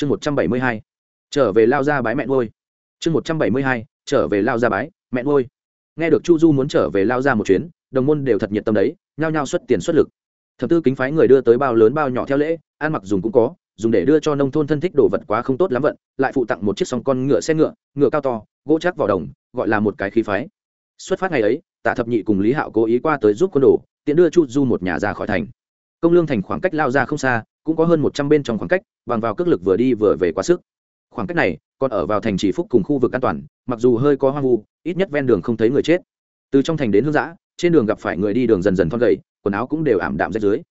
chương một trăm bảy mươi hai, trở về lao ra bái mẹ ngôi chương một trăm bảy mươi hai, trở về lao ra bái mẹ ngôi nghe được chu du muốn trở về lao ra một chuyến, đồng môn đều thật nhiệt tâm đấy, nhao nhao xuất tiền xuất lực. Thập tư kính phái người đưa tới bao lớn bao nhỏ theo lễ, ăn mặc dùng cũng có, dùng để đưa cho nông thôn thân thích đồ vật quá không tốt lắm vận, lại phụ tặng một chiếc song con ngựa xe ngựa ngựa cao to, gỗ chắc vào đồng, gọi là một cái khí phái. Xuất phát ngày ấy tạ thập nhị cùng lý hạo cố ý qua tới giúp quân đồ, tiện đưa chu du một nhà ra khỏi thành. Công lương thành khoảng cách lao ra không xa cũng có hơn một trăm bên trong khoảng cách, bằng vào cước lực vừa đi vừa về quá sức. Khoảng cách này còn ở vào thành chỉ phúc cùng khu vực an toàn, mặc dù hơi có hoang vu, ít nhất ven đường không thấy người chết. Từ trong thành đến hương giã, trên đường gặp phải người đi đường dần dần thon gầy, quần áo cũng đều ảm đạm rách dưới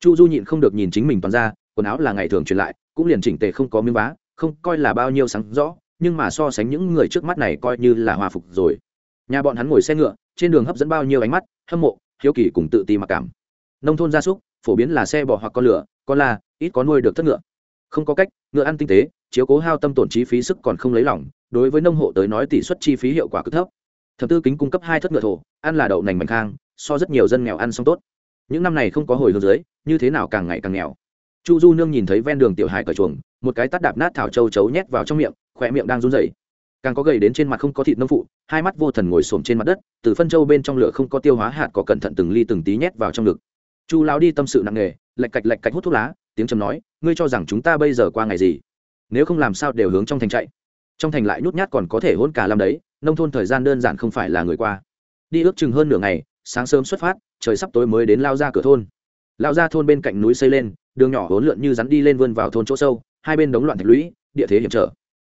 chu du nhịn không được nhìn chính mình toàn ra, quần áo là ngày thường truyền lại, cũng liền chỉnh tề không có miếng vá, không coi là bao nhiêu sáng rõ, nhưng mà so sánh những người trước mắt này coi như là hòa phục rồi. Nhà bọn hắn ngồi xe ngựa, trên đường hấp dẫn bao nhiêu ánh mắt, hâm mộ, hiếu kỳ cùng tự ti mặc cảm. Nông thôn gia súc, phổ biến là xe bò hoặc con lửa con la, ít có nuôi được thất ngựa. Không có cách, ngựa ăn tinh tế, chiếu cố hao tâm tổn chi phí sức còn không lấy lỏng đối với nông hộ tới nói tỷ suất chi phí hiệu quả cực thấp. Thập tư kính cung cấp hai thất ngựa thổ, ăn là đậu nành mảnh khang, so rất nhiều dân nghèo ăn xong tốt. Những năm này không có hồi hướng dưới, như thế nào càng ngày càng nghèo. Chu du nương nhìn thấy ven đường tiểu hải cởi chuồng, một cái tắt đạp nát thảo châu chấu nhét vào trong miệng khỏe miệng đang run rẩy. Càng có gầy đến trên mặt không có thịt nông phụ, hai mắt vô thần ngồi xổm trên mặt đất, từ phân châu bên trong lửa không có tiêu hóa hạt có cẩn thận từng ly từng tí nhét vào trong ngực chu lão đi tâm sự nặng nề, lạch cạch lạch cạch hút thuốc lá, tiếng trầm nói, ngươi cho rằng chúng ta bây giờ qua ngày gì? Nếu không làm sao đều hướng trong thành chạy. Trong thành lại nhút nhát còn có thể hôn cả làm đấy, nông thôn thời gian đơn giản không phải là người qua. Đi ước chừng hơn nửa ngày, sáng sớm xuất phát, trời sắp tối mới đến lao ra cửa thôn. Lao ra thôn bên cạnh núi xây lên, đường nhỏ hỗn lượn như rắn đi lên vươn vào thôn chỗ sâu, hai bên đống loạn thạch lũy, địa thế hiểm trở.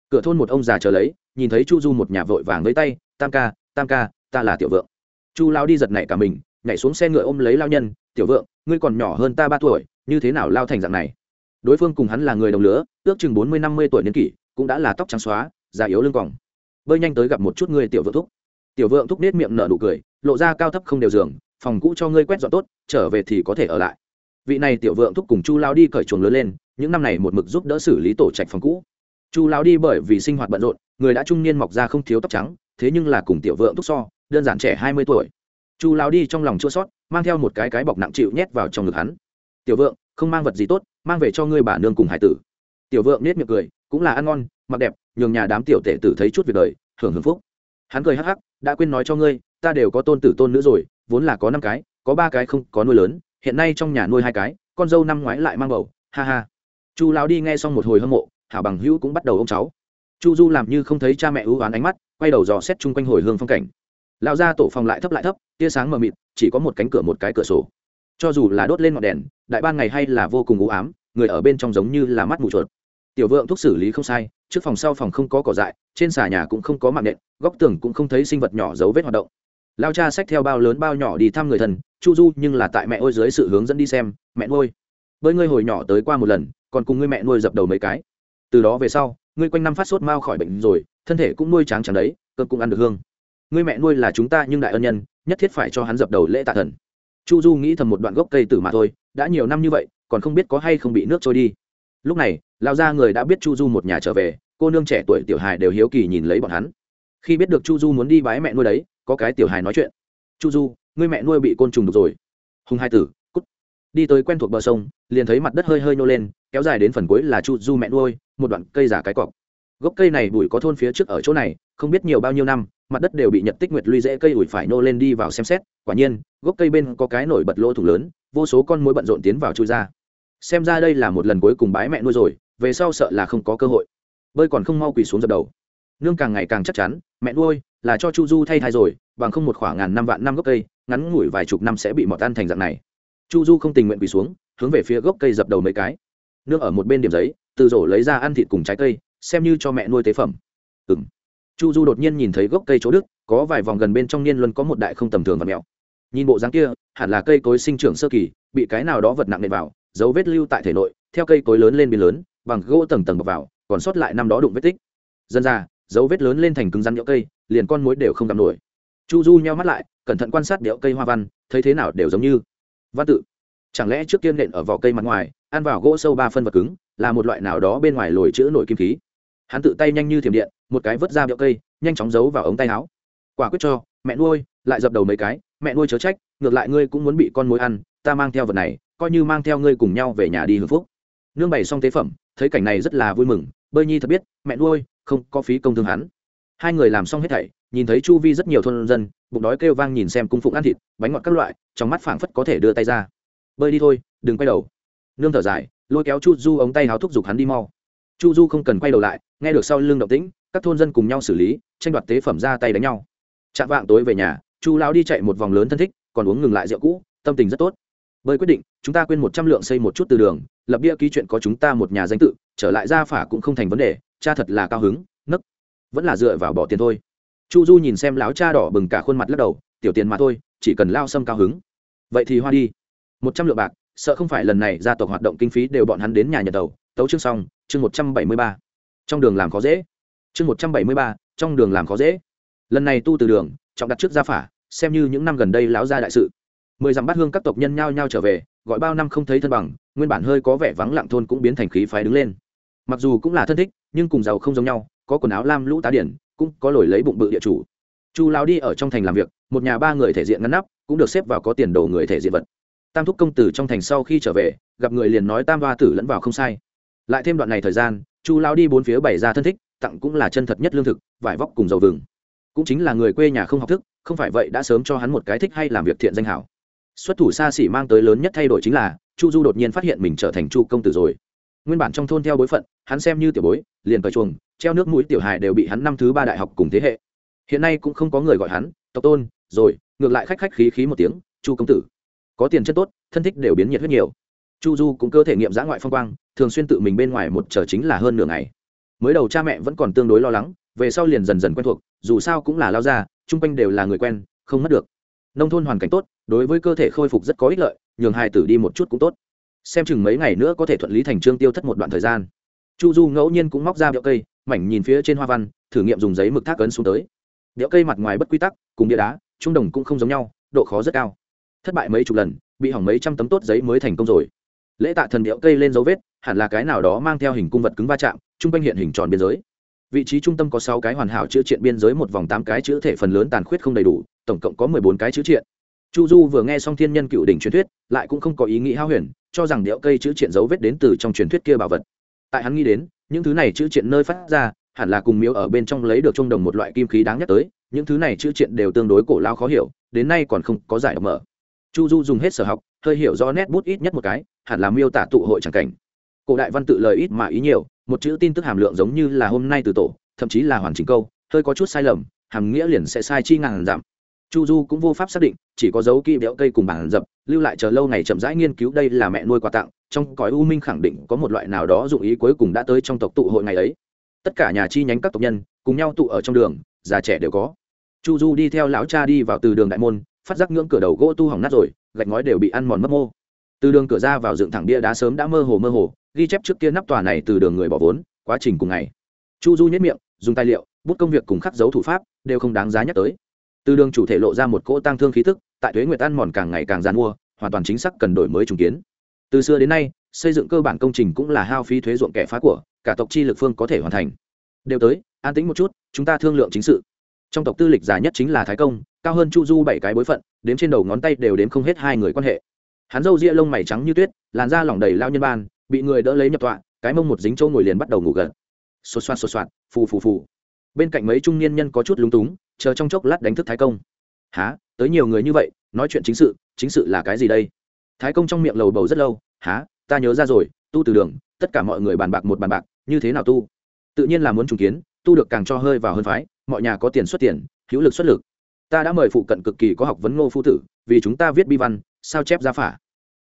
Cửa thôn một ông già chờ lấy, nhìn thấy chu du một nhà vội vàng với tay, tam ca tam ca, ta là tiểu vượng. Chu lao đi giật nảy cả mình nhảy xuống xe ngựa ôm lấy lao nhân, tiểu vượng, ngươi còn nhỏ hơn ta ba tuổi, như thế nào lao thành dạng này? Đối phương cùng hắn là người đồng lứa, ước chừng bốn mươi, năm mươi tuổi niên kỷ, cũng đã là tóc trắng xóa già yếu lưng còng. Bơi nhanh tới gặp một chút người tiểu vượng thúc. Tiểu vượng thúc nết miệng nở nụ cười, lộ ra cao thấp không đều giường, phòng cũ cho ngươi quét dọn tốt, trở về thì có thể ở lại. Vị này tiểu vượng thúc cùng chu lao đi cởi chuồng lớn lên, những năm này một mực giúp đỡ xử lý tổ trạch phòng cũ. Chu lao đi bởi vì sinh hoạt bận rộn, người đã trung niên mọc ra không thiếu tóc trắng, thế nhưng là cùng tiểu vượng thúc so, đơn giản trẻ hai mươi tuổi chu lao đi trong lòng chua sót, mang theo một cái cái bọc nặng chịu nhét vào trong ngực hắn. Tiểu vượng, không mang vật gì tốt, mang về cho ngươi bà nương cùng hải tử. Tiểu vượng nết miệng cười, cũng là ăn ngon, mặc đẹp, nhường nhà đám tiểu tể tử thấy chút việc đời, hưởng hưởng phúc. Hắn cười hắc hắc, đã quên nói cho ngươi, ta đều có tôn tử tôn nữ rồi, vốn là có năm cái, có ba cái không, có nuôi lớn, hiện nay trong nhà nuôi hai cái, con dâu năm ngoái lại mang bầu, ha ha. Chu lao đi nghe xong một hồi hâm mộ, hảo bằng hữu cũng bắt đầu ông cháu. Chu du làm như không thấy cha mẹ ưu oán ánh mắt, quay đầu dò xét chung quanh hồi hương phong cảnh lão ra tổ phòng lại thấp lại thấp, tia sáng mờ mịt, chỉ có một cánh cửa một cái cửa sổ. Cho dù là đốt lên ngọn đèn, đại ban ngày hay là vô cùng u ám, người ở bên trong giống như là mắt mù chuột. Tiểu vượng thuốc xử lý không sai, trước phòng sau phòng không có cỏ dại, trên xà nhà cũng không có mạng nện, góc tường cũng không thấy sinh vật nhỏ dấu vết hoạt động. Lao cha xách theo bao lớn bao nhỏ đi thăm người thân, chu du nhưng là tại mẹ ôi dưới sự hướng dẫn đi xem, mẹ nuôi, bơi ngươi hồi nhỏ tới qua một lần, còn cùng ngươi mẹ nuôi dập đầu mấy cái. Từ đó về sau, ngươi quanh năm phát sốt mau khỏi bệnh rồi, thân thể cũng nuôi tráng trắng đấy cơm cũng ăn được hương ngươi mẹ nuôi là chúng ta nhưng đại ân nhân, nhất thiết phải cho hắn dập đầu lễ tạ thần. Chu du nghĩ thầm một đoạn gốc cây tử mà thôi, đã nhiều năm như vậy, còn không biết có hay không bị nước trôi đi. Lúc này lao ra người đã biết chu du một nhà trở về, cô nương trẻ tuổi tiểu hài đều hiếu kỳ nhìn lấy bọn hắn. Khi biết được chu du muốn đi bái mẹ nuôi đấy, có cái tiểu hài nói chuyện. Chu du, ngươi mẹ nuôi bị côn trùng đục rồi. Hùng hai tử, cút. Đi tới quen thuộc bờ sông, liền thấy mặt đất hơi hơi nô lên, kéo dài đến phần cuối là chu du mẹ nuôi, một đoạn cây giả cái cọc. Gốc cây này bụi có thôn phía trước ở chỗ này, không biết nhiều bao nhiêu năm mặt đất đều bị nhật tích nguyệt luy dễ cây ủi phải nô lên đi vào xem xét, quả nhiên, gốc cây bên có cái nổi bật lỗ thủ lớn, vô số con mối bận rộn tiến vào chui ra. Xem ra đây là một lần cuối cùng bái mẹ nuôi rồi, về sau sợ là không có cơ hội. Bơi còn không mau quỳ xuống dập đầu. Nương càng ngày càng chắc chắn, mẹ nuôi, là cho chu du thay thai rồi, bằng không một khoảng ngàn năm vạn năm gốc cây, ngắn ngủi vài chục năm sẽ bị mọt tan thành dạng này. Chu du không tình nguyện quỳ xuống, hướng về phía gốc cây dập đầu mấy cái. Nương ở một bên điểm giấy, từ rổ lấy ra ăn thịt cùng trái cây, xem như cho mẹ nuôi tế phẩm. Ừ chu du đột nhiên nhìn thấy gốc cây chỗ đức, có vài vòng gần bên trong niên luân có một đại không tầm thường và mèo nhìn bộ dáng kia, hẳn là cây cối sinh trưởng sơ kỳ, bị cái nào đó vật nặng nện vào, dấu vết lưu tại thể nội, theo cây cối lớn lên biến lớn, bằng gỗ tầng tầng bọc vào, còn sót lại năm đó đụng vết tích. Dân ra, dấu vết lớn lên thành cứng rắn nhỡ cây, liền con mối đều không gặp nổi. Chu du nheo mắt lại, cẩn thận quan sát điệu cây hoa văn, thấy thế nào đều giống như văn tự. Chẳng lẽ trước kia nện ở vỏ cây mặt ngoài, ăn vào gỗ sâu ba phân vật cứng, là một loại nào đó bên ngoài lồi chữ nổi kim khí? Hắn tự tay nhanh như thiểm điện, một cái vớt ra bẹo cây, nhanh chóng giấu vào ống tay áo. Quả quyết cho, mẹ nuôi, lại dập đầu mấy cái, mẹ nuôi chớ trách, ngược lại ngươi cũng muốn bị con mối ăn, ta mang theo vật này, coi như mang theo ngươi cùng nhau về nhà đi hưởng phúc. Nương bày xong tế phẩm, thấy cảnh này rất là vui mừng, bơi nhi thật biết, mẹ nuôi, không có phí công thương hắn. Hai người làm xong hết thảy, nhìn thấy chu vi rất nhiều thôn dân, bụng đói kêu vang nhìn xem cung phụng ăn thịt, bánh ngọt các loại, trong mắt phảng phất có thể đưa tay ra. Bơi đi thôi, đừng quay đầu. Nương thở dài, lôi kéo chu du ống tay háo thúc giục hắn đi mau chu du không cần quay đầu lại, nghe được sau lưng động tĩnh, các thôn dân cùng nhau xử lý, tranh đoạt tế phẩm ra tay đánh nhau. Chạm vạng tối về nhà, chu lão đi chạy một vòng lớn thân thích, còn uống ngừng lại rượu cũ, tâm tình rất tốt. Bởi quyết định, chúng ta quên một trăm lượng xây một chút từ đường, lập bia ký chuyện có chúng ta một nhà danh tự, trở lại ra phả cũng không thành vấn đề, cha thật là cao hứng, nấc. Vẫn là dựa vào bỏ tiền thôi. Chu du nhìn xem láo cha đỏ bừng cả khuôn mặt lắc đầu, tiểu tiền mà thôi, chỉ cần lao sâm cao hứng. Vậy thì hoa đi. Một trăm lượng bạc sợ không phải lần này gia tộc hoạt động kinh phí đều bọn hắn đến nhà nhật tàu, tấu chương xong, chương một trăm bảy mươi ba. Trong đường làm khó dễ. Chương một trăm bảy mươi ba, trong đường làm khó dễ. Lần này tu từ đường, trọng đặt trước gia phả, xem như những năm gần đây láo gia đại sự. Mười dặm bát hương các tộc nhân nhao nhao trở về, gọi bao năm không thấy thân bằng, nguyên bản hơi có vẻ vắng lặng thôn cũng biến thành khí phái đứng lên. Mặc dù cũng là thân thích, nhưng cùng giàu không giống nhau, có quần áo lam lũ tá điển, cũng có lồi lấy bụng bự địa chủ. Chu lao đi ở trong thành làm việc, một nhà ba người thể diện ngăn nắp, cũng được xếp vào có tiền đồ người thể diện vật tam thúc công tử trong thành sau khi trở về, gặp người liền nói tam hoa tử lẫn vào không sai. Lại thêm đoạn này thời gian, chu lao đi bốn phía bày ra thân thích, tặng cũng là chân thật nhất lương thực, vải vóc cùng dầu vừng. Cũng chính là người quê nhà không học thức, không phải vậy đã sớm cho hắn một cái thích hay làm việc thiện danh hảo. Xuất thủ xa xỉ mang tới lớn nhất thay đổi chính là, chu du đột nhiên phát hiện mình trở thành chu công tử rồi. Nguyên bản trong thôn theo bối phận, hắn xem như tiểu bối, liền cờ chuồng, treo nước mũi tiểu hài đều bị hắn năm thứ ba đại học cùng thế hệ. Hiện nay cũng không có người gọi hắn, tộc tôn, rồi. Ngược lại khách khách khí khí một tiếng, chu công tử có tiền chất tốt, thân thích đều biến nhiệt huyết nhiều. Chu du cũng cơ thể nghiệm giã ngoại phong quang, thường xuyên tự mình bên ngoài một trở chính là hơn nửa ngày. Mới đầu cha mẹ vẫn còn tương đối lo lắng, về sau liền dần dần quen thuộc, dù sao cũng là lao ra chung quanh đều là người quen, không mất được. Nông thôn hoàn cảnh tốt, đối với cơ thể khôi phục rất có ích lợi, nhường hài tử đi một chút cũng tốt. Xem chừng mấy ngày nữa có thể thuận lý thành trương tiêu thất một đoạn thời gian. Chu du ngẫu nhiên cũng móc ra điệu cây, mảnh nhìn phía trên hoa văn, thử nghiệm dùng giấy mực thác ấn xuống tới. Điệu cây mặt ngoài bất quy tắc, cùng bia đá, trung đồng cũng không giống nhau, độ khó rất cao thất bại mấy chục lần, bị hỏng mấy trăm tấm tốt giấy mới thành công rồi. Lễ tạ thần điệu cây lên dấu vết, hẳn là cái nào đó mang theo hình cung vật cứng va chạm, trung quanh hiện hình tròn biên giới. Vị trí trung tâm có sáu cái hoàn hảo chữ triện biên giới, một vòng tám cái chữ thể phần lớn tàn khuyết không đầy đủ, tổng cộng có mười bốn cái chữ triện. Chu du vừa nghe xong thiên nhân cựu đỉnh truyền thuyết, lại cũng không có ý nghĩ hao huyền, cho rằng điệu cây chữ triện dấu vết đến từ trong truyền thuyết kia bảo vật. Tại hắn nghĩ đến, những thứ này chữ triện nơi phát ra, hẳn là cùng miếu ở bên trong lấy được trung đồng một loại kim khí đáng nhắc tới, những thứ này chữ triện đều tương đối cổ lao khó hiểu, đến nay còn không có giải đọc mở chu du dùng hết sở học, hơi hiểu rõ nét bút ít nhất một cái, hẳn là miêu tả tụ hội tràng cảnh. Cổ đại văn tự lời ít mà ý nhiều, một chữ tin tức hàm lượng giống như là hôm nay từ tổ, thậm chí là hoàn chỉnh câu, hơi có chút sai lầm, hàm nghĩa liền sẽ sai chi ngàn giảm chu du cũng vô pháp xác định, chỉ có dấu kỹ béo cây cùng bản dập, lưu lại chờ lâu ngày chậm rãi nghiên cứu đây là mẹ nuôi quà tặng, trong cõi u minh khẳng định có một loại nào đó dụng ý cuối cùng đã tới trong tộc tụ hội ngày ấy. Tất cả nhà chi nhánh các tộc nhân, cùng nhau tụ ở trong đường, già trẻ đều có. Chu du đi theo lão cha đi vào từ đường đại môn phát giác ngưỡng cửa đầu gỗ tu hỏng nát rồi, gạch ngói đều bị ăn mòn mất mô. Từ đường cửa ra vào dựng thẳng bia đá sớm đã mơ hồ mơ hồ, ghi chép trước kia nắp tòa này từ đường người bỏ vốn, quá trình cùng ngày. Chu du nhất miệng, dùng tài liệu, bút công việc cùng khắc dấu thủ pháp, đều không đáng giá nhắc tới. Từ đường chủ thể lộ ra một cỗ tăng thương khí thức, tại thuế nguyệt ăn mòn càng ngày càng g mua, hoàn toàn chính xác cần đổi mới trùng kiến. Từ xưa đến nay, xây dựng cơ bản công trình cũng là hao phí thuế ruộng kẻ phá của, cả tộc chi lực phương có thể hoàn thành. Đều tới, an tĩnh một chút, chúng ta thương lượng chính sự. Trong tộc tư lịch già nhất chính là thái công cao hơn chu du bảy cái bối phận, đếm trên đầu ngón tay đều đếm không hết hai người quan hệ. Hắn râu ria lông mày trắng như tuyết, làn da lỏng đầy lao nhân ban, bị người đỡ lấy nhập tọa, cái mông một dính trâu ngồi liền bắt đầu ngủ gật. Xột xoa xột xoạt, phù phù phù. Bên cạnh mấy trung niên nhân có chút lúng túng, chờ trong chốc lát đánh thức thái công. Há tới nhiều người như vậy, nói chuyện chính sự chính sự là cái gì đây? Thái công trong miệng lầu bầu rất lâu há ta nhớ ra rồi, tu từ đường, tất cả mọi người bàn bạc một bàn bạc, như thế nào tu? Tự nhiên là muốn trùng kiến, tu được càng cho hơi vào hơn phái, mọi nhà có tiền xuất tiền, hữu lực xuất lực ta đã mời phụ cận cực kỳ có học vấn ngô phu tử, vì chúng ta viết bi văn, sao chép ra phả?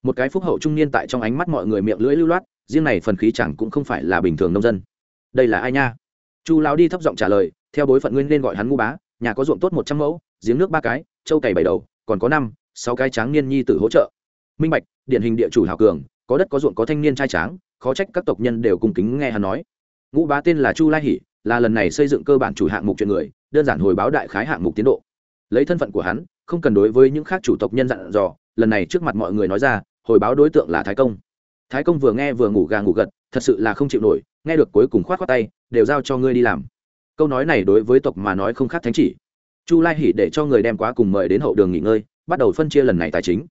Một cái phúc hậu trung niên tại trong ánh mắt mọi người miệng lưỡi lưu loát, riêng này phần khí chẳng cũng không phải là bình thường nông dân. Đây là ai nha? Chu lão đi thấp giọng trả lời, theo bối phận nguyên nên gọi hắn ngu bá, nhà có ruộng tốt một trăm mẫu, giếng nước ba cái, châu cày bảy đầu, còn có năm, sáu cái tráng niên nhi tử hỗ trợ. Minh bạch, điển hình địa chủ hào cường, có đất có ruộng có thanh niên trai tráng, khó trách các tộc nhân đều cùng kính nghe hắn nói. Ngũ bá tên là chu lai hỷ, là lần này xây dựng cơ bản chủ hạng mục chuyện người, đơn giản hồi báo đại khái hạng mục tiến độ lấy thân phận của hắn, không cần đối với những khác chủ tộc nhân dặn dò, lần này trước mặt mọi người nói ra, hồi báo đối tượng là thái công. Thái công vừa nghe vừa ngủ gà ngủ gật, thật sự là không chịu nổi, nghe được cuối cùng khoát khoát tay, đều giao cho ngươi đi làm. Câu nói này đối với tộc mà nói không khác thánh chỉ. Chu lai hỉ để cho người đem quá cùng mời đến hậu đường nghỉ ngơi, bắt đầu phân chia lần này tài chính.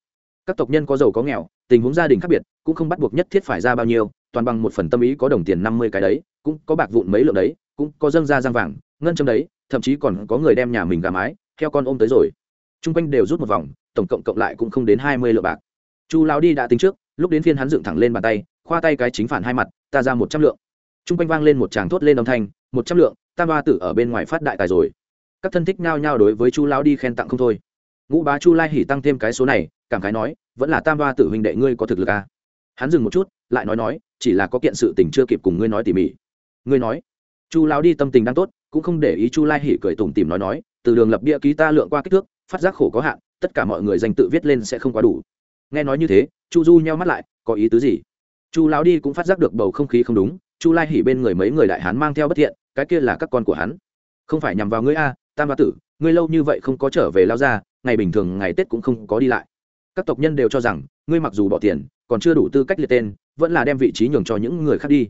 Các tộc nhân có giàu có nghèo, tình huống gia đình khác biệt, cũng không bắt buộc nhất thiết phải ra bao nhiêu, toàn bằng một phần tâm ý có đồng tiền năm mươi cái đấy, cũng có bạc vụn mấy lượng đấy, cũng có dâng ra giang vàng, ngân châm đấy, thậm chí còn có người đem nhà mình gà mái theo con ôm tới rồi. Chung quanh đều rút một vòng, tổng cộng cộng lại cũng không đến hai mươi lượng bạc. Chu lao đi đã tính trước, lúc đến phiên hắn dựng thẳng lên bàn tay, khoa tay cái chính phản hai mặt, ta ra một trăm lượng. Chung quanh vang lên một tràng thốt lên âm thanh, một trăm lượng tam ba tử ở bên ngoài phát đại tài rồi. Các thân thích nhao nhao đối với chu lao đi khen tặng không thôi. Ngũ bá chu lai hỉ tăng thêm cái số này, cảm khái nói, vẫn là tam ba tử huynh đệ ngươi có thực lực à. hắn dừng một chút, lại nói nói, chỉ là có kiện sự tình chưa kịp cùng ngươi nói tỉ mỉ. Ngươi nói. Chu lao đi tâm tình đang tốt, cũng không để ý chu lai hỉ cười tủm tìm nói nói từ đường lập bia ký ta lượng qua kích thước, phát giác khổ có hạn, tất cả mọi người danh tự viết lên sẽ không quá đủ. Nghe nói như thế, chu du nheo mắt lại, có ý tứ gì? Chu lao đi cũng phát giác được bầu không khí không đúng, chu lai hỉ bên người mấy người đại hán mang theo bất thiện, cái kia là các con của hắn. Không phải nhằm vào ngươi a, tam ba tử, ngươi lâu như vậy không có trở về lao ra, ngày bình thường ngày tết cũng không có đi lại. Các tộc nhân đều cho rằng, ngươi mặc dù bỏ tiền, còn chưa đủ tư cách liệt tên, vẫn là đem vị trí nhường cho những người khác đi.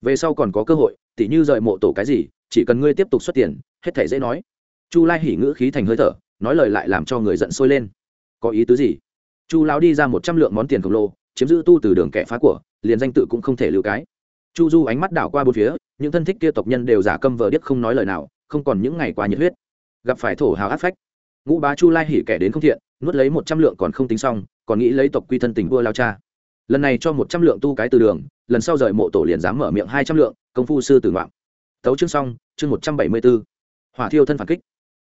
Về sau còn có cơ hội, tỉ như rời mộ tổ cái gì, chỉ cần ngươi tiếp tục xuất tiền, hết thể dễ nói chu lai hỉ ngữ khí thành hơi thở, nói lời lại làm cho người giận sôi lên. Có ý tứ gì? Chu lão đi ra một trăm lượng món tiền khổng lồ, chiếm giữ tu từ đường kẻ phá của, liền danh tự cũng không thể lưu cái. Chu du ánh mắt đảo qua bốn phía, những thân thích kia tộc nhân đều giả câm vờ điếc không nói lời nào, không còn những ngày qua nhiệt huyết. Gặp phải thổ hào áp phách, ngũ bá chu lai hỉ kẻ đến không thiện, nuốt lấy một trăm lượng còn không tính xong, còn nghĩ lấy tộc quy thân tình vua lao cha. Lần này cho một trăm lượng tu cái từ đường, lần sau rời mộ tổ liền dám mở miệng hai trăm lượng, công phu sư tử ngoạm. Tấu chương xong, chương một trăm bảy mươi b ố hỏa thiêu thân phản kích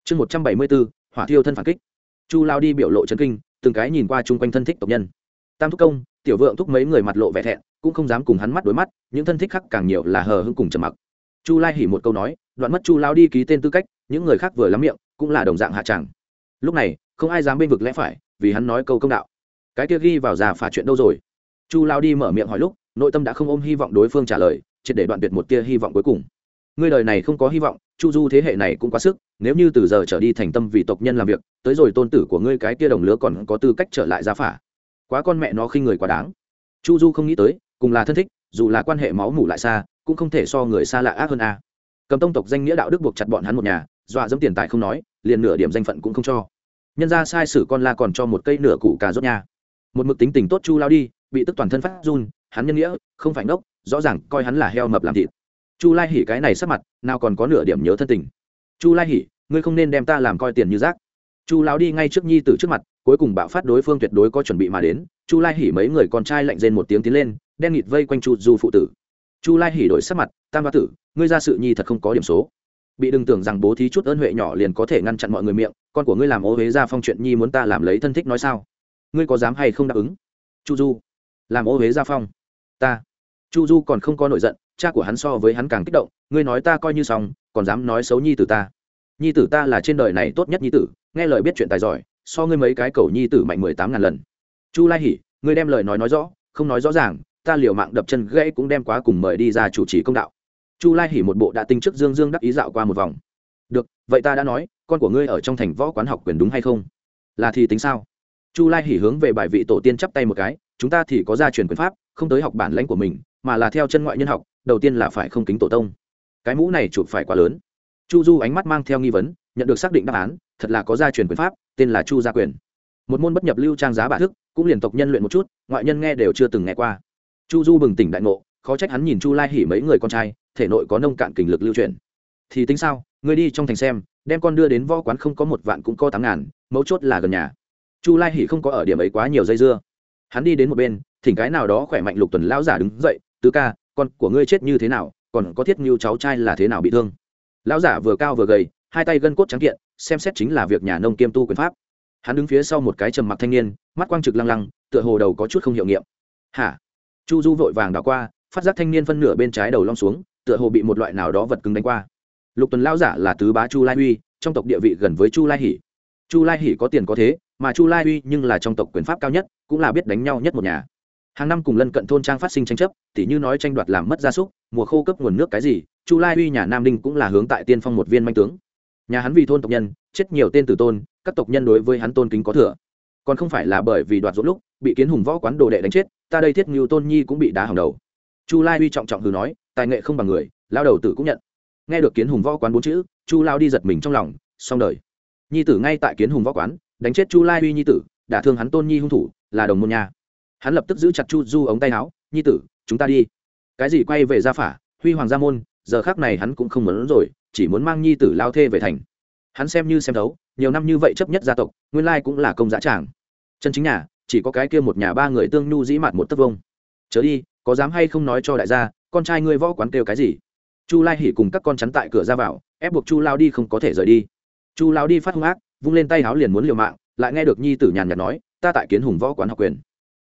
chương một trăm bảy mươi bốn hỏa thiêu thân phản kích. Chu lao đi biểu lộ chân kinh, từng cái nhìn qua chung quanh thân thích tộc nhân. Tam thúc công, tiểu vượng thúc mấy người mặt lộ vẻ thẹn, cũng không dám cùng hắn mắt đối mắt, những thân thích khác càng nhiều là hờ hưng cùng trầm mặc. Chu lai hỉ một câu nói, đoạn mất chu lao đi ký tên tư cách, những người khác vừa lắm miệng, cũng là đồng dạng hạ tràng. Lúc này, không ai dám bên vực lẽ phải, vì hắn nói câu công đạo. Cái kia ghi vào già phả chuyện đâu rồi? Chu lao đi mở miệng hỏi lúc, nội tâm đã không ôm hy vọng đối phương trả lời, triệt để đoạn tuyệt một tia hy vọng cuối cùng. Ngươi đời này không có hy vọng chu du thế hệ này cũng quá sức, nếu như từ giờ trở đi thành tâm vì tộc nhân làm việc, tới rồi tôn tử của ngươi cái kia đồng lứa còn có tư cách trở lại gia phả. Quá con mẹ nó khi người quá đáng. Chu du không nghĩ tới, cùng là thân thích, dù là quan hệ máu mủ lại xa, cũng không thể so người xa lạ ác hơn a. Cầm tông tộc danh nghĩa đạo đức buộc chặt bọn hắn một nhà, dọa dẫm tiền tài không nói, liền nửa điểm danh phận cũng không cho. Nhân ra sai sử con la còn cho một cây nửa củ cà rốt nha. Một mực tính tình tốt chu lao đi, bị tức toàn thân phát run, hắn nhân nghĩa, không phải ngốc, rõ ràng coi hắn là heo mập làm thịt chu lai hỉ cái này sắp mặt, nào còn có nửa điểm nhớ thân tình. Chu lai hỉ, ngươi không nên đem ta làm coi tiền như rác. Chu lão đi ngay trước nhi tử trước mặt, cuối cùng bạo phát đối phương tuyệt đối có chuẩn bị mà đến. Chu lai hỉ mấy người con trai lạnh rên một tiếng tiến lên, đen nghịt vây quanh chu du phụ tử. Chu lai hỉ đổi sắc mặt, tam ba tử, ngươi ra sự nhi thật không có điểm số. Bị đừng tưởng rằng bố thí chút ơn huệ nhỏ liền có thể ngăn chặn mọi người miệng, con của ngươi làm ô huế ra phong chuyện nhi muốn ta làm lấy thân thích nói sao? Ngươi có dám hay không đáp ứng? Chu du, làm ô huế gia phong. Ta. Chu du còn không có nổi giận cha của hắn so với hắn càng kích động, ngươi nói ta coi như xong, còn dám nói xấu nhi tử ta. Nhi tử ta là trên đời này tốt nhất nhi tử, nghe lời biết chuyện tài giỏi, so ngươi mấy cái cầu nhi tử mạnh mười tám ngàn lần. Chu lai hỉ ngươi đem lời nói nói rõ, không nói rõ ràng, ta liều mạng đập chân gãy cũng đem quá cùng mời đi ra chủ trì công đạo. Chu lai hỉ một bộ đã tinh chức dương dương đắc ý dạo qua một vòng. Được, vậy ta đã nói, con của ngươi ở trong thành võ quán học quyền đúng hay không? Là thì tính sao? Chu lai hỉ hướng về bài vị tổ tiên chắp tay một cái, chúng ta thì có gia truyền quyền pháp, không tới học bản lãnh của mình, mà là theo chân ngoại nhân học đầu tiên là phải không kính tổ tông. Cái mũ này chụp phải quá lớn. Chu du ánh mắt mang theo nghi vấn, nhận được xác định đáp án, thật là có gia truyền quyền pháp, tên là chu gia quyền. Một môn bất nhập lưu trang giá bạ thức, cũng liền tộc nhân luyện một chút, ngoại nhân nghe đều chưa từng nghe qua. Chu du bừng tỉnh đại ngộ, khó trách hắn nhìn chu lai hỉ mấy người con trai, thể nội có nông cạn kình lực lưu truyền. Thì tính sao, người đi trong thành xem, đem con đưa đến võ quán không có một vạn cũng có tám ngàn, mấu chốt là gần nhà. Chu lai hỉ không có ở điểm ấy quá nhiều dây dưa. Hắn đi đến một bên, thỉnh cái nào đó khỏe mạnh lục tuần lão giả đứng dậy, tứ ca con của ngươi chết như thế nào, còn có thiết như cháu trai là thế nào bị thương? Lão giả vừa cao vừa gầy, hai tay gân cốt trắng kiện, xem xét chính là việc nhà nông kiêm tu quyền pháp. Hắn đứng phía sau một cái trầm mặc thanh niên, mắt quang trực lăng lăng, tựa hồ đầu có chút không hiệu nghiệm. Hả? Chu du vội vàng đảo qua, phát giác thanh niên phân nửa bên trái đầu long xuống, tựa hồ bị một loại nào đó vật cứng đánh qua. Lục tuần lão giả là tứ bá chu lai huy trong tộc địa vị gần với chu lai hỷ. Chu lai hỷ có tiền có thế, mà chu lai huy nhưng là trong tộc quyền pháp cao nhất, cũng là biết đánh nhau nhất một nhà hàng năm cùng lân cận thôn trang phát sinh tranh chấp, tỉ như nói tranh đoạt làm mất gia súc, mùa khô cấp nguồn nước cái gì, chu lai huy nhà nam đinh cũng là hướng tại tiên phong một viên manh tướng. Nhà hắn vì thôn tộc nhân, chết nhiều tên tử tôn, các tộc nhân đối với hắn tôn kính có thừa. Còn không phải là bởi vì đoạt dỗ lúc, bị kiến hùng võ quán đồ đệ đánh chết, ta đây thiết ngưu tôn nhi cũng bị đá hỏng đầu. Chu lai huy trọng trọng hừ nói, tài nghệ không bằng người lao đầu tử cũng nhận. Nghe được kiến hùng võ quán bốn chữ, chu lao đi giật mình trong lòng, xong đời. Nhi tử ngay tại kiến hùng võ quán, đánh chết chu lai huy nhi tử, đả thương hắn tôn nhi hung thủ, là đồng môn nhà hắn lập tức giữ chặt chu du ống tay áo, nhi tử, chúng ta đi. Cái gì quay về gia phả? Huy hoàng gia môn, giờ khác này hắn cũng không muốn rồi, chỉ muốn mang nhi tử lao thê về thành. Hắn xem như xem thấu, nhiều năm như vậy chấp nhất gia tộc, nguyên lai cũng là công giá tràng. Chân chính nhà, chỉ có cái kia một nhà ba người tương nhu dĩ mặt một tấc vông chớ đi, có dám hay không nói cho đại gia, con trai ngươi võ quán kêu cái gì? Chu lai hỉ cùng các con chắn tại cửa ra vào, ép buộc chu lao đi không có thể rời đi. Chu lao đi phát hung ác, vung lên tay háo liền muốn liều mạng, lại nghe được nhi tử nhàn nhạt nói, ta tại kiến hùng võ quán học quyền、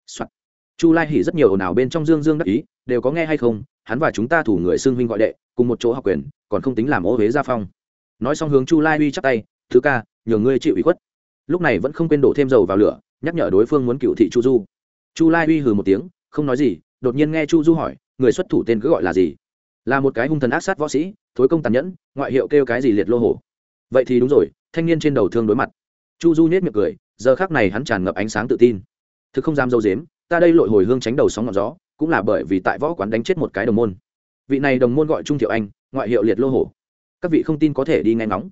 Soạn. chu lai hỉ rất nhiều ồn ào bên trong dương dương đắc ý, đều có nghe hay không, hắn và chúng ta thủ người xương huynh gọi đệ, cùng một chỗ học quyền, còn không tính làm ô huế gia phong. Nói xong hướng chu lai uy chắp tay, thứ ca, nhờ ngươi chịu ủy khuất. Lúc này vẫn không quên đổ thêm dầu vào lửa, nhắc nhở đối phương muốn cựu thị chu du. Chu lai uy hừ một tiếng, không nói gì, đột nhiên nghe chu du hỏi, người xuất thủ tên cứ gọi là gì? Là một cái hung thần ác sát võ sĩ, thối công tàn nhẫn, ngoại hiệu kêu cái gì liệt lô hổ. Vậy thì đúng rồi, thanh niên trên đầu thương đối mặt. Chu du nhét miệng cười, giờ khác này hắn tràn ngập ánh sáng tự tin thực không dám dâu dếm, ta đây lội hồi hương tránh đầu sóng ngọn gió, cũng là bởi vì tại võ quán đánh chết một cái đồng môn. Vị này đồng môn gọi trung thiệu anh, ngoại hiệu liệt lô hổ. Các vị không tin có thể đi nghe ngóng.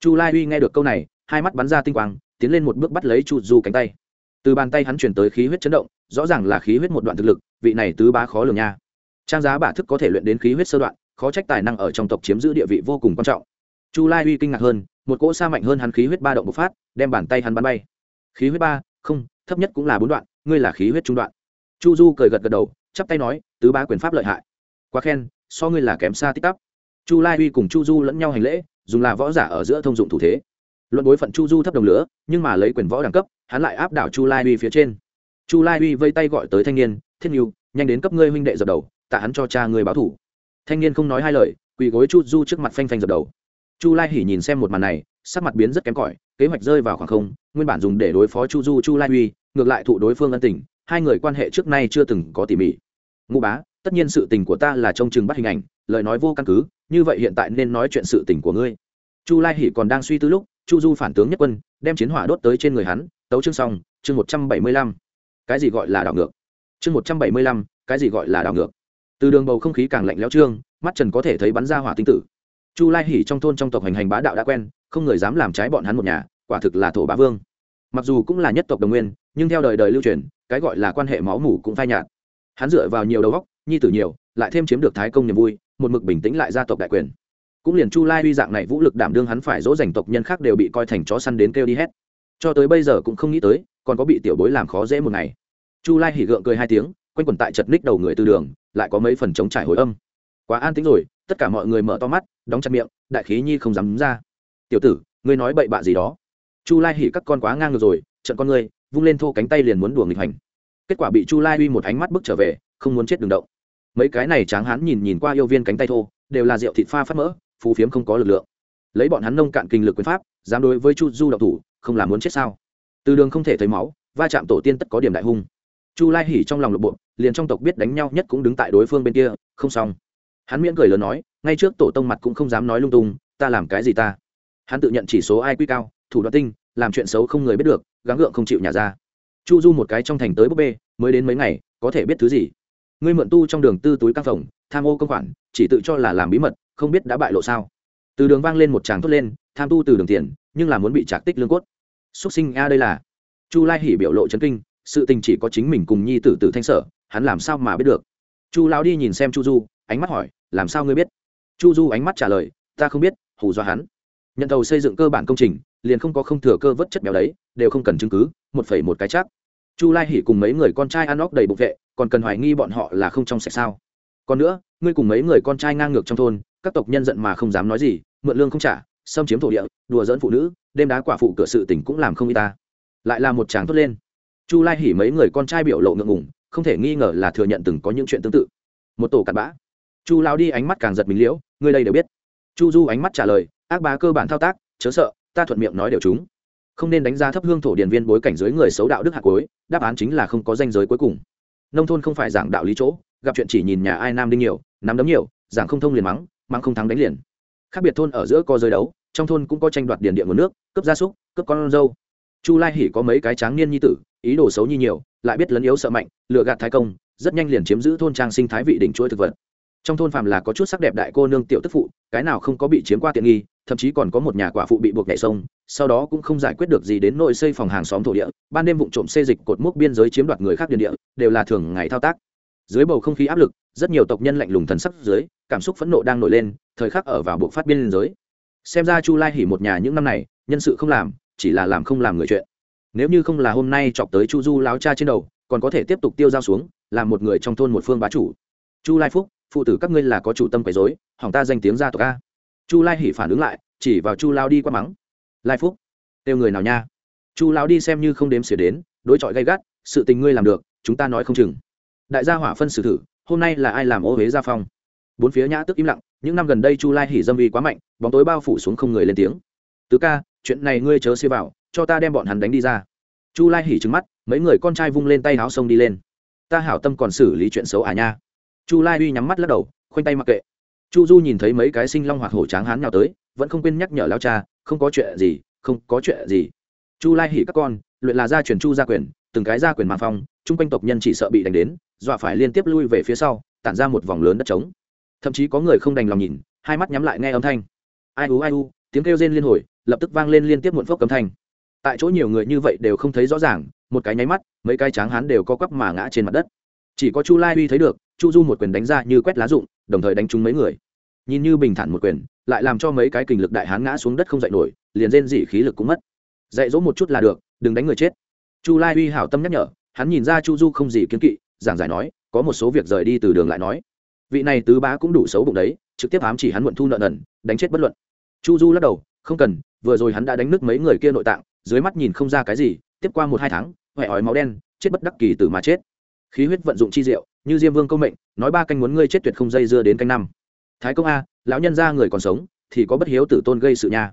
Chu lai uy nghe được câu này, hai mắt bắn ra tinh quang, tiến lên một bước bắt lấy chu du cánh tay. Từ bàn tay hắn chuyển tới khí huyết chấn động, rõ ràng là khí huyết một đoạn thực lực, vị này tứ bá khó lường nha. Trang giá bả thức có thể luyện đến khí huyết sơ đoạn, khó trách tài năng ở trong tộc chiếm giữ địa vị vô cùng quan trọng. Chu lai uy kinh ngạc hơn, một cỗ xa mạnh hơn hắn khí huyết ba động bộc phát, đem bàn tay hắn bắn bay. Khí huyết ba, không thấp nhất cũng là bốn đoạn, ngươi là khí huyết trung đoạn. Chu du cười gật gật đầu, chắp tay nói, tứ ba quyền pháp lợi hại. Quá khen, so ngươi là kém xa tích tắp chu lai uy cùng chu du lẫn nhau hành lễ, dùng là võ giả ở giữa thông dụng thủ thế. Luận bối phận chu du thấp đồng lửa, nhưng mà lấy quyền võ đẳng cấp, hắn lại áp đảo chu lai uy phía trên. Chu lai uy vây tay gọi tới thanh niên thiết nhu nhanh đến cấp ngươi huynh đệ dập đầu, tạ hắn cho cha ngươi báo thủ. Thanh niên không nói hai lời, quỳ gối chu du trước mặt phanh phanh dập đầu. Chu lai hỉ nhìn xem một màn này, sắc mặt biến rất kém cỏi, kế hoạch rơi vào khoảng không, nguyên bản dùng để đối phó chu du, chu lai uy ngược lại thụ đối phương ân tình, hai người quan hệ trước nay chưa từng có tỉ mỉ. Ngụ bá, tất nhiên sự tình của ta là trông chừng bắt hình ảnh, lời nói vô căn cứ, như vậy hiện tại nên nói chuyện sự tình của ngươi. Chu lai hỉ còn đang suy tư lúc, chu du phản tướng nhất quân, đem chiến hỏa đốt tới trên người hắn, tấu chương xong, chương một trăm bảy mươi lăm. Cái gì gọi là đảo ngược? Chương một trăm bảy mươi lăm, cái gì gọi là đảo ngược? Từ đường bầu không khí càng lạnh lẽo trương, mắt trần có thể thấy bắn ra hỏa tinh tử. Chu lai hỉ trong thôn trong tộc hành hành bá đạo đã quen, không người dám làm trái bọn hắn một nhà, quả thực là thổ bá vương. Mặc dù cũng là nhất tộc đồng nguyên nhưng theo đời đời lưu truyền, cái gọi là quan hệ máu mủ cũng phai nhạt. Hắn dựa vào nhiều đầu góc nhi tử nhiều, lại thêm chiếm được thái công niềm vui, một mực bình tĩnh lại gia tộc đại quyền. Cũng liền chu lai uy dạng này vũ lực đảm đương hắn phải dỗ dành tộc nhân khác đều bị coi thành chó săn đến kêu đi hết. Cho tới bây giờ cũng không nghĩ tới, còn có bị tiểu bối làm khó dễ một ngày. Chu lai hỉ gượng cười hai tiếng, quanh quẩn tại chật ních đầu người từ đường, lại có mấy phần chống trải hồi âm. Quá an tính rồi, tất cả mọi người mở to mắt, đóng chặt miệng, đại khí nhi không dám ra. Tiểu tử, ngươi nói bậy bạ gì đó? Chu lai hỉ các con quá ngang ngược rồi, trận con ngươi vung lên thô cánh tay liền muốn đùa nghịch hành. Kết quả bị chu lai uy một ánh mắt bước trở về, không muốn chết đường động. Mấy cái này tráng hán nhìn nhìn qua yêu viên cánh tay thô, đều là rượu thịt pha phát mỡ phù phiếm không có lực lượng. Lấy bọn hắn nông cạn kinh lực quyền pháp, dám đối với chu du độc thủ, không làm muốn chết sao? Từ đường không thể thấy máu, va chạm tổ tiên tất có điểm đại hung. Chu lai hỉ trong lòng lục bộ liền trong tộc biết đánh nhau nhất cũng đứng tại đối phương bên kia, không xong. Hắn miễn cười lớn nói, ngay trước tổ tông mặt cũng không dám nói lung tung, ta làm cái gì ta? Hắn tự nhận chỉ số ai quy cao, thủ đoạn tinh, làm chuyện xấu không người biết được gắng gượng không chịu nhà ra. Chu du một cái trong thành tới búp bê, mới đến mấy ngày, có thể biết thứ gì. Ngươi mượn tu trong đường tư túi căng phòng tham ô công khoản, chỉ tự cho là làm bí mật, không biết đã bại lộ sao. Từ đường vang lên một tràng thốt lên, tham tu từ đường tiền, nhưng là muốn bị trạc tích lương cốt. Xuất sinh a đây là. Chu lai hỉ biểu lộ chấn kinh, sự tình chỉ có chính mình cùng nhi tử tử thanh sở, hắn làm sao mà biết được? Chu lão đi nhìn xem chu du, ánh mắt hỏi, làm sao ngươi biết? Chu du ánh mắt trả lời, ta không biết, hù do hắn. Nhận thầu xây dựng cơ bản công trình liền không có không thừa cơ vớt chất béo đấy, đều không cần chứng cứ, một phẩy một cái chắc. Chu lai hỉ cùng mấy người con trai ăn óc đầy bụng vệ, còn cần hoài nghi bọn họ là không trong sạch sao. Còn nữa, ngươi cùng mấy người con trai ngang ngược trong thôn, các tộc nhân giận mà không dám nói gì, mượn lương không trả, xâm chiếm thổ địa, đùa dỡn phụ nữ, đêm đá quả phụ cửa sự tỉnh cũng làm không y ta. Lại là một chàng tốt lên. Chu lai hỉ mấy người con trai biểu lộ ngượng ngùng, không thể nghi ngờ là thừa nhận từng có những chuyện tương tự. Một tổ cặn bã. Chu lao đi ánh mắt càng giật mình liễu, ngươi đây đều biết. Chu du ánh mắt trả lời, ác bá cơ bản thao tác, chớ sợ ta thuận miệng nói đều chúng. Không nên đánh giá thấp hương thổ điền viên bối cảnh dưới người xấu đạo đức hạ cuối, đáp án chính là không có danh giới cuối cùng. Nông thôn không phải giảng đạo lý chỗ, gặp chuyện chỉ nhìn nhà ai nam đinh nhiều, nắm đấm nhiều, giảng không thông liền mắng mắng không thắng đánh liền. Khác biệt thôn ở giữa có giới đấu, trong thôn cũng có tranh đoạt điền địa nguồn nước, cướp gia súc, cướp con dâu. Chu lai hỉ có mấy cái tráng niên nhi tử, ý đồ xấu nhi nhiều, lại biết lấn yếu sợ mạnh lựa gạt thái công, rất nhanh liền chiếm giữ thôn trang sinh thái vị đỉnh chuỗi thực vật trong thôn phàm là có chút sắc đẹp đại cô nương tiểu tức phụ, cái nào không có bị chiếm qua tiện nghi, thậm chí còn có một nhà quả phụ bị buộc nhảy sông, sau đó cũng không giải quyết được gì đến nội xây phòng hàng xóm thổ địa, ban đêm vụ trộm xê dịch cột mốc biên giới chiếm đoạt người khác địa địa, đều là thường ngày thao tác. Dưới bầu không khí áp lực, rất nhiều tộc nhân lạnh lùng thần sắc dưới, cảm xúc phẫn nộ đang nổi lên, thời khắc ở vào bộ phát biên giới. Xem ra chu lai hỉ một nhà những năm này, nhân sự không làm, chỉ là làm không làm người chuyện. Nếu như không là hôm nay chọc tới chu du láo cha trên đầu, còn có thể tiếp tục tiêu dao xuống, làm một người trong thôn một phương bá chủ. Chu lai phúc phụ tử các ngươi là có chủ tâm quấy dối hỏng ta danh tiếng gia tộc a. Chu lai hỉ phản ứng lại, chỉ vào chu lao đi qua mắng. Lai phúc têu người nào nha? Chu lao đi xem như không đếm xỉa đến, đối chọi gay gắt, sự tình ngươi làm được, chúng ta nói không chừng. Đại gia hỏa phân xử thử, hôm nay là ai làm ô huế gia phong? Bốn phía nhã tức im lặng, những năm gần đây chu lai hỉ dâm uy quá mạnh, bóng tối bao phủ xuống không người lên tiếng. Tứ ca, chuyện này ngươi chớ xia vào, cho ta đem bọn hắn đánh đi ra. Chu lai hỉ trứng mắt, mấy người con trai vung lên tay áo sông đi lên. Ta hảo tâm còn xử lý chuyện xấu à nha chu lai uy nhắm mắt lắc đầu, khoanh tay mặc kệ. Chu du nhìn thấy mấy cái sinh long hoặc hổ tráng hán nhào tới, vẫn không quên nhắc nhở lao cha, không có chuyện gì, không có chuyện gì. Chu lai hỉ các con, luyện là gia truyền chu gia quyền, từng cái gia quyền mang phong, chung quanh tộc nhân chỉ sợ bị đánh đến, dọa phải liên tiếp lui về phía sau, tản ra một vòng lớn đất trống. Thậm chí có người không đành lòng nhìn, hai mắt nhắm lại nghe âm thanh. Ai u ai u, tiếng kêu rên liên hồi, lập tức vang lên liên tiếp muộn phốc cấm thanh. Tại chỗ nhiều người như vậy đều không thấy rõ ràng, một cái nháy mắt, mấy cái tráng hán đều co quắp mà ngã trên mặt đất. Chỉ có chu lai uy thấy được chu du một quyền đánh ra như quét lá rụng, đồng thời đánh trúng mấy người. Nhìn như bình thản một quyền, lại làm cho mấy cái kình lực đại hán ngã xuống đất không dậy nổi, liền rên dỉ khí lực cũng mất. Dạy dỗ một chút là được, đừng đánh người chết. Chu lai uy hảo tâm nhắc nhở, hắn nhìn ra chu du không gì kiến kỵ, giảng giải nói, có một số việc rời đi từ đường lại nói. Vị này tứ bá cũng đủ xấu bụng đấy, trực tiếp ám chỉ hắn muộn thu nợ nần, đánh chết bất luận. Chu du lắc đầu, không cần, vừa rồi hắn đã đánh nứt mấy người kia nội tạng, dưới mắt nhìn không ra cái gì, tiếp qua một hai tháng huệ ói máu đen, chết bất đắc kỳ từ mà chết. Khí huyết vận dụng chi diệu như diêm vương câu mệnh, nói ba canh muốn ngươi chết tuyệt không dây dưa đến canh năm. Thái công a, lão nhân ra người còn sống, thì có bất hiếu tử tôn gây sự nha.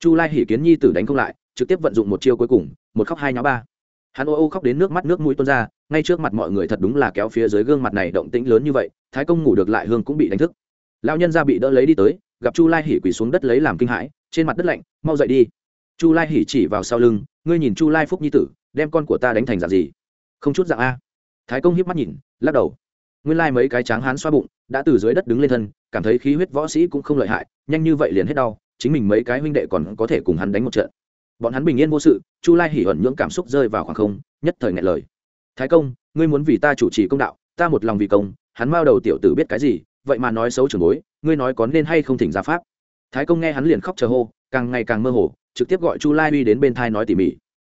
Chu lai hỉ kiến nhi tử đánh không lại, trực tiếp vận dụng một chiêu cuối cùng, một khóc hai nháo ba. Hắn ô ô khóc đến nước mắt nước mũi tuôn ra, ngay trước mặt mọi người thật đúng là kéo phía dưới gương mặt này động tĩnh lớn như vậy, thái công ngủ được lại hương cũng bị đánh thức. Lão nhân ra bị đỡ lấy đi tới, gặp chu lai hỉ quỳ xuống đất lấy làm kinh hãi, trên mặt đất lạnh, mau dậy đi. Chu lai hỉ chỉ vào sau lưng, ngươi nhìn chu lai phúc nhi tử, đem con của ta đánh thành dạng gì? Không chút dạng a thái công hiếp mắt nhìn, lắc đầu. Nguyên lai mấy cái tráng hán xoa bụng, đã từ dưới đất đứng lên thân, cảm thấy khí huyết võ sĩ cũng không lợi hại, nhanh như vậy liền hết đau, chính mình mấy cái huynh đệ còn có thể cùng hắn đánh một trận. Bọn hắn bình yên vô sự, chu lai hỉ ẩn nhưỡng cảm xúc rơi vào khoảng không, nhất thời ngại lời. Thái công, ngươi muốn vì ta chủ trì công đạo, ta một lòng vì công, hắn mao đầu tiểu tử biết cái gì, vậy mà nói xấu trường bối, ngươi nói có nên hay không thỉnh ra pháp? Thái công nghe hắn liền khóc chờ hô, càng ngày càng mơ hồ, trực tiếp gọi chu lai uy đến bên thai nói tỉ mỉ.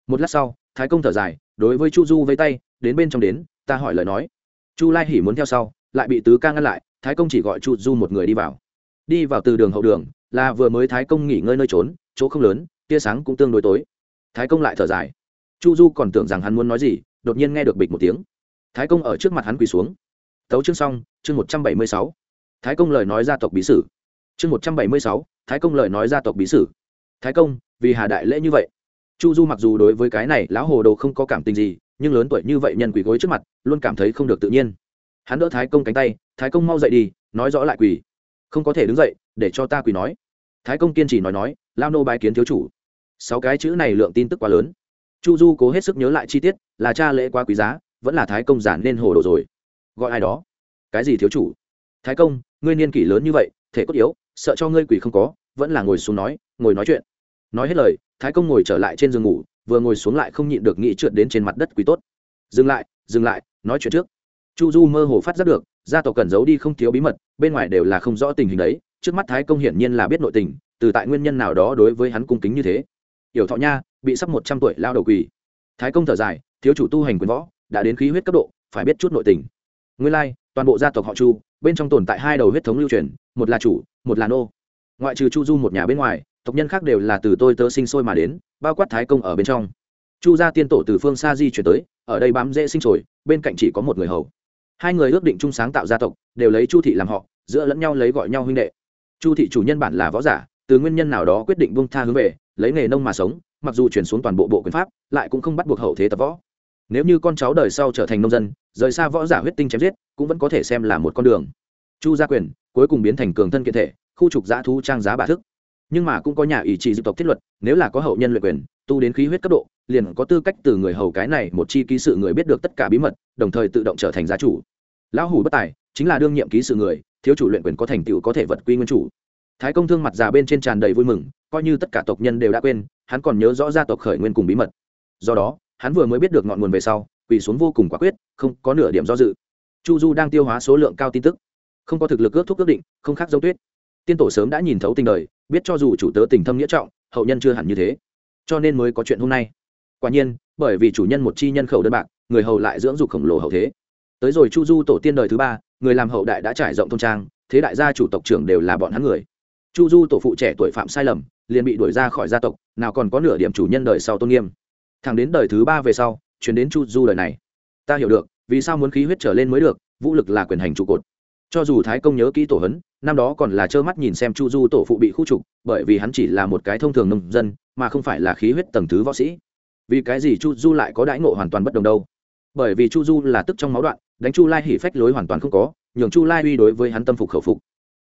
Một lát sau, thái công thở dài, đối với chu du vây tay, đến bên trong đến ta hỏi lời nói. Chu lai hỉ muốn theo sau, lại bị tứ ca ngăn lại, thái công chỉ gọi chu du một người đi vào. Đi vào từ đường hậu đường, là vừa mới thái công nghỉ ngơi nơi trốn, chỗ không lớn, tia sáng cũng tương đối tối. Thái công lại thở dài. Chu du còn tưởng rằng hắn muốn nói gì, đột nhiên nghe được bịch một tiếng. Thái công ở trước mặt hắn quỳ xuống. Tấu chương xong, chương một trăm bảy mươi sáu. Thái công lời nói gia tộc bí sử. Chương một trăm bảy mươi sáu, thái công lời nói gia tộc bí sử. Thái công, vì hà đại lễ như vậy. Chu du mặc dù đối với cái này, lão hồ đồ không có cảm tình gì nhưng lớn tuổi như vậy nhân quỳ gối trước mặt, luôn cảm thấy không được tự nhiên. Hắn đỡ thái công cánh tay, thái công mau dậy đi, nói rõ lại quỳ không có thể đứng dậy, để cho ta quỳ nói. Thái công kiên trì nói nói, lao nô bái kiến thiếu chủ. Sáu cái chữ này lượng tin tức quá lớn. Chu du cố hết sức nhớ lại chi tiết, là cha lễ quá quý giá, vẫn là thái công giản nên hồ đồ rồi. Gọi ai đó? Cái gì thiếu chủ? Thái công, ngươi niên kỷ lớn như vậy, thể cốt yếu, sợ cho ngươi quỷ không có, vẫn là ngồi xuống nói, ngồi nói chuyện. Nói hết lời, thái công ngồi trở lại trên giường ngủ vừa ngồi xuống lại không nhịn được nghĩ trượt đến trên mặt đất quý tốt. Dừng lại dừng lại, nói chuyện trước. Chu du mơ hồ phát giác được, gia tộc cần giấu đi không thiếu bí mật, bên ngoài đều là không rõ tình hình đấy, trước mắt thái công hiển nhiên là biết nội tình, từ tại nguyên nhân nào đó đối với hắn cung kính như thế. Yểu thọ nha, bị sắp một trăm tuổi lao đầu quỳ thái công thở dài, thiếu chủ tu hành quyền võ, đã đến khí huyết cấp độ, phải biết chút nội tình. Nguyên lai, toàn bộ gia tộc họ chu, bên trong tồn tại hai đầu huyết thống lưu truyền, một là chủ, một là nô. Ngoại trừ chu du một nhà bên ngoài tộc nhân khác đều là từ tôi tớ sinh sôi mà đến, bao quát thái công ở bên trong. Chu gia tiên tổ từ phương xa di chuyển tới, ở đây bám dễ sinh sôi, bên cạnh chỉ có một người hầu. Hai người ước định chung sáng tạo gia tộc, đều lấy chu thị làm họ, giữa lẫn nhau lấy gọi nhau huynh đệ. Chu thị chủ nhân bản là võ giả, từ nguyên nhân nào đó quyết định buông tha hướng về, lấy nghề nông mà sống, mặc dù chuyển xuống toàn bộ bộ quyền pháp, lại cũng không bắt buộc hậu thế tập võ. Nếu như con cháu đời sau trở thành nông dân, rời xa võ giả huyết tinh chém giết, cũng vẫn có thể xem là một con đường. Chu gia quyền cuối cùng biến thành cường thân kiện thể, khu trục giã thu trang giá bà thức nhưng mà cũng có nhà ý chỉ dự tộc thiết luật, nếu là có hậu nhân luyện quyền, tu đến khí huyết cấp độ, liền có tư cách từ người hầu cái này một chi ký sự người biết được tất cả bí mật, đồng thời tự động trở thành gia chủ. Lão hủ bất tài, chính là đương nhiệm ký sự người, thiếu chủ luyện quyền có thành tựu có thể vật quy nguyên chủ. Thái công thương mặt già bên trên tràn đầy vui mừng, coi như tất cả tộc nhân đều đã quên, hắn còn nhớ rõ gia tộc khởi nguyên cùng bí mật. Do đó, hắn vừa mới biết được ngọn nguồn về sau, quỳ xuống vô cùng quả quyết, không có nửa điểm do dự. Chu du đang tiêu hóa số lượng cao tin tức. Không có thực lực ước thúc ước định, không khác dấu tuyết. Tiên tổ sớm đã nhìn thấu tình đời biết cho dù chủ tớ tình thâm nghĩa trọng, hậu nhân chưa hẳn như thế. Cho nên mới có chuyện hôm nay. Quả nhiên, bởi vì chủ nhân một chi nhân khẩu đơn bạc, người hầu lại dưỡng dục khổng lồ hậu thế. Tới rồi chu du tổ tiên đời thứ ba, người làm hậu đại đã trải rộng thôn trang, thế đại gia chủ tộc trưởng đều là bọn hắn người. Chu du tổ phụ trẻ tuổi phạm sai lầm, liền bị đuổi ra khỏi gia tộc, nào còn có nửa điểm chủ nhân đời sau tôn nghiêm. Thẳng đến đời thứ ba về sau, chuyển đến chu du đời này. Ta hiểu được, vì sao muốn khí huyết trở lên mới được, vũ lực là quyền hành trụ cột cho dù thái công nhớ kỹ tổ hấn, năm đó còn là trơ mắt nhìn xem chu du tổ phụ bị khu trục, bởi vì hắn chỉ là một cái thông thường nông dân, mà không phải là khí huyết tầng thứ võ sĩ. Vì cái gì chu du lại có đãi ngộ hoàn toàn bất đồng đâu? Bởi vì chu du là tức trong máu đoạn, đánh chu lai hỉ phách lối hoàn toàn không có, nhường chu lai uy đối với hắn tâm phục khẩu phục.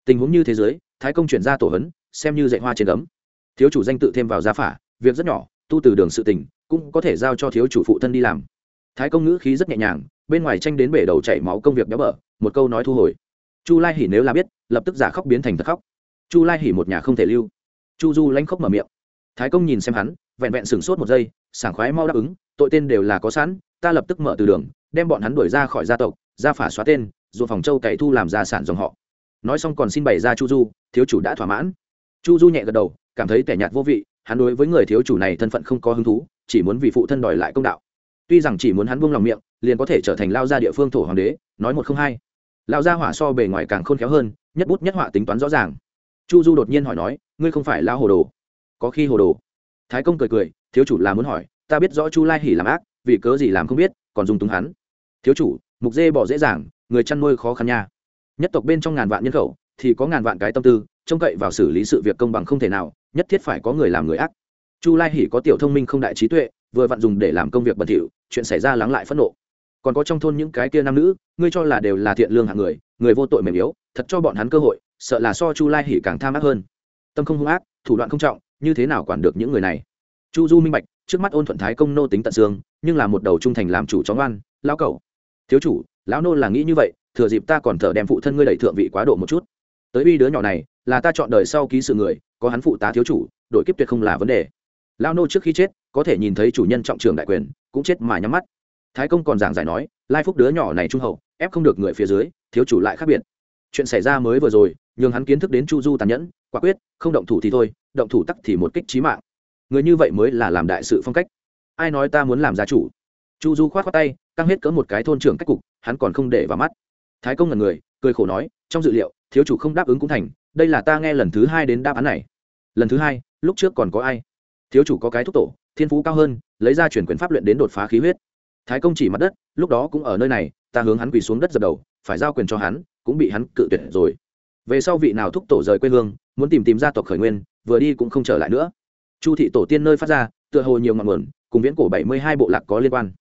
Tình huống như thế giới, thái công chuyển ra tổ hấn, xem như dạy hoa trên ấm thiếu chủ danh tự thêm vào gia phả, việc rất nhỏ, tu từ đường sự tình, cũng có thể giao cho thiếu chủ phụ thân đi làm. Thái công ngữ khí rất nhẹ nhàng, bên ngoài tranh đến bể đầu chảy máu công việc béo bở, một câu nói thu hồi chu lai hỉ nếu là biết, lập tức giả khóc biến thành thật khóc. Chu lai hỉ một nhà không thể lưu. Chu du lanh khóc mở miệng. Thái công nhìn xem hắn, vẹn vẹn sửng sốt một giây, sảng khoái mau đáp ứng, tội tên đều là có sẵn, ta lập tức mở từ đường, đem bọn hắn đuổi ra khỏi gia tộc, ra phả xóa tên dù phòng châu cậy thu làm gia sản dòng họ. Nói xong còn xin bày ra chu du, thiếu chủ đã thỏa mãn. Chu du nhẹ gật đầu, cảm thấy tẻ nhạt vô vị, hắn đối với người thiếu chủ này thân phận không có hứng thú, chỉ muốn vì phụ thân đòi lại công đạo. Tuy rằng chỉ muốn hắn buông lòng miệng, liền có thể trở thành lao gia địa phương thổ hoàng đế, nói một không hai. Lão gia hỏa so bề ngoài càng khôn khéo hơn, nhất bút nhất họa tính toán rõ ràng. Chu du đột nhiên hỏi nói, ngươi không phải lao hồ đồ? Có khi hồ đồ. Thái công cười cười, thiếu chủ là muốn hỏi, ta biết rõ chu lai hỉ làm ác, vì cớ gì làm không biết, còn dùng túng hắn. Thiếu chủ, mục dê bỏ dễ dàng, người chăn nuôi khó khăn nha. Nhất tộc bên trong ngàn vạn nhân khẩu, thì có ngàn vạn cái tâm tư, trông cậy vào xử lý sự việc công bằng không thể nào, nhất thiết phải có người làm người ác. Chu lai hỉ có tiểu thông minh không đại trí tuệ, vừa vặn dùng để làm công việc bẩn thỉu, chuyện xảy ra lắng lại phẫn nộ còn có trong thôn những cái kia nam nữ, ngươi cho là đều là thiện lương hạng người người vô tội mềm yếu, thật cho bọn hắn cơ hội, sợ là so chu lai hỉ càng tham ác hơn. Tâm không hung ác, thủ đoạn không trọng, như thế nào quản được những người này? Chu du minh bạch, trước mắt ôn thuận thái công nô tính tận xương, nhưng là một đầu trung thành làm chủ chó ngoan lao cầu thiếu chủ, lão nô là nghĩ như vậy, thừa dịp ta còn thở đem phụ thân ngươi đẩy thượng vị quá độ một chút. Tới uy đứa nhỏ này, là ta chọn đời sau ký sự người, có hắn phụ tá thiếu chủ đội kiếp tuyệt không là vấn đề. Lao nô trước khi chết, có thể nhìn thấy chủ nhân trọng trường đại quyền, cũng chết mà nhắm mắt thái công còn giảng giải nói, lai phúc đứa nhỏ này trung hậu, ép không được người phía dưới, thiếu chủ lại khác biệt. Chuyện xảy ra mới vừa rồi, nhường hắn kiến thức đến chu du tàn nhẫn, quả quyết, không động thủ thì thôi, động thủ tắc thì một kích trí mạng. Người như vậy mới là làm đại sự phong cách. Ai nói ta muốn làm gia chủ? Chu du khoát khoát tay, căng hết cỡ một cái thôn trưởng cách cục, hắn còn không để vào mắt. Thái công là người, cười khổ nói, trong dự liệu, thiếu chủ không đáp ứng cũng thành, đây là ta nghe lần thứ hai đến đáp án này. Lần thứ hai, lúc trước còn có ai? Thiếu chủ có cái thúc tổ, thiên phú cao hơn, lấy ra chuyển quyền pháp luyện đến đột phá khí huyết thái công chỉ mặt đất, lúc đó cũng ở nơi này, ta hướng hắn quỳ xuống đất dập đầu, phải giao quyền cho hắn, cũng bị hắn cự tuyệt rồi. Về sau vị nào thúc tổ rời quê hương, muốn tìm tìm gia tộc khởi nguyên, vừa đi cũng không trở lại nữa. Chu thị tổ tiên nơi phát ra, tựa hồ nhiều ngọn nguồn, cùng viễn cổ bảy mươi hai bộ lạc có liên quan.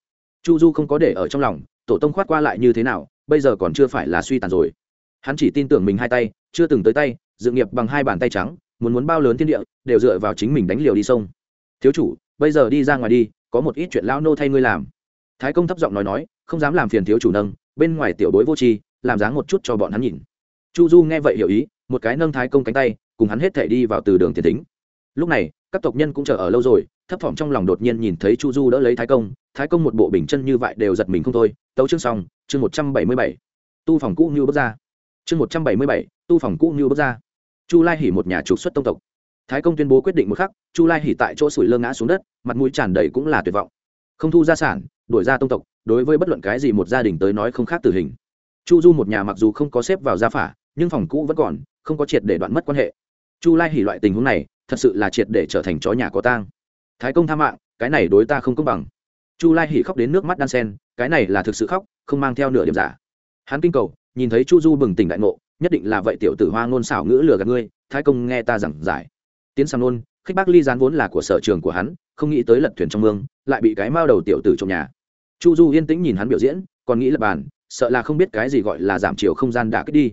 Chu du không có để ở trong lòng, tổ tông khoát qua lại như thế nào, bây giờ còn chưa phải là suy tàn rồi. Hắn chỉ tin tưởng mình hai tay, chưa từng tới tay dự nghiệp bằng hai bàn tay trắng, muốn muốn bao lớn thiên địa, đều dựa vào chính mình đánh liều đi sông. Thiếu chủ, bây giờ đi ra ngoài đi, có một ít chuyện lão nô thay ngươi làm thái công thấp giọng nói nói, không dám làm phiền thiếu chủ nâng, bên ngoài tiểu bối vô tri, làm dáng một chút cho bọn hắn nhìn. Chu du nghe vậy hiểu ý, một cái nâng thái công cánh tay, cùng hắn hết thể đi vào từ đường tiền tính lúc này, các tộc nhân cũng chờ ở lâu rồi, thấp thỏm trong lòng đột nhiên nhìn thấy chu du đỡ lấy thái công thái công một bộ bình chân như vậy đều giật mình không thôi, tấu chương xong, chương một trăm bảy mươi bảy. Tu phòng cũ như bước ra. Chương một trăm bảy mươi bảy, tu phòng cũ như bước ra. Chu lai hỉ một nhà trục xuất tông tộc. Thái công tuyên bố quyết định một khắc, chu lai hỉ tại chỗ sủi lơ ngã xuống đất, mặt mũi tràn đầy cũng là tuyệt vọng. Không thu gia sản đuổi ra tông tộc, đối với bất luận cái gì một gia đình tới nói không khác tử hình. Chu du một nhà mặc dù không có xếp vào gia phả, nhưng phòng cũ vẫn còn, không có triệt để đoạn mất quan hệ. Chu lai hỉ loại tình huống này, thật sự là triệt để trở thành chó nhà có tang. Thái công tha mạng, cái này đối ta không công bằng. Chu lai hỉ khóc đến nước mắt đan sen, cái này là thực sự khóc, không mang theo nửa điểm giả. Hắn kinh cầu, nhìn thấy chu du bừng tỉnh đại ngộ, nhất định là vậy tiểu tử hoa ngôn xảo ngữ lừa gạt ngươi, thái công nghe ta giảng giải. Tiến sang nôn, khích bác ly gián vốn là của sở trường của hắn không nghĩ tới lật thuyền trong mương, lại bị cái mao đầu tiểu tử trong nhà. Chu du yên tĩnh nhìn hắn biểu diễn, còn nghĩ là bàn, sợ là không biết cái gì gọi là giảm chiều không gian đã kích đi.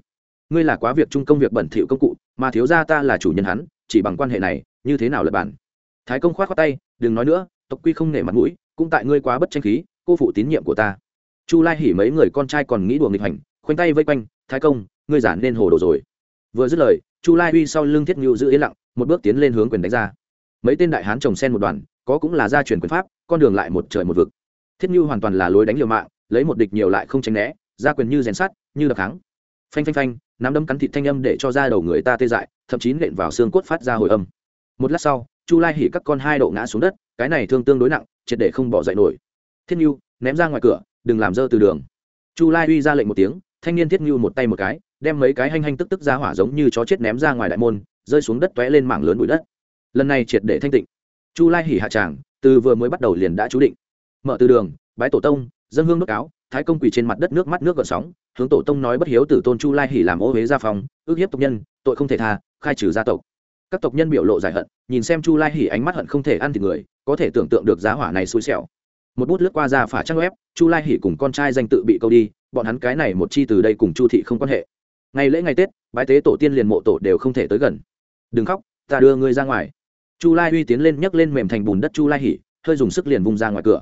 Ngươi là quá việc chung công việc bẩn thỉu công cụ, mà thiếu gia ta là chủ nhân hắn, chỉ bằng quan hệ này, như thế nào lật bàn? Thái công khoát khoát tay, đừng nói nữa, tộc quy không nể mặt mũi, cũng tại ngươi quá bất tranh khí, cô phụ tín nhiệm của ta. Chu lai hỉ mấy người con trai còn nghĩ đùa nghịch hành, khoanh tay vây quanh, thái công, ngươi giản nên hồ đồ rồi. Vừa dứt lời, chu lai uy sau lưng thiết ngưu giữ yên lặng, một bước tiến lên hướng quyền đánh ra mấy tên đại hán trồng sen một đoàn, có cũng là gia truyền quyền pháp, con đường lại một trời một vực. Thiết ngưu hoàn toàn là lối đánh liều mạng, lấy một địch nhiều lại không tránh né, ra quyền như rèn sắt, như đập thắng. Phanh phanh phanh, nắm đấm cắn thịt thanh âm để cho ra đầu người ta tê dại, thậm chí nện vào xương cốt phát ra hồi âm. Một lát sau, chu lai hỉ các con hai độ ngã xuống đất, cái này thương tương đối nặng, triệt để không bỏ dậy nổi. Thiết như, ném ra ngoài cửa, đừng làm dơ từ đường. Chu lai uy ra lệnh một tiếng, thanh niên thiết như một tay một cái, đem mấy cái hanh hanh tức tức ra hỏa giống như chó chết ném ra ngoài đại môn, rơi xuống đất t lên mảng lớn bụi đất lần này triệt để thanh tịnh. Chu lai hỉ hạ tràng từ vừa mới bắt đầu liền đã chú định. Mở từ đường, bái tổ tông, dân hương nước áo, thái công quỳ trên mặt đất nước mắt nước gợn sóng, hướng tổ tông nói bất hiếu tử tôn chu lai hỉ làm ô huế gia phòng ước hiếp tộc nhân, tội không thể tha, khai trừ gia tộc. Các tộc nhân biểu lộ giải hận, nhìn xem chu lai hỉ ánh mắt hận không thể ăn thịt người, có thể tưởng tượng được giá hỏa này xui xẻo. Một bút lướt qua ra phả trang web, chu lai hỉ cùng con trai danh tự bị câu đi, bọn hắn cái này một chi từ đây cùng chu thị không quan hệ. Ngày lễ ngày tết, bái tế tổ tiên liền mộ tổ đều không thể tới gần. Đừng khóc, ta đưa ngươi ra ngoài chu lai uy tiến lên nhấc lên mềm thành bùn đất chu lai hỉ, hơi dùng sức liền vung ra ngoài cửa.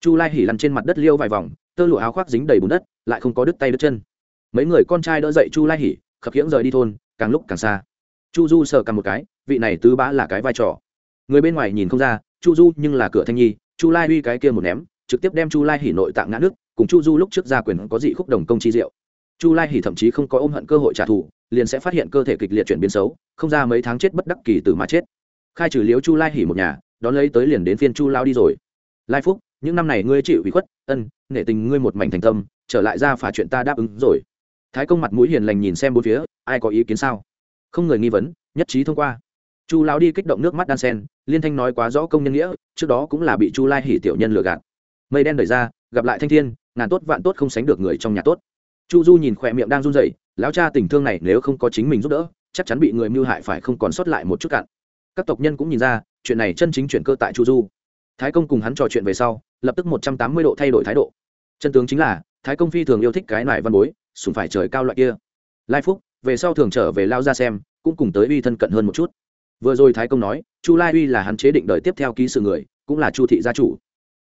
Chu lai hỉ lăn trên mặt đất liêu vài vòng, tơ lụa áo khoác dính đầy bùn đất, lại không có đứt tay đứt chân. Mấy người con trai đỡ dậy chu lai hỉ, khập khiễng rời đi thôn, càng lúc càng xa. Chu du sờ cầm một cái, vị này tứ bá là cái vai trò. Người bên ngoài nhìn không ra, chu du nhưng là cửa thanh nhi, chu lai uy cái kia một ném, trực tiếp đem chu lai hỉ nội tạng ngã nước cùng chu du lúc trước ra quyền có dị khúc đồng công chi diệu. Chu lai hỉ thậm chí không có ôm hận cơ hội trả thù, liền sẽ phát hiện cơ thể kịch liệt chuyển biến xấu, không ra mấy tháng chết bất đắc kỳ từ mà chết khai trừ liếu chu lai hỉ một nhà, đón lấy tới liền đến phiên chu lao đi rồi. Lai phúc, những năm này ngươi chịu ủy khuất, ân, nể tình ngươi một mảnh thành tâm, trở lại ra phả chuyện ta đáp ứng rồi. Thái công mặt mũi hiền lành nhìn xem bốn phía, ai có ý kiến sao? Không người nghi vấn, nhất trí thông qua. Chu lão đi kích động nước mắt đan sen, liên thanh nói quá rõ công nhân nghĩa, trước đó cũng là bị chu lai hỉ tiểu nhân lừa gạt. Mây đen đời ra, gặp lại thanh thiên, ngàn tốt vạn tốt không sánh được người trong nhà tốt. Chu du nhìn khỏe miệng đang run rẩy, lão cha tình thương này nếu không có chính mình giúp đỡ, chắc chắn bị người mưu hại phải không còn sót lại một chút cạn các tộc nhân cũng nhìn ra, chuyện này chân chính chuyển cơ tại chu du. Thái công cùng hắn trò chuyện về sau, lập tức một trăm tám mươi độ thay đổi thái độ. Chân tướng chính là, thái công phi thường yêu thích cái nải văn bối, sùng phải trời cao loại kia. Lai phúc, về sau thường trở về lao ra xem, cũng cùng tới uy thân cận hơn một chút. Vừa rồi thái công nói, chu lai uy là hắn chế định đời tiếp theo ký sự người, cũng là chu thị gia chủ.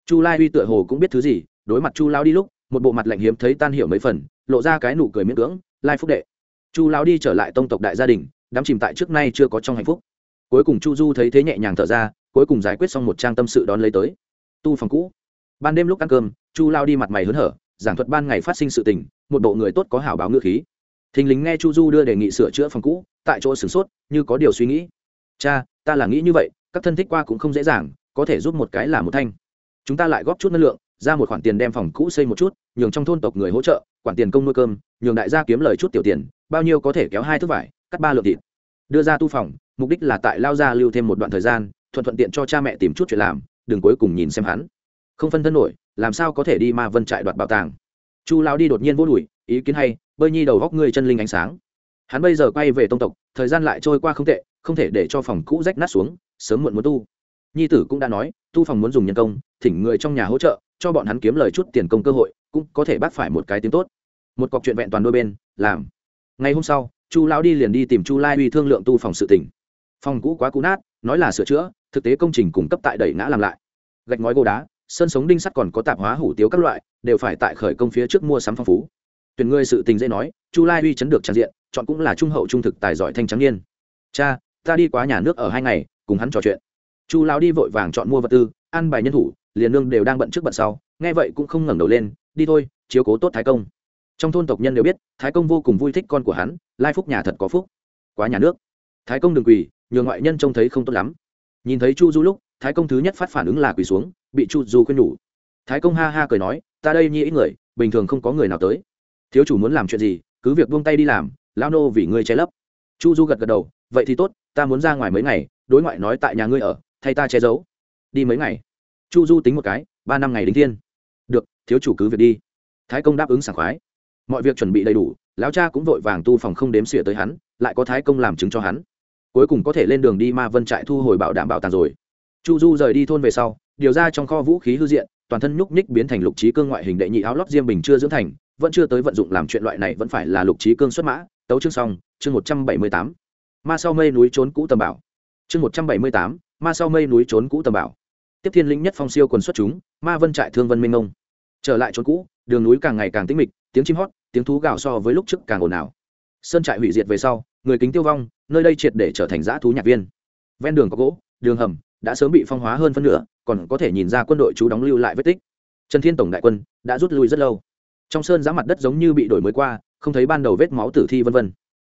Chu lai uy tựa hồ cũng biết thứ gì, đối mặt chu lao đi lúc, một bộ mặt lạnh hiếm thấy tan hiểu mấy phần, lộ ra cái nụ cười miễn cưỡng, lai phúc đệ. Chu lao đi trở lại tông tộc đại gia đình đám chìm tại trước nay chưa có trong hạnh phúc cuối cùng chu du thấy thế nhẹ nhàng thở ra, cuối cùng giải quyết xong một trang tâm sự đón lấy tới. Tu phòng cũ. Ban đêm lúc ăn cơm, chu lao đi mặt mày hớn hở, giảng thuật ban ngày phát sinh sự tình, một bộ người tốt có hảo báo ngựa khí. Thình lính nghe chu du đưa đề nghị sửa chữa phòng cũ, tại chỗ sửng sốt, như có điều suy nghĩ. Cha, ta là nghĩ như vậy, các thân thích qua cũng không dễ dàng, có thể giúp một cái là một thanh. Chúng ta lại góp chút năng lượng, ra một khoản tiền đem phòng cũ xây một chút, nhường trong thôn tộc người hỗ trợ, quản tiền công nuôi cơm, nhường đại gia kiếm lời chút tiểu tiền, bao nhiêu có thể kéo hai thước vải, cắt ba lượng thịt. Đưa ra tu phòng mục đích là tại lao gia lưu thêm một đoạn thời gian, thuận thuận tiện cho cha mẹ tìm chút chuyện làm, đừng cuối cùng nhìn xem hắn. Không phân thân nổi, làm sao có thể đi ma vân trại đoạt bảo tàng? Chu lao đi đột nhiên vô đùi ý kiến hay, bơi nhi đầu góc ngươi chân linh ánh sáng. Hắn bây giờ quay về tông tộc, thời gian lại trôi qua không tệ, không thể để cho phòng cũ rách nát xuống, sớm muộn muốn tu. Nhi tử cũng đã nói, tu phòng muốn dùng nhân công, thỉnh người trong nhà hỗ trợ, cho bọn hắn kiếm lời chút tiền công cơ hội, cũng có thể bác phải một cái tiếng tốt. Một cọc chuyện vẹn toàn đôi bên, làm. Ngày hôm sau, chu lão đi liền đi tìm chu lai uy thương lượng tu phòng sự tỉnh phòng cũ quá cũ nát, nói là sửa chữa, thực tế công trình cung cấp tại đẩy ngã làm lại. Gạch ngói gỗ đá, sơn sống đinh sắt còn có tạp hóa hủ tiếu các loại, đều phải tại khởi công phía trước mua sắm phong phú. Tuyển ngươi sự tình dễ nói, chu lai uy chấn được trang diện, chọn cũng là trung hậu trung thực tài giỏi thanh trắng niên. Cha, ta đi quá nhà nước ở hai ngày, cùng hắn trò chuyện. Chu lão đi vội vàng chọn mua vật tư, ăn bài nhân thủ, liền nương đều đang bận trước bận sau, nghe vậy cũng không ngẩng đầu lên, đi thôi, chiếu cố tốt thái công. Trong thôn tộc nhân đều biết, thái công vô cùng vui thích con của hắn, lai phúc nhà thật có phúc. Quá nhà nước. Thái công đừng quỳ nhờ ngoại nhân trông thấy không tốt lắm. Nhìn thấy chu du lúc, thái công thứ nhất phát phản ứng là quỳ xuống, bị chu du khuyên nhủ. Thái công ha ha cười nói, ta đây như ít người, bình thường không có người nào tới. Thiếu chủ muốn làm chuyện gì, cứ việc buông tay đi làm lao nô vì ngươi che lấp. Chu du gật gật đầu, vậy thì tốt, ta muốn ra ngoài mấy ngày, đối ngoại nói tại nhà ngươi ở, thay ta che giấu. Đi mấy ngày. Chu du tính một cái, ba năm ngày đính thiên. Được, thiếu chủ cứ việc đi. Thái công đáp ứng sảng khoái. Mọi việc chuẩn bị đầy đủ, lão cha cũng vội vàng tu phòng không đếm xỉa tới hắn, lại có thái công làm chứng cho hắn cuối cùng có thể lên đường đi ma vân trại thu hồi bảo đảm bảo tàng rồi. Chu du rời đi thôn về sau, điều ra trong kho vũ khí hư diện, toàn thân nhúc nhích biến thành lục trí cương ngoại hình đệ nhị áo lót diêm bình chưa dưỡng thành, vẫn chưa tới vận dụng làm chuyện loại này vẫn phải là lục trí cương xuất mã. Tấu chương xong, chương một trăm bảy mươi tám. Ma sau mây núi trốn cũ tầm bảo. Chương một trăm bảy mươi tám, ma sau mây núi trốn cũ tầm bảo. Tiếp thiên linh nhất phong siêu quần xuất chúng, ma vân trại thương vân minh ông trở lại trốn cũ, đường núi càng ngày càng tĩnh mịch, tiếng chim hót, tiếng thú gào so với lúc trước càng ồn ào. Sơn trại hủy diệt về sau, người kính tiêu vong nơi đây triệt để trở thành dã thú nhạc viên. Ven đường có gỗ, đường hầm, đã sớm bị phong hóa hơn phân nửa, còn có thể nhìn ra quân đội chú đóng lưu lại vết tích. Trần thiên tổng đại quân đã rút lui rất lâu. Trong sơn giá mặt đất giống như bị đổi mới qua, không thấy ban đầu vết máu tử thi vân vân.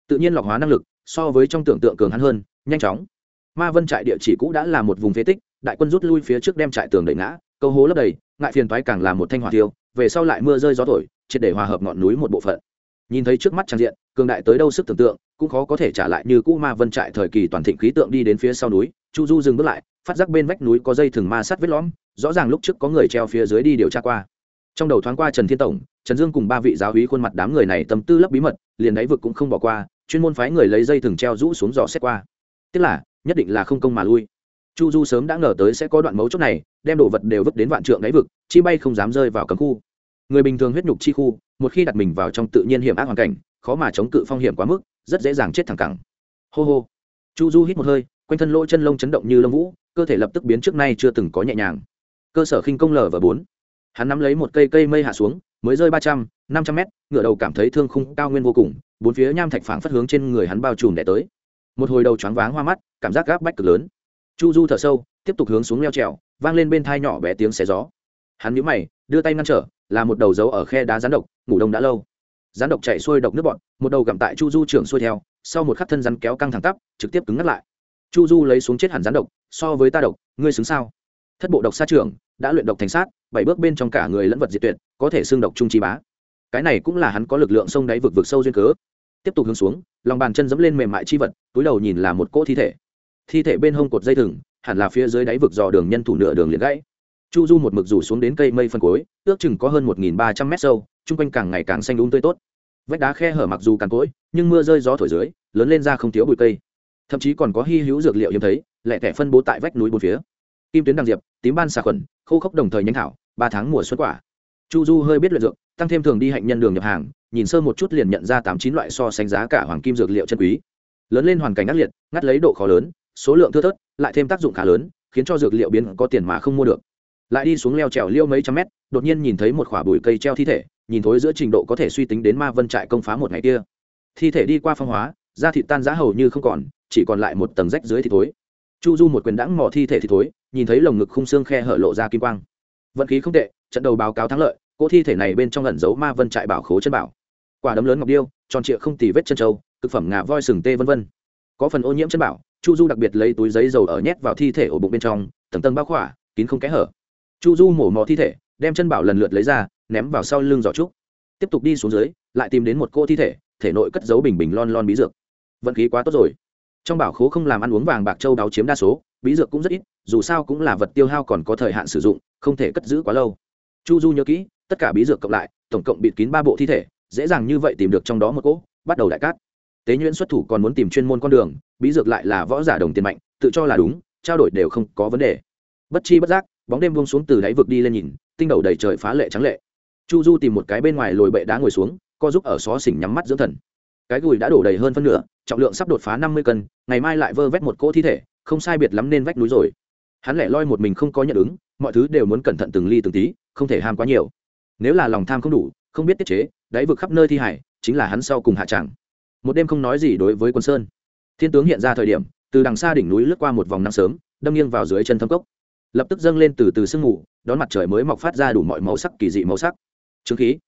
Tự nhiên lọc hóa năng lực, so với trong tưởng tượng cường hắn hơn, nhanh chóng. Ma vân trại địa chỉ cũ đã là một vùng phế tích, đại quân rút lui phía trước đem trại tường đẩy ngã, câu hố lấp đầy, ngại phiền toái càng là một thanh hỏa tiêu về sau lại mưa rơi gió thổi, triệt để hòa hợp ngọn núi một bộ phận nhìn thấy trước mắt trang diện, cường đại tới đâu sức tưởng tượng, cũng khó có thể trả lại như cũ ma vân trại thời kỳ toàn thịnh khí tượng đi đến phía sau núi, chu du dừng bước lại, phát giác bên vách núi có dây thừng ma sát vết lõm, rõ ràng lúc trước có người treo phía dưới đi điều tra qua. Trong đầu thoáng qua trần thiên tổng, trần dương cùng ba vị giáo hí khuôn mặt đám người này tâm tư lấp bí mật, liền đáy vực cũng không bỏ qua, chuyên môn phái người lấy dây thừng treo rũ xuống dò xét qua. Tức là, nhất định là không công mà lui. Chu du sớm đã ngờ tới sẽ có đoạn mấu chốt này, đem đồ vật đều vứt đến vạn trượng đáy vực, chi bay không dám rơi vào cấm khu. Người bình thường huyết nhục chi khu một khi đặt mình vào trong tự nhiên hiểm ác hoàn cảnh, khó mà chống cự phong hiểm quá mức, rất dễ dàng chết thẳng cẳng. Hô hô. Chu du hít một hơi, quanh thân lỗ chân lông chấn động như lông vũ, cơ thể lập tức biến trước nay chưa từng có nhẹ nhàng. Cơ sở khinh công lở và bốn. Hắn nắm lấy một cây cây mây hạ xuống, mới rơi ba trăm, năm trăm mét ngựa đầu cảm thấy thương khung cao nguyên vô cùng, bốn phía nham thạch phảng phất hướng trên người hắn bao trùm đẻ tới. Một hồi đầu choáng váng hoa mắt, cảm giác gáp bách cực lớn. Chu du thở sâu, tiếp tục hướng xuống leo trèo, vang lên bên thai nhỏ bé tiếng xé gió hắn nhíu mày, đưa tay ngăn trở, là một đầu dấu ở khe đá rắn độc, ngủ đông đã lâu. Rắn độc chạy xuôi độc nước bọn một đầu gặm tại chu du trưởng xuôi theo, sau một khắc thân rắn kéo căng thẳng tắp, trực tiếp cứng ngắt lại. Chu du lấy xuống chết hẳn rắn độc, so với ta độc, ngươi xứng sao? Thất bộ độc xa trưởng, đã luyện độc thành sát, bảy bước bên trong cả người lẫn vật diệt tuyệt, có thể xương độc trung trí bá. Cái này cũng là hắn có lực lượng sông đáy vực vực sâu duyên cớ. Tiếp tục hướng xuống, lòng bàn chân dẫm lên mềm mại chi vật, túi đầu nhìn là một cỗ thi thể. Thi thể bên hông cột dây thừng, hẳn là phía dưới đáy vực dò đường nhân thủ nửa đường liền gãy chu du một mực rủ xuống đến cây mây phân cối, ước chừng có hơn một nghìn ba trăm mét sâu, chung quanh càng ngày càng xanh đúng tươi tốt. Vách đá khe hở mặc dù càng cỗi, nhưng mưa rơi gió thổi dưới, lớn lên ra không thiếu bụi cây. Thậm chí còn có hy hữu dược liệu hiếm thấy lẹ tẻ phân bố tại vách núi bốn phía. Kim tuyến đằng diệp, tím ban xà khuẩn, khô khốc đồng thời nhánh thảo, ba tháng mùa xuất quả. Chu du hơi biết luyện dược, tăng thêm thường đi hạnh nhân đường nhập hàng, nhìn sơ một chút liền nhận ra tám chín loại so sánh giá cả hoàng kim dược liệu chân quý. Lớn lên hoàn cảnh ác liệt, ngắt lấy độ khó lớn, số lượng thưa thớt, lại thêm tác dụng khá lớn, khiến cho dược liệu biến có tiền mà không mua được lại đi xuống leo trèo liêu mấy trăm mét, đột nhiên nhìn thấy một khoả bụi cây treo thi thể, nhìn thối giữa trình độ có thể suy tính đến ma vân trại công phá một ngày kia. Thi thể đi qua phong hóa, da thịt tan giá hầu như không còn, chỉ còn lại một tầng rách dưới thì thối. Chu du một quyền đãng mò thi thể thì thối, nhìn thấy lồng ngực khung xương khe hở lộ ra kim quang. Vận khí không tệ, trận đầu báo cáo thắng lợi, cỗ thi thể này bên trong lẩn giấu ma vân trại bảo khố chân bảo. Quả đấm lớn ngọc điêu, tròn trịa không tì vết chân trâu thực phẩm ngà voi sừng tê vân vân. Có phần ô nhiễm chân bảo, chu du đặc biệt lấy túi giấy dầu ở nhét vào thi thể ổ bụng bên trong, tầng tầng bao khỏa, kín không kẽ hở chu du mổ mò thi thể, đem chân bảo lần lượt lấy ra, ném vào sau lưng giỏ trúc. Tiếp tục đi xuống dưới, lại tìm đến một cô thi thể thể nội cất giấu bình bình lon lon bí dược. Vận khí quá tốt rồi. Trong bảo khố không làm ăn uống vàng bạc châu đáo chiếm đa số, bí dược cũng rất ít, dù sao cũng là vật tiêu hao còn có thời hạn sử dụng, không thể cất giữ quá lâu. Chu du nhớ kỹ, tất cả bí dược cộng lại, tổng cộng bịt kín ba bộ thi thể, dễ dàng như vậy tìm được trong đó một cỗ, bắt đầu đại cát. Tế nhuyễn xuất thủ còn muốn tìm chuyên môn con đường, bí dược lại là võ giả đồng tiền mạnh, tự cho là đúng, trao đổi đều không có vấn đề. Bất chi bất giác bóng đêm buông xuống từ đáy vực đi lên nhìn, tinh đầu đầy trời phá lệ trắng lệ. Chu du tìm một cái bên ngoài lồi bệ đá ngồi xuống, co giúp ở xó xỉnh nhắm mắt dưỡng thần. Cái gùi đã đổ đầy hơn phân nửa, trọng lượng sắp đột phá năm mươi cân, ngày mai lại vơ vét một cỗ thi thể, không sai biệt lắm nên vách núi rồi. Hắn lẻ loi một mình không có nhận ứng, mọi thứ đều muốn cẩn thận từng ly từng tí, không thể ham quá nhiều. Nếu là lòng tham không đủ, không biết tiết chế, đáy vực khắp nơi thi hải, chính là hắn sau cùng hạ tràng một đêm không nói gì đối với quân sơn. Thiên tướng hiện ra thời điểm, từ đằng xa đỉnh núi lướt qua một vòng nắng sớm, đâm nghiêng vào dưới chân thâm cốc lập tức dâng lên từ từ sương mù, đón mặt trời mới mọc phát ra đủ mọi màu sắc kỳ dị màu sắc. Trứng khí.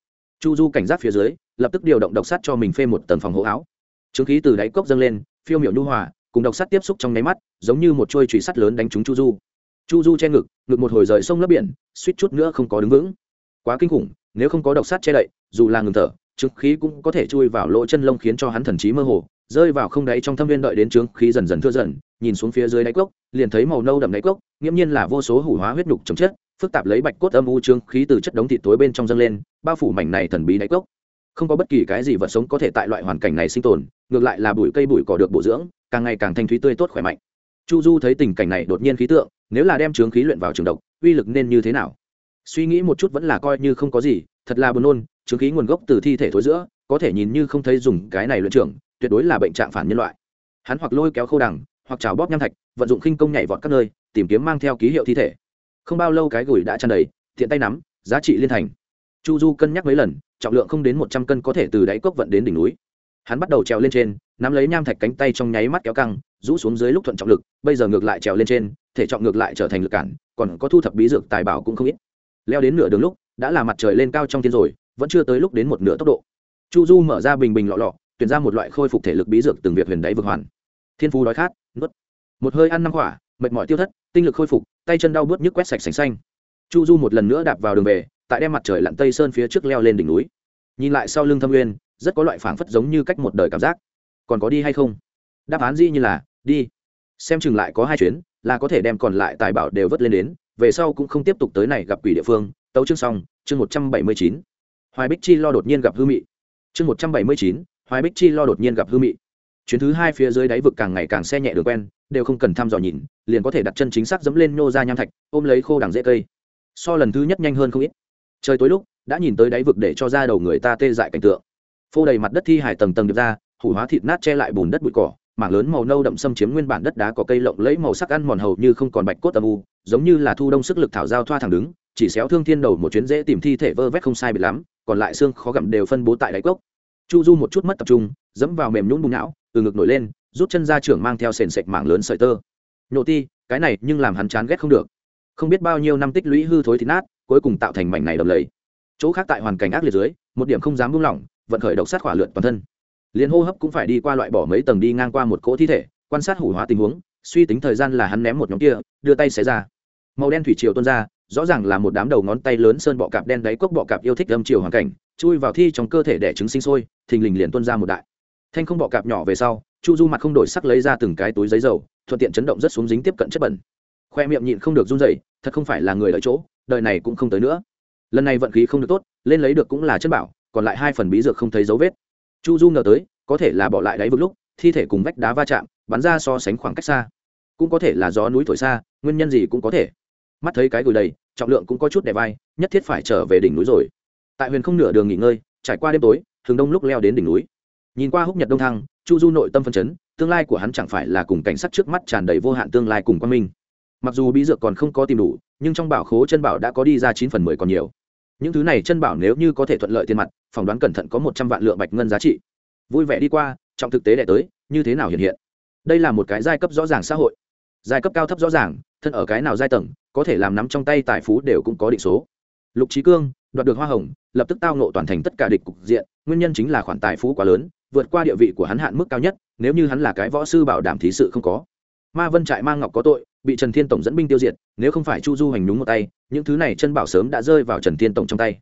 Chu du cảnh giác phía dưới, lập tức điều động độc sắt cho mình phê một tầng phòng hộ áo. Trứng khí từ đáy cốc dâng lên, phiêu miệu nhu hòa, cùng độc sắt tiếp xúc trong nháy mắt, giống như một trôi trụy sắt lớn đánh trúng chu du. Chu du che ngực ngực một hồi rời sông lấp biển, suýt chút nữa không có đứng vững. Quá kinh khủng, nếu không có độc sắt che đậy, dù là ngừng thở trứng khí cũng có thể chui vào lỗ chân lông khiến cho hắn thần trí mơ hồ rơi vào không đáy trong thâm viên đợi đến trướng khí dần dần thưa dần, nhìn xuống phía dưới đáy cốc, liền thấy màu nâu đậm đáy cốc, nghiễm nhiên là vô số hủ hóa huyết nhục chống chết phức tạp lấy bạch cốt âm u trương khí từ chất đống thịt tối bên trong dâng lên, bao phủ mảnh này thần bí đáy cốc. Không có bất kỳ cái gì vật sống có thể tại loại hoàn cảnh này sinh tồn, ngược lại là bụi cây bụi cỏ được bổ dưỡng, càng ngày càng thanh thúy tươi tốt khỏe mạnh. Chu du thấy tình cảnh này đột nhiên khí tượng, nếu là đem trướng khí luyện vào trường độc, uy lực nên như thế nào? Suy nghĩ một chút vẫn là coi như không có gì, thật là buồn nôn, trướng khí nguồn gốc từ thi thể thối giữa, có thể nhìn như không thấy dùng cái này luyện trưởng tuyệt đối là bệnh trạng phản nhân loại. Hắn hoặc lôi kéo khâu đằng, hoặc trào bóp nham thạch, vận dụng khinh công nhảy vọt các nơi, tìm kiếm mang theo ký hiệu thi thể. Không bao lâu cái gùi đã tràn đầy thiện tay nắm, giá trị liên thành. Chu du cân nhắc mấy lần, trọng lượng không đến một trăm cân có thể từ đáy cốc vận đến đỉnh núi. Hắn bắt đầu trèo lên trên, nắm lấy nham thạch cánh tay trong nháy mắt kéo căng, rũ xuống dưới lúc thuận trọng lực, bây giờ ngược lại trèo lên trên, thể trọng ngược lại trở thành lực cản, còn có thu thập bí dược tài bảo cũng không ít. Leo đến nửa đường lúc, đã là mặt trời lên cao trong thiên rồi, vẫn chưa tới lúc đến một nửa tốc độ. Chu du mở ra bình bình lọ lọ tuyển ra một loại khôi phục thể lực bí dược từng việc huyền đáy vực hoàn. Thiên phú đói khát, nuốt. Một hơi ăn năm quả, mệt mỏi tiêu thất, tinh lực khôi phục, tay chân đau bớt nhức quét sạch sành xanh. Chu du một lần nữa đạp vào đường về, tại đem mặt trời lặn tây sơn phía trước leo lên đỉnh núi. Nhìn lại sau lưng thâm nguyên, rất có loại phảng phất giống như cách một đời cảm giác. Còn có đi hay không? Đáp án gì như là, đi. Xem chừng lại có hai chuyến, là có thể đem còn lại tài bảo đều vớt lên đến, về sau cũng không tiếp tục tới này gặp quỷ địa phương. Tấu chương xong, chương một trăm bảy mươi chín. Hoài bích chi lo đột nhiên gặp hư mị. Chương một trăm bảy mươi chín hoài bích chi lo đột nhiên gặp hư mị. Chuyến thứ hai phía dưới đáy vực càng ngày càng xe nhẹ đường quen, đều không cần thăm dò nhìn, liền có thể đặt chân chính xác dẫm lên nhô ra nham thạch, ôm lấy khô đằng dễ cây. So lần thứ nhất nhanh hơn không ít. Trời tối lúc, đã nhìn tới đáy vực để cho ra đầu người ta tê dại cảnh tượng. Phô đầy mặt đất thi hải tầng tầng được ra, hủ hóa thịt nát che lại bùn đất bụi cỏ, mảng lớn màu nâu đậm xâm chiếm nguyên bản đất đá có cây lộng lấy màu sắc ăn mòn hầu như không còn bạch cốt âm u, giống như là thu đông sức lực thảo giao thoa thẳng đứng, chỉ xéo thương thiên đầu một chuyến dễ tìm thi thể vơ vét không sai bị lắm, còn lại xương khó gặm đều phân bố tại đáy cốc chu du một chút mất tập trung, dẫm vào mềm nhún bùng não, từ ngực nổi lên, rút chân ra trưởng mang theo sền sệt mảng lớn sợi tơ. Nhộ ti, cái này nhưng làm hắn chán ghét không được. Không biết bao nhiêu năm tích lũy hư thối thịt nát, cuối cùng tạo thành mảnh này đầm lầy. Chỗ khác tại hoàn cảnh ác liệt dưới, một điểm không dám buông lỏng, vận khởi độc sát hỏa lượn toàn thân. Liền hô hấp cũng phải đi qua loại bỏ mấy tầng đi ngang qua một cỗ thi thể, quan sát hủ hóa tình huống, suy tính thời gian là hắn ném một nhóm kia, đưa tay xé ra. Màu đen thủy triều tuôn ra rõ ràng là một đám đầu ngón tay lớn sơn bọ cạp đen đáy cốc bọ cạp yêu thích âm chiều hoàn cảnh, chui vào thi trong cơ thể để trứng sinh sôi, thình lình liền tuôn ra một đại. Thanh không bọ cạp nhỏ về sau, chu du mặt không đổi sắc lấy ra từng cái túi giấy dầu, thuận tiện chấn động rất xuống dính tiếp cận chất bẩn. Khoe miệng nhịn không được run dậy thật không phải là người ở chỗ, đời này cũng không tới nữa. Lần này vận khí không được tốt, lên lấy được cũng là chất bảo, còn lại hai phần bí dược không thấy dấu vết. Chu du ngờ tới, có thể là bỏ lại đáy vực lúc, thi thể cùng vách đá va chạm, bắn ra so sánh khoảng cách xa. Cũng có thể là gió núi thổi xa, nguyên nhân gì cũng có thể. Mắt thấy cái gửi đầy trọng lượng cũng có chút đè vai, nhất thiết phải trở về đỉnh núi rồi. Tại huyền không nửa đường nghỉ ngơi, trải qua đêm tối thường đông lúc leo đến đỉnh núi. Nhìn qua húc nhật đông thăng, chu du nội tâm phân chấn, tương lai của hắn chẳng phải là cùng cảnh sắc trước mắt tràn đầy vô hạn tương lai cùng quan minh. Mặc dù bí dược còn không có tìm đủ, nhưng trong bảo khố chân bảo đã có đi ra chín phần mười còn nhiều. Những thứ này chân bảo nếu như có thể thuận lợi tiền mặt, phỏng đoán cẩn thận có một trăm vạn lượng bạch ngân giá trị. Vui vẻ đi qua trong thực tế đẻ tới, như thế nào hiện hiện? Đây là một cái giai cấp rõ ràng xã hội. Giai cấp cao thấp rõ ràng thân ở cái nào giai tầng, có thể làm nắm trong tay tài phú đều cũng có định số. Lục trí cương, đoạt được hoa hồng, lập tức tao nộ toàn thành tất cả địch cục diện, nguyên nhân chính là khoản tài phú quá lớn, vượt qua địa vị của hắn hạn mức cao nhất, nếu như hắn là cái võ sư bảo đảm thí sự không có. Ma vân trại mang ngọc có tội, bị trần thiên tổng dẫn binh tiêu diệt, nếu không phải chu du hành nhúng một tay, những thứ này chân bảo sớm đã rơi vào trần thiên tổng trong tay.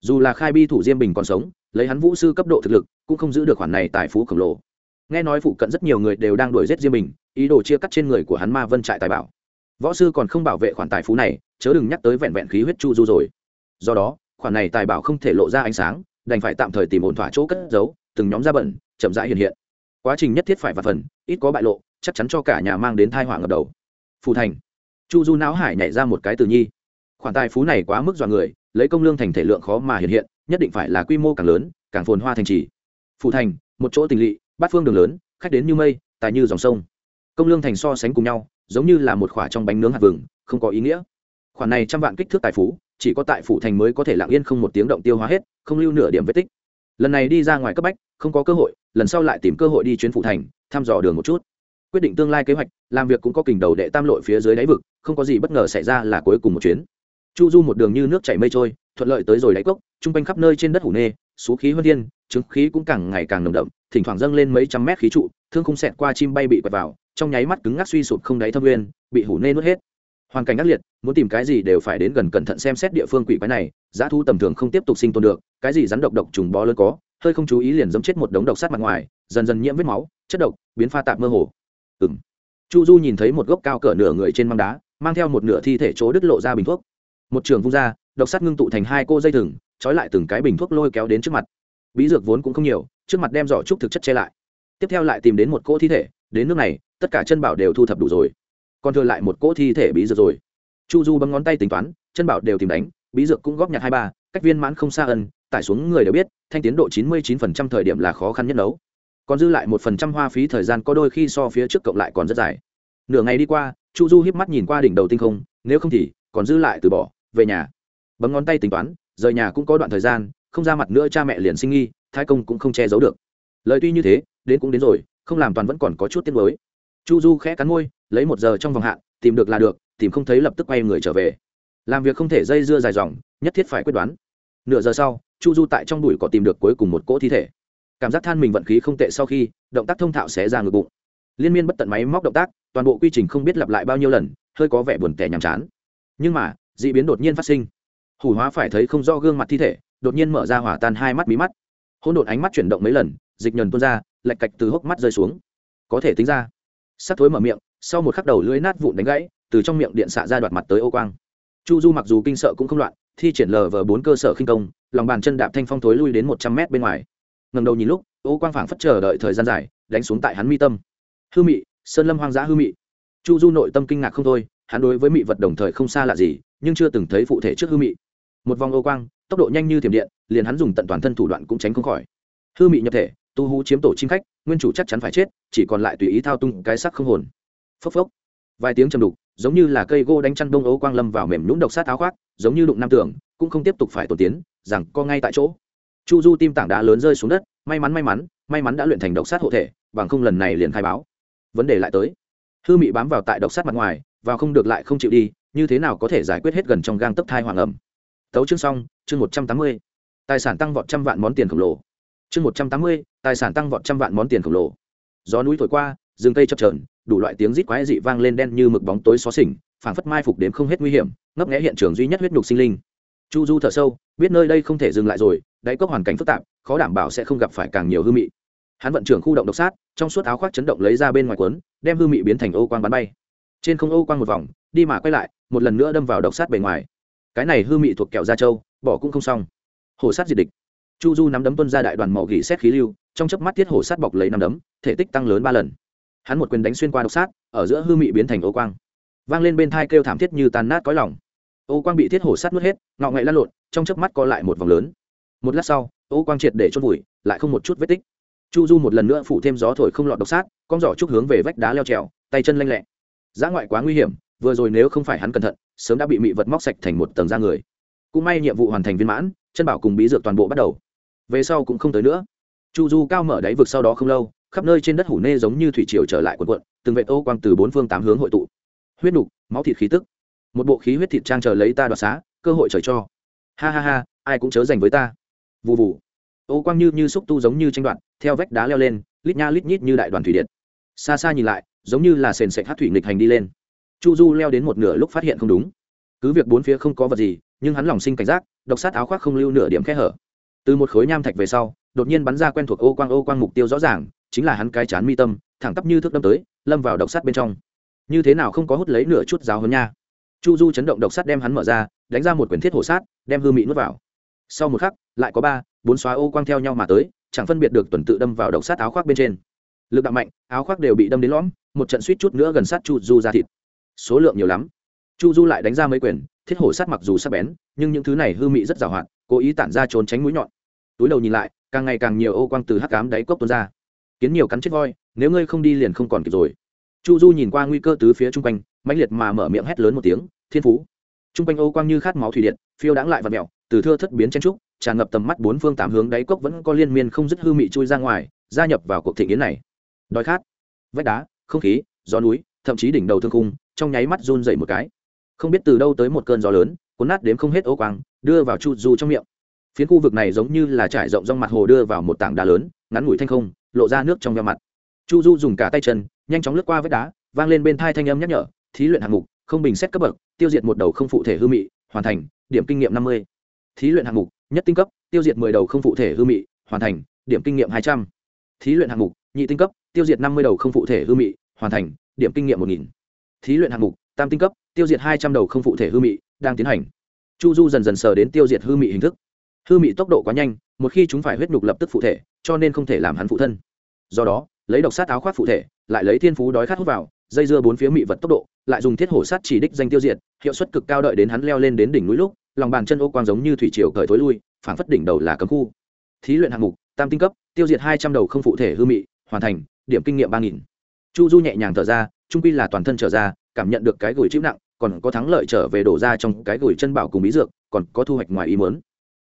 Dù là khai bi thủ diêm bình còn sống, lấy hắn vũ sư cấp độ thực lực, cũng không giữ được khoản này tài phú khổng lồ. Nghe nói phụ cận rất nhiều người đều đang đuổi giết diêm bình, ý đồ chia cắt trên người của hắn ma vân trại tài bảo võ sư còn không bảo vệ khoản tài phú này, chớ đừng nhắc tới vẹn vẹn khí huyết chu du rồi. Do đó, khoản này tài bảo không thể lộ ra ánh sáng, đành phải tạm thời tìm ổn thỏa chỗ cất giấu, từng nhóm da bẩn, chậm rãi hiện hiện. Quá trình nhất thiết phải và phần, ít có bại lộ, chắc chắn cho cả nhà mang đến thai họa ngập đầu. Phù thành. Chu du não hải nhảy ra một cái từ nhi. Khoản tài phú này quá mức dọa người, lấy công lương thành thể lượng khó mà hiện hiện, nhất định phải là quy mô càng lớn, càng phồn hoa thành trì. Phù thành, một chỗ tình lỵ, bát phương đường lớn, khách đến như mây, tài như dòng sông. Công lương thành so sánh cùng nhau giống như là một khoả trong bánh nướng hạt vừng, không có ý nghĩa. Khoản này trăm vạn kích thước tài phú, chỉ có tại phủ thành mới có thể lặng yên không một tiếng động tiêu hóa hết, không lưu nửa điểm vết tích. Lần này đi ra ngoài cấp bách, không có cơ hội, lần sau lại tìm cơ hội đi chuyến phủ thành, thăm dò đường một chút. Quyết định tương lai kế hoạch, làm việc cũng có kình đầu đệ tam lội phía dưới đáy vực, không có gì bất ngờ xảy ra là cuối cùng một chuyến. Chu du một đường như nước chảy mây trôi, thuận lợi tới rồi đáy cốc t r u n g quanh khắp nơi trên đất hủ nê số khí hơn thiên chứng khí cũng càng ngày càng nồng đậm, thỉnh thoảng dâng lên mấy trăm mét khí trụ, thương không xẹt qua chim bay bị quẹt vào trong nháy mắt cứng ngắc suy sụp không đáy thâm nguyên, bị hủ nê nuốt hết. Hoàn cảnh ác liệt, muốn tìm cái gì đều phải đến gần cẩn thận xem xét địa phương quỷ quái này giá thu tầm thường không tiếp tục sinh tồn được, cái gì rắn độc độc trùng bó lớn có, hơi không chú ý liền dẫm chết một đống độc sát mặt ngoài, dần dần nhiễm vết máu, chất độc, biến pha tạp mơ hồ. Ừ m chu du nhìn thấy một gốc cao cỡ nửa người trên măng đá, mang theo một nửa thi thể chỗ đứt lộ ra bình thuốc. Một trường vung ra, độc sắt ngưng tụ thành hai cô dây thừng, trói lại từng cái bình thuốc lôi kéo đến trước mặt. Bí dược vốn cũng không nhiều, trước mặt đem giỏ trúc thực chất che lại. Tiếp theo lại tìm đến một cô thi thể đến nước này tất cả chân bảo đều thu thập đủ rồi. Còn thừa lại một cỗ thi thể bí dược rồi. Chu du bấm ngón tay tính toán chân bảo đều tìm đánh bí dược cũng góp nhặt hai ba cách viên mãn không xa ân tải xuống người đều biết thanh tiến độ chín mươi chín phần trăm thời điểm là khó khăn nhất đấu, còn dư lại một phần trăm hoa phí thời gian có đôi khi so phía trước cộng lại còn rất dài. Nửa ngày đi qua chu du hiếp mắt nhìn qua đỉnh đầu tinh không nếu không thì còn dư lại từ bỏ về nhà. Bấm ngón tay tính toán rời nhà cũng có đoạn thời gian không ra mặt nữa cha mẹ liền sinh nghi thái công cũng không che giấu được. Lời tuy như thế đến cũng đến rồi không làm toàn vẫn còn có chút tiếng mới chu du khẽ cắn môi, lấy một giờ trong vòng hạn, tìm được là được, tìm không thấy lập tức quay người trở về. Làm việc không thể dây dưa dài dòng, nhất thiết phải quyết đoán. Nửa giờ sau, chu du tại trong đùi có tìm được cuối cùng một cỗ thi thể. Cảm giác than mình vận khí không tệ sau khi, động tác thông thạo sẽ ra ngực bụng. Liên miên bất tận máy móc động tác, toàn bộ quy trình không biết lặp lại bao nhiêu lần, hơi có vẻ buồn tẻ nhàm chán. Nhưng mà d ị biến đột nhiên phát sinh. Hủ hóa phải thấy không do gương mặt thi thể, đột nhiên mở ra hỏa tan hai mắt mí mắt. Hôn đột ánh mắt chuyển động mấy lần, dịch nhờn tuôn ra lạch cạch từ hốc mắt rơi xuống. Có thể tính ra, sắt thối mở miệng, sau một khắc đầu lưỡi nát vụn đánh gãy, từ trong miệng điện xạ ra đoạt mặt tới ô quang. Chu du mặc dù kinh sợ cũng không loạn, thi triển lờ vờ bốn cơ sở khinh công, lòng bàn chân đạp thanh phong thối lui đến một trăm mét bên ngoài. Ngầm đầu nhìn lúc, ô quang phảng phất chờ đợi thời gian dài, đánh xuống tại hắn mi tâm. Hư mị, sơn lâm hoang dã hư mị. Chu du nội tâm kinh ngạc không thôi, hắn đối với mị vật đồng thời không xa lạ gì, nhưng chưa từng thấy phụ thể trước hư mị. Một vòng ô quang, tốc độ nhanh như thiểm điện, liền hắn dùng tận toàn thân thủ đoạn cũng tránh không khỏi. Hư mị nhập thể tu hú chiếm tổ chim khách, nguyên chủ chắc chắn phải chết, chỉ còn lại tùy ý thao tung cái sắc không hồn. Phốc phốc. Vài tiếng chầm đục, giống như là cây gỗ đánh chăn đông ấu quang lâm vào mềm nhũng độc sát áo khoác, giống như đụng nam tường, cũng không tiếp tục phải tổ tiến, rằng co ngay tại chỗ. Chu du tim tảng đá lớn rơi xuống đất, may mắn may mắn may mắn đã luyện thành độc sát hộ thể, bằng không lần này liền khai báo. Vấn đề lại tới. Hư mị bám vào tại độc sát mặt ngoài và không được lại không chịu đi, như thế nào có thể giải quyết hết gần trong gang tấp thai hoàng ẩm? Tấu chương xong, chương một trăm tám mươi. Tài sản tăng vọt trăm vạn món tiền khổng lồ chương một trăm tám mươi tài sản tăng vọt trăm vạn món tiền khổng lồ. Gió núi thổi qua rừng cây chập trờn đủ loại tiếng rít quái dị vang lên đen như mực bóng tối xó xỉnh phảng phất mai phục đến không hết nguy hiểm ngấp nghẽ hiện trường duy nhất huyết nhục sinh linh. Chu du thở sâu biết nơi đây không thể dừng lại rồi đáy cốc hoàn cảnh phức tạp khó đảm bảo sẽ không gặp phải càng nhiều hư mị. Hắn vận trưởng khu động độc sát trong suốt áo khoác chấn động lấy ra bên ngoài quấn đem hư mị biến thành ô quang bắn bay. Trên không ô quang một vòng đi mà quay lại một lần nữa đâm vào độc sát bề ngoài. Cái này hư mị thuộc kẹo da châu, bỏ cũng không xong. Hổ sát diệt địch chu du nắm đấm tuân ra đại đoàn mỏ gỉ xét khí lưu, trong chớp mắt thiết hổ sát bọc lấy nắm đấm, thể tích tăng lớn ba lần. Hắn một quyền đánh xuyên qua độc sát, ở giữa hư mị biến thành ô quang. Vang lên bên thai kêu thảm thiết như tàn nát cõi lòng. Ô quang bị thiết hổ sát nuốt hết, ngọ ngậy lăn lộn, trong chớp mắt co lại một vòng lớn. Một lát sau, ô quang triệt để chôn vùi, lại không một chút vết tích. Chu du một lần nữa phủ thêm gió thổi không lọt độc sát, con giỏ trúc hướng về vách đá leo trèo, tay chân lanh lẹ. Giá ngoại quá nguy hiểm, vừa rồi nếu không phải hắn cẩn thận, sớm đã bị mị vật móc sạch thành một tầng da người. Cũng may nhiệm vụ hoàn thành viên mãn, chân bảo cùng bí dược toàn bộ bắt đầu về sau cũng không tới nữa. Chu du cao mở đáy vực sau đó không lâu khắp nơi trên đất hủ nê giống như thủy triều trở lại quần quận từng vệ ô quang từ bốn phương tám hướng hội tụ. Huyết nục máu thịt khí tức. Một bộ khí huyết thịt trang chờ lấy ta đoạt xá cơ hội trời cho. Ha ha ha ai cũng chớ dành với ta. Vù vù, ô quang như như xúc tu giống như tranh đoạn theo vách đá leo lên lít nha lít nhít như đại đoàn thủy điện. Xa xa nhìn lại giống như là sền sệt hát thủy nghịch hành đi lên. Chu du leo đến một nửa lúc phát hiện không đúng. Cứ việc bốn phía không có vật gì nhưng hắn lòng sinh cảnh giác độc sát áo khoác không lưu nửa điểm khe hở từ một khối nham thạch về sau, đột nhiên bắn ra quen thuộc ô quang ô quang mục tiêu rõ ràng, chính là hắn cái chán mi tâm, thẳng tắp như thước đâm tới, lâm vào độc sắt bên trong. Như thế nào không có hút lấy nửa chút giáo hơn nha? Chu du chấn động độc sắt đem hắn mở ra, đánh ra một quyển thiết hổ sát, đem hư mị nuốt vào. Sau một khắc, lại có ba, bốn xóa ô quang theo nhau mà tới, chẳng phân biệt được tuần tự đâm vào độc sát áo khoác bên trên. Lực đạo mạnh, áo khoác đều bị đâm đến lõm, một trận suýt chút nữa gần sát chu du ra thịt. Số lượng nhiều lắm. Chu du lại đánh ra mấy quyền thiết hổ sát mặc dù sắc bén, nhưng những thứ này hư mị rất giàu hạn, cố ý tản ra trốn tránh mũi nhọn túi đầu nhìn lại, càng ngày càng nhiều ô quang từ hắc cám đáy cốc tuôn ra. Kiến nhiều cắn chết voi, nếu ngươi không đi liền không còn kịp rồi. Chu du nhìn qua nguy cơ tứ phía chung quanh, mãnh liệt mà mở miệng hét lớn một tiếng, thiên phú! Chung quanh ô quang như khát máu thủy điện, phiêu đãng lại và mẹo từ thưa thất biến chen trúc, tràn ngập tầm mắt bốn phương tám hướng đáy cốc vẫn có liên miên không dứt hư mị chui ra ngoài, gia nhập vào cuộc thị kiến này. Đói khát, vách đá, không khí, gió núi, thậm chí đỉnh đầu thương khung, trong nháy mắt run dậy một cái. Không biết từ đâu tới một cơn gió lớn, cuốn nát đếm không hết ô quang, đưa vào chu du trong miệng phiến khu vực này giống như là trải rộng rong mặt hồ đưa vào một tảng đá lớn, ngắn ngủi thanh không, lộ ra nước trong veo mặt. Chu du dùng cả tay chân, nhanh chóng lướt qua vết đá, vang lên bên thai thanh âm nhắc nhở, thí luyện hạng mục, không bình xét cấp bậc, tiêu diệt một đầu không phụ thể hư mị, hoàn thành, điểm kinh nghiệm năm mươi. Thí luyện hạng mục, nhất tinh cấp, tiêu diệt mười đầu không phụ thể hư mị, hoàn thành, điểm kinh nghiệm hai trăm. Thí luyện hạng mục, nhị tinh cấp, tiêu diệt năm mươi đầu không phụ thể hư mị, hoàn thành, điểm kinh nghiệm một nghìn. Thí luyện hạng mục, tam tinh cấp, tiêu diệt hai trăm đầu không phụ thể hư mị, đang tiến hành. Chu du dần dần sờ đến tiêu diệt hư mị hình thức hư mị tốc độ quá nhanh, một khi chúng phải huyết nhục lập tức phụ thể, cho nên không thể làm hắn phụ thân. Do đó, lấy độc sát áo khoác phụ thể, lại lấy thiên phú đói khát hút vào, dây dưa bốn phía mị vật tốc độ, lại dùng thiết hổ sát chỉ đích danh tiêu diệt, hiệu suất cực cao đợi đến hắn leo lên đến đỉnh núi lúc, lòng bàn chân ô quang giống như thủy triều cởi thối lui, phảng phất đỉnh đầu là cấm khu. Thí luyện hạng mục, tam tinh cấp, tiêu diệt hai trăm đầu không phụ thể hư mị, hoàn thành, điểm kinh nghiệm ba nghìn. Chu du nhẹ nhàng thở ra, trung pi là toàn thân trở ra, cảm nhận được cái gửi chịu nặng, còn có thắng lợi trở về đổ ra trong cái gửi chân bảo cùng bí dược, còn có thu hoạch ngoài ý muốn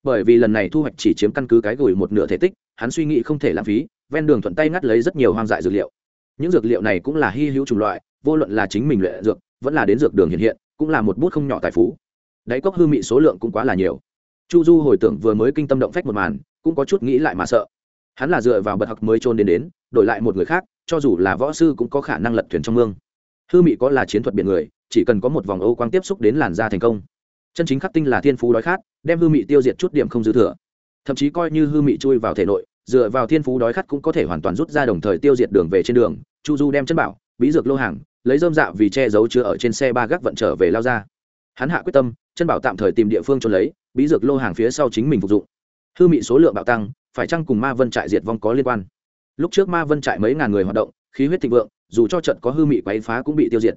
bởi vì lần này thu hoạch chỉ chiếm căn cứ cái gửi một nửa thể tích, hắn suy nghĩ không thể lãng phí, ven đường thuận tay ngắt lấy rất nhiều hoang dại dược liệu. Những dược liệu này cũng là hy hữu chủng loại, vô luận là chính mình luyện dược, vẫn là đến dược đường hiện hiện, cũng là một bút không nhỏ tài phú. Đáy cốc hư mị số lượng cũng quá là nhiều. Chu du hồi tưởng vừa mới kinh tâm động phách một màn, cũng có chút nghĩ lại mà sợ. Hắn là dựa vào bậc học mới trôn đến đến, đổi lại một người khác, cho dù là võ sư cũng có khả năng lật thuyền trong mương. Hư mị có là chiến thuật biển người, chỉ cần có một vòng ô quang tiếp xúc đến làn da thành công chân chính khắc tinh là thiên phú đói khát, đem hư mị tiêu diệt chút điểm không dư thừa. Thậm chí coi như hư mị chui vào thể nội, dựa vào thiên phú đói khát cũng có thể hoàn toàn rút ra đồng thời tiêu diệt đường về trên đường. Chu du đem chân bảo, bí dược lô hàng, lấy dơm dạ vì che giấu chứa ở trên xe ba gác vận trở về lao ra. Hắn hạ quyết tâm, chân bảo tạm thời tìm địa phương trốn lấy, bí dược lô hàng phía sau chính mình phục dụng. Hư mị số lượng bạo tăng, phải chăng cùng ma vân trại diệt vong có liên quan? Lúc trước ma vân trại mấy ngàn người hoạt động, khí huyết thịnh vượng, dù cho trận có hư mị quấy phá cũng bị tiêu diệt.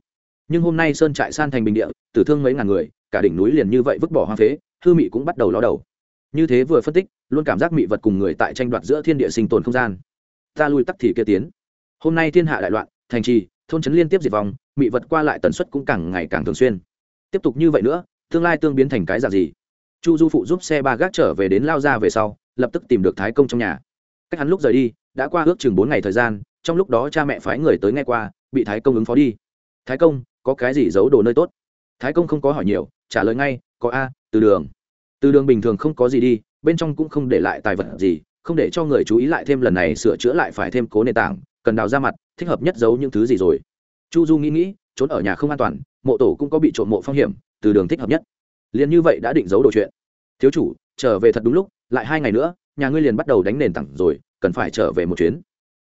Nhưng hôm nay sơn trại san thành bình địa, tử thương mấy ngàn người cả đỉnh núi liền như vậy vứt bỏ hoang phế, hư mị cũng bắt đầu ló đầu. Như thế vừa phân tích, luôn cảm giác mị vật cùng người tại tranh đoạt giữa thiên địa sinh tồn không gian. Ta lui tắc thì kia tiến. Hôm nay thiên hạ đại loạn, thành trì, thôn trấn liên tiếp diệt vong, mị vật qua lại tần suất cũng càng ngày càng thường xuyên. Tiếp tục như vậy nữa, tương lai tương biến thành cái dạng gì? Chu du phụ giúp xe ba gác trở về đến lao ra về sau, lập tức tìm được thái công trong nhà. Cách hắn lúc rời đi, đã qua ước chừng bốn ngày thời gian, trong lúc đó cha mẹ phái người tới nghe qua, bị thái công ứng phó đi. Thái công, có cái gì giấu đồ nơi tốt? Thái công không có hỏi nhiều trả lời ngay, có a, từ đường. Từ đường bình thường không có gì đi, bên trong cũng không để lại tài vật gì, không để cho người chú ý lại thêm lần này sửa chữa lại phải thêm cố nền tảng, cần đào ra mặt, thích hợp nhất giấu những thứ gì rồi. Chu du nghĩ nghĩ, trốn ở nhà không an toàn, mộ tổ cũng có bị trộm mộ phong hiểm, từ đường thích hợp nhất. Liền như vậy đã định giấu đồ chuyện. Thiếu chủ, trở về thật đúng lúc, lại hai ngày nữa, nhà ngươi liền bắt đầu đánh nền tảng rồi, cần phải trở về một chuyến.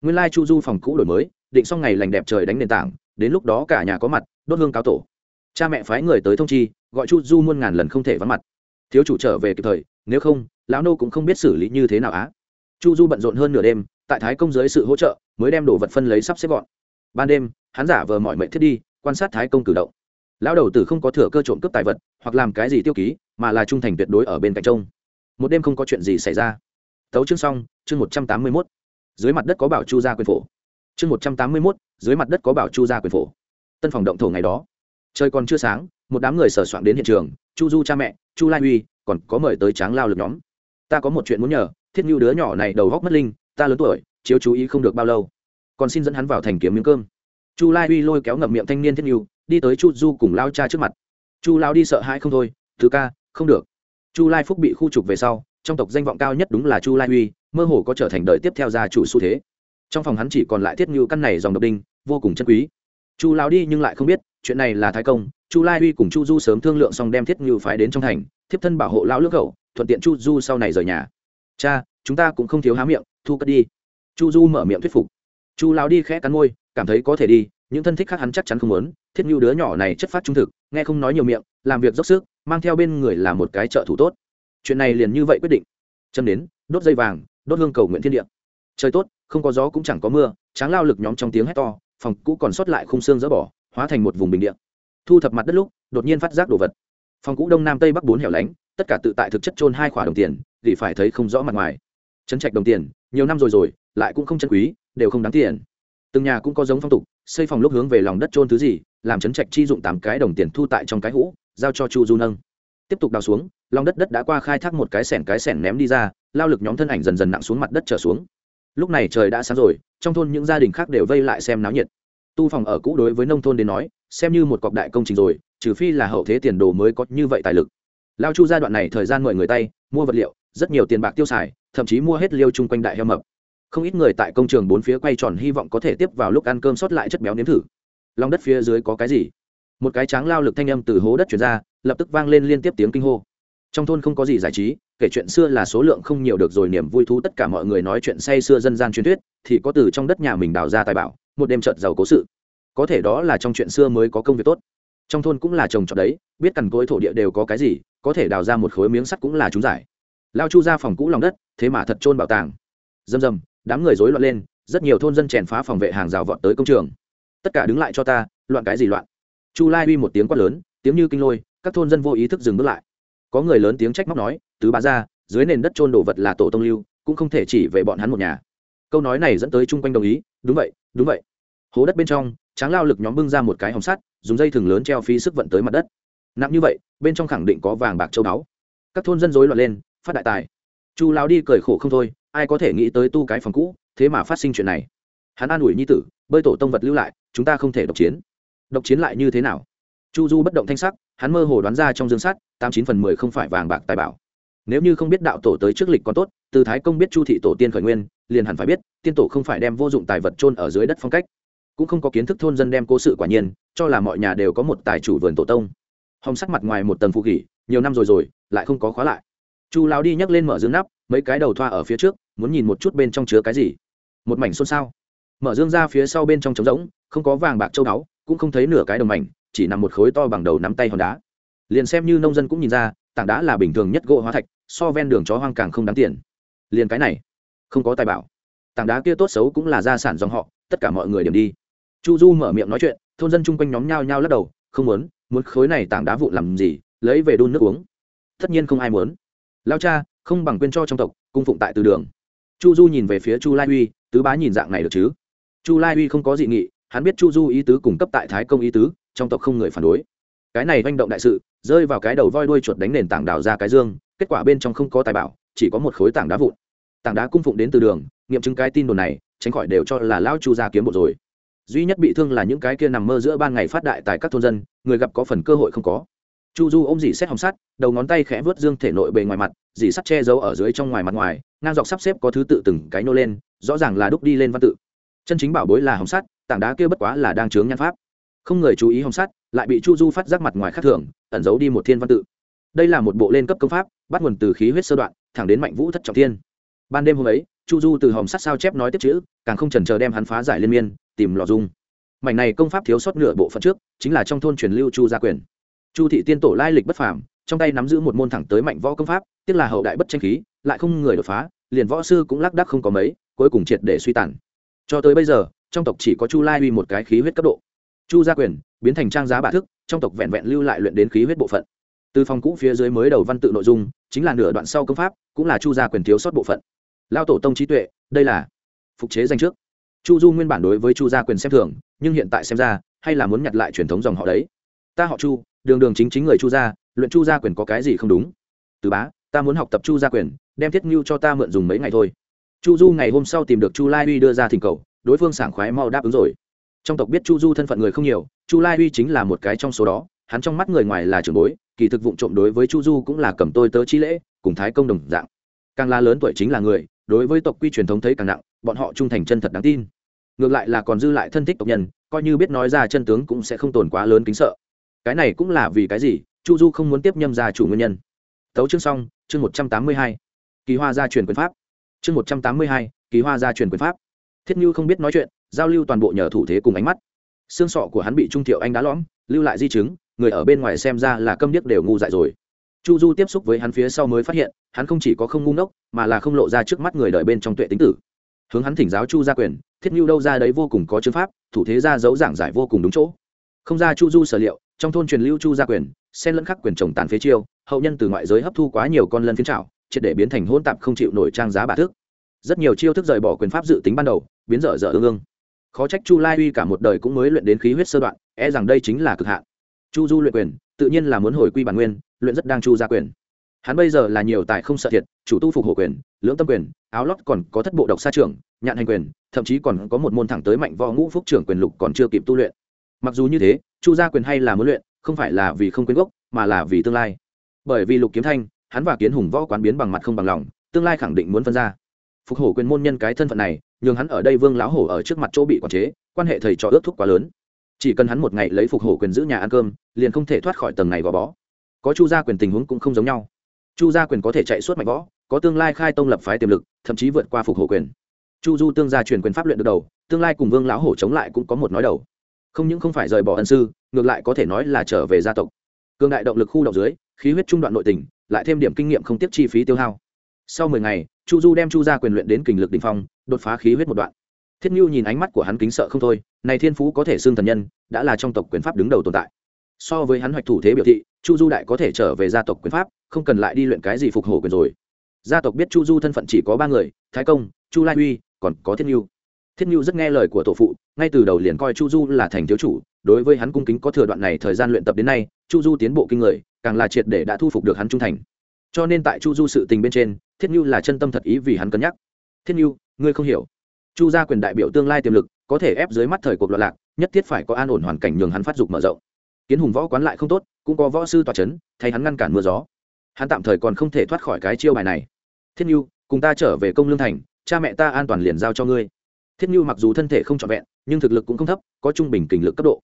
Nguyên lai chu du phòng cũ đổi mới, định xong ngày lành đẹp trời đánh nền tảng, đến lúc đó cả nhà có mặt, đốt hương cáo tổ cha mẹ phái người tới thông chi, gọi chu du muôn ngàn lần không thể vắng mặt. Thiếu chủ trở về kịp thời, nếu không, lão nô cũng không biết xử lý như thế nào á. Chu du bận rộn hơn nửa đêm, tại thái công dưới sự hỗ trợ, mới đem đồ vật phân lấy sắp xếp gọn. Ban đêm, hắn giả vờ mọi mệnh thiết đi, quan sát thái công cử động. Lão đầu tử không có thừa cơ trộm cướp tài vật, hoặc làm cái gì tiêu ký, mà là trung thành tuyệt đối ở bên cạnh trông. Một đêm không có chuyện gì xảy ra. Tấu chương xong, chương một trăm tám mươi mốt. Dưới mặt đất có bảo chu gia quyền phổ. Chương một trăm tám mươi mốt, dưới mặt đất có bảo chu gia quyền phổ. Tân phòng động thổ ngày đó trời còn chưa sáng, một đám người sờ soạn đến hiện trường, chu du cha mẹ, chu lai uy, còn có mời tới tráng lao lực nhóm. Ta có một chuyện muốn nhờ, thiết như đứa nhỏ này đầu góc mất linh, ta lớn tuổi, chiếu chú ý không được bao lâu. Còn xin dẫn hắn vào thành kiếm miếng cơm. Chu lai uy lôi kéo ngậm miệng thanh niên thiết như, đi tới chu du cùng lao cha trước mặt. Chu lao đi sợ hãi không thôi, thứ ca, không được. Chu lai phúc bị khu trục về sau, trong tộc danh vọng cao nhất đúng là chu lai uy, mơ hồ có trở thành đời tiếp theo gia chủ xu thế. Trong phòng hắn chỉ còn lại thiết như căn này dòng độc đinh, vô cùng chân quý chu lao đi nhưng lại không biết, chuyện này là thái công, chu lai uy cùng chu du sớm thương lượng xong đem thiết Ngưu phái đến trong thành, thiếp thân bảo hộ lão lưỡng khẩu thuận tiện chu du sau này rời nhà. Cha, chúng ta cũng không thiếu há miệng, thu cất đi. Chu du mở miệng thuyết phục. Chu lao đi khẽ cắn môi, cảm thấy có thể đi, những thân thích khác hắn chắc chắn không muốn, thiết Ngưu đứa nhỏ này chất phát trung thực, nghe không nói nhiều miệng, làm việc dốc sức, mang theo bên người là một cái trợ thủ tốt. Chuyện này liền như vậy quyết định. Châm đến, đốt dây vàng, đốt hương cầu nguyện thiên địa. Trời tốt, không có gió cũng chẳng có mưa, tráng lao lực nhóm trong tiếng hét to phòng cũ còn sót lại khung xương dỡ bỏ, hóa thành một vùng bình địa. Thu thập mặt đất lúc, đột nhiên phát giác đồ vật. Phòng cũ đông nam tây bắc bốn hẻo lánh, tất cả tự tại thực chất trôn hai khoả đồng tiền thì phải thấy không rõ mặt ngoài. Chấn trạch đồng tiền, nhiều năm rồi rồi, lại cũng không chân quý, đều không đáng tiền. Từng nhà cũng có giống phong tục, xây phòng lúc hướng về lòng đất trôn thứ gì, làm chấn trạch chi dụng tám cái đồng tiền thu tại trong cái hũ, giao cho chu du nâng. Tiếp tục đào xuống, lòng đất đất đã qua khai thác một cái sẻn cái sẻn ném đi ra, lao lực nhóm thân ảnh dần dần nặng xuống mặt đất trở xuống lúc này trời đã sáng rồi, trong thôn những gia đình khác đều vây lại xem náo nhiệt. Tu phòng ở cũ đối với nông thôn đến nói, xem như một cọc đại công trình rồi, trừ phi là hậu thế tiền đồ mới có như vậy tài lực. Lao chu giai đoạn này thời gian mời người tay, mua vật liệu, rất nhiều tiền bạc tiêu xài, thậm chí mua hết liêu chung quanh đại heo mập. Không ít người tại công trường bốn phía quay tròn hy vọng có thể tiếp vào lúc ăn cơm sót lại chất béo nếm thử. Lòng đất phía dưới có cái gì? Một cái tráng lao lực thanh âm từ hố đất chuyển ra, lập tức vang lên liên tiếp tiếng kinh hô. Trong thôn không có gì giải trí kể chuyện xưa là số lượng không nhiều được rồi, niềm vui thú tất cả mọi người nói chuyện say xưa dân gian truyền thuyết, thì có từ trong đất nhà mình đào ra tài bảo, một đêm trợt giàu cố sự. Có thể đó là trong chuyện xưa mới có công việc tốt. Trong thôn cũng là trồng trọt đấy, biết cằn cối thổ địa đều có cái gì, có thể đào ra một khối miếng sắt cũng là chúng giải. Lao chu ra phòng cũ lòng đất, thế mà thật trôn bảo tàng. Dầm dầm đám người rối loạn lên, rất nhiều thôn dân chèn phá phòng vệ hàng rào vọt tới công trường. Tất cả đứng lại cho ta, loạn cái gì loạn. Chu lai uy một tiếng quát lớn, tiếng như kinh lôi, các thôn dân vô ý thức dừng bước lại có người lớn tiếng trách móc nói, tứ bá ra dưới nền đất trôn đồ vật là tổ tông lưu, cũng không thể chỉ về bọn hắn một nhà. Câu nói này dẫn tới chung quanh đồng ý, đúng vậy đúng vậy. Hố đất bên trong, tráng lao lực nhóm bưng ra một cái hồng sắt, dùng dây thừng lớn treo phí sức vận tới mặt đất. Nặng như vậy, bên trong khẳng định có vàng bạc châu báu. Các thôn dân rối loạn lên, phát đại tài. Chu lao đi cười khổ không thôi, ai có thể nghĩ tới tu cái phòng cũ, thế mà phát sinh chuyện này. Hắn an ủi nhi tử, bơi tổ tông vật lưu lại, chúng ta không thể độc chiến. Độc chiến lại như thế nào? Chu du bất động thanh sắc hắn mơ hồ đoán ra trong dương sắt, tám chín phần mười không phải vàng bạc tài bảo. Nếu như không biết đạo tổ tới trước lịch còn tốt, từ thái công biết chu thị tổ tiên khởi nguyên, liền hẳn phải biết, tiên tổ không phải đem vô dụng tài vật trôn ở dưới đất phong cách. Cũng không có kiến thức thôn dân đem cố sự quả nhiên, cho là mọi nhà đều có một tài chủ vườn tổ tông. Hồng sắc mặt ngoài một tầng phụ gỉ, nhiều năm rồi rồi, lại không có khóa lại. Chu lão đi nhấc lên mở dương nắp, mấy cái đầu thoa ở phía trước, muốn nhìn một chút bên trong chứa cái gì. Một mảnh xôn xao. Mở dương ra phía sau bên trong trống rỗng, không có vàng bạc châu báu, cũng không thấy nửa cái đồng mảnh chỉ nằm một khối to bằng đầu nắm tay hòn đá. Liền xem như nông dân cũng nhìn ra, tảng đá là bình thường nhất gỗ hóa thạch, so ven đường chó hoang càng không đáng tiền. Liền cái này, không có tài bảo. Tảng đá kia tốt xấu cũng là gia sản dòng họ, tất cả mọi người điểm đi. Chu du mở miệng nói chuyện, thôn dân chung quanh nhóm nhao nhao lắc đầu, không muốn muốn khối này tảng đá vụn làm gì, lấy về đun nước uống. Tất nhiên không ai muốn. Lao cha, không bằng quên cho trong tộc, cung phụng tại từ đường. Chu du nhìn về phía chu lai uy, tứ bá nhìn dạng này được chứ? Chu lai uy không có dị nghị, hắn biết chu du ý tứ cung cấp tại thái công ý tứ trong tộc không người phản đối. Cái này manh động đại sự, rơi vào cái đầu voi đuôi chuột đánh nền tảng đào ra cái dương, kết quả bên trong không có tài bảo, chỉ có một khối tảng đá vụn. Tảng đá cung phụng đến từ đường, nghiệm chứng cái tin đồn này, tránh khỏi đều cho là lão chu gia kiếm bộ rồi. Duy nhất bị thương là những cái kia nằm mơ giữa ban ngày phát đại tại các thôn dân, người gặp có phần cơ hội không có. Chu du ôm dì xét hồng sắt, đầu ngón tay khẽ vớt dương thể nội bề ngoài mặt, dì sắt che giấu ở dưới trong ngoài mặt ngoài, ngang dọc sắp xếp có thứ tự từng cái nô lên, rõ ràng là đúc đi lên văn tự. Chân chính bảo bối là hồng sắt, tảng đá kia bất quá là đang chướng nhan pháp không người chú ý hồng sắt, lại bị chu du phát giác mặt ngoài khác thường, ẩn giấu đi một thiên văn tự. Đây là một bộ lên cấp công pháp, bắt nguồn từ khí huyết sơ đoạn, thẳng đến mạnh vũ thất trọng thiên. Ban đêm hôm ấy, chu du từ hồng sắt sao chép nói tiếp chữ, càng không trần chờ đem hắn phá giải liên miên, tìm lò dung. Mảnh này công pháp thiếu sót nửa bộ phận trước, chính là trong thôn truyền lưu chu gia quyền. Chu thị tiên tổ lai lịch bất phàm, trong tay nắm giữ một môn thẳng tới mạnh võ công pháp tức là hậu đại bất tranh khí, lại không người đột phá, liền võ sư cũng lác đắc không có mấy, cuối cùng triệt để suy tàn. Cho tới bây giờ, trong tộc chỉ có chu lai uy một cái khí huyết cấp độ chu gia quyền, biến thành trang giá bạ thức, trong tộc vẹn vẹn lưu lại luyện đến khí huyết bộ phận. Từ phòng cũ phía dưới mới đầu văn tự nội dung, chính là nửa đoạn sau công pháp, cũng là chu gia quyền thiếu sót bộ phận. Lao tổ tông trí tuệ, đây là phục chế danh trước. Chu du nguyên bản đối với chu gia quyền xem thường, nhưng hiện tại xem ra, hay là muốn nhặt lại truyền thống dòng họ đấy. Ta họ chu, đường đường chính chính người chu gia, luyện chu gia quyền có cái gì không đúng? Từ bá, ta muốn học tập chu gia quyền, đem thiết ngưu cho ta mượn dùng mấy ngày thôi. Chu du ngày hôm sau tìm được chu lai uy đưa ra thỉnh cầu, đối phương sảng khoái mau đáp ứng rồi trong tộc biết chu du thân phận người không nhiều, chu lai uy chính là một cái trong số đó, hắn trong mắt người ngoài là trưởng bối, kỳ thực vụ trộm đối với chu du cũng là cầm tôi tớ chi lễ, cùng thái công đồng dạng. Càng la lớn tuổi chính là người, đối với tộc quy truyền thống thấy càng nặng, bọn họ trung thành chân thật đáng tin. Ngược lại là còn dư lại thân thích tộc nhân, coi như biết nói ra chân tướng cũng sẽ không tồn quá lớn kính sợ. Cái này cũng là vì cái gì, chu du không muốn tiếp nhâm gia chủ nguyên nhân. Tấu chương xong, chương một trăm tám mươi hai. Kỳ hoa gia truyền quyền pháp. Chương một trăm tám mươi hai, kỳ hoa gia truyền quyền pháp. Thiết như không biết nói chuyện giao lưu toàn bộ nhờ thủ thế cùng ánh mắt. Xương sọ của hắn bị trung thiệu anh đá lõm, lưu lại di chứng, người ở bên ngoài xem ra là câm điếc đều ngu dại rồi. Chu du tiếp xúc với hắn phía sau mới phát hiện, hắn không chỉ có không ngu ngốc, mà là không lộ ra trước mắt người đợi bên trong tuệ tính tử. Hướng hắn thỉnh giáo chu gia quyền, thiết mưu đâu ra đấy vô cùng có chứng pháp, thủ thế ra dấu giảng giải vô cùng đúng chỗ. Không ra chu du sở liệu, trong thôn truyền lưu chu gia quyền, xen lẫn khắc quyền trồng tàn phế chiêu, hậu nhân từ ngoại giới hấp thu quá nhiều con lân phiến trào triệt để biến thành hôn tạp không chịu nổi trang giá bà thức. Rất nhiều chiêu thức rời bỏ quyền pháp dự tính ban đầu, biến dở dở ương ương khó trách chu lai uy cả một đời cũng mới luyện đến khí huyết sơ đoạn e rằng đây chính là cực hạn. Chu du luyện quyền, tự nhiên là muốn hồi quy bản nguyên, luyện rất đang chu gia quyền. Hắn bây giờ là nhiều tài không sợ thiệt, chủ tu phục hộ quyền, lưỡng tâm quyền, áo lót còn có thất bộ độc xa trưởng, nhạn hành quyền, thậm chí còn có một môn thẳng tới mạnh võ ngũ phúc trưởng quyền lục còn chưa kịp tu luyện. Mặc dù như thế, chu gia quyền hay là muốn luyện, không phải là vì không quyến gốc, mà là vì tương lai. Bởi vì lục kiếm thanh, hắn và kiến hùng võ quán biến bằng mặt không bằng lòng, tương lai khẳng định muốn phân ra phục hổ quyền môn nhân cái thân phận này, nhường hắn ở đây vương lão hổ ở trước mặt chỗ bị quản chế, quan hệ thầy trò ước thúc quá lớn. Chỉ cần hắn một ngày lấy phục hổ quyền giữ nhà ăn cơm, liền không thể thoát khỏi tầng này gò bó. Có chu gia quyền tình huống cũng không giống nhau. Chu gia quyền có thể chạy suốt mạnh võ, có tương lai khai tông lập phái tiềm lực, thậm chí vượt qua phục hổ quyền. Chu du tương gia truyền quyền pháp luyện được đầu, tương lai cùng vương lão hổ chống lại cũng có một nói đầu. Không những không phải rời bỏ ân sư, ngược lại có thể nói là trở về gia tộc. Cương đại động lực khu động dưới, khí huyết trung đoạn nội tình, lại thêm điểm kinh nghiệm không tiếp chi phí tiêu hao sau mười ngày, chu du đem chu gia quyền luyện đến kình lực đình phong, đột phá khí huyết một đoạn. Thiết nhu nhìn ánh mắt của hắn kính sợ không thôi, này thiên phú có thể xưng thần nhân, đã là trong tộc quyền pháp đứng đầu tồn tại. So với hắn hoạch thủ thế biểu thị, chu du đại có thể trở về gia tộc quyền pháp, không cần lại đi luyện cái gì phục hồi quyền rồi. Gia tộc biết chu du thân phận chỉ có ba người, thái công, chu lai uy, còn có thiết nhu thiết nhu rất nghe lời của tổ phụ, ngay từ đầu liền coi chu du là thành thiếu chủ, đối với hắn cung kính có thừa đoạn này thời gian luyện tập đến nay, chu du tiến bộ kinh người, càng là triệt để đã thu phục được hắn trung thành cho nên tại chu du sự tình bên trên, thiết như là chân tâm thật ý vì hắn cân nhắc. Thiết như ngươi không hiểu. Chu gia quyền đại biểu tương lai tiềm lực, có thể ép dưới mắt thời cuộc loạn lạc, nhất thiết phải có an ổn hoàn cảnh nhường hắn phát dục mở rộng. Kiến hùng võ quán lại không tốt, cũng có võ sư tòa c h ấ n thay hắn ngăn cản mưa gió. Hắn tạm thời còn không thể thoát khỏi cái chiêu bài này. Thiết như cùng ta trở về công lương thành, cha mẹ ta an toàn liền giao cho ngươi. Thiết như mặc dù thân thể không trọn vẹn, nhưng thực lực cũng không thấp, có trung bình kình lực cấp độ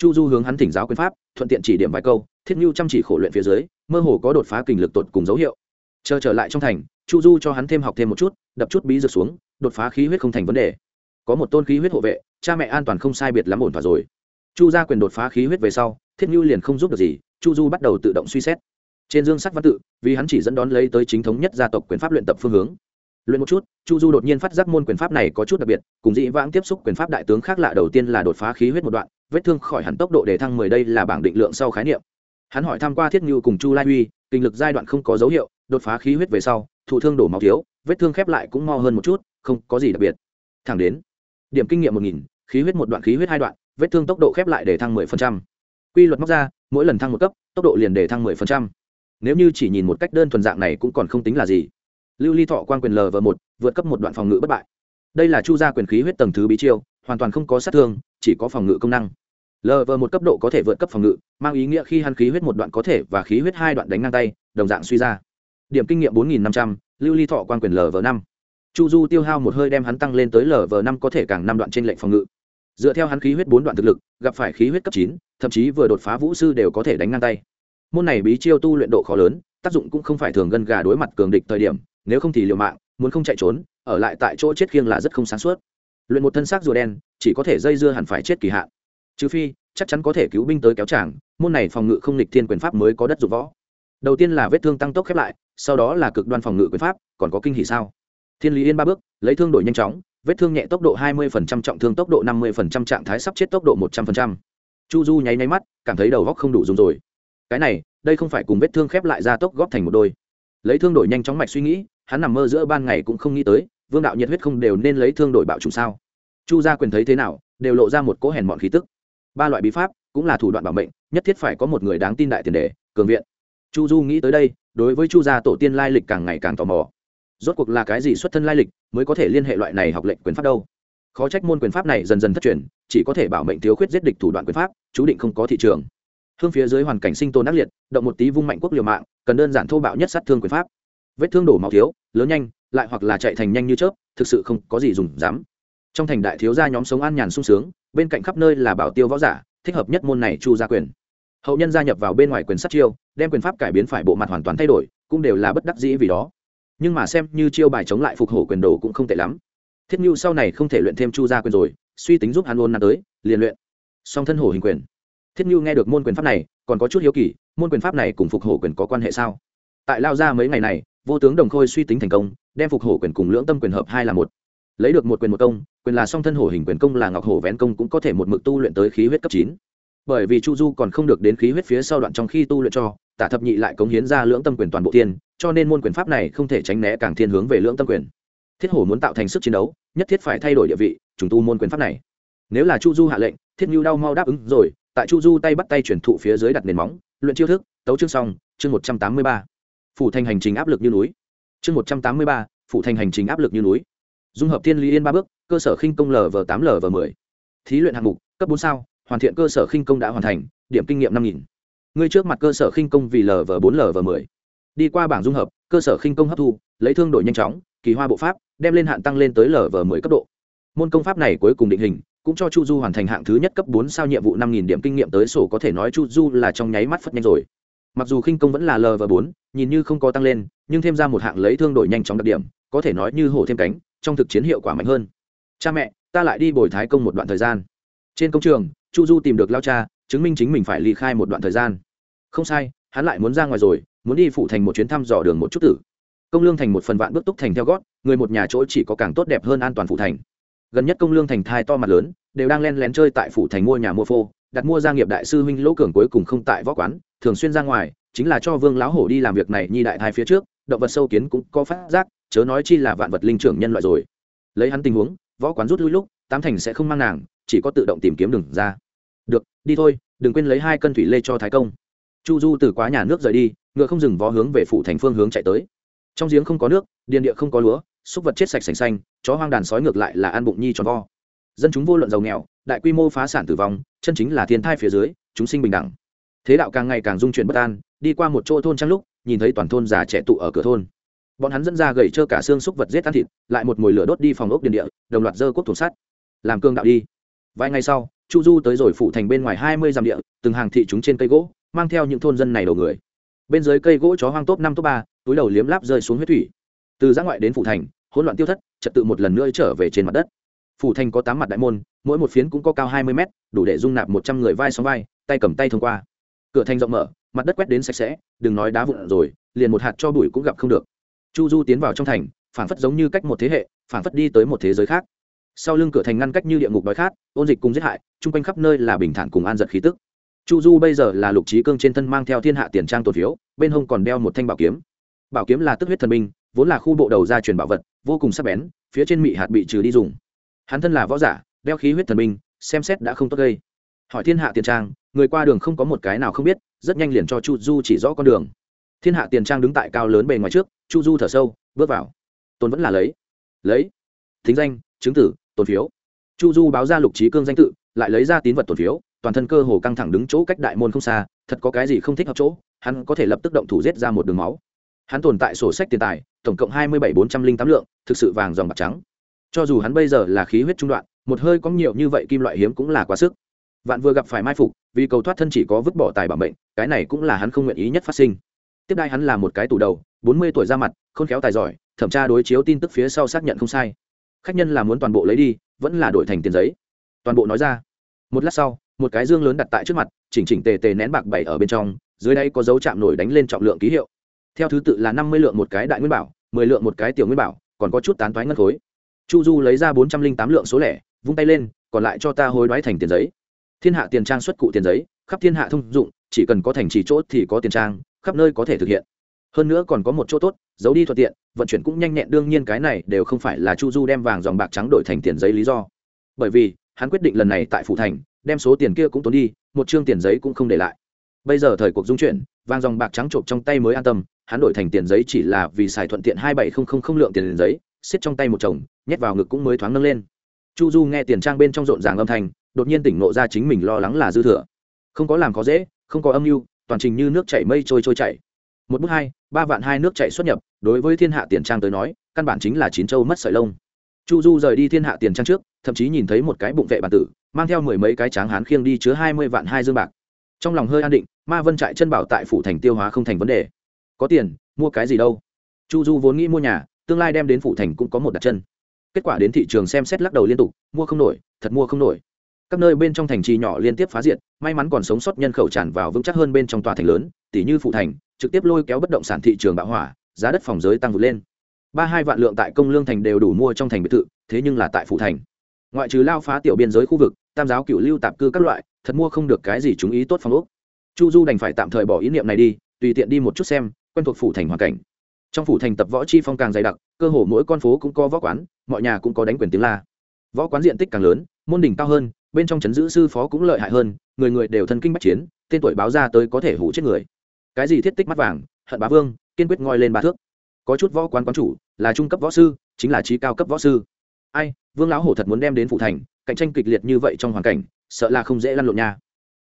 chu du hướng hắn thỉnh giáo quyền pháp, thuận tiện chỉ điểm vài câu, thiết nhu chăm chỉ khổ luyện phía dưới, mơ hồ có đột phá kình lực tột cùng dấu hiệu. Chờ trở lại trong thành, chu du cho hắn thêm học thêm một chút, đập chút bí dược xuống, đột phá khí huyết không thành vấn đề. Có một tôn khí huyết hộ vệ, cha mẹ an toàn không sai biệt lắm ổn thỏa rồi. Chu ra quyền đột phá khí huyết về sau, thiết nhu liền không giúp được gì, chu du bắt đầu tự động suy xét. Trên dương sắc văn tự, vì hắn chỉ dẫn đón lấy tới chính thống nhất gia tộc quyền pháp luyện tập phương hướng luyện một chút, chu du đột nhiên phát giác môn quyền pháp này có chút đặc biệt, cùng dĩ vãng tiếp xúc quyền pháp đại tướng khác lạ đầu tiên là đột phá khí huyết một đoạn, vết thương khỏi hẳn tốc độ để thăng mười đây là bảng định lượng sau khái niệm. Hắn hỏi tham q u a thiết như cùng chu lai huy, kinh lực giai đoạn không có dấu hiệu, đột phá khí huyết về sau, thụ thương đổ máu thiếu, vết thương khép lại cũng mo hơn một chút, không có gì đặc biệt. Thẳng đến, điểm kinh nghiệm một nghìn, khí huyết một đoạn khí huyết hai đoạn, vết thương tốc độ khép lại để thăng mười phần trăm. Quy luật móc ra, mỗi lần thăng một cấp, tốc độ liền để thăng mười phần trăm. Nếu như chỉ nhìn một cách đơn thuần dạng này cũng còn không tính là gì lưu ly thọ quan quyền lv một, vượt cấp một đoạn phòng ngự bất bại. Đây là chu gia quyền khí huyết tầng thứ bí chiêu, hoàn toàn không có sát thương, chỉ có phòng ngự công năng. Lv một cấp độ có thể vượt cấp phòng ngự, mang ý nghĩa khi hắn khí huyết một đoạn có thể và khí huyết hai đoạn đánh ngang tay, đồng dạng suy ra. Điểm kinh nghiệm bốn nghìn năm trăm, lưu ly thọ quan quyền lv năm. Chu du tiêu hao một hơi đem hắn tăng lên tới lv năm có thể càng năm đoạn trên lệnh phòng ngự. Dựa theo hắn khí huyết bốn đoạn thực lực, gặp phải khí huyết cấp chín, thậm chí vừa đột phá vũ sư đều có thể đánh ngang tay. Môn này bí chiêu tu luyện độ khó lớn, tác dụng cũng không phải thường gân gà đối mặt cường địch thời điểm nếu không thì liều mạng muốn không chạy trốn ở lại tại chỗ chết khiêng là rất không sáng suốt. Luyện một thân xác rùa đen chỉ có thể dây dưa hẳn phải chết kỳ hạn. Trừ phi chắc chắn có thể cứu binh tới kéo tràng môn này phòng ngự không lịch thiên quyền pháp mới có đất dụng võ. Đầu tiên là vết thương tăng tốc khép lại sau đó là cực đoan phòng ngự quyền pháp còn có kinh hỷ sao? Thiên lý yên ba bước lấy thương đổi nhanh chóng vết thương nhẹ tốc độ 20%, trọng thương tốc độ 50%, trạng thái sắp chết tốc độ 100%. chu du nháy nháy mắt cảm thấy đầu góc không đủ dùng rồi. Cái này đây không phải cùng vết thương khép lại ra tốc góp thành một đôi lấy thương đổi nhanh chóng mạch suy nghĩ, hắn nằm mơ giữa ban ngày cũng không nghĩ tới, vương đạo nhiệt huyết không đều nên lấy thương đổi bạo trùng sao. Chu gia quyền thấy thế nào, đều lộ ra một cỗ hèn mọn khí tức. Ba loại bí pháp, cũng là thủ đoạn bảo mệnh, nhất thiết phải có một người đáng tin đại tiền đề, cường viện. Chu du nghĩ tới đây, đối với chu gia tổ tiên lai lịch càng ngày càng tò mò. Rốt cuộc là cái gì xuất thân lai lịch mới có thể liên hệ loại này học lệnh quyền pháp đâu? Khó trách môn quyền pháp này dần dần thất truyền, chỉ có thể bảo mệnh thiếu khuyết giết địch thủ đoạn quyền pháp, chú định không có thị trường hương phía dưới hoàn cảnh sinh tồn ác liệt, động một tí vung mạnh quốc liều mạng, cần đơn giản thô bạo nhất sát thương quyền pháp. Vết thương đổ máu thiếu, lớn nhanh, lại hoặc là chạy thành nhanh như chớp, thực sự không có gì dùng dám. Trong thành đại thiếu gia nhóm sống an nhàn sung sướng, bên cạnh khắp nơi là bảo tiêu võ giả, thích hợp nhất môn này chu gia quyền. Hậu nhân gia nhập vào bên ngoài quyền sát chiêu, đem quyền pháp cải biến phải bộ mặt hoàn toàn thay đổi, cũng đều là bất đắc dĩ vì đó. Nhưng mà xem như chiêu bài chống lại phục hổ quyền đồ cũng không tệ lắm. Thiết nhu sau này không thể luyện thêm chu gia quyền rồi, suy tính giúp hắn ôn năm tới, liền luyện. Song thân hổ hình quyền thiết như nghe được môn quyền pháp này, còn có chút hiếu kỳ, môn quyền pháp này cùng phục hổ quyền có quan hệ sao? Tại lao ra mấy ngày này, vô tướng đồng khôi suy tính thành công, đem phục hổ quyền cùng lưỡng tâm quyền hợp hai là một. Lấy được một quyền một công, quyền là song thân hổ hình quyền công là ngọc hổ vén công cũng có thể một mực tu luyện tới khí huyết cấp chín. Bởi vì chu du còn không được đến khí huyết phía sau đoạn trong khi tu luyện cho, tả thập nhị lại cống hiến ra lưỡng tâm quyền toàn bộ tiên cho nên môn quyền pháp này không thể tránh né càng thiên hướng về lưỡng tâm quyền. Thiết hổ muốn tạo thành sức chiến đấu, nhất thiết phải thay đổi địa vị, trùng tu môn quyền pháp này. Nếu là chu du hạ lệnh, thiết nhu đau mau đáp ứng rồi tại chu du tay bắt tay chuyển thụ phía dưới đặt nền móng, luyện chiêu thức, tấu chương xong, chương một trăm tám mươi ba. Phủ thành hành trình áp lực như núi. Chương một trăm tám mươi ba, phủ thành hành trình áp lực như núi. Dung hợp thiên lý yên ba bước, cơ sở khinh công lv tám lv mười. Thí luyện hạng mục, cấp bốn sao, hoàn thiện cơ sở khinh công đã hoàn thành, điểm kinh nghiệm năm nghìn. Ngươi trước mặt cơ sở khinh công vì lv bốn lv mười. Đi qua bảng dung hợp, cơ sở khinh công hấp thu, lấy thương đổi nhanh chóng, kỳ hoa bộ pháp, đem lên hạn tăng lên tới lv mười cấp độ. Môn công pháp này cuối cùng định hình cũng cho chu du hoàn thành hạng thứ nhất cấp bốn sao nhiệm vụ năm nghìn điểm kinh nghiệm tới sổ có thể nói chu du là trong nháy mắt phất nhanh rồi. Mặc dù khinh công vẫn là lv bốn, nhìn như không có tăng lên, nhưng thêm ra một hạng lấy thương đổi nhanh chóng đặc điểm, có thể nói như hổ thêm cánh, trong thực chiến hiệu quả mạnh hơn. Cha mẹ, ta lại đi bồi thái công một đoạn thời gian. Trên công trường, chu du tìm được lao cha, chứng minh chính mình phải ly khai một đoạn thời gian. Không sai, hắn lại muốn ra ngoài rồi, muốn đi phụ thành một chuyến thăm dò đường một chút tử. Công lương thành một phần vạn bước túc thành theo gót, người một nhà chỗ chỉ có càng tốt đẹp hơn an toàn phụ thành gần nhất công lương thành thai to mặt lớn, đều đang len lén chơi tại phủ thành mua nhà mua phô, đặt mua gia nghiệp đại sư huynh lỗ cường cuối cùng không tại võ quán, thường xuyên ra ngoài, chính là cho vương lão hổ đi làm việc này nhi đại thai phía trước, động vật sâu kiến cũng có phát giác, chớ nói chi là vạn vật linh trưởng nhân loại rồi. Lấy hắn tình huống, võ quán rút lui lúc, tám thành sẽ không mang nàng, chỉ có tự động tìm kiếm đường ra. Được, đi thôi, đừng quên lấy hai cân thủy lê cho thái công. Chu du từ quá nhà nước rời đi, ngựa không dừng vó hướng về phủ thành phương hướng chạy tới. Trong giếng không có nước, điền địa không có lúa súc vật chết sạch sành xanh, chó hoang đàn sói ngược lại là ăn bụng nhi tròn vo. Dân chúng vô luận giàu nghèo, đại quy mô phá sản tử vong, chân chính là thiên thai phía dưới, chúng sinh bình đẳng. Thế đạo càng ngày càng dung chuyển bất an, đi qua một chỗ thôn trăng lúc, nhìn thấy toàn thôn già trẻ tụ ở cửa thôn. Bọn hắn dẫn ra gậy trơ cả xương xúc vật giết ăn thịt, lại một mồi lửa đốt đi phòng ốc điện địa, đồng loạt dơ quốc thủ sắt. Làm cương đạo đi. Vài ngày sau, chu du tới rồi phủ thành bên ngoài hai mươi dặm địa, từng hàng thị chúng trên cây gỗ, mang theo những thôn dân này đầu người. Bên dưới cây gỗ chó hoang top năm, top ba, túi đầu liếm láp rơi xuống huyết thủy từ giã ngoại đến phủ thành, hỗn loạn tiêu thất, trật tự một lần nữa trở về trên mặt đất. Phủ thành có tám mặt đại môn, mỗi một phiến cũng có cao hai mươi mét, đủ để dung nạp một trăm người vai sóng vai, tay cầm tay thông qua. Cửa thành rộng mở, mặt đất quét đến sạch sẽ, đừng nói đá vụn rồi, liền một hạt cho bụi cũng gặp không được. Chu du tiến vào trong thành phản phất giống như cách một thế hệ phản phất đi tới một thế giới khác. Sau lưng cửa thành ngăn cách như địa ngục đói khát, ôn dịch cùng giết hại, chung quanh khắp nơi là bình thản cùng an giật khí tức. Chu du bây giờ là lục trí cương trên thân mang theo thiên hạ tiền trang tồn phiếu, bên hông còn đeo một thanh bảo kiếm. Bảo kiếm là tức huyết thần binh vốn là khu bộ đầu gia truyền bảo vật vô cùng sắc bén phía trên mị hạt bị trừ đi dùng. Hắn thân là võ giả đeo khí huyết thần minh, xem xét đã không tốt gây. Hỏi thiên hạ tiền trang người qua đường không có một cái nào không biết rất nhanh liền cho chu du chỉ rõ con đường. Thiên hạ tiền trang đứng tại cao lớn bề ngoài trước chu du thở sâu bước vào. Tôn vẫn là lấy. Lấy. Thính danh chứng tử tồn phiếu. Chu du báo ra lục trí cương danh tự lại lấy ra tín vật tồn phiếu toàn thân cơ hồ căng thẳng đứng chỗ cách đại môn không xa thật có cái gì không thích hợp chỗ hắn có thể lập tức động thủ giết ra một đường máu hắn tồn tại sổ sách tiền tài, tổng cộng hai mươi bảy bốn trăm linh tám lượng, thực sự vàng dòng bạc trắng. Cho dù hắn bây giờ là khí huyết trung đoạn, một hơi có nhiều như vậy kim loại hiếm cũng là quá sức. Vạn vừa gặp phải mai phục, vì cầu thoát thân chỉ có vứt bỏ tài bảo mệnh, cái này cũng là hắn không nguyện ý nhất phát sinh. Tiếp đai hắn là một cái tủ đầu, bốn mươi tuổi ra mặt, khôn khéo tài giỏi, thẩm tra đối chiếu tin tức phía sau xác nhận không sai. Khách nhân là muốn toàn bộ lấy đi, vẫn là đổi thành tiền giấy. Toàn bộ nói ra. Một lát sau, một cái dương lớn đặt tại trước mặt, chỉnh chỉnh tề tề nén bạc bảy ở bên trong, dưới đây có dấu chạm nổi đánh lên trọng lượng ký hiệu theo thứ tự là năm mươi lượng một cái đại nguyên bảo, mười lượng một cái tiểu nguyên bảo, còn có chút tán thoái ngân khối. Chu du lấy ra bốn trăm linh tám lượng số lẻ, vung tay lên, còn lại cho ta hối đoái thành tiền giấy. Thiên hạ tiền trang xuất cụ tiền giấy, khắp thiên hạ thông dụng, chỉ cần có thành trì chỗ thì có tiền trang, khắp nơi có thể thực hiện. Hơn nữa còn có một chỗ tốt, giấu đi thuận tiện, vận chuyển cũng nhanh nhẹn, đương nhiên cái này đều không phải là chu du đem vàng dòng bạc trắng đổi thành tiền giấy lý do. Bởi vì, hắn quyết định lần này tại phủ thành, đem số tiền kia cũng tốn đi, một chương tiền giấy cũng không để lại. Bây giờ thời cuộc dung chuyển vàng dòng bạc trắng trộm trong tay mới an tâm, hắn đổi thành tiền giấy chỉ là vì xài thuận tiện hai bảy không không không lượng tiền giấy, xiết trong tay một chồng, nhét vào ngực cũng mới thoáng nâng lên. Chu du nghe tiền trang bên trong rộn ràng âm thanh, đột nhiên tỉnh ngộ ra chính mình lo lắng là dư thừa. Không có làm có dễ, không có âm mưu, toàn trình như nước chảy mây trôi trôi chảy. Một bước hai, ba vạn hai nước chảy xuất nhập, đối với thiên hạ tiền trang tới nói, căn bản chính là chín châu mất sợi lông. Chu du rời đi thiên hạ tiền trang trước, thậm chí nhìn thấy một cái bụng vệ bản tử, mang theo mười mấy cái tráng hán khiêng đi chứa hai mươi vạn hai dương bạc trong lòng hơi an định, ma vân trại chân bảo tại phủ thành tiêu hóa không thành vấn đề. Có tiền, mua cái gì đâu? Chu du vốn nghĩ mua nhà, tương lai đem đến phủ thành cũng có một đặt chân. Kết quả đến thị trường xem xét lắc đầu liên tục, mua không nổi, thật mua không nổi. Các nơi bên trong thành trì nhỏ liên tiếp phá diện may mắn còn sống sót nhân khẩu tràn vào vững chắc hơn bên trong tòa thành lớn tỷ như phụ thành, trực tiếp lôi kéo bất động sản thị trường bạo hỏa, giá đất phòng giới tăng vượt lên. Ba hai vạn lượng tại công lương thành đều đủ mua trong thành biệt thự, thế nhưng là tại phụ thành. Ngoại trừ lao phá tiểu biên giới khu vực, tam giáo cựu lưu tạp cư các loại thật mua không được cái gì chúng ý tốt phong ốc. Chu du đành phải tạm thời bỏ ý niệm này đi, tùy tiện đi một chút xem, quen thuộc phủ thành hoàn cảnh. Trong phủ thành tập võ chi phong càng dày đặc, cơ hồ mỗi con phố cũng có võ quán, mọi nhà cũng có đánh quyền tiếng la. Võ quán diện tích càng lớn, môn đỉnh cao hơn, bên trong chấn giữ sư phó cũng lợi hại hơn, người người đều thân kinh bách chiến, tên tuổi báo ra tới có thể hủ chết người. Cái gì thiết tích mắt vàng, hận bá vương, kiên quyết ngoi lên ba thước. Có chút võ quán quán chủ, là trung cấp võ sư, chính là trí cao cấp võ sư. Ai, vương lão hổ thật muốn đem đến phụ thành, cạnh tranh kịch liệt như vậy trong hoàn cảnh sợ là không dễ lăn lộn nha.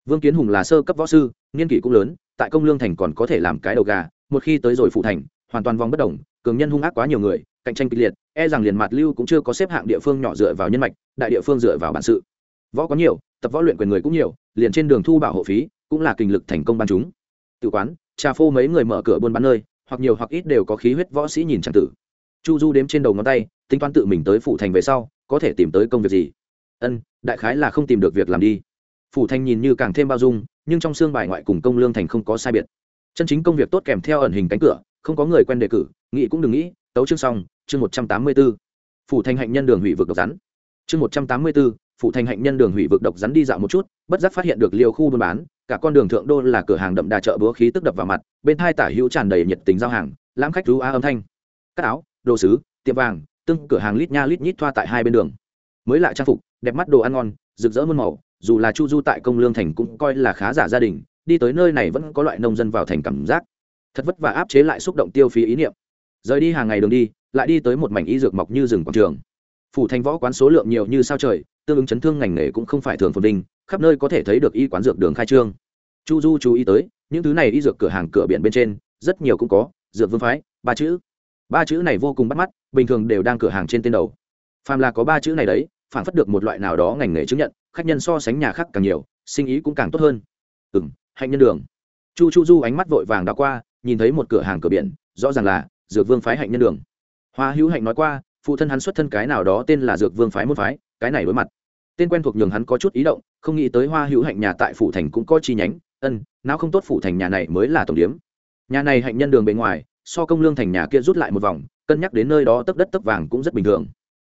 Vương kiến hùng là sơ cấp võ sư, niên kỷ cũng lớn, tại công lương thành còn có thể làm cái đầu gà, một khi tới rồi phụ thành, hoàn toàn vòng bất đồng cường nhân hung ác quá nhiều người, cạnh tranh kịch liệt e rằng liền mặt lưu cũng chưa có xếp hạng địa phương nhỏ dựa vào nhân mạch, đại địa phương dựa vào bản sự. Võ có nhiều, tập võ luyện quyền người cũng nhiều, liền trên đường thu bảo hộ phí, cũng là kinh lực thành công ban chúng. Tự quán, trà phô mấy người mở cửa buôn bán nơi, hoặc nhiều hoặc ít đều có khí huyết võ sĩ nhìn chẳng tử. Chu du đếm trên đầu ngón tay, tính toán tự mình tới phụ thành về sau, có thể tìm tới công việc gì ân, đại khái là không tìm được việc làm đi. Phủ thành nhìn như càng thêm bao dung, nhưng trong xương bài ngoại cùng công lương thành không có sai biệt. Chân chính công việc tốt kèm theo ẩn hình cánh cửa, không có người quen đề cử, nghĩ cũng đừng nghĩ, tấu chương xong, chương một trăm tám mươi b ố phủ thành hạnh nhân đường hủy vực độc rắn. Chương một trăm tám mươi b ố phủ thành hạnh nhân đường hủy vực độc rắn đi dạo một chút, bất giác phát hiện được liều khu buôn bán, cả con đường thượng đô là cửa hàng đậm đà chợ búa khí tức đập vào mặt, bên hai tả hữu tràn đầy nhiệt tình giao hàng, lãm khách rú a âm thanh. Các áo, đồ sứ, tiệm vàng tưng cửa hàng lít nha lít nhít thoa tại hai bên đường mới lại trang phục, đẹp mắt đồ ăn ngon, rực rỡ muôn màu, dù là chu du tại công lương thành cũng coi là khá giả gia đình, đi tới nơi này vẫn có loại nông dân vào thành cảm giác. Thật vất và áp chế lại xúc động tiêu phí ý niệm. Rời đi hàng ngày đường đi, lại đi tới một mảnh y dược mọc như rừng quảng trường. Phủ thành võ quán số lượng nhiều như sao trời, tương ứng chấn thương ngành nghề cũng không phải thường phồn vinh, khắp nơi có thể thấy được y quán dược đường khai trương. Chu du chú ý tới, những thứ này y dược cửa hàng cửa biển bên trên, rất nhiều cũng có, dược vương phái, ba chữ. Ba chữ này vô cùng bắt mắt, bình thường đều đang cửa hàng trên tên đầu. Phàm là có ba chữ này đấy phản phất được một loại nào đó ngành nghề chứng nhận, khách nhân so sánh nhà khác càng nhiều, sinh ý cũng càng tốt hơn. Ừ m hạnh nhân đường. Chu chu du ánh mắt vội vàng đã qua, nhìn thấy một cửa hàng cửa biển, rõ ràng là dược vương phái hạnh nhân đường. Hoa hữu hạnh nói qua, phụ thân hắn xuất thân cái nào đó tên là dược vương phái môn phái, cái này đối mặt. Tên quen thuộc nhường hắn có chút ý động, không nghĩ tới hoa hữu hạnh nhà tại phủ thành cũng có chi nhánh, ân, nào không tốt phủ thành nhà này mới là tổng điếm. Nhà này hạnh nhân đường bề ngoài, so công lương thành nhà kia rút lại một vòng, cân nhắc đến nơi đó tấp đất tấp vàng cũng rất bình thường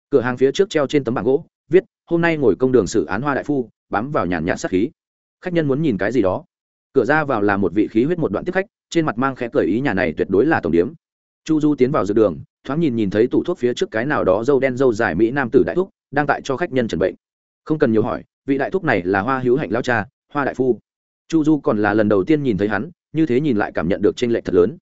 cửa hàng phía trước treo trên tấm bảng gỗ, viết, hôm nay ngồi công đường xử án hoa đại phu, bám vào nhàn nhạt sát khí. Khách nhân muốn nhìn cái gì đó. Cửa ra vào là một vị khí huyết một đoạn tiếp khách, trên mặt mang khẽ cởi ý nhà này tuyệt đối là tổng điếm. Chu du tiến vào giữa đường, thoáng nhìn nhìn thấy tủ thuốc phía trước cái nào đó dâu đen dâu dài mỹ nam tử đại thúc, đang tại cho khách nhân trần bệnh. Không cần nhiều hỏi, vị đại thúc này là hoa hữu hạnh lao cha, hoa đại phu. Chu du còn là lần đầu tiên nhìn thấy hắn, như thế nhìn lại cảm nhận được tranh lệch thật lớn.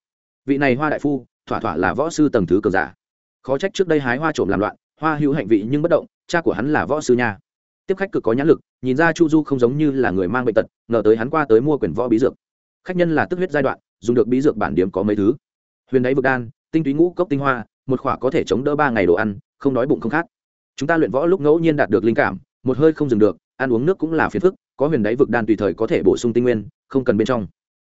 Vị này hoa đại phu, thỏa thỏa là võ sư tầng thứ cờ giả. Khó trách trước đây hái hoa trộm làm loạn hoa hữu hạnh vị nhưng bất động, cha của hắn là võ sư nha. Tiếp khách cực có nhãn lực, nhìn ra chu du không giống như là người mang bệnh tật, ngờ tới hắn qua tới mua quyền võ bí dược. Khách nhân là tức huyết giai đoạn, dùng được bí dược bản điểm có mấy thứ. Huyền đáy vực đan, tinh túy ngũ cốc tinh hoa, một khỏa có thể chống đỡ ba ngày đồ ăn, không đói bụng không khát. Chúng ta luyện võ lúc ngẫu nhiên đạt được linh cảm, một hơi không dừng được, ăn uống nước cũng là phiền phức, có huyền đáy vực đan tùy thời có thể bổ sung tinh nguyên, không cần bên trong.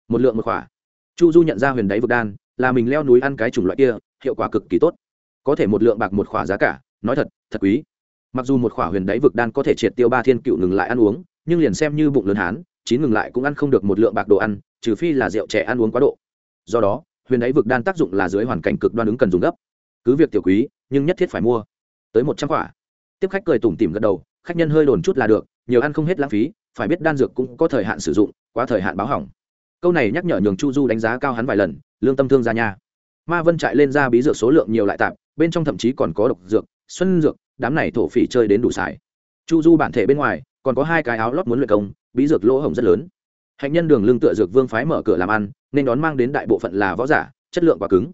Một lượng một khỏa. Chu du nhận ra huyền đáy vực đan, là mình leo núi ăn cái chủng loại kia, hiệu quả cực kỳ tốt. Có thể một lượng bạc một khỏa giá cả nói thật thật quý. Mặc dù một khỏa huyền đáy vực đan có thể triệt tiêu ba thiên cựu ngừng lại ăn uống, nhưng liền xem như bụng lớn hán, chín ngừng lại cũng ăn không được một lượng bạc đồ ăn, trừ phi là rượu trẻ ăn uống quá độ. Do đó, huyền đáy vực đan tác dụng là dưới hoàn cảnh cực đoan ứng cần dùng gấp. Cứ việc tiểu quý, nhưng nhất thiết phải mua. Tới một trăm quả tiếp khách cười tủm tỉm gật đầu, khách nhân hơi đồn chút là được, nhiều ăn không hết lãng phí, phải biết đan dược cũng có thời hạn sử dụng, quá thời hạn báo hỏng. Câu này nhắc nhở nhường chu du đánh giá cao hắn vài lần, lương tâm thương ra nha. Ma vân chạy lên ra bí dược số lượng nhiều lại tạm, bên trong thậm chí còn có độc dược xuân dược, đám này thổ phỉ chơi đến đủ xài. Chu du bản thể bên ngoài, còn có hai cái áo lót muốn luyện công, bí dược lỗ hổng rất lớn. Hạnh nhân đường lương tựa dược vương phái mở cửa làm ăn, nên đón mang đến đại bộ phận là võ giả, chất lượng quá cứng.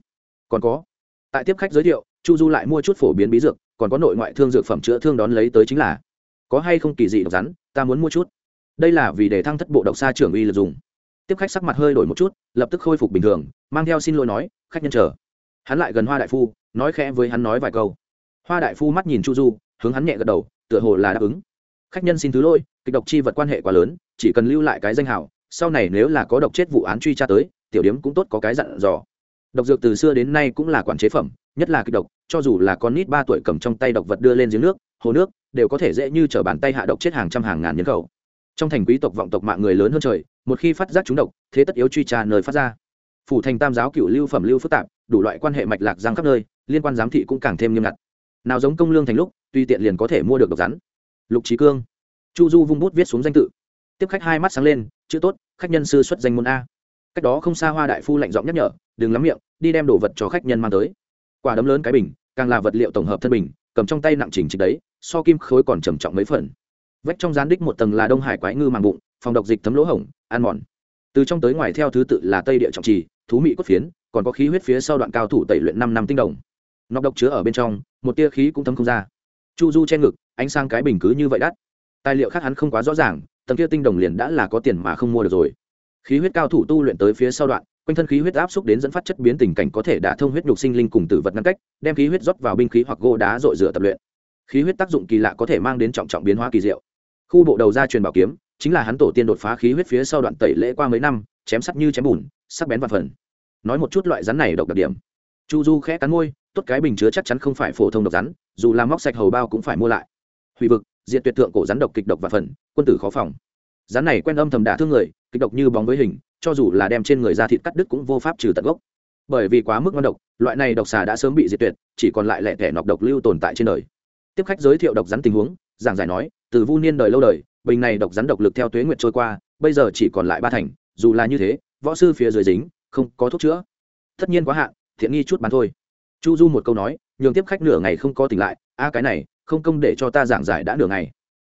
Còn có, tại tiếp khách giới thiệu, chu du lại mua chút phổ biến bí dược, còn có nội ngoại thương dược phẩm chữa thương đón lấy tới chính là, có hay không kỳ dị độc rắn, ta muốn mua chút. Đây là vì để thăng thất bộ độc xa trưởng uy lực dùng. Tiếp khách sắc mặt hơi đổi một chút, lập tức khôi phục bình thường, mang theo xin lỗi nói, khách nhân chờ. Hắn lại gần hoa đại phu, nói khẽ với hắn nói vài câu hoa đại phu mắt nhìn chu du, hướng hắn nhẹ gật đầu, tựa hồ là đáp ứng. Khách nhân xin thứ lỗi, kịch độc chi vật quan hệ quá lớn, chỉ cần lưu lại cái danh hào, sau này nếu là có độc chết vụ án truy tra tới, tiểu điếm cũng tốt có cái dặn dò. Độc dược từ xưa đến nay cũng là quản chế phẩm, nhất là kịch độc, cho dù là con nít ba tuổi cầm trong tay độc vật đưa lên giếng nước, hồ nước, đều có thể dễ như t r ở bàn tay hạ độc chết hàng trăm hàng ngàn nhân khẩu. Trong thành quý tộc vọng tộc mạng người lớn hơn trời, một khi phát giác chúng độc, thế tất yếu truy tra nơi phát ra. Phủ thành tam giáo cựu lưu phẩm lưu phức tạp, đủ loại quan hệ mạch lạc giang khắp nơi, liên quan giám thị cũng càng thêm nghiêm ngặt nào giống công lương thành lúc tuy tiện liền có thể mua được độc rắn. Lục trí cương. Chu du vung bút viết xuống danh tự. Tiếp khách hai mắt sáng lên, chữ tốt, khách nhân sư xuất danh môn a. Cách đó không xa hoa đại phu lạnh giọng nhắc nhở, đừng lắm miệng, đi đem đồ vật cho khách nhân mang tới. Quả đấm lớn cái bình, càng là vật liệu tổng hợp thân bình, cầm trong tay nặng chỉnh trịch đấy, so kim khối còn trầm trọng mấy phần. Vách trong gián đích một tầng là đông hải quái ngư màng bụng, phòng độc dịch thấm lỗ hổng, ăn mòn. Từ trong tới ngoài theo thứ tự là tây địa trọng trì, thú mị cốt phiến, còn có khí huyết phía sau đoạn cao thủ tẩy luyện năm năm tinh đồng nọc độc chứa ở bên trong, một tia khí cũng thấm không ra. Chu du che ngực, ánh sang cái bình cứ như vậy đắt. Tài liệu khác hắn không quá rõ ràng, tầng kia tinh đồng liền đã là có tiền mà không mua được rồi. Khí huyết cao thủ tu luyện tới phía sau đoạn, quanh thân khí huyết áp xúc đến dẫn phát chất biến tình cảnh có thể đả thông huyết nhục sinh linh cùng tử vật ngăn cách, đem khí huyết rót vào binh khí hoặc gỗ đá dội rửa tập luyện. Khí huyết tác dụng kỳ lạ có thể mang đến trọng trọng biến hóa kỳ diệu. Khu bộ đầu ra truyền bảo kiếm, chính là hắn tổ tiên đột phá khí huyết phía sau đoạn tẩy lễ qua mấy năm, chém sắt như chém bùn, sắc bén và phần. Nói một chút loại rắn này độc đặc điểm chu du khẽ cắn môi, tốt cái bình chứa chắc chắn không phải phổ thông độc rắn, dù làm móc sạch hầu bao cũng phải mua lại. Hủy vực diện tuyệt thượng cổ rắn độc kịch độc và phần, quân tử khó phòng. Rắn này quen âm thầm đả thương người, kịch độc như bóng với hình, cho dù là đem trên người ra thịt cắt đứt cũng vô pháp trừ tận gốc. Bởi vì quá mức ngon độc, loại này độc xà đã sớm bị diệt tuyệt, chỉ còn lại lẻ thẻ nọc độc lưu tồn tại trên đời. Tiếp khách giới thiệu độc rắn tình huống, giảng giải nói, từ vu niên đời lâu đời, bình này độc rắn độc lực theo tuế nguyệt trôi qua, bây giờ chỉ còn lại ba thành, dù là như thế, võ sư phía dưới dính, không có thuốc chữa. Tất nhiên quá hạn thiện nghi chút bán thôi. Chu du một câu nói, nhường tiếp khách nửa ngày không có tỉnh lại, a, cái này, không công để cho ta giảng giải đã nửa ngày.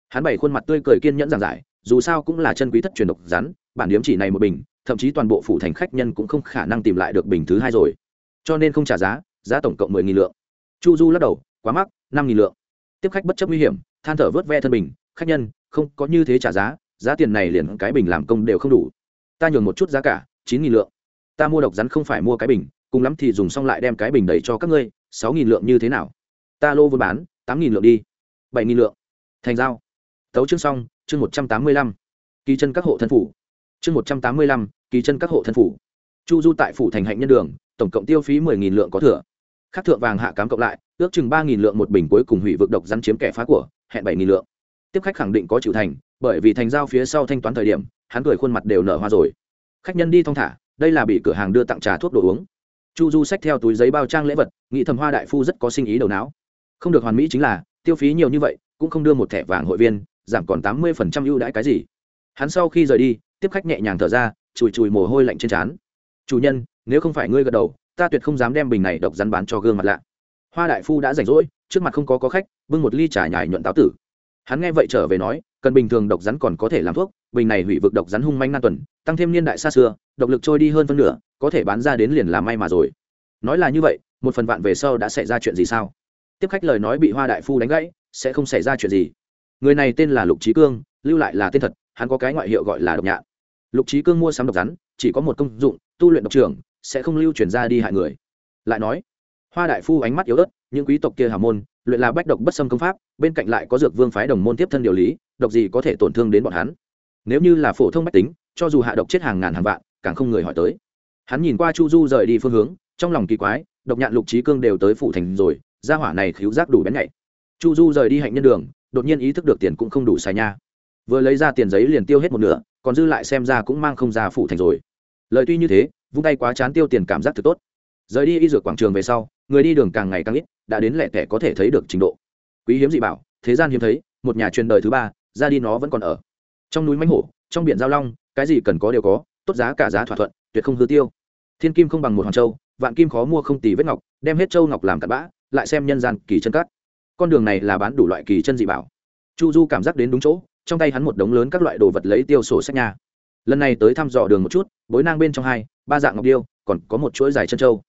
Hắn bảy khuôn mặt tươi cười kiên nhẫn giảng giải, dù sao cũng là chân quý thất truyền độc rắn, bản điếm chỉ này một bình, thậm chí toàn bộ phủ thành khách nhân cũng không khả năng tìm lại được bình thứ hai rồi. Cho nên không trả giá giá tổng cộng mười nghìn lượng. Chu du lắc đầu, quá mắc, năm nghìn lượng. Tiếp khách bất chấp nguy hiểm, than thở vớt ve thân bình, khách nhân, không có như thế trả giá giá tiền này liền cái bình làm công đều không đủ. Ta nhường một chút giá cả, chín nghìn lượng. Ta mua độc rắn không phải mua cái bình cùng lắm thì dùng xong lại đem cái bình đầy cho các ngươi, sáu nghìn lượng như thế nào? Ta lô vừa bán, tám nghìn lượng đi. Bảy nghìn lượng. Thành giao. Tấu chương xong, chương một trăm tám mươi lăm. Kỳ chân các hộ thân phủ. Chương một trăm tám mươi lăm, kỳ chân các hộ thân phủ. Chu du tại phủ thành hạnh nhân đường, tổng cộng tiêu phí mười nghìn lượng có thừa. Khắc thượng vàng hạ cám cộng lại, ước chừng ba nghìn lượng một bình cuối cùng hủy vực độc rắn chiếm kẻ phá của, hẹn bảy nghìn lượng. Tiếp khách khẳng định có chịu thành, bởi vì thành giao phía sau thanh toán thời điểm, hắn cười khuôn mặt đều nở hoa rồi. Khách nhân đi thong thả, đây là bị cửa hàng đưa tặng trà thuốc đồ uống chu du xách theo túi giấy bao trang lễ vật, nghĩ thầm hoa đại phu rất có sinh ý đầu não. Không được hoàn mỹ chính là, tiêu phí nhiều như vậy, cũng không đưa một thẻ vàng hội viên, giảm còn tám mươi phần trăm ưu đãi cái gì. Hắn sau khi rời đi, tiếp khách nhẹ nhàng thở ra, chùi chùi mồ hôi lạnh trên trán. Chủ nhân, nếu không phải ngươi gật đầu, ta tuyệt không dám đem bình này độc rắn bán cho gương mặt lạ. Hoa đại phu đã rảnh rỗi, trước mặt không có có khách, bưng một ly trà nhài nhuận táo tử. Hắn nghe vậy trở về nói, cần bình thường độc rắn còn có thể làm thuốc, bình này hủy vực độc rắn hung manh nan tuần, tăng thêm niên đại xa xưa, độc lực trôi đi hơn phân nửa có thể bán ra đến liền làm may mà rồi. Nói là như vậy, một phần vạn về sau đã xảy ra chuyện gì sao? Tiếp khách lời nói bị hoa đại phu đánh gãy, sẽ không xảy ra chuyện gì. Người này tên là lục trí cương, lưu lại là tên thật, hắn có cái ngoại hiệu gọi là độc nhạn. Lục trí cương mua sắm độc rắn, chỉ có một công dụng, tu luyện độc trưởng, sẽ không lưu chuyển ra đi hại người. Lại nói, hoa đại phu ánh mắt yếu ớt, những quý tộc kia hào môn, luyện là bách độc bất xâm công pháp, bên cạnh lại có dược vương phái đồng môn tiếp thân điều lý, độc gì có thể tổn thương đến bọn hắn? Nếu như là phổ thông bách tính, cho dù hạ độc chết hàng ngàn hàng vạn, càng không người hỏi tới hắn nhìn qua chu du rời đi phương hướng, trong lòng kỳ quái, độc nhạn lục trí cương đều tới phủ thành rồi, gia hỏa này khiếu giác đủ bén nhạy. Chu du rời đi hạnh nhân đường, đột nhiên ý thức được tiền cũng không đủ xài nha. Vừa lấy ra tiền giấy liền tiêu hết một nửa, còn dư lại xem ra cũng mang không ra phủ thành rồi. Lời tuy như thế, vung tay quá chán tiêu tiền cảm giác thật tốt. Rời đi y dược quảng trường về sau, người đi đường càng ngày càng ít, đã đến lẻ tẻ có thể thấy được trình độ. Quý hiếm dị bảo, thế gian hiếm thấy, một nhà truyền đời thứ ba, ra đi nó vẫn còn ở. Trong núi mánh hổ, trong biển giao long, cái gì cần có đều có, tốt giá cả giá thỏa thuận, tuyệt không hư tiêu thiên kim không bằng một hoàng châu vạn kim khó mua không tỷ vết ngọc đem hết châu ngọc làm cặn bã lại xem nhân gian kỳ chân cắt con đường này là bán đủ loại kỳ chân dị bảo. Chu du cảm giác đến đúng chỗ trong tay hắn một đống lớn các loại đồ vật lấy tiêu sổ sách nhà. lần này tới thăm dò đường một chút bối nang bên trong hai ba dạng ngọc điêu còn có một chuỗi dài chân châu,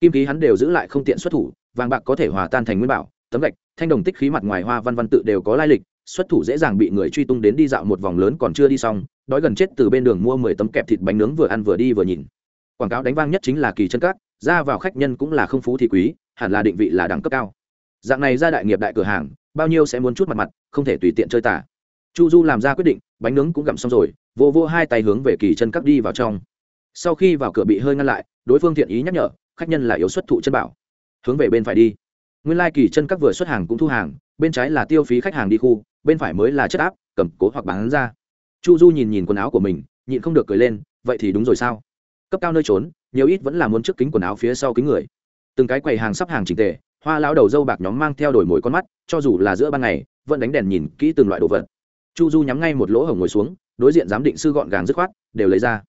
kim khí hắn đều giữ lại không tiện xuất thủ vàng bạc có thể hòa tan thành nguyên bảo tấm gạch thanh đồng tích khí mặt ngoài hoa văn văn tự đều có lai lịch xuất thủ dễ dàng bị người truy tung đến đi dạo một vòng lớn còn chưa đi xong đói gần chết từ bên đường mua mười tấm kẹp thịt bánh nướng vừa ăn vừa đi vừa nhìn quảng cáo đánh vang nhất chính là kỳ chân cát ra vào khách nhân cũng là không phú thì quý, hẳn là định vị là đẳng cấp cao. Dạng này ra đại nghiệp đại cửa hàng, bao nhiêu sẽ muốn chút mặt mặt, không thể tùy tiện chơi tả. Chu du làm ra quyết định, bánh nướng cũng gặm xong rồi, vô vô hai tay hướng về kỳ chân cắt đi vào trong. Sau khi vào cửa bị hơi ngăn lại, đối phương thiện ý nhắc nhở, khách nhân là yếu xuất thụ chân bảo. Hướng về bên phải đi. Nguyên lai kỳ chân các vừa xuất hàng cũng thu hàng, bên trái là tiêu phí khách hàng đi khu, bên phải mới là chất áp, cầm cố hoặc bán ra. Chu du nhìn nhìn quần áo của mình, nhịn không được cười lên, vậy thì đúng rồi sao? Cấp cao nơi trốn, nhiều ít vẫn là muốn trước kính quần áo phía sau kính người. Từng cái quầy hàng sắp hàng trình tề, hoa lão đầu dâu bạc nhóm mang theo đổi mồi con mắt, cho dù là giữa ban ngày, vẫn đánh đèn nhìn kỹ từng loại đồ vật. Chu du nhắm ngay một lỗ hổng ngồi xuống, đối diện giám định sư gọn gàng dứt khoát, đều lấy ra.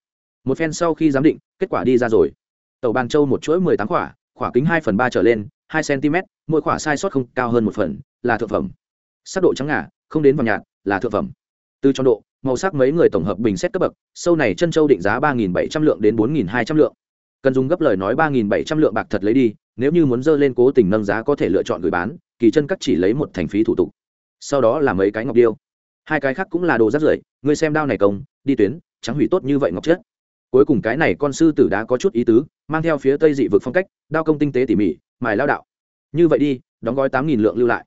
Một phen sau khi giám định, kết quả đi ra rồi. Tàu bàn châu một chuỗi mười tám khỏa khỏa kính hai phần ba trở lên, hai cm mỗi khỏa sai sót không cao hơn một phần, là thượng phẩm. Sắc độ trắng ngà, không đến vào nhạt, là thượng phẩm. Từ tròn độ màu sắc mấy người tổng hợp bình xét cấp bậc, sâu này chân châu định giá ba nghìn bảy trăm lượng đến bốn nghìn hai trăm lượng. Cần dùng gấp lời nói ba nghìn bảy trăm lượng bạc thật lấy đi, nếu như muốn dơ lên cố tình nâng giá có thể lựa chọn gửi bán, kỳ chân cắt chỉ lấy một thành phí thủ tục. Sau đó là mấy cái ngọc điêu. Hai cái khác cũng là đồ rác rưởi, ngươi xem đao này công, đi tuyến, trắng hủy tốt như vậy ngọc chết. cuối cùng cái này con sư tử đã có chút ý tứ, mang theo phía tây dị vực phong cách, đao công tinh tế tỉ mỉ, mài lao đạo. Như vậy đi, đóng gói tám nghìn lượng lưu lại.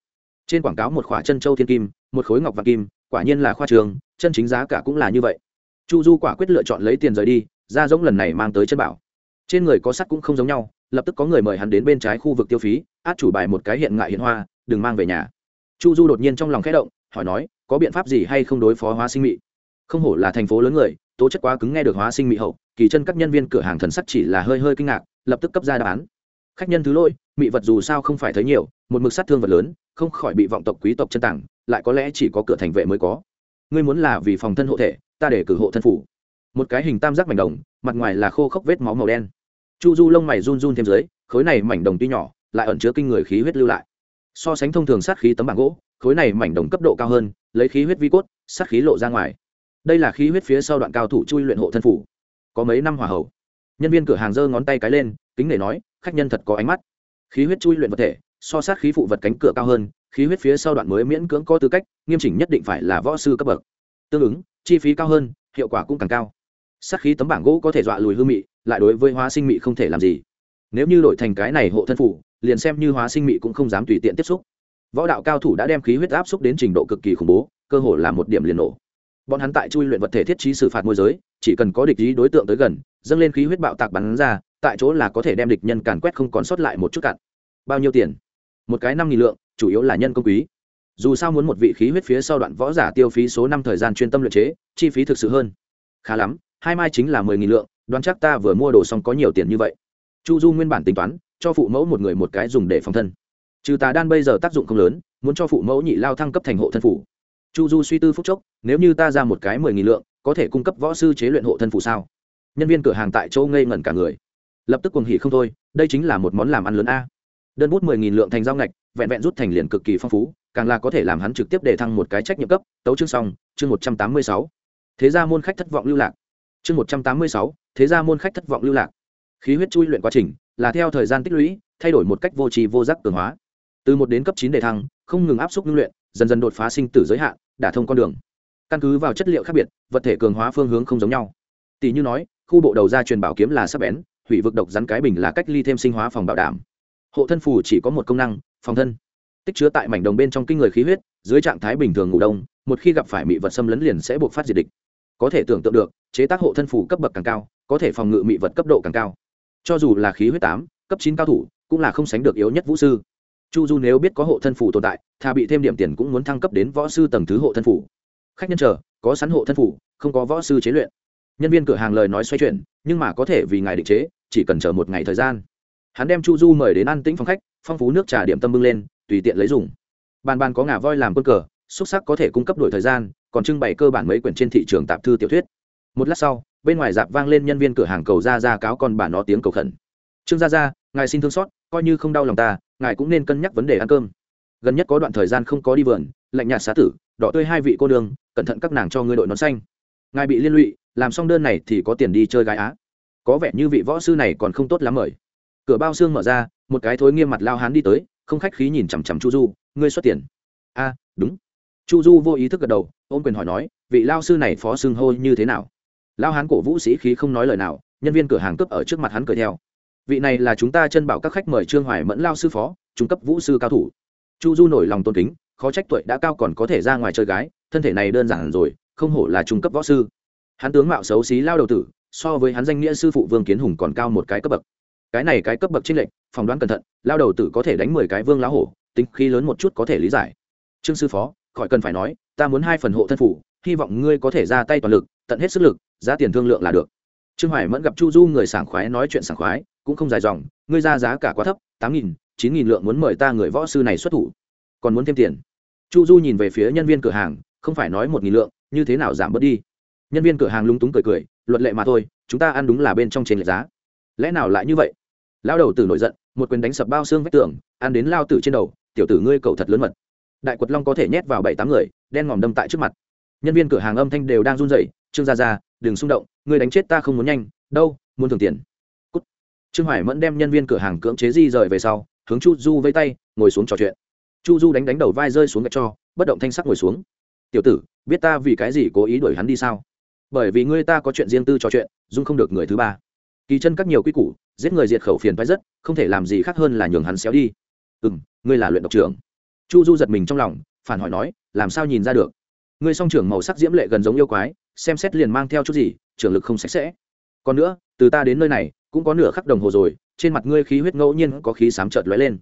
Trên quảng cáo một khỏa chân châu thiên kim, một khối ngọc vàng kim, quả nhiên là khoa trường chân chính giá cả cũng là như vậy. Chu du quả quyết lựa chọn lấy tiền rời đi, ra giống lần này mang tới chân bảo. Trên người có sắt cũng không giống nhau, lập tức có người mời hắn đến bên trái khu vực tiêu phí, át chủ bài một cái hiện ngại hiện hoa, đừng mang về nhà. Chu du đột nhiên trong lòng khẽ động, hỏi nói, có biện pháp gì hay không đối phó hóa sinh mị? Không hổ là thành phố lớn người, tố chất quá cứng nghe được hóa sinh mị hậu, kỳ chân các nhân viên cửa hàng thần sắc chỉ là hơi hơi kinh ngạc, lập tức cấp ra đáp án. Khách nhân thứ lỗi, mị vật dù sao không phải thấy nhiều, một mực sát thương vật lớn, không khỏi bị vọng tộc quý tộc chân tặng, lại có lẽ chỉ có cửa thành vệ mới có ngươi muốn là vì phòng thân hộ thể, ta để cử hộ thân phủ. Một cái hình tam giác mảnh đồng, mặt ngoài là khô khốc vết máu màu đen. Chu du lông mày run run thêm dưới, khối này mảnh đồng tuy nhỏ, lại ẩn chứa kinh người khí huyết lưu lại. So sánh thông thường sát khí tấm bảng gỗ, khối này mảnh đồng cấp độ cao hơn, lấy khí huyết vi cốt, sát khí lộ ra ngoài. Đây là khí huyết phía sau đoạn cao thủ chui luyện hộ thân phủ. Có mấy năm hỏa hậu nhân viên cửa hàng giơ ngón tay cái lên, kính để nói, khách nhân thật có ánh mắt. Khí huyết chui luyện vật thể, so sát khí phụ vật cánh cửa cao hơn khí huyết phía sau đoạn mới miễn cưỡng có tư cách, nghiêm chỉnh nhất định phải là võ sư cấp bậc. Tương ứng, chi phí cao hơn, hiệu quả cũng càng cao. Sát khí tấm bảng gỗ có thể dọa lùi hư mị, lại đối với hóa sinh mị không thể làm gì. Nếu như đổi thành cái này hộ thân phủ, liền xem như hóa sinh mị cũng không dám tùy tiện tiếp xúc. Võ đạo cao thủ đã đem khí huyết áp xúc đến trình độ cực kỳ khủng bố, cơ hồ là một điểm liền nổ. Bọn hắn tại chui luyện vật thể thiết trí xử phạt môi giới, chỉ cần có địch ý đối tượng tới gần, dâng lên khí huyết bạo tạc bắn ra, tại chỗ là có thể đem địch nhân càn quét không còn sót lại một chút cạn. Bao nhiêu tiền? Một cái năm nghìn lượng chủ yếu là nhân công quý. Dù sao muốn một vị khí huyết phía sau đoạn võ giả tiêu phí số năm thời gian chuyên tâm luyện chế, chi phí thực sự hơn. Khá lắm, hai mai chính là mười nghìn lượng, đoán chắc ta vừa mua đồ xong có nhiều tiền như vậy. Chu du nguyên bản tính toán, cho phụ mẫu một người một cái dùng để phòng thân. Trừ tà đan bây giờ tác dụng không lớn, muốn cho phụ mẫu nhị lao thăng cấp thành hộ thân phủ. Chu du suy tư phúc chốc, nếu như ta ra một cái mười nghìn lượng, có thể cung cấp võ sư chế luyện hộ thân phủ sao? Nhân viên cửa hàng tại châu ngây ngẩn cả người. Lập tức cuồng hỉ không thôi, đây chính là một món làm ăn lớn a đơn bút mười nghìn lượng thành giao ngạch, vẹn vẹn rút thành liền cực kỳ phong phú, càng là có thể làm hắn trực tiếp để thăng một cái trách nhiệm cấp. Tấu chương xong, chương một trăm tám mươi sáu. Thế ra môn khách thất vọng lưu lạc. Chương một trăm tám mươi sáu, thế ra môn khách thất vọng lưu lạc. Khí huyết chui luyện quá trình, là theo thời gian tích lũy, thay đổi một cách vô trì vô giác cường hóa. Từ một đến cấp chín đề thăng, không ngừng áp suất ngưng luyện, dần dần đột phá sinh tử giới hạn, đả thông con đường. Căn cứ vào chất liệu khác biệt, vật thể cường hóa phương hướng không giống nhau. Tỷ như nói, khu bộ đầu ra truyền bảo kiếm là sắc bén, hủy vực độc rắn cái bình là cách ly thêm sinh hóa phòng bảo đảm hộ thân phù chỉ có một công năng, phòng thân. Tích chứa tại mảnh đồng bên trong kinh người khí huyết, dưới trạng thái bình thường ngủ đông, một khi gặp phải mị vật xâm lấn liền sẽ buộc phát diệt địch. Có thể tưởng tượng được, chế tác hộ thân phù cấp bậc càng cao, có thể phòng ngự mị vật cấp độ càng cao. Cho dù là khí huyết tám, cấp chín cao thủ, cũng là không sánh được yếu nhất vũ sư. Chu du nếu biết có hộ thân phủ tồn tại, thà bị thêm điểm tiền cũng muốn thăng cấp đến võ sư tầng thứ hộ thân phủ khách nhân chờ, có sẵn hộ thân phủ không có võ sư chế luyện. Nhân viên cửa hàng lời nói xoay chuyển, nhưng mà có thể vì ngài định chế, chỉ cần chờ một ngày thời gian hắn đem chu du mời đến ăn tĩnh phòng khách, phong phú nước trà điểm tâm bưng lên, tùy tiện lấy dùng. Bàn bàn có ngà voi làm quân cờ, xúc sắc có thể cung cấp đổi thời gian, còn trưng bày cơ bản mấy quyển trên thị trường tạp thư tiểu thuyết. Một lát sau, bên ngoài dạp vang lên nhân viên cửa hàng cầu ra ra cáo con bà nó tiếng cầu khẩn. Trương gia gia, ngài xin thương xót, coi như không đau lòng ta, ngài cũng nên cân nhắc vấn đề ăn cơm. Gần nhất có đoạn thời gian không có đi vườn, lạnh nhạt xá tử, đỏ tươi hai vị cô đường cẩn thận các nàng cho ngươi đội nón xanh. Ngài bị liên lụy, làm xong đơn này thì có tiền đi chơi gái á. Có vẻ như vị võ sư này còn không tốt lắm mời cửa bao xương mở ra, một cái thối nghiêm mặt lao hán đi tới, không khách khí nhìn chằm chằm chu du, ngươi xuất tiền. A, đúng. Chu du vô ý thức gật đầu, ôm quyền hỏi nói, vị lao sư này phó xương hô như thế nào? Lao hán cổ vũ sĩ khí không nói lời nào, nhân viên cửa hàng cấp ở trước mặt hắn cười theo. Vị này là chúng ta chân bảo các khách mời trương hoài mẫn lao sư phó, trung cấp vũ sư cao thủ. Chu du nổi lòng tôn kính, khó trách tuổi đã cao còn có thể ra ngoài chơi gái, thân thể này đơn giản rồi, không hổ là trung cấp võ sư. Hắn tướng mạo xấu xí lao đầu tử, so với hắn danh nghĩa sư phụ vương kiến hùng còn cao một cái cấp bậc cái này cái cấp bậc trên lệnh phỏng đoán cẩn thận, lao đầu tử có thể đánh mười cái vương lá hổ, tính khi lớn một chút có thể lý giải. Trương sư phó, khỏi cần phải nói, ta muốn hai phần hộ thân phủ, hy vọng ngươi có thể ra tay toàn lực, tận hết sức lực, giá tiền thương lượng là được. Trương hoài mẫn gặp chu du người sảng khoái nói chuyện sảng khoái, cũng không dài dòng, ngươi ra giá cả quá thấp, tám nghìn, chín nghìn lượng muốn mời ta người võ sư này xuất thủ. Còn muốn thêm tiền. Chu du nhìn về phía nhân viên cửa hàng, không phải nói một nghìn lượng, như thế nào giảm bớt đi. Nhân viên cửa hàng lúng túng cười cười, luật lệ mà thôi, chúng ta ăn đúng là bên trong trên lệ giá. Lẽ nào lại như vậy? Lao đầu tử nổi giận, một quyền đánh sập bao xương vách tường, ăn đến lao tử trên đầu, tiểu tử ngươi cầu thật lớn mật. Đại quật long có thể nhét vào bảy tám người, đen ngòm đâm tại trước mặt. Nhân viên cửa hàng âm thanh đều đang run rẩy, trương gia gia, đừng xung động, ngươi đánh chết ta không muốn nhanh, đâu, muốn thường tiền. Cút. trương hoài mẫn đem nhân viên cửa hàng cưỡng chế di rời về sau, hướng chu du vây tay, ngồi xuống trò chuyện. Chu du đánh đánh đầu vai rơi xuống gạch cho, bất động thanh sắc ngồi xuống. Tiểu tử, biết ta vì cái gì cố ý đuổi hắn đi sao? Bởi vì ngươi ta có chuyện riêng tư trò chuyện, dung không được người thứ ba kỳ chân các nhiều quy củ, giết người diệt khẩu phiền phái rất, không thể làm gì khác hơn là nhường hắn xéo đi. Ừ m ngươi là luyện độc trưởng. Chu du giật mình trong lòng, phản hỏi nói, làm sao nhìn ra được? Ngươi song trưởng màu sắc diễm lệ gần giống yêu quái, xem xét liền mang theo chút gì, trưởng lực không sạch sẽ. Còn nữa, từ ta đến nơi này, cũng có nửa khắc đồng hồ rồi, trên mặt ngươi khí huyết ngẫu nhiên có khí sám trợt lóe lên.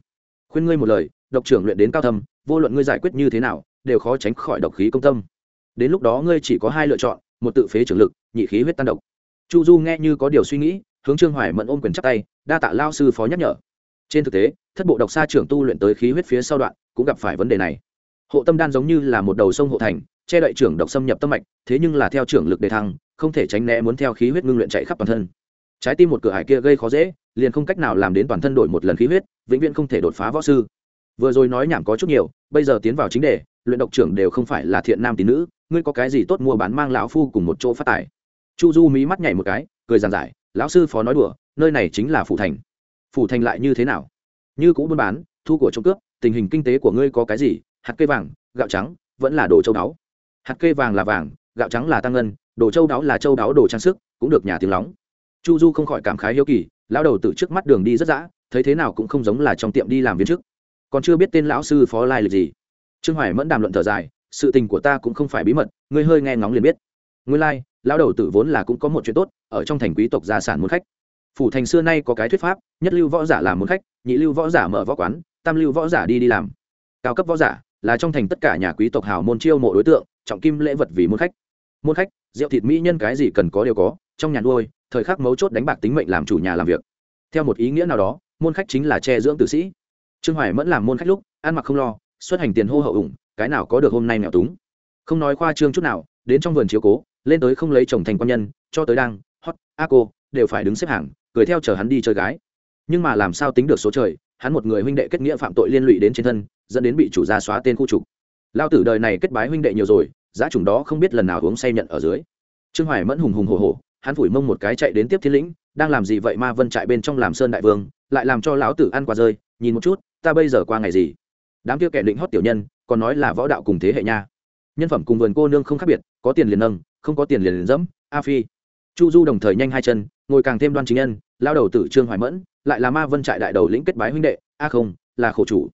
Khuyên ngươi một lời, độc trưởng luyện đến cao thâm, vô luận ngươi giải quyết như thế nào, đều khó tránh khỏi độc khí công tâm. Đến lúc đó ngươi chỉ có hai lựa chọn, một tự phế trưởng lực, nhị khí huyết tan độc. Chu du nghe như có điều suy nghĩ hướng trương hoài mẫn ôm quyền chắc tay, đa tạ lao sư phó nhắc nhở. Trên thực tế, thất bộ độc xa trưởng tu luyện tới khí huyết phía sau đoạn, cũng gặp phải vấn đề này. Hộ tâm đan giống như là một đầu sông hộ thành, che đậy trưởng độc xâm nhập tâm mạch, thế nhưng là theo trưởng lực đề thăng, không thể tránh né muốn theo khí huyết ngưng luyện chạy khắp toàn thân. Trái tim một cửa hải kia gây khó dễ, liền không cách nào làm đến toàn thân đổi một lần khí huyết, vĩnh viễn không thể đột phá võ sư. Vừa rồi nói nhảm có chút nhiều, bây giờ tiến vào chính đề, luyện độc trưởng đều không phải là thiện nam tín nữ, ngươi có cái gì tốt mua bán mang lão phu cùng một chỗ phát tài? Chu du mí mắt nhảy một cái, cười giàn giải lão sư phó nói đùa, nơi này chính là phủ thành. Phủ thành lại như thế nào? Như cũ buôn bán, thu của trộm cướp, tình hình kinh tế của ngươi có cái gì? Hạt cây vàng, gạo trắng, vẫn là đồ châu đáo. Hạt cây vàng là vàng, gạo trắng là tăng ngân, đồ châu đáo là châu đáo đồ trang sức, cũng được nhà tiếng lóng. Chu du không khỏi cảm khái hiếu kỳ, lão đầu từ trước mắt đường đi rất dã, thấy thế nào cũng không giống là trong tiệm đi làm viên chức. Còn chưa biết tên lão sư phó lai lịch gì. Trương hoài mẫn đàm luận thở dài, sự tình của ta cũng không phải bí mật, ngươi hơi nghe ngóng liền biết. Ngươi lai lão đầu tử vốn là cũng có một chuyện tốt, ở trong thành quý tộc gia sản muốn khách. Phủ thành xưa nay có cái thuyết pháp, nhất lưu võ giả làm muốn khách, nhị lưu võ giả mở võ quán, tam lưu võ giả đi đi làm. Cao cấp võ giả là trong thành tất cả nhà quý tộc hào môn chiêu mộ đối tượng, trọng kim lễ vật vì môn khách. Môn khách, rượu thịt mỹ nhân cái gì cần có đều có, trong nhà nuôi, thời khắc mấu chốt đánh bạc tính mệnh làm chủ nhà làm việc. Theo một ý nghĩa nào đó, môn khách chính là che dưỡng tử sĩ. Trương hoài mẫn làm môn khách lúc, ăn mặc không lo, xuất hành tiền hô hậu ủng, cái nào có được hôm nay nghèo túng. Không nói khoa trương chút nào, đến trong vườn chiếu cố lên tới không lấy chồng thành quan nhân, cho tới đang, hot, a cô, đều phải đứng xếp hàng, cười theo chờ hắn đi chơi gái. Nhưng mà làm sao tính được số trời, hắn một người huynh đệ kết nghĩa phạm tội liên lụy đến trên thân, dẫn đến bị chủ gia xóa tên khu trục. Lao tử đời này kết bái huynh đệ nhiều rồi, giá chủng đó không biết lần nào uống say nhận ở dưới. Trương hoài mẫn hùng hùng hồ hồ hắn phủi mông một cái chạy đến tiếp thiên lĩnh, đang làm gì vậy ma vân chạy bên trong làm sơn đại vương, lại làm cho lão tử ăn qua rơi, nhìn một chút, ta bây giờ qua ngày gì? Đám kia kẻ định hót tiểu nhân, còn nói là võ đạo cùng thế hệ nha. Nhân phẩm cùng vườn cô nương không khác biệt, có tiền liền nâng không có tiền liền liền dẫm, a phi. Chu du đồng thời nhanh hai chân, ngồi càng thêm đoan chính nhân, lao đầu tử trương hoài mẫn, lại là ma vân trại đại đầu lĩnh kết bái huynh đệ, a không, là khổ chủ.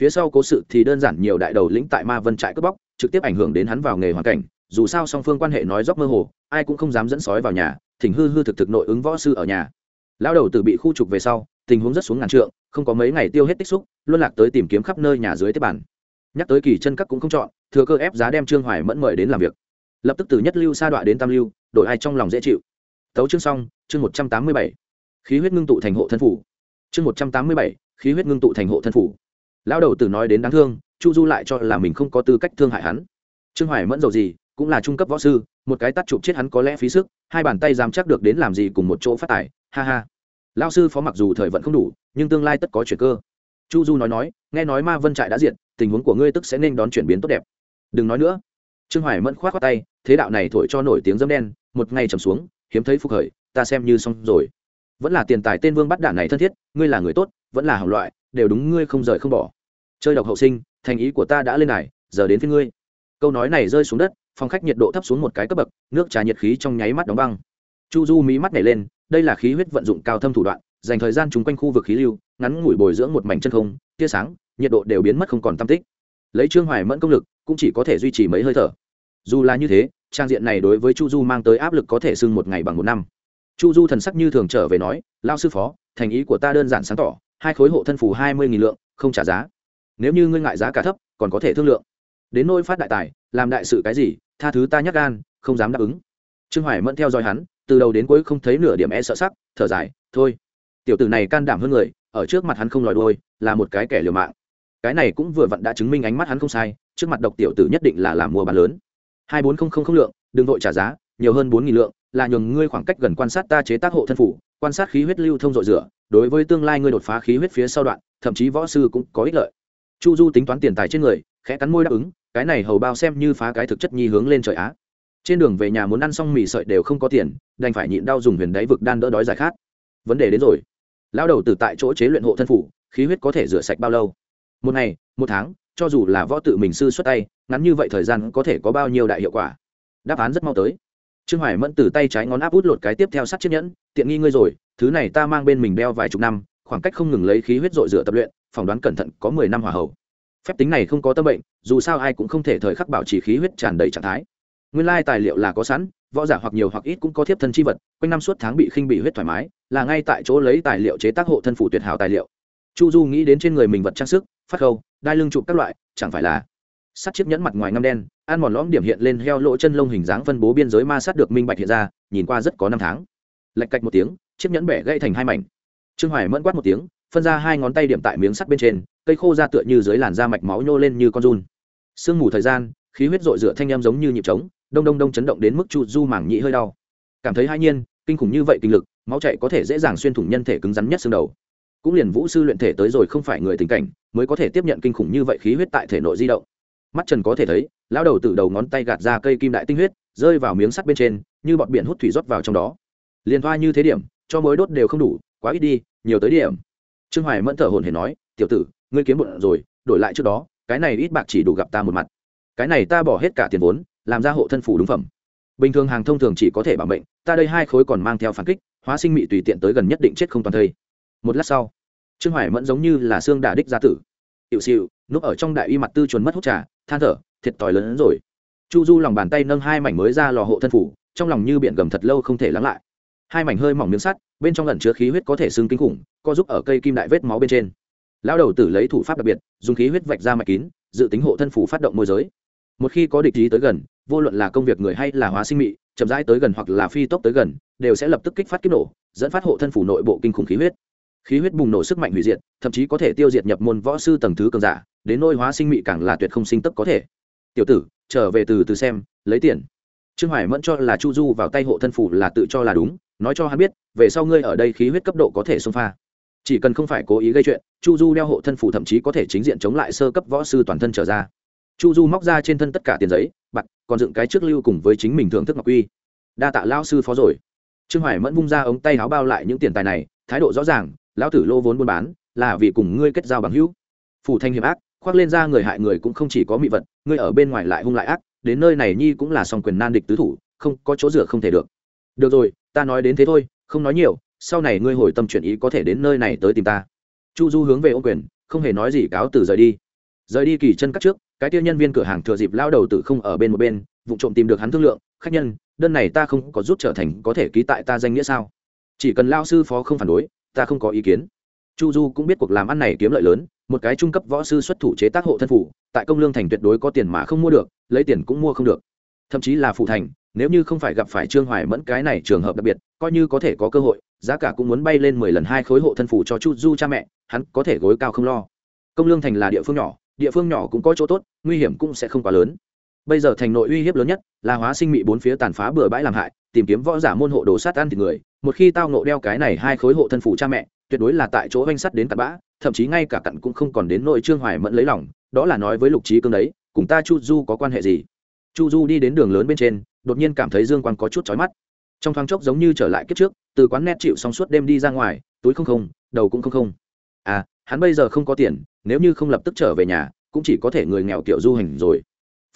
Phía sau cố sự thì đơn giản nhiều đại đầu lĩnh tại ma vân trại cướp bóc, trực tiếp ảnh hưởng đến hắn vào nghề hoàn cảnh, dù sao song phương quan hệ nói dốc mơ hồ, ai cũng không dám dẫn sói vào nhà, thỉnh hư hư thực thực nội ứng võ sư ở nhà. Lao đầu tử bị khu trục về sau, tình huống rất xuống ngàn trượng, không có mấy ngày tiêu hết tích xúc, luân lạc tới tìm kiếm khắp nơi nhà dưới tiếp bản nhắc tới kỳ chân các cũng không chọn, thừa cơ ép giá đem trương hoài mẫn mời đến làm việc lập tức từ nhất lưu sa đọa đến tam lưu, đổi ai trong lòng dễ chịu. Tấu chương xong, chương một trăm tám mươi bảy. Khí huyết ngưng tụ thành hộ thân phủ. Chương một trăm tám mươi bảy, khí huyết ngưng tụ thành hộ thân phủ. Lão đầu tử nói đến đáng thương, chu du lại cho là mình không có tư cách thương hại hắn. Trương hoài mẫn dầu gì, cũng là trung cấp võ sư, một cái tắt chụp chết hắn có lẽ phí sức, hai bàn tay dám chắc được đến làm gì cùng một chỗ phát tài, ha ha. Lao sư phó mặc dù thời vận không đủ, nhưng tương lai tất có chuyện cơ. Chu du nói nói, nghe nói ma vân trại đã diện tình huống của ngươi tức sẽ nên đón chuyển biến tốt đẹp. Đừng nói nữa. Trương hoài mẫn k h o á t khoác tay thế đạo này thổi cho nổi tiếng dâm đen, một ngày trầm xuống, hiếm thấy phục khởi, ta xem như xong rồi. Vẫn là tiền tài tên vương bắt đạn này thân thiết, ngươi là người tốt, vẫn là hỏng loại, đều đúng ngươi không rời không bỏ. Chơi độc hậu sinh, thành ý của ta đã lên này, giờ đến phía ngươi. Câu nói này rơi xuống đất, phòng khách nhiệt độ thấp xuống một cái cấp bậc, nước trà nhiệt khí trong nháy mắt đóng băng. Chu du mí mắt nhảy lên, đây là khí huyết vận dụng cao thâm thủ đoạn, dành thời gian chung quanh khu vực khí lưu, ngắn ngủi bồi dưỡng một mảnh chân không, tia sáng, nhiệt độ đều biến mất không còn tam tích. Lấy trương hoài mẫn công lực, cũng chỉ có thể duy trì mấy hơi thở dù là như thế, trang diện này đối với chu du mang tới áp lực có thể sưng một ngày bằng một năm. Chu du thần sắc như thường trở về nói lao sư phó, thành ý của ta đơn giản sáng tỏ, hai khối hộ thân phủ hai mươi nghìn lượng, không trả giá. Nếu như ngươi ngại giá cả thấp, còn có thể thương lượng. Đến nôi phát đại tài, làm đại sự cái gì, tha thứ ta nhắc gan, không dám đáp ứng. Trương hoài mẫn theo dõi hắn, từ đầu đến cuối không thấy nửa điểm e sợ sắc, thở dài, thôi. Tiểu tử này can đảm hơn người, ở trước mặt hắn không lòi đôi là một cái kẻ liều mạng. Cái này cũng vừa vặn đã chứng minh ánh mắt hắn không sai, trước mặt độc tiểu tử nhất định là làm mua bán lớn hai bốn không không không lượng, đừng vội trả giá, nhiều hơn bốn nghìn lượng, là nhường ngươi khoảng cách gần quan sát ta chế tác hộ thân phủ, quan sát khí huyết lưu thông dội rửa, đối với tương lai ngươi đột phá khí huyết phía sau đoạn, thậm chí võ sư cũng có ích lợi. Chu du tính toán tiền tài trên người, khẽ cắn môi đáp ứng, cái này hầu bao xem như phá cái thực chất nhi hướng lên trời á. Trên đường về nhà muốn ăn xong mì sợi đều không có tiền, đành phải nhịn đau dùng huyền đáy vực đan đỡ đói giải khát. Vấn đề đến rồi. Lao đầu từ tại chỗ chế luyện hộ thân phủ, khí huyết có thể rửa sạch bao lâu? Một ngày, một tháng cho dù là võ tự mình sư xuất tay, ngắn như vậy thời gian có thể có bao nhiêu đại hiệu quả? Đáp án rất mau tới. Trương hoài mẫn từ tay trái ngón áp út lột cái tiếp theo sắt chiếc nhẫn, tiện nghi ngươi rồi, thứ này ta mang bên mình đeo vài chục năm, khoảng cách không ngừng lấy khí huyết dội rửa tập luyện, phỏng đoán cẩn thận có mười năm hỏa hậu. Phép tính này không có tâm bệnh, dù sao ai cũng không thể thời khắc bảo trì khí huyết tràn đầy trạng thái. Nguyên lai tài liệu là có sẵn, võ giả hoặc nhiều hoặc ít cũng có thiếp thân chi vật, quanh năm suốt tháng bị khinh bị huyết thoải mái, là ngay tại chỗ lấy tài liệu chế tác hộ thân phủ tuyệt hảo tài liệu. Chu du nghĩ đến trên người mình vật trang sức phát khâu, đai lưng trụ các loại, chẳng phải là sắt chiếc nhẫn mặt ngoài ngăm đen, ăn mòn lõm điểm hiện lên heo lỗ chân lông hình dáng phân bố biên giới ma sát được minh bạch hiện ra, nhìn qua rất có năm tháng. Lạch cạch một tiếng, chiếc nhẫn bẻ gãy thành hai mảnh. Trương hoài mẫn quát một tiếng, phân ra hai ngón tay điểm tại miếng sắt bên trên, cây khô ra tựa như dưới làn da mạch máu nhô lên như con run. Sương mù thời gian, khí huyết dội rửa thanh em giống như nhịp trống, đông đông đông chấn động đến mức chu du mảng nhị hơi đau. Cảm thấy hai nhiên, kinh khủng như vậy kinh lực, máu chạy có thể dễ dàng xuyên thủng nhân thể cứng rắn nhất xương đầu cũng liền vũ sư luyện thể tới rồi không phải người tình cảnh, mới có thể tiếp nhận kinh khủng như vậy khí huyết tại thể nội di động. Mắt trần có thể thấy, lão đầu từ đầu ngón tay gạt ra cây kim đại tinh huyết, rơi vào miếng sắt bên trên, như bọn biển hút thủy rót vào trong đó. Liền thoa như thế điểm, cho mối đốt đều không đủ, quá ít đi, nhiều tới điểm. Trương hoài mẫn thở hồn hề nói, tiểu tử, ngươi kiếm bụng rồi, đổi lại trước đó, cái này ít bạc chỉ đủ gặp ta một mặt. Cái này ta bỏ hết cả tiền vốn, làm ra hộ thân phủ đúng phẩm. Bình thường hàng thông thường chỉ có thể bảo mệnh, ta đây hai khối còn mang theo phản kích, hóa sinh mị tùy tiện tới gần nhất định chết không toàn thây một lát sau, trương hoài mẫn giống như là xương đả đích gia tử. Hiệu xịu núp ở trong đại uy mặt tư chuẩn mất hút trà, than thở, thiệt tỏi lớn hơn rồi. Chu du lòng bàn tay nâng hai mảnh mới ra lò hộ thân phủ, trong lòng như biển gầm thật lâu không thể lắng lại. Hai mảnh hơi mỏng miếng sắt, bên trong lẩn chứa khí huyết có thể xương kinh khủng, co giúp ở cây kim đại vết máu bên trên. Lão đầu tử lấy thủ pháp đặc biệt, dùng khí huyết vạch ra mạch kín, dự tính hộ thân phủ phát động môi giới. Một khi có địch ý tới gần, vô luận là công việc người hay là hóa sinh mị, chậm rãi tới gần hoặc là phi tốc tới gần, đều sẽ lập tức kích phát kích nổ, dẫn phát hộ thân phủ nội bộ kinh khủng khí huyết khí huyết bùng nổ sức mạnh hủy diệt, thậm chí có thể tiêu diệt nhập môn võ sư tầng thứ cường giả, đến nôi hóa sinh mị càng là tuyệt không sinh tức có thể. Tiểu tử, trở về từ từ xem, lấy tiền. Trương hoài mẫn cho là chu du vào tay hộ thân phủ là tự cho là đúng, nói cho hắn biết, về sau ngươi ở đây khí huyết cấp độ có thể xông pha. Chỉ cần không phải cố ý gây chuyện, chu du đeo hộ thân phủ thậm chí có thể chính diện chống lại sơ cấp võ sư toàn thân trở ra. Chu du móc ra trên thân tất cả tiền giấy, bạc, còn dựng cái trước lưu cùng với chính mình thưởng thức ngọc uy. Đa tạ lao sư phó rồi. Trương hoài mẫn vung ra ống tay áo bao lại những tiền tài này, thái độ rõ ràng lão tử lô vốn buôn bán, là vì cùng ngươi kết giao bằng hữu. Phủ thanh hiểm ác, khoác lên ra người hại người cũng không chỉ có mị vật, ngươi ở bên ngoài lại hung lại ác, đến nơi này nhi cũng là song quyền nan địch tứ thủ, không có chỗ rửa không thể được. Được rồi, ta nói đến thế thôi, không nói nhiều, sau này ngươi hồi tâm chuyển ý có thể đến nơi này tới tìm ta. Chu du hướng về ô quyền, không hề nói gì, cáo từ rời đi. Rời đi kỳ chân cắt trước, cái tiêu nhân viên cửa hàng thừa dịp lao đầu tự không ở bên một bên vụ trộm tìm được hắn thương lượng, khách nhân, đơn này ta không có rút trở thành có thể ký tại ta danh nghĩa sao? Chỉ cần lao sư phó không phản đối ta không có ý kiến. Chu du cũng biết cuộc làm ăn này kiếm lợi lớn, một cái trung cấp võ sư xuất thủ chế tác hộ thân phủ, tại công lương thành tuyệt đối có tiền mà không mua được, lấy tiền cũng mua không được. Thậm chí là phụ thành, nếu như không phải gặp phải trương hoài mẫn cái này trường hợp đặc biệt, coi như có thể có cơ hội, giá cả cũng muốn bay lên mười lần hai khối hộ thân phủ cho chu du cha mẹ, hắn có thể gối cao không lo. Công lương thành là địa phương nhỏ, địa phương nhỏ cũng có chỗ tốt, nguy hiểm cũng sẽ không quá lớn. Bây giờ thành nội uy hiếp lớn nhất là hóa sinh mị bốn phía tàn phá bừa bãi làm hại, tìm kiếm võ giả môn hộ đồ sát ăn thịt người một khi tao nộ đeo cái này hai khối hộ thân phụ cha mẹ, tuyệt đối là tại chỗ oanh sắt đến tạt bã, thậm chí ngay cả cặn cũng không còn đến nội trương hoài mẫn lấy lòng, đó là nói với lục trí cương đấy, cùng ta chu du có quan hệ gì? Chu du đi đến đường lớn bên trên, đột nhiên cảm thấy dương quang có chút chói mắt. Trong thoáng chốc giống như trở lại kiếp trước, từ quán nét chịu xong suốt đêm đi ra ngoài, túi không không, đầu cũng không không. À hắn bây giờ không có tiền, nếu như không lập tức trở về nhà, cũng chỉ có thể người nghèo kiểu du hành rồi.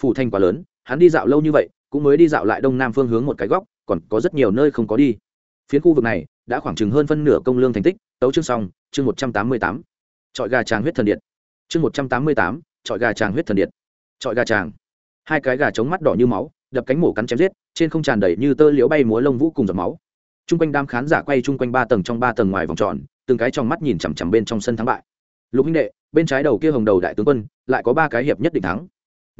Phủ thanh quá lớn, hắn đi dạo lâu như vậy, cũng mới đi dạo lại đông nam phương hướng một cái góc, còn có rất nhiều nơi không có đi phiến khu vực này đã khoảng chừng hơn phân nửa công lương thành tích, tấu chương xong, chương một trăm tám mươi tám. Trọi gà tràng huyết thần điện. Chương một trăm tám mươi tám, trọi gà tràng huyết thần điện. Trọi gà tràng. Hai cái gà trống mắt đỏ như máu, đập cánh mổ cắn chém giết, trên không tràn đầy như tơ liễu bay múa lông vũ cùng giọt máu. T r u n g quanh đám khán giả quay chung quanh ba tầng trong ba tầng ngoài vòng tròn, từng cái trong mắt nhìn chằm chằm bên trong sân thắng bại. Lục huynh đệ, bên trái đầu kia hồng đầu đại tướng quân, lại có ba cái hiệp nhất định thắng.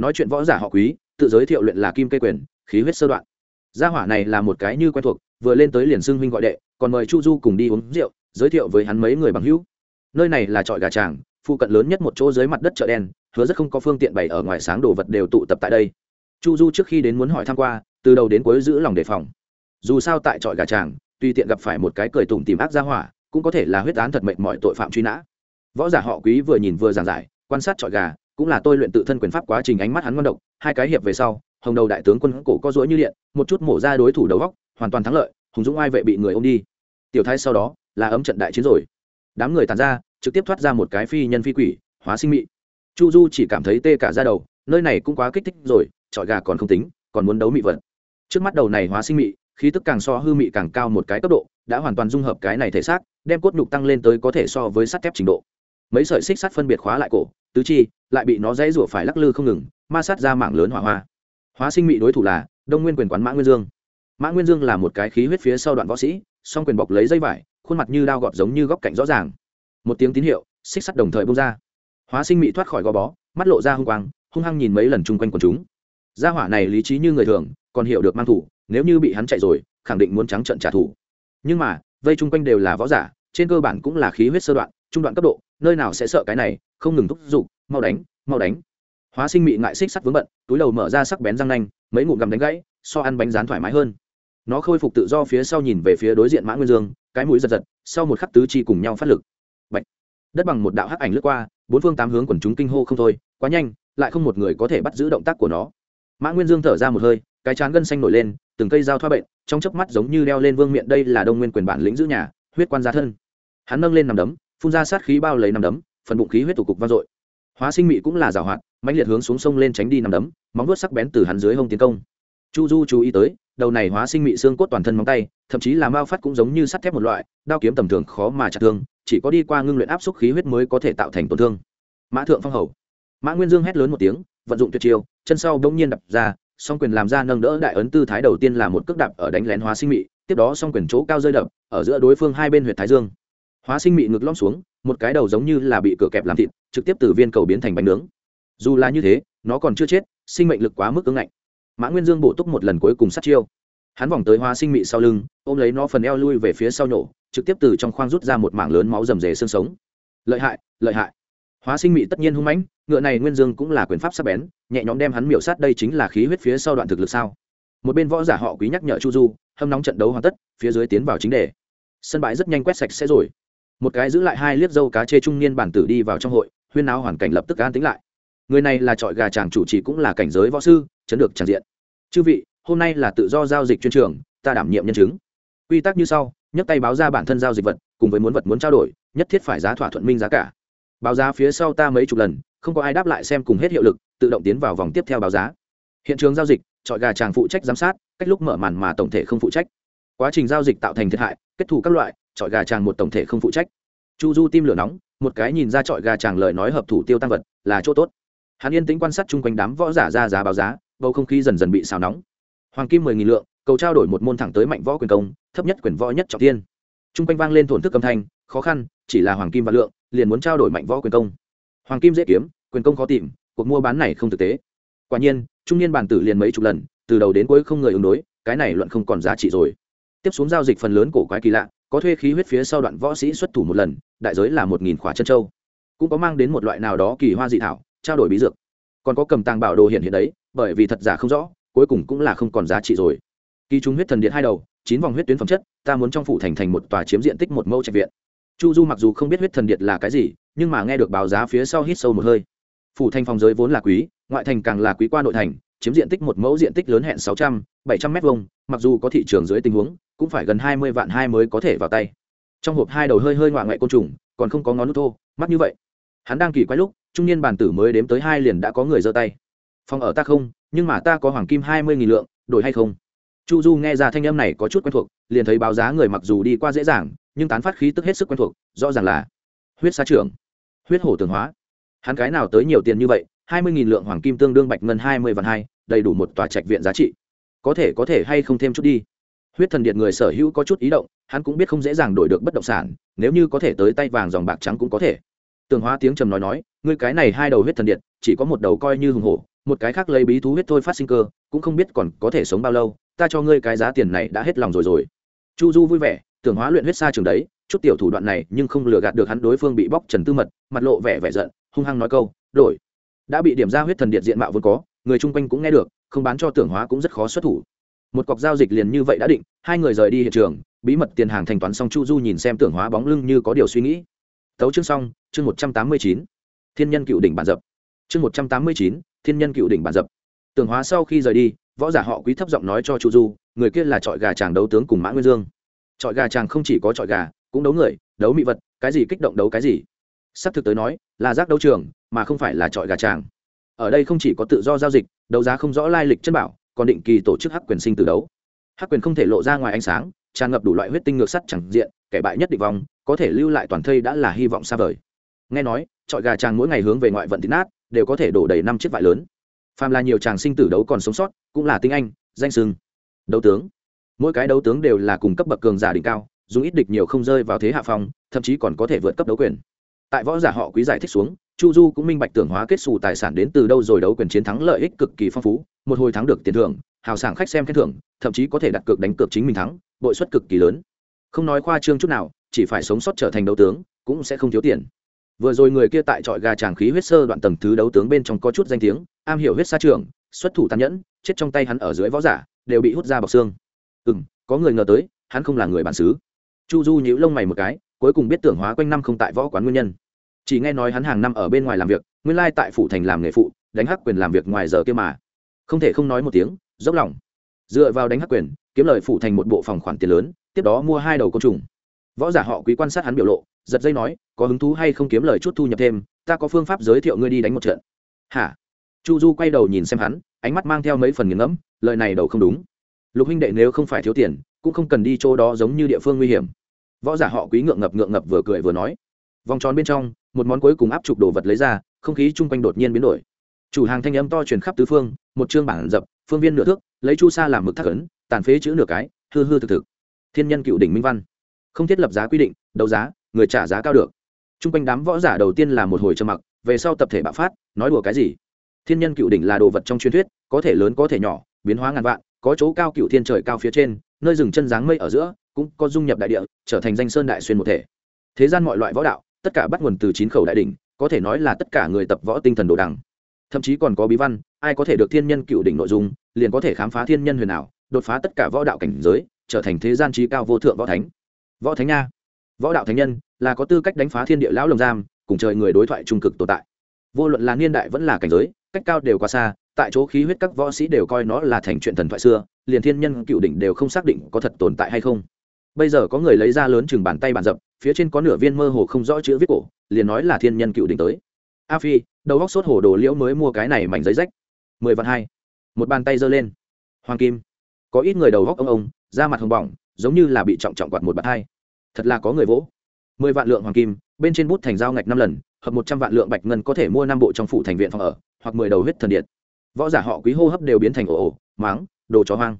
Nói chuyện võ giả họ quý, tự giới thiệu luyện là kim cây quyền, khí huyết sơ đoạn. Gia hỏa này là một cái như quen thuộc vừa lên tới liền xưng huynh gọi đệ, còn mời chu du cùng đi uống rượu, giới thiệu với hắn mấy người bằng hữu. Nơi này là trọi gà tràng, phụ cận lớn nhất một chỗ dưới mặt đất chợ đen, hứa rất không có phương tiện bày ở ngoài sáng đồ vật đều tụ tập tại đây. Chu du trước khi đến muốn hỏi tham q u a từ đầu đến cuối giữ lòng đề phòng. Dù sao tại trọi gà tràng, tùy tiện gặp phải một cái cười tủm tìm ác ra hỏa, cũng có thể là huyết án thật mệnh mọi tội phạm truy nã. Võ giả họ quý vừa nhìn vừa giảng giải, quan sát trọi gà, cũng là tôi luyện tự thân quyền pháp quá trình ánh mắt hắn ngon độc, hai cái hiệp về sau, hồng đầu đại tướng quân cổ có rỗi như điện, một chút mổ ra đối thủ đầu góc hoàn toàn thắng lợi, hùng dũng ai vệ bị người ôm đi? Tiểu thái sau đó là ấm trận đại chiến rồi. Đám người tàn ra, trực tiếp thoát ra một cái phi nhân phi quỷ, hóa sinh mị. Chu du chỉ cảm thấy tê cả ra đầu, nơi này cũng quá kích thích rồi, trọi gà còn không tính, còn muốn đấu mị vật. Trước mắt đầu này hóa sinh mị, khí tức càng so hư mị càng cao một cái cấp độ, đã hoàn toàn dung hợp cái này thể xác, đem cốt nhục tăng lên tới có thể so với sắt thép trình độ. Mấy sợi xích sắt phân biệt khóa lại cổ, tứ chi, lại bị nó dãy rủa phải lắc lư không ngừng, ma sát ra mạng lớn hỏa hoa. Hóa sinh mị đối thủ là đông nguyên quyền quán mã nguyên dương mã nguyên dương là một cái khí huyết phía sau đoạn võ sĩ, song quyền bọc lấy dây vải, khuôn mặt như đao gọt giống như góc cạnh rõ ràng. Một tiếng tín hiệu, xích sắt đồng thời bung ra. Hóa sinh mị thoát khỏi gò bó, mắt lộ ra hung quang, hung hăng nhìn mấy lần chung quanh quần chúng. Gia hỏa này lý trí như người thường, còn hiểu được mang thủ, nếu như bị hắn chạy rồi, khẳng định muốn trắng trận trả thù. Nhưng mà, vây chung quanh đều là võ giả, trên cơ bản cũng là khí huyết sơ đoạn, trung đoạn cấp độ, nơi nào sẽ sợ cái này, không ngừng thúc giục, mau đánh mau đánh. Hóa sinh mị ngại xích sắt vướng bận, túi đầu mở ra sắc bén răng nanh, mấy ngụm gầm đánh gãy, so ăn bánh rán thoải mái hơn nó khôi phục tự do phía sau nhìn về phía đối diện mã nguyên dương, cái mũi giật giật, sau một khắc tứ chi cùng nhau phát lực. Bạch. đất bằng một đạo hắc ảnh lướt qua, bốn phương tám hướng quần chúng kinh hô không thôi, quá nhanh, lại không một người có thể bắt giữ động tác của nó. Mã nguyên dương thở ra một hơi, cái chán gân xanh nổi lên, từng cây dao thoa bệnh, trong chớp mắt giống như đeo lên vương miệng đây là đông nguyên quyền bản lĩnh giữ nhà, huyết quan gia thân. Hắn nâng lên nằm đấm, phun ra sát khí bao lấy nằm đấm, phần bụng khí huyết tụ cục vang dội. Hóa sinh mị cũng là giảo hoạt, mãnh liệt hướng xuống sông lên tránh đi nằm đấm, móng vuốt sắc bén từ hắn dưới hông tiến công. Chu du chú ý tới đầu này hóa sinh mị xương cốt toàn thân móng tay, thậm chí là mao phát cũng giống như sắt thép một loại, đao kiếm tầm thường khó mà chặt thương, chỉ có đi qua ngưng luyện áp suất khí huyết mới có thể tạo thành tổn thương. Mã thượng phong hầu. Mã nguyên dương hét lớn một tiếng, vận dụng tuyệt chiêu, chân sau bỗng nhiên đập ra, song quyền làm ra nâng đỡ đại ấn tư thái đầu tiên là một cước đạp ở đánh lén hóa sinh mị, tiếp đó song quyền chỗ cao rơi đập, ở giữa đối phương hai bên huyệt thái dương. Hóa sinh mị ngực lom xuống, một cái đầu giống như là bị cửa kẹp làm thịt, trực tiếp từ viên cầu biến thành bánh nướng. Dù là như thế, nó còn chưa chết, sinh mệnh lực quá mức ứng ngạnh mã nguyên dương bổ túc một lần cuối cùng sát chiêu hắn vòng tới Hoa sinh mị sau lưng ôm lấy nó phần eo lui về phía sau nhổ, trực tiếp từ trong khoang rút ra một mảng lớn máu rầm rề xương sống lợi hại lợi hại hóa sinh mị tất nhiên hung mãnh ngựa này nguyên dương cũng là quyền pháp sắc bén nhẹ nhõm đem hắn miểu sát đây chính là khí huyết phía sau đoạn thực lực sao một bên võ giả họ quý nhắc nhở chu du hâm nóng trận đấu hoàn tất phía dưới tiến vào chính đề sân bãi rất nhanh quét sạch sẽ rồi một cái giữ lại hai liếc dâu cá chê trung niên bản tử đi vào trong hội huyên náo hoàn cảnh lập tức an tính lại người này là trọi gà chàng chủ trì cũng là cảnh giới võ sư chấn được tràn diện. Chư vị, hôm nay là tự do giao dịch chuyên trường, ta đảm nhiệm nhân chứng. Quy tắc như sau, nhấc tay báo ra bản thân giao dịch vật, cùng với muốn vật muốn trao đổi, nhất thiết phải giá thỏa thuận minh giá cả. Báo giá phía sau ta mấy chục lần, không có ai đáp lại xem cùng hết hiệu lực, tự động tiến vào vòng tiếp theo báo giá. Hiện trường giao dịch trọi gà chàng phụ trách giám sát, cách lúc mở màn mà tổng thể không phụ trách. Quá trình giao dịch tạo thành thiệt hại, kết thù các loại trọi gà chàng một tổng thể không phụ trách. Chu du tim lửa nóng, một cái nhìn ra trọi gà chàng lời nói hợp thủ tiêu tăng vật, là chỗ tốt. Hắn yên tĩnh quan sát chung quanh đám võ giả ra giá báo giá bầu không khí dần dần bị xào nóng. Hoàng kim mười nghìn lượng, cầu trao đổi một môn thẳng tới mạnh võ quyền công, thấp nhất quyền võ nhất trọng tiên Trung quanh vang lên thổn thức âm thanh, khó khăn, chỉ là hoàng kim và lượng, liền muốn trao đổi mạnh võ quyền công. Hoàng kim dễ kiếm, quyền công khó tìm, cuộc mua bán này không thực tế. Quả nhiên, trung niên bản tử liền mấy chục lần, từ đầu đến cuối không người ứng đối, cái này luận không còn giá trị rồi. Tiếp xuống giao dịch phần lớn cổ quái kỳ lạ, có thuê khí huyết phía sau đoạn võ sĩ xuất thủ một lần, đại giới là một nghìn khỏa chân châu. Cũng có mang đến một loại nào đó kỳ hoa dị thảo, trao đổi bí dược. Còn có cầm tàng bảo đồ hiện hiện đấy bởi vì thật giả không rõ, cuối cùng cũng là không còn giá trị rồi. Kỳ trung huyết thần điện hai đầu, chín vòng huyết tuyến phẩm chất, ta muốn trong phủ thành thành một tòa chiếm diện tích một mẫu trạch viện. Chu du mặc dù không biết huyết thần điện là cái gì, nhưng mà nghe được báo giá phía sau hít sâu một hơi. Phủ thành phòng giới vốn là quý, ngoại thành càng là quý qua nội thành, chiếm diện tích một mẫu diện tích lớn hẹn sáu trăm, bảy trăm m hai mặc dù có thị trường dưới tình huống, cũng phải gần hai mươi vạn hai mới có thể vào tay. Trong hộp hai đầu hơi hơi ngoại ngoại côn trùng, còn không có ngón nút thô mắt như vậy. Hắn đang kỳ quái lúc, trung niên bản tử mới đếm tới hai liền đã có người giơ tay phòng ở ta không, nhưng mà ta có hoàng kim hai mươi nghìn lượng, đổi hay không? Chu du nghe ra thanh âm này có chút quen thuộc, liền thấy báo giá người mặc dù đi qua dễ dàng, nhưng tán phát khí tức hết sức quen thuộc, rõ ràng là huyết xa trưởng, huyết hổ tường hóa. Hắn cái nào tới nhiều tiền như vậy, hai mươi nghìn lượng hoàng kim tương đương bạch ngân hai mươi vạn hai, đầy đủ một tòa trạch viện giá trị. Có thể có thể hay không thêm chút đi? Huyết thần điện người sở hữu có chút ý động, hắn cũng biết không dễ dàng đổi được bất động sản, nếu như có thể tới tay vàng dòng bạc trắng cũng có thể tường hóa tiếng trầm nói nói, ngươi cái này hai đầu huyết thần điện, chỉ có một đầu coi như hùng hổ, một cái khác lấy bí thú huyết thôi phát sinh cơ, cũng không biết còn có thể sống bao lâu, ta cho ngươi cái giá tiền này đã hết lòng rồi rồi. Chu du vui vẻ tưởng hóa luyện huyết xa trường đấy, chút tiểu thủ đoạn này nhưng không lừa gạt được hắn đối phương bị bóc trần tư mật, mặt lộ vẻ vẻ giận, hung hăng nói câu, đổi, đã bị điểm ra huyết thần điện diện mạo vốn có, người chung quanh cũng nghe được, không bán cho tưởng hóa cũng rất khó xuất thủ. Một cọc giao dịch liền như vậy đã định, hai người rời đi hiện trường, bí mật tiền hàng thanh toán xong chu du nhìn xem tưởng hóa bóng lưng như có điều suy nghĩ. Tấu chương xong chương một trăm tám mươi chín, thiên nhân cựu đỉnh bản dập. Chương một trăm tám mươi chín, thiên nhân cựu đỉnh bản dập. Tưởng hóa sau khi rời đi, võ giả họ quý thấp giọng nói cho chu du, người kia là trọi gà chàng đấu tướng cùng mã nguyên dương. Trọi gà chàng không chỉ có trọi gà, cũng đấu người, đấu mỹ vật, cái gì kích động đấu cái gì. Sắp thực tới nói, là giác đấu trường, mà không phải là trọi gà chàng. Ở đây không chỉ có tự do giao dịch, đấu giá không rõ lai lịch chân bảo, còn định kỳ tổ chức hắc quyền sinh từ đấu. Hắc quyền không thể lộ ra ngoài ánh sáng, tràn ngập đủ loại huyết tinh ngược sắt chẳng diện, kẻ bại nhất định vong, có thể lưu lại toàn thây đã là hy vọng xa vời nghe nói, trọi gà chàng mỗi ngày hướng về ngoại vận thịt nát, đều có thể đổ đầy năm chiếc vải lớn. Phàm là nhiều chàng sinh tử đấu còn sống sót, cũng là tinh anh, danh sưng. Đấu tướng. Mỗi cái đấu tướng đều là cùng cấp bậc cường giả đỉnh cao, dùng ít địch nhiều không rơi vào thế hạ phong, thậm chí còn có thể vượt cấp đấu quyền. Tại võ giả họ quý giải thích xuống, chu du cũng minh bạch tưởng hóa kết xù tài sản đến từ đâu rồi đấu quyền chiến thắng lợi ích cực kỳ phong phú, một hồi thắng được tiền thưởng, hào sảng khách xem khen thưởng, thậm chí có thể đặt cược đánh cược chính mình thắng, bội suất cực kỳ lớn. Không nói khoa trương chút nào, chỉ phải sống sót trở thành đấu tướng, cũng sẽ không thiếu tiền vừa rồi người kia tại trọi gà tràng khí huyết sơ đoạn tầng thứ đấu tướng bên trong có chút danh tiếng, am hiểu huyết xa trường xuất thủ tàn nhẫn, chết trong tay hắn ở dưới võ giả, đều bị hút ra bọc xương. Ừ m có người ngờ tới, hắn không là người bản xứ. Chu du nhíu lông mày một cái, cuối cùng biết tưởng hóa quanh năm không tại võ quán nguyên nhân. Chỉ nghe nói hắn hàng năm ở bên ngoài làm việc, nguyên lai tại phủ thành làm nghề phụ, đánh hắc quyền làm việc ngoài giờ kia mà. Không thể không nói một tiếng, dốc lòng. Dựa vào đánh hắc quyền, kiếm lời phủ thành một bộ phòng khoản tiền lớn, tiếp đó mua hai đầu côn trùng. Võ giả họ quý quan sát hắn biểu lộ giật dây nói, có hứng thú hay không kiếm lời chút thu nhập thêm, ta có phương pháp giới thiệu ngươi đi đánh một trận. Hả? Chu du quay đầu nhìn xem hắn, ánh mắt mang theo mấy phần nghiền ngẫm, lời này đầu không đúng. Lục huynh đệ nếu không phải thiếu tiền, cũng không cần đi chỗ đó giống như địa phương nguy hiểm. Võ giả họ quý ngượng ngập ngượng ngập vừa cười vừa nói. Vòng tròn bên trong, một món cuối cùng áp chụp đồ vật lấy ra, không khí chung quanh đột nhiên biến đổi. Chủ hàng thanh âm to truyền khắp tứ phương, một chương bản dập phương viên nửa thước, lấy chu sa làm mực thắc ấn, tàn phế chữ nửa cái, hư hư thực thực. Thiên nhân cựu đỉnh minh văn. Không thiết lập giá quy định, đấu giá người trả giá cao được. Chung quanh đám võ giả đầu tiên là một hồi trầm mặc, về sau tập thể bạo phát, nói đùa cái gì? Thiên nhân cựu đỉnh là đồ vật trong truyền thuyết, có thể lớn có thể nhỏ, biến hóa ngàn vạn, có chỗ cao cựu thiên trời cao phía trên, nơi rừng chân dáng mây ở giữa, cũng có dung nhập đại địa, trở thành danh sơn đại xuyên một thể. Thế gian mọi loại võ đạo, tất cả bắt nguồn từ chín khẩu đại đỉnh, có thể nói là tất cả người tập võ tinh thần đồ đằng. Thậm chí còn có bí văn, ai có thể được thiên nhân cựu đỉnh nội dung, liền có thể khám phá thiên nhân huyền ảo, đột phá tất cả võ đạo cảnh giới, trở thành thế gian trí cao vô thượng võ thánh. Võ thánh nha võ đạo thánh nhân, là có tư cách đánh phá thiên địa lão lồng giam, cùng trời người đối thoại trung cực tồn tại. Vô luận là niên đại vẫn là cảnh giới, cách cao đều quá xa, tại chỗ khí huyết các võ sĩ đều coi nó là thành chuyện thần thoại xưa, liền thiên nhân cựu đỉnh đều không xác định có thật tồn tại hay không. Bây giờ có người lấy ra lớn chừng bàn tay bàn dập, phía trên có nửa viên mơ hồ không rõ chữ viết cổ, liền nói là thiên nhân cựu đỉnh tới. A phi, đầu góc sốt hồ đồ liễu mới mua cái này mảnh giấy rách. Mười vạn hai. Một bàn tay giơ lên. Hoàng kim. Có ít người đầu góc ông ông, da mặt hồng bỏng, giống như là bị trọng trọng quạt một bàn hai thật là có người vỗ. Mười vạn lượng hoàng kim, bên trên bút thành dao ngạch năm lần, hợp một trăm vạn lượng bạch ngân có thể mua năm bộ trong phủ thành viện phòng ở, hoặc mười đầu huyết thần điện. Võ giả họ quý hô hấp đều biến thành ồ ồ, máng, đồ chó hoang.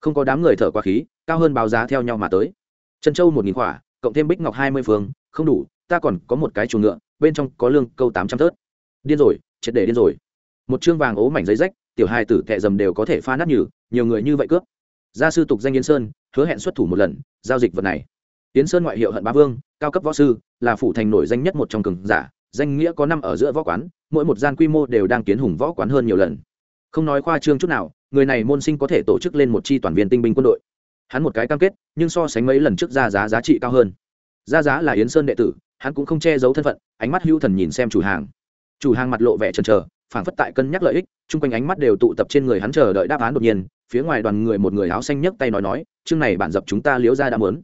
Không có đám người thở qua khí, cao hơn báo giá theo nhau mà tới. Chân châu một nghìn khỏa, cộng thêm bích ngọc hai mươi phương, không đủ, ta còn có một cái chuồng ngựa, bên trong có lương câu tám trăm tớt điên rồi, triệt để điên rồi. Một chương vàng ố mảnh giấy rách, tiểu hai tử kẹ dầm đều có thể pha nát nhừ, nhiều người như vậy cướp. Gia sư tục danh yên sơn, hứa hẹn xuất thủ một lần, giao dịch vật này. Tiến sơn ngoại hiệu hận bá vương, cao cấp võ sư, là phủ thành nổi danh nhất một trong cường giả, danh nghĩa có năm ở giữa võ quán, mỗi một gian quy mô đều đang kiến hùng võ quán hơn nhiều lần. Không nói khoa trương chút nào, người này môn sinh có thể tổ chức lên một chi toàn viên tinh binh quân đội. Hắn một cái cam kết, nhưng so sánh mấy lần trước ra giá giá trị cao hơn. Ra giá là yến sơn đệ tử, hắn cũng không che giấu thân phận, ánh mắt hữu thần nhìn xem chủ hàng. Chủ hàng mặt lộ vẻ chần chờ, phảng phất tại cân nhắc lợi ích, chung quanh ánh mắt đều tụ tập trên người hắn chờ đợi đáp án đột nhiên, phía ngoài đoàn người một người áo xanh nhấc tay nói nói, chương này bản dập chúng ta liễu ra đã mớn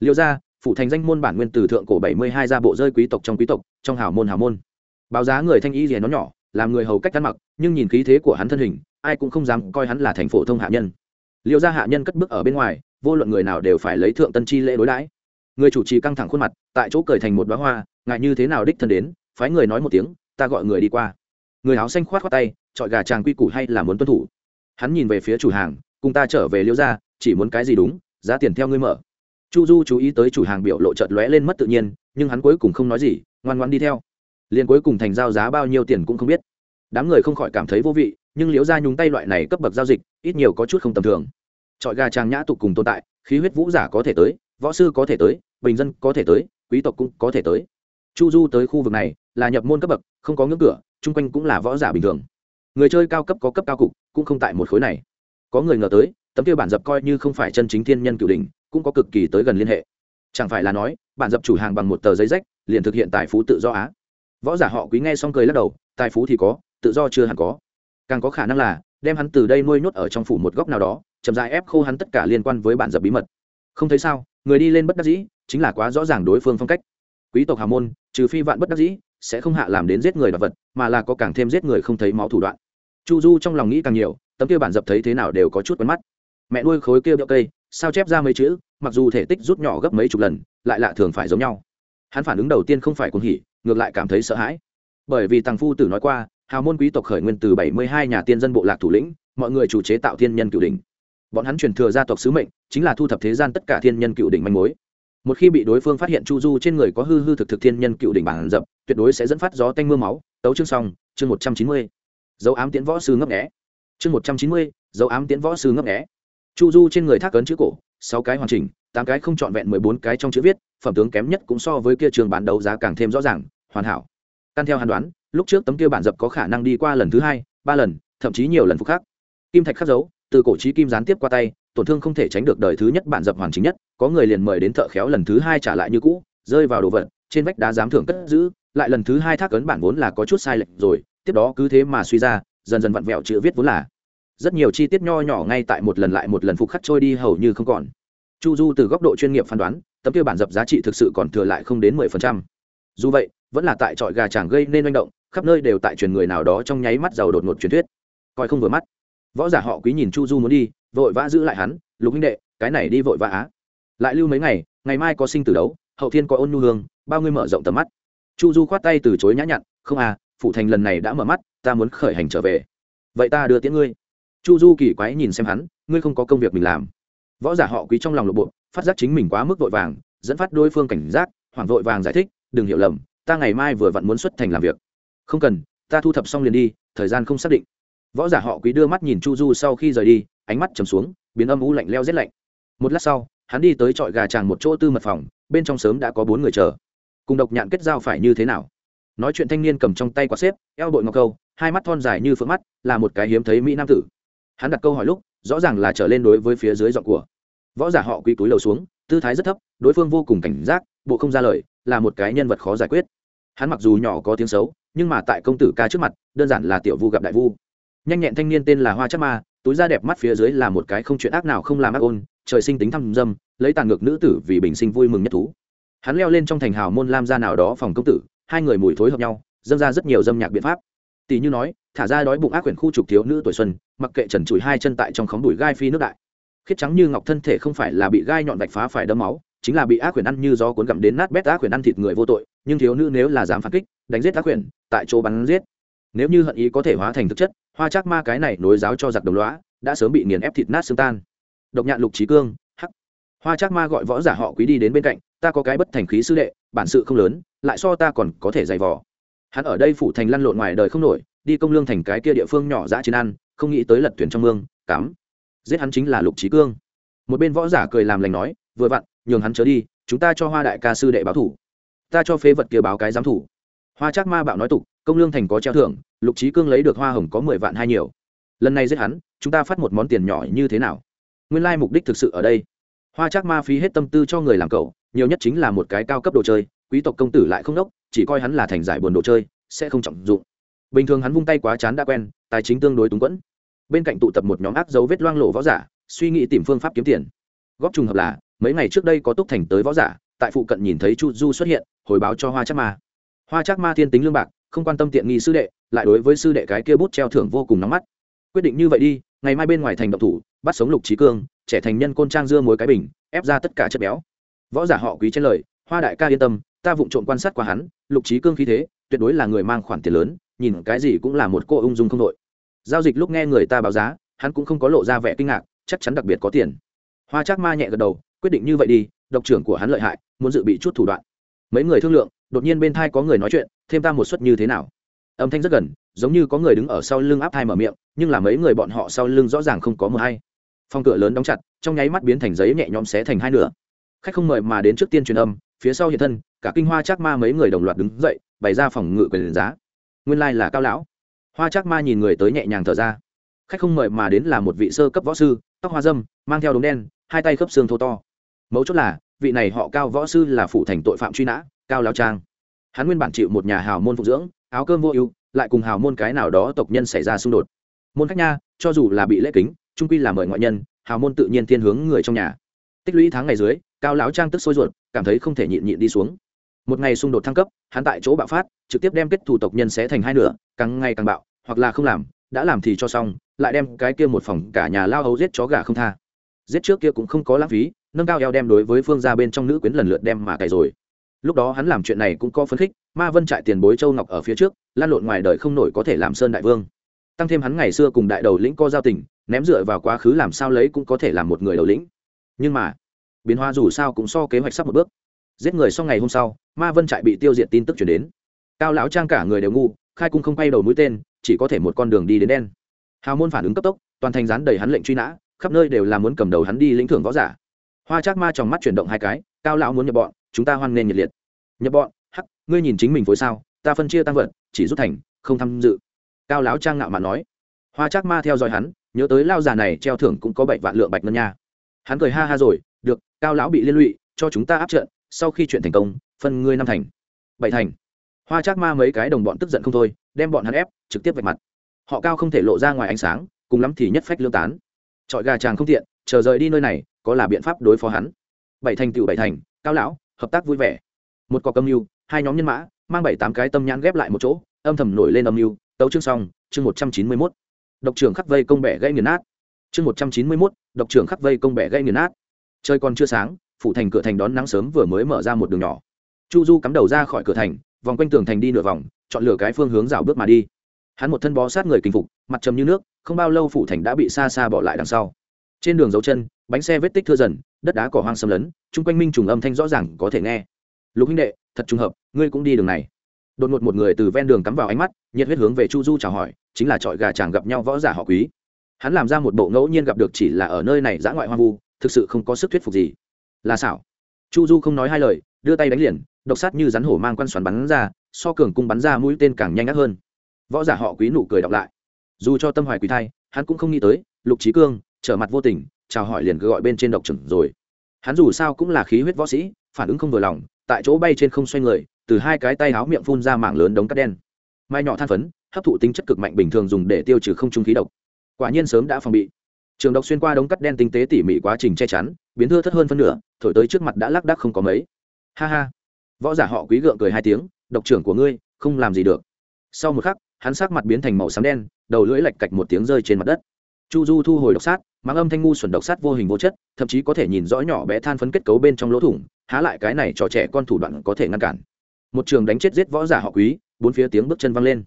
Liêu gia, phụ thành danh môn bản nguyên từ thượng cổ bảy mươi hai gia bộ rơi quý tộc trong quý tộc trong hào môn hào môn. Báo giá người thanh y rìa nó nhỏ làm người hầu cách ăn mặc nhưng nhìn khí thế của hắn thân hình ai cũng không dám coi hắn là thành phổ thông hạ nhân. Liêu gia hạ nhân cất bước ở bên ngoài vô luận người nào đều phải lấy thượng tân chi lễ đối đãi. Người chủ trì căng thẳng khuôn mặt tại chỗ cười thành một đoá hoa ngại như thế nào đích thân đến phái người nói một tiếng ta gọi người đi qua. Người áo xanh khoát khoát tay chọi gà chàng quy củ hay là muốn tuân thủ. Hắn nhìn về phía chủ hàng cùng ta trở về Liêu ra chỉ muốn cái gì đúng giá tiền theo ngươi mở chu du chú ý tới chủ hàng biểu lộ chợt lóe lên mất tự nhiên, nhưng hắn cuối cùng không nói gì, ngoan ngoan đi theo. Liền cuối cùng thành giao giá bao nhiêu tiền cũng không biết. Đám người không khỏi cảm thấy vô vị, nhưng liễu ra nhúng tay loại này cấp bậc giao dịch, ít nhiều có chút không tầm thường. Trọi gà trang nhã tục cùng tồn tại, khí huyết vũ giả có thể tới, võ sư có thể tới, bình dân có thể tới, quý tộc cũng có thể tới. Chu du tới khu vực này, là nhập môn cấp bậc, không có ngưỡng cửa, chung quanh cũng là võ giả bình thường. Người chơi cao cấp có cấp cao cục, cũng không tại một khối này. Có người ngờ tới, tấm kia bản dập coi như không phải chân chính thiên nhân cửu đình cũng có cực kỳ tới gần liên hệ. Chẳng phải là nói, bản dập chủ hàng bằng một tờ giấy rách, liền thực hiện tài phú tự do á? Võ giả họ quý nghe xong cười lắc đầu, tài phú thì có, tự do chưa hẳn có. Càng có khả năng là, đem hắn từ đây nuôi nhốt ở trong phủ một góc nào đó, chậm dài ép khô hắn tất cả liên quan với bản dập bí mật. Không thấy sao, người đi lên bất đắc dĩ, chính là quá rõ ràng đối phương phong cách. Quý tộc hào môn, trừ phi vạn bất đắc dĩ, sẽ không hạ làm đến giết người đoạt vật, mà là có càng thêm giết người không thấy máu thủ đoạn. Chu du trong lòng nghĩ càng nhiều, tấm kia bản dập thấy thế nào đều có chút quen mắt. Mẹ nuôi khối kia bẹo cây sao chép ra mấy chữ, mặc dù thể tích rút nhỏ gấp mấy chục lần, lại lạ thường phải giống nhau. Hắn phản ứng đầu tiên không phải cuồng hỉ, ngược lại cảm thấy sợ hãi. Bởi vì tàng phu tử nói qua, hào môn quý tộc khởi nguyên từ bảy mươi hai nhà tiên dân bộ lạc thủ lĩnh, mọi người chủ chế tạo thiên nhân cựu đỉnh. Bọn hắn truyền thừa gia tộc sứ mệnh, chính là thu thập thế gian tất cả thiên nhân cựu đỉnh manh mối. Một khi bị đối phương phát hiện chu du trên người có hư hư thực thực thiên nhân cựu đỉnh bản dập, tuyệt đối sẽ dẫn phát gió tanh m ư a máu. Tấu chương xong, chương một trăm chín mươi. Dấu ám tiễn võ sư ngấp nghẽ chương một trăm chín mươi, dấu ám tiễn võ sư ngấp nghẽ chu du trên người thác ấn chữ cổ, sáu cái hoàn chỉnh, tám cái không trọn vẹn, mười bốn cái trong chữ viết, phẩm tướng kém nhất cũng so với kia trường bán đấu giá càng thêm rõ ràng, hoàn hảo. Căn theo hàn đoán, lúc trước tấm kia bản dập có khả năng đi qua lần thứ hai, ba lần, thậm chí nhiều lần phục khác kim thạch khắc dấu, từ cổ trí kim gián tiếp qua tay, tổn thương không thể tránh được đời thứ nhất bản dập hoàn chính nhất, có người liền mời đến thợ khéo lần thứ hai trả lại như cũ, rơi vào đồ vật, trên vách đá giám thưởng cất giữ, lại lần thứ hai thác ấn bản vốn là có chút sai lệch rồi, tiếp đó cứ thế mà suy ra, dần dần vặn vẹo chữ viết vốn là rất nhiều chi tiết nho nhỏ ngay tại một lần lại một lần phục khắc trôi đi hầu như không còn. Chu du từ góc độ chuyên nghiệp phán đoán, tấm kia bản dập giá trị thực sự còn thừa lại không đến mười phần trăm. Dù vậy, vẫn là tại trọi gà chàng gây nên manh động, khắp nơi đều tại truyền người nào đó trong nháy mắt giàu đột ngột truyền thuyết. Coi không vừa mắt. Võ giả họ quý nhìn chu du muốn đi, vội vã giữ lại hắn, lục huynh đệ, cái này đi vội vã á. Lại lưu mấy ngày ngày mai có sinh tử đấu, hậu thiên có ôn nhu hương, bao ngươi mở rộng tầm mắt. Chu du khoát tay từ chối nhã nhặn, không à phụ thành lần này đã mở mắt, ta muốn khởi hành trở về. Vậy ta đưa tiễn ngươi chu du kỳ quái nhìn xem hắn, ngươi không có công việc mình làm. Võ giả họ quý trong lòng lộ bộ, phát giác chính mình quá mức vội vàng, dẫn phát đối phương cảnh giác, hoảng vội vàng giải thích, đừng hiểu lầm, ta ngày mai vừa vặn muốn xuất thành làm việc. Không cần, ta thu thập xong liền đi, thời gian không xác định. Võ giả họ quý đưa mắt nhìn chu du sau khi rời đi, ánh mắt trầm xuống, biến âm u lạnh leo rét lạnh. Một lát sau, hắn đi tới trọi gà tràng một chỗ tư mật phòng, bên trong sớm đã có bốn người chờ. Cùng độc nhạn kết giao phải như thế nào? Nói chuyện thanh niên cầm trong tay quạt xếp, eo bội ngọc câu, hai mắt thon dài như phượng mắt, là một cái hiếm thấy mỹ nam tử hắn đặt câu hỏi lúc, rõ ràng là trở lên đối với phía dưới giọng của. Võ giả họ quý túi lầu xuống, tư thái rất thấp, đối phương vô cùng cảnh giác, bộ không ra lời, là một cái nhân vật khó giải quyết. Hắn mặc dù nhỏ có tiếng xấu, nhưng mà tại công tử ca trước mặt, đơn giản là tiểu vu gặp đại vu. Nhanh nhẹn thanh niên tên là hoa chắc ma, túi da đẹp mắt phía dưới là một cái không chuyện ác nào không làm ác ôn, trời sinh tính thăm dâm, lấy tàn ngược nữ tử vì bình sinh vui mừng nhất thú. Hắn leo lên trong thành hào môn lam gia nào đó phòng công tử, hai người mùi thối hợp nhau dâm ra rất nhiều dâm nhạc biện pháp tỷ như nói, thả ra đói bụng ác quyển khu trục thiếu nữ tuổi xuân, mặc kệ trần trụi hai chân tại trong khóng đùi gai phi nước đại. Khiết trắng như ngọc thân thể không phải là bị gai nhọn vạch phá phải đấm máu, chính là bị ác quyển ăn như gió cuốn gặm đến nát bét ác quyển ăn thịt người vô tội, nhưng thiếu nữ nếu là dám phản kích, đánh giết ác quyển, tại chỗ bắn giết. Nếu như hận ý có thể hóa thành thực chất, hoa chắc ma cái này nối giáo cho giặc đồng lõa, đã sớm bị nghiền ép thịt nát xương tan. Độc nhạn lục trí cương, hắc. Hoa chắc ma gọi võ giả họ quý đi đến bên cạnh, ta có cái bất thành khí sư đệ, bản sự không lớn, lại so ta còn có thể dày vò hắn ở đây phủ thành lăn lộn ngoài đời không nổi, đi công lương thành cái kia địa phương nhỏ dã chiến ăn, không nghĩ tới lật tuyển trong mương, cắm. Giết hắn chính là lục trí cương. Một bên võ giả cười làm lành nói, vừa vặn, nhường hắn chớ đi, chúng ta cho hoa đại ca sư đệ báo thủ. Ta cho phế vật kia báo cái giám thủ. Hoa chắc ma bạo nói tục, công lương thành có treo thưởng, lục trí cương lấy được hoa hồng có mười vạn hai nhiều. Lần này giết hắn, chúng ta phát một món tiền nhỏ như thế nào? Nguyên lai mục đích thực sự ở đây. Hoa chắc ma phí hết tâm tư cho người làm cậu, nhiều nhất chính là một cái cao cấp đồ chơi, quý tộc công tử lại không đốc chỉ coi hắn là thành giải buồn đồ chơi, sẽ không trọng dụng. Bình thường hắn vung tay quá chán đã quen, tài chính tương đối túng quẫn. Bên cạnh tụ tập một nhóm ác dấu vết loang lộ võ giả, suy nghĩ tìm phương pháp kiếm tiền. Góp trùng hợp là, mấy ngày trước đây có túc thành tới võ giả, tại phụ cận nhìn thấy chu du xuất hiện, hồi báo cho hoa chắc ma. Hoa chắc ma thiên tính lương bạc, không quan tâm tiện nghi sư đệ, lại đối với sư đệ cái kia bút treo thưởng vô cùng nóng mắt. Quyết định như vậy đi, ngày mai bên ngoài thành động thủ, bắt sống lục trí cương, trẻ thành nhân côn trang dưa muối cái bình, ép ra tất cả chất béo. Võ giả họ quý trên lời, hoa đại ca yên tâm ta vụng trộm quan sát qua hắn, lục trí cương khí thế, tuyệt đối là người mang khoản tiền lớn, nhìn cái gì cũng là một cô ung dung không đội. Giao dịch lúc nghe người ta báo giá, hắn cũng không có lộ ra vẻ kinh ngạc, chắc chắn đặc biệt có tiền. Hoa trác ma nhẹ gật đầu, quyết định như vậy đi, độc trưởng của hắn lợi hại, muốn dự bị chút thủ đoạn. Mấy người thương lượng, đột nhiên bên thai có người nói chuyện, thêm ta một suất như thế nào? Âm thanh rất gần, giống như có người đứng ở sau lưng áp thai mở miệng, nhưng là mấy người bọn họ sau lưng rõ ràng không có mờ hay. Phong cửa lớn đóng chặt, trong nháy mắt biến thành giấy nhẹ nhõm xé thành hai nửa. Khách không mời mà đến trước tiên truyền âm phía sau hiện thân, cả kinh hoa chắc ma mấy người đồng loạt đứng dậy, bày ra phòng ngự quyền giá. Nguyên lai là cao lão. Hoa chắc ma nhìn người tới nhẹ nhàng thở ra. Khách không mời mà đến là một vị sơ cấp võ sư, tóc hoa dâm, mang theo đống đen, hai tay khớp xương thô to. Mấu chốt là, vị này họ cao võ sư là phụ thành tội phạm truy nã, cao lao trang. Hắn nguyên bản chịu một nhà hào môn phục dưỡng, áo cơm vô ưu, lại cùng hào môn cái nào đó tộc nhân xảy ra xung đột. Môn khách nha, cho dù là bị lễ kính, trung quy là mời ngoại nhân, hào môn tự nhiên thiên hướng người trong nhà. Tích lũy tháng ngày dưới cao lão trang tức sôi ruột, cảm thấy không thể nhịn nhịn đi xuống. Một ngày xung đột thăng cấp, hắn tại chỗ bạo phát, trực tiếp đem kết thủ tộc nhân sẽ thành hai nửa, càng ngày càng bạo, hoặc là không làm, đã làm thì cho xong, lại đem cái kia một phòng cả nhà lao hấu giết chó gà không tha. Giết trước kia cũng không có lãng phí, nâng cao eo đem đối với phương ra bên trong nữ quyến lần lượt đem mà cày rồi. Lúc đó hắn làm chuyện này cũng có phấn khích, ma vân trại tiền bối châu ngọc ở phía trước, lan lộn ngoài đời không nổi có thể làm sơn đại vương. Tăng thêm hắn ngày xưa cùng đại đầu lĩnh co giao tình, ném dựa vào quá khứ làm sao lấy cũng có thể làm một người đầu lĩnh. Nhưng mà biến hóa dù sao cũng so kế hoạch sắp một bước. Giết người sau ngày hôm sau, ma vân trại bị tiêu diệt tin tức chuyển đến. Cao lão trang cả người đều ngu, khai cung không quay đầu mũi tên, chỉ có thể một con đường đi đến đen. Hào môn phản ứng cấp tốc, toàn thành rán đầy hắn lệnh truy nã, khắp nơi đều là muốn cầm đầu hắn đi lĩnh thưởng võ giả. Hoa trác ma trong mắt chuyển động hai cái, cao lão muốn nhập bọn, chúng ta hoan nghênh nhiệt liệt. Nhập bọn? Hắc, ngươi nhìn chính mình phối sao, ta phân chia tăng vật, chỉ rút thành, không tham dự. Cao lão trang ngạo mạn nói. Hoa trác ma theo dõi hắn, nhớ tới lao già này treo thưởng cũng có bảy vạn lượng bạch ngân nha. Hắn cười ha ha rồi được, cao lão bị liên lụy, cho chúng ta áp trận, sau khi chuyện thành công, phân ngươi năm thành, bảy thành. Hoa trác ma mấy cái đồng bọn tức giận không thôi, đem bọn hắn ép, trực tiếp vạch mặt. Họ cao không thể lộ ra ngoài ánh sáng, cùng lắm thì nhất phách lương tán. Trọi gà chàng không tiện, chờ rời đi nơi này, có là biện pháp đối phó hắn. Bảy thành tựu bảy thành, cao lão, hợp tác vui vẻ. Một cọc âm mưu, hai nhóm nhân mã, mang bảy tám cái tâm nhãn ghép lại một chỗ, âm thầm nổi lên âm mưu, tấu chương xong, chương một trăm chín mươi mốt. Độc trưởng khắc vây công bẻ gây nghiền nát. Chương một trăm chín mươi mốt, độc trưởng khắc vây công bẻ gây nghiền nát trời còn chưa sáng, phủ thành cửa thành đón nắng sớm vừa mới mở ra một đường nhỏ. Chu du cắm đầu ra khỏi cửa thành, vòng quanh tường thành đi nửa vòng, chọn lựa cái phương hướng rào bước mà đi. Hắn một thân bó sát người kinh phục, mặt trầm như nước, không bao lâu phủ thành đã bị xa xa bỏ lại đằng sau. Trên đường dấu chân, bánh xe vết tích thưa dần, đất đá cỏ hoang xâm lấn, chung quanh minh trùng âm thanh rõ ràng có thể nghe. Lục huynh đệ, thật trùng hợp, ngươi cũng đi đường này. Đột ngột một người từ ven đường cắm vào ánh mắt, nhiệt huyết hướng về chu du chào hỏi, chính là trọi gà chàng gặp nhau võ giả họ quý. Hắn làm ra một bộ ngẫu nhiên gặp được chỉ là ở nơi này giã ngoại hoang vu thực sự không có sức thuyết phục gì. Là xảo. Chu du không nói hai lời, đưa tay đánh liền, độc sát như rắn hổ mang quan xoắn bắn ra, so cường cung bắn ra mũi tên càng nhanh ngắt hơn. Võ giả họ quý nụ cười đọc lại. Dù cho tâm hoài quý thai, hắn cũng không nghĩ tới, lục trí cương, trở mặt vô tình, chào hỏi liền cứ gọi bên trên độc trưởng rồi. Hắn dù sao cũng là khí huyết võ sĩ, phản ứng không vừa lòng, tại chỗ bay trên không xoay người, từ hai cái tay háo miệng phun ra mảng lớn đống cắt đen. Mai nhỏ than phấn, hấp thụ tính chất cực mạnh bình thường dùng để tiêu trừ không trung khí độc. Quả nhiên sớm đã phòng bị trường độc xuyên qua đống cắt đen tinh tế tỉ mỉ quá trình che chắn, biến thưa thất hơn phân nửa, thổi tới trước mặt đã lác đác không có mấy. Ha ha. Võ giả họ quý gượng cười hai tiếng, độc trưởng của ngươi, không làm gì được. Sau một khắc, hắn sắc mặt biến thành màu xám đen, đầu lưỡi lạch cạch một tiếng rơi trên mặt đất. Chu du thu hồi độc sát, mang âm thanh ngu xuẩn độc sát vô hình vô chất, thậm chí có thể nhìn rõ nhỏ bé than phấn kết cấu bên trong lỗ thủng, há lại cái này cho trẻ con thủ đoạn có thể ngăn cản. Một trường đánh chết giết võ giả họ quý, bốn phía tiếng bước chân văng lên.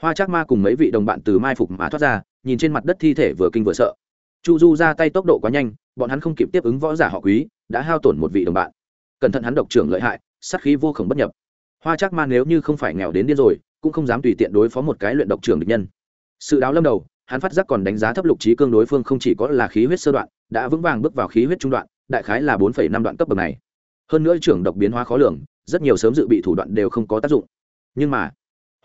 Hoa trác ma cùng mấy vị đồng bạn từ mai phục mà thoát ra, nhìn trên mặt đất thi thể vừa kinh vừa sợ chu du ra tay tốc độ quá nhanh, bọn hắn không kịp tiếp ứng võ giả họ quý, đã hao tổn một vị đồng bạn. Cẩn thận hắn độc trưởng lợi hại, sát khí vô khổng bất nhập. Hoa trác ma nếu như không phải nghèo đến điên rồi, cũng không dám tùy tiện đối phó một cái luyện độc trưởng địch nhân. Sự đáo lâm đầu, hắn phát giác còn đánh giá thấp lục trí cương đối phương không chỉ có là khí huyết sơ đoạn, đã vững vàng bước vào khí huyết trung đoạn, đại khái là bốn năm đoạn cấp bậc này. Hơn nữa trưởng độc biến hóa khó lường, rất nhiều sớm dự bị thủ đoạn đều không có tác dụng. Nhưng mà,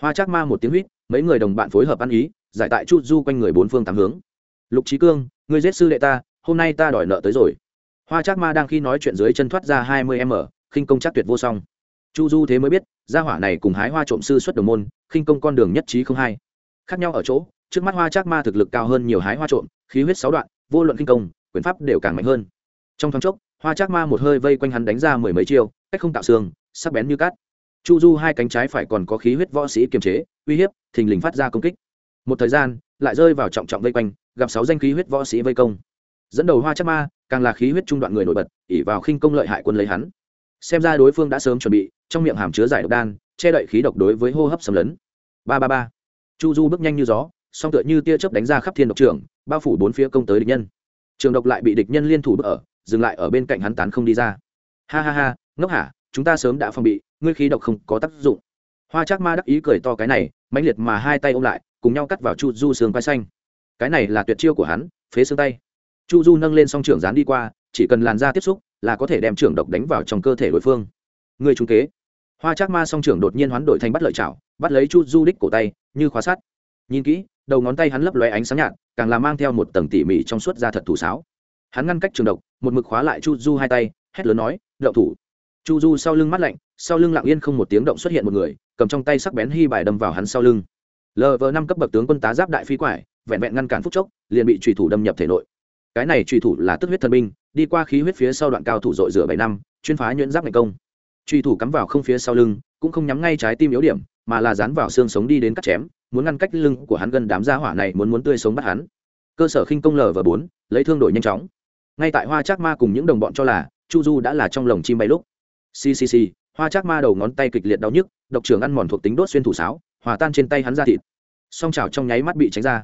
hoa trác ma một tiếng huýt, mấy người đồng bạn phối hợp ăn ý, giải tại Chu du quanh người bốn phương tám hướng lục trí cương người giết sư đệ ta, hôm nay ta đòi nợ tới rồi. Hoa trác ma đang khi nói chuyện dưới chân thoát ra hai mươi m khinh công chắc tuyệt vô song. Chu du thế mới biết, gia hỏa này cùng hái hoa trộm sư xuất đồng môn, khinh công con đường nhất trí không hai. Khác nhau ở chỗ, trước mắt hoa trác ma thực lực cao hơn nhiều hái hoa trộm, khí huyết sáu đoạn, vô luận kinh công, quyền pháp đều càng mạnh hơn. Trong thoáng chốc, hoa trác ma một hơi vây quanh hắn đánh ra mười mấy chiêu, cách không tạo xương, sắc bén như cát. Chu du hai cánh trái phải còn có khí huyết võ sĩ kiềm chế, uy hiếp, thình lình phát ra công kích. Một thời gian, lại rơi vào trọng trọng vây quanh gặp sáu danh khí huyết võ sĩ vây công. Dẫn đầu hoa trác ma, càng là khí huyết trung đoạn người nổi bật ỉ vào khinh công lợi hại quân lấy hắn. Xem ra đối phương đã sớm chuẩn bị, trong miệng hàm chứa giải độc đan, che đậy khí độc đối với hô hấp xâm lấn. Ba ba ba. Chu du bước nhanh như gió, song tựa như tia chớp đánh ra khắp thiên độc trường, bao phủ bốn phía công tới địch nhân. Trường độc lại bị địch nhân liên thủ bước ở, dừng lại ở bên cạnh hắn tán không đi ra. Ha ha ha, ngốc hả, chúng ta sớm đã phòng bị, ngươi khí độc không có tác dụng. Hoa trác ma đắc ý cười to cái này, mãnh liệt mà hai tay ôm lại, cùng nhau cắt vào chu du sườn quai xanh cái này là tuyệt chiêu của hắn, phế xương tay. Chu du nâng lên song trưởng dán đi qua, chỉ cần làn da tiếp xúc là có thể đem trưởng độc đánh vào trong cơ thể đối phương. Người trung kế. Hoa trác ma song trưởng đột nhiên hoán đổi thành bắt lợi chảo, bắt lấy chu du đích cổ tay, như khóa sát nhìn kỹ, đầu ngón tay hắn lấp lóe ánh sáng nhạt, càng là mang theo một tầng tỉ mỉ trong suốt da thật thủ sáo. Hắn ngăn cách trường độc, một mực khóa lại chu du hai tay, hét lớn nói đậu thủ. Chu du sau lưng mắt lạnh, sau lưng lặng yên không một tiếng động xuất hiện một người, cầm trong tay sắc bén hy bài đâm vào hắn sau lưng. Lờ vờ năm cấp bậc tướng quân tá giáp đại phi quải vẹn vẹn ngăn cản phúc chốc, liền bị trùy thủ đâm nhập thể nội. Cái này trùy thủ là tức huyết thần binh, đi qua khí huyết phía sau đoạn cao thủ dội rửa bảy năm, chuyên phá nhuyễn giáp ngày công. Truy thủ cắm vào không phía sau lưng, cũng không nhắm ngay trái tim yếu điểm, mà là dán vào xương sống đi đến cắt chém, muốn ngăn cách lưng của hắn gần đám gia hỏa này muốn muốn tươi sống bắt hắn. Cơ sở khinh công lờ và bốn, lấy thương đổi nhanh chóng. Ngay tại hoa trác ma cùng những đồng bọn cho là, chu du đã là trong lồng chim bay lúc. Ccc hoa trác ma đầu ngón tay kịch liệt đau nhức, độc trường ăn mòn thuộc tính đốt xuyên thủ sáo, hòa tan trên tay hắn ra thịt. Song trào trong nháy mắt bị tránh ra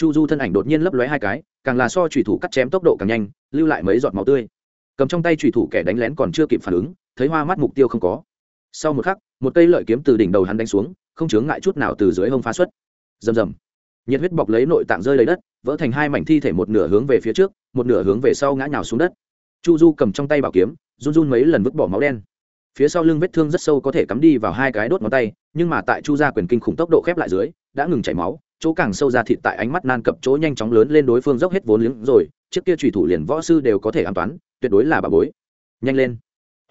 chu du thân ảnh đột nhiên lấp lóe hai cái, càng là so thủy thủ cắt chém tốc độ càng nhanh, lưu lại mấy giọt máu tươi. Cầm trong tay thủy thủ kẻ đánh lén còn chưa kịp phản ứng, thấy hoa mắt mục tiêu không có. Sau một khắc, một cây lợi kiếm từ đỉnh đầu hắn đánh xuống, không chướng ngại chút nào từ dưới hông phá xuất. Rầm rầm. Nhiệt huyết bọc lấy nội tạng rơi lấy đất, vỡ thành hai mảnh thi thể một nửa hướng về phía trước, một nửa hướng về sau ngã nhào xuống đất. Chu du cầm trong tay bảo kiếm, run run mấy lần vứt bỏ máu đen. Phía sau lưng vết thương rất sâu có thể cắm đi vào hai cái đốt ngón tay, nhưng mà tại chu gia quyền kinh khủng tốc độ khép lại dưới, đã ngừng chảy máu chỗ càng sâu ra thịt tại ánh mắt nan cập chỗ nhanh chóng lớn lên đối phương dốc hết vốn liếng rồi trước kia trùy thủ liền võ sư đều có thể an toán, tuyệt đối là bà bối. Nhanh lên.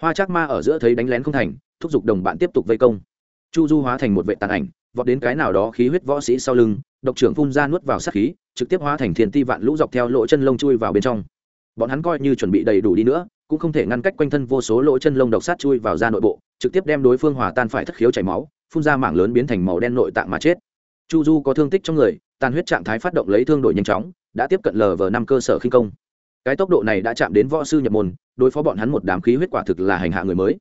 Hoa trác ma ở giữa thấy đánh lén không thành, thúc giục đồng bạn tiếp tục vây công. Chu du hóa thành một vệ tàn ảnh, vọt đến cái nào đó khí huyết võ sĩ sau lưng, độc trưởng phun ra nuốt vào sát khí, trực tiếp hóa thành thiền ti vạn lũ dọc theo lỗ chân lông chui vào bên trong. Bọn hắn coi như chuẩn bị đầy đủ đi nữa, cũng không thể ngăn cách quanh thân vô số lỗ chân lông độc sát chui vào ra nội bộ, trực tiếp đem đối phương hòa tan phải thất khiếu chảy máu, phun ra mảng lớn biến thành màu đen nội tạng mà chết chu du có thương tích trong người, tàn huyết trạng thái phát động lấy thương đổi nhanh chóng, đã tiếp cận lờ vờ năm cơ sở khinh công. Cái tốc độ này đã chạm đến võ sư nhập môn, đối phó bọn hắn một đám khí huyết quả thực là hành hạ người mới.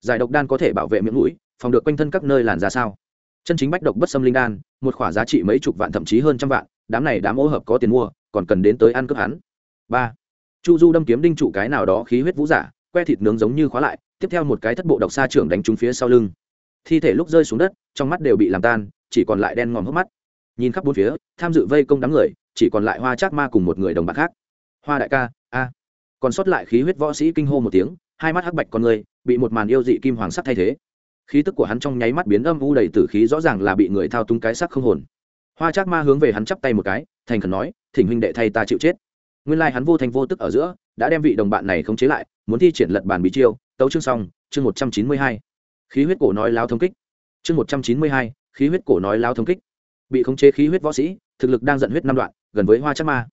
Giải độc đan có thể bảo vệ miệng mũi, phòng được quanh thân các nơi làn ra sao. Chân chính bách độc bất xâm linh đan, một khoả giá trị mấy chục vạn thậm chí hơn trăm vạn, đám này đám ô hợp có tiền mua, còn cần đến tới ăn cướp hắn. Ba. Chu du đâm kiếm đinh trụ cái nào đó khí huyết vũ giả, que thịt nướng giống như khóa lại, tiếp theo một cái thất bộ độc xa trưởng đánh trúng phía sau lưng. Thi thể lúc rơi xuống đất, trong mắt đều bị làm tan chỉ còn lại đen ngòm hốc mắt. Nhìn khắp bốn phía, tham dự vây công đám người, chỉ còn lại hoa trác ma cùng một người đồng bạc khác. Hoa đại ca, a. Còn sót lại khí huyết võ sĩ kinh hô một tiếng, hai mắt hắc bạch con người, bị một màn yêu dị kim hoàng sắc thay thế. Khí tức của hắn trong nháy mắt biến âm u đầy tử khí rõ ràng là bị người thao túng cái sắc không hồn. Hoa trác ma hướng về hắn chắp tay một cái, thành khẩn nói, thỉnh huynh đệ thay ta chịu chết. Nguyên lai hắn vô thành vô tức ở giữa, đã đem vị đồng bạn này khống chế lại, muốn thi triển lật bàn bí chiêu, tấu chương xong, chương một trăm chín mươi hai. Khí huyết cổ nói láo thông kích. Chương một trăm chín mươi hai khí huyết cổ nói lao thông kích. Bị khống chế khí huyết võ sĩ, thực lực đang giận huyết năm đoạn, gần với hoa chắc ma.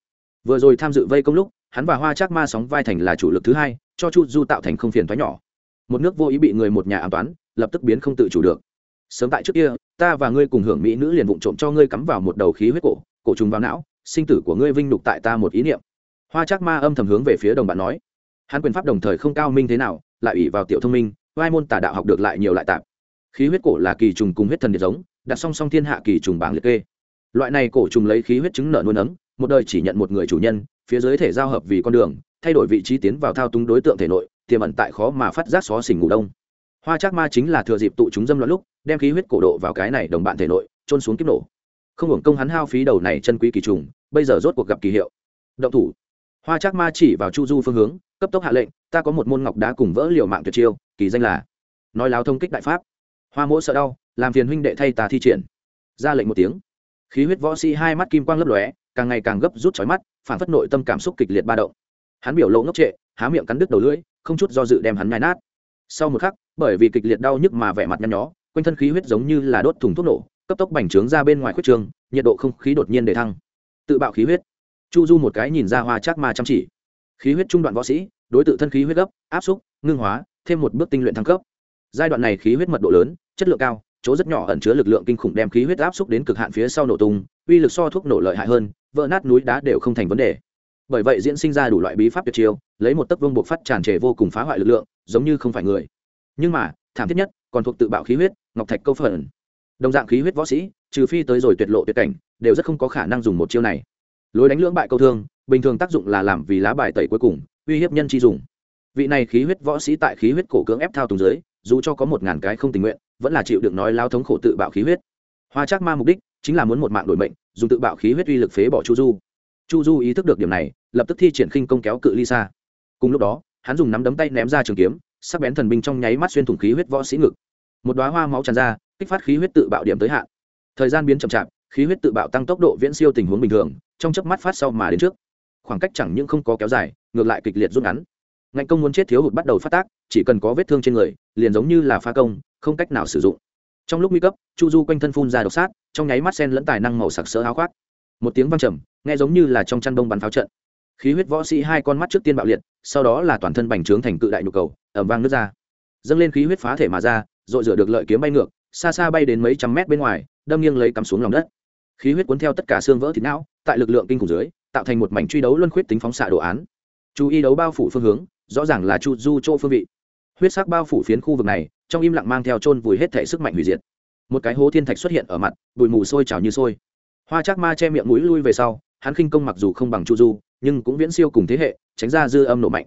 Vừa rồi tham dự vây công lúc, hắn và hoa chắc ma sóng vai thành là chủ lực thứ hai, cho chu du tạo thành không phiền thoái nhỏ. Một nước vô ý bị người một nhà an toán, lập tức biến không tự chủ được. Sớm tại trước kia, ta và ngươi cùng hưởng mỹ nữ liền vụng trộm cho ngươi cắm vào một đầu khí huyết cổ cổ trùng vào não, sinh tử của ngươi vinh nhục tại ta một ý niệm. Hoa chắc ma âm thầm hướng về phía đồng bạn nói. Hắn quyền pháp đồng thời không cao minh thế nào, lại ủy vào tiểu thông minh, vai môn tà đạo học được lại nhiều lại tạp. Khí huyết cổ là kỳ trùng cùng huyết thần điện giống đặt song song thiên hạ kỳ trùng bảng liệt kê. Loại này cổ trùng lấy khí huyết chứng nợ nuôi nấng, một đời chỉ nhận một người chủ nhân, phía dưới thể giao hợp vì con đường, thay đổi vị trí tiến vào thao túng đối tượng thể nội, tiềm ẩn tại khó mà phát giác xó xỉnh ngủ đông. Hoa chắc ma chính là thừa dịp tụ chúng dâm loạn lúc, đem khí huyết cổ độ vào cái này đồng bạn thể nội trôn xuống kiếp nổ. Không hưởng công hắn hao phí đầu này chân quý kỳ trùng, bây giờ rốt cuộc gặp kỳ hiệu. Động thủ. Hoa chắc ma chỉ vào chu du phương hướng, cấp tốc hạ lệnh, ta có một môn ngọc đá cùng vỡ liều mạng tuyệt chiêu, kỳ danh là nói láo thông kích đại pháp. Hoa mỗ sợ đau làm phiền huynh đệ thay ta thi triển. Ra lệnh một tiếng. Khí huyết võ sĩ hai mắt kim quang lấp lóe, càng ngày càng gấp rút chói mắt, phản phất nội tâm cảm xúc kịch liệt ba động. Hắn biểu lộ ngốc trệ, há miệng cắn đứt đầu lưỡi, không chút do dự đem hắn nhai nát. Sau một khắc, bởi vì kịch liệt đau nhức mà vẻ mặt nhăn nhó, quanh thân khí huyết giống như là đốt thùng thuốc nổ, cấp tốc bành trướng ra bên ngoài khuyết trường, nhiệt độ không khí đột nhiên để thăng. Tự bạo khí huyết. Chu du một cái nhìn ra hoa chắc mà chăm chỉ. Khí huyết trung đoạn võ sĩ, đối tượng thân khí huyết gấp, áp xúc, ngưng hóa, thêm một bước tinh luyện thăng cấp. Giai đoạn này khí huyết mật độ lớn, chất lượng cao chỗ rất nhỏ ẩn chứa lực lượng kinh khủng đem khí huyết áp xúc đến cực hạn phía sau nổ tung, uy lực so thuốc nổ lợi hại hơn, vỡ nát núi đá đều không thành vấn đề. Bởi vậy diễn sinh ra đủ loại bí pháp tuyệt chiêu, lấy một tấc vương buộc phát tràn trề vô cùng phá hoại lực lượng, giống như không phải người. Nhưng mà, thảm thiết nhất, còn thuộc tự bạo khí huyết, ngọc thạch câu phần. Đồng dạng khí huyết võ sĩ, trừ phi tới rồi tuyệt lộ tuyệt cảnh, đều rất không có khả năng dùng một chiêu này. Lối đánh lưỡng bại câu thương, bình thường tác dụng là làm vì lá bài tẩy cuối cùng, uy hiếp nhân chi dùng. Vị này khí huyết võ sĩ tại khí huyết cổ cưỡng ép thao túng dưới, dù cho có một ngàn cái không tình nguyện vẫn là chịu được nói lao thống khổ tự bạo khí huyết. Hoa chắc ma mục đích chính là muốn một mạng đổi mệnh, dùng tự bạo khí huyết uy lực phế bỏ chu du. Chu du ý thức được điểm này, lập tức thi triển khinh công kéo cự ly xa. Cùng lúc đó, hắn dùng nắm đấm tay ném ra trường kiếm, sắc bén thần binh trong nháy mắt xuyên thủng khí huyết võ sĩ ngực. Một đoá hoa máu tràn ra, kích phát khí huyết tự bạo điểm tới hạn. Thời gian biến chậm chạp, khí huyết tự bạo tăng tốc độ viễn siêu tình huống bình thường, trong chớp mắt phát sau mà đến trước. Khoảng cách chẳng những không có kéo dài, ngược lại kịch liệt rút ngắn. Ngạnh công muốn chết thiếu hụt bắt đầu phát tác, chỉ cần có vết thương trên người, liền giống như là pha công không cách nào sử dụng. Trong lúc nguy cấp, chu du quanh thân phun ra độc sát, trong nháy mắt sen lẫn tài năng màu sặc sỡ áo khoác. Một tiếng văng trầm, nghe giống như là trong chăn đông bắn pháo trận. Khí huyết võ sĩ hai con mắt trước tiên bạo liệt, sau đó là toàn thân bành trướng thành cự đại nhu cầu ẩm vang nước ra. Dâng lên khí huyết phá thể mà ra dội rửa được lợi kiếm bay ngược, xa xa bay đến mấy trăm mét bên ngoài, đâm nghiêng lấy cắm xuống lòng đất. Khí huyết cuốn theo tất cả xương vỡ thịt não, tại lực lượng kinh khủng dưới, tạo thành một mảnh truy đấu luân khuyết tính phóng xạ đồ án. Chú ý đấu bao phủ phương hướng, rõ ràng là chu du chỗ phương vị. Huyết sắc bao phủ phiến khu vực này trong im lặng mang theo chôn vùi hết thể sức mạnh hủy diệt. Một cái hố thiên thạch xuất hiện ở mặt, bụi mù sôi trào như sôi. Hoa chắc ma che miệng mũi lui về sau, hắn khinh công mặc dù không bằng chu du, nhưng cũng viễn siêu cùng thế hệ, tránh ra dư âm nổ mạnh.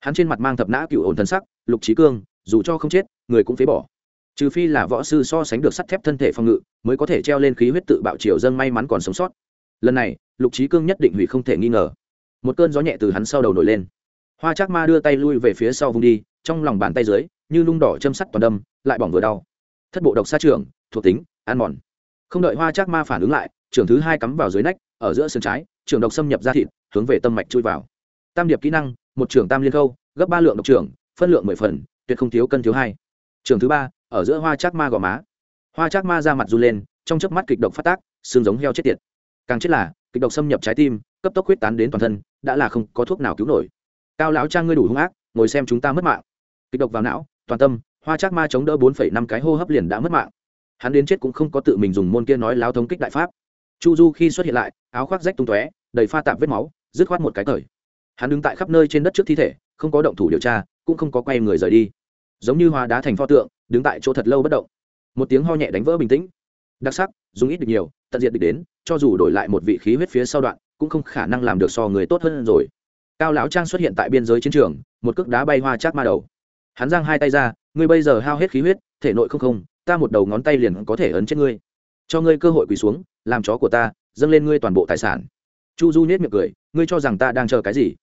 Hắn trên mặt mang thập nã cựu ổn thân sắc, lục trí cương, dù cho không chết, người cũng phế bỏ. Trừ phi là võ sư so sánh được sắt thép thân thể phòng ngự, mới có thể treo lên khí huyết tự bạo triều dân may mắn còn sống sót. Lần này, lục trí cương nhất định hủy không thể nghi ngờ. Một cơn gió nhẹ từ hắn sau đầu nổi lên. Hoa chắc ma đưa tay lui về phía sau vùng đi, trong lòng bàn tay dưới như lung đỏ châm sắt toàn đâm, lại bỏng vừa đau. Thất bộ độc sát trưởng, thuộc tính, ăn mòn. Không đợi hoa chắc ma phản ứng lại, trưởng thứ hai cắm vào dưới nách, ở giữa sườn trái, trưởng độc xâm nhập ra thịt, hướng về tâm mạch chui vào. Tam điệp kỹ năng, một trưởng tam liên khâu, gấp ba lượng độc trưởng, phân lượng mười phần, tuyệt không thiếu cân thiếu hai. Trường thứ ba, ở giữa hoa chắc ma gò má. Hoa chắc ma ra mặt run lên, trong chớp mắt kịch độc phát tác, xương giống heo chết tiệt. Càng chết là, kịch độc xâm nhập trái tim, cấp tốc huyết tán đến toàn thân, đã là không có thuốc nào cứu nổi. Cao lão trang ngươi đủ hung ác, ngồi xem chúng ta mất mạng. Kịch độc vào não toàn tâm, hoa chắc ma chống đỡ bốn năm cái hô hấp liền đã mất mạng. Hắn đến chết cũng không có tự mình dùng môn kia nói láo thống kích đại pháp. Chu du khi xuất hiện lại, áo khoác rách tung tóe, đầy pha tạp vết máu, dứt khoát một cái cởi. Hắn đứng tại khắp nơi trên đất trước thi thể, không có động thủ điều tra, cũng không có quay người rời đi. Giống như hoa đá thành pho tượng, đứng tại chỗ thật lâu bất động. Một tiếng ho nhẹ đánh vỡ bình tĩnh. Đặc sắc, dùng ít được nhiều, tận diện địch đến, cho dù đổi lại một vị khí huyết phía sau đoạn, cũng không khả năng làm được so người tốt hơn rồi. Cao lão trang xuất hiện tại biên giới chiến trường, một cước đá bay hoa chát ma đầu hắn giang hai tay ra, ngươi bây giờ hao hết khí huyết, thể nội không không, ta một đầu ngón tay liền có thể ấn chết ngươi. Cho ngươi cơ hội quỳ xuống, làm chó của ta, dâng lên ngươi toàn bộ tài sản. Chu du nhét miệng cười, ngươi cho rằng ta đang chờ cái gì?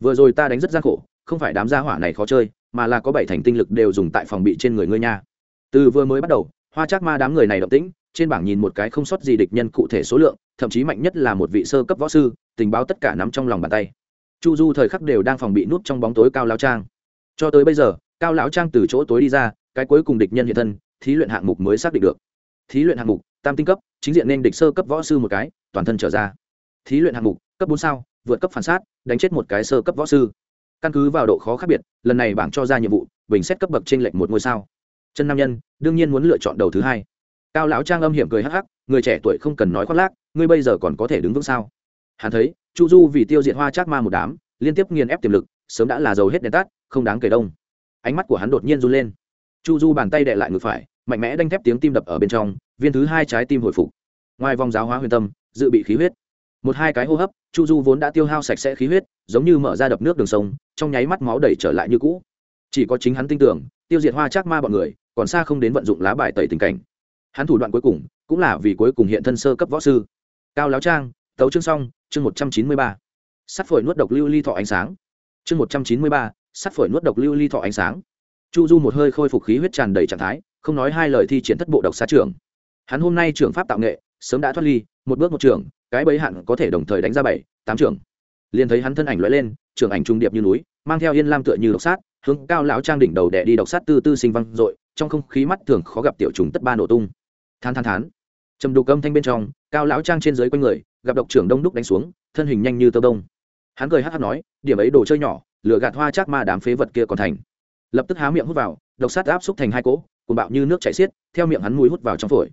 Vừa rồi ta đánh rất gian khổ, không phải đám gia hỏa này khó chơi, mà là có bảy thành tinh lực đều dùng tại phòng bị trên người ngươi nha. Từ vừa mới bắt đầu, hoa chắc ma đám người này động tĩnh, trên bảng nhìn một cái không sót gì địch nhân cụ thể số lượng, thậm chí mạnh nhất là một vị sơ cấp võ sư, tình báo tất cả nắm trong lòng bàn tay. Chu du thời khắc đều đang phòng bị nút trong bóng tối cao lão trang. Cho tới bây giờ cao lão trang từ chỗ tối đi ra, cái cuối cùng địch nhân hiện thân, thí luyện hạng mục mới xác định được. Thí luyện hạng mục, tam tinh cấp, chính diện nên địch sơ cấp võ sư một cái, toàn thân trở ra. Thí luyện hạng mục, cấp bốn sao, vượt cấp phản sát, đánh chết một cái sơ cấp võ sư. Căn cứ vào độ khó khác biệt, lần này bảng cho ra nhiệm vụ, bình xét cấp bậc trên lệnh một ngôi sao. Chân nam nhân, đương nhiên muốn lựa chọn đầu thứ hai. Cao lão trang âm hiểm cười hắc hắc, người trẻ tuổi không cần nói khoác lác, ngươi bây giờ còn có thể đứng vững sao? Hắn thấy, chu du vì tiêu diệt hoa trác ma một đám, liên tiếp nghiền ép tiềm lực, sớm đã là giàu hết đèn tắt, không đáng kể đông ánh mắt của hắn đột nhiên run lên. Chu du bàn tay đệ lại ngược phải, mạnh mẽ đanh thép tiếng tim đập ở bên trong, viên thứ hai trái tim hồi phục. Ngoài vòng giáo hóa huyền tâm, dự bị khí huyết. Một hai cái hô hấp, chu du vốn đã tiêu hao sạch sẽ khí huyết, giống như mở ra đập nước đường sông, trong nháy mắt máu đẩy trở lại như cũ. Chỉ có chính hắn tin tưởng, tiêu diệt hoa trác ma bọn người, còn xa không đến vận dụng lá bài tẩy tình cảnh. Hắn thủ đoạn cuối cùng, cũng là vì cuối cùng hiện thân sơ cấp võ sư. Cao láo trang, tấu chương xong, chương một trăm chín mươi ba. Sắt phổi nuốt độc lưu ly thọ ánh sáng. Chương một trăm chín mươi ba sắt phổi nuốt độc lưu ly thọ ánh sáng. Chu du một hơi khôi phục khí huyết tràn đầy trạng thái, không nói hai lời thi triển thất bộ độc xá trưởng. Hắn hôm nay trường pháp tạo nghệ, sớm đã thoát ly, một bước một trưởng, cái bấy hạn có thể đồng thời đánh ra bảy, tám trưởng. Liền thấy hắn thân ảnh lóe lên trường ảnh trung điệp như núi, mang theo yên lam tựa như độc sát, hướng cao lão trang đỉnh đầu đẻ đi độc sát tư tư sinh văng dội, trong không khí mắt thường khó gặp tiểu trùng tất ba nổ tung. Than than thán. Trầm đục âm thanh bên trong, cao lão trang trên dưới quanh người, gặp độc trưởng đông đúc đánh xuống, thân hình nhanh như tơ đông hắn cười hát hát nói, điểm ấy đồ chơi nhỏ lửa gạt hoa chắc ma đám phế vật kia còn thành. Lập tức há miệng hút vào, độc sát áp xúc thành hai cỗ cùng bạo như nước chảy xiết, theo miệng hắn mùi hút vào trong phổi.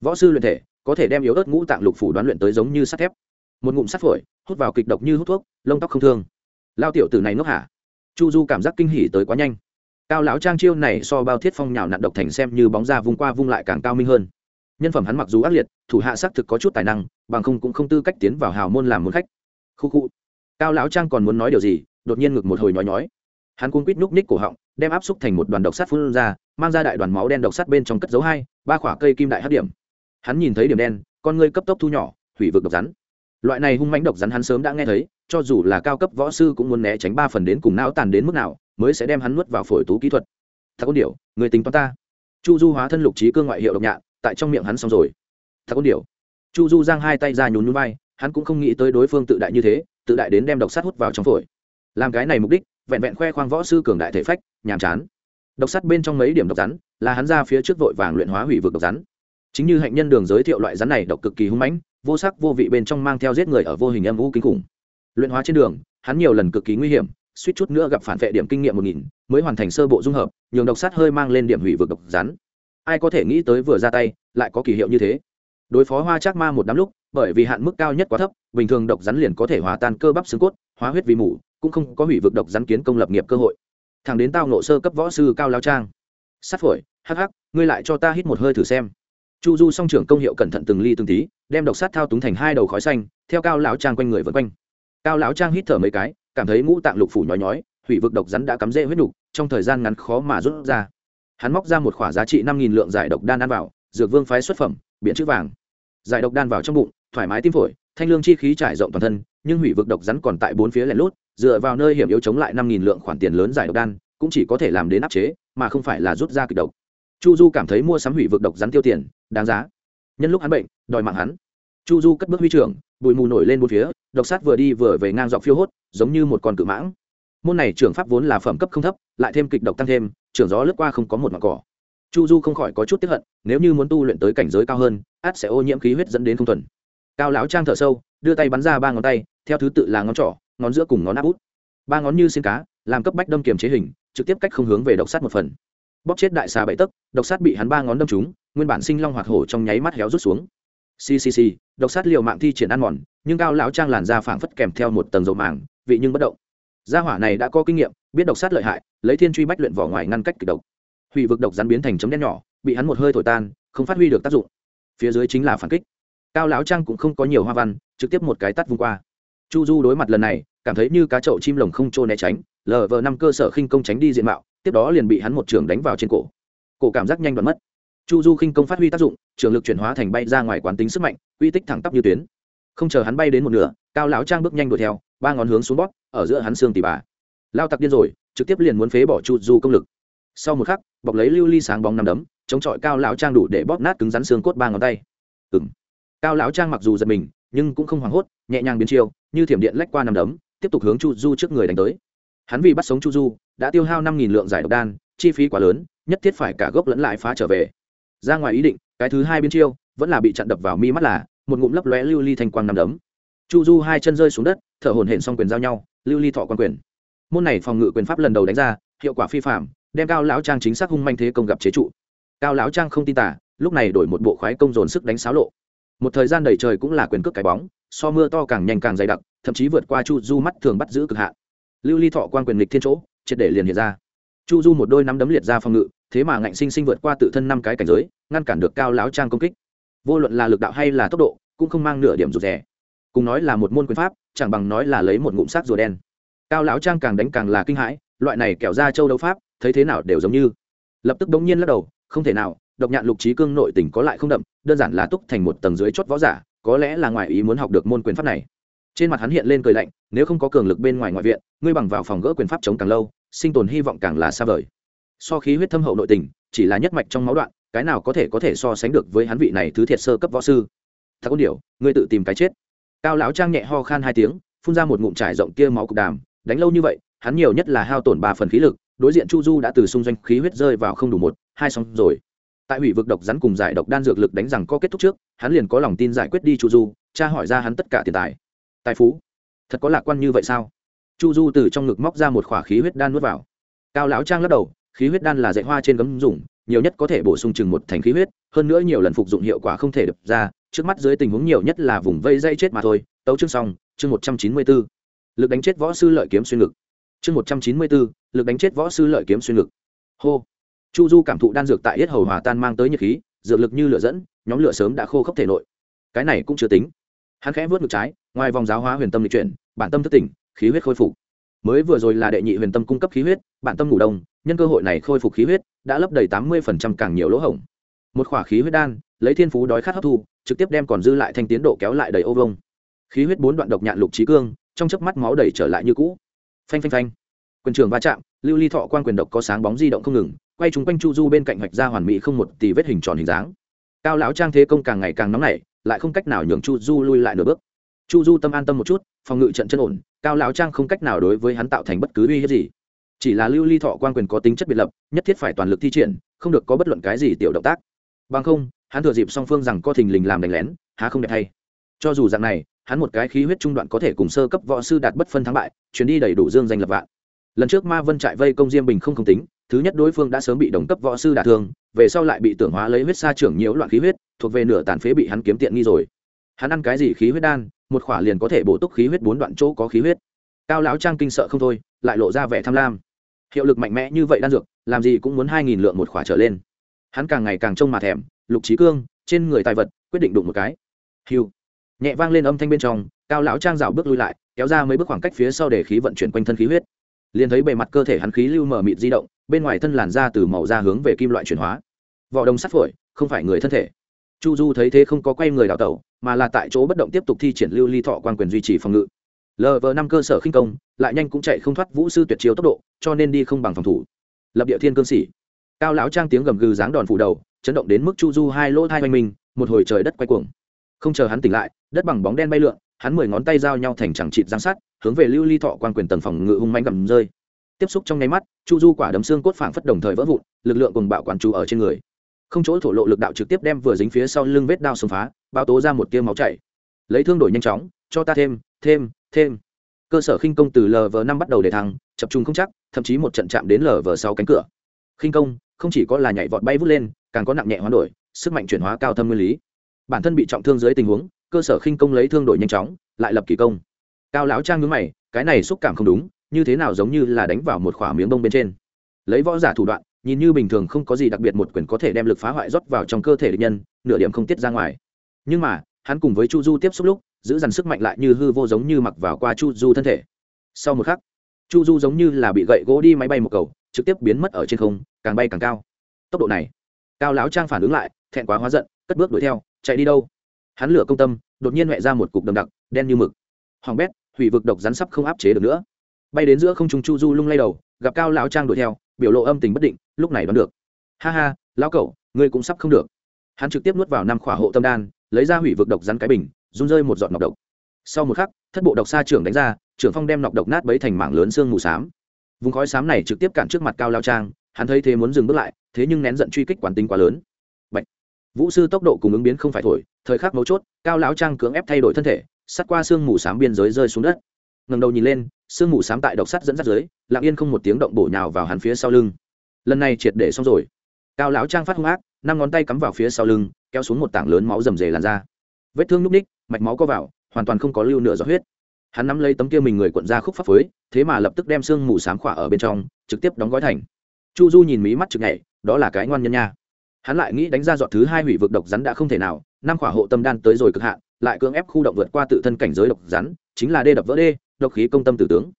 Võ sư luyện thể, có thể đem yếu ớt ngũ tạng lục phủ đoán luyện tới giống như sắt thép. Một ngụm sắt phổi, hút vào kịch độc như hút thuốc, lông tóc không thương. Lao tiểu tử này ngốc hả? Chu du cảm giác kinh hỉ tới quá nhanh. Cao lão trang chiêu này so bao thiết phong nhào nặn độc thành xem như bóng ra vung qua vung lại càng cao minh hơn. Nhân phẩm hắn mặc dù ác liệt, thủ hạ xác thực có chút tài năng, bằng không cũng không tư cách tiến vào hào môn làm môn khách. Khu khu. Cao lão trang còn muốn nói điều gì đột nhiên ngực một hồi nhói nhói. Hắn cuống quýt núc ních cổ họng, đem áp xúc thành một đoàn độc sắt phun ra, mang ra đại đoàn máu đen độc sắt bên trong cất dấu hai, ba khỏa cây kim đại hát điểm. Hắn nhìn thấy điểm đen, con ngươi cấp tốc thu nhỏ, hủy vực độc rắn. Loại này hung mãnh độc rắn hắn sớm đã nghe thấy, cho dù là cao cấp võ sư cũng muốn né tránh ba phần đến cùng não tàn đến mức nào, mới sẽ đem hắn nuốt vào phổi tú kỹ thuật. Thật có điều người tính toán ta. Chu du hóa thân lục trí cương ngoại hiệu độc nhạn tại trong miệng hắn xong rồi. Thật có điều chu du giang hai tay ra nhún núi vai, hắn cũng không nghĩ tới đối phương tự đại như thế, tự đại đến đem độc sắt hút vào trong phổi làm cái này mục đích, vẹn vẹn khoe khoang võ sư cường đại thể phách, nhàm chán. Độc sắt bên trong mấy điểm độc rắn, là hắn ra phía trước vội vàng luyện hóa hủy vực độc rắn. Chính như hạnh nhân đường giới thiệu loại rắn này độc cực kỳ hung mãnh, vô sắc vô vị bên trong mang theo giết người ở vô hình âm u kinh khủng. Luyện hóa trên đường, hắn nhiều lần cực kỳ nguy hiểm, suýt chút nữa gặp phản vệ điểm kinh nghiệm một nghìn, mới hoàn thành sơ bộ dung hợp, nhường độc sắt hơi mang lên điểm hủy vực độc rắn. Ai có thể nghĩ tới vừa ra tay, lại có kỳ hiệu như thế. Đối phó hoa trác ma một đám lúc, bởi vì hạn mức cao nhất quá thấp, bình thường độc rắn liền có thể hòa tan cơ bắp xương cốt, hóa huyết vì mủ cũng không có hủy vực độc rắn kiến công lập nghiệp cơ hội. Thằng đến tao nộ sơ cấp võ sư cao lao trang. Sát phổi, hắc hắc, ngươi lại cho ta hít một hơi thử xem. Chu du song trưởng công hiệu cẩn thận từng ly từng tí, đem độc sát thao túng thành hai đầu khói xanh, theo cao lão trang quanh người vân quanh. Cao lão trang hít thở mấy cái, cảm thấy ngũ tạng lục phủ nhói nhói, hủy vực độc rắn đã cắm rễ huyết nục trong thời gian ngắn khó mà rút ra. Hắn móc ra một khoả giá trị năm nghìn lượng giải độc đan ăn vào, dược vương phái xuất phẩm biện chữ vàng. Giải độc đan vào trong bụng, thoải mái tim phổi, thanh lương chi khí trải rộng toàn thân nhưng hủy vực độc rắn còn tại bốn phía lẻ lút, dựa vào nơi hiểm yếu chống lại năm nghìn lượng khoản tiền lớn giải độc đan, cũng chỉ có thể làm đến áp chế, mà không phải là rút ra kịch độc. Chu du cảm thấy mua sắm hủy vực độc rắn tiêu tiền, đáng giá. Nhân lúc hắn bệnh, đòi mạng hắn. Chu du cất bước huy trưởng, bụi mù nổi lên một phía, độc sát vừa đi vừa về ngang dọc phiêu hốt, giống như một con cự mãng. Môn này trưởng pháp vốn là phẩm cấp không thấp, lại thêm kịch độc tăng thêm, trưởng gió lướt qua không có một mặt cỏ. Chu du không khỏi có chút tiếp hận, nếu như muốn tu luyện tới cảnh giới cao hơn át sẽ ô nhiễm khí huyết dẫn đến không thuần. Cao lão trang thở sâu đưa tay bắn ra ba ngón tay, theo thứ tự là ngón trỏ, ngón giữa cùng ngón áp út. Ba ngón như xin cá, làm cấp bách đâm kiềm chế hình, trực tiếp cách không hướng về độc sát một phần. Bóp chết đại xà bảy tấc, độc sát bị hắn ba ngón đâm trúng, nguyên bản sinh long hoạt hổ trong nháy mắt héo rút xuống. Ccc độc sát liều mạng thi triển ăn mòn, nhưng cao lão trang làn da phảng phất kèm theo một tầng dầu màng, vị nhưng bất động. Gia hỏa này đã có kinh nghiệm, biết độc sát lợi hại, lấy thiên truy bách luyện vỏ ngoài ngăn cách kịch độc. Hủy vực độc rắn biến thành chấm đen nhỏ, bị hắn một hơi thổi tan, không phát huy được tác dụng. Phía dưới chính là phản kích cao lão trang cũng không có nhiều hoa văn, trực tiếp một cái tắt vung qua. Chu du đối mặt lần này, cảm thấy như cá chậu chim lồng không trô né tránh, lờ vờ năm cơ sở khinh công tránh đi diện mạo, tiếp đó liền bị hắn một trường đánh vào trên cổ. Cổ cảm giác nhanh đoạn mất. Chu du khinh công phát huy tác dụng, trường lực chuyển hóa thành bay ra ngoài quán tính sức mạnh uy tích thẳng tắp như tuyến. Không chờ hắn bay đến một nửa, cao lão trang bước nhanh đuổi theo, ba ngón hướng xuống bóp, ở giữa hắn xương tỉ bà. Lao tặc điên rồi, trực tiếp liền muốn phế bỏ chu du công lực. Sau một khắc, bọc lấy lưu ly sáng bóng nằm đấm, chống chọi cao lão trang đủ để bóp nát cứng rắn xương cốt ba ngón tay. Ừ cao lão trang mặc dù giật mình, nhưng cũng không hoảng hốt, nhẹ nhàng biến chiêu, như thiểm điện lách qua nằm đấm, tiếp tục hướng chu du trước người đánh tới. Hắn vì bắt sống chu du, đã tiêu hao năm nghìn lượng giải độc đan, chi phí quá lớn, nhất thiết phải cả gốc lẫn lại phá trở về. Ra ngoài ý định, cái thứ hai biến chiêu, vẫn là bị chặn đập vào mi mắt là, một ngụm lấp lóe lưu ly thanh quang nằm đấm. Chu du hai chân rơi xuống đất, thở hổn hển xong quyền giao nhau, lưu ly thọ quan quyền. Môn này phòng ngự quyền pháp lần đầu đánh ra, hiệu quả phi phạm đem cao lão trang chính xác hung manh thế công gặp chế trụ. Cao lão trang không tin tả lúc này đổi một bộ khoái công dồn sức đánh xáo lộ một thời gian đầy trời cũng là quyền cước cái bóng, so mưa to càng nhanh càng dày đặc, thậm chí vượt qua chu du mắt thường bắt giữ cực hạn. Lưu ly thọ quan quyền lịch thiên chỗ, triệt để liền hiện ra. Chu du một đôi nắm đấm liệt ra phòng ngự, thế mà ngạnh sinh sinh vượt qua tự thân năm cái cảnh giới, ngăn cản được cao lão trang công kích. Vô luận là lực đạo hay là tốc độ, cũng không mang nửa điểm rụt rè. Cùng nói là một môn quyền pháp, chẳng bằng nói là lấy một ngụm sắc rùa đen. Cao lão trang càng đánh càng là kinh hãi, loại này kẻo ra châu đấu pháp, thấy thế nào đều giống như. Lập tức bỗng nhiên lắc đầu, không thể nào độc nhạn lục trí cương nội tình có lại không đậm, đơn giản là túc thành một tầng dưới chót võ giả, có lẽ là ngoài ý muốn học được môn quyền pháp này. Trên mặt hắn hiện lên cười lạnh, nếu không có cường lực bên ngoài ngoại viện, ngươi bằng vào phòng gỡ quyền pháp chống càng lâu, sinh tồn hy vọng càng là xa vời. So khí huyết thâm hậu nội tình, chỉ là nhất mạch trong máu đoạn, cái nào có thể có thể so sánh được với hắn vị này thứ thiệt sơ cấp võ sư? Thật có điều ngươi tự tìm cái chết. Cao lão trang nhẹ ho khan hai tiếng, phun ra một ngụm trải rộng kia máu cục đàm, đánh lâu như vậy, hắn nhiều nhất là hao tổn ba phần khí lực, đối diện chu du đã từ xung doanh khí huyết rơi vào không đủ một, hai xong rồi tại hủy vực độc rắn cùng giải độc đan dược lực đánh rằng có kết thúc trước, hắn liền có lòng tin giải quyết đi chu du, cha hỏi ra hắn tất cả tiền tài. Tài phú? Thật có lạc quan như vậy sao? Chu du từ trong ngực móc ra một khỏa khí huyết đan nuốt vào. Cao lão trang lắc đầu, khí huyết đan là dạy hoa trên gấm dùng, nhiều nhất có thể bổ sung chừng một thành khí huyết, hơn nữa nhiều lần phục dụng hiệu quả không thể đập ra, trước mắt dưới tình huống nhiều nhất là vùng vây dây chết mà thôi. Tấu chương xong, chương một trăm chín mươi b ố lực đánh chết võ sư lợi kiếm xuyên ngực. Chương một trăm chín mươi b ố lực đánh chết võ sư lợi kiếm xuyên ngực. Hô chu du cảm thụ đan dược tại yết hầu hòa tan mang tới nhiệt khí, dược lực như lửa dẫn, nhóm lửa sớm đã khô khốc thể nội. Cái này cũng chưa tính. Hắn khẽ vớt ngược trái, ngoài vòng giáo hóa huyền tâm lịch chuyển, bản tâm thất tỉnh, khí huyết khôi phục. Mới vừa rồi là đệ nhị huyền tâm cung cấp khí huyết, bản tâm ngủ đông, nhân cơ hội này khôi phục khí huyết, đã lấp đầy tám mươi càng nhiều lỗ hổng. Một khỏa khí huyết đan, lấy thiên phú đói khát hấp thu, trực tiếp đem còn dư lại thanh tiến độ kéo lại đầy ô vông khí huyết bốn đoạn độc nhạn lục trí cương, trong chớp mắt máu đầy trở lại như cũ. Phanh phanh phanh. Quyền trường va chạm, lưu ly thọ quan quyền độc có sáng bóng di động không ngừng quay chúng quanh chu du bên cạnh hoạch ra hoàn mỹ không một tỷ vết hình tròn hình dáng. Cao lão trang thế công càng ngày càng nóng nảy, lại không cách nào nhường chu du lui lại nửa bước. Chu du tâm an tâm một chút, phòng ngự trận chân ổn, cao lão trang không cách nào đối với hắn tạo thành bất cứ uy hiếp gì. Chỉ là lưu ly thọ quan quyền có tính chất biệt lập, nhất thiết phải toàn lực thi triển, không được có bất luận cái gì tiểu động tác. Bằng không, hắn thừa dịp song phương rằng co thình lình làm đánh lén, há không đẹp hay. Cho dù dạng này, hắn một cái khí huyết trung đoạn có thể cùng sơ cấp võ sư đạt bất phân thắng bại chuyến đi đầy đủ dương danh lập vạn. Lần trước ma vân trại vây công diêm bình không không tính thứ nhất đối phương đã sớm bị đồng cấp võ sư đả thương, về sau lại bị tưởng hóa lấy huyết sa trưởng nhiễu loạn khí huyết, thuộc về nửa tàn phế bị hắn kiếm tiện nghi rồi. Hắn ăn cái gì khí huyết đan, một khỏa liền có thể bổ túc khí huyết bốn đoạn chỗ có khí huyết. Cao lão trang kinh sợ không thôi, lại lộ ra vẻ tham lam. Hiệu lực mạnh mẽ như vậy đan dược, làm gì cũng muốn hai nghìn lượng một khỏa trở lên. Hắn càng ngày càng trông mà thèm, lục trí cương, trên người tài vật, quyết định đụng một cái. Hiu nhẹ vang lên âm thanh bên trong, cao lão trang rào bước lui lại, kéo ra mấy bước khoảng cách phía sau để khí vận chuyển quanh thân khí huyết. Liền thấy bề mặt cơ thể hắn khí lưu mở mịt di động bên ngoài thân làn da từ màu da hướng về kim loại chuyển hóa. Vỏ đồng sắt phổi, không phải người thân thể. Chu du thấy thế không có quay người đào tẩu, mà là tại chỗ bất động tiếp tục thi triển lưu ly thọ quan quyền duy trì phòng ngự. Lờ vờ năm cơ sở khinh công, lại nhanh cũng chạy không thoát vũ sư tuyệt chiếu tốc độ, cho nên đi không bằng phòng thủ. Lập địa thiên cương sĩ cao lão trang tiếng gầm gừ dáng đòn phủ đầu, chấn động đến mức chu du hai lỗ thai oanh minh một hồi trời đất quay cuồng. Không chờ hắn tỉnh lại, đất bằng bóng đen bay lượn, hắn mười ngón tay giao nhau thành chẳng trịt giang sát hướng về lưu ly thọ quan quyền tầng phòng ngự hung manh gầm rơi tiếp xúc trong nháy mắt, chu du quả đấm xương cốt phảng phất đồng thời vỡ vụn, lực lượng cùng bạo quán chú ở trên người. Không chỗ thổ lộ lực đạo trực tiếp đem vừa dính phía sau lưng vết đao xông phá bao tố ra một tiêu máu chảy. Lấy thương đổi nhanh chóng, cho ta thêm thêm thêm. Cơ sở khinh công từ lv năm bắt đầu để thăng, chập trung không chắc, thậm chí một trận chạm đến lv sáu cánh cửa. Khinh công, không chỉ có là nhảy vọt bay vút lên, càng có nặng nhẹ hoán đổi, sức mạnh chuyển hóa cao thâm nguyên lý. Bản thân bị trọng thương dưới tình huống, cơ sở khinh công lấy thương đổi nhanh chóng, lại lập kỳ công. Cao lão trang nhướng mày, cái này xúc cảm không đúng như thế nào giống như là đánh vào một khỏa miếng bông bên trên. Lấy võ giả thủ đoạn, nhìn như bình thường không có gì đặc biệt một quyền có thể đem lực phá hoại rót vào trong cơ thể địch nhân, nửa điểm không tiết ra ngoài. Nhưng mà, hắn cùng với chu du tiếp xúc lúc, giữ dằn sức mạnh lại như hư vô giống như mặc vào qua chu du thân thể. Sau một khắc, chu du giống như là bị gậy gỗ đi máy bay một cầu, trực tiếp biến mất ở trên không, càng bay càng cao. Tốc độ này, cao lão trang phản ứng lại, thẹn quá hóa giận, cất bước đuổi theo, chạy đi đâu? Hắn lửa công tâm, đột nhiên huệ ra một cục đầm đặc, đen như mực. Hoàng bét, hủy vực độc rắn sắp không áp chế được nữa bay đến giữa không trung chu du lung lay đầu, gặp cao lão trang đuổi theo, biểu lộ âm tình bất định, lúc này đoán được. Ha ha, lão cậu, ngươi cũng sắp không được. Hắn trực tiếp nuốt vào năm khỏa hộ tâm đan, lấy ra hủy vực độc rắn cái bình, run rơi một giọt nọc độc. Sau một khắc, thất bộ độc xa trưởng đánh ra, trưởng phong đem nọc độc nát bấy thành mảng lớn xương mù xám. Vùng khói xám này trực tiếp cản trước mặt cao lao trang, hắn thấy thế muốn dừng bước lại, thế nhưng nén giận truy kích quán tính quá lớn. Bạch. vũ sư tốc độ cùng ứng biến không phải thổi, thời khắc mấu chốt, cao lão trang cưỡng ép thay đổi thân thể, sắt qua xương mù xám biên giới rơi xuống đất. Ngầm đầu nhìn lên sương mù sám tại độc sắt dẫn dắt dưới, lặng yên không một tiếng động bổ nhào vào hắn phía sau lưng. Lần này triệt để xong rồi. Cao lão trang phát hung ác, năm ngón tay cắm vào phía sau lưng, kéo xuống một tảng lớn máu rầm rề làn ra vết thương núp ních mạch máu có vào, hoàn toàn không có lưu nửa giọt huyết. Hắn nắm lấy tấm kia mình người cuộn ra khúc pháp phới thế mà lập tức đem xương mù sáng khỏa ở bên trong, trực tiếp đóng gói thành. Chu du nhìn mí mắt chực nhảy, đó là cái ngoan nhân nha. Hắn lại nghĩ đánh ra dọn thứ hai hủy vực độc rắn đã không thể nào, năm khỏa hộ tâm đan tới rồi cực hạn, lại cưỡng ép khu động vượt qua tự thân cảnh giới độc rắn, chính là đê đập vỡ đê độc khí công tâm tử tướng.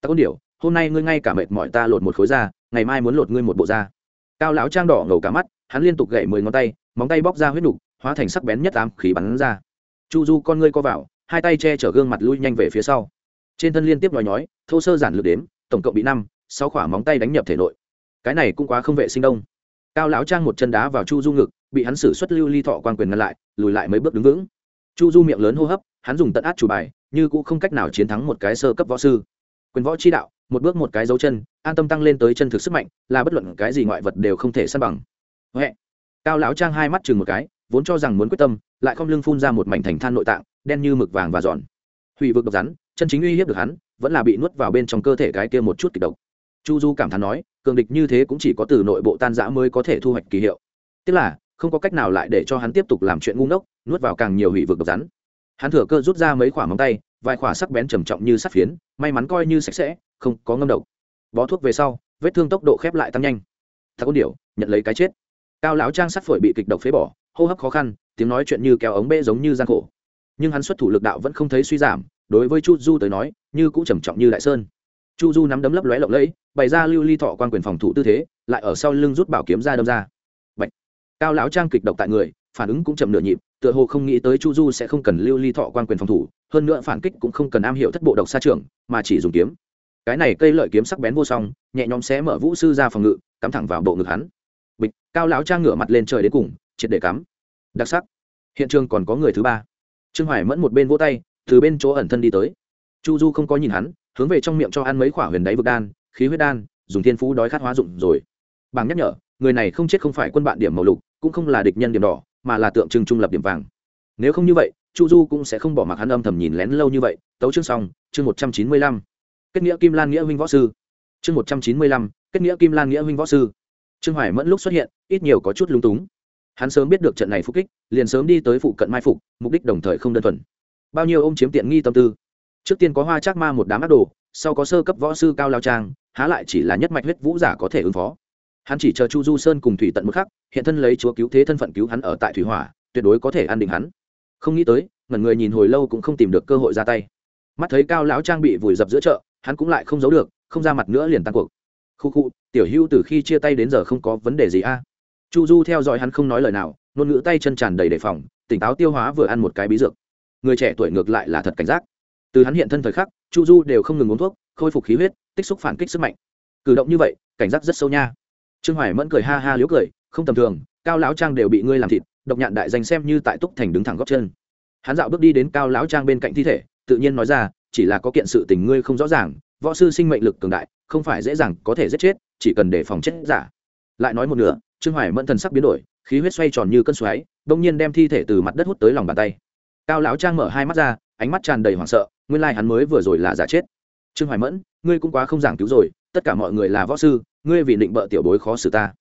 Ta có điều, hôm nay ngươi ngay cả mệt mỏi ta lột một khối da, ngày mai muốn lột ngươi một bộ da. Cao lão trang đỏ ngầu cả mắt, hắn liên tục gậy mười ngón tay, móng tay bóc ra huyết nục, hóa thành sắc bén nhất ám khí bắn ra. Chu du con ngươi co vào, hai tay che chở gương mặt lui nhanh về phía sau. Trên thân liên tiếp nhói nhói, thô sơ giản lược đếm, tổng cộng bị năm, sáu khỏa móng tay đánh nhập thể nội. Cái này cũng quá không vệ sinh đông cao lão trang một chân đá vào chu du ngực, bị hắn xử xuất lưu ly thọ quan quyền ngăn lại, lùi lại mấy bước đứng vững. Chu du miệng lớn hô hấp hắn dùng tận át chủ bài, như cũng không cách nào chiến thắng một cái sơ cấp võ sư. Quyền võ chi đạo, một bước một cái dấu chân, an tâm tăng lên tới chân thực sức mạnh, là bất luận cái gì ngoại vật đều không thể săn bằng. Huệ. cao lão trang hai mắt chừng một cái, vốn cho rằng muốn quyết tâm, lại không lưng phun ra một mảnh thành than nội tạng, đen như mực vàng và giòn. Hủy vực độc rắn, chân chính uy hiếp được hắn, vẫn là bị nuốt vào bên trong cơ thể cái kia một chút kịch độc. Chu du cảm thán nói, cường địch như thế cũng chỉ có từ nội bộ tan rã mới có thể thu hoạch kỳ hiệu. Tức là, không có cách nào lại để cho hắn tiếp tục làm chuyện ngu ngốc, nuốt vào càng nhiều hủy vực độc rắn hắn thừa cơ rút ra mấy khoả móng tay, vài khoả sắc bén trầm trọng như sắt phiến, may mắn coi như sạch sẽ, không có ngâm độc. Bó thuốc về sau, vết thương tốc độ khép lại tăng nhanh. Thật có điều, nhận lấy cái chết. Cao lão trang sắt phổi bị kịch độc phế bỏ, hô hấp khó khăn, tiếng nói chuyện như kéo ống bê giống như gian khổ. Nhưng hắn xuất thủ lực đạo vẫn không thấy suy giảm, đối với chu du tới nói, như cũng trầm trọng như đại sơn. Chu du nắm đấm lấp lóe lộng lẫy, bày ra lưu ly thọ quan quyền phòng thủ tư thế, lại ở sau lưng rút bảo kiếm ra đâm ra. Bạch. cao lão trang kịch độc tại người, phản ứng cũng chậm nửa nhịp tựa hồ không nghĩ tới chu du sẽ không cần lưu ly thọ quan quyền phòng thủ, hơn nữa phản kích cũng không cần am hiểu thất bộ độc xa trường mà chỉ dùng kiếm. Cái này cây lợi kiếm sắc bén vô song, nhẹ nhõm xé mở vũ sư ra phòng ngự, cắm thẳng vào bộ ngực hắn. Bịch, cao lão trang ngửa mặt lên trời đến cùng, triệt để cắm. Đặc sắc. Hiện trường còn có người thứ ba. Trương hoài mẫn một bên vỗ tay, từ bên chỗ ẩn thân đi tới. Chu du không có nhìn hắn, hướng về trong miệng cho ăn mấy quả huyền đáy vực đan, khí huyết đan, dùng thiên phú đói khát hóa dụng rồi. Bằng nhắc nhở, người này không chết không phải quân bạn điểm màu lục, cũng không là địch nhân điểm đỏ mà là tượng trưng trung lập điểm vàng. Nếu không như vậy, chu du cũng sẽ không bỏ mặc hắn âm thầm nhìn lén lâu như vậy. Tấu chương xong, chương một trăm chín mươi lăm. Kết nghĩa kim lan nghĩa huynh võ sư. Chương một trăm chín mươi lăm, kết nghĩa kim lan nghĩa huynh võ sư. Trương hoài mẫn lúc xuất hiện, ít nhiều có chút lúng túng. Hắn sớm biết được trận này phục kích, liền sớm đi tới phụ cận mai phục, mục đích đồng thời không đơn thuần. Bao nhiêu ôm chiếm tiện nghi tâm tư. Trước tiên có hoa trác ma một đám ác đồ, sau có sơ cấp võ sư cao lao trang, há lại chỉ là nhất mạch huyết vũ giả có thể ứng phó hắn chỉ chờ chu du sơn cùng thủy tận một khắc, hiện thân lấy chúa cứu thế thân phận cứu hắn ở tại thủy hỏa, tuyệt đối có thể an định hắn. Không nghĩ tới, ngẩn người nhìn hồi lâu cũng không tìm được cơ hội ra tay. Mắt thấy cao lão trang bị vùi dập giữa chợ, hắn cũng lại không giấu được, không ra mặt nữa liền tăng cuộc. Khu khu, tiểu hưu từ khi chia tay đến giờ không có vấn đề gì a. Chu du theo dõi hắn không nói lời nào, ngôn ngữ tay chân tràn đầy đề phòng, tỉnh táo tiêu hóa vừa ăn một cái bí dược. Người trẻ tuổi ngược lại là thật cảnh giác. Từ hắn hiện thân thời khắc, chu du đều không ngừng uống thuốc, khôi phục khí huyết, tích xúc phản kích sức mạnh. Cử động như vậy, cảnh giác rất sâu nha trương hoài mẫn cười ha ha liếu cười, không tầm thường, cao lão trang đều bị ngươi làm thịt, độc nhạn đại danh xem như tại túc thành đứng thẳng góc chân. Hắn dạo bước đi đến cao lão trang bên cạnh thi thể, tự nhiên nói ra, chỉ là có kiện sự tình ngươi không rõ ràng, võ sư sinh mệnh lực cường đại, không phải dễ dàng có thể giết chết, chỉ cần để phòng chết giả. Lại nói một nửa, trương hoài mẫn thần sắc biến đổi, khí huyết xoay tròn như cơn xoáy đông nhiên đem thi thể từ mặt đất hút tới lòng bàn tay. Cao lão trang mở hai mắt ra, ánh mắt tràn đầy hoảng sợ, nguyên lai hắn mới vừa rồi là giả chết. Trương hoài mẫn, ngươi cũng quá không giảng cứu rồi, tất cả mọi người là võ sư ngươi vì định bợ tiểu bối khó xử ta.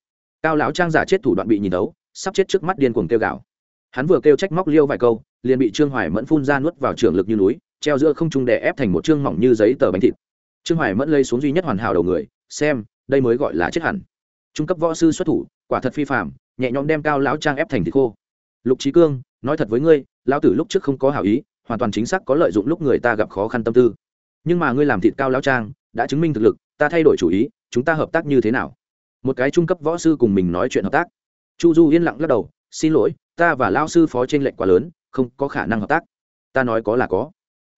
Cao lão trang giả chết thủ đoạn bị nhìn tấu sắp chết trước mắt điên cuồng kêu gào. Hắn vừa kêu trách móc liêu vài câu, liền bị trương hoài mẫn phun ra nuốt vào trường lực như núi, treo giữa không trung đè ép thành một trương mỏng như giấy tờ bánh thịt. Trương hoài mẫn lây xuống duy nhất hoàn hảo đầu người, xem, đây mới gọi là chết hẳn. Trung cấp võ sư xuất thủ, quả thật phi phạm nhẹ nhõm đem cao lão trang ép thành thịt khô. Lục trí cương, nói thật với ngươi, lão tử lúc trước không có hảo ý, hoàn toàn chính xác có lợi dụng lúc người ta gặp khó khăn tâm tư. Nhưng mà ngươi làm thịt cao lão trang, đã chứng minh thực lực, ta thay đổi chủ ý chúng ta hợp tác như thế nào? Một cái trung cấp võ sư cùng mình nói chuyện hợp tác. Chu du yên lặng lắc đầu, xin lỗi, ta và lao sư phó t r ê n lệch quá lớn, không có khả năng hợp tác. Ta nói có là có.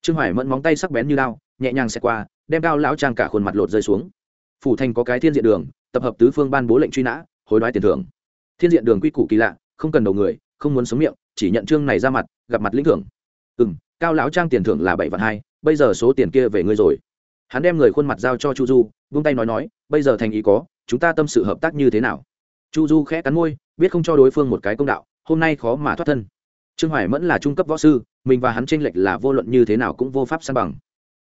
Trương hoài mẫn móng tay sắc bén như lao nhẹ nhàng xẹt qua, đem cao lão trang cả khuôn mặt lột rơi xuống. Phủ thành có cái thiên diện đường, tập hợp tứ phương ban bố lệnh truy nã, hối đoái tiền thưởng. Thiên diện đường quy củ kỳ lạ, không cần đầu người, không muốn sống miệng, chỉ nhận trương này ra mặt, gặp mặt lĩnh thưởng. Ừ m cao lão trang tiền thưởng là bảy vạn hai, bây giờ số tiền kia về ngươi rồi hắn đem người khuôn mặt giao cho chu du vung tay nói nói, bây giờ thành ý có, chúng ta tâm sự hợp tác như thế nào? Chu du khẽ cắn môi, biết không cho đối phương một cái công đạo, hôm nay khó mà thoát thân. Trương hoài mẫn là trung cấp võ sư, mình và hắn tranh lệch là vô luận như thế nào cũng vô pháp san bằng.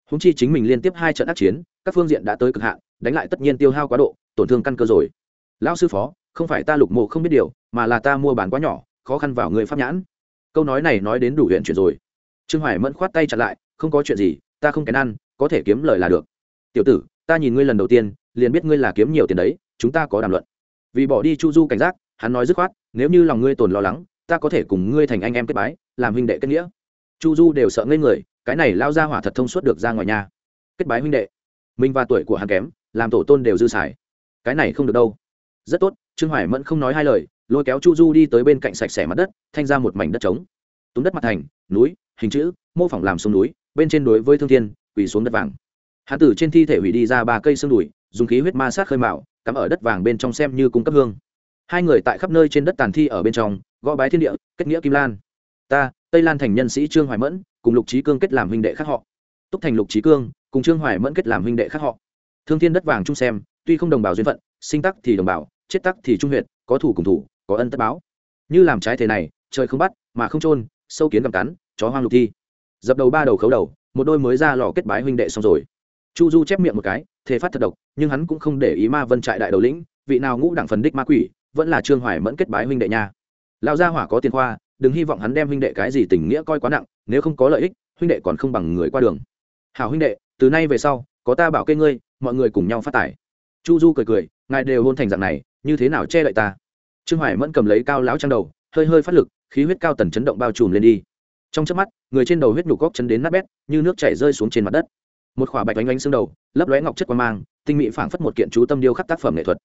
Húng chi chính mình liên tiếp hai trận ác chiến, các phương diện đã tới cực hạn, đánh lại tất nhiên tiêu hao quá độ, tổn thương căn cơ rồi. Lão sư phó, không phải ta lục mộ không biết điều, mà là ta mua bán quá nhỏ, khó khăn vào người pháp nhãn. Câu nói này nói đến đủ huyện chuyện rồi. Trương hoài mẫn khoát tay chặt lại, không có chuyện gì ta không kén ăn, có thể kiếm lời là được. Tiểu tử, ta nhìn ngươi lần đầu tiên, liền biết ngươi là kiếm nhiều tiền đấy, chúng ta có đàm luận. Vì bỏ đi chu du cảnh giác, hắn nói dứt khoát, nếu như lòng ngươi tồn lo lắng, ta có thể cùng ngươi thành anh em kết bái, làm huynh đệ kết nghĩa. Chu du đều sợ ngây người, cái này lao ra hỏa thật thông suốt được ra ngoài nhà. Kết bái huynh đệ. Mình và tuổi của hắn kém, làm tổ tôn đều dư xài. Cái này không được đâu. Rất tốt, trương hoài mẫn không nói hai lời, lôi kéo chu du đi tới bên cạnh sạch sẽ mặt đất, thanh ra một mảnh đất trống. Túm đất mặt thành, núi, hình chữ, mô phỏng làm sông núi bên trên đối với thương thiên, quỳ xuống đất vàng. Hán tử trên thi thể hủy đi ra ba cây xương đùi, dùng khí huyết ma sát khơi mạo, cắm ở đất vàng bên trong xem như cung cấp hương. Hai người tại khắp nơi trên đất tàn thi ở bên trong, gõ bái thiên địa, kết nghĩa kim lan. Ta, tây lan thành nhân sĩ trương hoài mẫn, cùng lục trí cương kết làm huynh đệ khác họ. Túc thành lục trí cương, cùng trương hoài mẫn kết làm huynh đệ khác họ. Thương thiên đất vàng chung xem, tuy không đồng bào duyên phận, sinh tắc thì đồng bào, chết tắc thì trung huyện có thủ cùng thủ, có ân tất báo. Như làm trái thế này, trời không bắt, mà không trôn sâu kiến cầm cắn, chó hoang lục thi dập đầu ba đầu khấu đầu, một đôi mới ra lò kết bái huynh đệ xong rồi. Chu du chép miệng một cái thế phát thật độc, nhưng hắn cũng không để ý ma vân trại đại đầu lĩnh, vị nào ngũ đẳng phần đích ma quỷ, vẫn là trương hoài mẫn kết bái huynh đệ nha. Lão gia hỏa có tiền khoa, đừng hy vọng hắn đem huynh đệ cái gì tình nghĩa coi quá nặng, nếu không có lợi ích, huynh đệ còn không bằng người qua đường. Hảo huynh đệ, từ nay về sau, có ta bảo kê ngươi, mọi người cùng nhau phát tải chu du cười cười, ngài đều hôn thành dạng này, như thế nào che đậy ta? Trương hoài mẫn cầm lấy cao lão trang đầu, hơi hơi phát lực, khí huyết cao tần chấn động bao trùm lên đi trong chớp mắt, người trên đầu huyết nhục góc chấn đến nát bét, như nước chảy rơi xuống trên mặt đất. Một khỏa bạch oanh oanh xương đầu, lấp lóe ngọc chất quan mang, tinh mỹ phảng phất một kiện chú tâm điêu khắc tác phẩm nghệ thuật.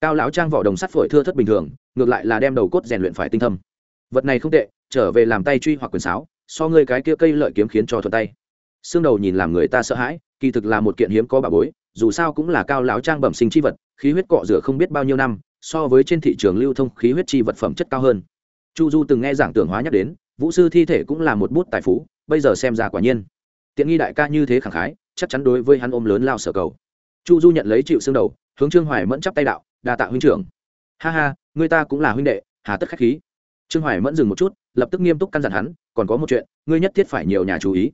Cao lão trang vỏ đồng sắt phổi thưa thất bình thường, ngược lại là đem đầu cốt rèn luyện phải tinh thâm. Vật này không tệ, trở về làm tay truy hoặc quyền sáo, so ngươi cái kia cây lợi kiếm khiến cho thuận tay. Xương đầu nhìn làm người ta sợ hãi, kỳ thực là một kiện hiếm có bà bối, dù sao cũng là cao lão trang bẩm sinh chi vật, khí huyết cọ rửa không biết bao nhiêu năm, so với trên thị trường lưu thông khí huyết chi vật phẩm chất cao hơn. Chu du từng nghe giảng tưởng hóa nhắc đến vũ sư thi thể cũng là một bút tài phú, bây giờ xem ra quả nhiên. Tiện nghi đại ca như thế khẳng khái, chắc chắn đối với hắn ôm lớn lao sở cầu. Chu du nhận lấy chịu xương đầu, hướng trương hoài mẫn chắp tay đạo, đa tạ huynh trưởng. Ha ha, người ta cũng là huynh đệ, hà tất khách khí. Trương hoài mẫn dừng một chút, lập tức nghiêm túc căn dặn hắn, còn có một chuyện, ngươi nhất thiết phải nhiều nhà chú ý.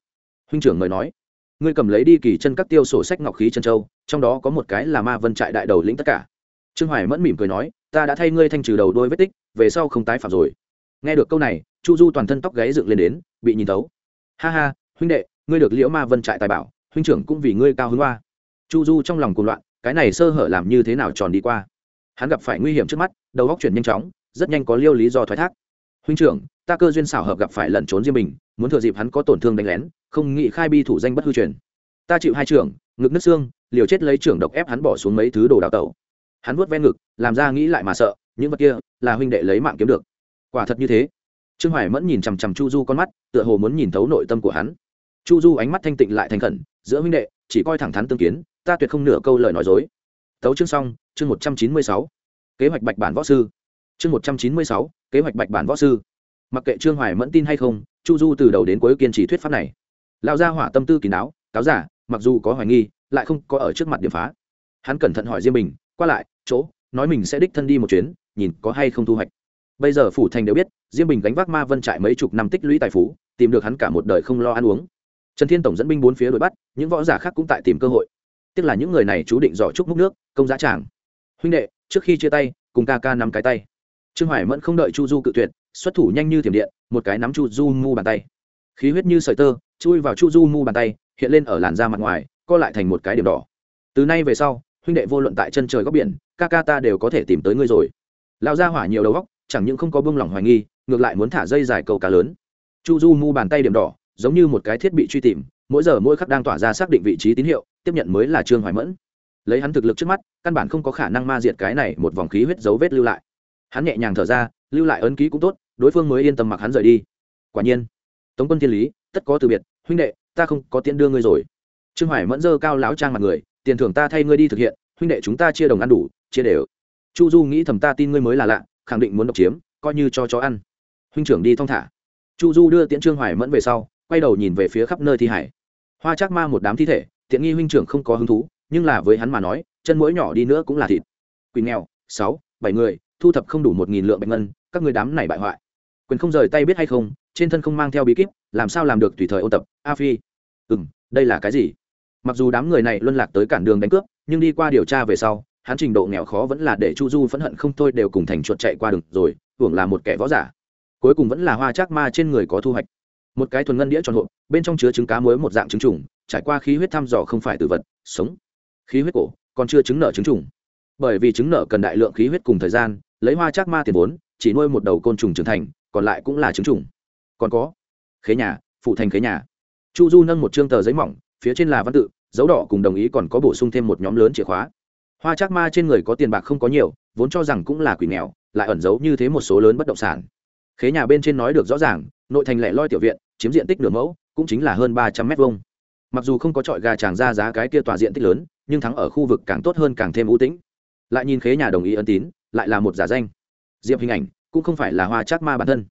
Huynh trưởng mời nói, ngươi cầm lấy đi kỳ chân các tiêu sổ sách ngọc khí chân châu, trong đó có một cái là ma vân trại đại đầu lĩnh tất cả. Trương hoài mẫn mỉm cười nói, ta đã thay ngươi thanh trừ đầu đôi vết tích, về sau không tái phạm rồi nghe được câu này, chu du toàn thân tóc gáy dựng lên đến, bị nhìn thấu. ha ha, huynh đệ, ngươi được liễu ma vân trại tài bảo, huynh trưởng cũng vì ngươi cao hứng hoa. Chu du trong lòng cuồng loạn, cái này sơ hở làm như thế nào tròn đi qua? Hắn gặp phải nguy hiểm trước mắt, đầu góc chuyển nhanh chóng, rất nhanh có liêu lý do thoái thác. Huynh trưởng, ta cơ duyên xảo hợp gặp phải lẩn trốn riêng mình muốn thừa dịp hắn có tổn thương đánh lén, không nghị khai bi thủ danh bất hư truyền. Ta chịu hai trưởng, ngực nứt xương, liều chết lấy trưởng độc ép hắn bỏ xuống mấy thứ đồ đào tẩu. Hắn vuốt ven ngực, làm ra nghĩ lại mà sợ, những vật kia là huynh đệ lấy mạng kiếm được quả thật như thế. Trương hoài mẫn nhìn chằm chằm chu du con mắt, tựa hồ muốn nhìn thấu nội tâm của hắn. Chu du ánh mắt thanh tịnh lại thành khẩn, giữa huynh đệ, chỉ coi thẳng thắn tương kiến, ta tuyệt không nửa câu lời nói dối. Tấu chương xong, chương một trăm chín mươi sáu. Kế hoạch bạch bản võ sư. Chương một trăm chín mươi sáu, kế hoạch bạch bản võ sư. Mặc kệ trương hoài mẫn tin hay không, chu du từ đầu đến cuối kiên trì thuyết pháp này. Lao ra hỏa tâm tư kín đáo cáo giả, mặc dù có hoài nghi, lại không có ở trước mặt điểm phá. Hắn cẩn thận hỏi riêng mình qua lại, chỗ, nói mình sẽ đích thân đi một chuyến, nhìn có hay không thu hoạch bây giờ phủ thành đều biết, diêm bình gánh vác ma vân trại mấy chục năm tích lũy tài phú, tìm được hắn cả một đời không lo ăn uống. Trần thiên tổng dẫn binh bốn phía đuổi bắt, những võ giả khác cũng tại tìm cơ hội. Tức là những người này chú định dò chúc múc nước, công giá tràng. Huynh đệ, trước khi chia tay, cùng ca ca nắm cái tay. Trương hoài mẫn không đợi chu du cự tuyệt, xuất thủ nhanh như thiểm điện, một cái nắm chu du mu bàn tay. Khí huyết như sợi tơ, chui vào chu du mu bàn tay, hiện lên ở làn da mặt ngoài, co lại thành một cái điểm đỏ. Từ nay về sau, huynh đệ vô luận tại chân trời góc biển, ca ca ta đều có thể tìm tới ngươi rồi. Lao ra hỏa nhiều đầu góc chẳng những không có bông lỏng hoài nghi, ngược lại muốn thả dây dài câu cá lớn. Chu du mu bàn tay điểm đỏ, giống như một cái thiết bị truy tìm, mỗi giờ mỗi khắc đang tỏa ra xác định vị trí tín hiệu, tiếp nhận mới là trương hoài mẫn. Lấy hắn thực lực trước mắt, căn bản không có khả năng ma diệt cái này một vòng khí huyết dấu vết lưu lại. Hắn nhẹ nhàng thở ra, lưu lại ấn ký cũng tốt, đối phương mới yên tâm mặc hắn rời đi. Quả nhiên, tống quân thiên lý, tất có từ biệt, huynh đệ, ta không có tiện đưa ngươi rồi. Trương hoài mẫn dơ cao láo trang mặt người, tiền thưởng ta thay ngươi đi thực hiện, huynh đệ chúng ta chia đồng ăn đủ, chia đều. Chu du nghĩ thầm ta tin ngươi mới là lạ khẳng định muốn độc chiếm, coi như cho chó ăn. Huynh trưởng đi thong thả. Chu du đưa tiễn trương hoài mẫn về sau, quay đầu nhìn về phía khắp nơi thi hải. Hoa chắc ma một đám thi thể tiện nghi huynh trưởng không có hứng thú, nhưng là với hắn mà nói, chân mũi nhỏ đi nữa cũng là thịt. Quỳ nghèo, sáu, bảy người, thu thập không đủ một nghìn lượng bạch ngân, các người đám này bại hoại. Quyền không rời tay biết hay không, trên thân không mang theo bí kíp, làm sao làm được tùy thời ôn tập, a phi. Ừ m đây là cái gì? Mặc dù đám người này luân lạc tới cản đường đánh cướp, nhưng đi qua điều tra về sau hắn trình độ nghèo khó vẫn là để chu du phẫn hận không thôi đều cùng thành chuột chạy qua đường rồi, hưởng là một kẻ võ giả. Cuối cùng vẫn là hoa trác ma trên người có thu hoạch. Một cái thuần ngân đĩa tròn hộp, bên trong chứa trứng cá muối một dạng trứng trùng, trải qua khí huyết thăm dò không phải từ vật, sống. Khí huyết cổ, còn chưa trứng nợ trứng trùng. Bởi vì trứng nợ cần đại lượng khí huyết cùng thời gian, lấy hoa trác ma tiền vốn, chỉ nuôi một đầu côn trùng trưởng thành, còn lại cũng là trứng trùng. Còn có, khế nhà, phụ thành khế nhà. Chu du nâng một chương tờ giấy mỏng, phía trên là văn tự, dấu đỏ cùng đồng ý còn có bổ sung thêm một nhóm lớn chìa khóa hoa trác ma trên người có tiền bạc không có nhiều, vốn cho rằng cũng là quỷ nghèo, lại ẩn giấu như thế một số lớn bất động sản. Khế nhà bên trên nói được rõ ràng, nội thành lẻ loi tiểu viện, chiếm diện tích nửa mẫu, cũng chính là hơn ba trăm mét vuông. Mặc dù không có trọi gà tràng ra giá cái kia tòa diện tích lớn, nhưng thắng ở khu vực càng tốt hơn càng thêm ưu tĩnh. Lại nhìn khế nhà đồng ý ân tín, lại là một giả danh. Diệp hình ảnh, cũng không phải là hoa trác ma bản thân.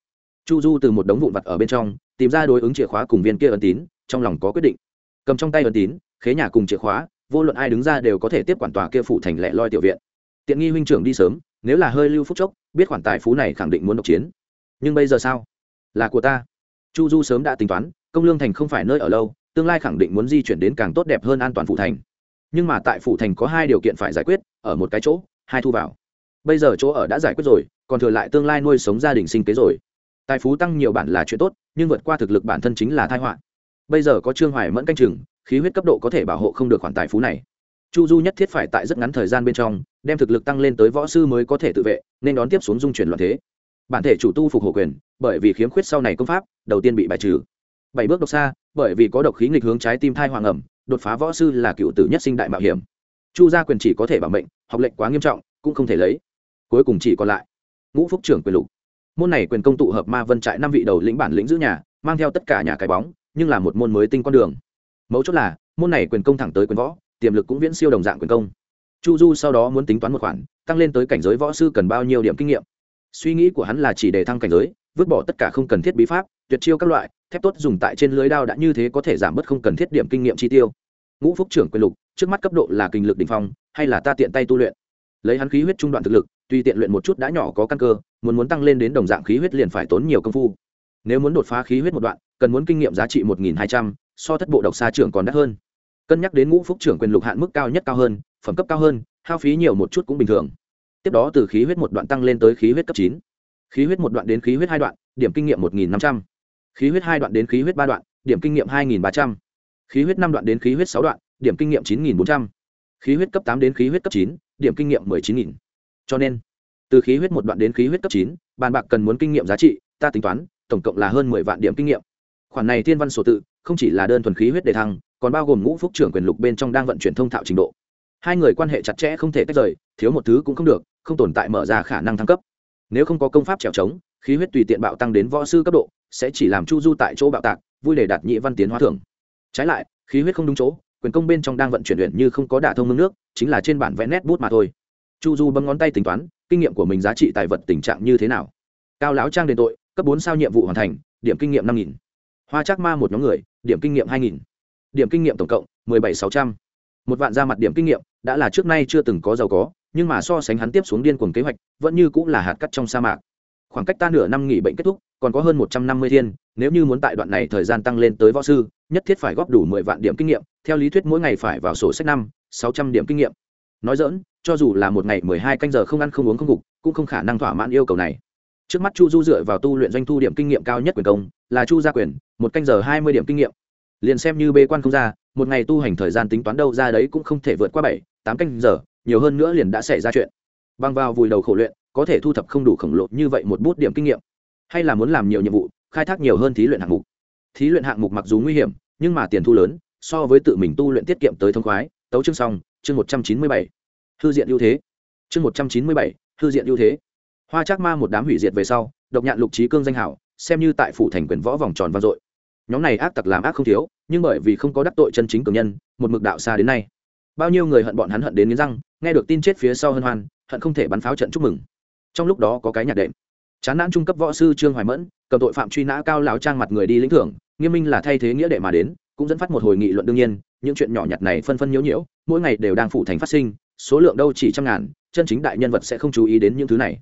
Chu du từ một đống vụn vặt ở bên trong, tìm ra đối ứng chìa khóa cùng viên kia ân tín, trong lòng có quyết định. Cầm trong tay ân tín, khế nhà cùng chìa khóa vô luận ai đứng ra đều có thể tiếp quản tòa kia phụ thành lẻ loi tiểu viện. Tiện nghi huynh trưởng đi sớm, nếu là hơi lưu phúc chốc, biết khoản tài phú này khẳng định muốn độc chiến. Nhưng bây giờ sao? Là của ta. Chu du sớm đã tính toán, công lương thành không phải nơi ở lâu, tương lai khẳng định muốn di chuyển đến càng tốt đẹp hơn an toàn phụ thành. Nhưng mà tại phụ thành có hai điều kiện phải giải quyết, ở một cái chỗ, hai thu vào. Bây giờ chỗ ở đã giải quyết rồi, còn thừa lại tương lai nuôi sống gia đình sinh kế rồi. Tài phú tăng nhiều bản là chuyện tốt, nhưng vượt qua thực lực bản thân chính là thai họa. Bây giờ có trương hoài mẫn canh chừng khí huyết cấp độ có thể bảo hộ không được khoản tài phú này. Chu du nhất thiết phải tại rất ngắn thời gian bên trong, đem thực lực tăng lên tới võ sư mới có thể tự vệ, nên đón tiếp xuống dung chuyển loạn thế. Bản thể chủ tu phục hộ quyền, bởi vì khiếm khuyết sau này công pháp, đầu tiên bị bài trừ. Bảy bước độc xa, bởi vì có độc khí nghịch hướng trái tim thai hoàng ẩm, đột phá võ sư là cựu tử nhất sinh đại mạo hiểm. Chu gia quyền chỉ có thể bảo mệnh, học lệnh quá nghiêm trọng, cũng không thể lấy. Cuối cùng chỉ còn lại, ngũ phúc trưởng quyền lục. Môn này quyền công tụ hợp ma vân trại năm vị đầu lĩnh bản lĩnh giữ nhà, mang theo tất cả nhà cái bóng, nhưng là một môn mới tinh con đường mấu chốt là, môn này quyền công thẳng tới quyền võ, tiềm lực cũng viễn siêu đồng dạng quyền công. Chu du sau đó muốn tính toán một khoản, tăng lên tới cảnh giới võ sư cần bao nhiêu điểm kinh nghiệm. Suy nghĩ của hắn là chỉ để thăng cảnh giới, vứt bỏ tất cả không cần thiết bí pháp, tuyệt chiêu các loại, thép tốt dùng tại trên lưới đao đã như thế có thể giảm bớt không cần thiết điểm kinh nghiệm chi tiêu. Ngũ phúc trưởng quyền lục, trước mắt cấp độ là kinh lực đ ỉ n h phong, hay là ta tiện tay tu luyện? Lấy hắn khí huyết trung đoạn thực lực, tuy tiện luyện một chút đã nhỏ có căn cơ, muốn muốn tăng lên đến đồng dạng khí huyết liền phải tốn nhiều công phu. Nếu muốn đột phá khí huyết một đoạn, cần muốn kinh nghiệm giá trị một nghìn hai trăm so thất bộ độc xa trưởng còn đắt hơn. Cân nhắc đến ngũ phúc trưởng quyền lục hạn mức cao nhất cao hơn, phẩm cấp cao hơn, hao phí nhiều một chút cũng bình thường. Tiếp đó từ khí huyết một đoạn tăng lên tới khí huyết cấp chín. Khí huyết một đoạn đến khí huyết hai đoạn, điểm kinh nghiệm một nghìn năm trăm. Khí huyết hai đoạn đến khí huyết ba đoạn, điểm kinh nghiệm hai nghìn ba trăm. Khí huyết năm đoạn đến khí huyết sáu đoạn, điểm kinh nghiệm chín nghìn bốn trăm. Khí huyết cấp tám đến khí huyết cấp chín, điểm kinh nghiệm mười chín nghìn. Cho nên, từ khí huyết một đoạn đến khí huyết cấp chín, bàn bạc cần muốn kinh nghiệm giá trị, ta tính toán, tổng cộng là hơn mười vạn điểm kinh nghiệm khoản này thiên văn sổ tự, không chỉ là đơn thuần khí huyết đề thăng, còn bao gồm ngũ phúc trưởng quyền lục bên trong đang vận chuyển thông thạo trình độ. Hai người quan hệ chặt chẽ không thể tách rời, thiếu một thứ cũng không được, không tồn tại mở ra khả năng thăng cấp. Nếu không có công pháp trèo trống, khí huyết tùy tiện bạo tăng đến võ sư cấp độ, sẽ chỉ làm chu du tại chỗ bạo tạc, vui để đạt nhị văn tiến hóa thưởng. Trái lại, khí huyết không đúng chỗ, quyền công bên trong đang vận chuyển luyện như không có đả thông mương nước, chính là trên bản vẽ nét bút mà thôi. Chu du bấm ngón tay tính toán, kinh nghiệm của mình giá trị tài vật tình trạng như thế nào? Cao lão trang đền tội, cấp bốn sao nhiệm vụ hoàn thành, điểm kinh nghiệm năm nghìn hoa chắc ma một nhóm người, điểm kinh nghiệm hai nghìn. Điểm kinh nghiệm tổng cộng, mười bảy sáu trăm. Một vạn ra mặt điểm kinh nghiệm, đã là trước nay chưa từng có giàu có, nhưng mà so sánh hắn tiếp xuống điên cuồng kế hoạch, vẫn như cũng là hạt cắt trong sa mạc. Khoảng cách ta nửa năm nghỉ bệnh kết thúc, còn có hơn một trăm năm mươi thiên, nếu như muốn tại đoạn này thời gian tăng lên tới võ sư, nhất thiết phải góp đủ mười vạn điểm kinh nghiệm, theo lý thuyết mỗi ngày phải vào sổ sách năm, sáu trăm điểm kinh nghiệm. Nói dỡn cho dù là một ngày mười hai canh giờ không ăn không uống không gục cũng không khả năng thỏa mãn yêu cầu này trước mắt chu du dựa vào tu luyện doanh thu điểm kinh nghiệm cao nhất quyền công, là chu gia quyền, một canh giờ hai mươi điểm kinh nghiệm. Liền xem như bê quan không ra, một ngày tu hành thời gian tính toán đâu ra đấy cũng không thể vượt qua bảy, tám canh giờ, nhiều hơn nữa liền đã xảy ra chuyện. Băng vào vùi đầu khổ luyện, có thể thu thập không đủ khổng lồ như vậy một bút điểm kinh nghiệm. Hay là muốn làm nhiều nhiệm vụ, khai thác nhiều hơn thí luyện hạng mục. Thí luyện hạng mục mặc dù nguy hiểm, nhưng mà tiền thu lớn, so với tự mình tu luyện tiết kiệm tới thông khoái. Tấu chương xong, chương một trăm chín mươi bảy. Hư diện ưu thế. Chương một trăm chín mươi bảy, hư diện ưu thế hoa trác ma một đám hủy diệt về sau, độc nhạn lục trí cương danh hảo, xem như tại phủ thành quyền võ vòng tròn vang dội. Nhóm này ác tặc làm ác không thiếu, nhưng bởi vì không có đắc tội chân chính cường nhân, một mực đạo xa đến nay. Bao nhiêu người hận bọn hắn hận đến nghiến răng, nghe được tin chết phía sau hân hoan, hận không thể bắn pháo trận chúc mừng. Trong lúc đó có cái nhạc đệm. Chán nản trung cấp võ sư trương hoài mẫn, cầm tội phạm truy nã cao láo trang mặt người đi lĩnh thưởng, nghiêm minh là thay thế nghĩa đệ mà đến, cũng dẫn phát một hồi nghị luận đương nhiên, những chuyện nhỏ nhặt này phân phân nhiễu nhiễu, mỗi ngày đều đang phụ thành phát sinh, số lượng đâu chỉ trăm ngàn, chân chính đại nhân vật sẽ không chú ý đến những thứ này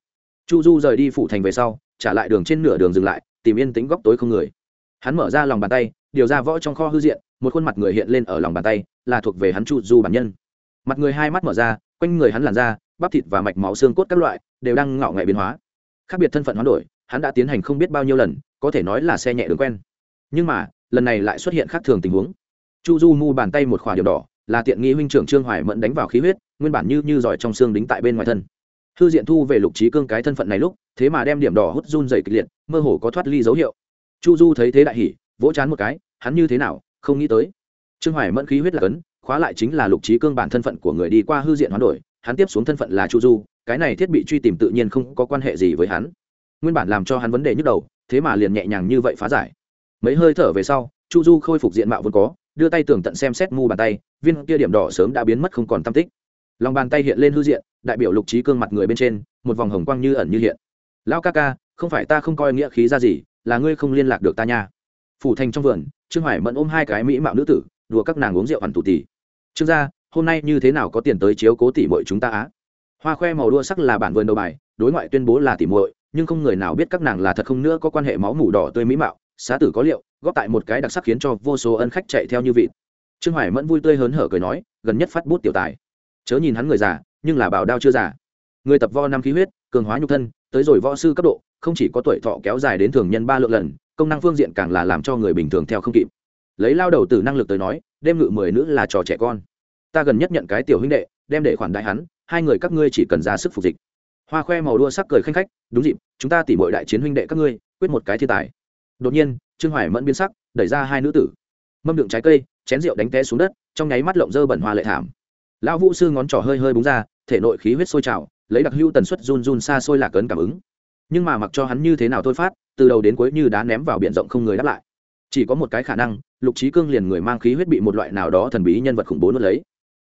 chu du rời đi phủ thành về sau, trả lại đường trên nửa đường dừng lại, tìm yên tính góc tối không người. Hắn mở ra lòng bàn tay, điều ra võ trong kho hư diện, một khuôn mặt người hiện lên ở lòng bàn tay, là thuộc về hắn chu du bản nhân. Mặt người hai mắt mở ra, quanh người hắn làn da, bắp thịt và mạch máu xương cốt các loại, đều đang ngạo nghệ biến hóa. Khác biệt thân phận hoán đổi, hắn đã tiến hành không biết bao nhiêu lần, có thể nói là xe nhẹ đường quen. Nhưng mà, lần này lại xuất hiện khác thường tình huống. Chu du mu bàn tay một khỏa điều đỏ, là tiện nghi huynh trưởng trương hoài mẫn đánh vào khí huyết, nguyên bản như như giỏi trong xương đính tại bên ngoài thân hư diện thu về lục trí cương cái thân phận này lúc, thế mà đem điểm đỏ hút run dày kịch liệt, mơ hồ có thoát ly dấu hiệu. Chu du thấy thế đại hỉ, vỗ chán một cái, hắn như thế nào, không nghĩ tới. Trương hoài mẫn khí huyết là cấn, khóa lại chính là lục trí cương bản thân phận của người đi qua hư diện hoán đổi, hắn tiếp xuống thân phận là chu du, cái này thiết bị truy tìm tự nhiên không có quan hệ gì với hắn. Nguyên bản làm cho hắn vấn đề nhức đầu, thế mà liền nhẹ nhàng như vậy phá giải. Mấy hơi thở về sau, chu du khôi phục diện mạo vốn có, đưa tay tường tận xem xét mu bàn tay, viên kia điểm đỏ sớm đã biến mất không còn tam tích. Lòng bàn tay hiện lên hư diện đại biểu lục trí cương mặt người bên trên, một vòng hồng quang như ẩn như hiện. Lão ca ca, không phải ta không coi nghĩa khí ra gì, là ngươi không liên lạc được ta nha. Phủ thành trong vườn, trương hoài mẫn ôm hai cái mỹ mạo nữ tử, đùa các nàng uống rượu hoàn tù tỷ. trương gia, hôm nay như thế nào có tiền tới chiếu cố tỷ mội chúng ta á? Hoa khoe màu đua sắc là bản vườn đầu bài, đối ngoại tuyên bố là tỷ muội, nhưng không người nào biết các nàng là thật không nữa có quan hệ máu mủ đỏ tươi mỹ mạo, xá tử có liệu, góp tại một cái đặc sắc khiến cho vô số ân khách chạy theo như vị trương hoài mẫn vui tươi hớn hở cười nói, gần nhất phát bút tiểu tài. Chớ nhìn hắn người già nhưng là bảo đao chưa giả người tập vo năm khí huyết, cường hóa nhục thân, tới rồi võ sư cấp độ, không chỉ có tuổi thọ kéo dài đến thường nhân ba lượng lần, công năng phương diện càng là làm cho người bình thường theo không kịp. Lấy lao đầu từ năng lực tới nói, đêm ngự mười nữ là trò trẻ con. Ta gần nhất nhận cái tiểu huynh đệ, đem để khoản đại hắn, hai người các ngươi chỉ cần ra sức phục dịch. Hoa khoe màu đua sắc cười khanh khách, đúng dịp, chúng ta tỉ mọi đại chiến huynh đệ các ngươi, quyết một cái thiên tài. Đột nhiên, trương hoài mẫn biến sắc, đẩy ra hai nữ tử. Mâm đựng trái cây, chén rượu đánh té xuống đất, trong nháy mắt lộng dơ bẩn hoa lệ thảm. Lão vũ sư ngón trỏ hơi hơi búng ra thể nội khí huyết sôi trào, lấy đặc hữu tần suất run run xa xôi lạc ấn cảm ứng. Nhưng mà mặc cho hắn như thế nào thôi phát, từ đầu đến cuối như đá ném vào biển rộng không người đáp lại. Chỉ có một cái khả năng, lục trí cương liền người mang khí huyết bị một loại nào đó thần bí nhân vật khủng bố nuốt lấy.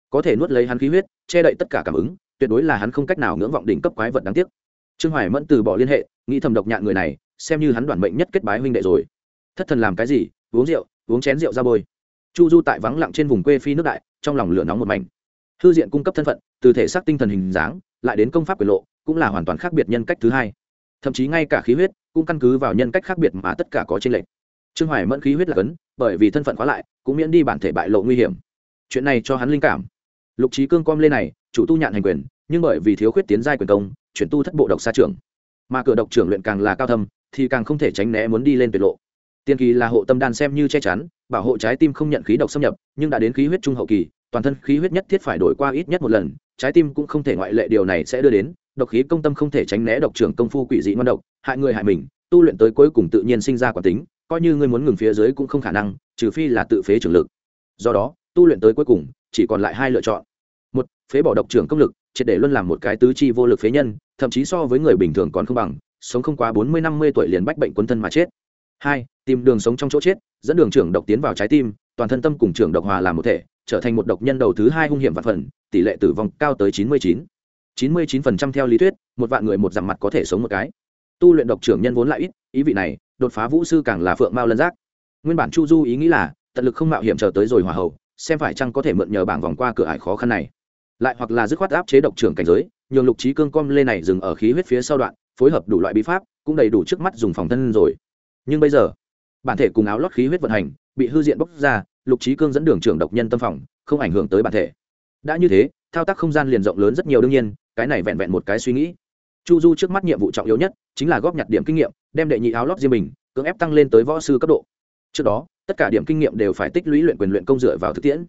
Có thể nuốt lấy hắn khí huyết, che đậy tất cả cảm ứng, tuyệt đối là hắn không cách nào ngưỡng vọng đỉnh cấp quái vật đáng tiếc. Trương hoài mẫn từ bỏ liên hệ, nghĩ thầm độc nhạn người này, xem như hắn đoàn mệnh nhất kết bái huynh đệ rồi. Thất thần làm cái gì? Uống rượu, uống chén rượu ra bôi. Chu du tại vắng lặng trên vùng quê phi nước đại, trong lòng lửa nóng một mảnh hư diện cung cấp thân phận, từ thể xác tinh thần hình dáng, lại đến công pháp quyền lộ, cũng là hoàn toàn khác biệt nhân cách thứ hai. Thậm chí ngay cả khí huyết, cũng căn cứ vào nhân cách khác biệt mà tất cả có trên lệnh trương hoài mẫn khí huyết là cấn, bởi vì thân phận khóa lại, cũng miễn đi bản thể bại lộ nguy hiểm. Chuyện này cho hắn linh cảm. Lục trí cương com lên này, chủ tu nhạn hành quyền, nhưng bởi vì thiếu khuyết tiến giai quyền công, chuyển tu thất bộ độc xa trưởng. Mà cửa độc trưởng luyện càng là cao thâm, thì càng không thể tránh né muốn đi lên tuyệt lộ. Tiên kỳ là hộ tâm đan xem như che chắn, bảo hộ trái tim không nhận khí độc xâm nhập, nhưng đã đến khí huyết trung hậu kỳ toàn thân khí huyết nhất thiết phải đổi qua ít nhất một lần, trái tim cũng không thể ngoại lệ điều này sẽ đưa đến, độc khí công tâm không thể tránh né độc trưởng công phu quỷ dị ngon độc, hại người hại mình, tu luyện tới cuối cùng tự nhiên sinh ra quả tính, coi như ngươi muốn ngừng phía dưới cũng không khả năng, trừ phi là tự phế trường lực. Do đó, tu luyện tới cuối cùng, chỉ còn lại hai lựa chọn. Một, phế bỏ độc trưởng công lực, triệt để luôn làm một cái tứ chi vô lực phế nhân, thậm chí so với người bình thường còn không bằng, sống không quá bốn mươi năm mươi tuổi liền bách bệnh quân thân mà chết. Hai tìm đường sống trong chỗ chết, dẫn đường trưởng độc tiến vào trái tim, toàn thân tâm cùng trưởng độc hòa làm một thể, trở thành một độc nhân đầu thứ hai hung hiểm vạn phần, tỷ lệ tử vong cao tới chín mươi chín. chín mươi chín phần trăm theo lý thuyết, một vạn người một dặm mặt có thể sống một cái. Tu luyện độc trưởng nhân vốn lại ít, ý vị này, đột phá vũ sư càng là phượng mao lân giác. Nguyên bản chu du ý nghĩ là, tận lực không mạo hiểm chờ tới rồi hòa hậu, xem phải chăng có thể mượn nhờ bảng vòng qua cửa ải khó khăn này. Lại hoặc là dứt khoát áp chế độc trưởng cảnh giới, nhường lục trí cương com lê này dừng ở khí huyết phía sau đoạn, phối hợp đủ loại bí pháp, cũng đầy đủ trước mắt dùng phòng thân rồi. Nhưng bây giờ bản thể cùng áo lót khí huyết vận hành, bị hư diện bốc ra, lục trí cương dẫn đường trưởng độc nhân tâm phòng, không ảnh hưởng tới bản thể. Đã như thế, thao tác không gian liền rộng lớn rất nhiều đương nhiên, cái này vẹn vẹn một cái suy nghĩ. Chu du trước mắt nhiệm vụ trọng yếu nhất chính là góp nhặt điểm kinh nghiệm, đem đệ nhị áo lót riêng mình, cưỡng ép tăng lên tới võ sư cấp độ. Trước đó, tất cả điểm kinh nghiệm đều phải tích lũy luyện quyền luyện công dựa vào thực tiễn.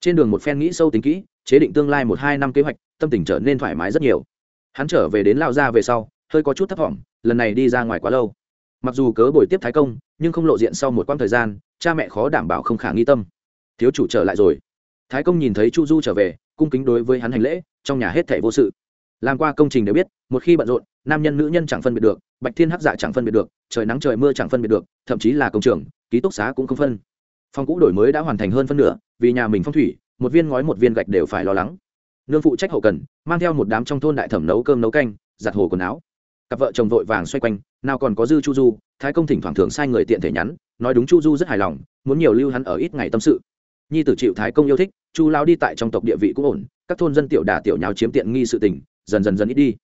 Trên đường một phen nghĩ sâu tính kỹ, chế định tương lai một hai năm kế hoạch, tâm tình trở nên thoải mái rất nhiều. Hắn trở về đến lao ra về sau, hơi có chút thấp thỏm, lần này đi ra ngoài quá lâu mặc dù cớ bồi tiếp thái công, nhưng không lộ diện sau một quãng thời gian, cha mẹ khó đảm bảo không khả nghi tâm. Thiếu chủ trở lại rồi. Thái công nhìn thấy chu du trở về, cung kính đối với hắn hành lễ, trong nhà hết thảy vô sự. Làm qua công trình đều biết, một khi bận rộn, nam nhân nữ nhân chẳng phân biệt được, bạch thiên hắc dạ chẳng phân biệt được, trời nắng trời mưa chẳng phân biệt được, thậm chí là công trường, ký túc xá cũng không phân. Phòng cũ đổi mới đã hoàn thành hơn phân nửa, vì nhà mình phong thủy, một viên ngói một viên gạch đều phải lo lắng. Nương phụ trách hậu cần, mang theo một đám trong thôn đại thẩm nấu cơm nấu canh, giặt hồ quần áo cặp vợ chồng vội vàng xoay quanh, nào còn có dư chu du, thái công thỉnh thoảng thường sai người tiện thể nhắn, nói đúng chu du rất hài lòng, muốn nhiều lưu hắn ở ít ngày tâm sự. Nhi tử chịu thái công yêu thích, chu lao đi tại trong tộc địa vị cũng ổn, các thôn dân tiểu đà tiểu nháo chiếm tiện nghi sự tình, dần dần dần ít đi.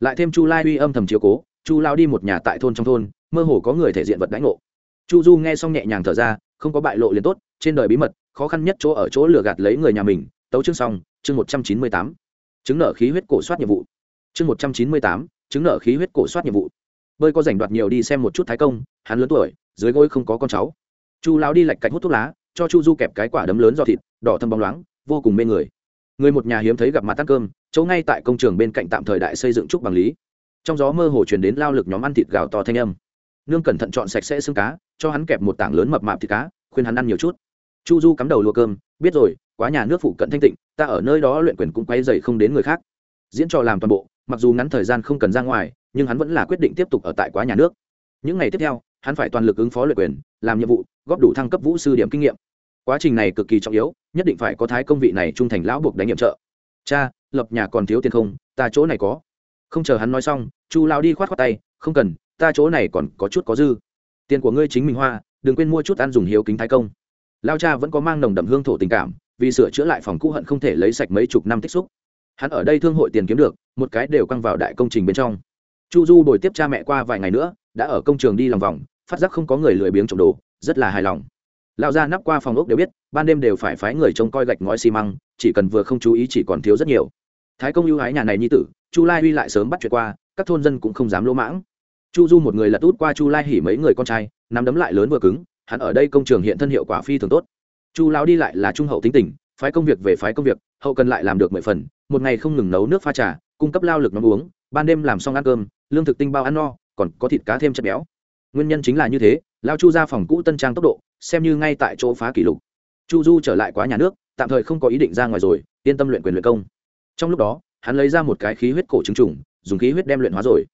Lại thêm chu lai uy âm thầm chiếu cố, chu lao đi một nhà tại thôn trong thôn, mơ hồ có người thể diện vật đánh ngộ. Chu du nghe xong nhẹ nhàng thở ra, không có bại lộ liền tốt, trên đời bí mật, khó khăn nhất chỗ ở chỗ lừa gạt lấy người nhà mình, tấu chương xong, chương một trăm chín mươi tám. Chứng nợ khí huyết cổ soát nhiệm vụ. Chương một trăm chín mươi tám chứng nợ khí huyết cổ soát nhiệm vụ. Bơi có rảnh đoạt nhiều đi xem một chút thái công, hắn lớn tuổi, dưới gối không có con cháu. Chu lão đi lạch cạnh hút thuốc lá, cho chu du kẹp cái quả đấm lớn do thịt, đỏ thâm bóng loáng, vô cùng mê người. Người một nhà hiếm thấy gặp mặt ăn cơm, chỗ ngay tại công trường bên cạnh tạm thời đại xây dựng trúc bằng lý. Trong gió mơ hồ truyền đến lao lực nhóm ăn thịt gào to thanh âm. Nương cẩn thận chọn sạch sẽ xương cá, cho hắn kẹp một tảng lớn mập mạp thịt cá, khuyên hắn ăn nhiều chút. Chu du cắm đầu lùa cơm, biết rồi, quá nhà nước phụ cận thanh tịnh, ta ở nơi đó luyện quyền cũng quay dày không đến người khác. Diễn trò làm toàn bộ mặc dù ngắn thời gian không cần ra ngoài, nhưng hắn vẫn là quyết định tiếp tục ở tại quá nhà nước. Những ngày tiếp theo, hắn phải toàn lực ứng phó luyện quyền, làm nhiệm vụ, góp đủ thăng cấp vũ sư điểm kinh nghiệm. Quá trình này cực kỳ trọng yếu, nhất định phải có thái công vị này trung thành lão buộc đánh nhiệm trợ. Cha, lập nhà còn thiếu tiền không? Ta chỗ này có. Không chờ hắn nói xong, chu lao đi khoát khoát tay, không cần, ta chỗ này còn có chút có dư. Tiền của ngươi chính mình hoa, đừng quên mua chút ăn dùng hiếu kính thái công. Lao cha vẫn có mang nồng đậm hương thổ tình cảm, vì sửa chữa lại phòng cũ hận không thể lấy sạch mấy chục năm tích xúc hắn ở đây thương hội tiền kiếm được, một cái đều căng vào đại công trình bên trong. Chu du đổi tiếp cha mẹ qua vài ngày nữa, đã ở công trường đi lòng vòng, phát giác không có người lười biếng trộm đồ, rất là hài lòng. Lão gia nắp qua phòng ốc đều biết, ban đêm đều phải phái người trông coi gạch ngói xi măng, chỉ cần vừa không chú ý chỉ còn thiếu rất nhiều. Thái công ưu ái nhà này nhi tử, chu lai huy lại sớm bắt chuyện qua, các thôn dân cũng không dám lỗ mãng. Chu du một người lật út qua chu lai hỉ mấy người con trai, nắm đấm lại lớn vừa cứng, hắn ở đây công trường hiện thân hiệu quả phi thường tốt. Chu lão đi lại là trung hậu tính tình, phái công việc về phái công việc, hậu cần lại làm được mười phần một ngày không ngừng nấu nước pha trà, cung cấp lao lực nóng uống, ban đêm làm xong ăn cơm, lương thực tinh bao ăn no, còn có thịt cá thêm chất béo. Nguyên nhân chính là như thế, lao chu ra phòng cũ tân trang tốc độ, xem như ngay tại chỗ phá kỷ lục. Chu du trở lại quá nhà nước, tạm thời không có ý định ra ngoài rồi, yên tâm luyện quyền luyện công. Trong lúc đó, hắn lấy ra một cái khí huyết cổ trứng trùng, dùng khí huyết đem luyện hóa rồi.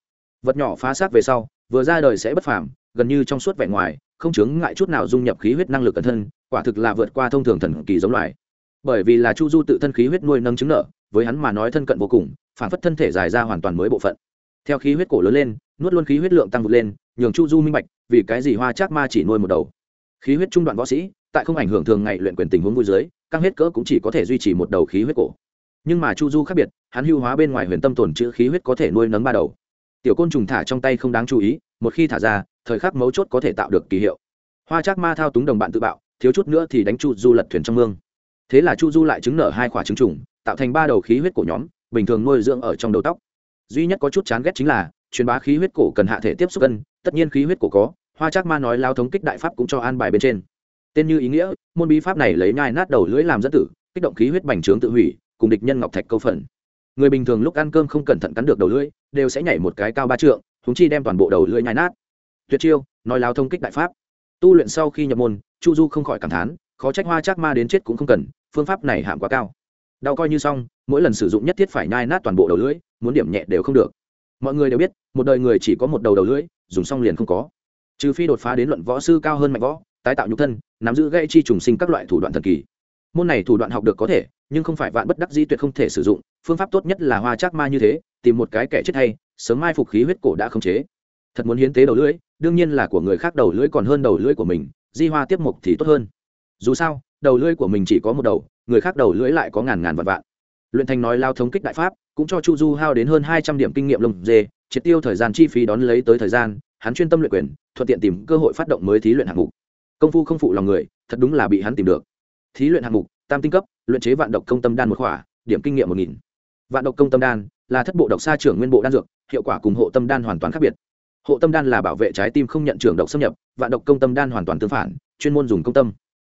Vật nhỏ phá xác về sau, vừa ra đời sẽ bất phàm, gần như trong suốt vẻ ngoài, không chướng ngại chút nào dung nhập khí huyết năng lực cẩn thân, quả thực là vượt qua thông thường thần kỳ giống loài. Bởi vì là chu du tự thân khí huyết nuôi nâng trứng nợ với hắn mà nói thân cận vô cùng, phản phất thân thể dài ra hoàn toàn mới bộ phận. Theo khí huyết cổ lớn lên, nuốt luôn khí huyết lượng tăng vượt lên, nhường chu du minh bạch, vì cái gì hoa chắc ma chỉ nuôi một đầu. Khí huyết trung đoạn võ sĩ, tại không ảnh hưởng thường ngày luyện quyền tình huống vui dưới, căng hết cỡ cũng chỉ có thể duy trì một đầu khí huyết cổ. Nhưng mà chu du khác biệt, hắn hưu hóa bên ngoài huyền tâm tồn chữ khí huyết có thể nuôi nấng ba đầu. Tiểu côn trùng thả trong tay không đáng chú ý, một khi thả ra, thời khắc mấu chốt có thể tạo được kỳ hiệu. Hoa chắc ma thao túng đồng bạn tự bạo, thiếu chút nữa thì đánh chu du lật thuyền trong mương. Thế là chu du lại chứng nở hai quả trứng trùng tạo thành ba đầu khí huyết cổ nhóm, bình thường nuôi dưỡng ở trong đầu tóc. Duy nhất có chút chán ghét chính là, truyền bá khí huyết cổ cần hạ thể tiếp xúc cân, tất nhiên khí huyết cổ có, hoa trác ma nói lao thống kích đại pháp cũng cho an bài bên trên. Tên như ý nghĩa, môn bí pháp này lấy nhai nát đầu lưỡi làm dẫn tử, kích động khí huyết bành trướng tự hủy, cùng địch nhân ngọc thạch câu phần. Người bình thường lúc ăn cơm không cẩn thận cắn được đầu lưỡi, đều sẽ nhảy một cái cao ba trượng húng chi đem toàn bộ đầu lưỡi nhai nát. Tuyệt chiêu, nói lao thông kích đại pháp. Tu luyện sau khi nhập môn, chu du không khỏi cảm thán, khó trách hoa trác ma đến chết cũng không cần, phương pháp này hạm quá cao đau coi như xong, mỗi lần sử dụng nhất thiết phải nhai nát toàn bộ đầu lưỡi, muốn điểm nhẹ đều không được. Mọi người đều biết, một đời người chỉ có một đầu đầu lưỡi, dùng xong liền không có. Trừ phi đột phá đến luận võ sư cao hơn mạnh võ, tái tạo nhục thân, nắm giữ gây chi trùng sinh các loại thủ đoạn thần kỳ. Môn này thủ đoạn học được có thể, nhưng không phải vạn bất đắc di tuyệt không thể sử dụng, phương pháp tốt nhất là hoa chắc ma như thế, tìm một cái kẻ chết hay, sớm mai phục khí huyết cổ đã không chế. Thật muốn hiến tế đầu lưỡi, đương nhiên là của người khác đầu lưỡi còn hơn đầu lưỡi của mình, di hoa tiếp mục thì tốt hơn. Dù sao, đầu lưỡi của mình chỉ có một đầu người khác đầu lưỡi lại có ngàn ngàn vạn vạn. Luyện thành nói lao thống kích đại pháp, cũng cho chu du hao đến hơn hai trăm điểm kinh nghiệm lồng dê, triệt tiêu thời gian chi phí đón lấy tới thời gian, hắn chuyên tâm luyện quyền, thuận tiện tìm cơ hội phát động mới thí luyện hạng mục. Công phu không phụ lòng người, thật đúng là bị hắn tìm được. Thí luyện hạng mục, tam tinh cấp, luyện chế vạn độc công tâm đan một khỏa, điểm kinh nghiệm một nghìn. Vạn độc công tâm đan là thất bộ độc sa trưởng nguyên bộ đan dược, hiệu quả cùng hộ tâm đan hoàn toàn khác biệt. Hộ tâm đan là bảo vệ trái tim không nhận trưởng độc xâm nhập, vạn độc công tâm đan hoàn toàn tương phản, chuyên môn dùng công tâm.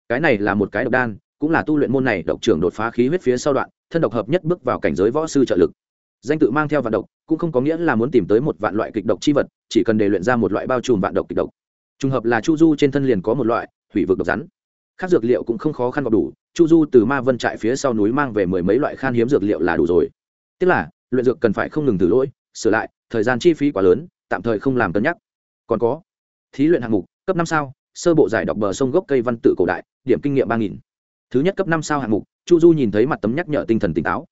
Cái này là một cái độc đan cũng là tu luyện môn này, độc trưởng đột phá khí huyết phía sau đoạn, thân độc hợp nhất bước vào cảnh giới võ sư trợ lực. Danh tự mang theo vạn độc, cũng không có nghĩa là muốn tìm tới một vạn loại kịch độc chi vật, chỉ cần để luyện ra một loại bao trùm vạn độc kịch độc. Trùng hợp là chu du trên thân liền có một loại, hủy vực độc rắn. Khác dược liệu cũng không khó khăn gặp đủ, chu du từ ma vân trại phía sau núi mang về mười mấy loại khan hiếm dược liệu là đủ rồi. Tức là, luyện dược cần phải không ngừng thử lỗi, sửa lại, thời gian chi phí quá lớn, tạm thời không làm cân nhắc. Còn có, thí luyện hạng mục, cấp năm sao, sơ bộ giải đọc bờ sông gốc cây văn tự cổ đại, điểm kinh nghiệm ba nghìn thứ nhất cấp năm sao hạng mục, chu du nhìn thấy mặt tấm nhắc nhở tinh thần tỉnh táo.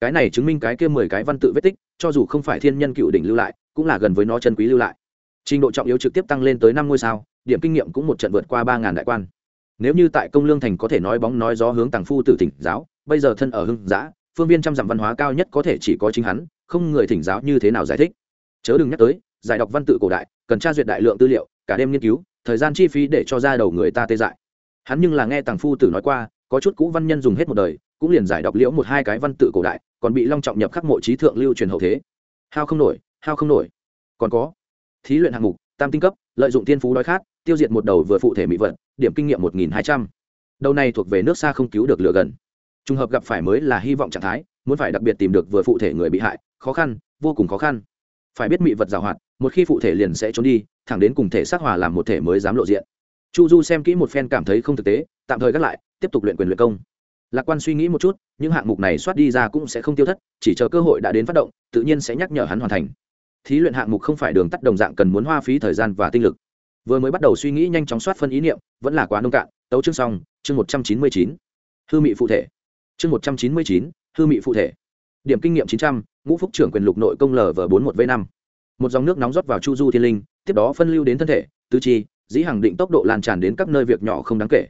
Cái này chứng minh cái kia mười cái văn tự vết tích, cho dù không phải thiên nhân cựu đỉnh lưu lại, cũng là gần với nó chân quý lưu lại. Trình độ trọng yếu trực tiếp tăng lên tới năm ngôi sao, điểm kinh nghiệm cũng một trận vượt qua ba ngàn đại quan. Nếu như tại công lương thành có thể nói bóng nói gió hướng tàng phu tử thỉnh giáo, bây giờ thân ở hưng giã phương viên trăm dặm văn hóa cao nhất có thể chỉ có chính hắn, không người thỉnh giáo như thế nào giải thích. Chớ đừng nhắc tới, giải đọc văn tự cổ đại, cần tra duyệt đại lượng tư liệu, cả đêm nghiên cứu, thời gian chi phí để cho ra đầu người ta tê dại. Hắn nhưng là nghe tàng phu tử nói qua có chút cũ văn nhân dùng hết một đời, cũng liền giải đọc liễu một hai cái văn tự cổ đại, còn bị long trọng nhập khắc mộ trí thượng lưu truyền hậu thế. Hao không nổi, hao không nổi. Còn có, thí luyện hạng mục, tam tinh cấp, lợi dụng tiên phú đói khát, tiêu diệt một đầu vừa phụ thể mỹ vận điểm kinh nghiệm một nghìn hai trăm. Đầu này thuộc về nước xa không cứu được lửa gần. Trùng hợp gặp phải mới là hy vọng trạng thái, muốn phải đặc biệt tìm được vừa phụ thể người bị hại, khó khăn, vô cùng khó khăn. Phải biết mị vật giảo hoạt một khi phụ thể liền sẽ trốn đi, thẳng đến cùng thể xác hòa làm một thể mới dám lộ diện. Chu du xem kỹ một phen cảm thấy không thực tế, tạm thời gác lại tiếp tục luyện quyền luyện công. Lạc quan suy nghĩ một chút, những hạng mục này soát đi ra cũng sẽ không tiêu thất, chỉ chờ cơ hội đã đến phát động, tự nhiên sẽ nhắc nhở hắn hoàn thành. Thí luyện hạng mục không phải đường tắt đồng dạng cần muốn hoa phí thời gian và tinh lực. Vừa mới bắt đầu suy nghĩ nhanh chóng soát phân ý niệm, vẫn là quá nông cạn, tấu chương xong, chương một trăm chín mươi chín. Hư mị phụ thể. Chương một trăm chín mươi chín, hư mị phụ thể. Điểm kinh nghiệm chín trăm, ngũ phúc trưởng quyền lục nội công lv bốn một v năm. Một dòng nước nóng rót vào chu du thiên linh, tiếp đó phân lưu đến thân thể, tứ chi, dĩ hàng định tốc độ lan tràn đến các nơi việc nhỏ không đáng kể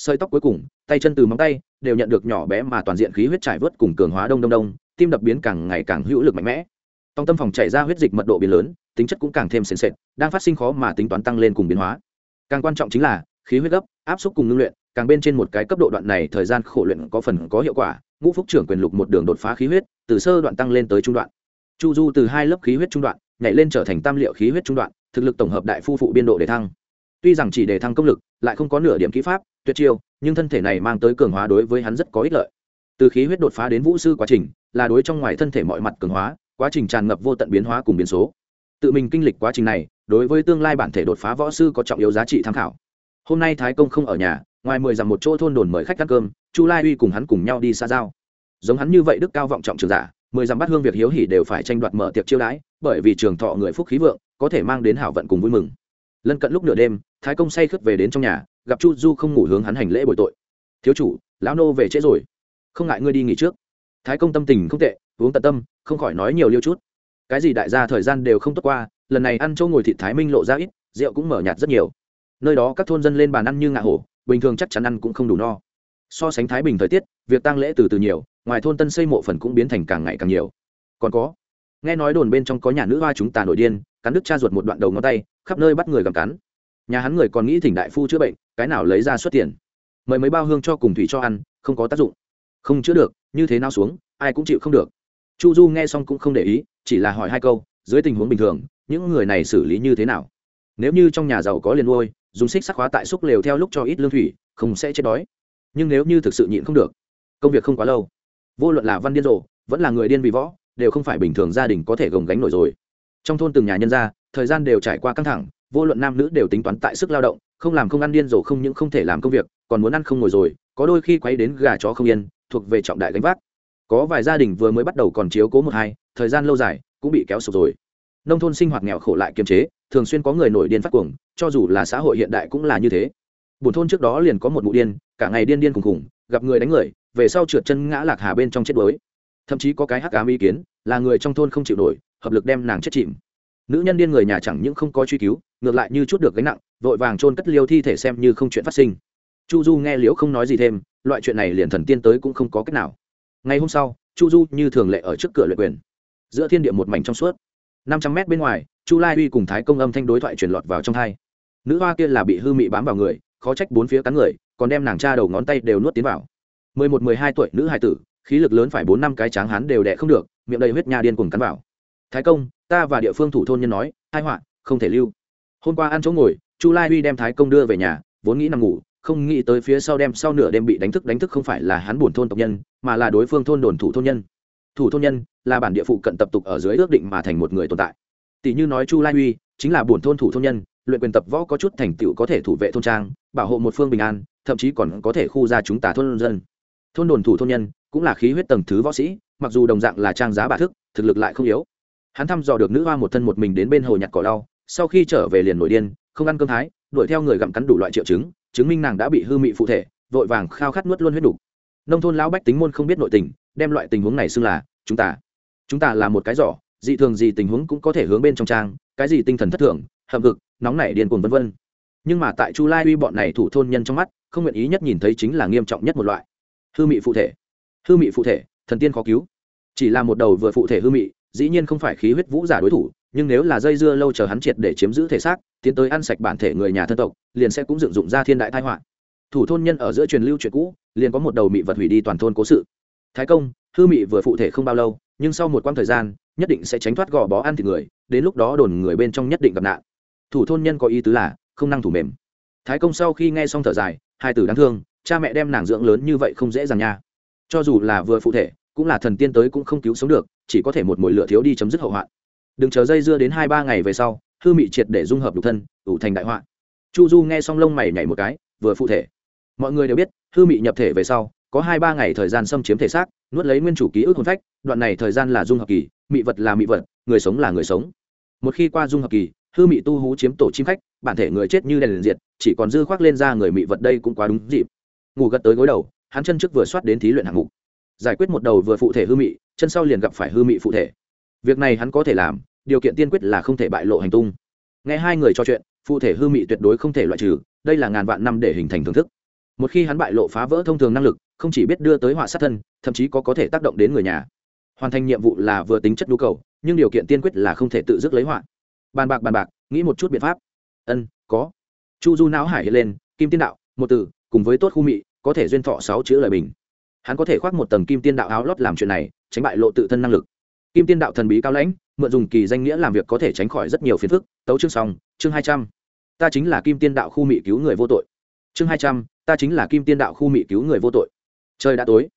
sợi tóc cuối cùng, tay chân từ móng tay, đều nhận được nhỏ bé mà toàn diện khí huyết trải vớt cùng cường hóa đông đông đông, tim đập biến càng ngày càng hữu lực mạnh mẽ. Tòng tâm phòng chảy ra huyết dịch mật độ biến lớn, tính chất cũng càng thêm sền sệt, đang phát sinh khó mà tính toán tăng lên cùng biến hóa. Càng quan trọng chính là, khí huyết gấp, áp suất cùng ngưng luyện, càng bên trên một cái cấp độ đoạn này thời gian khổ luyện có phần có hiệu quả, ngũ phúc trưởng quyền lục một đường đột phá khí huyết, từ sơ đoạn tăng lên tới trung đoạn. Chu du từ hai lớp khí huyết trung đoạn, nhảy lên trở thành tam liệu khí huyết trung đoạn, thực lực tổng hợp đại phu phụ biên độ để thăng tuy rằng chỉ để thăng công lực, lại không có nửa điểm kỹ pháp, tuyệt chiêu, nhưng thân thể này mang tới cường hóa đối với hắn rất có ích lợi. Từ khí huyết đột phá đến vũ sư quá trình, là đối trong ngoài thân thể mọi mặt cường hóa, quá trình tràn ngập vô tận biến hóa cùng biến số. Tự mình kinh lịch quá trình này, đối với tương lai bản thể đột phá võ sư có trọng yếu giá trị tham khảo. Hôm nay thái công không ở nhà, ngoài mười dặm một chỗ thôn đồn mời khách ăn cơm, chu lai uy cùng hắn cùng nhau đi xa giao. Giống hắn như vậy đức cao vọng trọng trường giả, mười dặm bắt hương việc hiếu hỉ đều phải tranh đoạt mở tiệc chiêu đãi, bởi vì trường thọ người phúc khí vượng, có thể mang đến hảo vận cùng vui mừng lân cận lúc nửa đêm, thái công say khướt về đến trong nhà, gặp chu du không ngủ hướng hắn hành lễ bồi tội. Thiếu chủ, lão nô về trễ rồi. Không ngại ngươi đi nghỉ trước. Thái công tâm tình không tệ, uống tận tâm, không khỏi nói nhiều liêu chút. Cái gì đại gia thời gian đều không tốt qua, lần này ăn chỗ ngồi thịt thái minh lộ ra ít, rượu cũng mở nhạt rất nhiều. Nơi đó các thôn dân lên bàn ăn như ngạ hổ, bình thường chắc chắn ăn cũng không đủ no. So sánh thái bình thời tiết, việc tăng lễ từ từ nhiều, ngoài thôn tân xây mộ phần cũng biến thành càng ngày càng nhiều. Còn có, nghe nói đồn bên trong có nhà nữ hoa chúng ta nổi điên, cắn đứt cha ruột một đoạn đầu ngón tay khắp nơi bắt người gặm cắn. Nhà hắn người còn nghĩ thỉnh đại phu chữa bệnh, cái nào lấy ra xuất tiền? Mời mấy bao hương cho cùng thủy cho ăn, không có tác dụng. Không chữa được, như thế nào xuống, ai cũng chịu không được. Chu du nghe xong cũng không để ý, chỉ là hỏi hai câu, dưới tình huống bình thường, những người này xử lý như thế nào? Nếu như trong nhà giàu có liền nuôi, dùng xích sắc hóa tại xúc lều theo lúc cho ít lương thủy, không sẽ chết đói. Nhưng nếu như thực sự nhịn không được, công việc không quá lâu. Vô luận là văn điên rồ, vẫn là người điên bị võ, đều không phải bình thường gia đình có thể gồng gánh nổi rồi trong thôn từng nhà nhân gia, thời gian đều trải qua căng thẳng, vô luận nam nữ đều tính toán tại sức lao động, không làm không ăn điên rồ không những không thể làm công việc, còn muốn ăn không ngồi rồi, có đôi khi quấy đến gà chó không yên, thuộc về trọng đại gánh vác. Có vài gia đình vừa mới bắt đầu còn chiếu cố một hai, thời gian lâu dài, cũng bị kéo sụp rồi. Nông thôn sinh hoạt nghèo khổ lại kiềm chế, thường xuyên có người nổi điên phát cuồng, cho dù là xã hội hiện đại cũng là như thế. Bùn thôn trước đó liền có một mụ điên, cả ngày điên điên khùng khùng, gặp người đánh người, về sau trượt chân ngã lạc hà bên trong chết đuối. Thậm chí có cái hắc ám ý kiến, là người trong thôn không chịu nổi hợp lực đem nàng chết chìm. Nữ nhân điên người nhà chẳng những không có truy cứu, ngược lại như chút được gánh nặng, vội vàng chôn cất liêu thi thể xem như không chuyện phát sinh. Chu du nghe liễu không nói gì thêm, loại chuyện này liền thần tiên tới cũng không có cách nào. Ngày hôm sau, chu du như thường lệ ở trước cửa luyện quyền. Giữa thiên địa một mảnh trong suốt. Năm trăm mét bên ngoài, chu lai uy cùng thái công âm thanh đối thoại truyền lọt vào trong hai. Nữ hoa kia là bị hư mị bám vào người, khó trách bốn phía cắn người, còn đem nàng cha đầu ngón tay đều nuốt tiến vào. Mười một, mười hai tuổi nữ hài tử, khí lực lớn phải bốn năm cái tráng hắn đều đẻ không được, miệng đầy huyết nha điên cùng cắn vào thái công, ta và địa phương thủ thôn nhân nói, hai họa, không thể lưu. Hôm qua ăn chỗ ngồi, chu lai Huy đem thái công đưa về nhà, vốn nghĩ nằm ngủ, không nghĩ tới phía sau đem sau nửa đêm bị đánh thức đánh thức không phải là hắn buồn thôn tộc nhân, mà là đối phương thôn đồn thủ thôn nhân. Thủ thôn nhân là bản địa phụ cận tập tục ở dưới ước định mà thành một người tồn tại. Tỷ như nói chu lai huy, chính là buồn thôn thủ thôn nhân, luyện quyền tập võ có chút thành tựu có thể thủ vệ thôn trang, bảo hộ một phương bình an, thậm chí còn có thể khu ra chúng ta thôn dân. Thôn đồn thủ thôn nhân cũng là khí huyết tầng thứ võ sĩ, mặc dù đồng dạng là trang giá bà thức, thực lực lại không yếu hắn thăm dò được nữ hoa một thân một mình đến bên hồ nhặt cỏ lau, sau khi trở về liền nổi điên không ăn cơm thái đuổi theo người gặm cắn đủ loại triệu chứng chứng minh nàng đã bị hư mị phụ thể vội vàng khao khát nuốt luôn huyết đủ. Nông thôn lão bách tính môn không biết nội tình đem loại tình huống này xưng là chúng ta. Chúng ta là một cái giỏ dị thường gì tình huống cũng có thể hướng bên trong trang cái gì tinh thần thất thường hậm cực nóng nảy điên cuồng vân vân. Nhưng mà tại chu lai uy bọn này thủ thôn nhân trong mắt không nguyện ý nhất nhìn thấy chính là nghiêm trọng nhất một loại. Hư mị phụ thể. Hư mị phụ thể thần tiên khó cứu. Chỉ là một đầu vừa phụ thể hư mị dĩ nhiên không phải khí huyết vũ giả đối thủ, nhưng nếu là dây dưa lâu chờ hắn triệt để chiếm giữ thể xác, tiến tới ăn sạch bản thể người nhà thân tộc, liền sẽ cũng dựng dụng ra thiên đại thái họa. Thủ thôn nhân ở giữa truyền lưu chuyện cũ, liền có một đầu mị vật hủy đi toàn thôn cố sự. Thái công, hư mị vừa phụ thể không bao lâu, nhưng sau một quãng thời gian, nhất định sẽ tránh thoát gò bó ăn thịt người, đến lúc đó đồn người bên trong nhất định gặp nạn. Thủ thôn nhân có ý tứ là, không năng thủ mềm. Thái công sau khi nghe xong thở dài, hai tử đáng thương, cha mẹ đem nàng dưỡng lớn như vậy không dễ dàng nha. Cho dù là vừa phụ thể cũng là thần tiên tới cũng không cứu sống được, chỉ có thể một mồi lửa thiếu đi chấm dứt hậu hoạn. Đừng chờ dây dưa đến hai ba ngày về sau, hư mị triệt để dung hợp đục thân, ủ thành đại họa. Chu du nghe xong lông mày nhảy một cái, vừa phụ thể. Mọi người đều biết, hư mị nhập thể về sau, có hai ba ngày thời gian xâm chiếm thể xác, nuốt lấy nguyên chủ ký ức hồn phách, đoạn này thời gian là dung hợp kỳ, mị vật là mị vật, người sống là người sống. Một khi qua dung hợp kỳ, hư mị tu hú chiếm tổ chim khách, bản thể người chết như đèn liền diệt, chỉ còn dư khoác lên ra người mị vật đây cũng quá đúng dịp. Ngủ gật tới gối đầu, hắn chân trước vừa soát đến thí luyện hạng mục giải quyết một đầu vừa phụ thể hư mị, chân sau liền gặp phải hư mị phụ thể. Việc này hắn có thể làm, điều kiện tiên quyết là không thể bại lộ hành tung. Nghe hai người trò chuyện, phụ thể hư mị tuyệt đối không thể loại trừ, đây là ngàn vạn năm để hình thành thưởng thức. Một khi hắn bại lộ phá vỡ thông thường năng lực, không chỉ biết đưa tới họa sát thân, thậm chí có có thể tác động đến người nhà. Hoàn thành nhiệm vụ là vừa tính chất nhu cầu, nhưng điều kiện tiên quyết là không thể tự dứt lấy họa. Bàn bạc bàn bạc, nghĩ một chút biện pháp. Ân, có. Chu du não hải hiện lên, kim tiên đạo, một từ, cùng với tốt khu mị, có thể duyên thọ sáu chữ lời bình hắn có thể khoác một tầng kim tiên đạo áo lót làm chuyện này, tránh bại lộ tự thân năng lực. Kim tiên đạo thần bí cao lãnh, mượn dùng kỳ danh nghĩa làm việc có thể tránh khỏi rất nhiều phiền phức. Tấu chương xong, chương hai trăm. Ta chính là kim tiên đạo khu mị cứu người vô tội. Chương hai trăm, ta chính là kim tiên đạo khu mị cứu người vô tội. Trời đã tối.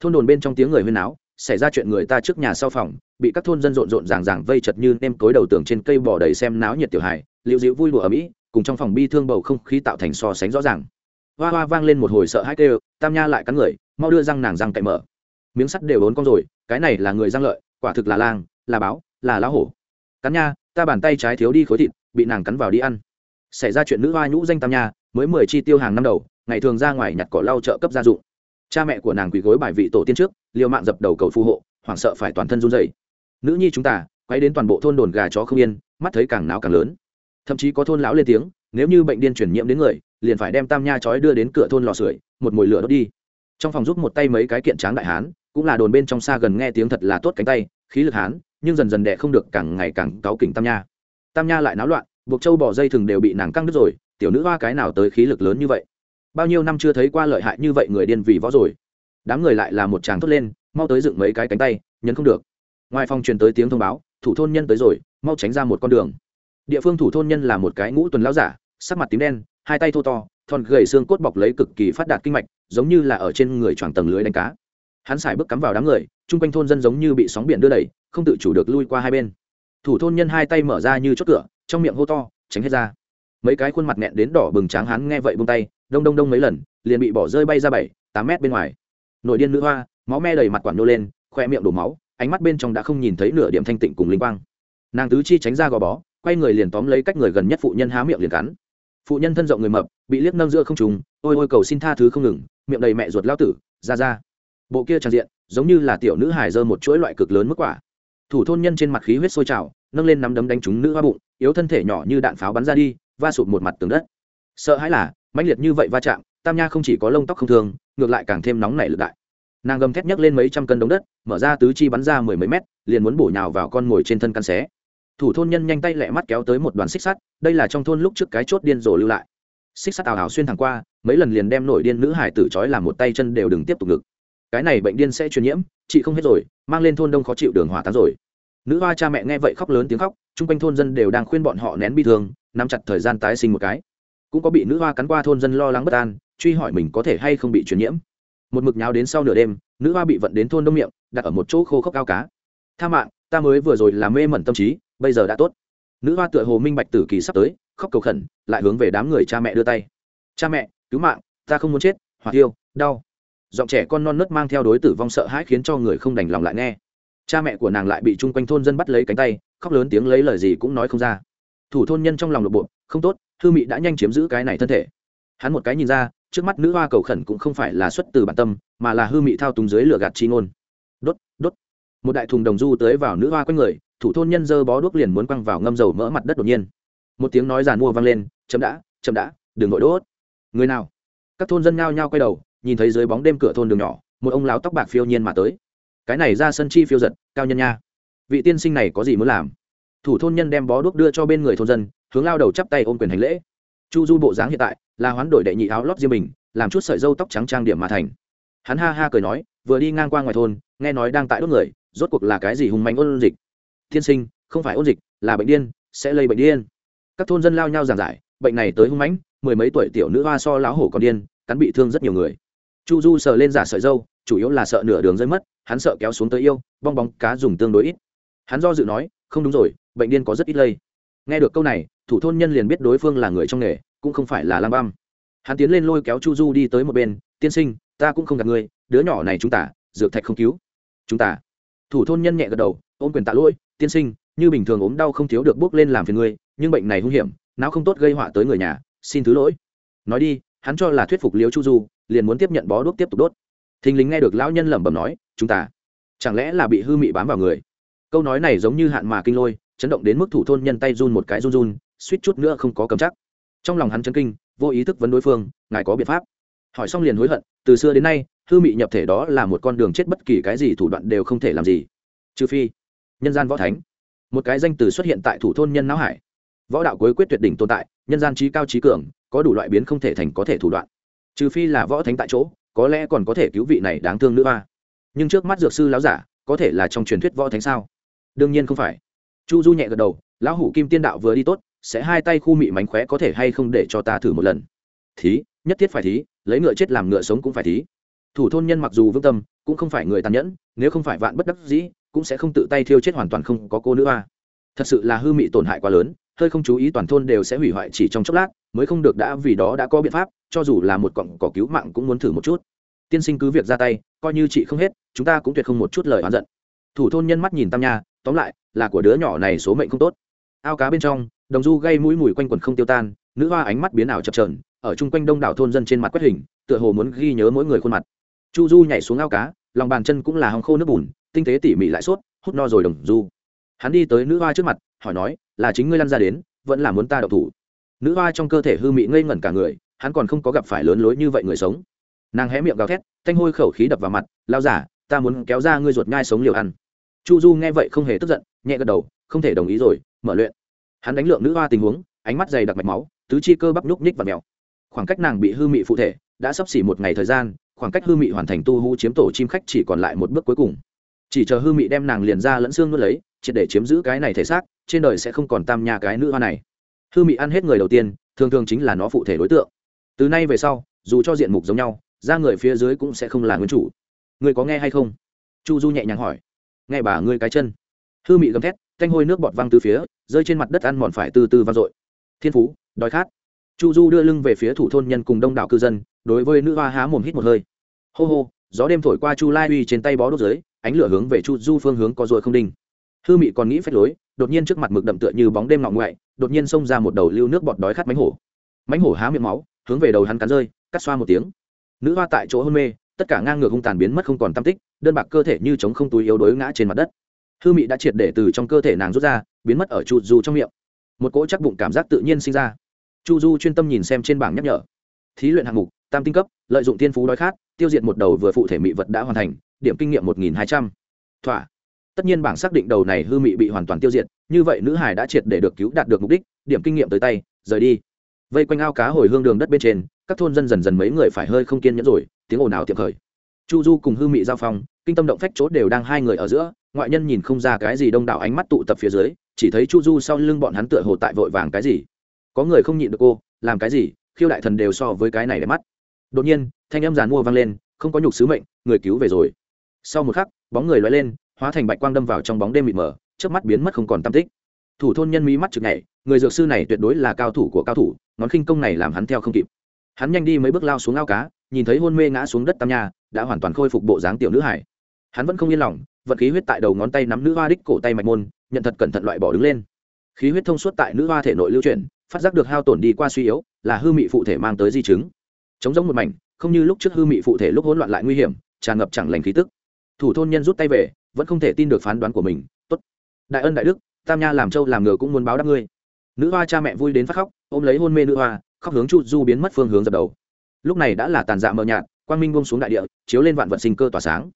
Thôn đồn bên trong tiếng người huyên náo, xảy ra chuyện người ta trước nhà sau phòng, bị các thôn dân rộn rộn ràng ràng vây chật như nêm cối đầu tường trên cây bỏ đầy xem náo nhiệt tiểu hài liệu dịu vui đùa ở mỹ, cùng trong phòng bi thương bầu không khí tạo thành so sánh rõ ràng hoa hoa vang lên một hồi sợ hãi kêu, tam nha lại cắn người, mau đưa răng nàng răng cậy mở. Miếng sắt đều bốn con rồi, cái này là người răng lợi, quả thực là lang, là báo, là lá hổ. Cắn nha, ta bàn tay trái thiếu đi khối thịt, bị nàng cắn vào đi ăn. Xảy ra chuyện nữ hoa nhũ danh tam nha, mới mười chi tiêu hàng năm đầu, ngày thường ra ngoài nhặt cỏ lau chợ cấp gia dụng. Cha mẹ của nàng quỳ gối bài vị tổ tiên trước, liều mạng dập đầu cầu phù hộ, hoảng sợ phải toàn thân run dày nữ nhi chúng ta, quay đến toàn bộ thôn đồn gà chó không yên, mắt thấy càng náo càng lớn. Thậm chí có thôn lão lên tiếng, nếu như bệnh điên chuyển nhiễm đến người liền phải đem tam nha chói đưa đến cửa thôn lò sưởi, một mồi lửa đốt đi. Trong phòng giúp một tay mấy cái kiện tráng đại hán, cũng là đồn bên trong xa gần nghe tiếng thật là tốt cánh tay, khí lực hán, nhưng dần dần đẻ không được càng ngày càng cáu kỉnh tam nha. Tam nha lại náo loạn, buộc trâu bỏ dây thừng đều bị nàng căng đứt rồi, tiểu nữ hoa cái nào tới khí lực lớn như vậy? Bao nhiêu năm chưa thấy qua lợi hại như vậy người điên vì võ rồi. Đám người lại là một tràng thốt lên, mau tới dựng mấy cái cánh tay, nhấn không được. Ngoài phòng truyền tới tiếng thông báo, thủ thôn nhân tới rồi, mau tránh ra một con đường. Địa phương thủ thôn nhân là một cái ngũ tuần lão giả, sắc mặt tím đen hai tay thô to, thon gầy xương cốt bọc lấy cực kỳ phát đạt kinh mạch, giống như là ở trên người choàng tầng lưới đánh cá. Hắn xài bước cắm vào đám người, chung quanh thôn dân giống như bị sóng biển đưa đẩy, không tự chủ được lui qua hai bên. Thủ thôn nhân hai tay mở ra như chốt cửa, trong miệng hô to, tránh hết ra. Mấy cái khuôn mặt nghẹn đến đỏ bừng tráng hắn nghe vậy buông tay, đông đông đông mấy lần, liền bị bỏ rơi bay ra bảy, tám mét bên ngoài. Nội điên nữ hoa, máu me đầy mặt quản nô lên, khoe miệng đổ máu, ánh mắt bên trong đã không nhìn thấy nửa điểm thanh tịnh cùng linh quang. Nàng tứ chi tránh ra gò bó, quay người liền tóm lấy cách người gần nhất phụ nhân há miệng liền cắn phụ nhân thân rộng người mập, bị liếc nâng giữa không trùng, ôi ôi, cầu xin tha thứ không ngừng, miệng đầy mẹ ruột lao tử, ra ra. Bộ kia tràn diện, giống như là tiểu nữ hài dơ một chuỗi loại cực lớn mức quả. Thủ thôn nhân trên mặt khí huyết sôi trào, nâng lên nắm đấm đánh trúng nữ hoa bụng, yếu thân thể nhỏ như đạn pháo bắn ra đi, va sụt một mặt tường đất. Sợ hãi là, mãnh liệt như vậy va chạm, tam nha không chỉ có lông tóc không thường ngược lại càng thêm nóng nảy lực đại. Nàng gầm thét nhấc lên mấy trăm cân đống đất, mở ra tứ chi bắn ra mười mấy mét, liền muốn bổ nhào vào con ngồi trên thân căn xé thủ thôn nhân nhanh tay lẹ mắt kéo tới một đoàn xích sắt, đây là trong thôn lúc trước cái chốt điên rồ lưu lại. Xích sắt ảo ảo xuyên thẳng qua, mấy lần liền đem nổi điên nữ hải tử trói làm một tay chân đều đừng tiếp tục ngực. Cái này bệnh điên sẽ truyền nhiễm, chị không hết rồi, mang lên thôn đông khó chịu đường hỏa tán rồi. Nữ hoa cha mẹ nghe vậy khóc lớn tiếng khóc, chung quanh thôn dân đều đang khuyên bọn họ nén bi thương, nắm chặt thời gian tái sinh một cái. Cũng có bị nữ hoa cắn qua thôn dân lo lắng bất an, truy hỏi mình có thể hay không bị truyền nhiễm. Một mực nháo đến sau nửa đêm, nữ hoa bị vận đến thôn đông miệng, đặt ở một chỗ khô khốc cao cá. Tha mạng, ta mới vừa rồi làm mê mẩn tâm trí bây giờ đã tốt. Nữ hoa tựa hồ minh bạch tử kỳ sắp tới, khóc cầu khẩn, lại hướng về đám người cha mẹ đưa tay. Cha mẹ, cứu mạng, ta không muốn chết hoặc yêu đau. Giọng trẻ con non nớt mang theo đối tử vong sợ hãi khiến cho người không đành lòng lại nghe. Cha mẹ của nàng lại bị chung quanh thôn dân bắt lấy cánh tay, khóc lớn tiếng lấy lời gì cũng nói không ra. Thủ thôn nhân trong lòng lộp bộ không tốt, thư mị đã nhanh chiếm giữ cái này thân thể. Hắn một cái nhìn ra, trước mắt nữ hoa cầu khẩn cũng không phải là xuất từ bản tâm, mà là hư mị thao túng dưới lửa gạt chi ngôn. Đốt đốt. Một đại thùng đồng du tới vào nữ hoa quanh người thủ thôn nhân dơ bó đuốc liền muốn quăng vào ngâm dầu mỡ mặt đất đột nhiên. Một tiếng nói giàn mua vang lên, chậm đã chậm đã, đừng nội đốt. Người nào? Các thôn dân nhao nhao quay đầu, nhìn thấy dưới bóng đêm cửa thôn đường nhỏ, một ông láo tóc bạc phiêu nhiên mà tới. Cái này ra sân chi phiêu giật, cao nhân nha. Vị tiên sinh này có gì muốn làm? Thủ thôn nhân đem bó đuốc đưa cho bên người thôn dân, hướng lao đầu chắp tay ôm quyền hành lễ. Chu du bộ dáng hiện tại, là hoán đổi đệ nhị áo lót riêng mình, làm chút sợi dâu tóc trắng trang điểm mà thành. Hắn ha ha cười nói, vừa đi ngang qua ngoài thôn, nghe nói đang tại đốt người, rốt cuộc là cái gì hùng mạnh ôn dịch? Tiên sinh, không phải ôn dịch, là bệnh điên, sẽ lây bệnh điên. Các thôn dân lao nhau giảng giải, bệnh này tới hung mãnh, mười mấy tuổi tiểu nữ hoa so lão hổ còn điên, cắn bị thương rất nhiều người. Chu du sờ lên giả sợi dâu, chủ yếu là sợ nửa đường rơi mất, hắn sợ kéo xuống tới yêu, bong bóng cá dùng tương đối ít. Hắn do dự nói, không đúng rồi, bệnh điên có rất ít lây. Nghe được câu này, thủ thôn nhân liền biết đối phương là người trong nghề, cũng không phải là lang băm. Hắn tiến lên lôi kéo chu du đi tới một bên, tiên sinh, ta cũng không gặp ngươi, đứa nhỏ này chúng ta, dược thạch không cứu. Chúng ta? Thủ thôn nhân nhẹ gật đầu, ôm quyền tạ lỗi tiên sinh, như bình thường ốm đau không thiếu được bước lên làm phiền ngươi, nhưng bệnh này hung hiểm, não không tốt gây họa tới người nhà, xin thứ lỗi. Nói đi, hắn cho là thuyết phục liếu chu du, liền muốn tiếp nhận bó đuốc tiếp tục đốt. Thình lính nghe được lão nhân lẩm bẩm nói, chúng ta chẳng lẽ là bị hư mị bám vào người? Câu nói này giống như hạn mà kinh lôi, chấn động đến mức thủ thôn nhân tay run một cái run run, suýt chút nữa không có cầm chắc. Trong lòng hắn chấn kinh, vô ý thức vấn đối phương, ngài có biện pháp? Hỏi xong liền hối hận, từ xưa đến nay, hư mị nhập thể đó là một con đường chết bất kỳ cái gì thủ đoạn đều không thể làm gì. Trừ phi nhân gian võ thánh. Một cái danh từ xuất hiện tại thủ thôn nhân não hải. Võ đạo cuối quyết tuyệt đỉnh tồn tại, nhân gian trí cao trí cường, có đủ loại biến không thể thành có thể thủ đoạn. Trừ phi là võ thánh tại chỗ, có lẽ còn có thể cứu vị này đáng thương nữa ba nhưng trước mắt dược sư láo giả, có thể là trong truyền thuyết võ thánh sao? Đương nhiên không phải. Chu du nhẹ gật đầu, lão hủ kim tiên đạo vừa đi tốt, sẽ hai tay khu mị mánh khóe có thể hay không để cho ta thử một lần? Thí, nhất thiết phải thí, lấy ngựa chết làm ngựa sống cũng phải thí. Thủ thôn nhân mặc dù vững tâm, cũng không phải người tàn nhẫn, nếu không phải vạn bất đắc dĩ cũng sẽ không tự tay thiêu chết hoàn toàn không có cô nữ a thật sự là hư mị tổn hại quá lớn, hơi không chú ý toàn thôn đều sẽ hủy hoại chỉ trong chốc lát, mới không được đã vì đó đã có biện pháp, cho dù là một cọng cỏ cứu mạng cũng muốn thử một chút. Tiên sinh cứ việc ra tay, coi như chị không hết, chúng ta cũng tuyệt không một chút lời oán giận. Thủ thôn nhân mắt nhìn tam nha, tóm lại, là của đứa nhỏ này số mệnh không tốt. Ao cá bên trong, đồng du gây mũi mùi quanh quần không tiêu tan, nữ hoa ánh mắt biến ảo chập trờn ở chung quanh đông đảo thôn dân trên mặt quét hình, tựa hồ muốn ghi nhớ mỗi người khuôn mặt. Chu du nhảy xuống ao cá, lòng bàn chân cũng là hòng khô nước bùn tinh tế tỉ mỉ lại sốt, hút no rồi đồng du. Hắn đi tới nữ hoa trước mặt, hỏi nói, là chính ngươi lăn ra đến, vẫn là muốn ta đậu thủ? Nữ hoa trong cơ thể hư mị ngây ngẩn cả người, hắn còn không có gặp phải lớn lối như vậy người sống. Nàng hé miệng gào thét, thanh hôi khẩu khí đập vào mặt lao giả ta muốn kéo ra ngươi ruột nhai sống liều ăn. Chu du nghe vậy không hề tức giận, nhẹ gật đầu, không thể đồng ý rồi, mở luyện. Hắn đánh lượng nữ hoa tình huống, ánh mắt dày đặc mạch máu, tứ chi cơ bắp nhúc nhích và mèo. Khoảng cách nàng bị hư mị phụ thể đã sắp xỉ một ngày thời gian, khoảng cách hư mị hoàn thành tu hú chiếm tổ chim khách chỉ còn lại một bước cuối cùng chỉ chờ hư mị đem nàng liền ra lẫn xương nuốt lấy, triệt để chiếm giữ cái này thể xác, trên đời sẽ không còn tam nhà cái nữ hoa này. Hư mị ăn hết người đầu tiên, thường thường chính là nó phụ thể đối tượng. Từ nay về sau, dù cho diện mục giống nhau ra người phía dưới cũng sẽ không là nguyên chủ. Người có nghe hay không? Chu du nhẹ nhàng hỏi. Nghe bà ngươi cái chân. Hư mị gầm thét, thanh hôi nước bọt văng từ phía, rơi trên mặt đất ăn mòn phải từ từ vang dội. Thiên phú, đói khát. Chu du đưa lưng về phía thủ thôn nhân cùng đông đảo cư dân, đối với nữ hoa há mồm hít một hơi. Hô hô, gió đêm thổi qua chu lai uy trên tay bó đốt dưới ánh lửa hướng về chu du phương hướng có rồi không đinh. Hư mị còn nghĩ phép lối, đột nhiên trước mặt mực đậm tựa như bóng đêm ngọng ngoại, đột nhiên xông ra một đầu lưu nước bọt đói khát mánh hổ. Mánh hổ há miệng máu, hướng về đầu hắn cắn rơi, cắt xoa một tiếng. Nữ hoa tại chỗ hôn mê, tất cả ngang ngược hung tàn biến mất không còn tam tích, đơn bạc cơ thể như chống không túi yếu đối ngã trên mặt đất. Hư mị đã triệt để từ trong cơ thể nàng rút ra, biến mất ở chu du trong miệng. Một cỗ chắc bụng cảm giác tự nhiên sinh ra. Chu du chuyên tâm nhìn xem trên bảng nhắc nhở. Thí luyện hạng mục, tam tinh cấp, lợi dụng tiên phú đói khát, tiêu diệt một đầu vừa phụ thể mị vật đã hoàn thành điểm kinh nghiệm một nghìn hai trăm. Thỏa. Tất nhiên bảng xác định đầu này hư mị bị hoàn toàn tiêu diệt, như vậy nữ hải đã triệt để được cứu đạt được mục đích, điểm kinh nghiệm tới tay, rời đi. Vây quanh ao cá hồi hương đường đất bên trên, các thôn dân dần dần mấy người phải hơi không kiên nhẫn rồi, tiếng ồn ào tiệm khởi. Chu du cùng hư mị giao phong, kinh tâm động phách chốt đều đang hai người ở giữa, ngoại nhân nhìn không ra cái gì đông đảo ánh mắt tụ tập phía dưới, chỉ thấy chu du sau lưng bọn hắn tựa hồ tại vội vàng cái gì. Có người không nhịn được cô, làm cái gì, khiêu đại thần đều so với cái này đẹp mắt. Đột nhiên, thanh âm giàn mua vang lên, không có nhục sứ mệnh, người cứu về rồi sau một khắc, bóng người loay lên, hóa thành bạch quang đâm vào trong bóng đêm mịt mờ trước mắt biến mất không còn tam tích. Thủ thôn nhân mỹ mắt chực nhảy, người dược sư này tuyệt đối là cao thủ của cao thủ, ngón khinh công này làm hắn theo không kịp. Hắn nhanh đi mấy bước lao xuống ao cá, nhìn thấy hôn mê ngã xuống đất tam nha, đã hoàn toàn khôi phục bộ dáng tiểu nữ hải hắn vẫn không yên lòng, vận khí huyết tại đầu ngón tay nắm nữ hoa đích cổ tay mạch môn, nhận thật cẩn thận loại bỏ đứng lên. Khí huyết thông suốt tại nữ hoa thể nội lưu chuyển, phát giác được hao tổn đi qua suy yếu, là hư mị phụ thể mang tới di chứng. Chống giống một mảnh, không như lúc trước hư mị phụ thể lúc hỗn loạn lại nguy hiểm, tràn ngập chẳng lành khí tức thủ thôn nhân rút tay về, vẫn không thể tin được phán đoán của mình. Tốt, đại ân đại đức, tam nha làm châu làm ngựa cũng muốn báo đáp ngươi. Nữ hoa cha mẹ vui đến phát khóc, ôm lấy hôn mê nữ hoa, khóc hướng chu du biến mất phương hướng dập đầu. Lúc này đã là tàn dạ mờ nhạt, quang minh bông xuống đại địa, chiếu lên vạn vật sinh cơ tỏa sáng.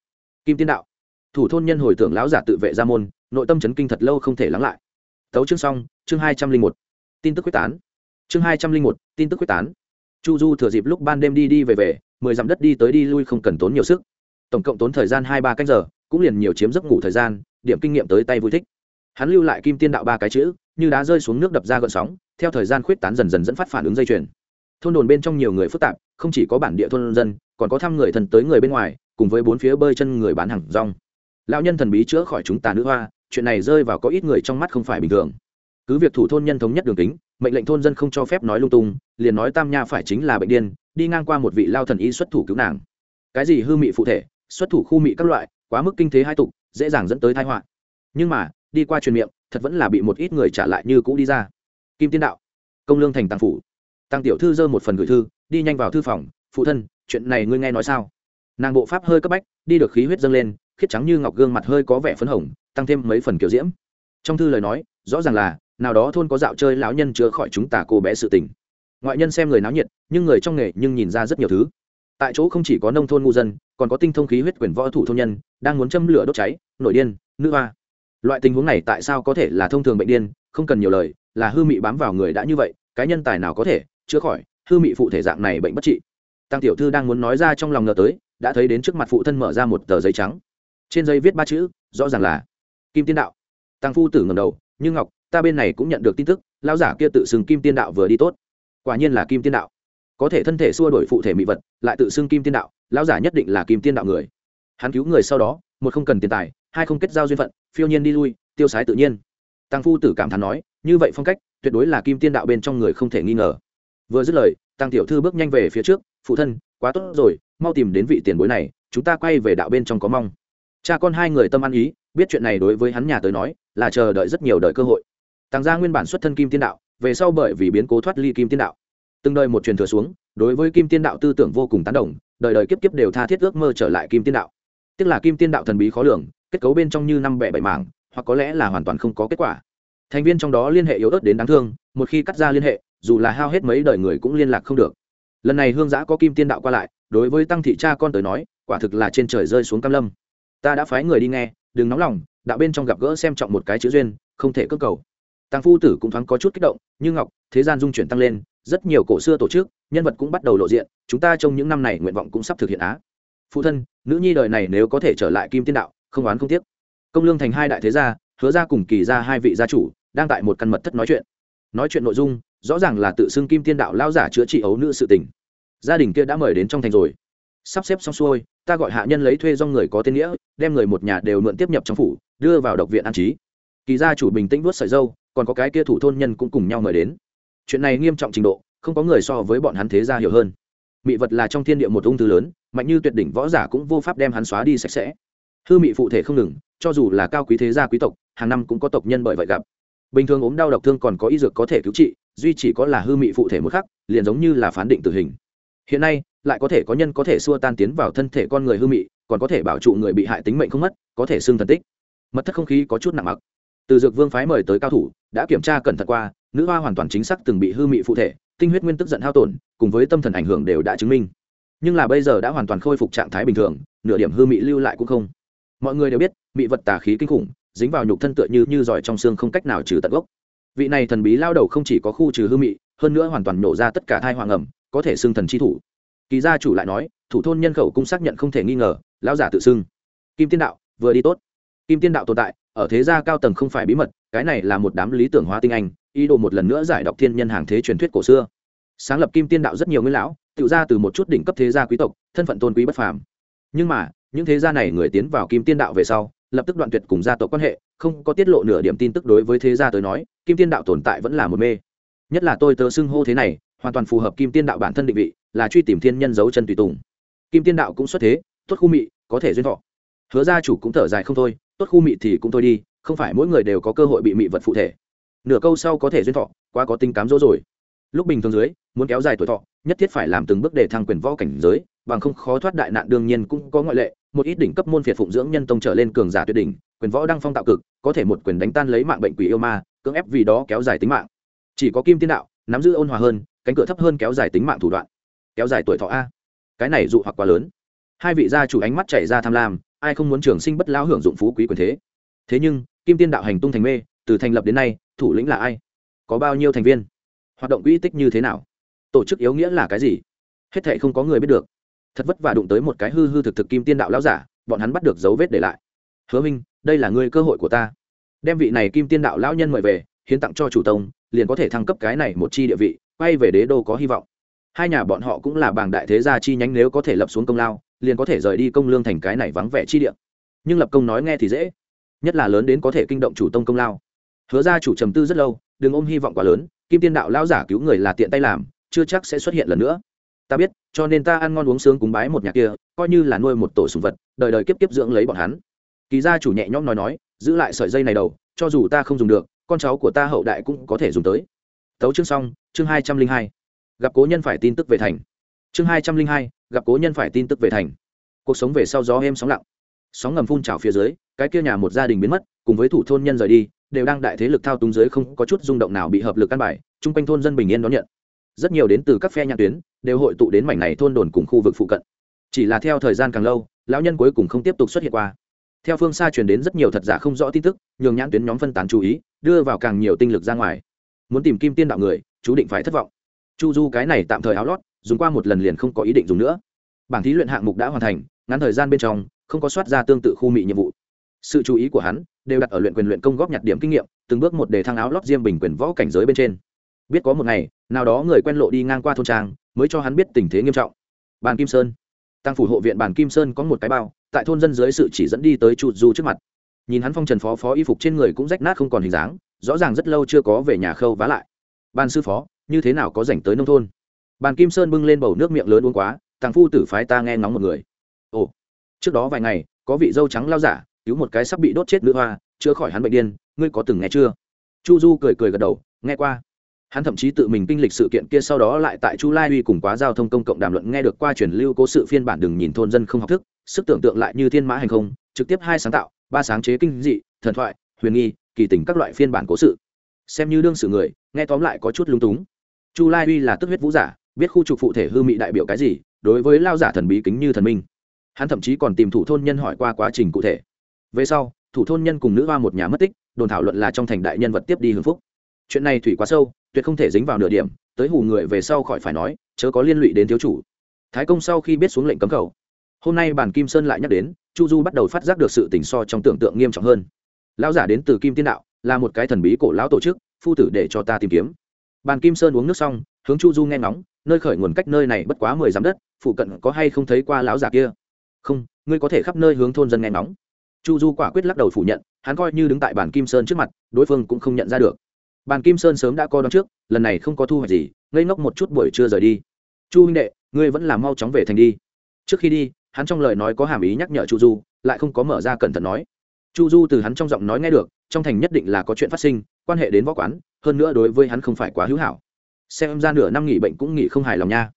Kim tiên đạo. Thủ thôn nhân hồi tưởng lão giả tự vệ ra môn, nội tâm chấn kinh thật lâu không thể lắng lại. Tấu chương xong, chương hai trăm linh một. Tin tức quyết tán. Chương hai trăm linh một, tin tức quyết tán. Chu du thừa dịp lúc ban đêm đi đi về về, mười dặm đất đi tới đi lui không cần tốn nhiều sức tổng cộng tốn thời gian hai ba canh giờ, cũng liền nhiều chiếm giấc ngủ thời gian, điểm kinh nghiệm tới tay vui thích. Hắn lưu lại kim tiên đạo ba cái chữ, như đá rơi xuống nước đập ra gợn sóng, theo thời gian khuyết tán dần dần dẫn phát phản ứng dây chuyền. Thôn đồn bên trong nhiều người phức tạp, không chỉ có bản địa thôn dân, còn có thăm người thần tới người bên ngoài, cùng với bốn phía bơi chân người bán hàng rong. Lão nhân thần bí chữa khỏi chúng ta nữ hoa, chuyện này rơi vào có ít người trong mắt không phải bình thường. Cứ việc thủ thôn nhân thống nhất đường kính, mệnh lệnh thôn dân không cho phép nói lung tung, liền nói tam nha phải chính là bệnh điên, đi ngang qua một vị lao thần y xuất thủ cứu nàng. Cái gì hư mị phụ thể xuất thủ khu mị các loại, quá mức kinh thế hai tục, dễ dàng dẫn tới thái họa. Nhưng mà, đi qua truyền miệng, thật vẫn là bị một ít người trả lại như cũ đi ra. Kim tiên đạo, công lương thành tàng phủ. Tăng tiểu thư dơ một phần gửi thư, đi nhanh vào thư phòng, phụ thân, chuyện này ngươi nghe nói sao? Nàng bộ pháp hơi cấp bách, đi được khí huyết dâng lên, khiết trắng như ngọc gương mặt hơi có vẻ phấn hồng, tăng thêm mấy phần kiểu diễm. Trong thư lời nói, rõ ràng là, nào đó thôn có dạo chơi lão nhân chữa khỏi chúng ta cô bé sự tình. Ngoại nhân xem người náo nhiệt, nhưng người trong nghề nhưng nhìn ra rất nhiều thứ tại chỗ không chỉ có nông thôn ngu dân, còn có tinh thông khí huyết quyền võ thủ thôn nhân, đang muốn châm lửa đốt cháy nội điên, nữ hoa. Loại tình huống này tại sao có thể là thông thường bệnh điên? Không cần nhiều lời, là hư mị bám vào người đã như vậy, cái nhân tài nào có thể chữa khỏi hư mị phụ thể dạng này bệnh bất trị? Tăng tiểu thư đang muốn nói ra trong lòng ngờ tới, đã thấy đến trước mặt phụ thân mở ra một tờ giấy trắng. Trên giấy viết ba chữ, rõ ràng là kim tiên đạo. Tăng phu tử ngầm đầu, như ngọc, ta bên này cũng nhận được tin tức lao giả kia tự xưng kim tiên đạo vừa đi tốt. Quả nhiên là kim tiên đạo có thể thân thể xua đổi phụ thể mỹ vật, lại tự xưng kim tiên đạo, lão giả nhất định là kim tiên đạo người. Hắn cứu người sau đó, một không cần tiền tài, hai không kết giao duyên phận, phiêu nhiên đi lui, tiêu sái tự nhiên. Tăng phu tử cảm thán nói, như vậy phong cách, tuyệt đối là kim tiên đạo bên trong người không thể nghi ngờ. Vừa dứt lời, tăng tiểu thư bước nhanh về phía trước, phụ thân, quá tốt rồi, mau tìm đến vị tiền bối này, chúng ta quay về đạo bên trong có mong. Cha con hai người tâm ăn ý, biết chuyện này đối với hắn nhà tới nói, là chờ đợi rất nhiều đời cơ hội. Tăng gia nguyên bản xuất thân kim tiên đạo, về sau bởi vì biến cố thoát ly kim tiên đạo từng đời một truyền thừa xuống, đối với kim tiên đạo tư tưởng vô cùng tán đồng, đời đời kiếp kiếp đều tha thiết ước mơ trở lại kim tiên đạo. Tức là kim tiên đạo thần bí khó lường, kết cấu bên trong như năm bẻ bảy mảng, hoặc có lẽ là hoàn toàn không có kết quả. Thành viên trong đó liên hệ yếu ớt đến đáng thương, một khi cắt ra liên hệ, dù là hao hết mấy đời người cũng liên lạc không được. Lần này hương giã có kim tiên đạo qua lại, đối với tăng thị cha con tới nói, quả thực là trên trời rơi xuống cam lâm. Ta đã phái người đi nghe, đừng nóng lòng, đạo bên trong gặp gỡ xem trọng một cái chữ duyên, không thể cơ cầu tăng phu tử cũng thoáng có chút kích động, như ngọc, thế gian dung chuyển tăng lên, rất nhiều cổ xưa tổ chức, nhân vật cũng bắt đầu lộ diện, chúng ta trong những năm này nguyện vọng cũng sắp thực hiện á. Phụ thân, nữ nhi đời này nếu có thể trở lại kim tiên đạo, không oán không tiếc. Công lương thành hai đại thế gia, hứa ra cùng kỳ ra hai vị gia chủ, đang tại một căn mật thất nói chuyện. Nói chuyện nội dung, rõ ràng là tự xưng kim tiên đạo lao giả chữa trị ấu nữ sự tình. Gia đình kia đã mời đến trong thành rồi. Sắp xếp xong xuôi, ta gọi hạ nhân lấy thuê do người có tên nghĩa, đem người một nhà đều mượn tiếp nhập trong phủ, đưa vào độc viện an trí. Kỳ gia chủ bình tĩnh vuốt sợi dâu còn có cái kia thủ thôn nhân cũng cùng nhau mời đến. Chuyện này nghiêm trọng trình độ, không có người so với bọn hắn thế gia hiểu hơn. Mị vật là trong thiên địa một ung thư lớn, mạnh như tuyệt đỉnh võ giả cũng vô pháp đem hắn xóa đi sạch sẽ. Hư mị phụ thể không ngừng, cho dù là cao quý thế gia quý tộc, hàng năm cũng có tộc nhân bởi vậy gặp. Bình thường ốm đau độc thương còn có y dược có thể cứu trị, duy chỉ có là hư mị phụ thể một khắc, liền giống như là phán định tử hình. Hiện nay, lại có thể có nhân có thể xua tan tiến vào thân thể con người hư mị, còn có thể bảo trụ người bị hại tính mệnh không mất, có thể xưng thần tích. Mất thất không khí có chút nặng mặc từ dược vương phái mời tới cao thủ, đã kiểm tra cẩn thận qua, nữ hoa hoàn toàn chính xác từng bị hư mị phụ thể, tinh huyết nguyên tức giận hao tổn, cùng với tâm thần ảnh hưởng đều đã chứng minh. Nhưng là bây giờ đã hoàn toàn khôi phục trạng thái bình thường, nửa điểm hư mị lưu lại cũng không. Mọi người đều biết, mị vật tà khí kinh khủng, dính vào nhục thân tựa như như giỏi trong xương không cách nào trừ tận gốc. Vị này thần bí lao đầu không chỉ có khu trừ hư mị, hơn nữa hoàn toàn nổ ra tất cả thai hoàng ẩm, có thể xưng thần chi thủ. Kỳ gia chủ lại nói, thủ thôn nhân khẩu cũng xác nhận không thể nghi ngờ, lão giả tự xưng. Kim tiên đạo, vừa đi tốt. Kim tiên đạo tồn tại ở thế gia cao tầng không phải bí mật, cái này là một đám lý tưởng hóa tinh anh, ý đồ một lần nữa giải đọc thiên nhân hàng thế truyền thuyết cổ xưa. Sáng lập kim tiên đạo rất nhiều nguyên lão tự ra từ một chút đỉnh cấp thế gia quý tộc, thân phận tôn quý bất phàm. Nhưng mà, những thế gia này người tiến vào kim tiên đạo về sau, lập tức đoạn tuyệt cùng gia tộc quan hệ, không có tiết lộ nửa điểm tin tức đối với thế gia tới nói, kim tiên đạo tồn tại vẫn là một mê. Nhất là tôi tớ xưng hô thế này, hoàn toàn phù hợp kim tiên đạo bản thân định vị, là truy tìm thiên nhân dấu chân tùy tùng. Kim tiên đạo cũng xuất thế, tốt khu mị, có thể duyên thọ. Hứa gia chủ cũng thở dài không thôi tốt khu mị thì cũng thôi đi, không phải mỗi người đều có cơ hội bị mị vật phụ thể. Nửa câu sau có thể duyên thọ, quá có tính cám dỗ rồi. Lúc bình thường dưới, muốn kéo dài tuổi thọ, nhất thiết phải làm từng bước để thăng quyền võ cảnh giới, bằng không khó thoát đại nạn đương nhiên cũng có ngoại lệ. Một ít đỉnh cấp môn phiệt phụng dưỡng nhân tông trở lên cường giả tuyệt đỉnh, quyền võ đang phong tạo cực, có thể một quyền đánh tan lấy mạng bệnh quỷ yêu ma, cưỡng ép vì đó kéo dài tính mạng. Chỉ có kim tiên đạo, nắm giữ ôn hòa hơn, cánh cửa thấp hơn kéo dài tính mạng thủ đoạn. Kéo dài tuổi thọ a. Cái này dụ hoặc quá lớn. Hai vị gia chủ ánh mắt chảy ra tham lam ai không muốn trường sinh bất lão hưởng dụng phú quý quyền thế? Thế nhưng, kim tiên đạo hành tung thành mê, từ thành lập đến nay, thủ lĩnh là ai? Có bao nhiêu thành viên? Hoạt động quỹ tích như thế nào? Tổ chức yếu nghĩa là cái gì? Hết thệ không có người biết được. Thật vất vả đụng tới một cái hư hư thực thực kim tiên đạo lão giả, bọn hắn bắt được dấu vết để lại. Hứa minh, đây là ngươi cơ hội của ta. Đem vị này kim tiên đạo lão nhân mời về, hiến tặng cho chủ tông, liền có thể thăng cấp cái này một chi địa vị, quay về đế đô có hy vọng. Hai nhà bọn họ cũng là bảng đại thế gia chi nhánh nếu có thể lập xuống công lao liền có thể rời đi công lương thành cái này vắng vẻ chi địa. Nhưng lập công nói nghe thì dễ, nhất là lớn đến có thể kinh động chủ tông công lao. Hứa ra chủ trầm tư rất lâu, đừng ôm hy vọng quá lớn, kim tiên đạo lao giả cứu người là tiện tay làm, chưa chắc sẽ xuất hiện lần nữa. Ta biết, cho nên ta ăn ngon uống sướng cúng bái một nhà kia, coi như là nuôi một tổ sùng vật, đời đời kiếp kiếp dưỡng lấy bọn hắn. Kỳ gia chủ nhẹ nhõm nói nói, giữ lại sợi dây này đầu, cho dù ta không dùng được, con cháu của ta hậu đại cũng có thể dùng tới. Tấu chương xong, chương hai trăm linh hai. Gặp cố nhân phải tin tức về thành. Chương hai trăm linh hai gặp cố nhân phải tin tức về thành. Cuộc sống về sau gió êm sóng lặng. Sóng ngầm phun trào phía dưới, cái kia nhà một gia đình biến mất, cùng với thủ thôn nhân rời đi, đều đang đại thế lực thao túng dưới không có chút rung động nào bị hợp lực căn bài, chung quanh thôn dân bình yên đón nhận. Rất nhiều đến từ các phe nhãn tuyến, đều hội tụ đến mảnh này thôn đồn cùng khu vực phụ cận. Chỉ là theo thời gian càng lâu, lão nhân cuối cùng không tiếp tục xuất hiện qua. Theo phương xa truyền đến rất nhiều thật giả không rõ tin tức, nhường nhãn tuyến nhóm phân tán chú ý, đưa vào càng nhiều tinh lực ra ngoài. Muốn tìm kim tiên đạo người, chú định phải thất vọng. Chu du cái này tạm thời áo lót dùng qua một lần liền không có ý định dùng nữa. Bảng thí luyện hạng mục đã hoàn thành, ngắn thời gian bên trong, không có soát ra tương tự khu mị nhiệm vụ. Sự chú ý của hắn đều đặt ở luyện quyền luyện công góp nhặt điểm kinh nghiệm, từng bước một để thăng áo lót diêm bình quyền võ cảnh giới bên trên. Biết có một ngày, nào đó người quen lộ đi ngang qua thôn trang, mới cho hắn biết tình thế nghiêm trọng. Bàn kim sơn. Tăng phủ hộ viện bàn kim sơn có một cái bao, tại thôn dân dưới sự chỉ dẫn đi tới chu du trước mặt. Nhìn hắn phong trần phó phó y phục trên người cũng rách nát không còn hình dáng, rõ ràng rất lâu chưa có về nhà khâu vá lại. Ban sư phó, như thế nào có dành tới nông thôn? Bàn kim sơn bưng lên bầu nước miệng lớn uống quá, thằng phu tử phái ta nghe ngóng một người. Ồ, trước đó vài ngày, có vị dâu trắng lao giả, cứu một cái sắp bị đốt chết nữ hoa, chữa khỏi hắn bệnh điên, ngươi có từng nghe chưa? Chu du cười cười gật đầu, nghe qua. Hắn thậm chí tự mình kinh lịch sự kiện kia sau đó lại tại chu lai uy cùng quá giao thông công cộng đàm luận, nghe được qua truyền lưu cố sự phiên bản đừng nhìn thôn dân không học thức, sức tưởng tượng lại như thiên mã hành không, trực tiếp hai sáng tạo, ba sáng chế kinh dị, thần thoại, huyền nghi, kỳ tình các loại phiên bản cố sự. Xem như đương sự người, nghe tóm lại có chút lung túng. Chu lai uy là tức huyết vũ giả biết khu trục phụ thể hư mị đại biểu cái gì, đối với lao giả thần bí kính như thần minh. Hắn thậm chí còn tìm thủ thôn nhân hỏi qua quá trình cụ thể. Về sau, thủ thôn nhân cùng nữ hoa một nhà mất tích, đồn thảo luận là trong thành đại nhân vật tiếp đi hưng phúc. Chuyện này thủy quá sâu, tuyệt không thể dính vào nửa điểm, tới hù người về sau khỏi phải nói, chớ có liên lụy đến thiếu chủ. Thái công sau khi biết xuống lệnh cấm khẩu hôm nay bản kim sơn lại nhắc đến, chu du bắt đầu phát giác được sự tình so trong tưởng tượng nghiêm trọng hơn. Lão giả đến từ kim tiên đạo, là một cái thần bí cổ lão tổ chức, phu tử để cho ta tìm kiếm. Bàn kim sơn uống nước xong, hướng chu du nghe ngóng nơi khởi nguồn cách nơi này bất quá mười dặm đất, phụ cận có hay không thấy qua lão già kia? Không, ngươi có thể khắp nơi hướng thôn dân nghe ngóng. Chu du quả quyết lắc đầu phủ nhận, hắn coi như đứng tại bàn kim sơn trước mặt, đối phương cũng không nhận ra được. Bàn kim sơn sớm đã co đón trước, lần này không có thu hoạch gì, ngây ngốc một chút buổi trưa rời đi. Chu huynh đệ, ngươi vẫn làm mau chóng về thành đi. Trước khi đi, hắn trong lời nói có hàm ý nhắc nhở chu du, lại không có mở ra cẩn thận nói. Chu du từ hắn trong giọng nói nghe được, trong thành nhất định là có chuyện phát sinh, quan hệ đến võ quán, hơn nữa đối với hắn không phải quá hữu hảo xem ra nửa năm nghỉ bệnh cũng nghỉ không hài lòng nha.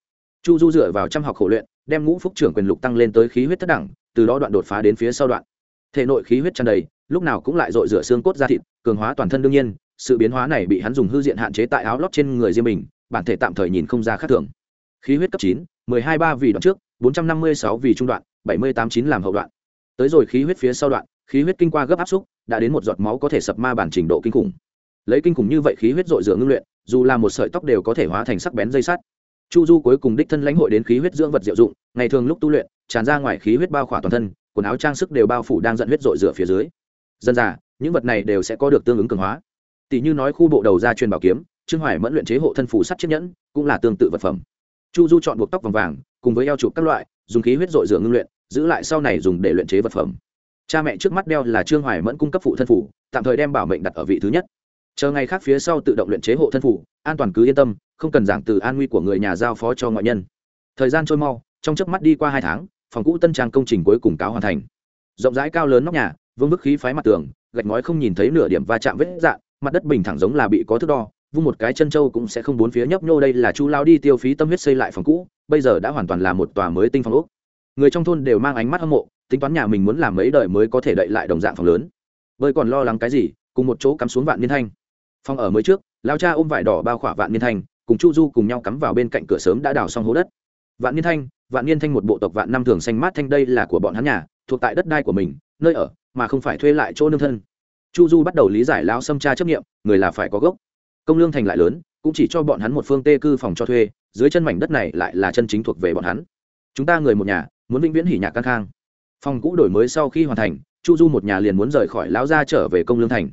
Chu du dựa vào chăm học khổ luyện, đem ngũ phúc trưởng quyền lục tăng lên tới khí huyết thất đẳng, từ đó đoạn đột phá đến phía sau đoạn. Thể nội khí huyết tràn đầy, lúc nào cũng lại dội rửa xương cốt ra thịt, cường hóa toàn thân đương nhiên, sự biến hóa này bị hắn dùng hư diện hạn chế tại áo lót trên người riêng mình, bản thể tạm thời nhìn không ra khác thường. Khí huyết cấp chín, mười hai ba vì đoạn trước, bốn trăm năm mươi sáu vì trung đoạn, bảy mươi tám chín làm hậu đoạn. Tới rồi khí huyết phía sau đoạn, khí huyết kinh qua gấp áp xúc, đã đến một giọt máu có thể sập ma bản trình độ kinh khủng lấy kinh khủng như vậy khí huyết dội rửa ngưng luyện, dù là một sợi tóc đều có thể hóa thành sắc bén dây sắt. Chu du cuối cùng đích thân lãnh hội đến khí huyết dưỡng vật diệu dụng, ngày thường lúc tu luyện, tràn ra ngoài khí huyết bao khỏa toàn thân, quần áo trang sức đều bao phủ đang dẫn huyết dội dựa phía dưới. Dân già, những vật này đều sẽ có được tương ứng cường hóa. Tỷ như nói khu bộ đầu ra truyền bảo kiếm, trương hoài mẫn luyện chế hộ thân phủ sắt chiếc nhẫn, cũng là tương tự vật phẩm. Chu du chọn buộc tóc vòng vàng, cùng với eo chụp các loại, dùng khí huyết dội dựa ngưng luyện, giữ lại sau này dùng để luyện chế vật phẩm. Cha mẹ trước mắt đeo là trương hoài mẫn cung cấp phụ thân phủ tạm thời đem bảo mệnh đặt ở vị thứ nhất chờ ngày khác phía sau tự động luyện chế hộ thân phủ, an toàn cứ yên tâm, không cần giảng từ an nguy của người nhà giao phó cho ngoại nhân. Thời gian trôi mau, trong chớp mắt đi qua hai tháng, phòng cũ tân trang công trình cuối cùng cáo hoàn thành. Rộng rãi cao lớn nóc nhà, vương bức khí phái mặt tường, gạch ngói không nhìn thấy nửa điểm va chạm vết dạn, mặt đất bình thẳng giống là bị có thước đo, vung một cái chân trâu cũng sẽ không bốn phía nhấp nhô đây là chu lao đi tiêu phí tâm huyết xây lại phòng cũ, bây giờ đã hoàn toàn là một tòa mới tinh phòng úc. người trong thôn đều mang ánh mắt hâm mộ, tính toán nhà mình muốn làm mấy đời mới có thể đậy lại đồng dạng phòng lớn. Bơi còn lo lắng cái gì, cùng một chỗ cắm xuống vạn niên thanh phòng ở mới trước, lao cha ôm vải đỏ bao khỏa vạn niên thanh, cùng chu du cùng nhau cắm vào bên cạnh cửa sớm đã đào xong hố đất. Vạn niên thanh, vạn niên thanh một bộ tộc vạn năm thường xanh mát thanh đây là của bọn hắn nhà, thuộc tại đất đai của mình, nơi ở, mà không phải thuê lại chỗ nương thân. Chu du bắt đầu lý giải lao xâm tra chấp nghiệm người là phải có gốc. Công lương thành lại lớn, cũng chỉ cho bọn hắn một phương tê cư phòng cho thuê, dưới chân mảnh đất này lại là chân chính thuộc về bọn hắn. Chúng ta người một nhà, muốn vĩnh viễn hỉ nhạc căng khang. Phòng cũ đổi mới sau khi hoàn thành, chu du một nhà liền muốn rời khỏi lão gia trở về công lương thành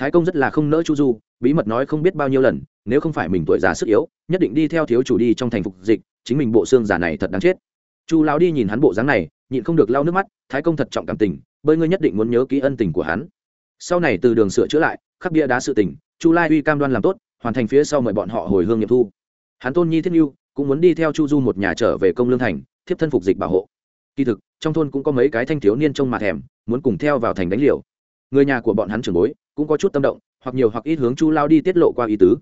thái công rất là không nỡ chu du, bí mật nói không biết bao nhiêu lần, nếu không phải mình tuổi già sức yếu, nhất định đi theo thiếu chủ đi trong thành phục dịch, chính mình bộ xương giả này thật đáng chết. Chu lão đi nhìn hắn bộ dáng này, nhịn không được lau nước mắt, thái công thật trọng cảm tình, bơi ngươi nhất định muốn nhớ ký ân tình của hắn. Sau này từ đường sửa chữa lại khắc bia đá sự tình, chu lai uy cam đoan làm tốt, hoàn thành phía sau mời bọn họ hồi hương nghiệm thu. Hắn tôn nhi thiết mưu cũng muốn đi theo chu du một nhà trở về công lương thành, thiếp thân phục dịch bảo hộ. Kỳ thực, trong thôn cũng có mấy cái thanh thiếu niên trông mà thèm, muốn cùng theo vào thành đánh liều. Người nhà của bọn hắn trưởng bối cũng có chút tâm động, hoặc nhiều hoặc ít hướng chu lao đi tiết lộ qua ý tứ.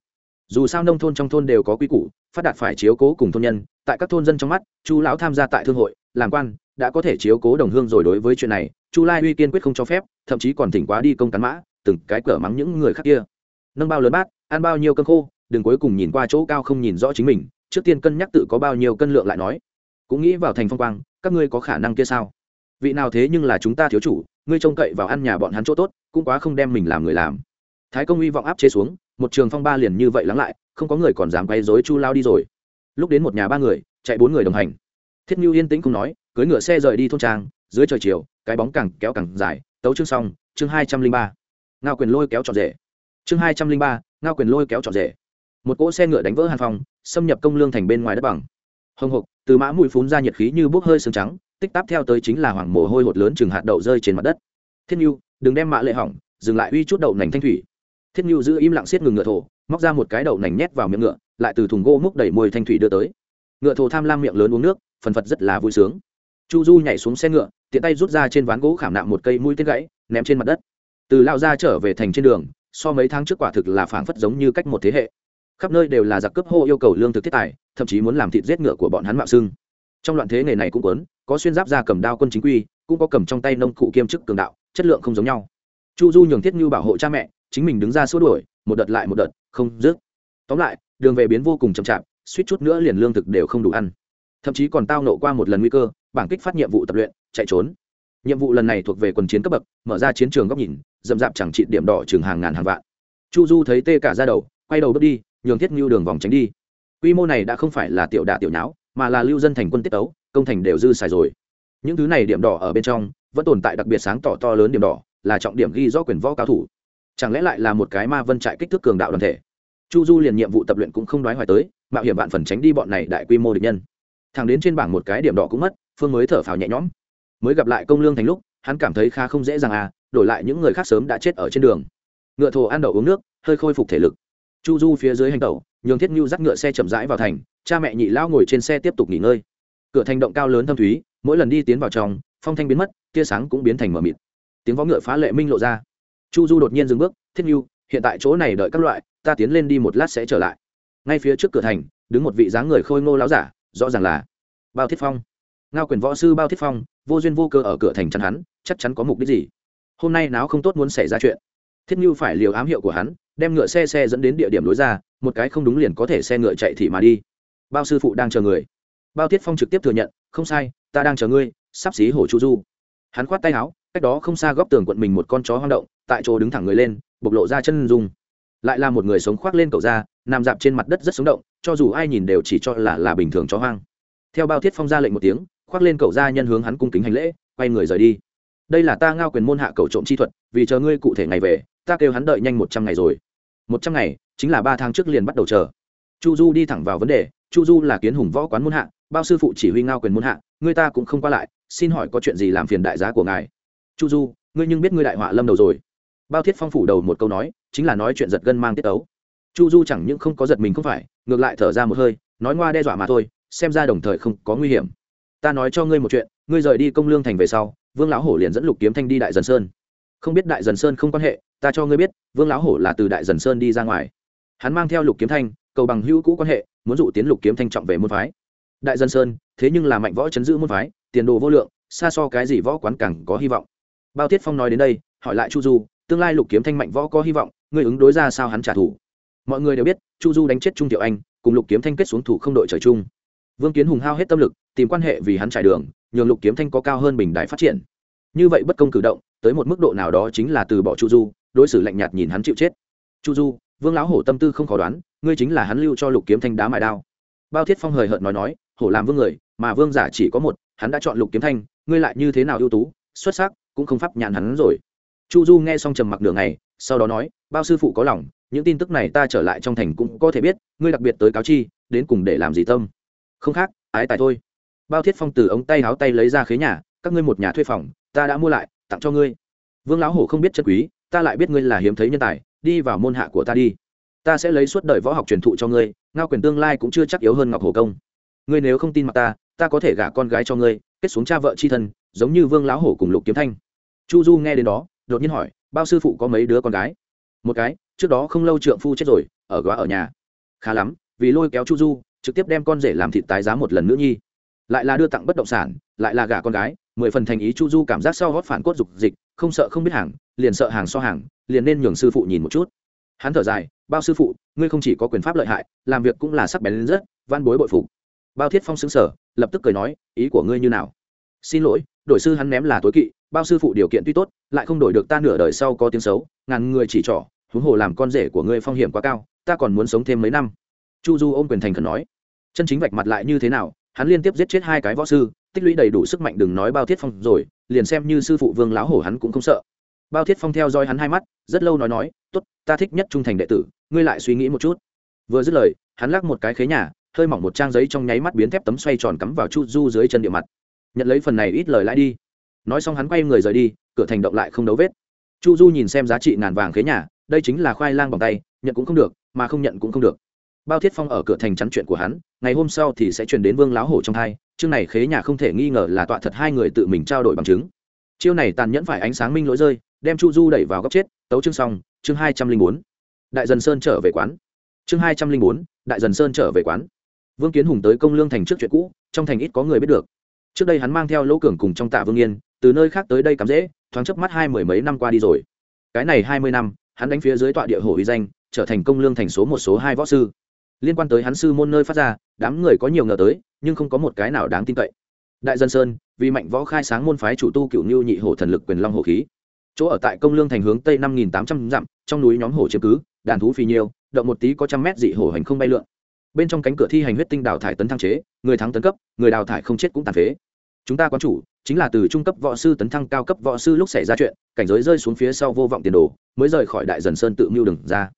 Dù sao nông thôn trong thôn đều có quy củ, phát đạt phải chiếu cố cùng thôn nhân, tại các thôn dân trong mắt, chu lão tham gia tại thương hội, làm quan, đã có thể chiếu cố đồng hương rồi đối với chuyện này, chu lai uy kiên quyết không cho phép, thậm chí còn thỉnh quá đi công cắn mã, từng cái cửa mắng những người khác kia. Nâng bao lớn bát, ăn bao nhiêu cân khô, đừng cuối cùng nhìn qua chỗ cao không nhìn rõ chính mình, trước tiên cân nhắc tự có bao nhiêu cân lượng lại nói. Cũng nghĩ vào thành phong quang, các ngươi có khả năng kia sao? Vị nào thế nhưng là chúng ta thiếu chủ ngươi trông cậy vào ăn nhà bọn hắn chỗ tốt, cũng quá không đem mình làm người làm. Thái công hy vọng áp chế xuống, một trường phong ba liền như vậy lắng lại, không có người còn dám quay dối chu lao đi rồi. Lúc đến một nhà ba người, chạy bốn người đồng hành. Thiết như yên tĩnh không nói cưới ngựa xe rời đi thôn trang, dưới trời chiều, cái bóng càng kéo càng dài, tấu chương xong, chương hai trăm linh ba. Ngao quyền lôi kéo trọn rể. Chương hai trăm linh ba, ngao quyền lôi kéo trọn rể. Một cỗ xe ngựa đánh vỡ hàn phòng, xâm nhập công lương thành bên ngoài đất bằng. Hồng hộc, từ mã mũi phun ra nhiệt khí như bốc hơi sương trắng tích táp theo tới chính là hoàng mồ hôi hột lớn chừng hạt đậu rơi trên mặt đất. Thiên nhu, đừng đem mã lệ hỏng, dừng lại uy chút đậu nành thanh thủy. Thiên nhu giữ im lặng xiết ngừng ngựa thổ, móc ra một cái đậu nành nhét vào miệng ngựa, lại từ thùng gỗ múc đẩy môi thanh thủy đưa tới. Ngựa thổ tham lam miệng lớn uống nước, phần phật rất là vui sướng. Chu du nhảy xuống xe ngựa, tiện tay rút ra trên ván gỗ khảm nạm một cây mũi tên gãy, ném trên mặt đất. Từ lao ra trở về thành trên đường, so mấy tháng trước quả thực là phảng phất giống như cách một thế hệ. Khắp nơi đều là giặc cướp hô yêu cầu lương thực thiết tài, thậm chí muốn làm thịt giết ngựa của bọn hắn mạo xưng trong loạn thế nghề này cũng quấn có xuyên giáp ra cầm đao quân chính quy, cũng có cầm trong tay nông cụ kiêm chức cường đạo, chất lượng không giống nhau. Chu du nhường thiết như bảo hộ cha mẹ, chính mình đứng ra xua đuổi, một đợt lại một đợt, không dứt. Tóm lại, đường về biến vô cùng chậm chạp, suýt chút nữa liền lương thực đều không đủ ăn. Thậm chí còn tao nộ qua một lần nguy cơ, bảng kích phát nhiệm vụ tập luyện, chạy trốn. Nhiệm vụ lần này thuộc về quần chiến cấp bậc, mở ra chiến trường góc nhìn, dậm dạp chẳng trị điểm đỏ trường hàng ngàn hàng vạn. Chu du thấy tê cả ra đầu, quay đầu bước đi, nhường thiết ngưu đường vòng tránh đi. Quy mô này đã không phải là tiểu đả tiểu nháo mà là lưu dân thành quân tiết tấu, công thành đều dư xài rồi. Những thứ này điểm đỏ ở bên trong, vẫn tồn tại đặc biệt sáng tỏ to lớn điểm đỏ, là trọng điểm ghi rõ quyền võ cao thủ. Chẳng lẽ lại là một cái ma vân trại kích thước cường đạo đoàn thể? Chu du liền nhiệm vụ tập luyện cũng không đoái hoài tới, mạo hiểm vạn phần tránh đi bọn này đại quy mô địch nhân. Thằng đến trên bảng một cái điểm đỏ cũng mất, phương mới thở phào nhẹ nhõm. Mới gặp lại công lương thành lúc, hắn cảm thấy khá không dễ dàng à đổi lại những người khác sớm đã chết ở trên đường. Ngựa thồ ăn đậu uống nước, hơi khôi phục thể lực. Chu du phía dưới hành tẩu, nhường thiết nhu dắt ngựa xe chậm rãi vào thành cha mẹ nhị lao ngồi trên xe tiếp tục nghỉ ngơi. Cửa thành động cao lớn thâm thúy, mỗi lần đi tiến vào trong, phong thanh biến mất, tia sáng cũng biến thành mờ mịt. Tiếng võ ngựa phá lệ minh lộ ra. Chu du đột nhiên dừng bước, thiết nhu hiện tại chỗ này đợi các loại, ta tiến lên đi một lát sẽ trở lại. Ngay phía trước cửa thành, đứng một vị dáng người khôi ngô láo giả, rõ ràng là bao thiết phong. Ngao quyền võ sư bao thiết phong, vô duyên vô cơ ở cửa thành chắn hắn, chắc chắn có mục đích gì. Hôm nay náo không tốt muốn xảy ra chuyện. Thiết như phải liều ám hiệu của hắn, đem ngựa xe xe dẫn đến địa điểm lối ra, một cái không đúng liền có thể xe ngựa chạy thì mà đi bao sư phụ đang chờ người. Bao thiết phong trực tiếp thừa nhận, không sai, ta đang chờ ngươi, sắp xí hổ chu du. Hắn khoát tay áo, cách đó không xa góc tường quận mình một con chó hoang động, tại chỗ đứng thẳng người lên, bộc lộ ra chân dung. Lại là một người sống khoác lên cậu ra nằm dạp trên mặt đất rất sống động, cho dù ai nhìn đều chỉ cho là là bình thường chó hoang. Theo bao thiết phong ra lệnh một tiếng, khoác lên cậu ra nhân hướng hắn cung kính hành lễ, quay người rời đi. Đây là ta ngao quyền môn hạ cầu trộm chi thuật, vì chờ ngươi cụ thể ngày về, ta kêu hắn đợi nhanh một trăm ngày rồi. Một trăm ngày, chính là ba tháng trước liền bắt đầu chờ chu du đi thẳng vào vấn đề, chu du là kiến hùng võ quán muôn hạ, bao sư phụ chỉ huy ngao quyền muôn hạ, người ta cũng không qua lại, xin hỏi có chuyện gì làm phiền đại giá của ngài? Chu du, ngươi nhưng biết ngươi đại họa lâm đầu rồi. Bao thiết phong phủ đầu một câu nói, chính là nói chuyện giật gân mang tiết ấu chu du chẳng những không có giật mình không phải, ngược lại thở ra một hơi, nói ngoa đe dọa mà thôi, xem ra đồng thời không có nguy hiểm. Ta nói cho ngươi một chuyện, ngươi rời đi công lương thành về sau, vương lão hổ liền dẫn lục kiếm thanh đi đại dần sơn. Không biết đại dần sơn không quan hệ, ta cho ngươi biết, vương lão hổ là từ đại dần sơn đi ra ngoài. Hắn mang theo lục kiếm thanh cầu bằng hữu cũ quan hệ, muốn dụ tiến lục kiếm thanh trọng về môn phái. Đại dân sơn, thế nhưng là mạnh võ chấn giữ môn phái, tiền đồ vô lượng, xa so cái gì võ quán càng có hy vọng. Bao tiết phong nói đến đây, hỏi lại chu du, tương lai lục kiếm thanh mạnh võ có hy vọng người ứng đối ra sao hắn trả thù? Mọi người đều biết, chu du đánh chết trung tiểu anh, cùng lục kiếm thanh kết xuống thủ không đội trời chung. Vương kiến hùng hao hết tâm lực, tìm quan hệ vì hắn trải đường, nhường lục kiếm thanh có cao hơn bình đại phát triển. Như vậy bất công cử động, tới một mức độ nào đó chính là từ bỏ chu du, đối xử lạnh nhạt nhìn hắn chịu chết. Chu du, vương lão hổ tâm tư không khó đoán ngươi chính là hắn lưu cho lục kiếm thanh đá mài đao. Bao thiết phong hời hợt nói nói, hổ làm vương người, mà vương giả chỉ có một, hắn đã chọn lục kiếm thanh, ngươi lại như thế nào ưu tú, xuất sắc, cũng không pháp nhàn hắn rồi. Chu du nghe xong trầm mặc nửa ngày, sau đó nói, bao sư phụ có lòng, những tin tức này ta trở lại trong thành cũng có thể biết, ngươi đặc biệt tới cáo chi, đến cùng để làm gì tâm? Không khác, ái tài thôi. Bao thiết phong từ ống tay háo tay lấy ra khế nhà, các ngươi một nhà thuê phòng, ta đã mua lại, tặng cho ngươi. Vương lão hổ không biết chân quý, ta lại biết ngươi là hiếm thấy nhân tài, đi vào môn hạ của ta đi ta sẽ lấy suốt đời võ học truyền thụ cho ngươi, ngao quyền tương lai cũng chưa chắc yếu hơn ngọc hổ công. Ngươi nếu không tin mặt ta ta có thể gả con gái cho ngươi, kết xuống cha vợ c h i thân, giống như vương lão hổ cùng lục kiếm thanh. Chu du nghe đến đó, đột nhiên hỏi, bao sư phụ có mấy đứa con gái? Một cái, trước đó không lâu trượng phu chết rồi, ở góa ở nhà. Khá lắm, vì lôi kéo chu du, trực tiếp đem con rể làm thịt tái giá một lần nữa nhi. Lại là đưa tặng bất động sản, lại là gả con gái, mười phần thành ý chu du cảm giác sau gót phản cốt dục dịch, không sợ không biết hàng, liền sợ hàng so hàng, liền nên nhường sư phụ nhìn một chút hắn thở dài, bao sư phụ, ngươi không chỉ có quyền pháp lợi hại, làm việc cũng là sắc bén rất van bối bội phục. Bao thiết phong xứng sở lập tức cười nói, ý của ngươi như nào? Xin lỗi, đổi sư hắn ném là tối kỵ, bao sư phụ điều kiện tuy tốt, lại không đổi được ta nửa đời sau có tiếng xấu, ngàn người chỉ trỏ, huống hồ làm con rể của ngươi phong hiểm quá cao, ta còn muốn sống thêm mấy năm. Chu du ôm quyền thành khẩn nói, chân chính vạch mặt lại như thế nào, hắn liên tiếp giết chết hai cái võ sư, tích lũy đầy đủ sức mạnh đừng nói bao thiết phong rồi, liền xem như sư phụ vương lão hổ hắn cũng không sợ. Bao thiết phong theo dõi hắn hai mắt, rất lâu nói nói tốt, ta thích nhất trung thành đệ tử, ngươi lại suy nghĩ một chút. Vừa dứt lời, hắn lắc một cái khế nhà, hơi mỏng một trang giấy trong nháy mắt biến thép tấm xoay tròn cắm vào chu du dưới chân địa mặt. Nhận lấy phần này ít lời lại đi. Nói xong hắn quay người rời đi, cửa thành động lại không đấu vết. Chu du nhìn xem giá trị ngàn vàng khế nhà, đây chính là khoai lang bằng tay, nhận cũng không được, mà không nhận cũng không được. Bao thiết phong ở cửa thành chắn chuyện của hắn, ngày hôm sau thì sẽ truyền đến vương láo hổ trong hai, chương này khế nhà không thể nghi ngờ là tọa thật hai người tự mình trao đổi bằng chứng. Chiêu này tàn nhẫn phải ánh sáng minh lỗi rơi, đem chu du đẩy vào góc chết, tấu chương xong chương hai trăm linh bốn, đại dần sơn trở về quán. Chương hai trăm linh bốn, đại dần sơn trở về quán. Vương kiến hùng tới công lương thành trước chuyện cũ, trong thành ít có người biết được. Trước đây hắn mang theo lỗ cường cùng trong tạ vương yên, từ nơi khác tới đây cắm dễ, thoáng chớp mắt hai mười mấy năm qua đi rồi. Cái này hai mươi năm, hắn đánh phía dưới tọa địa hồ uy danh, trở thành công lương thành số một số hai võ sư. Liên quan tới hắn sư môn nơi phát ra, đám người có nhiều ngờ tới, nhưng không có một cái nào đáng tin cậy. Đại dân sơn, vì mạnh võ khai sáng môn phái chủ tu cựu như nhị hổ thần lực quyền long hổ khí chỗ ở tại công lương thành hướng tây năm nghìn tám trăm dặm, trong núi nhóm hổ chiếm cứ, đàn thú phi nhiều, động một tí có trăm mét dị hổ hành không bay lượn. Bên trong cánh cửa thi hành huyết tinh đào thải tấn thăng chế, người thắng tấn cấp, người đào thải không chết cũng tàn phế. Chúng ta quán chủ, chính là từ trung cấp võ sư tấn thăng cao cấp võ sư lúc xảy ra chuyện, cảnh giới rơi xuống phía sau vô vọng tiền đồ, mới rời khỏi đại dần sơn tự mưu đừng ra.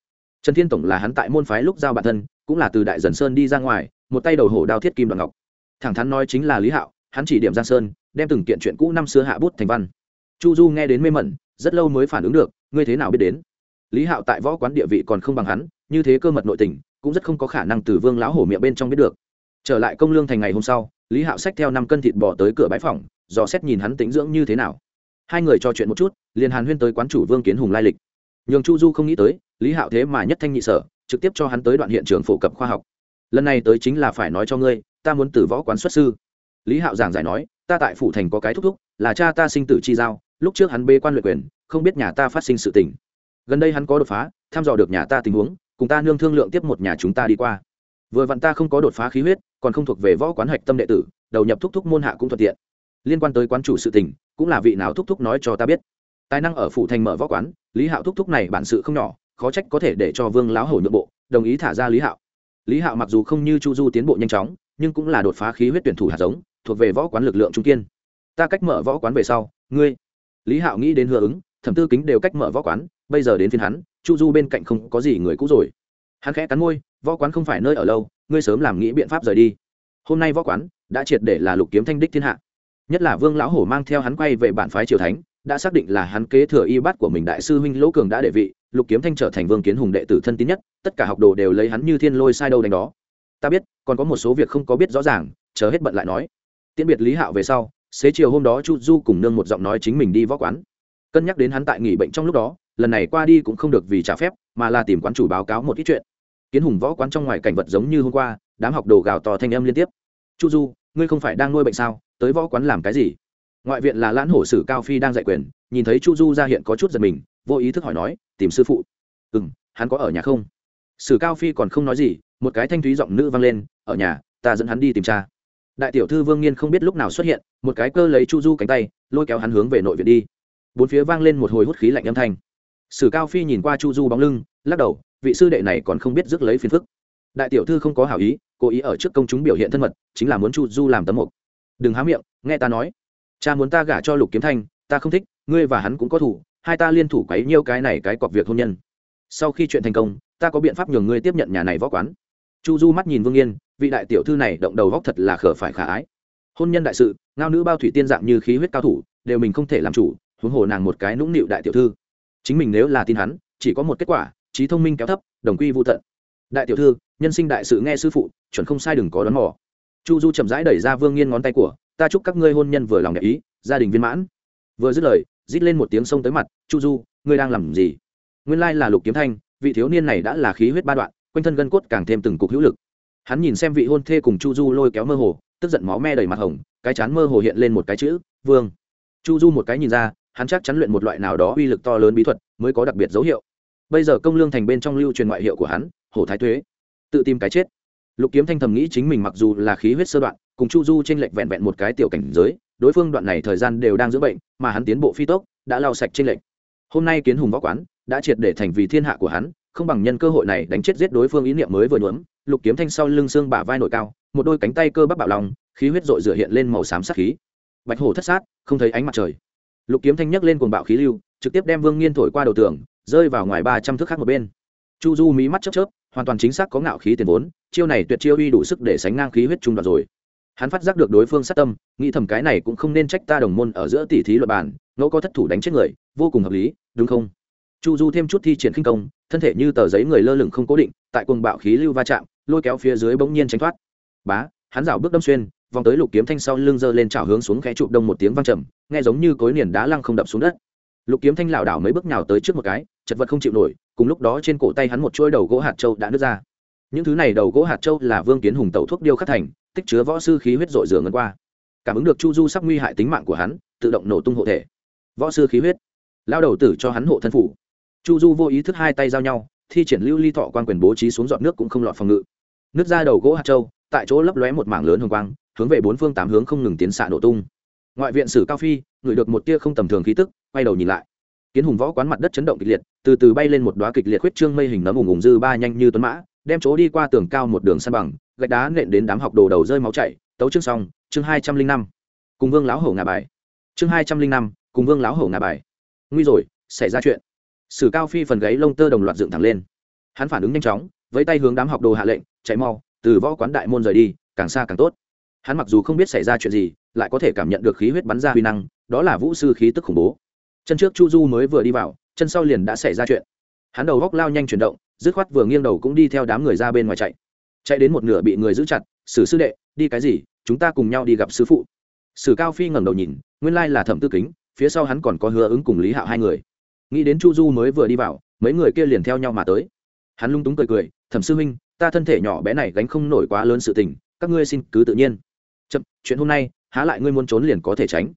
Trần thiên tổng là hắn tại môn phái lúc giao bản thân, cũng là từ đại dần sơn đi ra ngoài, một tay đầu hổ đao thiết kim đoạn ngọc. Thẳng thắn nói chính là lý hạo, hắn chỉ điểm giang sơn, đem từng kiện chuyện cũ năm xưa hạ bút thành văn. Chu du nghe đến mê mẩn rất lâu mới phản ứng được, ngươi thế nào biết đến? Lý hạo tại võ quán địa vị còn không bằng hắn, như thế cơ mật nội tình, cũng rất không có khả năng từ vương lão hổ miệng bên trong biết được. Trở lại công lương thành ngày hôm sau, lý hạo xách theo năm cân thịt bò tới cửa bãi phòng, dò xét nhìn hắn tính dưỡng như thế nào. Hai người trò chuyện một chút, liền hàn huyên tới quán chủ vương kiến hùng lai lịch. Nhường chu du không nghĩ tới, lý hạo thế mà nhất thanh nhị sở, trực tiếp cho hắn tới đoạn hiện trường phổ cập khoa học. Lần này tới chính là phải nói cho ngươi, ta muốn từ võ quán xuất sư. Lý hạo giảng giải nói, ta tại phủ thành có cái thúc thúc, là cha ta sinh tử chi giao lúc trước hắn bê quan luyện quyền, không biết nhà ta phát sinh sự tình. Gần đây hắn có đột phá thăm dò được nhà ta tình huống, cùng ta nương thương lượng tiếp một nhà chúng ta đi qua. Vừa vặn ta không có đột phá khí huyết, còn không thuộc về võ quán hạch tâm đệ tử, đầu nhập thúc thúc môn hạ cũng thuận tiện. Liên quan tới quán chủ sự tình, cũng là vị nào thúc thúc nói cho ta biết. Tài năng ở phủ thành mở võ quán, lý hạo thúc thúc này bản sự không nhỏ, khó trách có thể để cho vương lão hổ nhượng bộ, đồng ý thả ra lý hạo. Lý hạo mặc dù không như chu du tiến bộ nhanh chóng, nhưng cũng là đột phá khí huyết tuyển thủ hạt giống, thuộc về võ quán lực lượng trung kiên. Ta cách mở võ quán về sau, ngươi lý hạo nghĩ đến hứa ứng, thẩm tư kính đều cách mở võ quán, bây giờ đến phiên hắn, chu du bên cạnh không có gì người cũ rồi. Hắn khẽ cắn môi, võ quán không phải nơi ở lâu, ngươi sớm làm nghĩ biện pháp rời đi. Hôm nay võ quán đã triệt để là lục kiếm thanh đích thiên hạ. Nhất là vương lão hổ mang theo hắn quay về bản phái triều thánh, đã xác định là hắn kế thừa y bát của mình đại sư huynh lỗ cường đã đệ vị, lục kiếm thanh trở thành vương kiến hùng đệ tử thân tín nhất, tất cả học đồ đều lấy hắn như thiên lôi sai đâu đánh đó. Ta biết, còn có một số việc không có biết rõ ràng, chờ hết bận lại nói. Tiễn biệt lý hạo về sau xế chiều hôm đó chu du cùng nương một giọng nói chính mình đi võ quán. Cân nhắc đến hắn tại nghỉ bệnh trong lúc đó, lần này qua đi cũng không được vì trả phép, mà là tìm quán chủ báo cáo một ít chuyện. Kiến hùng võ quán trong ngoài cảnh vật giống như hôm qua, đám học đồ gào to thanh âm liên tiếp. Chu du, ngươi không phải đang nuôi bệnh sao? Tới võ quán làm cái gì? Ngoại viện là lãn hổ sử cao phi đang dạy quyền, nhìn thấy chu du ra hiện có chút giật mình, vô ý thức hỏi nói, tìm sư phụ? Ừ m hắn có ở nhà không? Sử cao phi còn không nói gì, một cái thanh thúy giọng nữ vang lên, ở nhà, ta dẫn hắn đi tìm cha đại tiểu thư vương nghiên không biết lúc nào xuất hiện, một cái cơ lấy chu du cánh tay, lôi kéo hắn hướng về nội viện đi. Bốn phía vang lên một hồi hút khí lạnh âm thanh. Sử cao phi nhìn qua chu du bóng lưng, lắc đầu, vị sư đệ này còn không biết rước lấy phiền phức. Đại tiểu thư không có hảo ý, cố ý ở trước công chúng biểu hiện thân mật, chính là muốn chu du làm tấm mục. Đừng há miệng, nghe ta nói. Cha muốn ta gả cho lục kiếm thanh, ta không thích, ngươi và hắn cũng có thủ hai ta liên thủ quấy nhiêu cái này cái cọc việc hôn nhân. Sau khi chuyện thành công, ta có biện pháp nhường ngươi tiếp nhận nhà này võ quán chu du mắt nhìn vương yên, vị đại tiểu thư này động đầu góc thật là khở phải khả ái. Hôn nhân đại sự, ngao nữ bao thủy tiên dạng như khí huyết cao thủ, đều mình không thể làm chủ, huống hồ nàng một cái nũng nịu đại tiểu thư. Chính mình nếu là tin hắn, chỉ có một kết quả, trí thông minh kéo thấp, đồng quy vô tận. Đại tiểu thư, nhân sinh đại sự nghe sư phụ, chuẩn không sai đừng có đón mò. Chu du chậm rãi đẩy ra vương nghiên ngón tay của, ta chúc các ngươi hôn nhân vừa lòng đẹp ý, gia đình viên mãn. Vừa dứt lời, rít lên một tiếng sông tới mặt, chu du, ngươi đang làm gì? Nguyên lai là lục kiếm thanh, vị thiếu niên này đã là khí huyết ba đoạn quanh thân gân cốt càng thêm từng cục hữu lực. Hắn nhìn xem vị hôn thê cùng chu du lôi kéo mơ hồ, tức giận máu me đầy mặt hồng, cái chán mơ hồ hiện lên một cái chữ, vương. Chu du một cái nhìn ra, hắn chắc chắn luyện một loại nào đó uy lực to lớn bí thuật mới có đặc biệt dấu hiệu. Bây giờ công lương thành bên trong lưu truyền ngoại hiệu của hắn, hổ thái thuế tự tìm cái chết. Lục kiếm thanh thầm nghĩ chính mình mặc dù là khí huyết sơ đoạn, cùng chu du t r ê n lệch vẹn vẹn một cái tiểu cảnh giới, đối phương đoạn này thời gian đều đang dưỡng bệnh, mà hắn tiến bộ phi tốc, đã lau sạch t r ê n lệch. Hôm nay kiến hùng võ quán, đã triệt để thành vì thiên hạ của hắn không bằng nhân cơ hội này đánh chết giết đối phương ý niệm mới vừa nhuốm, lục kiếm thanh sau lưng xương bả vai nổi cao, một đôi cánh tay cơ bắp bạo lòng, khí huyết dội rửa hiện lên màu xám sát khí. Bạch hổ thất sát, không thấy ánh mặt trời. Lục kiếm thanh nhấc lên cuồng bạo khí lưu, trực tiếp đem vương nghiên thổi qua đầu tường, rơi vào ngoài ba trăm thước khác một bên. Chu du mí mắt chớp chớp, hoàn toàn chính xác có ngạo khí tiền vốn, chiêu này tuyệt chiêu uy đủ sức để sánh ngang khí huyết trung đoạt rồi. Hắn phát giác được đối phương sát tâm, nghĩ thầm cái này cũng không nên trách ta đồng môn ở giữa tỷ thí luật bản ngẫu có thất thủ đánh chết người, vô cùng hợp lý, đúng không? Chu du thêm chút thi triển khinh công, thân thể như tờ giấy người lơ lửng không cố định, tại cuồng bạo khí lưu va chạm, lôi kéo phía dưới bỗng nhiên tránh thoát. Bá, hắn rảo bước đâm xuyên, vòng tới lục kiếm thanh sau lưng giơ lên chảo hướng xuống khẽ chụp đông một tiếng vang trầm, nghe giống như cối niền đá lăng không đập xuống đất. Lục kiếm thanh lảo đảo mấy bước nhào tới trước một cái, chật vật không chịu nổi, cùng lúc đó trên cổ tay hắn một chuôi đầu gỗ hạt châu đã nứt ra. Những thứ này đầu gỗ hạt châu là vương kiến hùng tẩu thuốc điêu khắc thành, tích chứa võ sư khí huyết dội rửa ngân qua. Cảm ứng được chu du sắp nguy hại tính mạng của hắn, tự động nổ tung hộ thể. Võ sư khí huyết. Lao đầu tử cho hắn hộ thân phủ chu du vô ý thức hai tay giao nhau, thi triển lưu ly thọ quan quyền bố trí xuống dọn nước cũng không lọt phòng ngự. Nước ra đầu gỗ hạt châu, tại chỗ lấp lóe một mảng lớn hồng quang, hướng về bốn phương tám hướng không ngừng tiến xạ nổ tung. Ngoại viện sử cao phi, ngửi được một tia không tầm thường khí tức, quay đầu nhìn lại. Kiến hùng võ quán mặt đất chấn động kịch liệt, từ từ bay lên một đoá kịch liệt khuyết trương mây hình nấm ùng ùng dư ba nhanh như tuấn mã, đem chỗ đi qua tường cao một đường săn bằng, gạch đá nện đến đám học đồ đầu rơi máu chảy. Tấu chương xong, chương hai trăm linh năm. Cùng vương lão hổ ngà bài. Chương hai trăm linh năm, cùng vương lão hổ ngà bài. Nguy rồi, xảy ra chuyện sử cao phi phần gáy lông tơ đồng loạt dựng thẳng lên. Hắn phản ứng nhanh chóng với tay hướng đám học đồ hạ lệnh, chạy mau, từ võ quán đại môn rời đi, càng xa càng tốt. Hắn mặc dù không biết xảy ra chuyện gì, lại có thể cảm nhận được khí huyết bắn ra huy năng, đó là vũ sư khí tức khủng bố. Chân trước chu du mới vừa đi vào, chân sau liền đã xảy ra chuyện. Hắn đầu góc lao nhanh chuyển động, dứt khoát vừa nghiêng đầu cũng đi theo đám người ra bên ngoài chạy. Chạy đến một nửa bị người giữ chặt, sử sư đệ, đi cái gì? Chúng ta cùng nhau đi gặp sư phụ. Sử cao phi ngẩng đầu nhìn, nguyên lai là thẩm tư kính, phía sau hắn còn có hứa ứng cùng lý hạo hai người nghĩ đến chu du mới vừa đi vào, mấy người kia liền theo nhau mà tới. Hắn lung túng cười cười, thẩm sư huynh, ta thân thể nhỏ bé này gánh không nổi quá lớn sự tình, các ngươi xin cứ tự nhiên. Chậm, chuyện hôm nay, há lại ngươi muốn trốn liền có thể tránh.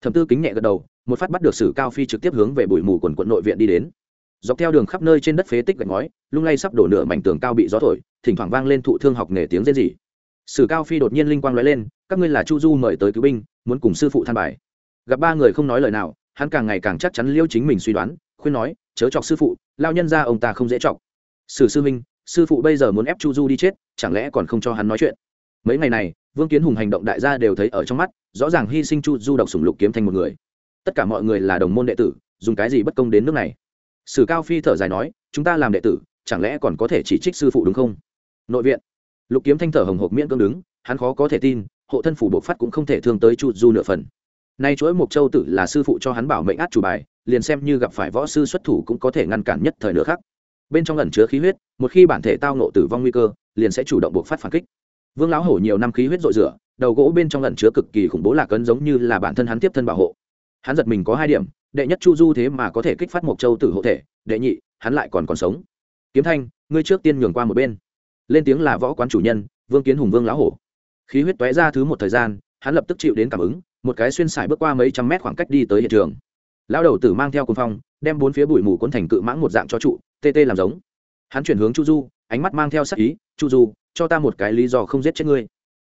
Thẩm tư kính nhẹ gật đầu, một phát bắt được sử cao phi trực tiếp hướng về bụi mù quần quận nội viện đi đến. Dọc theo đường khắp nơi trên đất phế tích gạch ngói, lung lay sắp đổ nửa mảnh tường cao bị gió thổi, thỉnh thoảng vang lên thụ thương học nghề tiếng rên rỉ. Sử cao phi đột nhiên linh quang lóe lên, các ngươi là chu du mời tới cứu binh, muốn cùng sư phụ than bài. Gặp ba người không nói lời nào hắn càng ngày càng chắc chắn liêu chính mình suy đoán, khuyên nói, chớ chọc sư phụ lao nhân ra ông ta không dễ chọc. Sử sư minh sư phụ bây giờ muốn ép chu du đi chết, chẳng lẽ còn không cho hắn nói chuyện? Mấy ngày này, vương kiến hùng hành động đại gia đều thấy ở trong mắt, rõ ràng hy sinh chu du độc sủng lục kiếm thành một người. Tất cả mọi người là đồng môn đệ tử, dùng cái gì bất công đến nước này? Sử cao phi thở dài nói, chúng ta làm đệ tử, chẳng lẽ còn có thể chỉ trích sư phụ đúng không? Nội viện, lục kiếm thanh thở hồng hộc miễn cưỡng đứng, hắn khó có thể tin, hộ thân phủ bộ phát cũng không thể thương tới chu du nửa phần nay chuỗi mục châu tử là sư phụ cho hắn bảo mệnh át chủ bài, liền xem như gặp phải võ sư xuất thủ cũng có thể ngăn cản nhất thời nữa khác bên trong ẩn chứa khí huyết, một khi bản thể tao nộ tử vong nguy cơ, liền sẽ chủ động buộc phát phản kích. Vương lão hổ nhiều năm khí huyết dội rửa, đầu gỗ bên trong ẩn chứa cực kỳ khủng bố lạc ấn giống như là bản thân hắn tiếp thân bảo hộ. Hắn giật mình có hai điểm, đệ nhất chu du thế mà có thể kích phát mộc châu tử hộ thể, đệ nhị, hắn lại còn còn sống. Kiếm thanh, ngươi trước tiên nhường qua một bên. Lên tiếng là võ quán chủ nhân, vương kiến hùng vương lão hổ. Khí huyết tóe ra thứ một thời gian hắn lập tức chịu đến cảm ứng, một cái xuyên xài bước qua mấy trăm mét khoảng cách đi tới hiện trường. Lão đầu tử mang theo cồn phong, đem bốn phía bụi mù cuốn thành cự mãng một dạng cho trụ, tê tê làm giống. Hắn chuyển hướng chu du, ánh mắt mang theo sắc ý, chu du, cho ta một cái lý do không giết chết ngươi.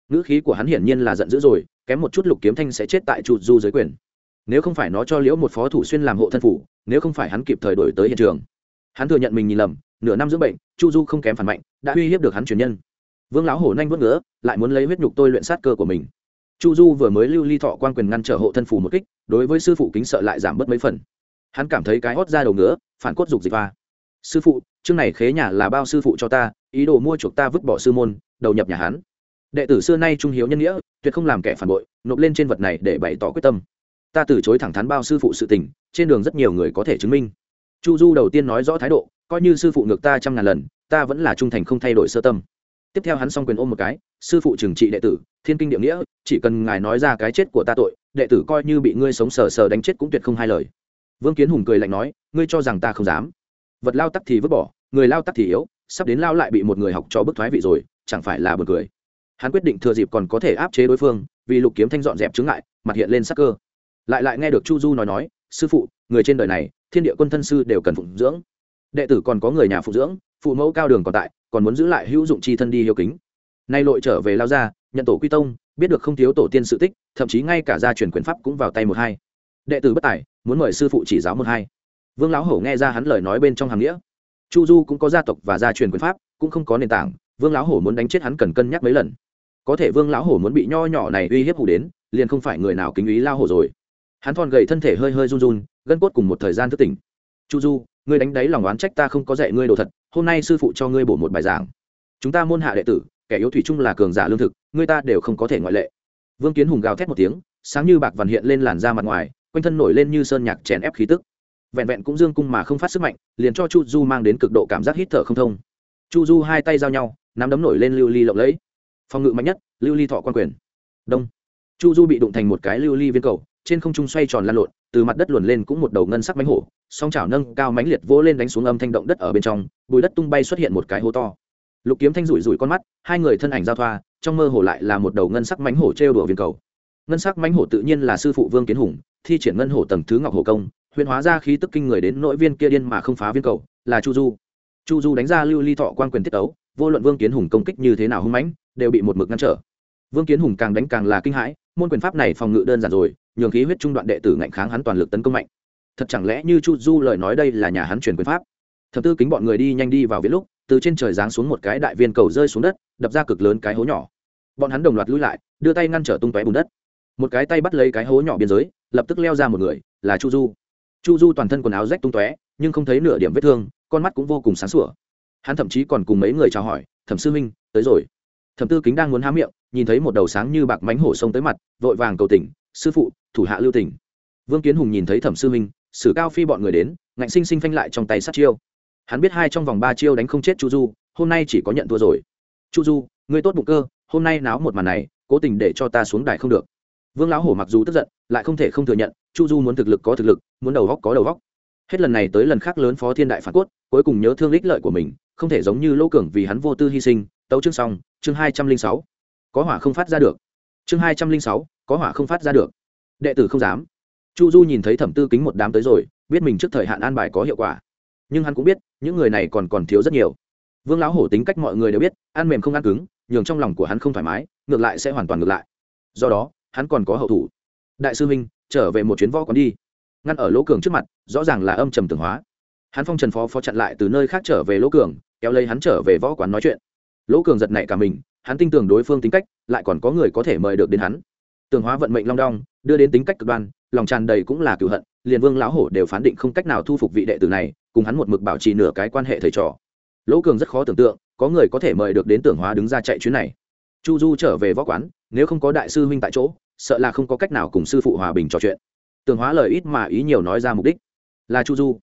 Ngữ khí của hắn hiển nhiên là giận dữ rồi, kém một chút lục kiếm thanh sẽ chết tại chu du dưới quyền. Nếu không phải nó cho liễu một phó thủ xuyên làm hộ thân phủ, nếu không phải hắn kịp thời đổi tới hiện trường. Hắn thừa nhận mình nhìn lầm, nửa năm dưỡng bệnh, chu du không kém phản mạnh, đã uy hiếp được hắn truyền nhân. Vương lão hổ nhanh vớt ngứa lại muốn lấy huyết nhục tôi luyện sát cơ của mình chu du vừa mới lưu ly thọ quan quyền ngăn trở hộ thân phủ một kích, đối với sư phụ kính sợ lại giảm bớt mấy phần. Hắn cảm thấy cái hót ra đầu ngứa, phản cốt dục dịch va sư phụ, chương này khế nhà là bao sư phụ cho ta, ý đồ mua chuộc ta vứt bỏ sư môn, đầu nhập nhà hắn. Đệ tử xưa nay trung hiếu nhân nghĩa, tuyệt không làm kẻ phản bội, nộp lên trên vật này để bày tỏ quyết tâm. Ta từ chối thẳng thắn bao sư phụ sự tình, trên đường rất nhiều người có thể chứng minh. Chu du đầu tiên nói rõ thái độ, coi như sư phụ ngược ta trăm ngàn lần, ta vẫn là trung thành không thay đổi sơ tâm tiếp theo hắn s o n g quyền ôm một cái, sư phụ trừng trị đệ tử, thiên kinh địa nghĩa, chỉ cần ngài nói ra cái chết của ta tội, đệ tử coi như bị ngươi sống sờ sờ đánh chết cũng tuyệt không hai lời. Vương kiến hùng cười lạnh nói, ngươi cho rằng ta không dám. Vật lao tắc thì vứt bỏ, người lao tắc thì yếu, sắp đến lao lại bị một người học cho bức thoái vị rồi, chẳng phải là b u ồ n cười. Hắn quyết định thừa dịp còn có thể áp chế đối phương, vì lục kiếm thanh dọn dẹp chứng ngại, mặt hiện lên sắc cơ. Lại lại nghe được chu du nói nói, sư phụ, người trên đời này, thiên địa quân thân sư đều cần phụng dưỡng. Đệ tử còn có người nhà phụ dưỡng, phụ mẫu cao đường còn tại còn muốn giữ lại hữu dụng chi thân đi hiếu kính. Nay lội trở về lao ra, nhận tổ quy tông, biết được không thiếu tổ tiên sự tích, thậm chí ngay cả gia truyền quyền pháp cũng vào tay một hai. Đệ tử bất tài, muốn mời sư phụ chỉ giáo một hai. Vương lão hổ nghe ra hắn lời nói bên trong hàng nghĩa. Chu du cũng có gia tộc và gia truyền quyền pháp, cũng không có nền tảng, vương lão hổ muốn đánh chết hắn cần cân nhắc mấy lần. Có thể vương lão hổ muốn bị nho nhỏ này uy hiếp hủ đến, liền không phải người nào kính ý lao hổ rồi. Hắn thon gầy thân thể hơi hơi run run, gân cốt cùng một thời gian thức tỉnh. Chu du ngươi đánh đáy lòng oán trách ta không có dạy ngươi đồ thật, hôm nay sư phụ cho ngươi bổ một bài giảng. Chúng ta môn hạ đệ tử, kẻ yếu thủy chung là cường giả lương thực, ngươi ta đều không có thể ngoại lệ. Vương kiến hùng gào thét một tiếng, sáng như bạc vằn hiện lên làn da mặt ngoài, quanh thân nổi lên như sơn nhạc chèn ép khí tức. Vẹn vẹn cũng dương cung mà không phát sức mạnh, liền cho chu du mang đến cực độ cảm giác hít thở không thông. Chu du hai tay giao nhau, nắm đấm nổi lên lưu ly lộng lẫy. Phòng ngự mạnh nhất, lưu ly thọ quan quyền. Đông. Chu du bị đụng thành một cái lưu ly viên cầu trên không trung xoay tròn lan lộn, từ mặt đất luồn lên cũng một đầu ngân sắc mánh hổ, song chảo nâng cao mánh liệt vỗ lên đánh xuống âm thanh động đất ở bên trong, bùi đất tung bay xuất hiện một cái hố to. Lục kiếm thanh rủi rủi con mắt, hai người thân ảnh giao thoa, trong mơ hồ lại là một đầu ngân sắc mánh hổ trêu đùa viên cầu. Ngân sắc mánh hổ tự nhiên là sư phụ vương kiến hùng, thi triển ngân hổ tầng thứ ngọc hổ công, huyền hóa ra khí tức kinh người đến nội viên kia điên mà không phá viên cầu, là chu du. Chu du đánh ra lưu ly thọ quan quyền tiết ấu vô luận vương kiến hùng công kích như thế nào hung mãnh, đều bị một mực ngăn trở. Vương kiến hùng càng đánh càng là kinh hãi, môn quyền pháp này phòng ngự đơn giản rồi nhường khí huyết trung đoạn đệ tử ngạnh kháng hắn toàn lực tấn công mạnh. Thật chẳng lẽ như chu du lời nói đây là nhà hắn truyền quyền pháp? Thập tư kính bọn người đi nhanh đi vào viết lúc, từ trên trời giáng xuống một cái đại viên cầu rơi xuống đất, đập ra cực lớn cái hố nhỏ. Bọn hắn đồng loạt lui lại, đưa tay ngăn trở tung tóe bùn đất. Một cái tay bắt lấy cái hố nhỏ biên giới, lập tức leo ra một người, là chu du. Chu du toàn thân quần áo rách tung tóe, nhưng không thấy nửa điểm vết thương, con mắt cũng vô cùng sáng sủa. Hắn thậm chí còn cùng mấy người chào hỏi, thẩm sư minh tới rồi. Thẩm tư kính đang muốn há miệng, nhìn thấy một đầu sáng như bạc mánh hổ sông tới mặt, vội vàng cầu tỉnh sư phụ thủ hạ lưu tỉnh vương kiến hùng nhìn thấy thẩm sư minh, sử cao phi bọn người đến, ngạnh sinh sinh phanh lại trong tay sát chiêu. Hắn biết hai trong vòng ba chiêu đánh không chết chu du, hôm nay chỉ có nhận thua rồi. Chu du, ngươi tốt bụng cơ, hôm nay náo một màn này, cố tình để cho ta xuống đài không được. Vương lão hổ mặc dù tức giận, lại không thể không thừa nhận, chu du muốn thực lực có thực lực, muốn đầu góc có đầu góc. Hết lần này tới lần khác lớn phó thiên đại phản cốt, cuối cùng nhớ thương ích lợi của mình, không thể giống như lỗ cường vì hắn vô tư hy sinh, tấu chương xong, chương hai trăm linh sáu. Có hỏa không phát ra được. Chương hai trăm linh sáu, có hỏa không phát ra được đệ tử không dám. Chu du nhìn thấy thẩm tư kính một đám tới rồi, biết mình trước thời hạn an bài có hiệu quả. Nhưng hắn cũng biết, những người này còn còn thiếu rất nhiều. Vương lão hổ tính cách mọi người đều biết, ăn mềm không ăn cứng, nhường trong lòng của hắn không thoải mái, ngược lại sẽ hoàn toàn ngược lại. Do đó, hắn còn có hậu thủ. Đại sư huynh trở về một chuyến võ còn đi. Ngăn ở lỗ cường trước mặt, rõ ràng là âm trầm tưởng hóa. Hắn phong trần phó phó chặn lại từ nơi khác trở về lỗ cường, kéo lấy hắn trở về võ quán nói chuyện. Lỗ cường giật nảy cả mình, hắn tin tưởng đối phương tính cách, lại còn có người có thể mời được đến hắn tường hóa vận mệnh long đong, đưa đến tính cách cực đoan, lòng tràn đầy cũng là cựu hận, liền vương lão hổ đều phán định không cách nào thu phục vị đệ tử này, cùng hắn một mực bảo trì nửa cái quan hệ thầy trò. Lỗ cường rất khó tưởng tượng, có người có thể mời được đến tưởng hóa đứng ra chạy chuyến này. Chu du trở về võ quán, nếu không có đại sư huynh tại chỗ, sợ là không có cách nào cùng sư phụ hòa bình trò chuyện. Tưởng hóa lời ít mà ý nhiều nói ra mục đích. Là chu du,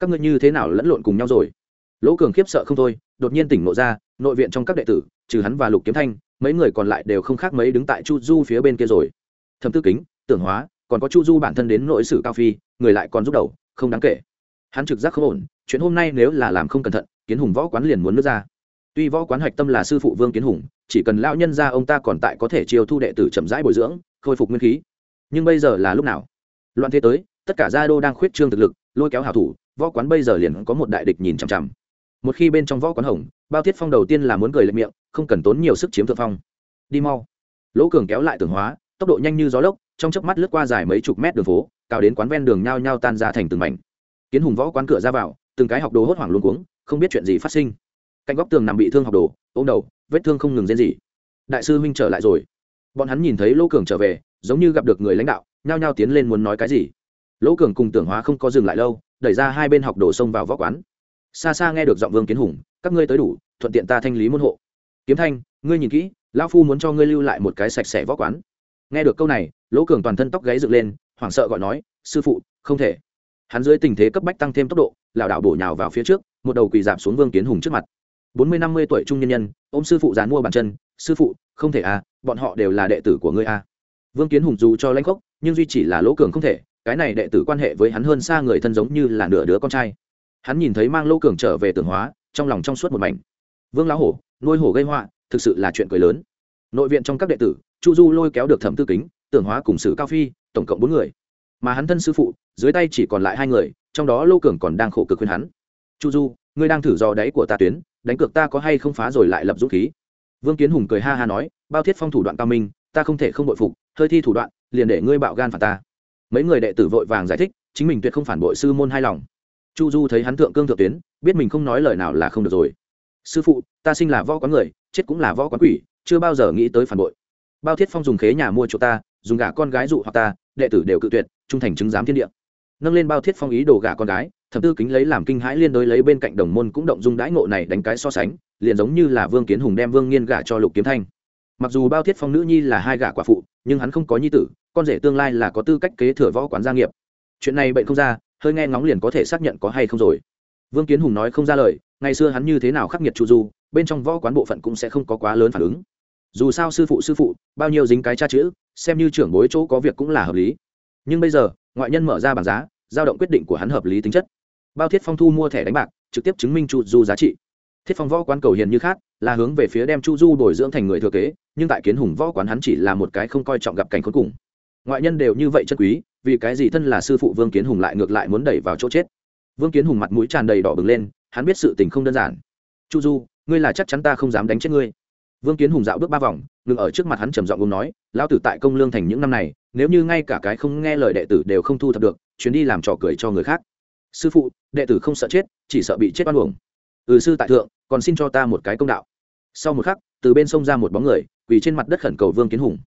các ngươi như thế nào lẫn lộn cùng nhau rồi? Lỗ cường khiếp sợ không thôi, đột nhiên tỉnh ngộ ra, nội viện trong các đệ tử, trừ hắn và lục kiếm thanh, mấy người còn lại đều không khác mấy đứng tại chu du phía bên kia rồi. Thâm tư kính, tưởng hóa, còn có chu du bản thân đến nội sử cao phi, người lại còn giúp đầu, không đáng kể. Hắn trực giác không ổn, chuyện hôm nay nếu là làm không cẩn thận, kiến hùng võ quán liền muốn nước ra. Tuy võ quán hạch tâm là sư phụ vương kiến hùng, chỉ cần lão nhân ra ông ta còn tại có thể chiêu thu đệ tử chậm rãi bồi dưỡng, khôi phục nguyên khí. Nhưng bây giờ là lúc nào? Loạn thế tới, tất cả gia đô đang khuyết trương thực lực, lôi kéo hào thủ, võ quán bây giờ liền có một đại địch nhìn chằm chằm một khi bên trong võ quán hồng, bao thiết phong đầu tiên là muốn cười lệ miệng, không cần tốn nhiều sức chiếm thượng phong. Đi mau. Lỗ cường kéo lại tường hóa, tốc độ nhanh như gió lốc, trong chớp mắt lướt qua dài mấy chục mét đường phố cào đến quán ven đường nhao nhao tan ra thành từng mảnh. Kiến hùng võ quán cửa ra vào, từng cái học đồ hốt hoảng luôn cuống, không biết chuyện gì phát sinh. Cạnh góc tường nằm bị thương học đồ, ôm đầu, vết thương không ngừng rên gì đại sư huynh trở lại rồi. Bọn hắn nhìn thấy lỗ cường trở về, giống như gặp được người lãnh đạo, nhao nhao tiến lên muốn nói cái gì. Lỗ cường cùng tưởng hóa không có dừng lại lâu, đẩy ra hai bên học đồ xông vào võ quán xa xa nghe được giọng vương kiến hùng, các ngươi tới đủ, thuận tiện ta thanh lý môn hộ. Kiếm thanh, ngươi nhìn kỹ, lão phu muốn cho ngươi lưu lại một cái sạch sẽ võ quán. Nghe được câu này, lỗ cường toàn thân tóc gáy dựng lên, hoảng sợ gọi nói, sư phụ, không thể. Hắn dưới tình thế cấp bách tăng thêm tốc độ, lảo đảo bổ nhào vào phía trước, một đầu quỳ giảm xuống vương kiến hùng trước mặt. Bốn mươi năm mươi tuổi trung nhân nhân, ôm sư phụ dán mua bàn chân, sư phụ, không thể à bọn họ đều là đệ tử của ngươi à. Vương kiến hùng dù cho lãnh khốc, nhưng duy chỉ là lỗ cường không thể, cái này đệ tử quan hệ với hắn hơn xa người thân giống như là nửa đứa con trai hắn nhìn thấy mang lô cường trở về tường hóa, trong lòng trong suốt một mảnh. Vương lão hổ, nuôi hổ gây họa, thực sự là chuyện cười lớn. Nội viện trong các đệ tử, chu du lôi kéo được thẩm tư kính tưởng hóa cùng sử cao phi, tổng cộng bốn người. Mà hắn thân sư phụ, dưới tay chỉ còn lại hai người, trong đó lô cường còn đang khổ cực khuyên hắn. Chu du, ngươi đang thử dò đáy của ta tuyến, đánh cược ta có hay không phá rồi lại lập dũng khí? Vương kiến hùng cười ha ha nói, bao thiết phong thủ đoạn cao minh, ta không thể không bội phục, hơi thi thủ đoạn, liền để ngươi bạo gan phản ta. Mấy người đệ tử vội vàng giải thích, chính mình tuyệt không phản bội sư môn hai lòng chu du thấy hắn thượng cương thượng tuyến, biết mình không nói lời nào là không được rồi. Sư phụ, ta sinh là võ quán người, chết cũng là võ quán quỷ, chưa bao giờ nghĩ tới phản bội. Bao thiết phong dùng khế nhà mua chỗ ta, dùng gả con gái dụ hoặc ta, đệ tử đều cự tuyệt, trung thành chứng giám thiên địa. Nâng lên bao thiết phong ý đồ gả con gái thập tư kính lấy làm kinh hãi liên đối lấy bên cạnh đồng môn cũng động dung đãi ngộ này đánh cái so sánh, liền giống như là vương kiến hùng đem vương nghiên gả cho lục kiếm thanh. Mặc dù bao thiết phong nữ nhi là hai gả quả phụ, nhưng hắn không có nhi tử, con rể tương lai là có tư cách kế thừa võ quán gia nghiệp. Chuyện này bệnh không ra hơi nghe ngóng liền có thể xác nhận có hay không rồi. Vương kiến hùng nói không ra lời, ngày xưa hắn như thế nào khắc nghiệt chu du, bên trong võ quán bộ phận cũng sẽ không có quá lớn phản ứng. Dù sao sư phụ sư phụ, bao nhiêu dính cái tra chữ, xem như trưởng bối chỗ có việc cũng là hợp lý. Nhưng bây giờ, ngoại nhân mở ra bảng giá, giao động quyết định của hắn hợp lý tính chất. Bao thiết phong thu mua thẻ đánh bạc, trực tiếp chứng minh chu du giá trị. Thiết phong võ quán cầu hiền như khác, là hướng về phía đem chu du bồi dưỡng thành người thừa kế, nhưng tại kiến hùng võ quán hắn chỉ là một cái không coi trọng gặp cảnh cuối cùng. Ngoại nhân đều như vậy chân quý vì cái gì thân là sư phụ vương kiến hùng lại ngược lại muốn đẩy vào chỗ chết? Vương kiến hùng mặt mũi tràn đầy đỏ bừng lên, hắn biết sự tình không đơn giản. Chu du, ngươi là chắc chắn ta không dám đánh chết ngươi. Vương kiến hùng dạo bước ba vòng, ngừng ở trước mặt hắn trầm giọng ông nói, lão tử tại công lương thành những năm này, nếu như ngay cả cái không nghe lời đệ tử đều không thu thập được, chuyến đi làm trò cười cho người khác. Sư phụ, đệ tử không sợ chết, chỉ sợ bị chết oan uổng. Ừ sư tại thượng, còn xin cho ta một cái công đạo. Sau một khắc, từ bên sông ra một bóng người, quỳ trên mặt đất khẩn cầu vương kiến hùng.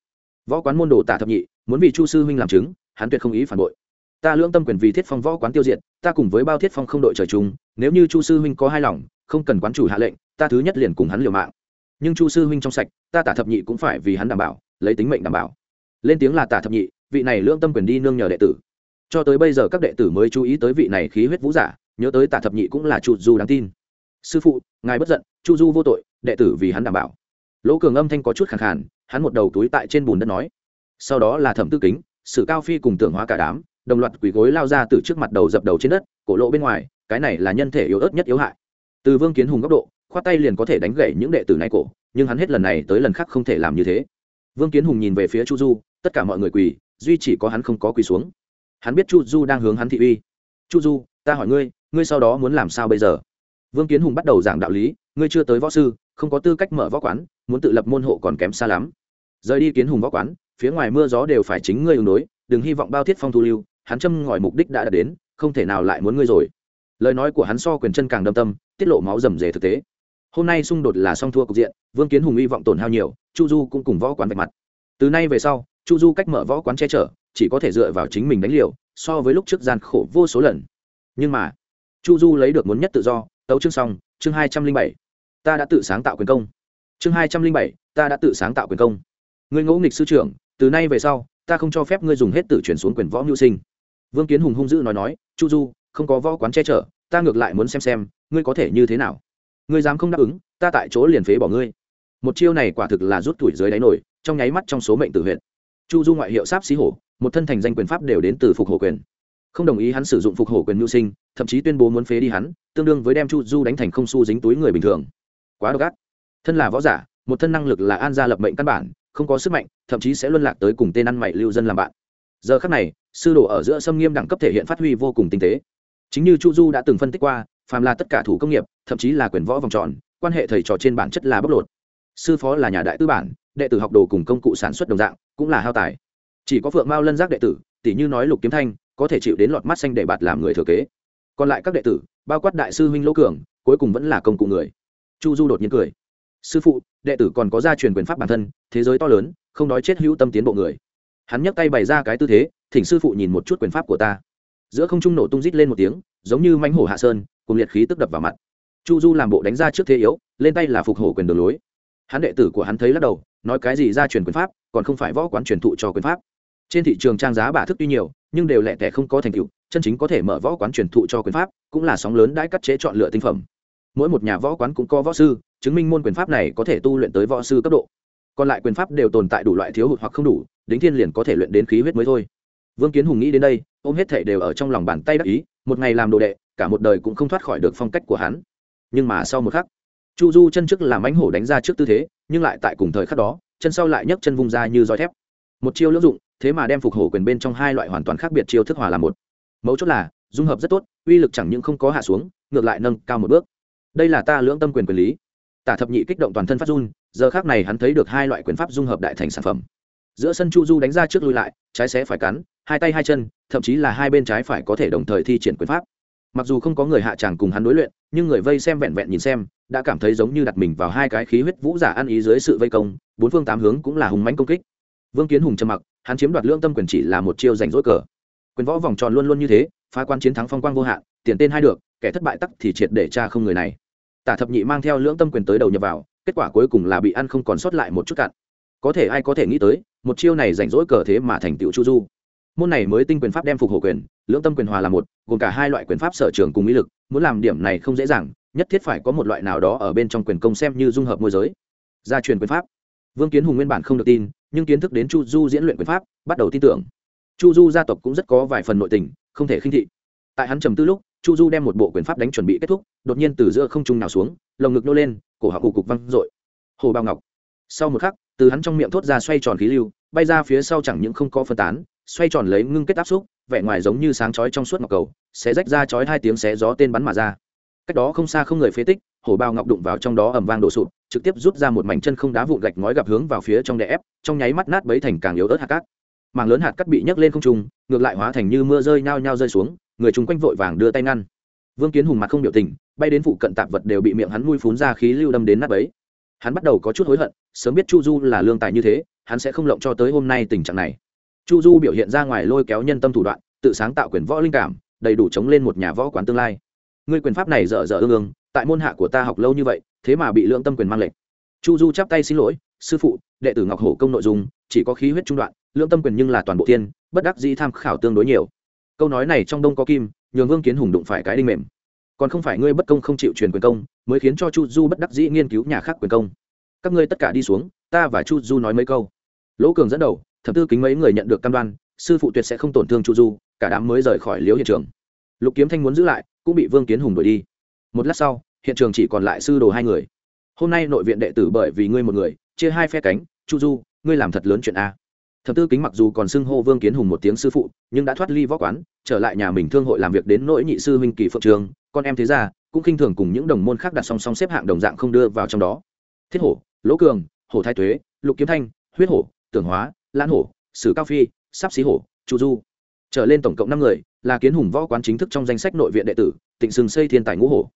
Võ quán môn đồ tả thập nhị, muốn vì chu sư huynh làm chứng hắn tuyệt không ý phản bội. Ta lưỡng tâm quyền vì thiết phong võ quán tiêu diệt, ta cùng với bao thiết phong không đội trời chung, nếu như chu sư huynh có hai lòng, không cần quán chủ hạ lệnh, ta thứ nhất liền cùng hắn liều mạng. Nhưng chu sư huynh trong sạch, ta tả thập nhị cũng phải vì hắn đảm bảo, lấy tính mệnh đảm bảo. Lên tiếng là tả thập nhị, vị này lưỡng tâm quyền đi nương nhờ đệ tử. Cho tới bây giờ các đệ tử mới chú ý tới vị này khí huyết vũ giả, nhớ tới tả thập nhị cũng là chu du đáng tin. Sư phụ, ngài bất giận, chu du vô tội, đệ tử vì hắn đảm bảo. Lỗ cường âm thanh có chút khẳng khàn, hắn một đầu túi tại trên bùn đất nói. Sau đó là thẩm tư kính sử cao phi cùng tưởng hóa cả đám, đồng loạt quỳ gối lao ra từ trước mặt đầu dập đầu trên đất, cổ lộ bên ngoài, cái này là nhân thể yếu ớt nhất yếu hại. Từ vương kiến hùng góc độ, khoát tay liền có thể đánh gậy những đệ tử này cổ, nhưng hắn hết lần này tới lần khác không thể làm như thế. Vương kiến hùng nhìn về phía chu du, tất cả mọi người quỳ, duy chỉ có hắn không có quỳ xuống. Hắn biết chu du đang hướng hắn thị uy. Chu du, ta hỏi ngươi ngươi sau đó muốn làm sao bây giờ? Vương kiến hùng bắt đầu giảng đạo lý, ngươi chưa tới võ sư, không có tư cách mở võ quán, muốn tự lập môn hộ còn kém xa lắm. Rời đi kiến hùng võ quán phía ngoài mưa gió đều phải chính ngươi ứng đối, đừng hy vọng bao thiết phong thu lưu, hắn châm ngòi mục đích đã đạt đến, không thể nào lại muốn ngươi rồi. Lời nói của hắn so quyền chân càng đâm tâm, tiết lộ máu rầm rề thực tế. Hôm nay xung đột là song thua cục diện, vương kiến hùng hy vọng tổn hao nhiều, chu du cũng cùng võ quán vạch mặt. Từ nay về sau, chu du cách mở võ quán che chở, chỉ có thể dựa vào chính mình đánh liều, so với lúc trước gian khổ vô số lần. Nhưng mà, chu du lấy được muốn nhất tự do, tấu chương xong, chương hai trăm linh bảy. Ta đã tự sáng tạo quyền công. Chương hai trăm linh bảy, ta đã tự sáng tạo quyền công. Ngươi ngẫu nghịch sư trưởng từ nay về sau, ta không cho phép ngươi dùng hết tự chuyển xuống quyền võ mưu sinh. Vương kiến hùng hung dữ nói nói, chu du, không có võ quán che chở, ta ngược lại muốn xem xem, ngươi có thể như thế nào? Ngươi dám không đáp ứng, ta tại chỗ liền phế bỏ ngươi. Một chiêu này quả thực là rút tuổi dưới đáy nổi, trong nháy mắt trong số mệnh tử huyện chu du ngoại hiệu sáp xí hổ, một thân thành danh quyền pháp đều đến từ phục hổ quyền. Không đồng ý hắn sử dụng phục hổ quyền mưu sinh, thậm chí tuyên bố muốn phế đi hắn, tương đương với đem chu du đánh thành không su dính túi người bình thường. Quá độc ác. Thân là võ giả, một thân năng lực là an gia lập mệnh căn bản không có sức mạnh, thậm chí sẽ luân lạc tới cùng tên ăn mày lưu dân làm bạn. Giờ khắc này, sư đồ ở giữa xâm nghiêm đẳng cấp thể hiện phát huy vô cùng tinh tế. Chính như chu du đã từng phân tích qua, phàm là tất cả thủ công nghiệp, thậm chí là quyền võ vòng tròn, quan hệ thầy trò trên bản chất là bóc lột. Sư phó là nhà đại tư bản, đệ tử học đồ cùng công cụ sản xuất đồng dạng, cũng là hao tài. Chỉ có phượng mao lân giác đệ tử tỷ như nói lục kiếm thanh, có thể chịu đến lọt mắt xanh để bạt làm người thừa kế. Còn lại các đệ tử, bao quát đại sư huynh lỗ cường, cuối cùng vẫn là công cụ người. Chu du đột nhiên cười sư phụ, đệ tử còn có gia truyền quyền pháp bản thân, thế giới to lớn, không nói chết hữu tâm tiến bộ người. Hắn nhấc tay bày ra cái tư thế, thỉnh sư phụ nhìn một chút quyền pháp của ta. Giữa không trung nổ tung rít lên một tiếng, giống như mánh hổ hạ sơn cùng liệt khí tức đập vào mặt. Chu du làm bộ đánh ra trước thế yếu, lên tay là phục hổ quyền đường lối. Hắn đệ tử của hắn thấy lắc đầu, nói cái gì ra truyền quyền pháp, còn không phải võ quán truyền thụ cho quyền pháp. Trên thị trường trang giá bả thức tuy nhiều, nhưng đều lẹ tẻ không có thành tựu, chân chính có thể mở võ quán truyền thụ cho quyền pháp, cũng là sóng lớn đãi cắt chế chọn lựa tinh phẩm. Mỗi một nhà võ quán cũng có võ sư chứng minh môn quyền pháp này có thể tu luyện tới võ sư cấp độ. Còn lại quyền pháp đều tồn tại đủ loại thiếu hụt hoặc không đủ, đính thiên liền có thể luyện đến khí huyết mới thôi. Vương kiến hùng nghĩ đến đây, ôm hết thể đều ở trong lòng bàn tay đắc ý, một ngày làm đồ đệ, cả một đời cũng không thoát khỏi được phong cách của hắn. Nhưng mà sau một khắc, chu du chân trước làm ánh hổ đánh ra trước tư thế, nhưng lại tại cùng thời khắc đó, chân sau lại nhấc chân vung ra như roi thép. Một chiêu lưỡng dụng, thế mà đem phục hổ quyền bên trong hai loại hoàn toàn khác biệt chiêu thức hòa làm một. Mấu chốt là, dung hợp rất tốt, uy lực chẳng những không có hạ xuống, ngược lại nâng cao một bước. Đây là ta lưỡng tâm quyền quyền lý tả thập nhị kích động toàn thân phát run, giờ khác này hắn thấy được hai loại quyền pháp dung hợp đại thành sản phẩm. Giữa sân chu du đánh ra trước lui lại, trái xé phải cắn, hai tay hai chân, thậm chí là hai bên trái phải có thể đồng thời thi triển quyền pháp. Mặc dù không có người hạ tràng cùng hắn đối luyện, nhưng người vây xem vẹn vẹn nhìn xem, đã cảm thấy giống như đặt mình vào hai cái khí huyết vũ giả ăn ý dưới sự vây công, bốn phương tám hướng cũng là hùng mãnh công kích. Vương kiến hùng trầm mặc, hắn chiếm đoạt lương tâm quyền chỉ là một chiêu giành dỗi cờ. Quyền võ vòng tròn luôn luôn như thế, phá quan chiến thắng phong quang vô hạn, tiền tên hai được, kẻ thất bại tắc thì triệt để cha không người này tả thập nhị mang theo lưỡng tâm quyền tới đầu nhập vào, kết quả cuối cùng là bị ăn không còn sót lại một chút cạn. Có thể ai có thể nghĩ tới, một chiêu này rảnh rỗi cờ thế mà thành tựu chu du. Môn này mới tinh quyền pháp đem phục hộ quyền, lưỡng tâm quyền hòa là một, gồm cả hai loại quyền pháp sở trường cùng ý lực, muốn làm điểm này không dễ dàng, nhất thiết phải có một loại nào đó ở bên trong quyền công xem như dung hợp môi giới. Gia truyền quyền pháp. Vương kiến hùng nguyên bản không được tin, nhưng kiến thức đến chu du diễn luyện quyền pháp, bắt đầu tin tưởng. Chu du gia tộc cũng rất có vài phần nội tình, không thể khinh thị. Tại hắn trầm tư lúc chu du đem một bộ quyền pháp đánh chuẩn bị kết thúc, đột nhiên từ giữa không trung nào xuống, lồng ngực nô lên, cổ họng cục cục văng r ộ i hồ bao ngọc. Sau một khắc, từ hắn trong miệng thốt ra xoay tròn khí lưu, bay ra phía sau chẳng những không có phân tán, xoay tròn lấy ngưng kết áp xúc, vẻ ngoài giống như sáng chói trong suốt ngọc cầu sẽ rách ra chói hai tiếng xé gió tên bắn mà ra. Cách đó không xa không người phế tích hổ bao ngọc đụng vào trong đó ẩm vang đổ sụp, trực tiếp rút ra một mảnh chân không đá vụn gạch ngói gặp hướng vào phía trong đè ép, trong nháy mắt nát bấy thành càng yếu ớt hạt cát. Mảng lớn hạt cát bị nhấc lên không trung, ngược lại hóa thành như mưa rơi nhao nhao rơi xuống người chung quanh vội vàng đưa tay ngăn. Vương kiến hùng mặt không biểu tình, bay đến phụ cận tạp vật đều bị miệng hắn nuôi phún ra khí lưu đâm đến nát bấy. Hắn bắt đầu có chút hối hận, sớm biết chu du là lương tài như thế, hắn sẽ không lộng cho tới hôm nay tình trạng này. Chu du biểu hiện ra ngoài lôi kéo nhân tâm thủ đoạn, tự sáng tạo quyền võ linh cảm, đầy đủ chống lên một nhà võ quán tương lai. Ngươi quyền pháp này dở dở ương ương, tại môn hạ của ta học lâu như vậy, thế mà bị Lương tâm quyền mang lệnh chu du chắp tay xin lỗi, sư phụ, đệ tử ngọc hổ công nội dung, chỉ có khí huyết trung đoạn Lương tâm quyền nhưng là toàn bộ tiên bất đắc dĩ tham khảo tương đối nhiều câu nói này trong đông có kim, nhường vương kiến hùng đụng phải cái đinh mềm. Còn không phải ngươi bất công không chịu truyền quyền công, mới khiến cho chu du bất đắc dĩ nghiên cứu nhà khác quyền công. Các ngươi tất cả đi xuống, ta và chu du nói mấy câu. Lỗ cường dẫn đầu thập tư kính mấy người nhận được cam đoan, sư phụ tuyệt sẽ không tổn thương chu du, cả đám mới rời khỏi liếu hiện trường. Lục kiếm thanh muốn giữ lại, cũng bị vương kiến hùng đuổi đi. Một lát sau, hiện trường chỉ còn lại sư đồ hai người. Hôm nay nội viện đệ tử bởi vì ngươi một người, chia hai phe cánh, chu du, ngươi làm thật lớn chuyện a thập tư kính mặc dù còn xưng hô vương kiến hùng một tiếng sư phụ, nhưng đã thoát ly võ quán, trở lại nhà mình thương hội làm việc đến nỗi nhị sư huynh kỳ phượng trường, con em thế ra cũng khinh thường cùng những đồng môn khác đặt song song xếp hạng đồng dạng không đưa vào trong đó. Thiết hổ, lỗ cường, hổ thái tuế, lục kiếm thanh, huyết hổ, tưởng hóa, lan hổ, sử cao phi, sắp xí hổ, chu du. Trở lên tổng cộng năm người, là kiến hùng võ quán chính thức trong danh sách nội viện đệ tử, tịnh sừng xây thiên tài ngũ hổ.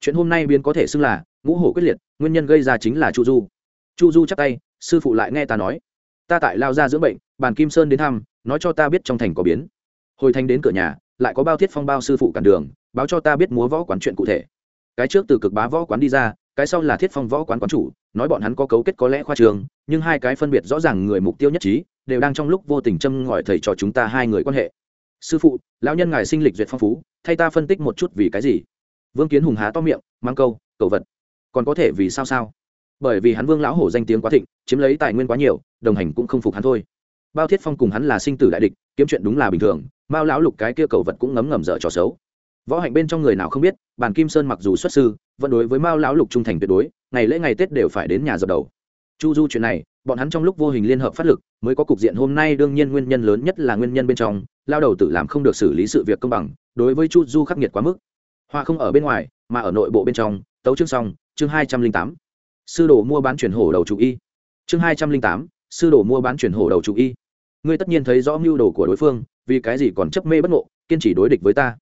Chuyện hôm nay biến có thể xưng là ngũ hổ quyết liệt, nguyên nhân gây ra chính là chu du. Chu du chắc tay, sư phụ lại nghe ta nói ta tại lao ra dưỡng bệnh, bàn kim sơn đến thăm, nói cho ta biết trong thành có biến. Hồi thành đến cửa nhà, lại có bao thiết phong bao sư phụ cản đường, báo cho ta biết múa võ quán chuyện cụ thể. Cái trước từ cực bá võ quán đi ra, cái sau là thiết phong võ quán quán chủ, nói bọn hắn có cấu kết có lẽ khoa trường, nhưng hai cái phân biệt rõ ràng người mục tiêu nhất trí, đều đang trong lúc vô tình châm ngòi thầy trò chúng ta hai người quan hệ. Sư phụ, lão nhân ngài sinh lịch duyệt phong phú, thay ta phân tích một chút vì cái gì? Vương kiến hùng há to miệng, mang câu, cầu vật. Còn có thể vì sao sao? Bởi vì hắn vương lão hổ danh tiếng quá thịnh, chiếm lấy tài nguyên quá nhiều, đồng hành cũng không phục hắn thôi. Bao thiết phong cùng hắn là sinh tử đại địch, kiếm chuyện đúng là bình thường, mao lão lục cái kia cầu vật cũng ngấm ngầm dở trò xấu. Võ hạnh bên trong người nào không biết, bàn kim sơn mặc dù xuất sư, vẫn đối với mao lão lục trung thành tuyệt đối, ngày lễ ngày tết đều phải đến nhà dập đầu. Chu du chuyện này, bọn hắn trong lúc vô hình liên hợp phát lực, mới có cục diện hôm nay đương nhiên nguyên nhân lớn nhất là nguyên nhân bên trong lao đầu tự làm không được xử lý sự việc công bằng, đối với chu du khắc nghiệt quá mức. Hoa không ở bên ngoài, mà ở nội bộ bên trong, tấu chương xong, chương hai trăm linh tám sư đồ mua bán chuyển hổ đầu chủ y. Chương hai trăm linh tám, sư đồ mua bán chuyển hổ đầu chủ y. Ngươi tất nhiên thấy rõ mưu đồ của đối phương, vì cái gì còn chấp mê bất ngộ, kiên trì đối địch với ta.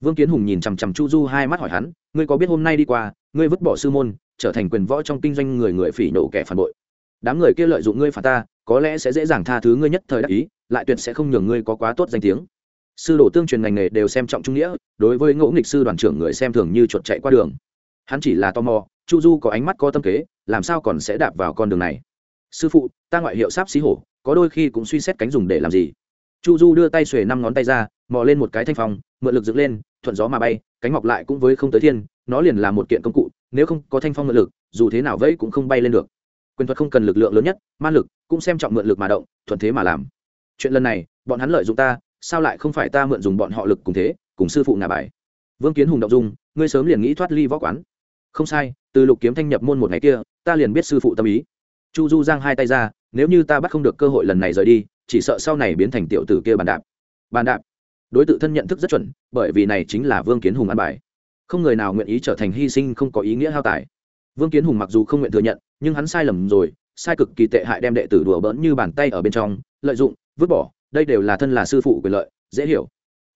Vương kiến hùng nhìn chằm chằm chu du hai mắt hỏi hắn, ngươi có biết hôm nay đi qua, ngươi vứt bỏ sư môn, trở thành quyền võ trong kinh doanh người người phỉ nổ kẻ phản bội. Đám người kia lợi dụng ngươi phản ta, có lẽ sẽ dễ dàng tha thứ ngươi nhất thời đắc ý, lại tuyệt sẽ không nhường ngươi có quá tốt danh tiếng. Sư đồ tương truyền ngành nghề đều xem trọng trung nghĩa, đối với ngỗ nghịch sư đoàn trưởng người xem thường như chuột chạy qua đường. Hắn chỉ là tò mò chu du có ánh mắt có tâm kế, làm sao còn sẽ đạp vào con đường này? Sư phụ, ta ngoại hiệu sáp xí hổ, có đôi khi cũng suy xét cánh dùng để làm gì. Chu du đưa tay xuề năm ngón tay ra, mò lên một cái thanh phong, mượn lực dựng lên, thuận gió mà bay, cánh mọc lại cũng với không tới thiên, nó liền là một kiện công cụ, nếu không có thanh phong mượn lực, dù thế nào vẫy cũng không bay lên được. Quyền thuật không cần lực lượng lớn nhất man lực, cũng xem trọng mượn lực mà động, thuận thế mà làm. Chuyện lần này, bọn hắn lợi dụng ta, sao lại không phải ta mượn dùng bọn họ lực cùng thế, cùng sư phụ ngà bài? Vương kiến hùng động dung, ngươi sớm liền nghĩ thoát ly võ quán không sai, từ lục kiếm thanh nhập môn một ngày kia, ta liền biết sư phụ tâm ý. Chu du giang hai tay ra, nếu như ta bắt không được cơ hội lần này rời đi, chỉ sợ sau này biến thành tiểu tử kia bàn đạp. Bàn đạp. Đối tượng thân nhận thức rất chuẩn, bởi vì này chính là vương kiến hùng ăn bài. Không người nào nguyện ý trở thành hy sinh không có ý nghĩa hao tài. Vương kiến hùng mặc dù không nguyện thừa nhận, nhưng hắn sai lầm rồi, sai cực kỳ tệ hại đem đệ tử đùa bỡn như bàn tay ở bên trong, lợi dụng, vứt bỏ, đây đều là thân là sư phụ quyền lợi, dễ hiểu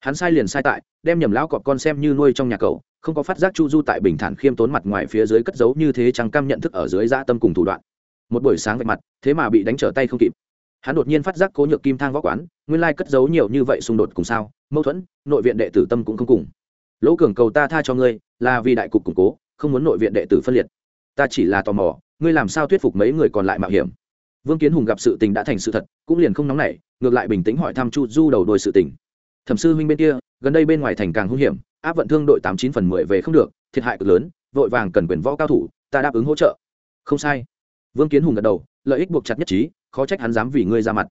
hắn sai liền sai tại, đem nhầm lão cọp con xem như nuôi trong nhà cậu, không có phát giác chu du tại bình thản khiêm tốn mặt ngoài phía dưới cất giấu như thế chẳng cam nhận thức ở dưới dã tâm cùng thủ đoạn. Một buổi sáng vạch mặt, thế mà bị đánh trở tay không kịp. Hắn đột nhiên phát giác cố nhược kim thang võ quán, nguyên lai cất giấu nhiều như vậy xung đột cùng sao, mâu thuẫn, nội viện đệ tử tâm cũng không cùng. Lỗ cường cầu ta tha cho ngươi, là vì đại cục củng cố, không muốn nội viện đệ tử phân liệt. Ta chỉ là tò mò, ngươi làm sao thuyết phục mấy người còn lại mạo hiểm? Vương kiến hùng gặp sự tình đã thành sự thật, cũng liền không nóng nảy, ngược lại bình tĩnh hỏi thăm chu du đầu đôi sự tình thẩm sư huynh bên kia, gần đây bên ngoài thành càng hung hiểm, áp vận thương đội tám chín phần mười về không được, thiệt hại cực lớn, vội vàng cần quyền võ cao thủ, ta đáp ứng hỗ trợ. Không sai. Vương kiến hùng gật đầu, lợi ích buộc chặt nhất trí, khó trách hắn dám vì ngươi ra mặt.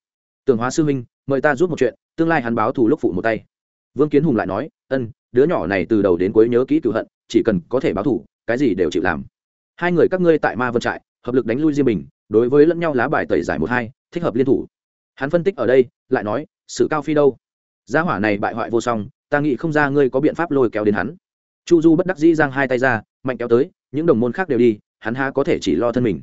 Tường hóa sư huynh, mời ta giúp một chuyện, tương lai hắn báo thù lúc phụ một tay. Vương kiến hùng lại nói, ân, đứa nhỏ này từ đầu đến cuối nhớ kỹ cựu hận, chỉ cần có thể báo thù, cái gì đều chịu làm. Hai người các ngươi tại ma vân trại, hợp lực đánh lui riêng mình đối với lẫn nhau lá bài tẩy giải một hai, thích hợp liên thủ. Hắn phân tích ở đây, lại nói, sự cao phi đâu? Gia hỏa này bại hoại vô song, ta nghĩ không ra ngươi có biện pháp lôi kéo đến hắn. Chu du bất đắc dĩ giang hai tay ra, mạnh kéo tới, những đồng môn khác đều đi, hắn há có thể chỉ lo thân mình.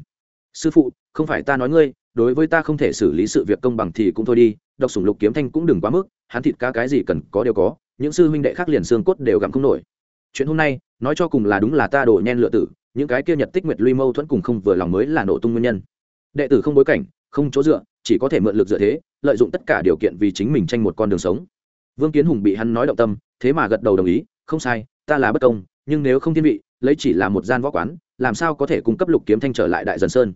Sư phụ, không phải ta nói ngươi, đối với ta không thể xử lý sự việc công bằng thì cũng thôi đi, độc sủng lục kiếm thanh cũng đừng quá mức, hắn thịt cá cái gì cần có đều có, những sư huynh đệ khác liền xương cốt đều gặm không nổi. Chuyện hôm nay, nói cho cùng là đúng là ta đổ nhen lựa tử, những cái kia nhật tích nguyệt luy mâu thuẫn cùng không vừa lòng mới là nổ tung nguyên nhân. Đệ tử không bối cảnh, không chỗ dựa, chỉ có thể mượn lực dựa thế lợi dụng tất cả điều kiện vì chính mình tranh một con đường sống. Vương kiến hùng bị hắn nói động tâm, thế mà gật đầu đồng ý, không sai, ta là bất công, nhưng nếu không thiên vị, lấy chỉ là một gian võ quán, làm sao có thể cung cấp lục kiếm thanh trở lại đại dần sơn?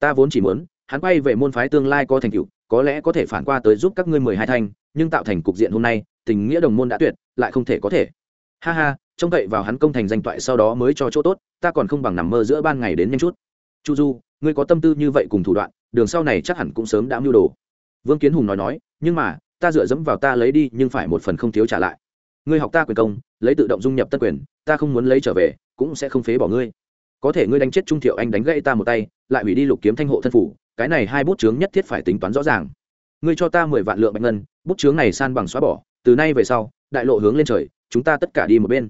Ta vốn chỉ muốn, hắn quay về môn phái tương lai có thành tựu, có lẽ có thể phản qua tới giúp các ngươi mười hai thanh, nhưng tạo thành cục diện hôm nay, tình nghĩa đồng môn đã tuyệt, lại không thể có thể. Ha ha, trông cậy vào hắn công thành danh toại sau đó mới cho chỗ tốt, ta còn không bằng nằm mơ giữa ban ngày đến nhanh chút. Chu du, ngươi có tâm tư như vậy cùng thủ đoạn, đường sau này chắc hẳn cũng sớm đã mưu đồ vương kiến hùng nói nói, nhưng mà, ta dựa dẫm vào ta lấy đi, nhưng phải một phần không thiếu trả lại. Ngươi học ta quyền công, lấy tự động dung nhập tân quyền, ta không muốn lấy trở về, cũng sẽ không phế bỏ ngươi. Có thể ngươi đánh chết trung thiệu anh đánh gãy ta một tay, lại hủy đi lục kiếm thanh hộ thân phủ, cái này hai bút chướng nhất thiết phải tính toán rõ ràng. Ngươi cho ta mười vạn lượng bạch ngân, bút chướng này san bằng xóa bỏ, từ nay về sau, đại lộ hướng lên trời, chúng ta tất cả đi một bên.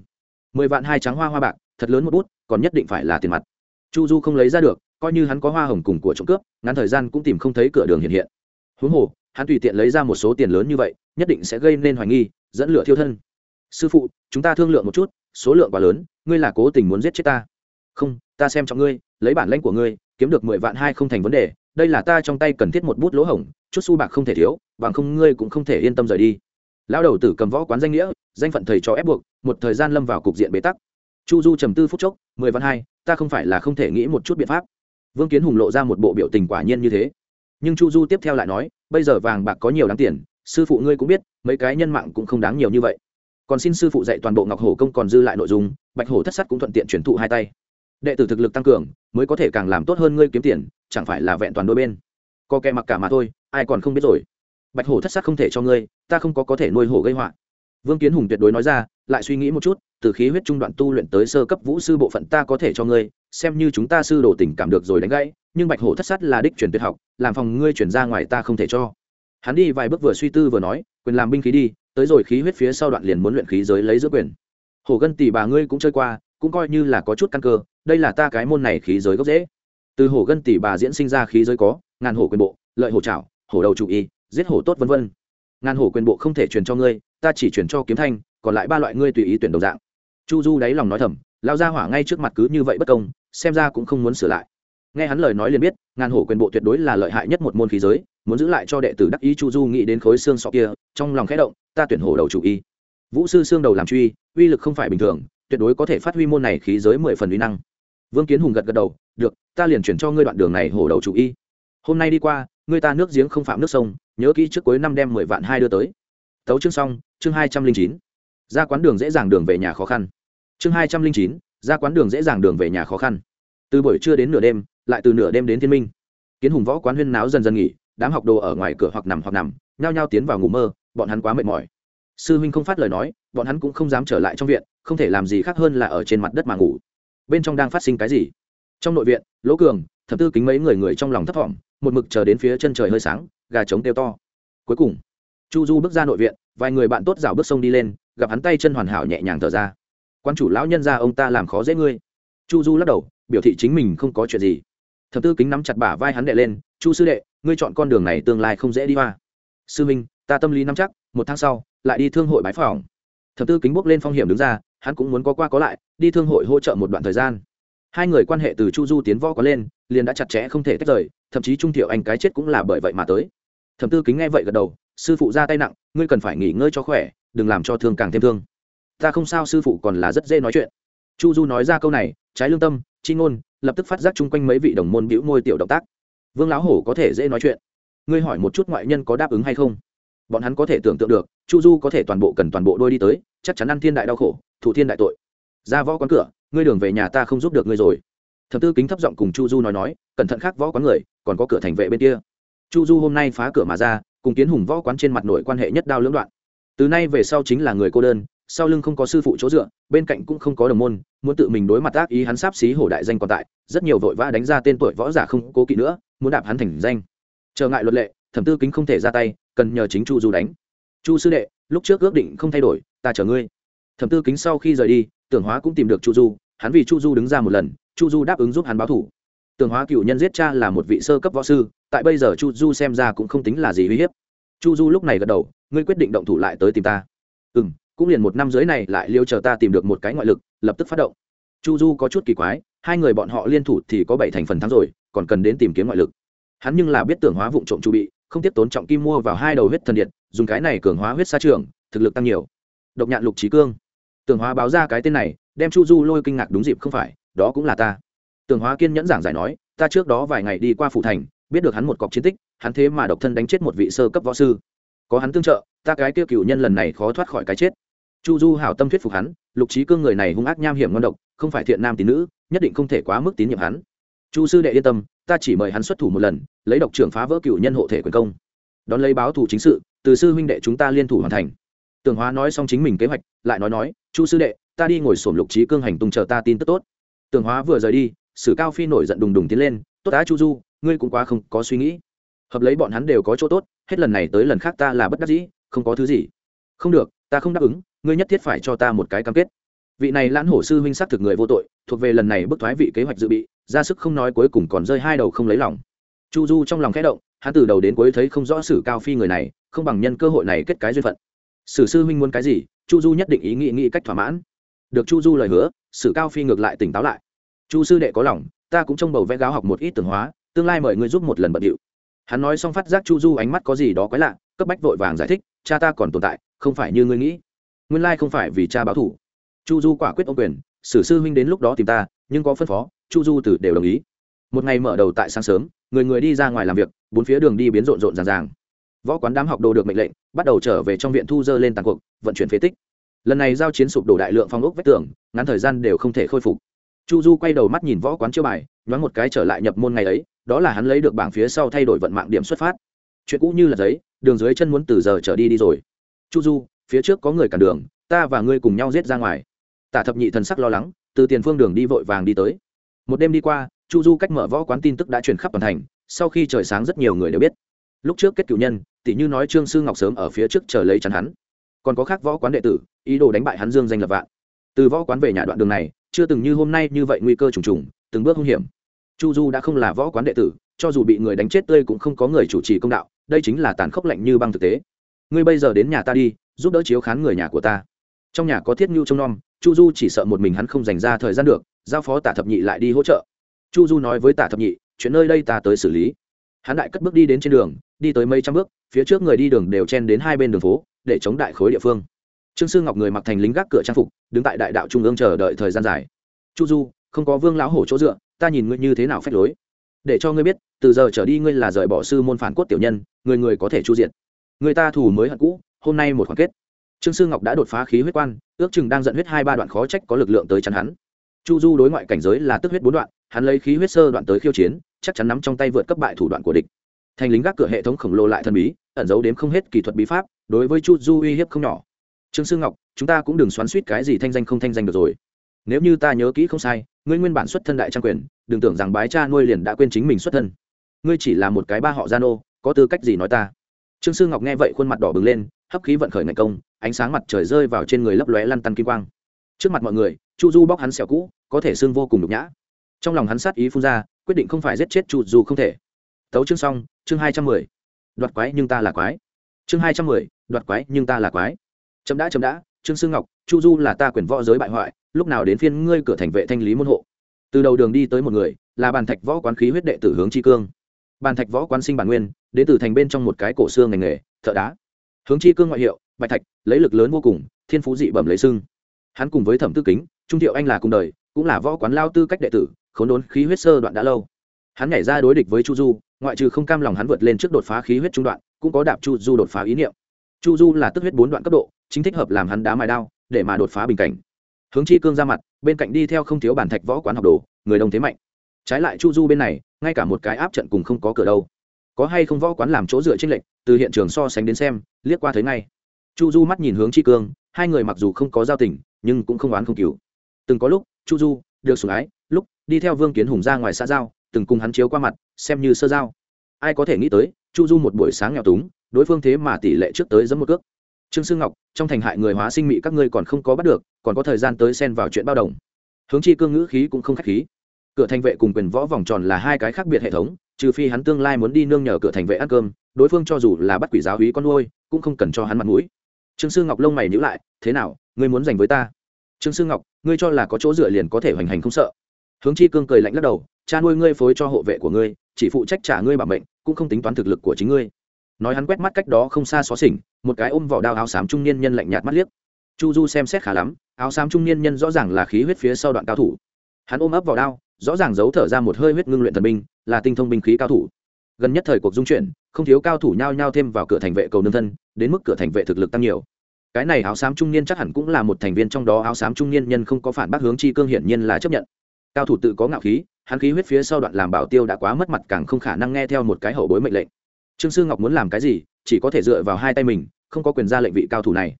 Mười vạn hai trắng hoa hoa bạc, thật lớn một bút, còn nhất định phải là tiền mặt. Chu du không lấy ra được, coi như hắn có hoa hồng cùng của trộm cướp, ngắn thời gian cũng tìm không thấy cửa đường hiện hiện huống hồ, hắn tùy tiện lấy ra một số tiền lớn như vậy, nhất định sẽ gây nên hoài nghi, dẫn lửa thiêu thân. Sư phụ, chúng ta thương lượng một chút, số lượng quá lớn, ngươi là cố tình muốn giết chết ta. Không, ta xem trọng ngươi, lấy bản lãnh của ngươi, kiếm được mười vạn hai không thành vấn đề, đây là ta trong tay cần thiết một bút lỗ hổng, chút su bạc không thể thiếu, bằng không ngươi cũng không thể yên tâm rời đi. Lão đầu tử cầm võ quán danh nghĩa, danh phận thầy cho ép buộc, một thời gian lâm vào cục diện bế tắc. Chu du trầm tư phút chốc, mười vạn hai, ta không phải là không thể nghĩ một chút biện pháp. Vương kiến hùng lộ ra một bộ biểu tình quả nhiên như thế nhưng chu du tiếp theo lại nói, bây giờ vàng bạc có nhiều đáng tiền, sư phụ ngươi cũng biết, mấy cái nhân mạng cũng không đáng nhiều như vậy. Còn xin sư phụ dạy toàn bộ ngọc hổ công còn dư lại nội dung, bạch hổ thất sắt cũng thuận tiện chuyển thụ hai tay. Đệ tử thực lực tăng cường, mới có thể càng làm tốt hơn ngươi kiếm tiền, chẳng phải là vẹn toàn đôi bên. Có kẻ mặc cả mà thôi, ai còn không biết rồi. Bạch hổ thất sắc không thể cho ngươi, ta không có có thể nuôi hổ gây họa. Vương kiến hùng tuyệt đối nói ra, lại suy nghĩ một chút, từ khí huyết trung đoạn tu luyện tới sơ cấp vũ sư bộ phận ta có thể cho ngươi, xem như chúng ta sư đồ tình cảm được rồi đánh gãy nhưng bạch hổ thất sát là đích truyền tuyệt học, làm phòng ngươi chuyển ra ngoài ta không thể cho. Hắn đi vài bước vừa suy tư vừa nói, quyền làm binh khí đi, tới rồi khí huyết phía sau đoạn liền muốn luyện khí giới lấy giữa quyền. Hổ gân tỷ bà ngươi cũng chơi qua, cũng coi như là có chút căn cơ, đây là ta cái môn này khí giới gốc dễ. Từ hổ gân tỷ bà diễn sinh ra khí giới có, ngàn hổ quyền bộ, lợi hổ trảo, hổ đầu chủ y, giết hổ tốt vân vân. Ngàn hổ quyền bộ không thể truyền cho ngươi, ta chỉ truyền cho kiếm thanh, còn lại ba loại ngươi tùy ý tuyển đầu dạng. Chu du đáy lòng nói thầm lao ra hỏa ngay trước mặt cứ như vậy bất công, xem ra cũng không muốn sửa lại nghe hắn lời nói liền biết, ngàn hổ quyền bộ tuyệt đối là lợi hại nhất một môn khí giới, muốn giữ lại cho đệ tử đắc ý chu du nghĩ đến khối xương sọ kia, trong lòng khẽ động, ta tuyển hổ đầu chủ y. Vũ sư xương đầu làm truy, uy lực không phải bình thường, tuyệt đối có thể phát huy môn này khí giới mười phần uy năng. Vương kiến hùng gật gật đầu, được, ta liền chuyển cho ngươi đoạn đường này hổ đầu chủ y. Hôm nay đi qua, ngươi ta nước giếng không phạm nước sông, nhớ kỹ trước cuối năm đem mười vạn hai đưa tới. Tấu chương xong, chương hai trăm linh chín. Ra quán đường dễ dàng đường về nhà khó khăn. Chương hai trăm linh chín, ra quán đường dễ dàng đường về nhà khó khăn. Từ buổi trưa đến nửa đêm lại từ nửa đêm đến thiên minh. Kiến hùng võ quán huyên náo dần dần nghỉ, đám học đồ ở ngoài cửa hoặc nằm hoặc nằm, nhao nhao tiến vào ngủ mơ, bọn hắn quá mệt mỏi. Sư huynh không phát lời nói, bọn hắn cũng không dám trở lại trong viện, không thể làm gì khác hơn là ở trên mặt đất mà ngủ. Bên trong đang phát sinh cái gì? Trong nội viện, lỗ cường thập tư kính mấy người người trong lòng thấp thỏm, một mực chờ đến phía chân trời hơi sáng, gà trống kêu to. Cuối cùng, chu du bước ra nội viện, vài người bạn tốt rào bước sông đi lên, gặp hắn tay chân hoàn hảo nhẹ nhàng thở ra. Quan chủ lão nhân ra ông ta làm khó dễ ngươi. Chu du lắc đầu, biểu thị chính mình không có chuyện gì thập tư kính nắm chặt bả vai hắn đệ lên, chu sư đệ, ngươi chọn con đường này tương lai không dễ đi hoa. Sư minh, ta tâm lý nắm chắc, một tháng sau, lại đi thương hội bái phòng. Thập tư kính bốc lên phong hiểm đứng ra, hắn cũng muốn có qua có lại, đi thương hội hỗ trợ một đoạn thời gian. Hai người quan hệ từ chu du tiến võ có lên, liền đã chặt chẽ không thể tách rời, thậm chí trung thiệu anh cái chết cũng là bởi vậy mà tới. Thập tư kính nghe vậy gật đầu, sư phụ ra tay nặng, ngươi cần phải nghỉ ngơi cho khỏe, đừng làm cho thương càng thêm thương. Ta không sao, sư phụ còn là rất dễ nói chuyện. Chu du nói ra câu này, trái lương tâm, chi ngôn lập tức phát giác chung quanh mấy vị đồng môn bĩu môi tiểu động tác. Vương lão hổ có thể dễ nói chuyện. Ngươi hỏi một chút ngoại nhân có đáp ứng hay không? Bọn hắn có thể tưởng tượng được, chu du có thể toàn bộ cần toàn bộ đôi đi tới, chắc chắn ăn thiên đại đau khổ, thủ thiên đại tội. Ra võ quán cửa, ngươi đường về nhà ta không giúp được ngươi rồi. Thập tư kính thấp giọng cùng chu du nói nói, cẩn thận khác võ quán người, còn có cửa thành vệ bên kia. Chu du hôm nay phá cửa mà ra, cùng kiến hùng võ quán trên mặt nội quan hệ nhất đao lưỡng đoạn. Từ nay về sau chính là người cô đơn sau lưng không có sư phụ chỗ dựa, bên cạnh cũng không có đồng môn, muốn tự mình đối mặt ác ý hắn sáp xí hổ đại danh còn tại, rất nhiều vội vã đánh ra tên tuổi võ giả không cố kỵ nữa, muốn đạp hắn thành danh. Trở ngại luật lệ, thẩm tư kính không thể ra tay, cần nhờ chính chu du đánh. Chu sư đệ, lúc trước ước định không thay đổi, ta chờ ngươi. Thẩm tư kính sau khi rời đi, tưởng hóa cũng tìm được chu du, hắn vì chu du đứng ra một lần, chu du đáp ứng giúp hắn báo thủ. Tưởng hóa cựu nhân giết cha là một vị sơ cấp võ sư, tại bây giờ chu du xem ra cũng không tính là gì uy hiếp. Chu du lúc này gật đầu, ngươi quyết định động thủ lại tới tìm ta. Ừ m cũng liền một năm dưới này lại liêu chờ ta tìm được một cái ngoại lực, lập tức phát động. Chu du có chút kỳ quái, hai người bọn họ liên thủ thì có bảy thành phần thắng rồi, còn cần đến tìm kiếm ngoại lực. Hắn nhưng là biết tưởng hóa vụ trộm chu bị, không tiếp tốn trọng kim mua vào hai đầu huyết thần điện, dùng cái này cường hóa huyết xa trường, thực lực tăng nhiều. Độc nhạn lục trí cương. Tưởng hóa báo ra cái tên này, đem chu du lôi kinh ngạc đúng dịp không phải, đó cũng là ta. Tưởng hóa kiên nhẫn giảng giải nói, ta trước đó vài ngày đi qua phủ thành, biết được hắn một cọc chiến tích, hắn thế mà độc thân đánh chết một vị sơ cấp võ sư. Có hắn tương trợ, ta cái tiêu cựu nhân lần này khó thoát khỏi cái chết chu du hảo tâm thuyết phục hắn, lục trí cương người này hung ác nham hiểm ngon độc, không phải thiện nam tín nữ, nhất định không thể quá mức tín nhiệm hắn. Chu sư đệ yên tâm, ta chỉ mời hắn xuất thủ một lần, lấy độc trưởng phá vỡ cựu nhân hộ thể quyền công. Đón lấy báo thủ chính sự, từ sư huynh đệ chúng ta liên thủ hoàn thành. Tường hóa nói xong chính mình kế hoạch, lại nói nói, chu sư đệ, ta đi ngồi sổm lục trí cương hành tung chờ ta tin tức tốt. Tường hóa vừa rời đi, sử cao phi nổi giận đùng đùng tiến lên, tốt á chu du, ngươi cũng quá không có suy nghĩ. Hợp lấy bọn hắn đều có chỗ tốt, hết lần này tới lần khác ta là bất đắc dĩ, không có thứ gì. Không được ta không đáp ứng, ngươi nhất thiết phải cho ta một cái cam kết. Vị này lãn hổ sư huynh xác thực người vô tội, thuộc về lần này bức thoái vị kế hoạch dự bị, ra sức không nói cuối cùng còn rơi hai đầu không lấy lòng. Chu du trong lòng khẽ động, hắn từ đầu đến cuối thấy không rõ sử cao phi người này, không bằng nhân cơ hội này kết cái duyên phận. Sử sư huynh muốn cái gì, chu du nhất định ý nghĩ nghĩ cách thỏa mãn. Được chu du lời hứa, sử cao phi ngược lại tỉnh táo lại. Chu sư đệ có lòng, ta cũng trông bầu vẽ gáo học một ít tường hóa, tương lai mời ngươi giúp một lần bận điệu. Hắn nói xong phát giác chu du ánh mắt có gì đó quái lạ, cấp bách vội vàng giải thích, cha ta còn tồn tại không phải như ngươi nghĩ. Nguyên lai không phải vì cha báo thủ. Chu du quả quyết ô quyền, sử sư huynh đến lúc đó tìm ta, nhưng có phân phó, chu du từ đều đồng ý. Một ngày mở đầu tại sáng sớm, người người đi ra ngoài làm việc, bốn phía đường đi biến rộn rộn ràng ràng. Võ quán đám học đồ được mệnh lệnh, bắt đầu trở về trong viện thu dơ lên tàn cuộc, vận chuyển phế tích. Lần này giao chiến sụp đổ đại lượng phong ốc vách tường, ngắn thời gian đều không thể khôi phục. Chu du quay đầu mắt nhìn võ quán chiêu bài, nhoáng một cái trở lại nhập môn ngày ấy, đó là hắn lấy được bảng phía sau thay đổi vận mạng điểm xuất phát. Chuyện cũ như là giấy, đường dưới chân muốn từ giờ trở đi đi rồi chu du, phía trước có người cản đường, ta và ngươi cùng nhau giết ra ngoài. Tả thập nhị thần sắc lo lắng, từ tiền phương đường đi vội vàng đi tới. Một đêm đi qua, chu du cách mở võ quán tin tức đã truyền khắp toàn thành, sau khi trời sáng rất nhiều người đều biết. Lúc trước kết cựu nhân tỷ như nói trương sư ngọc sớm ở phía trước chờ lấy chắn hắn. Còn có khác võ quán đệ tử, ý đồ đánh bại hắn dương danh lập vạn. Từ võ quán về nhà đoạn đường này, chưa từng như hôm nay như vậy nguy cơ trùng trùng, từng bước hung hiểm. Chu du đã không là võ quán đệ tử, cho dù bị người đánh chết tươi cũng không có người chủ trì công đạo, đây chính là tàn khốc lạnh như băng thực tế ngươi bây giờ đến nhà ta đi, giúp đỡ chiếu khán người nhà của ta. Trong nhà có thiết nhu trông nom, chu du chỉ sợ một mình hắn không dành ra thời gian được, giao phó tả thập nhị lại đi hỗ trợ. Chu du nói với tả thập nhị, chuyện nơi đây ta tới xử lý. Hắn đại cất bước đi đến trên đường, đi tới mấy trăm bước, phía trước người đi đường đều chen đến hai bên đường phố, để chống đại khối địa phương. Trương sư ngọc người mặc thành lính gác cửa trang phục, đứng tại đại đạo trung ương chờ đợi thời gian dài. Chu du, không có vương lão hổ chỗ dựa, ta nhìn ngươi như thế nào phép lối. Để cho ngươi biết, từ giờ trở đi ngươi là rời bỏ sư môn phản cốt tiểu nhân, người người có thể chu diện người ta thù mới hận cũ, hôm nay một khoảng kết. Trương sư ngọc đã đột phá khí huyết quan, ước chừng đang dẫn huyết hai ba đoạn khó trách có lực lượng tới chắn hắn. Chu du đối ngoại cảnh giới là tức huyết bốn đoạn, hắn lấy khí huyết sơ đoạn tới khiêu chiến, chắc chắn nắm trong tay vượt cấp bại thủ đoạn của địch. Thành lính gác cửa hệ thống khổng lồ lại thần bí, ẩn giấu đếm không hết kỹ thuật bí pháp, đối với chu du uy hiếp không nhỏ. Trương sư ngọc, chúng ta cũng đừng xoắn suýt cái gì thanh danh không thanh danh được rồi. Nếu như ta nhớ kỹ không sai, ngươi nguyên bản xuất thân đại trang quyền, đừng tưởng rằng bái cha nuôi liền đã quên chính mình xuất thân. Ngươi chỉ là một cái ba họ gia nô, có tư cách gì nói ta? Trương sư ngọc nghe vậy khuôn mặt đỏ bừng lên, hấp khí vận khởi ngày công, ánh sáng mặt trời rơi vào trên người lấp lóe lăn tăn kim quang. Trước mặt mọi người, chu du bóc hắn xẻo cũ, có thể xương vô cùng nhục nhã. Trong lòng hắn sát ý phun ra, quyết định không phải giết chết chu du không thể. Tấu chương xong, chương hai trăm mười. Đoạt quái nhưng ta là quái. Chương hai trăm mười, đoạt quái nhưng ta là quái. Chấm đã chấm đã, trương sư ngọc, chu du là ta quyền võ giới bại hoại, lúc nào đến phiên ngươi cửa thành vệ thanh lý môn hộ. Từ đầu đường đi tới một người, là bàn thạch võ quán khí huyết đệ tử hướng chi cương bàn thạch võ quán sinh bản nguyên đến từ thành bên trong một cái cổ xương ngành nghề, thợ đá. Hướng chi cương ngoại hiệu, bạch thạch, lấy lực lớn vô cùng, thiên phú dị bẩm lấy sưng. Hắn cùng với thẩm tư kính, trung thiệu anh là cùng đời, cũng là võ quán lao tư cách đệ tử, khốn đốn khí huyết sơ đoạn đã lâu. Hắn nhảy ra đối địch với chu du, ngoại trừ không cam lòng hắn vượt lên trước đột phá khí huyết trung đoạn, cũng có đạp chu du đột phá ý niệm. Chu du là tức huyết bốn đoạn cấp độ, chính thích hợp làm hắn đá mài đao, để mà đột phá bình cảnh. Hướng chi cương ra mặt, bên cạnh đi theo không thiếu bản thạch võ quán học đồ, người đông thế mạnh. Trái lại chu du bên này ngay cả một cái áp trận cùng không có cửa đâu. Có hay không võ quán làm chỗ dựa trên lệnh từ hiện trường so sánh đến xem, liếc qua thấy ngay. Chu du mắt nhìn hướng Tri cương, hai người mặc dù không có giao tình, nhưng cũng không oán không cứu từng có lúc, chu du, được sủng ái, lúc đi theo vương kiến hùng ra ngoài xã giao, từng cùng hắn chiếu qua mặt, xem như sơ giao. Ai có thể nghĩ tới, chu du một buổi sáng nghèo túng, đối phương thế mà tỷ lệ trước tới giấm một cước. Trương sư ngọc, trong thành hại người hóa sinh mị các ngươi còn không có bắt được, còn có thời gian tới xen vào chuyện bao đồng. Hướng chi cương ngữ khí cũng không khách khí cửa thành vệ cùng quyền võ vòng tròn là hai cái khác biệt hệ thống, trừ phi hắn tương lai muốn đi nương nhờ cửa thành vệ ăn cơm, đối phương cho dù là bắt quỷ giáo hí con nuôi, cũng không cần cho hắn mặt mũi. Trương sư ngọc lông mày nhữ lại, thế nào, ngươi muốn giành với ta? Trương sư ngọc, ngươi cho là có chỗ dựa liền có thể hoành hành không sợ. Hướng chi cương cười lạnh lắc đầu, cha nuôi ngươi phối cho hộ vệ của ngươi, chỉ phụ trách trả ngươi bảo mệnh, cũng không tính toán thực lực của chính ngươi. Nói hắn quét mắt cách đó không xa xó xỉnh, một cái ôm vỏ đao áo xám trung niên nhân lạnh nhạt mắt liếc. Chu du xem xét khá lắm, áo xám trung niên nhân rõ ràng là khí huyết phía sau đoạn cao thủ. Hắn ôm ấp vào đao rõ ràng giấu thở ra một hơi huyết ngưng luyện thần binh, là tinh thông binh khí cao thủ. Gần nhất thời cuộc dung chuyển, không thiếu cao thủ nhao nhao thêm vào cửa thành vệ cầu nương thân, đến mức cửa thành vệ thực lực tăng nhiều. Cái này áo xám trung niên chắc hẳn cũng là một thành viên trong đó, áo xám trung niên nhân không có phản bác hướng chi cương hiển nhiên là chấp nhận. Cao thủ tự có ngạo khí, hắn khí huyết phía sau đoạn làm bảo tiêu đã quá mất mặt càng không khả năng nghe theo một cái hậu bối mệnh lệnh. Trương sư ngọc muốn làm cái gì, chỉ có thể dựa vào hai tay mình, không có quyền ra lệnh vị cao thủ này.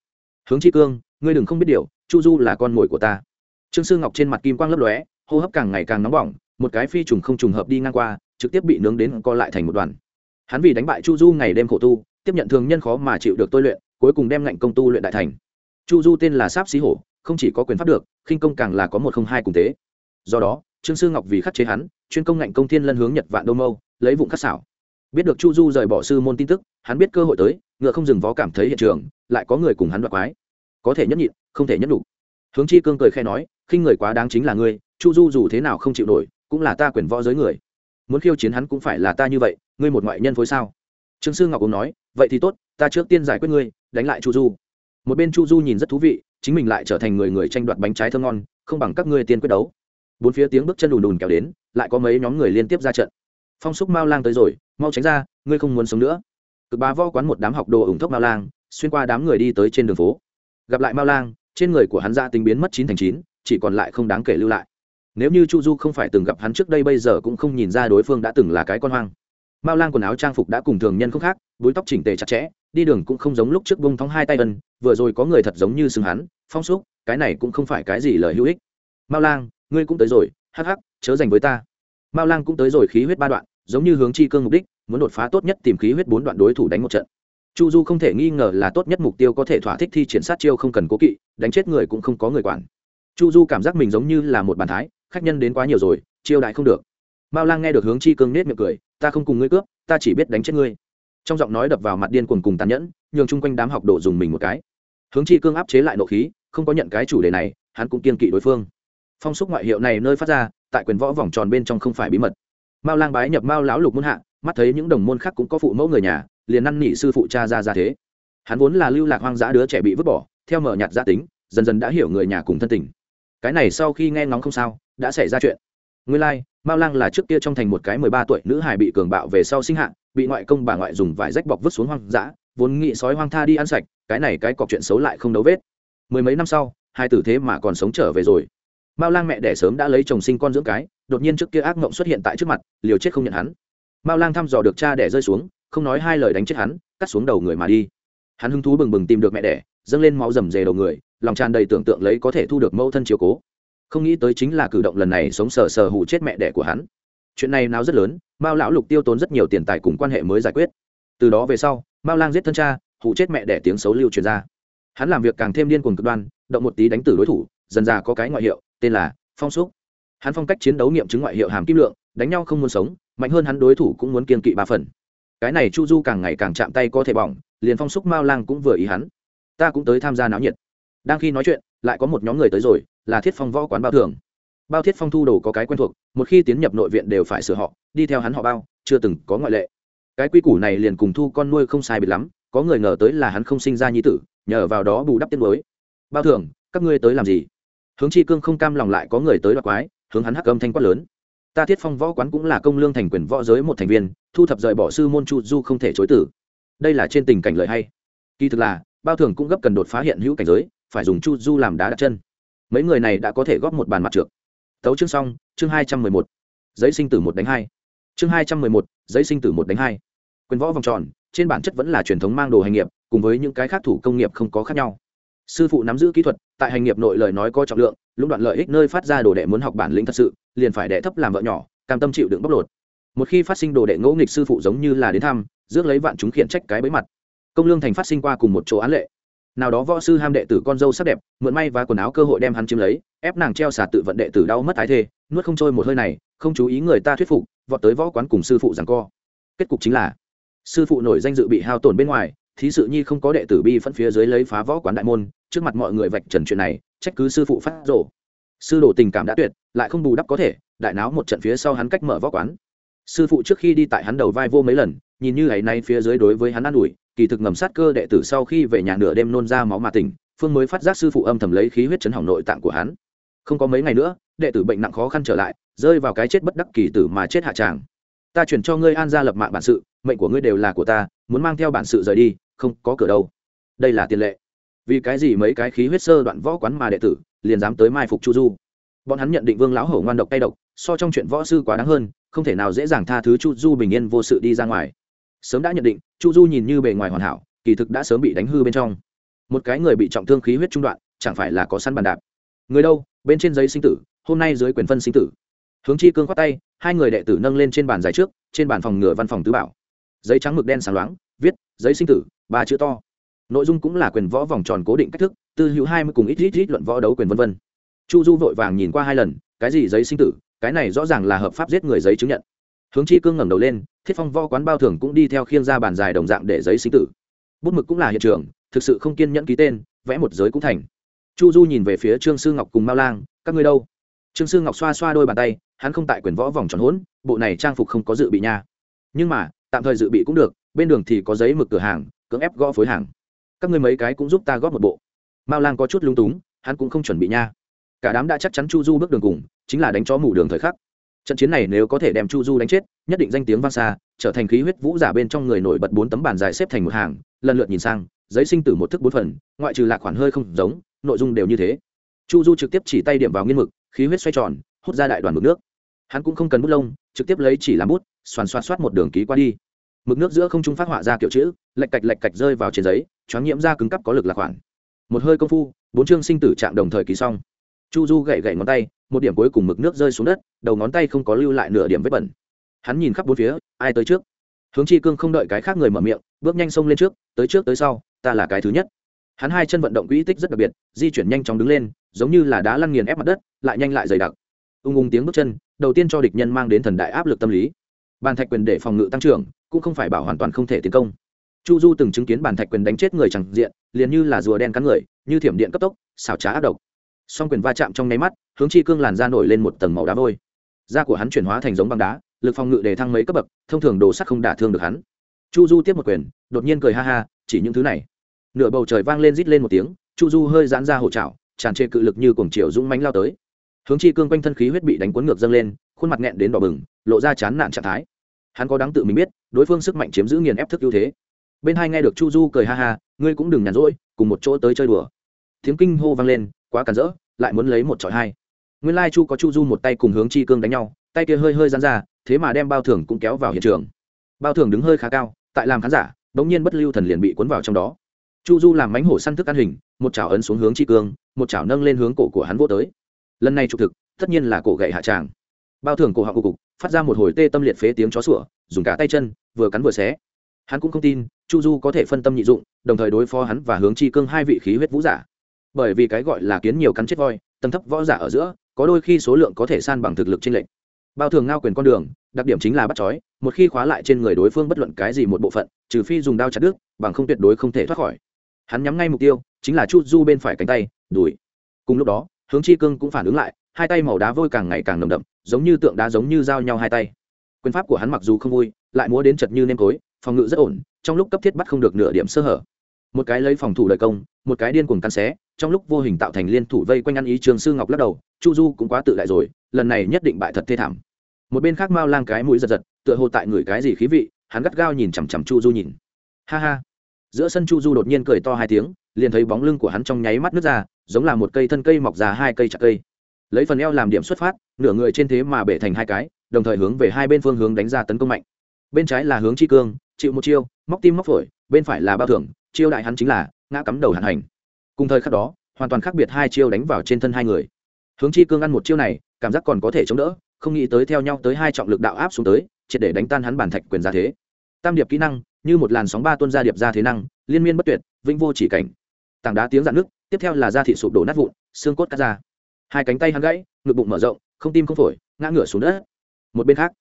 Hướng chi cương, ngươi đừng không biết điều, chu du là con mồi của ta. Trương sư ngọc trên mặt kim quang lấp lóe hô hấp càng ngày càng nóng bỏng, một cái phi trùng không trùng hợp đi ngang qua, trực tiếp bị nướng đến co lại thành một đoàn. Hắn vì đánh bại chu du ngày đêm khổ tu, tiếp nhận thường nhân khó mà chịu được tôi luyện, cuối cùng đem ngạnh công tu luyện đại thành. Chu du tên là sáp xí hổ, không chỉ có quyền pháp được, khinh công càng là có một không hai cùng thế. do đó, trương sư ngọc vì khắc chế hắn, chuyên công ngạnh công thiên lân hướng nhật vạn đô mâu, lấy vụng khắc xảo. Biết được chu du rời bỏ sư môn tin tức, hắn biết cơ hội tới, ngựa không dừng vó cảm thấy hiện trường, lại có người cùng hắn đoạt quái. Có thể nhẫn nhịn, không thể nhẫn đủ hướng chi cương cười khe nói, khinh người quá đáng chính là ngươi, chu du dù thế nào không chịu nổi, cũng là ta quyền võ giới người. Muốn khiêu chiến hắn cũng phải là ta như vậy, ngươi một ngoại nhân phối sao? Trương sư ngọc cũng nói, vậy thì tốt, ta trước tiên giải quyết ngươi, đánh lại chu du. Một bên chu du nhìn rất thú vị, chính mình lại trở thành người người tranh đoạt bánh trái thơm ngon, không bằng các ngươi tiên quyết đấu. Bốn phía tiếng bước chân đùn đùn kéo đến, lại có mấy nhóm người liên tiếp ra trận. Phong xúc mao lang tới rồi, mau tránh ra, ngươi không muốn sống nữa. Cực bá võ quán một đám học đồ ủng thốc mao lang, xuyên qua đám người đi tới trên đường phố. Gặp lại mao lang trên người của hắn ra tính biến mất chín thành chín, chỉ còn lại không đáng kể lưu lại. Nếu như chu du không phải từng gặp hắn trước đây, bây giờ cũng không nhìn ra đối phương đã từng là cái con hoang. Mao lang quần áo trang phục đã cùng thường nhân không khác, búi tóc chỉnh tề chặt chẽ, đi đường cũng không giống lúc trước bông thóng hai tay ân, vừa rồi có người thật giống như xưng hắn, phong xúc cái này cũng không phải cái gì lời hữu ích. Mao lang, ngươi cũng tới rồi, hắc hắc, chớ dành với ta. Mao lang cũng tới rồi, khí huyết ba đoạn, giống như hướng chi cương mục đích, muốn đột phá tốt nhất tìm khí huyết bốn đoạn đối thủ đánh một trận chu du không thể nghi ngờ là tốt nhất mục tiêu có thể thỏa thích thi triển sát chiêu không cần cố kỵ, đánh chết người cũng không có người quản. Chu du cảm giác mình giống như là một bàn thái, khách nhân đến quá nhiều rồi, chiêu đại không được. Mao lang nghe được hướng chi cương nết miệng cười, ta không cùng ngươi cướp, ta chỉ biết đánh chết ngươi. Trong giọng nói đập vào mặt điên cuồng cùng tàn nhẫn, nhường chung quanh đám học đồ dùng mình một cái. Hướng chi cương áp chế lại nộ khí, không có nhận cái chủ đề này, hắn cũng kiên kỵ đối phương. Phong xúc ngoại hiệu này nơi phát ra, tại quyền võ vòng tròn bên trong không phải bí mật. Mao lang bái nhập mao lão lục muôn hạ, mắt thấy những đồng môn khác cũng có phụ mẫu người nhà liền năn nỉ sư phụ cha ra ra thế. Hắn vốn là lưu lạc hoang dã đứa trẻ bị vứt bỏ theo mở nhạt gia tính dần dần đã hiểu người nhà cùng thân tình. Cái này sau khi nghe ngóng không sao đã xảy ra chuyện. Nguyên lai、like, mao lang là trước kia trong thành một cái mười ba tuổi nữ hài bị cường bạo về sau sinh hạ bị ngoại công bà ngoại dùng vải rách bọc vứt xuống hoang dã vốn nghị sói hoang tha đi ăn sạch cái này cái cọc chuyện xấu lại không đấu vết. Mười mấy năm sau hai tử thế mà còn sống trở về rồi. Mao lang mẹ đẻ sớm đã lấy chồng sinh con dưỡng cái đột nhiên trước kia ác mộng xuất hiện tại trước mặt liều chết không nhận hắn. Mao lang thăm dò được cha đẻ rơi xuống không nói hai lời đánh chết hắn, cắt xuống đầu người mà đi. Hắn hứng thú bừng bừng tìm được mẹ đẻ, dâng lên máu rầm rề đầu người, lòng tràn đầy tưởng tượng lấy có thể thu được mẫu thân chiếu cố. Không nghĩ tới chính là cử động lần này sống sờ sờ hụ chết mẹ đẻ của hắn. Chuyện này nào rất lớn, mao lão lục tiêu tốn rất nhiều tiền tài cùng quan hệ mới giải quyết. Từ đó về sau, mao lang giết thân cha hụ chết mẹ đẻ tiếng xấu lưu truyền ra. Hắn làm việc càng thêm điên cuồng cực đoan, động một tí đánh tử đối thủ, dần ra có cái ngoại hiệu, tên là phong xúc hắn phong cách chiến đấu nghiệm chứng ngoại hiệu hàm kim lượng, đánh nhau không muốn sống, mạnh hơn hắn đối thủ cũng muốn kiên kỵ ba phần cái này chu du càng ngày càng chạm tay có thể bỏng, liền phong xúc mao lang cũng vừa ý hắn. Ta cũng tới tham gia náo nhiệt. Đang khi nói chuyện, lại có một nhóm người tới rồi, là thiết phong võ quán bao thường. Bao thiết phong thu đồ có cái quen thuộc, một khi tiến nhập nội viện đều phải sửa họ, đi theo hắn họ bao, chưa từng có ngoại lệ. Cái quy củ này liền cùng thu con nuôi không sai biệt lắm, có người ngờ tới là hắn không sinh ra nhi tử, nhờ vào đó bù đắp tiết mới bao thường, các ngươi tới làm gì? Hướng chi cương không cam lòng lại có người tới đoạt quái, hướng hắn hắc âm thanh quát lớn ta thiết phong võ quán cũng là công lương thành quyền võ giới một thành viên, thu thập rời bỏ sư môn chu du không thể chối tử. Đây là trên tình cảnh lợi hay. Kỳ thực là, bao thường cũng gấp cần đột phá hiện hữu cảnh giới, phải dùng chu du làm đá đặt chân. Mấy người này đã có thể góp một bàn mặt trượt tấu chương xong, chương hai trăm mười một. Giấy sinh tử một đánh hai. Chương hai trăm mười một, giấy sinh tử một đánh hai. Quyền võ vòng tròn, trên bản chất vẫn là truyền thống mang đồ hành nghiệp, cùng với những cái khác thủ công nghiệp không có khác nhau sư phụ nắm giữ kỹ thuật, tại hành nghiệp nội lời nói có trọng lượng, lũng đoạn lợi ích nơi phát ra đồ đệ muốn học bản lĩnh thật sự, liền phải đệ thấp làm vợ nhỏ, cam tâm chịu đựng bóc lột. Một khi phát sinh đồ đệ ngẫu nghịch sư phụ giống như là đến thăm, rước lấy vạn chúng khiển trách cái bấy mặt. Công lương thành phát sinh qua cùng một chỗ án lệ. Nào đó võ sư ham đệ tử con dâu sắc đẹp, mượn may và quần áo cơ hội đem hắn chiếm lấy, ép nàng treo xả tự vận đệ tử đau mất ái thê, nuốt không trôi một hơi này, không chú ý người ta thuyết phục, vọt tới võ quán cùng sư phụ rằng co. Kết cục chính là, sư phụ nổi danh dự bị hao tổn bên ngoài thí sự nhi không có đệ tử bi phân phía dưới lấy phá võ quán đại môn, trước mặt mọi người vạch trần chuyện này, trách cứ sư phụ phát rổ sư đồ tình cảm đã tuyệt, lại không bù đắp có thể, đại náo một trận phía sau hắn cách mở võ quán. Sư phụ trước khi đi tại hắn đầu vai vô mấy lần, nhìn như ấy nay phía dưới đối với hắn an ủi, kỳ thực ngầm sát cơ đệ tử sau khi về nhà nửa đêm nôn ra máu mà tỉnh, phương mới phát giác sư phụ âm thầm lấy khí huyết chấn hỏng nội tạng của hắn. Không có mấy ngày nữa, đệ tử bệnh nặng khó khăn trở lại, rơi vào cái chết bất đắc kỳ tử mà chết hạ tràng. Ta chuyển cho ngươi an gia lập mạng bản sự, mệnh của ngươi đều là của ta muốn mang theo bản sự rời đi, không có cửa đâu. Đây là tiền lệ. Vì cái gì mấy cái khí huyết sơ đoạn võ quán mà đệ tử liền dám tới mai phục chu du? Bọn hắn nhận định vương lão hổ ngoan độc tay độc, so trong chuyện võ sư quá đáng hơn, không thể nào dễ dàng tha thứ chu du bình yên vô sự đi ra ngoài. Sớm đã nhận định, chu du nhìn như bề ngoài hoàn hảo, kỳ thực đã sớm bị đánh hư bên trong. Một cái người bị trọng thương khí huyết trung đoạn, chẳng phải là có săn bàn đạp. Người đâu? Bên trên giấy sinh tử, hôm nay dưới quyền phân sinh tử. Hướng chi cương khoát tay, hai người đệ tử nâng lên trên bàn dài trước, trên bàn phòng ngựa văn phòng tứ bảo giấy trắng mực đen sáng loáng, viết, giấy sinh tử, ba chữ to. Nội dung cũng là quyền võ vòng tròn cố định cách thức, tư hữu hai mươi cùng ít ít ít luận võ đấu quyền vân vân. Chu du vội vàng nhìn qua hai lần, cái gì giấy sinh tử, cái này rõ ràng là hợp pháp giết người giấy chứng nhận. Hướng chi cương ngẩng đầu lên, thiết phong võ quán bao thường cũng đi theo khiên ra bàn dài đồng dạng để giấy sinh tử. Bút mực cũng là hiện trường, thực sự không kiên nhẫn ký tên, vẽ một giới cũng thành. Chu du nhìn về phía trương sư ngọc cùng mao lang, các ngươi đâu? Trương sư ngọc xoa xoa đôi bàn tay, hắn không tại quyền võ vòng tròn hỗn, bộ này trang phục không có dự bị nha. Nhưng mà tạm thời dự bị cũng được, bên đường thì có giấy mực cửa hàng, cưỡng ép gõ phối hàng. Các ngươi mấy cái cũng giúp ta góp một bộ. Mao lang có chút lung túng, hắn cũng không chuẩn bị nha. Cả đám đã chắc chắn chu du bước đường cùng, chính là đánh chó mủ đường thời khắc. Trận chiến này nếu có thể đem chu du đánh chết, nhất định danh tiếng vang xa, trở thành khí huyết vũ giả bên trong người nổi bật bốn tấm bàn dài xếp thành một hàng, lần lượt nhìn sang, giấy sinh tử một thức bốn phần, ngoại trừ lạc khoản hơi không giống, nội dung đều như thế. Chu du trực tiếp chỉ tay điểm vào nghiên mực, khí huyết xoay tròn, hút ra đại đoàn mực nước. Hắn cũng không cần bút lông, trực tiếp lấy chỉ làm bút xoàn xoát xoát một đường ký qua đi. Mực nước giữa không trung phát họa ra kiểu chữ, lạch cạch lạch cạch rơi vào trên giấy, choáng nhiễm ra cứng cắp có lực lạc khoản một hơi công phu, bốn chương sinh tử trạng đồng thời ký xong. Chu du gậy gậy ngón tay, một điểm cuối cùng mực nước rơi xuống đất, đầu ngón tay không có lưu lại nửa điểm vết bẩn. Hắn nhìn khắp bốn phía, ai tới trước? Hướng chi cương không đợi cái khác người mở miệng, bước nhanh xông lên trước, tới trước tới sau, ta là cái thứ nhất. Hắn hai chân vận động quỹ tích rất đặc biệt, di chuyển nhanh chóng đứng lên, giống như là đá lăn nghiền ép mặt đất, lại nhanh lại dày đặc. Ung ung tiếng bước chân, đầu tiên cho địch nhân mang đến thần đại áp lực tâm lý bàn thạch quyền để phòng ngự tăng trưởng, cũng không phải bảo hoàn toàn không thể tiến công. Chu du từng chứng kiến bàn thạch quyền đánh chết người chẳng diện, liền như là rùa đen cắn người, như thiểm điện cấp tốc, xảo trá ác độc. Song quyền va chạm trong nháy mắt, hướng chi cương làn ra nổi lên một tầng màu đá vôi. Da của hắn chuyển hóa thành giống băng đá, lực phòng ngự để thăng mấy cấp bậc, thông thường đồ sắt không đả thương được hắn. Chu du tiếp một quyền, đột nhiên cười ha ha, chỉ những thứ này. Nửa bầu trời vang lên rít lên một tiếng, chu du hơi giãn ra hổ trào tràn trề cự lực như cuồng chiều dũng mánh lao tới. Hướng chi cương quanh thân khí huyết bị đánh cuốn ngược dâng lên khuôn mặt nghẹn đến đỏ bừng, lộ ra chán nản trạng thái. Hắn có đáng tự mình biết, đối phương sức mạnh chiếm giữ nghiền ép thức ưu thế. Bên hai nghe được chu du cười ha ha, ngươi cũng đừng nhàn rỗi, cùng một chỗ tới chơi đùa. Tiếng kinh hô vang lên, quá cản rỡ, lại muốn lấy một trọi hai. Nguyên lai chu có chu du một tay cùng hướng chi cương đánh nhau, tay kia hơi hơi dán ra, thế mà đem bao thưởng cũng kéo vào hiện trường. Bao thưởng đứng hơi khá cao, tại làm khán giả, bỗng nhiên bất lưu thần liền bị cuốn vào trong đó. Chu du làm mánh hổ săn thức ăn hình, một chảo ấn xuống hướng chi cương, một chảo nâng lên hướng cổ của hắn vô tới. Lần này trục thực, tất nhiên là cổ gậy hạ tràng bao thưởng cổ họng cụ cục, phát ra một hồi tê tâm liệt phế tiếng chó sủa, dùng cả tay chân, vừa cắn vừa xé. Hắn cũng không tin, chu du có thể phân tâm nhị dụng, đồng thời đối phó hắn và hướng chi cương hai vị khí huyết vũ giả. Bởi vì cái gọi là kiến nhiều cắn chết voi, tầng thấp võ giả ở giữa, có đôi khi số lượng có thể san bằng thực lực trên lệnh bao thường ngao quyền con đường, đặc điểm chính là bắt chói, một khi khóa lại trên người đối phương bất luận cái gì một bộ phận, trừ phi dùng đao chặt đứt, bằng không tuyệt đối không thể thoát khỏi. Hắn nhắm ngay mục tiêu, chính là chu du bên phải cánh tay đùi cùng lúc đó, hướng chi cương cũng phản ứng lại hai tay màu đá vôi càng ngày càng nồng đậm, giống như tượng đá giống như giao nhau hai tay. Quyền pháp của hắn mặc dù không vui, lại múa đến chật như nêm tối phòng ngự rất ổn, trong lúc cấp thiết bắt không được nửa điểm sơ hở. Một cái lấy phòng thủ lợi công, một cái điên cuồng căn xé, trong lúc vô hình tạo thành liên thủ vây quanh ăn ý trường sư ngọc lắc đầu, chu du cũng quá tự đại rồi, lần này nhất định bại thật thê thảm. Một bên khác mao lang cái mũi giật giật, tựa hồ tại người cái gì khí vị, hắn gắt gao nhìn chằm chằm chu du nhìn. Ha ha. Giữa sân chu du đột nhiên cười to hai tiếng, liền thấy bóng lưng của hắn trong nháy mắt nước ra, giống là một cây thân cây mọc ra hai cây chặt cây lấy phần eo làm điểm xuất phát, nửa người trên thế mà bể thành hai cái, đồng thời hướng về hai bên phương hướng đánh ra tấn công mạnh. Bên trái là hướng chi cương, chịu một chiêu, móc tim móc phổi, bên phải là bao thưởng, chiêu đại hắn chính là ngã cắm đầu hạn hành. Cùng thời khắc đó, hoàn toàn khác biệt hai chiêu đánh vào trên thân hai người. Hướng chi cương ăn một chiêu này, cảm giác còn có thể chống đỡ, không nghĩ tới theo nhau tới hai trọng lực đạo áp xuống tới, triệt để đánh tan hắn bản thạch quyền ra thế. Tam điệp kỹ năng, như một làn sóng ba tuân gia điệp ra thế năng, liên miên bất tuyệt, vĩnh vô chỉ cảnh. Tảng đá tiếng dạn nước tiếp theo là da thị sụp đổ nát vụn, xương cốt cắt ra hai cánh tay hắn gãy, ngực bụng mở rộng, không tim không phổi, ngã ngửa xuống đất. Một bên khác,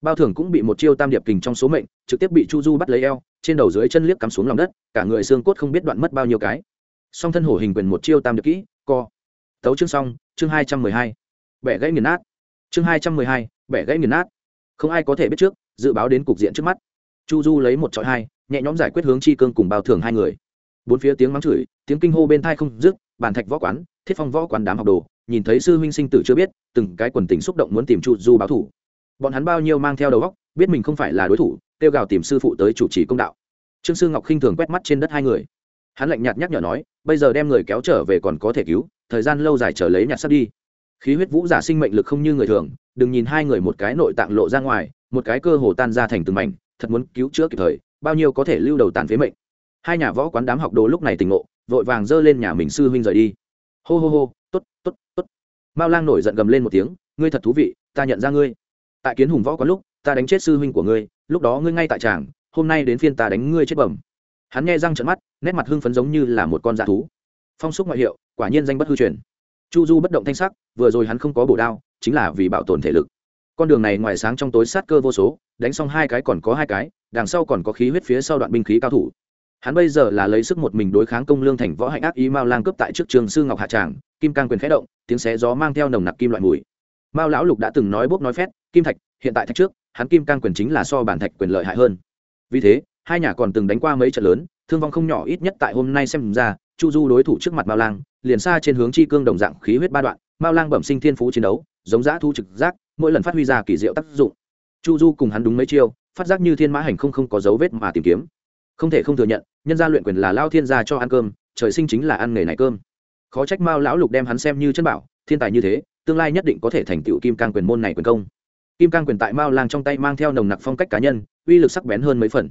bao thưởng cũng bị một chiêu tam điệp kình trong số mệnh, trực tiếp bị chu du bắt lấy eo, trên đầu dưới chân liếc cắm xuống lòng đất, cả người xương cốt không biết đoạn mất bao nhiêu cái. Song thân hổ hình quyền một chiêu tam điệp kỹ, co. Tấu chương xong, chương hai trăm mười hai. Bẻ gãy nghiền nát. Chương hai trăm mười hai, bẻ gãy nghiền nát. Không ai có thể biết trước, dự báo đến cục diện trước mắt. Chu du lấy một trọi hai, nhẹ nhõm giải quyết hướng chi cương cùng bao thưởng hai người. Bốn phía tiếng mắng chửi, tiếng kinh hô bên thai không dứt, bàn thạch võ quán, thiết phong võ quán đám học đồ nhìn thấy sư huynh sinh tử chưa biết, từng cái quần tình xúc động muốn tìm chu du báo thủ. Bọn hắn bao nhiêu mang theo đầu góc biết mình không phải là đối thủ, kêu gào tìm sư phụ tới chủ trì công đạo. Trương sư ngọc khinh thường quét mắt trên đất hai người. Hắn lạnh nhạt nhắc nhở nói, bây giờ đem người kéo trở về còn có thể cứu, thời gian lâu dài trở lấy nhặt sắp đi. Khí huyết vũ giả sinh mệnh lực không như người thường, đừng nhìn hai người một cái nội tạng lộ ra ngoài, một cái cơ hồ tan ra thành từng mảnh, thật muốn cứu chữa kịp thời, bao nhiêu có thể lưu đầu tàn phế mệnh. Hai nhà võ quán đám học đồ lúc này tỉnh ngộ, vội vàng dơ lên nhà mình sư huynh rời đi. Hô hô hô t ố t t ố t t ố t mao lang nổi giận gầm lên một tiếng, ngươi thật thú vị, ta nhận ra ngươi. Tại kiến hùng võ quán lúc, ta đánh chết sư huynh của ngươi, lúc đó ngươi ngay tại tràng, hôm nay đến phiên ta đánh ngươi chết bẩm. Hắn nghe răng trận mắt, nét mặt hưng phấn giống như là một con dạ thú. Phong xúc ngoại hiệu, quả nhiên danh bất hư truyền. Chu du bất động thanh sắc, vừa rồi hắn không có bổ đao, chính là vì bảo tồn thể lực. Con đường này ngoài sáng trong tối sát cơ vô số, đánh xong hai cái còn có hai cái, đằng sau còn có khí huyết phía sau đoạn binh khí cao thủ. Hắn bây giờ là lấy sức một mình đối kháng công lương thành võ hạnh ác ý mao lang cướp tại trước trường sư ngọc hạ tràng kim cang quyền khẽ động, tiếng xé gió mang theo nồng nặc kim loại mùi. Mao lão lục đã từng nói bốc nói phét, kim thạch, hiện tại thạch trước, hắn kim cang quyền chính là so bản thạch quyền lợi hại hơn. Vì thế, hai nhà còn từng đánh qua mấy trận lớn, thương vong không nhỏ ít nhất tại hôm nay xem ra, chu du đối thủ trước mặt mao lang, liền xa trên hướng chi cương đồng dạng khí huyết ba đoạn, mao lang bẩm sinh thiên phú chiến đấu, giống giã thu trực giác, mỗi lần phát huy ra kỳ diệu tác dụng. Chu du cùng hắn đúng mấy chiêu, phát giác như thiên mã hành không không có dấu vết mà tìm kiếm. Không thể không thừa nhận, nhân gia luyện quyền là lao thiên gia cho ăn cơm, trời sinh chính là ăn nghề này cơm khó trách mao lão lục đem hắn xem như chân bảo, thiên tài như thế, tương lai nhất định có thể thành tựu kim cang quyền môn này quyền công. Kim cang quyền tại mao lang trong tay mang theo nồng nặc phong cách cá nhân, uy lực sắc bén hơn mấy phần.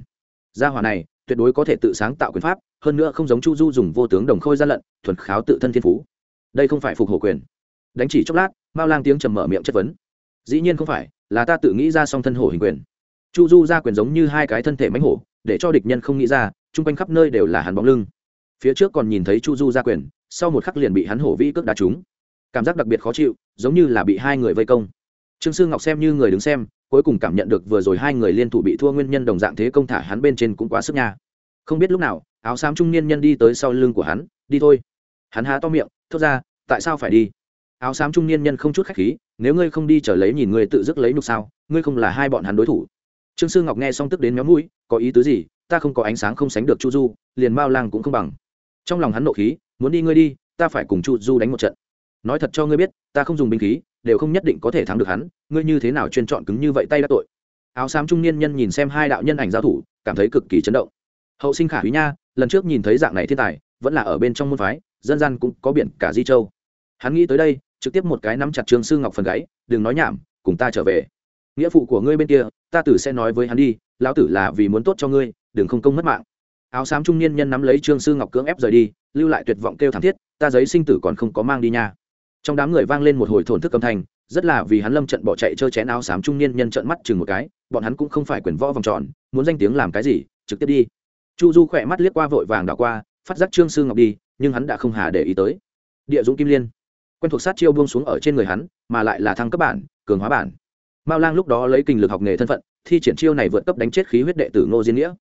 Gia hỏa này, tuyệt đối có thể tự sáng tạo quyền pháp, hơn nữa không giống chu du dùng vô tướng đồng khôi gian lận, thuần kháo tự thân thiên phú. Đây không phải phục hổ quyền. Đánh chỉ chốc lát, mao lang tiếng trầm mở miệng chất vấn. Dĩ nhiên không phải, là ta tự nghĩ ra song thân hổ hình quyền. Chu du ra quyền giống như hai cái thân thể mánh hổ, để cho địch nhân không nghĩ ra, chung quanh khắp nơi đều là hắn bóng lưng. Phía trước còn nhìn thấy chu du ra quyền sau một khắc liền bị hắn hổ vĩ cước đá trúng. Cảm giác đặc biệt khó chịu, giống như là bị hai người vây công. Trương sư ngọc xem như người đứng xem, cuối cùng cảm nhận được vừa rồi hai người liên thủ bị thua nguyên nhân đồng dạng thế công thả hắn bên trên cũng quá sức nha. Không biết lúc nào, áo xám trung niên nhân đi tới sau lưng của hắn, đi thôi. Hắn há to miệng, thốt ra, tại sao phải đi? Áo xám trung niên nhân không chút khách khí, nếu ngươi không đi trở lấy nhìn ngươi tự dứt lấy nhục sao, ngươi không là hai bọn hắn đối thủ. Trương sư ngọc nghe xong tức đến méo mũi, có ý tứ gì? Ta không có ánh sáng không sánh được chu du, liền mao lang cũng không bằng trong lòng hắn nộ khí, muốn đi ngươi đi, ta phải cùng chu du đánh một trận. Nói thật cho ngươi biết, ta không dùng binh khí, đều không nhất định có thể thắng được hắn, ngươi như thế nào chuyên chọn cứng như vậy tay đã tội. Áo xám trung niên nhân nhìn xem hai đạo nhân ảnh giao thủ, cảm thấy cực kỳ chấn động. Hậu sinh khả quý nha, lần trước nhìn thấy dạng này thiên tài, vẫn là ở bên trong môn phái, dân gian cũng có biển cả di châu. Hắn nghĩ tới đây, trực tiếp một cái nắm chặt trương sư ngọc phần gáy, đừng nói nhảm, cùng ta trở về. Nghĩa phụ của ngươi bên kia, ta tử sẽ nói với hắn đi, lão tử là vì muốn tốt cho ngươi, đừng không công mất mạng áo xám trung niên nhân nắm lấy trương sư ngọc cưỡng ép rời đi, lưu lại tuyệt vọng kêu thảm thiết, ta giấy sinh tử còn không có mang đi nha. Trong đám người vang lên một hồi thổn thức âm thanh, rất là vì hắn lâm trận bỏ chạy chơi chén áo xám trung niên nhân trợn mắt chừng một cái, bọn hắn cũng không phải quyền võ vòng tròn, muốn danh tiếng làm cái gì, trực tiếp đi. Chu du khỏe mắt liếc qua vội vàng đảo qua, phát giác trương sư ngọc đi, nhưng hắn đã không hà để ý tới. Địa dũng kim liên, quen thuộc sát chiêu buông xuống ở trên người hắn, mà lại là thăng cấp bản, cường hóa bản. Mao lang lúc đó lấy kinh lực học nghề thân phận, thi triển chiêu này vượt cấp đánh chết khí huyết đệ tử ngô diên nghĩa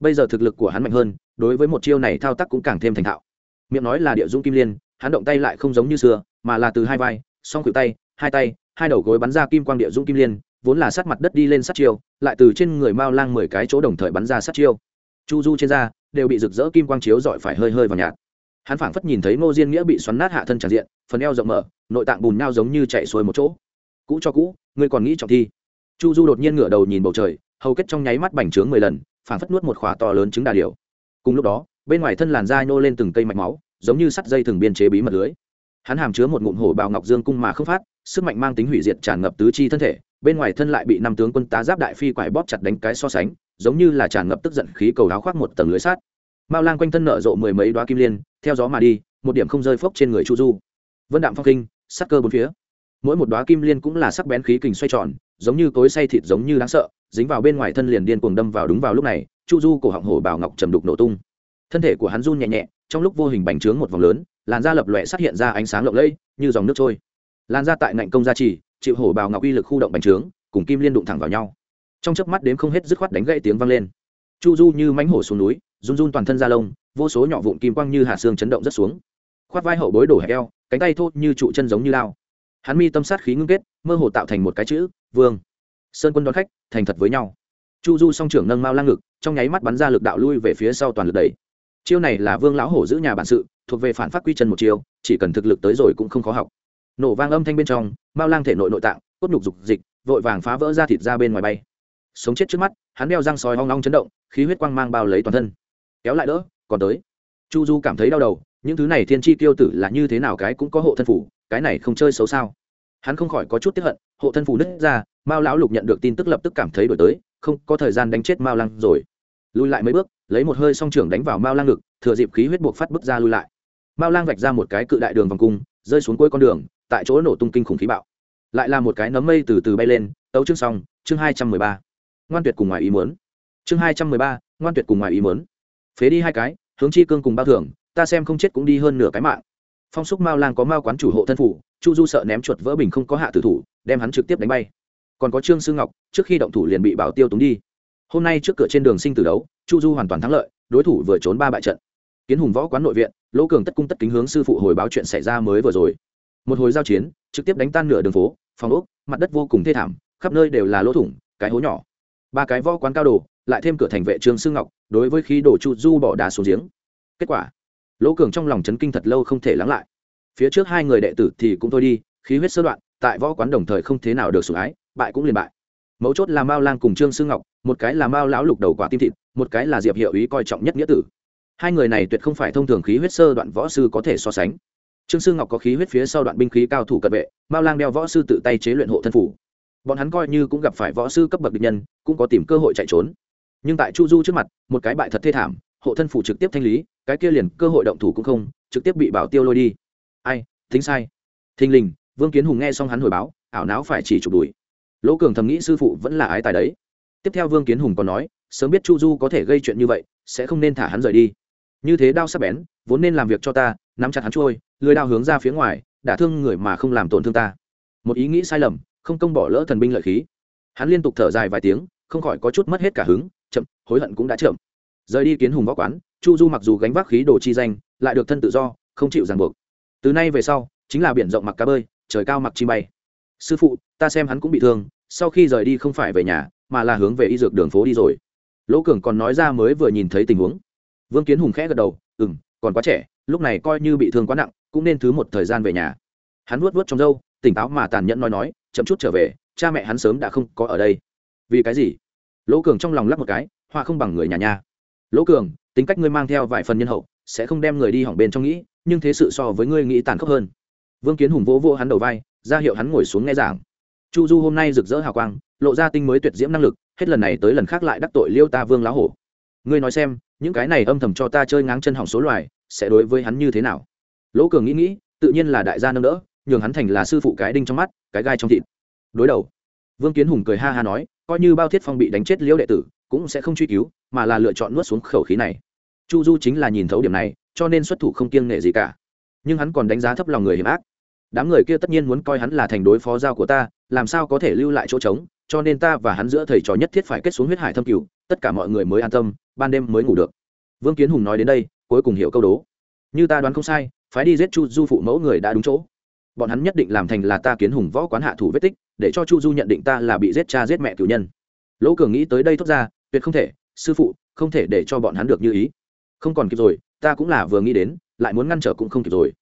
bây giờ thực lực của hắn mạnh hơn, đối với một chiêu này thao tác cũng càng thêm thành thạo. Miệng nói là địa dung kim liên, hắn động tay lại không giống như xưa, mà là từ hai vai, song cự tay, hai tay, hai đầu gối bắn ra kim quang địa dung kim liên, vốn là sát mặt đất đi lên sát chiêu, lại từ trên người mao lang mười cái chỗ đồng thời bắn ra sát chiêu. Chu du trên da đều bị rực rỡ kim quang chiếu dọi phải hơi hơi vào nhạt. Hắn phảng phất nhìn thấy ngô diên nghĩa bị xoắn nát hạ thân tràn diện, phần eo rộng mở, nội tạng bùn nhau giống như chạy xuôi một chỗ. Cũ cho cũ, ngươi còn nghĩ trọng thi? Chu du đột nhiên ngửa đầu nhìn bầu trời, hầu kết trong nháy mắt bành trướng mười lần phảng phất nuốt một khỏa to lớn trứng đà điều cùng lúc đó, bên ngoài thân làn da nhô lên từng cây mạch máu, giống như sắt dây thường biên chế bí mật lưới. Hắn hàm chứa một ngụm hổ bào ngọc dương cung mà không phát, sức mạnh mang tính hủy diệt tràn ngập tứ chi thân thể, bên ngoài thân lại bị năm tướng quân tá giáp đại phi quải bóp chặt đánh cái so sánh, giống như là tràn ngập tức giận khí cầu áo khoác một tầng lưới sát mao lang quanh thân nở rộ mười mấy đoá kim liên, theo gió mà đi, một điểm không rơi phốc trên người chu du. Vân đạm phong kinh, sắc cơ bốn phía. Mỗi một đoá kim liên cũng là sắc bén khí kình xoay tròn giống như cối say thịt giống như đáng sợ, dính vào bên ngoài thân liền điên cuồng đâm vào đúng vào lúc này, chu du cổ họng hổ bảo ngọc trầm đục nổ tung. Thân thể của hắn run nhẹ nhẹ, trong lúc vô hình bành trướng một vòng lớn, làn da lập lòe xuất hiện ra ánh sáng lộng lẫy, như dòng nước trôi. Làn da tại ngạnh công gia trì, chịu hổ bào ngọc uy lực khu động bành trướng, cùng kim liên đụng thẳng vào nhau. Trong chớp mắt đến không hết dứt khoát đánh gãy tiếng vang lên. Chu du như mánh hổ xuống núi, run run toàn thân da lông, vô số nhỏ vụn kim quang như hạt xương chấn động rất xuống. Khoát vai hậu bối đổ hẹp eo cánh tay thô như trụ chân giống như lao hắn mi tâm sát khí ngưng kết, mơ hồ tạo thành một cái chữ, vương. Sơn quân đón khách, thành thật với nhau. Chu du song trưởng nâng mao lang ngực, trong nháy mắt bắn ra lực đạo lui về phía sau toàn lực đẩy. Chiêu này là vương lão hổ giữ nhà bản sự, thuộc về phản phát quy chân một chiêu, chỉ cần thực lực tới rồi cũng không khó học. Nổ vang âm thanh bên trong, mao lang thể nội nội tạng, cốt nhục dục dịch, vội vàng phá vỡ ra thịt ra bên ngoài bay. Sống chết trước mắt, hắn đeo răng sói hoang long chấn động, khí huyết quang mang bao lấy toàn thân. Kéo lại đỡ, còn tới. Chu du cảm thấy đau đầu, những thứ này thiên chi tiêu tử là như thế nào cái cũng có hộ thân phủ cái này không chơi xấu sao? Hắn không khỏi có chút tiếp hận, hộ thân phù nứt ra, mao lão lục nhận được tin tức lập tức cảm thấy đổi tới, không, có thời gian đánh chết mao lăng rồi. Lùi lại mấy bước, lấy một hơi song trưởng đánh vào mao lang ngực, thừa dịp khí huyết buộc phát bước ra lùi lại. Mao lang vạch ra một cái cự đại đường vòng cung, rơi xuống cuối con đường, tại chỗ nổ tung kinh khủng khí bạo. Lại là một cái nấm mây từ từ bay lên, tấu chương xong, chương hai trăm mười ba. Ngoan tuyệt cùng ngoài ý muốn. Chương hai trăm mười ba, ngoan tuyệt cùng ngoài ý muốn. Phế đi hai cái, hướng chi cương cùng bao thưởng, ta xem không chết cũng đi hơn nửa cái mạng phong xúc mao lang có mao quán chủ hộ thân phủ, chu du sợ ném chuột vỡ bình không có hạ tử thủ, đem hắn trực tiếp đánh bay. Còn có trương sư ngọc, trước khi động thủ liền bị bảo tiêu túng đi. Hôm nay trước cửa trên đường sinh tử đấu, chu du hoàn toàn thắng lợi, đối thủ vừa trốn ba bại trận. Kiến hùng võ quán nội viện, lỗ cường tất cung tất kính hướng sư phụ hồi báo chuyện xảy ra mới vừa rồi. Một hồi giao chiến, trực tiếp đánh tan nửa đường phố, phòng ốc, mặt đất vô cùng thê thảm, khắp nơi đều là lỗ thủng, cái hố nhỏ. Ba cái võ quán cao đồ, lại thêm cửa thành vệ trương sư ngọc, đối với khí đồ chu du bỏ đá xuống giếng. Kết quả lỗ cường trong lòng chấn kinh thật lâu không thể lắng lại. Phía trước hai người đệ tử thì cũng thôi đi, khí huyết sơ đoạn, tại võ quán đồng thời không thế nào được sủng ái, bại cũng liền bại. Mấu chốt là mao lang cùng trương sư ngọc, một cái là mao lão lục đầu quả tim thịt, một cái là diệp hiệu ý coi trọng nhất nghĩa tử. Hai người này tuyệt không phải thông thường khí huyết sơ đoạn võ sư có thể so sánh. Trương sư ngọc có khí huyết phía sau đoạn binh khí cao thủ cận vệ, mao lang đeo võ sư tự tay chế luyện hộ thân phủ. Bọn hắn coi như cũng gặp phải võ sư cấp bậc địch nhân, cũng có tìm cơ hội chạy trốn. Nhưng tại chu du trước mặt, một cái bại thật thê thảm hộ thân phủ trực tiếp thanh lý, cái kia liền cơ hội động thủ cũng không, trực tiếp bị bảo tiêu lôi đi. Ai, tính sai. Thình lình, vương kiến hùng nghe xong hắn hồi báo, ảo não phải chỉ chụp đuổi lỗ cường thầm nghĩ sư phụ vẫn là ái tài đấy. Tiếp theo vương kiến hùng còn nói, sớm biết chu du có thể gây chuyện như vậy, sẽ không nên thả hắn rời đi. Như thế đao sắp bén, vốn nên làm việc cho ta, nắm chặt hắn trôi lưới đao hướng ra phía ngoài, đả thương người mà không làm tổn thương ta. Một ý nghĩ sai lầm, không công bỏ lỡ thần binh lợi khí. Hắn liên tục thở dài vài tiếng, không khỏi có chút mất hết cả hứng, chậm, hối hận cũng đã chậm rời đi kiến hùng võ quán, chu du mặc dù gánh vác khí đồ chi danh, lại được thân tự do, không chịu ràng buộc. Từ nay về sau, chính là biển rộng mặc cá bơi, trời cao mặc chi bay. Sư phụ, ta xem hắn cũng bị thương, sau khi rời đi không phải về nhà, mà là hướng về y dược đường phố đi rồi. Lỗ cường còn nói ra mới vừa nhìn thấy tình huống. Vương kiến hùng khẽ gật đầu ừ m còn quá trẻ, lúc này coi như bị thương quá nặng, cũng nên thứ một thời gian về nhà. Hắn vuốt vuốt trong râu, tỉnh táo mà tàn nhẫn nói nói, chậm chút trở về, cha mẹ hắn sớm đã không có ở đây. Vì cái gì? Lỗ cường trong lòng lắp một cái, hoa không bằng người nhà nha lỗ cường, tính cách ngươi mang theo vài phần nhân hậu, sẽ không đem người đi hỏng bên trong nghĩ, nhưng thế sự so với ngươi nghĩ tàn khốc hơn. Vương kiến hùng vỗ vỗ hắn đầu vai, ra hiệu hắn ngồi xuống nghe giảng. Chu du hôm nay rực rỡ hào quang, lộ ra tinh mới tuyệt diễm năng lực, hết lần này tới lần khác lại đắc tội liêu ta vương lá hổ. Ngươi nói xem, những cái này âm thầm cho ta chơi ngáng chân hỏng số loài, sẽ đối với hắn như thế nào? Lỗ cường nghĩ nghĩ, tự nhiên là đại gia nâng đỡ, nhường hắn thành là sư phụ cái đinh trong mắt, cái gai trong thịt. Đối đầu. Vương kiến hùng cười ha ha nói coi như bao thiết phong bị đánh chết liễu đệ tử, cũng sẽ không truy cứu, mà là lựa chọn nuốt xuống khẩu khí này. Chu du chính là nhìn thấu điểm này, cho nên xuất thủ không kiêng nể gì cả. Nhưng hắn còn đánh giá thấp lòng người hiểm ác. Đám người kia tất nhiên muốn coi hắn là thành đối phó giao của ta, làm sao có thể lưu lại chỗ trống, cho nên ta và hắn giữa thầy trò nhất thiết phải kết xuống huyết hải thâm cửu, tất cả mọi người mới an tâm, ban đêm mới ngủ được. Vương kiến hùng nói đến đây, cuối cùng hiểu câu đố. Như ta đoán không sai, phái đi giết chu du phụ mẫu người đã đúng chỗ bọn hắn nhất định làm thành là ta kiến hùng võ quán hạ thủ vết tích, để cho chu du nhận định ta là bị giết cha giết mẹ cử nhân. Lỗ cường nghĩ tới đây thốt ra, tuyệt không thể, sư phụ, không thể để cho bọn hắn được như ý. Không còn kịp rồi, ta cũng là vừa nghĩ đến, lại muốn ngăn trở cũng không kịp rồi.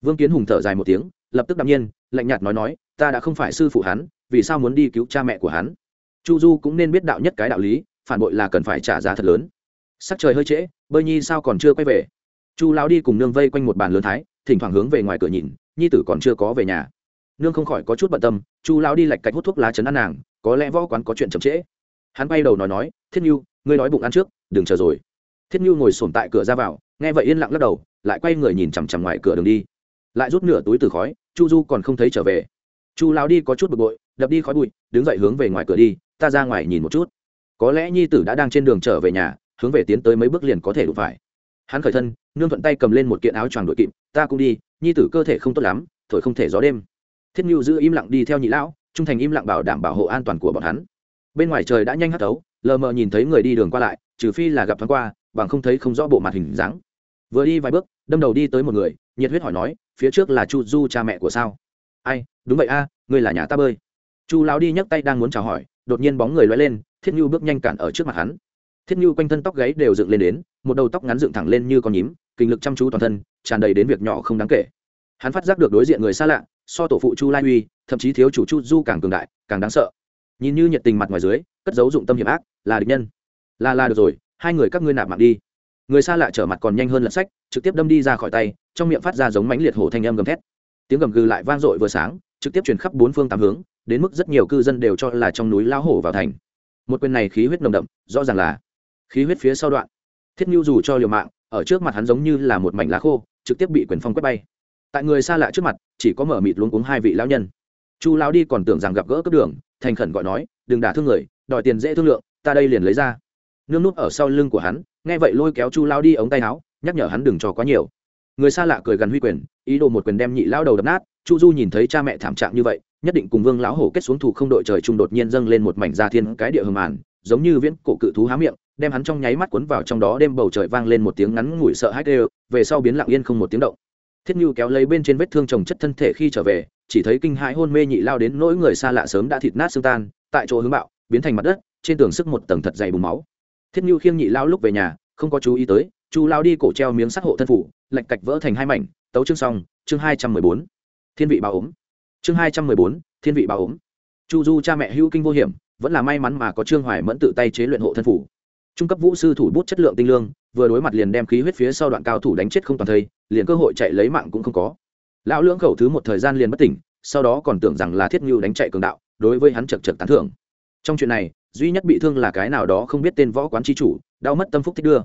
Vương kiến hùng thở dài một tiếng, lập tức đạm nhiên, lạnh nhạt nói nói, ta đã không phải sư phụ hắn, vì sao muốn đi cứu cha mẹ của hắn? Chu du cũng nên biết đạo nhất cái đạo lý, phản bội là cần phải trả giá thật lớn. Sắc trời hơi trễ, bơi nhi sao còn chưa quay về? Chu lão đi cùng nương vây quanh một bàn lớn thái, thỉnh thoảng hướng về ngoài cửa nhìn nhi tử còn chưa có về nhà. Nương không khỏi có chút bận tâm, chu lão đi lạch cạch hút thuốc lá chấn ăn nàng, có lẽ võ quán có chuyện chậm trễ. Hắn bay đầu nói nói, thiết như ngươi nói bụng ăn trước, đừng chờ rồi. Thiết như ngồi sổm tại cửa ra vào, nghe vậy yên lặng lắc đầu, lại quay người nhìn chằm chằm ngoài cửa đường đi. Lại rút nửa túi từ khói, chu du còn không thấy trở về. Chu lão đi có chút bực bội, đập đi khói bụi, đứng dậy hướng về ngoài cửa đi, ta ra ngoài nhìn một chút. Có lẽ nhi tử đã đang trên đường trở về nhà, hướng về tiến tới mấy bước liền có thể đụng phải. Hắn khởi thân, nương thuận tay cầm lên một kiện áo choàng đội kịp, ta cũng đi nhi tử cơ thể không tốt lắm thổi không thể gió đêm. Thiết nhu giữ im lặng đi theo nhị lão trung thành im lặng bảo đảm bảo hộ an toàn của bọn hắn. Bên ngoài trời đã nhanh hắt tấu lờ mờ nhìn thấy người đi đường qua lại trừ phi là gặp thoáng qua bằng không thấy không rõ bộ mặt hình dáng. Vừa đi vài bước đâm đầu đi tới một người nhiệt huyết hỏi nói phía trước là chu du cha mẹ của sao? Ai đúng vậy a à, ngươi là nhà ta bơi. Chu lão đi nhấc tay đang muốn chào hỏi đột nhiên bóng người loay lên thiết nhu bước nhanh cản ở trước mặt hắn. Thiết nhu quanh thân tóc gáy đều dựng lên đến một đầu tóc ngắn dựng thẳng lên như con nhím kinh lực chăm chú toàn thân tràn đầy đến việc nhỏ không đáng kể. Hắn phát giác được đối diện người xa lạ, so tổ phụ chu lai uy, thậm chí thiếu chủ chu du càng cường đại, càng đáng sợ. Nhìn như nhiệt tình mặt ngoài dưới, cất dấu dụng tâm hiểm ác, là địch nhân. Là là được rồi, hai người các ngươi nạp mạng đi. Người xa lạ trở mặt còn nhanh hơn lật sách, trực tiếp đâm đi ra khỏi tay, trong miệng phát ra giống mánh liệt hổ thanh âm gầm thét. Tiếng gầm gừ lại vang dội vừa sáng, trực tiếp truyền khắp bốn phương tám hướng, đến mức rất nhiều cư dân đều cho là trong núi lao hổ vào thành. Một quyền này khí huyết nồng đậm, rõ ràng là khí huyết phía sau đoạn. Thiết nhu dù cho liều mạng, ở trước mặt hắn giống như là một mảnh lá khô trực tiếp bị quyền phong quét bay. Tại người xa lạ trước mặt, chỉ có mở mịt luống cuống hai vị lão nhân. Chu lão đi còn tưởng rằng gặp gỡ cấp đường, thành khẩn gọi nói, đừng đả thương người, đòi tiền dễ thương lượng, ta đây liền lấy ra. Nương nút ở sau lưng của hắn, nghe vậy lôi kéo chu lão đi ống tay áo, nhắc nhở hắn đừng cho quá nhiều. Người xa lạ cười gần huy quyền, ý đồ một quyền đem nhị lão đầu đập nát, chu du nhìn thấy cha mẹ thảm trạng như vậy, nhất định cùng vương lão hổ kết xuống thủ không đội trời trung đột nhiên dâng lên một mảnh gia thiên cái địa hầm màn, giống như viễn cổ cự thú há miệng đem hắn trong nháy mắt cuốn vào trong đó, đêm bầu trời vang lên một tiếng ngắn ngủi sợ hãi đều về sau biến lặng yên không một tiếng động. Thiết Nưu kéo lấy bên trên vết thương chồng chất thân thể khi trở về, chỉ thấy kinh hãi hôn mê nhị lao đến nỗi người xa lạ sớm đã thịt nát xương tan, tại chỗ hướng bạo, biến thành mặt đất, trên tường sức một tầng thật dày bùng máu. Thiết Nưu khiêng nhị lao lúc về nhà, không có chú ý tới, chu lao đi cổ treo miếng sắt hộ thân phủ lệch cạch vỡ thành hai mảnh, tấu chương xong, chương hai trăm mười bốn. Thiên vị bà ốm. Chương hai trăm mười bốn, thiên vị bà ốm. Chu du cha mẹ hữu kinh vô hiểm, vẫn là may mắn mà có trương hoài mẫn tự tay chế luyện hộ thân phủ trung cấp vũ sư thủ bút chất lượng tinh lương, vừa đối mặt liền đem khí huyết phía sau đoạn cao thủ đánh chết không toàn thây, liền cơ hội chạy lấy mạng cũng không có. Lão lưỡng khẩu thứ một thời gian liền bất tỉnh, sau đó còn tưởng rằng là thiết ngưu đánh chạy cường đạo, đối với hắn chật chật tán thưởng. Trong chuyện này, duy nhất bị thương là cái nào đó không biết tên võ quán tri chủ, đau mất tâm phúc thích đưa.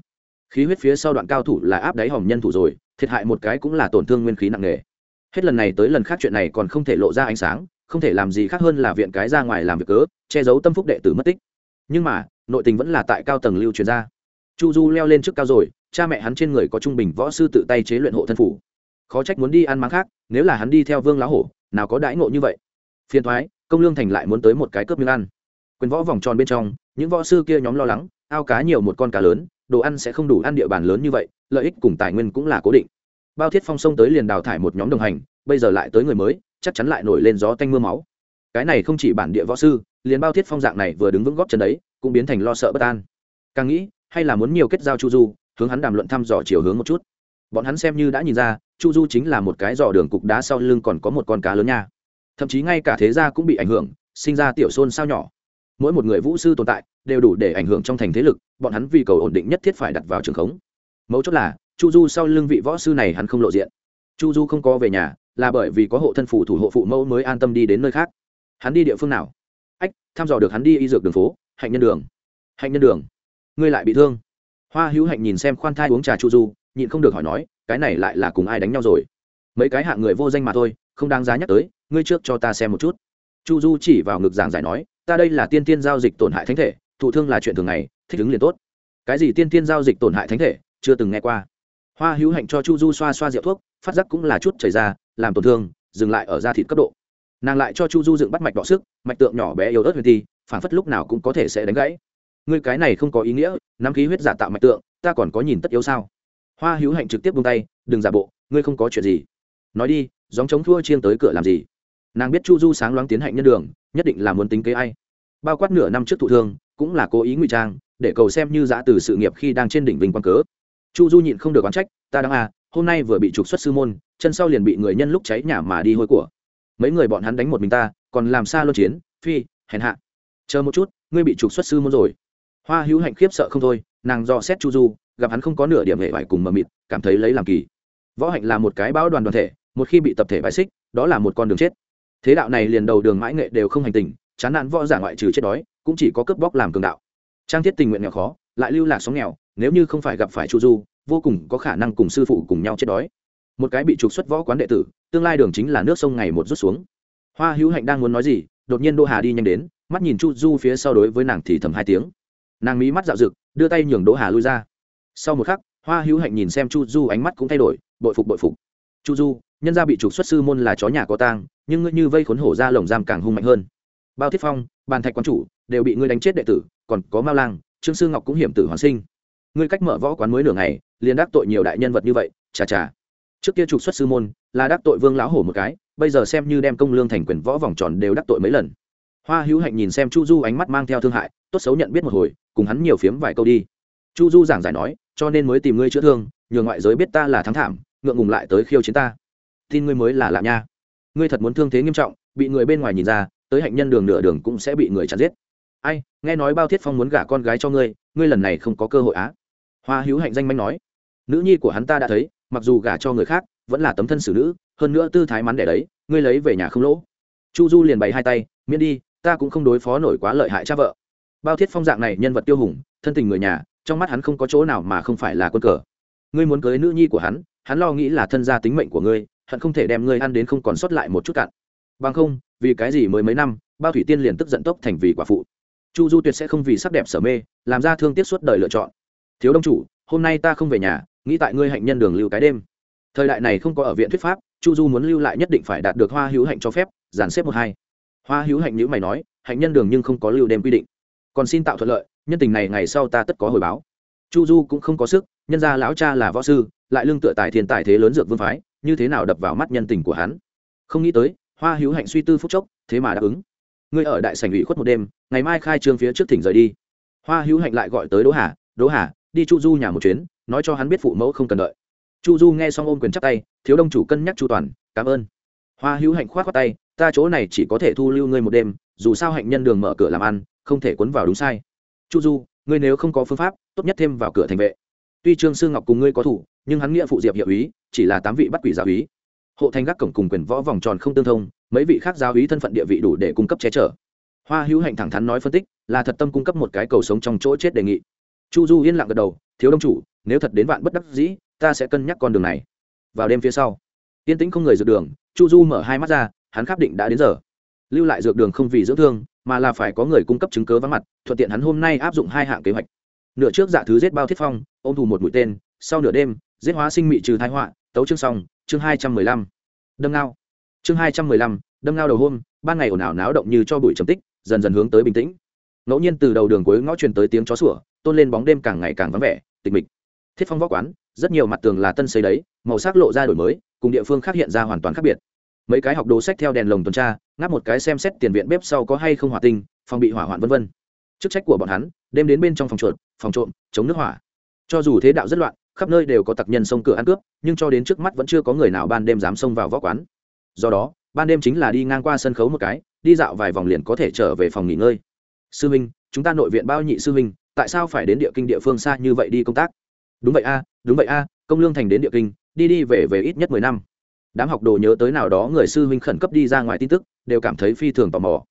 Khí huyết phía sau đoạn cao thủ là áp đáy hòm nhân thủ rồi, thiệt hại một cái cũng là tổn thương nguyên khí nặng nề. Hết lần này tới lần khác chuyện này còn không thể lộ ra ánh sáng, không thể làm gì khác hơn là viện cái ra ngoài làm việc cớ, che giấu tâm phúc đệ tử mất tích. Nhưng mà nội tình vẫn là tại cao tầng lưu truyền ra. Chu du leo lên trước cao rồi, cha mẹ hắn trên người có trung bình võ sư tự tay chế luyện hộ thân phủ. Khó trách muốn đi ăn máng khác, nếu là hắn đi theo vương lá hổ, nào có đãi ngộ như vậy. Phiền thoái, công lương thành lại muốn tới một cái cướp miếng ăn. Quyền võ vòng tròn bên trong, những võ sư kia nhóm lo lắng, ao cá nhiều một con cá lớn, đồ ăn sẽ không đủ ăn địa bàn lớn như vậy, lợi ích cùng tài nguyên cũng là cố định. Bao thiết phong sông tới liền đào thải một nhóm đồng hành, bây giờ lại tới người mới, chắc chắn lại nổi lên gió tanh m ư a máu. Cái này không chỉ bản địa võ sư, liền bao thiết phong dạng này vừa đứng vững góp chân đấy cũng biến thành lo sợ bất an. Càng nghĩ, hay là muốn nhiều kết giao chu du, hướng hắn đàm luận thăm dò chiều hướng một chút. Bọn hắn xem như đã nhìn ra, chu du chính là một cái giò đường cục đá sau lưng còn có một con cá lớn nha. Thậm chí ngay cả thế gia cũng bị ảnh hưởng, sinh ra tiểu xôn sao nhỏ. Mỗi một người vũ sư tồn tại, đều đủ để ảnh hưởng trong thành thế lực, bọn hắn vì cầu ổn định nhất thiết phải đặt vào trường khống. Mấu chốt là, chu du sau lưng vị võ sư này hắn không lộ diện. Chu du không có về nhà, là bởi vì có hộ thân phủ thủ hộ phụ mẫu mới an tâm đi đến nơi khác. Hắn đi địa phương nào? Ách, thăm dò được hắn đi y dược đường phố hạnh nhân đường. Hạnh nhân đường. Ngươi lại bị thương. Hoa hữu hạnh nhìn xem khoan thai uống trà chu du, nhịn không được hỏi nói, cái này lại là cùng ai đánh nhau rồi? Mấy cái hạng người vô danh mà thôi, không đáng giá nhắc tới, ngươi trước cho ta xem một chút. Chu du chỉ vào ngực giảng giải nói, ta đây là tiên tiên giao dịch tổn hại thánh thể, thụ thương là chuyện thường ngày, thích ứng liền tốt. Cái gì tiên tiên giao dịch tổn hại thánh thể, chưa từng nghe qua. Hoa hữu hạnh cho chu du xoa xoa rượu thuốc, phát giác cũng là chút chảy ra, làm tổn thương, dừng lại ở da thịt cấp độ. Nàng lại cho chu du dựng bắt mạch đỏ sức, mạch tượng nhỏ bé yếu ớt huyền thi phản phất lúc nào cũng có thể sẽ đánh gãy. Ngươi cái này không có ý nghĩa, nắm khí huyết giả tạo mạch tượng, ta còn có nhìn tất yếu sao? Hoa hữu hạnh trực tiếp buông tay, đừng giả bộ, ngươi không có chuyện gì. Nói đi dòng chống thua chiêng tới cửa làm gì? Nàng biết chu du sáng loáng tiến hạnh nhân đường, nhất định là muốn tính kế ai. Bao quát nửa năm trước thụ thương, cũng là cố ý ngụy trang, để cầu xem như giã từ sự nghiệp khi đang trên đỉnh vinh quang cớ. Chu du nhịn không được oán trách, ta đang à hôm nay vừa bị trục xuất sư môn, chân sau liền bị người nhân lúc cháy nhà mà đi hôi của. Mấy người bọn hắn đánh một mình ta, còn làm xa luân chiến, phi, hèn hạ chờ một chút, ngươi bị trục xuất sư môn rồi. Hoa hữu hạnh khiếp sợ không thôi, nàng do xét chu du, gặp hắn không có nửa điểm hệ vải cùng mờ mịt, cảm thấy lấy làm kỳ. Võ hạnh là một cái bão đoàn đoàn thể, một khi bị tập thể bãi xích, đó là một con đường chết. Thế đạo này liền đầu đường mãi nghệ đều không hành tình, chán nản võ giả ngoại trừ chết đói, cũng chỉ có cướp bóc làm cường đạo. Trang thiết tình nguyện nghèo khó, lại lưu lạc sóng nghèo, nếu như không phải gặp phải chu du, vô cùng có khả năng cùng sư phụ cùng nhau chết đói. Một cái bị trục xuất võ quán đệ tử, tương lai đường chính là nước sông ngày một rút xuống. Hoa hữu hạnh đang muốn nói gì, đột nhiên đô hà đi nhanh đến mắt nhìn chu du phía sau đối với nàng thì thầm hai tiếng. Nàng mí mắt dạo rực đưa tay nhường đỗ hà lui ra. Sau một khắc, hoa hữu hạnh nhìn xem chu du, ánh mắt cũng thay đổi, bội phục bội phục. Chu du, nhân gia bị trục xuất sư môn là chó nhà có tang, nhưng ngươi như vây khốn hổ ra lồng giam càng hung mạnh hơn. Bao thiết phong, bàn thạch quán chủ, đều bị ngươi đánh chết đệ tử, còn có mao lang, trương sư ngọc cũng hiểm tử hoàn sinh. Ngươi cách mở võ quán mới nửa ngày, liền đắc tội nhiều đại nhân vật như vậy, chà chà. Trước kia trục xuất sư môn, là đắc tội vương lão hổ một cái, bây giờ xem như đem công lương thành quyền võ vòng tròn đều đắc tội mấy lần hoa hữu hạnh nhìn xem chu du ánh mắt mang theo thương hại, tốt xấu nhận biết một hồi, cùng hắn nhiều phiếm vài câu đi. Chu du giảng giải nói, cho nên mới tìm ngươi chữa thương, nhờ ngoại giới biết ta là thắng thảm, ngượng ngùng lại tới khiêu chiến ta. Tin ngươi mới là lạ nha. Ngươi thật muốn thương thế nghiêm trọng, bị người bên ngoài nhìn ra, tới hạnh nhân đường nửa đường cũng sẽ bị người chặn giết. Ai, nghe nói bao thiết phong muốn gả con gái cho ngươi ngươi lần này không có cơ hội á. Hoa hữu hạnh danh manh nói, nữ nhi của hắn ta đã thấy, mặc dù gả cho người khác, vẫn là tấm thân xử nữ, hơn nữa tư thái mắn đẻ đấy, ngươi lấy về nhà không lỗ. Chu du liền bày hai tay, miễn đi ta cũng không đối phó nổi quá lợi hại cha vợ. Bao thiết phong dạng này nhân vật tiêu hùng, thân tình người nhà, trong mắt hắn không có chỗ nào mà không phải là quân cờ. Ngươi muốn cưới nữ nhi của hắn hắn lo nghĩ là thân gia tính mệnh của ngươi, hận không thể đem ngươi ăn đến không còn sót lại một chút cạn. Bằng không, vì cái gì mới mấy năm, bao thủy tiên liền tức giận tốc thành vì quả phụ. Chu du tuyệt sẽ không vì sắc đẹp sở mê, làm ra thương tiếc suốt đời lựa chọn. Thiếu đông chủ, hôm nay ta không về nhà, nghĩ tại ngươi hạnh nhân đường lưu cái đêm. Thời đại này không có ở viện thuyết pháp, chu du muốn lưu lại nhất định phải đạt được hoa hữu hạnh cho phép, dàn xếp một hai hoa hữu hạnh nhữ mày nói, hạnh nhân đường nhưng không có lưu đêm quy định. Còn xin tạo thuận lợi, nhân tình này ngày sau ta tất có hồi báo. Chu du cũng không có sức, nhân gia lão cha là võ sư, lại lương tựa tài thiên tài thế lớn dược vương phái, như thế nào đập vào mắt nhân tình của hắn? Không nghĩ tới, hoa hữu hạnh suy tư phúc chốc, thế mà đáp ứng. Ngươi ở đại sảnh ủy khuất một đêm, ngày mai khai trương phía trước thỉnh rời đi. Hoa hữu hạnh lại gọi tới đỗ hà đỗ hà, đi chu du nhà một chuyến, nói cho hắn biết phụ mẫu không cần đợi. Chu du nghe xong ôm quyền chắc tay, thiếu đông chủ cân nhắc chu toàn, cảm ơn hoa hữu hạnh khoát khoát tay, ta chỗ này chỉ có thể thu lưu ngươi một đêm, dù sao hạnh nhân đường mở cửa làm ăn, không thể cuốn vào đúng sai. Chu du, ngươi nếu không có phương pháp, tốt nhất thêm vào cửa thành vệ. Tuy trương sư ngọc cùng ngươi có thủ, nhưng hắn nghĩa phụ diệp hiệu ý, chỉ là tám vị bắt quỷ giáo ý hộ thành gác cổng cùng quyền võ vòng tròn không tương thông, mấy vị khác giáo ý thân phận địa vị đủ để cung cấp che chở. Hoa hữu hạnh thẳng thắn nói phân tích, là thật tâm cung cấp một cái cầu sống trong chỗ chết đề nghị. Chu du yên lặng gật đầu, thiếu đông chủ, nếu thật đến vạn bất đắc dĩ, ta sẽ cân nhắc con đường này. Vào đêm phía sau yên tĩnh không người dược đường, chu du mở hai mắt ra, hắn khắp định đã đến giờ. Lưu lại dược đường không vì dưỡng thương, mà là phải có người cung cấp chứng cớ vắng mặt, thuận tiện hắn hôm nay áp dụng hai hạng kế hoạch. Nửa trước dạ thứ giết bao thiết phong, ôm thù một mũi tên, sau nửa đêm, giết hóa sinh mị trừ thái họa, tấu chương xong, chương hai trăm mười lăm. Đâm ngao. Chương hai trăm mười lăm, đâm ngao đầu hôm, ban ngày ồn ào náo động như cho bụi trầm tích, dần dần hướng tới bình tĩnh. Ngẫu nhiên từ đầu đường cuối ngõ truyền tới tiếng chó sủa, tôn lên bóng đêm càng ngày càng vắng vẻ, tịch mịch. Thiết phong võ quán, rất nhiều mặt tường là tân xây đấy, màu sắc lộ ra đổi mới cùng địa phương khác hiện ra hoàn toàn khác biệt. Mấy cái học đồ sách theo đèn lồng tuần tra, ngáp một cái xem xét tiền viện bếp sau có hay không hỏa tinh, phòng bị hỏa hoạn vân vân. Chức trách của bọn hắn, đêm đến bên trong phòng chuột, phòng trộm, chống nước hỏa. Cho dù thế đạo rất loạn, khắp nơi đều có tặc nhân xông cửa ăn cướp, nhưng cho đến trước mắt vẫn chưa có người nào ban đêm dám xông vào võ quán. Do đó, ban đêm chính là đi ngang qua sân khấu một cái, đi dạo vài vòng liền có thể trở về phòng nghỉ ngơi. Sư minh, chúng ta nội viện bao nhị sư minh, tại sao phải đến địa kinh địa phương xa như vậy đi công tác? Đúng vậy a, đúng vậy a, công lương thành đến địa kinh đi đi về về ít nhất mười năm. Đám học đồ nhớ tới nào đó người sư huynh khẩn cấp đi ra ngoài tin tức, đều cảm thấy phi thường tò mò.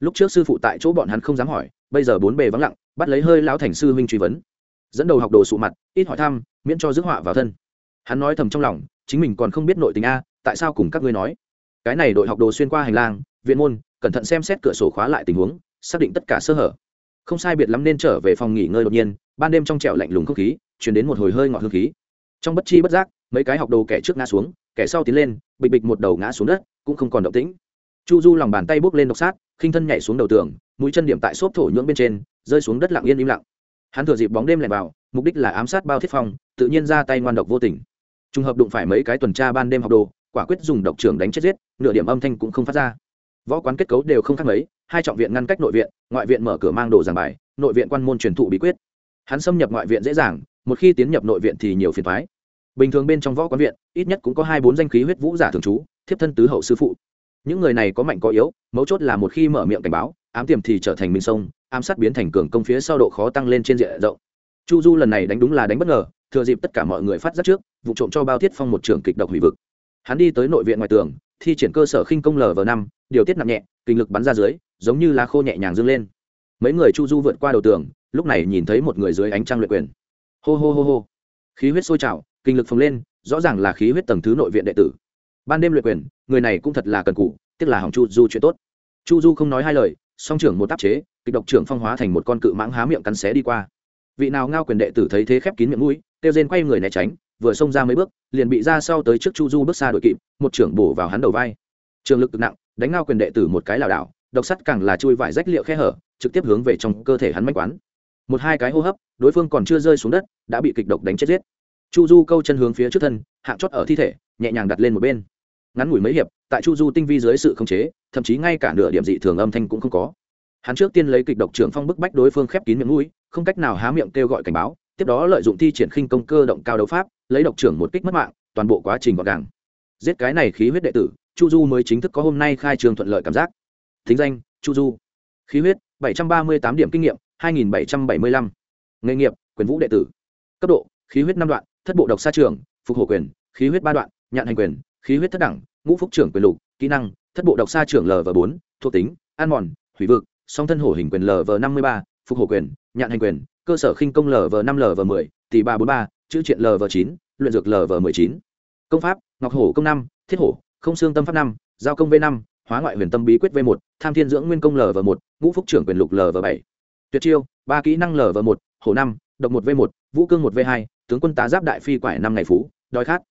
Lúc trước sư phụ tại chỗ bọn hắn không dám hỏi, bây giờ bốn bề vắng lặng, bắt lấy hơi lão thành sư huynh truy vấn. Dẫn đầu học đồ sụ mặt, ít hỏi thăm, miễn cho rước họa vào thân. Hắn nói thầm trong lòng, chính mình còn không biết nội tình a, tại sao cùng các ngươi nói? Cái này đội học đồ xuyên qua hành lang, viện môn, cẩn thận xem xét cửa sổ khóa lại tình huống, xác định tất cả sơ hở. Không sai biệt lắm nên trở về phòng nghỉ ngơi đột nhiên, ban đêm trong trẻo lạnh lùng không khí, chuyển đến một hồi hơi ngọt hương khí trong bất chi bất giác, mấy cái học đồ kẻ trước ngã xuống, kẻ sau tiến lên, bịch bịch một đầu ngã xuống đất, cũng không còn động tĩnh. Chu du lòng bàn tay bốc lên độc sát, khinh thân nhảy xuống đầu tường, mũi chân điểm tại xốp thổ nhưỡng bên trên, rơi xuống đất lặng yên im lặng. Hắn thừa dịp bóng đêm lẻn vào, mục đích là ám sát bao thiết phong, tự nhiên ra tay ngoan độc vô tình. Trùng hợp đụng phải mấy cái tuần tra ban đêm học đồ, quả quyết dùng độc trưởng đánh chết giết, nửa điểm âm thanh cũng không phát ra. Võ quán kết cấu đều không khác mấy, hai trọng viện ngăn cách nội viện, ngoại viện mở cửa mang đồ giảng bài, nội viện quan môn truyền thụ bí quyết. Hắn xâm nhập ngoại viện dễ dàng một khi tiến nhập nội viện thì nhiều phiền thoái bình thường bên trong võ quán viện, ít nhất cũng có hai bốn danh khí huyết vũ giả thường trú, thiếp thân tứ hậu sư phụ. Những người này có mạnh có yếu, mấu chốt là một khi mở miệng cảnh báo, ám tiềm thì trở thành minh sông, ám sát biến thành cường công phía sau độ khó tăng lên trên diện rộng. Chu du lần này đánh đúng là đánh bất ngờ, thừa dịp tất cả mọi người phát giác trước, vụ trộm cho bao thiết phong một trường kịch độc hủy vực. Hắn đi tới nội viện ngoài tường, thi triển cơ sở khinh công lv năm, điều tiết nặng nhẹ, kinh lực bắn ra dưới, giống như lá khô nhẹ nhàng dâng lên. Mấy người chu du vượt qua đầu tường, lúc này nhìn thấy một người dưới ánh trăng luyện quyền hô hô hô hô. Khí huyết sôi trào, kinh lực phồng lên, rõ ràng là khí huyết tầng thứ nội viện đệ tử. Ban đêm luyện quyền, người này cũng thật là cần cụ tức là hỏng chu du chuyện tốt. Chu du không nói hai lời, song trưởng một tác chế, kịch độc trưởng phong hóa thành một con cự mãng há miệng cắn xé đi qua. Vị nào ngao quyền đệ tử thấy thế khép kín miệng mũi, kêu rên quay người né tránh, vừa xông ra mấy bước, liền bị ra sau tới trước chu du bước xa đội kịp, một trưởng bổ vào hắn đầu vai. Trường lực cực nặng, đánh ngao quyền đệ tử một cái lảo đảo, độc sắt càng là chui vải rách liệu khe hở, trực tiếp hướng về trong cơ thể hắn mách quán một hai cái hô hấp, đối phương còn chưa rơi xuống đất, đã bị kịch độc đánh chết giết. Chu du câu chân hướng phía trước thân hạng chót ở thi thể, nhẹ nhàng đặt lên một bên. Ngắn ngủi mấy hiệp, tại chu du tinh vi dưới sự khống chế, thậm chí ngay cả nửa điểm dị thường âm thanh cũng không có. Hắn trước tiên lấy kịch độc trưởng phong bức bách đối phương khép kín miệng mũi, không cách nào há miệng kêu gọi cảnh báo, tiếp đó lợi dụng thi triển khinh công cơ động cao đấu pháp, lấy độc trưởng một kích mất mạng, toàn bộ quá trình gọn gàng. Giết cái này khí huyết đệ tử, chu du mới chính thức có hôm nay khai trường thuận lợi cảm giác. Thính danh, chu du. Khí huyết, bảy trăm ba mươi tám điểm kinh nghiệm hai nghìn bảy trăm bảy mươi lăm. Nghề nghiệp, quyền vũ đệ tử. Cấp độ, khí huyết năm đoạn, thất bộ độc xa trường, phục hộ quyền, khí huyết ba đoạn, nhạn hành quyền, khí huyết thất đẳng, ngũ phúc trưởng quyền lục, kỹ năng, thất bộ độc xa trưởng lv bốn, thuộc tính an mòn, hủy vực, song thân hổ hình quyền lv năm mươi ba, phục hộ quyền, nhạn hành quyền, cơ sở khinh công lv năm lv m ộ ư ơ i tỷ ba bốn ba, chữ triện lv chín, luyện dược lv m ộ ư ơ i chín. Công pháp, ngọc hổ công năm, thiết hổ, không xương tâm pháp năm, giao công v năm, hóa ngoại huyền tâm bí quyết v một, tham thiên dưỡng nguyên công lv một, ngũ phúc trưởng quyền lục lv bảy tuyệt chiêu, ba kỹ năng lv một, hổ năm, độc một v một, vũ cương một v hai, tướng quân tá giáp đại phi quải năm ngày phú, đói khát.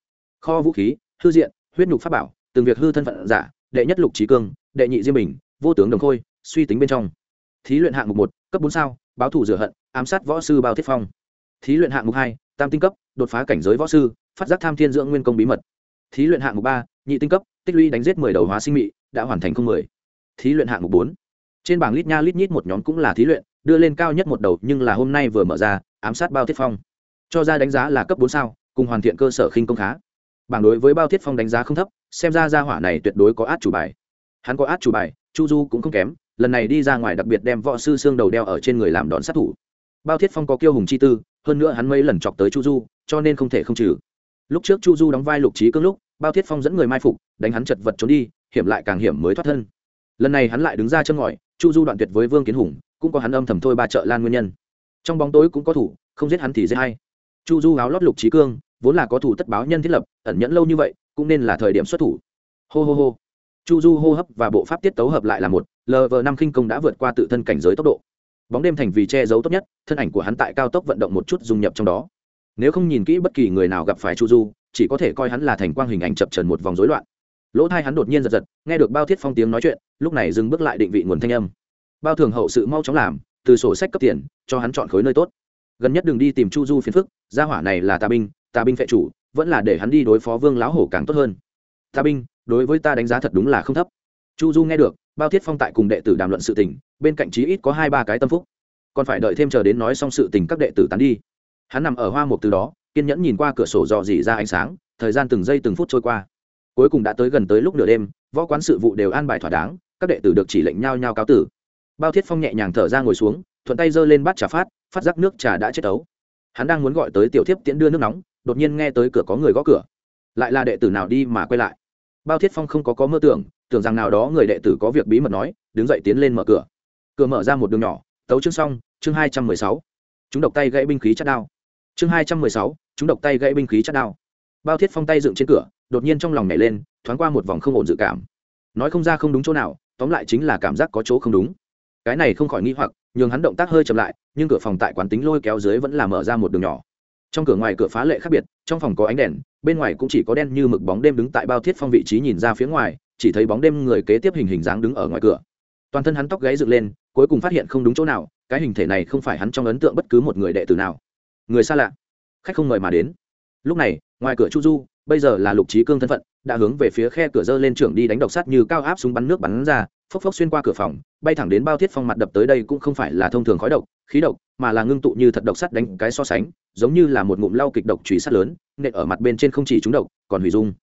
Kho vũ khí, hư diện, huyết nhục pháp bảo, từng việc hư thân phận giả, đệ nhất lục trí cương, đệ nhị diêm bình, vô tướng đồng khôi, suy tính bên trong. Thí luyện hạng mục một, cấp bốn sao, báo thủ rửa hận, ám sát võ sư bao thiết phong. Thí luyện hạng mục hai, tam tinh cấp, đột phá cảnh giới võ sư, phát giác tham thiên dưỡng nguyên công bí mật. Thí luyện hạng mục ba, nhị tinh cấp, tích lũy đánh giết mười đầu hóa sinh mị, đã hoàn thành không mười. Thí luyện hạng mục bốn. Trên bảng lít nha lít nhít một nhóm cũng là thí luyện đưa lên cao nhất một đầu, nhưng là hôm nay vừa mở ra, ám sát bao thiết phong. Cho ra đánh giá là cấp bốn sao, cùng hoàn thiện cơ sở khinh công khá. Bảng đối với bao thiết phong đánh giá không thấp, xem ra ra hỏa này tuyệt đối có át chủ bài. Hắn có át chủ bài, chu du cũng không kém, lần này đi ra ngoài đặc biệt đem võ sư xương đầu đeo ở trên người làm đòn sát thủ. Bao thiết phong có kiêu hùng chi tư, hơn nữa hắn mấy lần chọc tới chu du, cho nên không thể không trừ. Lúc trước chu du đóng vai lục trí cương lúc, bao thiết phong dẫn người mai phục, đánh hắn chật vật trốn đi, hiểm lại càng hiểm mới thoát thân. Lần này hắn lại đứng ra chân ngòi, chu du đoạn tuyệt với vương kiến hùng cũng có hắn âm thầm thôi ba trợ lan nguyên nhân. Trong bóng tối cũng có thủ, không giết hắn thì giết hay chu du áo lót lục trí cương, vốn là có thủ tất báo nhân thiết lập, ẩn nhẫn lâu như vậy, cũng nên là thời điểm xuất thủ. Hô hô hô. Chu du hô hấp và bộ pháp tiết tấu hợp lại là một lv năm khinh công đã vượt qua tự thân cảnh giới tốc độ. Bóng đêm thành vì che giấu tốt nhất, thân ảnh của hắn tại cao tốc vận động một chút dung nhập trong đó. Nếu không nhìn kỹ bất kỳ người nào gặp phải chu du, chỉ có thể coi hắn là thành quang hình ảnh chập trần một vòng rối loạn. Lỗ thai hắn đột nhiên giật giật, nghe được bao thiết phong tiếng nói chuyện, lúc này dừng bước lại định vị nguồn thanh âm bao thường hậu sự mau chóng làm, từ sổ sách cấp tiền, cho hắn chọn khối nơi tốt. Gần nhất đừng đi tìm chu du phiền phức, gia hỏa này là tà binh tà binh phệ chủ, vẫn là để hắn đi đối phó vương lão hổ càng tốt hơn. Tà binh, đối với ta đánh giá thật đúng là không thấp. Chu du nghe được, bao thiết phong tại cùng đệ tử đàm luận sự tình, bên cạnh chí ít có hai ba cái tâm phúc. Còn phải đợi thêm chờ đến nói xong sự tình các đệ tử tán đi. Hắn nằm ở hoa một từ đó, kiên nhẫn nhìn qua cửa sổ dò dỉ ra ánh sáng, thời gian từng giây từng phút trôi qua. Cuối cùng đã tới gần tới lúc nửa đêm, võ quán sự vụ đều an bài thỏa đáng, các đệ tử được chỉ lệnh nhau nhau cáo tử bao thiết phong nhẹ nhàng thở ra ngồi xuống, thuận tay giơ lên bát trà phát phát giác nước trà đã chết tấu hắn đang muốn gọi tới tiểu thiếp tiễn đưa nước nóng, đột nhiên nghe tới cửa có người gõ cửa. Lại là đệ tử nào đi mà quay lại? Bao thiết phong không có có mơ tưởng tưởng rằng nào đó người đệ tử có việc bí mật nói, đứng dậy tiến lên mở cửa. Cửa mở ra một đường nhỏ, tấu chương xong, chương hai trăm mười sáu. Chúng độc tay gãy binh khí chắc đao. Chương hai trăm mười sáu, chúng độc tay gãy binh khí chắc đao. Bao thiết phong tay dựng trên cửa, đột nhiên trong lòng nhảy lên, thoáng qua một vòng không ổn dự cảm. Nói không ra không đúng chỗ nào, tóm lại chính là cảm giác có chỗ không đúng cái này không khỏi nghi hoặc, nhường hắn động tác hơi chậm lại, nhưng cửa phòng tại quán tính lôi kéo dưới vẫn là mở ra một đường nhỏ. Trong cửa ngoài cửa phá lệ khác biệt, trong phòng có ánh đèn, bên ngoài cũng chỉ có đen như mực bóng đêm đứng tại bao thiết phong vị trí nhìn ra phía ngoài, chỉ thấy bóng đêm người kế tiếp hình hình dáng đứng ở ngoài cửa. Toàn thân hắn tóc gáy dựng lên, cuối cùng phát hiện không đúng chỗ nào, cái hình thể này không phải hắn trong ấn tượng bất cứ một người đệ tử nào. Người xa lạ. Khách không mời mà đến. Lúc này, ngoài cửa chu du, bây giờ là lục trí cương thân phận, đã hướng về phía khe cửa dơ lên trưởng đi đánh độc sắt như cao áp súng bắn nước bắn ra phốc phốc xuyên qua cửa phòng, bay thẳng đến bao thiết phong mặt đập tới đây cũng không phải là thông thường khói độc, khí độc, mà là ngưng tụ như thật độc sắt đánh cái so sánh, giống như là một ngụm lau kịch độc trùy sắt lớn, nện ở mặt bên trên không chỉ trúng độc, còn hủy dung.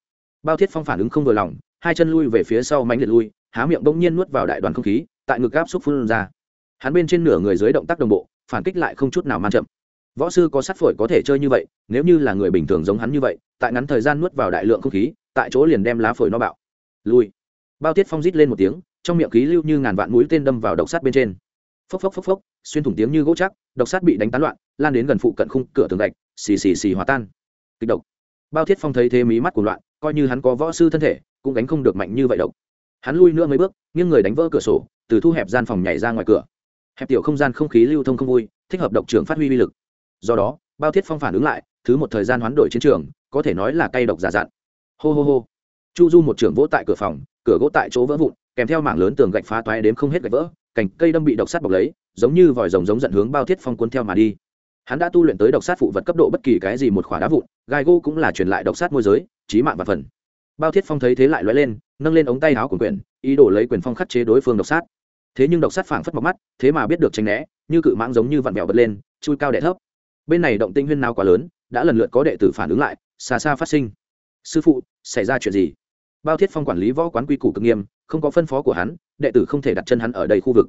Bao thiết phong phản ứng không vừa lòng, hai chân lui về phía sau mánh liệt lui, há miệng bỗng nhiên nuốt vào đại đoàn không khí, tại ngực áp xúc phun ra. Hắn bên trên nửa người dưới động tác đồng bộ, phản kích lại không chút nào man chậm. Võ sư có sắt phổi có thể chơi như vậy, nếu như là người bình thường giống hắn như vậy, tại ngắn thời gian nuốt vào đại lượng không khí, tại chỗ liền đem lá phổi no bạo. Lui. Bao tiết phong rít lên một tiếng trong miệng khí lưu như ngàn vạn mũi tên đâm vào độc sát bên trên. Phốc phốc phốc phốc, xuyên thủng tiếng như gỗ chắc, độc sát bị đánh tán loạn, lan đến gần phụ cận khung cửa tường gạch, xì xì xì hòa tan. Kịch độc. Bao thiết phong thấy thế mí mắt của loạn, coi như hắn có võ sư thân thể, cũng đánh không được mạnh như vậy độc. Hắn lui nữa mấy bước, nghiêng người đánh vỡ cửa sổ, từ thu hẹp gian phòng nhảy ra ngoài cửa. Hẹp tiểu không gian không khí lưu thông không vui, thích hợp độc trưởng phát huy uy lực. Do đó, bao thiết phong phản ứng lại, thứ một thời gian hoán đổi chiến trường, có thể nói là cay độc giả dặn hô hô hô. Chu du một trưởng vỗ tại cửa phòng cửa gỗ tại chỗ vỡ vụn, kèm theo mảng lớn tường gạch phá toái đếm không hết gạch vỡ, cành cây đâm bị độc sát bọc lấy, giống như vòi rồng giống giận hướng bao thiết phong cuốn theo mà đi. Hắn đã tu luyện tới độc sát phụ vật cấp độ bất kỳ cái gì một khỏa đá vụn, gai gỗ cũng là truyền lại độc sát môi giới trí mạng và phần. Bao thiết phong thấy thế lại lóe lên, nâng lên ống tay áo của quyền ý đồ lấy quyền phong khắc chế đối phương độc sát. Thế nhưng độc sát phảng phất mọc mắt, thế mà biết được tranh né, như cự mãng giống như vặn vẹo bật lên, chui cao đẻ thấp. Bên này động tinh huyên nào quá lớn, đã lần lượt có đệ tử phản ứng lại, xa xa phát sinh. Sư phụ, xảy ra chuyện gì? Bao thiết phong quản lý võ quán quy củ cực nghiêm, không có phân phó của hắn, đệ tử không thể đặt chân hắn ở đây khu vực.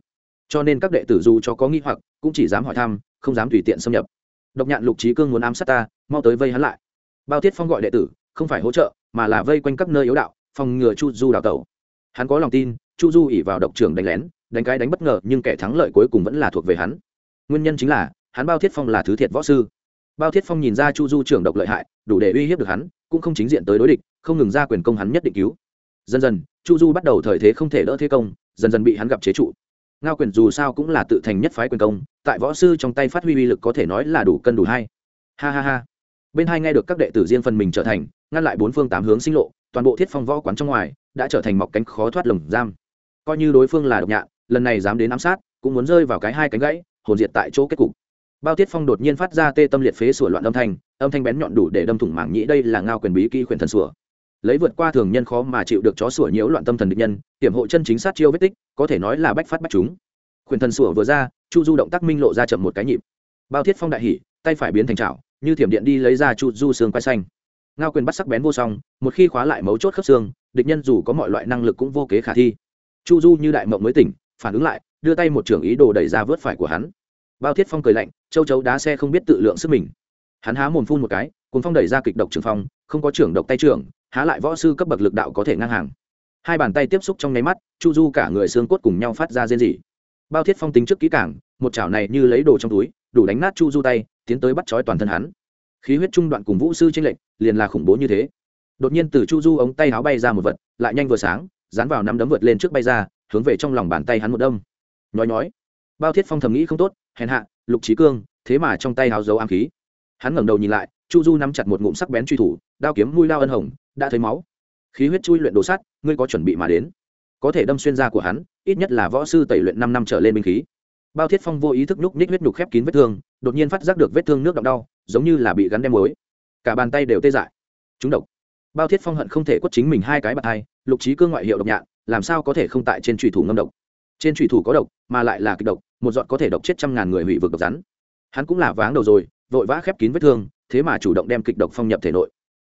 Cho nên các đệ tử dù cho có nghi hoặc, cũng chỉ dám hỏi thăm, không dám tùy tiện xâm nhập. Độc nhạn lục trí cương muốn ám sát ta, mau tới vây hắn lại. Bao thiết phong gọi đệ tử, không phải hỗ trợ, mà là vây quanh các nơi yếu đạo, phòng ngừa chu du đào tẩu. Hắn có lòng tin, chu du ỉ vào độc trưởng đánh lén, đánh cái đánh bất ngờ, nhưng kẻ thắng lợi cuối cùng vẫn là thuộc về hắn. Nguyên nhân chính là, hắn bao thiết phong là thứ thiệt võ sư. Bao thiết phong nhìn ra chu du trưởng độc lợi hại, đủ để uy hiếp được hắn, cũng không chính diện tới đối địch không ngừng ra quyền công hắn nhất định cứu. Dần dần, chu du bắt đầu thời thế không thể đỡ thế công, dần dần bị hắn gặp chế trụ. Ngao quyền dù sao cũng là tự thành nhất phái quyền công, tại võ sư trong tay phát huy uy lực có thể nói là đủ cân đủ hay ha ha ha. Bên hai nghe được các đệ tử riêng phần mình trở thành, ngăn lại bốn phương tám hướng sinh lộ, toàn bộ thiết phong võ quán trong ngoài đã trở thành mọc cánh khó thoát lồng giam. Coi như đối phương là độc nhạn, lần này dám đến ám sát, cũng muốn rơi vào cái hai cánh gãy, hồn diệt tại chỗ kết cục. Bao tiết phong đột nhiên phát ra tê tâm liệt phế sủa loạn âm thanh âm thanh bén nhọn đủ để đâm thủng mảng nhĩ đây là ngao quyền bí kỹ quyền thần sủa lấy vượt qua thường nhân khó mà chịu được chó sủa nhiễu loạn tâm thần địch nhân, hiểm hộ chân chính sát chiêu vết tích, có thể nói là bách phát bách chúng. Khuyển thần sủa vừa ra, chu du động tác minh lộ ra chậm một cái nhịp. Bao thiết phong đại hỉ, tay phải biến thành chảo, như thiểm điện đi lấy ra chu du xương quay xanh. Ngao quyền bắt sắc bén vô song, một khi khóa lại mấu chốt khớp xương, địch nhân dù có mọi loại năng lực cũng vô kế khả thi. Chu du như đại mộng mới tỉnh, phản ứng lại, đưa tay một trưởng ý đồ đẩy ra vớt phải của hắn. Bao thiết phong cười lạnh, châu chấu đá xe không biết tự lượng sức mình. Hắn há mồm phun một cái cùng phong đẩy ra kịch độc trưởng phong, không có trưởng độc tay trưởng, há lại võ sư cấp bậc lực đạo có thể ngang hàng. Hai bàn tay tiếp xúc trong nháy mắt, chu du cả người xương cốt cùng nhau phát ra rên rỉ. Bao thiết phong tính trước kỹ cảng một chảo này như lấy đồ trong túi, đủ đánh nát chu du tay, tiến tới bắt trói toàn thân hắn. Khí huyết trung đoạn cùng vũ sư tranh lệnh liền là khủng bố như thế. Đột nhiên từ chu du ống tay áo bay ra một vật, lại nhanh vừa sáng, dán vào nắm đấm vượt lên trước bay ra, hướng về trong lòng bàn tay hắn một đông nhói nhói. Bao thiết phong thầm nghĩ không tốt, hèn hạ, lục trí cương, thế mà trong tay áo giấu ám khí. Hắn ngẩng đầu nhìn lại chu du nắm chặt một ngụm sắc bén truy thủ, đao kiếm mũi lao ân hồng, đã thấy máu. Khí huyết chui luyện đồ sắt, ngươi có chuẩn bị mà đến. Có thể đâm xuyên da của hắn, ít nhất là võ sư tẩy luyện năm năm trở lên binh khí. Bao thiết phong vô ý thức nhúc nhích huyết nhục khép kín vết thương, đột nhiên phát giác được vết thương nước động đau, giống như là bị gắn đem mối cả bàn tay đều tê dại. Chúng độc. Bao thiết phong hận không thể quất chính mình hai cái bạt hai lục trí cương ngoại hiệu độc nhạn, làm sao có thể không tại trên trùy thủ ngâm độc? Trên trùy thủ có độc, mà lại là kịch độc, một giọt có thể độc chết trăm ngàn người hủy vực độc rắn. Hắn cũng là váng đầu rồi, vội vã khép kín vết thương thế mà chủ động đem kịch độc phong nhập thể nội.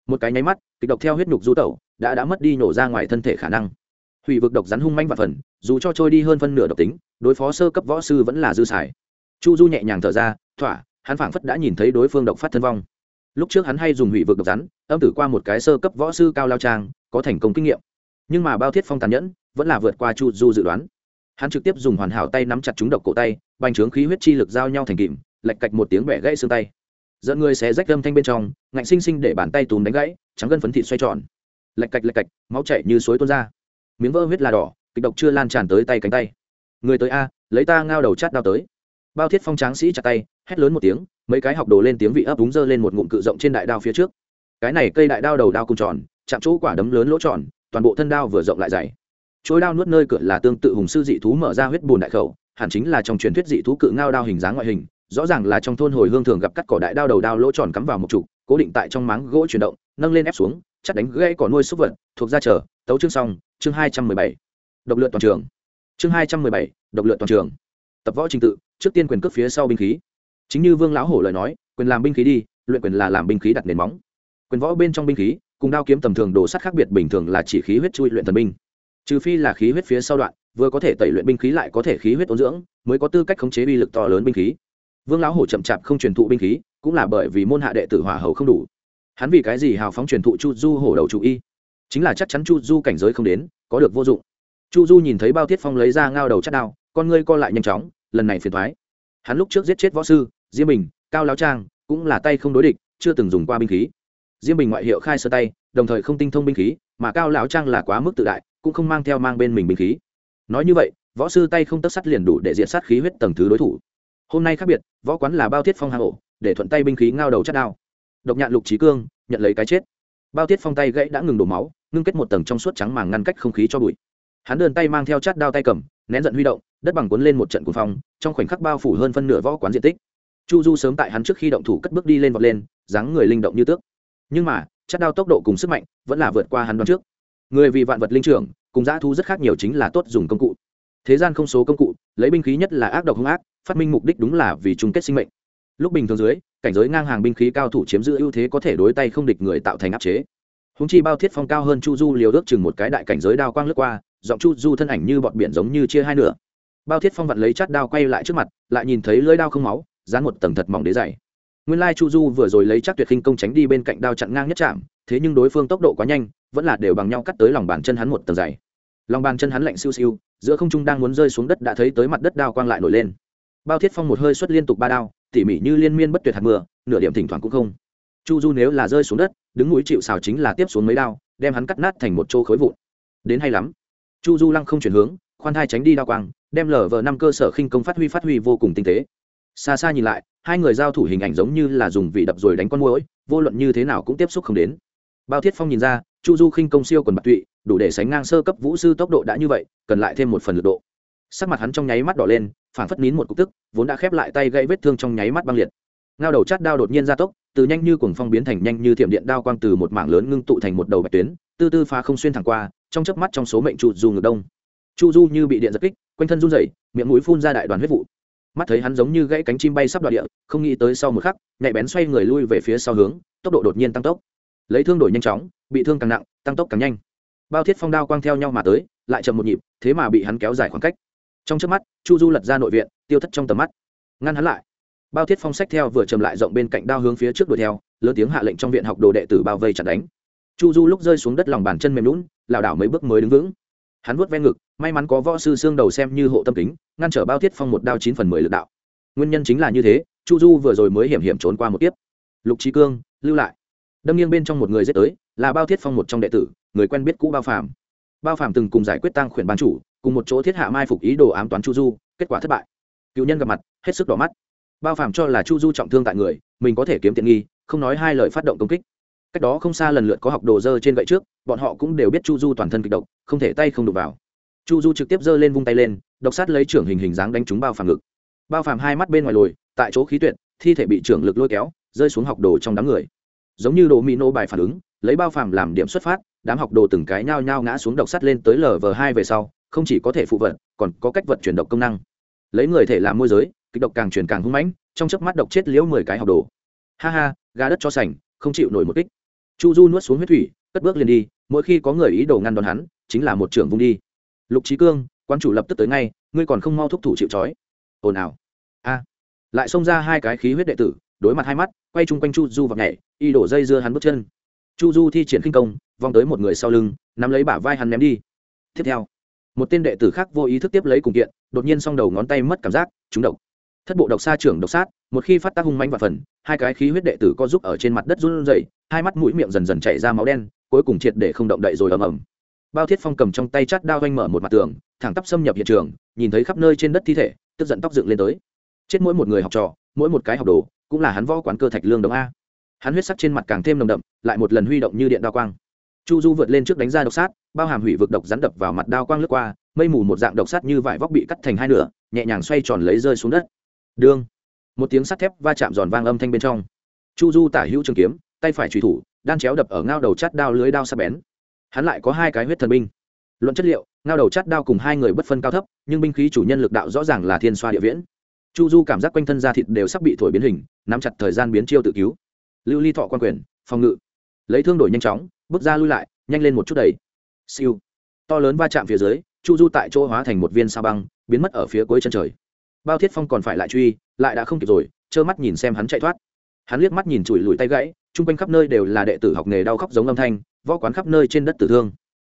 Một cái nháy mắt, kịch độc theo huyết nhục du tẩu đã đã mất đi nổ ra ngoài thân thể khả năng. Hủy vực độc rắn hung manh và phần, dù cho trôi đi hơn phân nửa độc tính, đối phó sơ cấp võ sư vẫn là dư xài. Chu du nhẹ nhàng thở ra, thỏa, hắn phảng phất đã nhìn thấy đối phương độc phát thân vong. Lúc trước hắn hay dùng hủy vực độc rắn, âm tử qua một cái sơ cấp võ sư cao lao trang, có thành công kinh nghiệm. Nhưng mà bao thiết phong tàn nhẫn, vẫn là vượt qua chu du dự đoán. Hắn trực tiếp dùng hoàn hảo tay nắm chặt chúng độc cổ tay, bành trướng khí huyết chi lực giao nhau thành kìm lạch cạch một tiếng bẻ gãy xương tay dẫn người xé rách âm thanh bên trong, ngạnh sinh sinh để bàn tay túm đánh gãy, trắng gân phấn thịt xoay tròn. Lạch cạch lạch cạch, máu chảy như suối tuôn ra. Miếng vỡ huyết là đỏ, kịch độc chưa lan tràn tới tay cánh tay. Người tới a, lấy ta ngao đầu chát đao tới. Bao thiết phong tráng sĩ chặt tay, hét lớn một tiếng, mấy cái học đồ lên tiếng vị ấp úng dơ lên một ngụm cự rộng trên đại đao phía trước. Cái này cây đại đao đầu đao cùng tròn, chạm chỗ quả đấm lớn lỗ tròn, toàn bộ thân đao vừa rộng lại dày. Chối đao nuốt nơi cửa là tương tự hùng sư dị thú mở ra huyết bùn đại khẩu, hẳn chính là trong truyền thuyết dị thú cự ngao đao hình dáng ngoại hình rõ ràng là trong thôn hồi hương thường gặp cắt cỏ đại đao đầu đao lỗ tròn cắm vào một trụ cố định tại trong máng gỗ chuyển động, nâng lên ép xuống chặt đánh gãy cỏ nuôi súc vật, thuộc ra chờ, tấu chương xong, chương hai trăm mười bảy. Độc lượt toàn trường. Chương hai trăm mười bảy, độc lượt toàn trường. Tập võ trình tự, trước tiên quyền cước phía sau binh khí. Chính như vương lão hổ lời nói, quyền làm binh khí đi, luyện quyền là làm binh khí đặt nền móng. Quyền võ bên trong binh khí, cùng đao kiếm tầm thường đồ sắt khác biệt bình thường là chỉ khí huyết chui luyện thần binh. Trừ phi là khí huyết phía sau đoạn, vừa có thể tẩy luyện binh khí lại có thể khí huyết ôn dưỡng, mới có tư cách khống chế uy lực to lớn binh khí vương lão hổ chậm chạp không truyền thụ binh khí, cũng là bởi vì môn hạ đệ tử hỏa hầu không đủ. Hắn vì cái gì hào phóng truyền thụ chu du hổ đầu chủ y? Chính là chắc chắn chu du cảnh giới không đến, có được vô dụng. Chu du nhìn thấy bao thiết phong lấy ra ngao đầu chắc đao, con ngươi co lại nhanh chóng, lần này phiền thoái hắn lúc trước giết chết võ sư, diêm bình, cao Lão trang, cũng là tay không đối địch, chưa từng dùng qua binh khí. Diêm bình ngoại hiệu khai sơ tay, đồng thời không tinh thông binh khí, mà cao lão trang là quá mức tự đại, cũng không mang theo mang bên mình binh khí. Nói như vậy, võ sư tay không tất sắt liền đủ để diện sát khí huyết tầng thứ đối thủ hôm nay khác biệt, võ quán là bao thiết phong hạ ổ, để thuận tay binh khí ngao đầu chắc đao. Độc nhạn lục trí cương, nhận lấy cái chết. Bao thiết phong tay gãy đã ngừng đổ máu, ngưng kết một tầng trong suốt trắng màng ngăn cách không khí cho bụi. Hắn đơn tay mang theo chát đao tay cầm, nén giận huy động, đất bằng cuốn lên một trận cuồng phong, trong khoảnh khắc bao phủ hơn phân nửa võ quán diện tích. Chu du sớm tại hắn trước khi động thủ cất bước đi lên vọt lên, dáng người linh động như tước. Nhưng mà, chát đao tốc độ cùng sức mạnh vẫn là vượt qua hắn đoán trước. Người vì vạn vật linh trưởng, cùng dã thu rất khác nhiều chính là tốt dùng công cụ. Thế gian không số công cụ, lấy binh khí nhất là ác độc hung ác phát minh mục đích đúng là vì chung kết sinh mệnh. Lúc bình thường dưới, cảnh giới ngang hàng binh khí cao thủ chiếm giữ ưu thế có thể đối tay không địch người tạo thành áp chế. Húng chi bao thiết phong cao hơn chu du liều ước chừng một cái đại cảnh giới đao quang lướt qua, giọng chu du thân ảnh như bọt biển giống như chia hai nửa. Bao thiết phong vặn lấy chát đao quay lại trước mặt, lại nhìn thấy lưỡi đao không máu, dán một tầng thật mỏng đế dày nguyên lai chu du vừa rồi lấy chắc tuyệt khinh công tránh đi bên cạnh đao chặn ngang nhất chạm, thế nhưng đối phương tốc độ quá nhanh, vẫn là đều bằng nhau cắt tới lòng bàn chân hắn một tầng dày lòng bàn chân hắn lạnh siêu siêu, giữa không trung đang muốn rơi xuống đất đã thấy tới mặt đất đao quang lại nổi lên bao thiết phong một hơi xuất liên tục ba đao, tỉ mỉ như liên miên bất tuyệt hạt mưa, nửa điểm thỉnh thoảng cũng không. Chu du nếu là rơi xuống đất, đứng núi chịu xào chính là tiếp xuống mấy đao, đem hắn cắt nát thành một chỗ khối vụn. Đến hay lắm. Chu du lăng không chuyển hướng, khoan thai tránh đi đao quang, đem lở vờ năm cơ sở khinh công phát huy phát huy vô cùng tinh tế. Xa xa nhìn lại, hai người giao thủ hình ảnh giống như là dùng vị đập rồi đánh con mũi vô luận như thế nào cũng tiếp xúc không đến. Bao thiết phong nhìn ra, chu du khinh công siêu quần bạc tụy, đủ để sánh ngang sơ cấp vũ sư tốc độ đã như vậy, cần lại thêm một phần lực độ sắc mặt hắn trong nháy mắt đỏ lên, phảng phất nín một cục tức, vốn đã khép lại tay gãy vết thương trong nháy mắt băng liệt. Ngao đầu chát đao đột nhiên ra tốc, từ nhanh như cuồng phong biến thành nhanh như thiểm điện đao quang từ một mảng lớn ngưng tụ thành một đầu bạch tuyến, tư tư phá không xuyên thẳng qua, trong chớp mắt trong số mệnh trụ du ngược đông. Chu du như bị điện giật kích, quanh thân run rẩy, miệng mũi phun ra đại đoàn huyết vụ. Mắt thấy hắn giống như gãy cánh chim bay sắp đoạn địa, không nghĩ tới sau một khắc, nhạy bén xoay người lui về phía sau hướng, tốc độ đột nhiên tăng tốc. Lấy thương đổi nhanh chóng, bị thương càng nặng, tăng tốc càng nhanh. Bao thiết phong đao quang theo nhau mà tới, lại chậm một nhịp, thế mà bị hắn kéo dài khoảng cách trong trước mắt, chu du lật ra nội viện, tiêu thất trong tầm mắt. Ngăn hắn lại. Bao thiết phong sách theo vừa chầm lại rộng bên cạnh đao hướng phía trước đuổi theo, lớn tiếng hạ lệnh trong viện học đồ đệ tử bao vây chặt đánh. Chu du lúc rơi xuống đất lòng bàn chân mềm lún lảo đảo mấy bước mới đứng vững. Hắn vuốt ven ngực, may mắn có võ sư xương đầu xem như hộ tâm kính, ngăn trở bao thiết phong một đao chín phần mười lực đạo. Nguyên nhân chính là như thế, chu du vừa rồi mới hiểm hiểm trốn qua một tiếp lục trí cương, lưu lại. Đâm nghiêng bên trong một người dết tới, là bao thiết phong một trong đệ tử, người quen biết cũ bao phàm bao phàm từng cùng giải quyết tăng khuyển ban chủ, cùng một chỗ thiết hạ mai phục ý đồ ám toán chu du, kết quả thất bại. Cựu nhân gặp mặt, hết sức đỏ mắt. Bao phàm cho là chu du trọng thương tại người, mình có thể kiếm tiện nghi, không nói hai lời phát động công kích. Cách đó không xa lần lượt có học đồ dơ trên gậy trước, bọn họ cũng đều biết chu du toàn thân kịch độc, không thể tay không đụng vào. Chu du trực tiếp giơ lên vung tay lên, độc sát lấy trưởng hình hình dáng đánh trúng bao phàm ngực. Bao phàm hai mắt bên ngoài lồi, tại chỗ khí tuyệt, thi thể bị trưởng lực lôi kéo, rơi xuống học đồ trong đám người. Giống như đồ mỹ nô bài phản ứng, lấy bao phàm làm điểm xuất phát đám học đồ từng cái nhao nhao ngã xuống độc sắt lên tới lv hai về sau, không chỉ có thể phụ vật còn có cách vật chuyển độc công năng. Lấy người thể làm môi giới, kịch độc càng truyền càng hung mãnh, trong chớp mắt độc chết liễu mười cái học đồ. Ha ha, gà đất cho sành, không chịu nổi một kích. Chu du nuốt xuống huyết thủy, cất bước liền đi, mỗi khi có người ý đồ ngăn đón hắn, chính là một trưởng vung đi. Lục trí cương, quan chủ lập tức tới ngay, ngươi còn không mau thúc thủ chịu trói. Ồn ào. A. Lại xông ra hai cái khí huyết đệ tử, đối mặt hai mắt, quay chung quanh chu du và nhảy, y đổ dây dưa hắn bước chân chu du thi triển khinh công, vòng tới một người sau lưng, nắm lấy bả vai hắn ném đi. Tiếp theo, một tên đệ tử khác vô ý thức tiếp lấy cùng kiện, đột nhiên s đầu ngón tay mất cảm giác, trúng độc. Thất bộ độc xa trưởng độc sát, một khi phát tác hung manh và phần, hai cái khí huyết đệ tử co giúp ở trên mặt đất run rẩy, hai mắt mũi miệng dần dần chảy ra máu đen, cuối cùng triệt để không động đậy rồi ầm ầm. Bao thiết phong cầm trong tay chát đao vanh mở một mặt tường, thẳng tắp xâm nhập hiện trường, nhìn thấy khắp nơi trên đất thi thể, tức giận tóc dựng lên tới. Chết mỗi một người học trò, mỗi một cái học đồ, cũng là hắn võ quán cơ thạch lương đồng a hắn huyết sắc trên mặt càng thêm nồng đậm, lại một lần huy động như điện đao quang. Chu du vượt lên trước đánh ra độc sát, bao hàm hủy vực độc rắn đập vào mặt đao quang lướt qua, mây mù một dạng độc sát như vải vóc bị cắt thành hai nửa, nhẹ nhàng xoay tròn lấy rơi xuống đất. Đương, một tiếng sắt thép va chạm giòn vang âm thanh bên trong. Chu du tả hữu trường kiếm, tay phải trùy thủ, đan chéo đập ở ngao đầu chát đao lưới đao sắp bén. Hắn lại có hai cái huyết thần binh. Luận chất liệu, ngao đầu chát đao cùng hai người bất phân cao thấp, nhưng binh khí chủ nhân lực đạo rõ ràng là thiên xoa địa viễn. Chu du cảm giác quanh thân da thịt đều sắp bị thổi biến hình, nắm chặt thời gian biến chiêu tự cứu lưu ly thọ quan quyền, phòng ngự. Lấy thương đổi nhanh chóng, bước ra lui lại, nhanh lên một chút đầy. Siêu. To lớn va chạm phía dưới, chu du tại chỗ hóa thành một viên sao băng, biến mất ở phía cuối chân trời. Bao thiết phong còn phải lại truy, lại đã không kịp rồi, trơ mắt nhìn xem hắn chạy thoát. Hắn liếc mắt nhìn chùi lùi tay gãy, chung quanh khắp nơi đều là đệ tử học nghề đau khóc giống âm thanh, võ quán khắp nơi trên đất tử thương.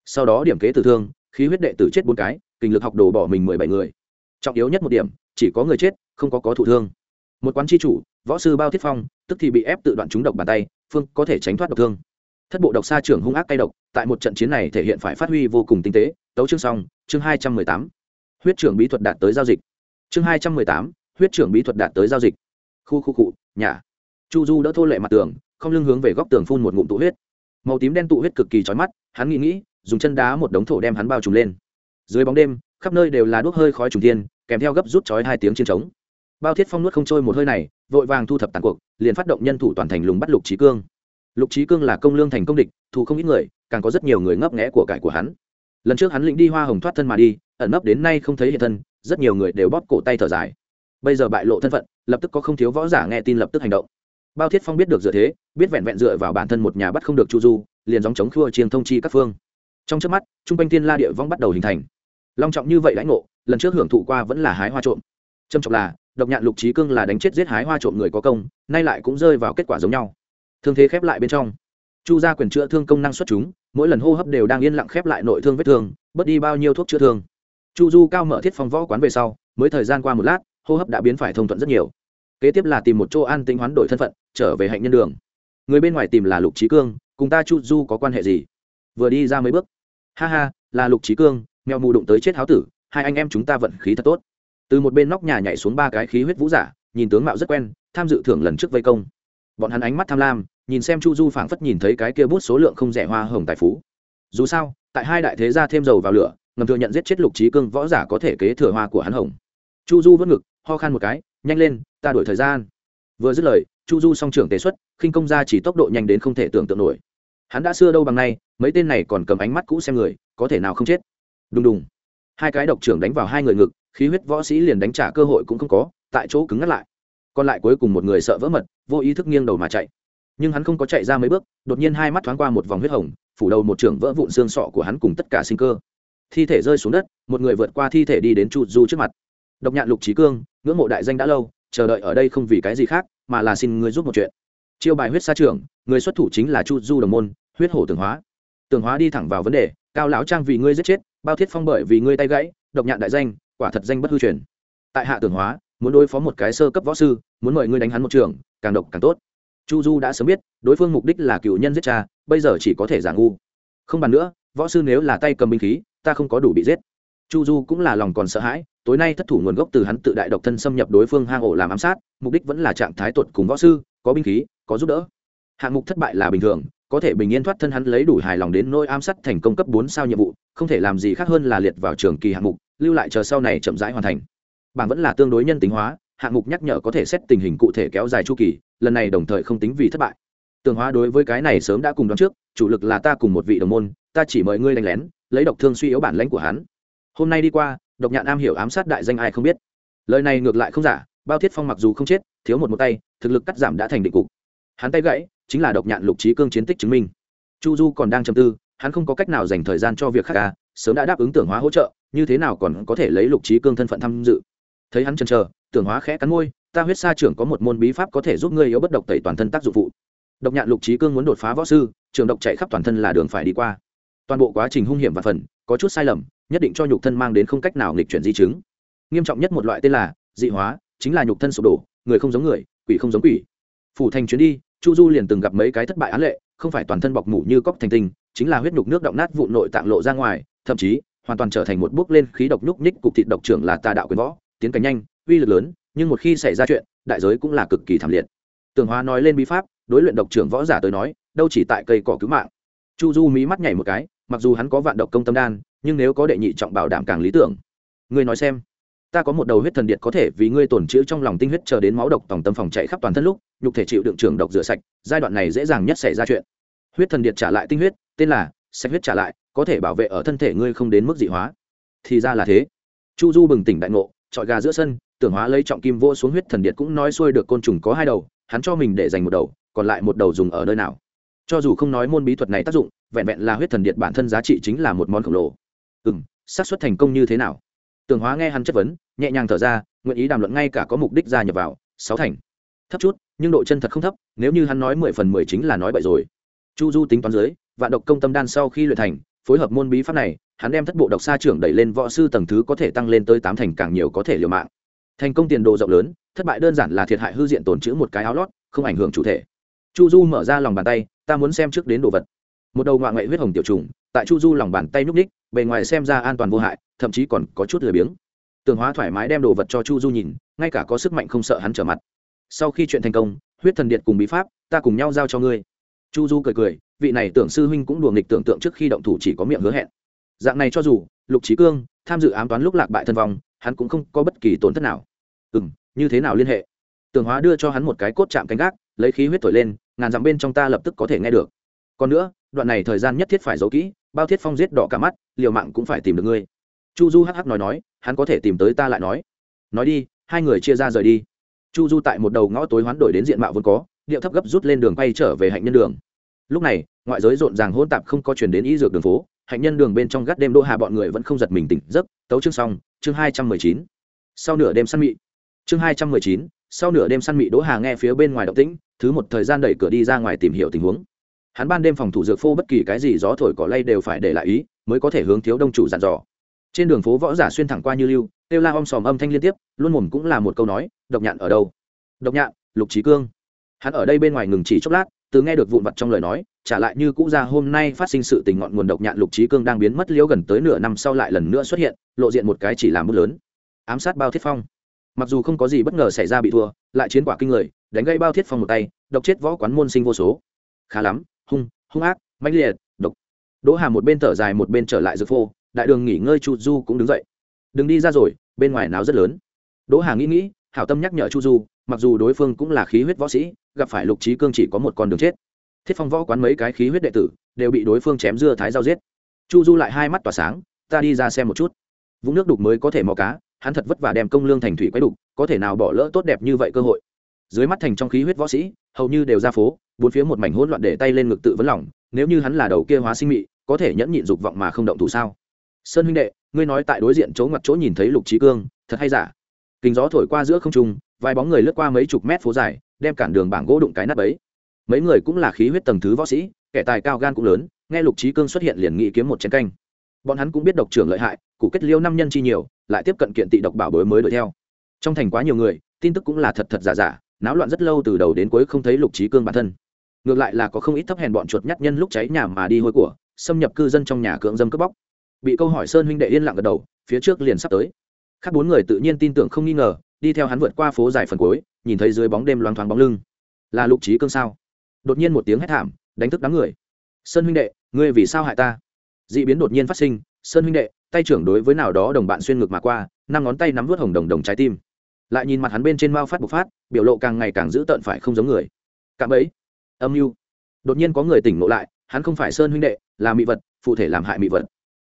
Sau đó điểm kế tử thương, khí huyết đệ tử chết bốn cái, kinh lực học đồ bỏ mình mười bảy người. Trọng yếu nhất một điểm, chỉ có người chết, không có có thụ thương. Một quán tri chủ võ sư bao thiết phong tức thì bị ép tự đoạn trúng độc bàn tay phương có thể tránh thoát độc thương. Thất bộ độc xa trưởng hung ác cay độc tại một trận chiến này thể hiện phải phát huy vô cùng tinh tế. Tấu chương xong chương hai trăm mười tám. Huyết trưởng bí thuật đạt tới giao dịch. Chương hai trăm mười tám huyết trưởng bí thuật đạt tới giao dịch. Khu khu cụ nhà. Chu du đỡ thô lệ mặt tường không lưng hướng về góc tường phun một ngụm tụ huyết. Màu tím đen tụ huyết cực kỳ trói mắt hắn nghĩ nghĩ dùng chân đá một đống thổ đem hắn bao trùm lên. Dưới bóng đêm khắp nơi đều là đuốc hơi khói trùng tiên, kèm theo gấp rút chói hai tiếng chiến trống bao thiết phong nuốt không trôi một hơi này, vội vàng thu thập tàn cuộc, liền phát động nhân thủ toàn thành lùng bắt lục trí cương. Lục trí cương là công lương thành công địch thù không ít người, càng có rất nhiều người ngấp nghẽ của cải của hắn. Lần trước hắn lĩnh đi hoa hồng thoát thân mà đi, ẩn nấp đến nay không thấy hiện thân, rất nhiều người đều bóp cổ tay thở dài. Bây giờ bại lộ thân phận, lập tức có không thiếu võ giả nghe tin lập tức hành động. Bao thiết phong biết được dựa thế, biết vẹn vẹn dựa vào bản thân một nhà bắt không được chu du, liền dòng chống khua chiêng thông chi các phương. Trong trước mắt t r u n g quanh thiên la địa vong bắt đầu hình thành. Long trọng như vậy lãnh ngộ, lần trước hưởng thụ qua vẫn là hái hoa trộm. Trâm trọng là độc nhạn lục trí cương là đánh chết giết hái hoa trộm người có công, nay lại cũng rơi vào kết quả giống nhau. Thương thế khép lại bên trong. Chu gia quyền chữa thương công năng xuất chúng, mỗi lần hô hấp đều đang yên lặng khép lại nội thương vết thương, bớt đi bao nhiêu thuốc chữa thương. Chu du cao mở thiết phong võ quán về sau, mới thời gian qua một lát, hô hấp đã biến phải thông thuận rất nhiều. Kế tiếp là tìm một chỗ an tính hoán đổi thân phận, trở về hạnh nhân đường. Người bên ngoài tìm là lục trí cương, cùng ta chu du có quan hệ gì? Vừa đi ra mấy bước. Ha ha, là lục trí cương, mèo mù đụng tới chết háo tử, hai anh em chúng ta vận khí thật tốt từ một bên nóc nhà nhảy xuống ba cái khí huyết vũ giả, nhìn tướng mạo rất quen, tham dự thưởng lần trước vây công. Bọn hắn ánh mắt tham lam, nhìn xem chu du phảng phất nhìn thấy cái kia bút số lượng không rẻ hoa hồng tài phú. Dù sao, tại hai đại thế gia thêm dầu vào lửa, ngầm thừa nhận giết chết lục trí cương võ giả có thể kế thừa hoa của hắn hồng. Chu du vớt ngực, ho khan một cái, nhanh lên, ta đổi thời gian. Vừa dứt lời, chu du song trưởng tế xuất, khinh công ra chỉ tốc độ nhanh đến không thể tưởng tượng nổi. Hắn đã xưa đâu bằng nay, mấy tên này còn cầm ánh mắt cũ xem người, có thể nào không chết? Đùng đùng. Hai cái độc trưởng đánh vào hai người ngực khí huyết võ sĩ liền đánh trả cơ hội cũng không có, tại chỗ cứng ngắt lại. Còn lại cuối cùng một người sợ vỡ mật, vô ý thức nghiêng đầu mà chạy. Nhưng hắn không có chạy ra mấy bước, đột nhiên hai mắt thoáng qua một vòng huyết hồng, phủ đầu một trưởng vỡ vụn xương sọ của hắn cùng tất cả sinh cơ. Thi thể rơi xuống đất, một người vượt qua thi thể đi đến chu du trước mặt. Độc nhạn lục trí cương, ngưỡng mộ đại danh đã lâu, chờ đợi ở đây không vì cái gì khác, mà là xin ngươi giúp một chuyện. Chiêu bài huyết sa trưởng, người xuất thủ chính là chu du đồng môn, huyết hổ tường hóa. Tường hóa đi thẳng vào vấn đề, cao lão trang vì ngươi giết chết, bao thiết phong bởi vì ngươi tay gãy, độc nhạn đại danh quả thật danh bất hư truyền. Tại hạ Tưởng hóa, muốn đối phó một cái sơ cấp võ sư, muốn mời ngươi đánh hắn một trường, càng độc càng tốt. Chu du đã sớm biết, đối phương mục đích là cựu nhân giết cha, bây giờ chỉ có thể giả ngu. Không bàn nữa, võ sư nếu là tay cầm binh khí, ta không có đủ bị giết. Chu du cũng là lòng còn sợ hãi, tối nay thất thủ nguồn gốc từ hắn tự đại độc thân xâm nhập đối phương hang ổ làm ám sát, mục đích vẫn là trạng thái tuột cùng võ sư, có binh khí, có giúp đỡ. Hạng mục thất bại là bình thường, có thể bình yên thoát thân hắn lấy đủ hài lòng đến nỗi ám sát thành công cấp bốn sao nhiệm vụ, không thể làm gì khác hơn là liệt vào trường kỳ hạng mục lưu lại chờ sau này chậm rãi hoàn thành. Bảng vẫn là tương đối nhân tính hóa, hạng mục nhắc nhở có thể xét tình hình cụ thể kéo dài chu kỳ, lần này đồng thời không tính vì thất bại. Tường hóa đối với cái này sớm đã cùng đón trước, chủ lực là ta cùng một vị đồng môn, ta chỉ mời ngươi đánh lén, lấy độc thương suy yếu bản lãnh của hắn. Hôm nay đi qua, độc nhạn am hiểu ám sát đại danh ai không biết. Lời này ngược lại không giả, bao thiết phong mặc dù không chết, thiếu một một tay, thực lực cắt giảm đã thành định cục. Hắn tay gãy, chính là độc nhạn lục trí cương chiến tích chứng minh. Chu du còn đang chầm tư, hắn không có cách nào dành thời gian cho việc khác ca sớm đã đáp ứng tưởng hóa hỗ trợ như thế nào còn có thể lấy lục trí cương thân phận tham dự? Thấy hắn chần chờ, tưởng hóa khẽ cắn môi, ta huyết sa trưởng có một môn bí pháp có thể giúp ngươi yếu bất độc tẩy toàn thân tác dụng phụ. Độc nhạn lục trí cương muốn đột phá võ sư, trường độc chạy khắp toàn thân là đường phải đi qua. Toàn bộ quá trình hung hiểm và phần, có chút sai lầm, nhất định cho nhục thân mang đến không cách nào nghịch chuyển di chứng. Nghiêm trọng nhất một loại tên là dị hóa, chính là nhục thân sụp đổ, người không giống người, quỷ không giống quỷ. Phủ thành chuyến đi, chu du liền từng gặp mấy cái thất bại án lệ, không phải toàn thân bọc mủ như cóc thành tinh, chính là huyết nhục nước động nát vụ nội tạng lộ ra ngoài, thậm chí hoàn toàn trở thành một bước lên khí độc nhúc nhích cục thịt độc trưởng là tà đạo quyền võ, tiến cảnh nhanh, uy lực lớn, nhưng một khi xảy ra chuyện, đại giới cũng là cực kỳ thảm liệt. Tường hóa nói lên bí pháp, đối luyện độc trưởng võ giả tới nói, đâu chỉ tại cây cỏ cứu mạng. Chu du mí mắt nhảy một cái, mặc dù hắn có vạn độc công tâm đan, nhưng nếu có đệ nhị trọng bảo đảm càng lý tưởng. Ngươi nói xem, ta có một đầu huyết thần điện có thể vì ngươi tổn chữ trong lòng tinh huyết chờ đến máu độc tổng tâm phòng chạy khắp toàn thân lúc, nhục thể chịu đựng trường độc rửa sạch, giai đoạn này dễ dàng nhất xảy ra chuyện. Huyết thần điện trả lại tinh huyết, tên là sạch huyết trả lại, có thể bảo vệ ở thân thể ngươi không đến mức dị hóa. Thì ra là thế. Chu du bừng tỉnh đại ngộ, trọi gà giữa sân, tưởng hóa lấy trọng kim vô xuống huyết thần điện cũng nói xuôi được côn trùng có hai đầu, hắn cho mình để dành một đầu, còn lại một đầu dùng ở nơi nào. Cho dù không nói môn bí thuật này tác dụng, vẹn vẹn là huyết thần điện bản thân giá trị chính là một món khổng lồ. Ừ m xác suất thành công như thế nào? Tường hóa nghe hắn chất vấn, nhẹ nhàng thở ra, nguyện ý đàm luận ngay cả có mục đích gia nhập vào, sáu thành. Thấp chút, nhưng độ chân thật không thấp, nếu như hắn nói mười phần mười chính là nói bậy rồi. Chu du tính toán dưới vạn độc công tâm đan sau khi luyện thành, phối hợp môn bí pháp này, hắn đem thất bộ độc sa trưởng đẩy lên võ sư tầng thứ có thể tăng lên tới tám thành càng nhiều có thể liều mạng. Thành công tiền đồ rộng lớn, thất bại đơn giản là thiệt hại hư diện tồn chữ một cái áo lót, không ảnh hưởng chủ thể. Chu du mở ra lòng bàn tay, ta muốn xem trước đến đồ vật. Một đầu ngoại ngoại huyết hồng tiểu trùng, tại chu du lòng bàn tay núp ních bề ngoài xem ra an toàn vô hại, thậm chí còn có chút lười biếng. Tường hóa thoải mái đem đồ vật cho chu du nhìn, ngay cả có sức mạnh không sợ hắn trở mặt. Sau khi chuyện thành công, huyết thần điện cùng bí pháp, ta cùng nhau giao cho ngươi. Chu du cười cười vị này tưởng sư huynh cũng đùa nghịch tưởng tượng trước khi động thủ chỉ có miệng hứa hẹn. Dạng này cho dù, lục trí cương tham dự ám toán lúc lạc bại thân vong, hắn cũng không có bất kỳ tổn thất nào. Ừ m như thế nào liên hệ? Tường hóa đưa cho hắn một cái cốt chạm canh gác, lấy khí huyết thổi lên, ngàn dặm bên trong ta lập tức có thể nghe được. Còn nữa, đoạn này thời gian nhất thiết phải giấu kỹ, bao thiết phong giết đỏ cả mắt, liều mạng cũng phải tìm được ngươi. Chu du hh nói nói, hắn có thể tìm tới ta lại nói. Nói đi, hai người chia ra rời đi. Chu du tại một đầu ngõ tối hoán đổi đến diện mạo vốn có, điệu thấp gấp rút lên đường quay trở về hạnh nhân đường lúc này, ngoại giới rộn ràng hôn tạp không có chuyển đến ý dược đường phố, hạnh nhân đường bên trong gắt đêm đỗ hà bọn người vẫn không giật mình tỉnh giấc. Tấu chương xong, chương hai trăm mười chín. Sau nửa đêm săn mị. Chương hai trăm mười chín, sau nửa đêm săn mị đỗ hà nghe phía bên ngoài động tĩnh, thứ một thời gian đẩy cửa đi ra ngoài tìm hiểu tình huống. Hắn ban đêm phòng thủ dược phô bất kỳ cái gì gió thổi cỏ lay đều phải để lại ý, mới có thể hướng thiếu đông chủ dặn dò. Trên đường phố võ giả xuyên thẳng qua như lưu, kêu la om sòm âm thanh liên tiếp, luôn mồm cũng là một câu nói, độc nhạn ở đâu? Độc nhạn, lục trí cương. Hắn ở đây bên ngoài ngừng chỉ chốc lát từ nghe được vụn vặt trong lời nói, trả lại như cũ ra hôm nay phát sinh sự tình ngọn nguồn độc nhạn lục trí cương đang biến mất liễu gần tới nửa năm sau lại lần nữa xuất hiện, lộ diện một cái chỉ làm bút lớn. Ám sát bao thiết phong. Mặc dù không có gì bất ngờ xảy ra bị thua, lại chiến quả kinh người, đánh gây bao thiết phong một tay, độc chết võ quán môn sinh vô số. Khá lắm, hung hung ác, mãnh liệt, độc. Đỗ hà một bên thở dài một bên trở lại dược phô, đại đường nghỉ ngơi chu du cũng đứng dậy. Đừng đi ra rồi, bên ngoài nào rất lớn. Đỗ hà nghĩ nghĩ, hảo tâm nhắc nhở chu du, mặc dù đối phương cũng là khí huyết võ sĩ gặp phải lục trí cương chỉ có một con đường chết. Thiết phong võ quán mấy cái khí huyết đệ tử đều bị đối phương chém dưa thái giao giết. Chu du lại hai mắt tỏa sáng, ta đi ra xem một chút. Vũng nước đục mới có thể mò cá, hắn thật vất vả đem công lương thành thủy quấy đục, có thể nào bỏ lỡ tốt đẹp như vậy cơ hội. Dưới mắt thành trong khí huyết võ sĩ, hầu như đều ra phố, bốn phía một mảnh hỗn loạn để tay lên ngực tự vấn lòng, nếu như hắn là đầu kia hóa sinh mị, có thể nhẫn nhịn dục vọng mà không động thủ sao? Sơn huynh đệ, ngươi nói tại đối diện chỗ ngoặt chỗ nhìn thấy lục trí cương, thật hay giả? Kính gió thổi qua giữa không trung, vài bóng người lướt qua mấy chục mét phố dài đem cản đường bảng gỗ đụng cái nắp ấy. Mấy người cũng là khí huyết tầng thứ võ sĩ, kẻ tài cao gan cũng lớn, nghe lục trí cương xuất hiện liền nghĩ kiếm một chén canh. Bọn hắn cũng biết độc trưởng lợi hại cụ kết liêu năm nhân chi nhiều, lại tiếp cận kiện tị độc bảo bối mới đuổi theo. Trong thành quá nhiều người, tin tức cũng là thật thật giả giả, náo loạn rất lâu từ đầu đến cuối không thấy lục trí cương bản thân. Ngược lại là có không ít thấp hèn bọn chuột nhắt nhân lúc cháy nhà mà đi hôi của, xâm nhập cư dân trong nhà cưỡng dâm cướp bóc. Bị câu hỏi sơn huynh đệ yên lặng gật đầu, phía trước liền sắp tới. Khác bốn người tự nhiên tin tưởng không nghi ngờ, đi theo hắn vượt qua phố dài phần cuối nhìn thấy dưới bóng đêm loáng thoáng bóng lưng. Là lục trí cương sao? Đột nhiên một tiếng hét thảm, đánh thức đám người. Sơn huynh đệ, ngươi vì sao hại ta? D ị biến đột nhiên phát sinh, sơn huynh đệ, tay trưởng đối với nào đó đồng bạn xuyên ngực mà qua, năm ngón tay nắm vớt hồng đồng đồng trái tim. Lại nhìn mặt hắn bên trên mao phát bộc phát, biểu lộ càng ngày càng dữ tợn phải không giống người. Cạm ấy âm mưu. Đột nhiên có người tỉnh ngộ lại, hắn không phải sơn huynh đệ, là mị vật, phụ thể làm hại mị vật.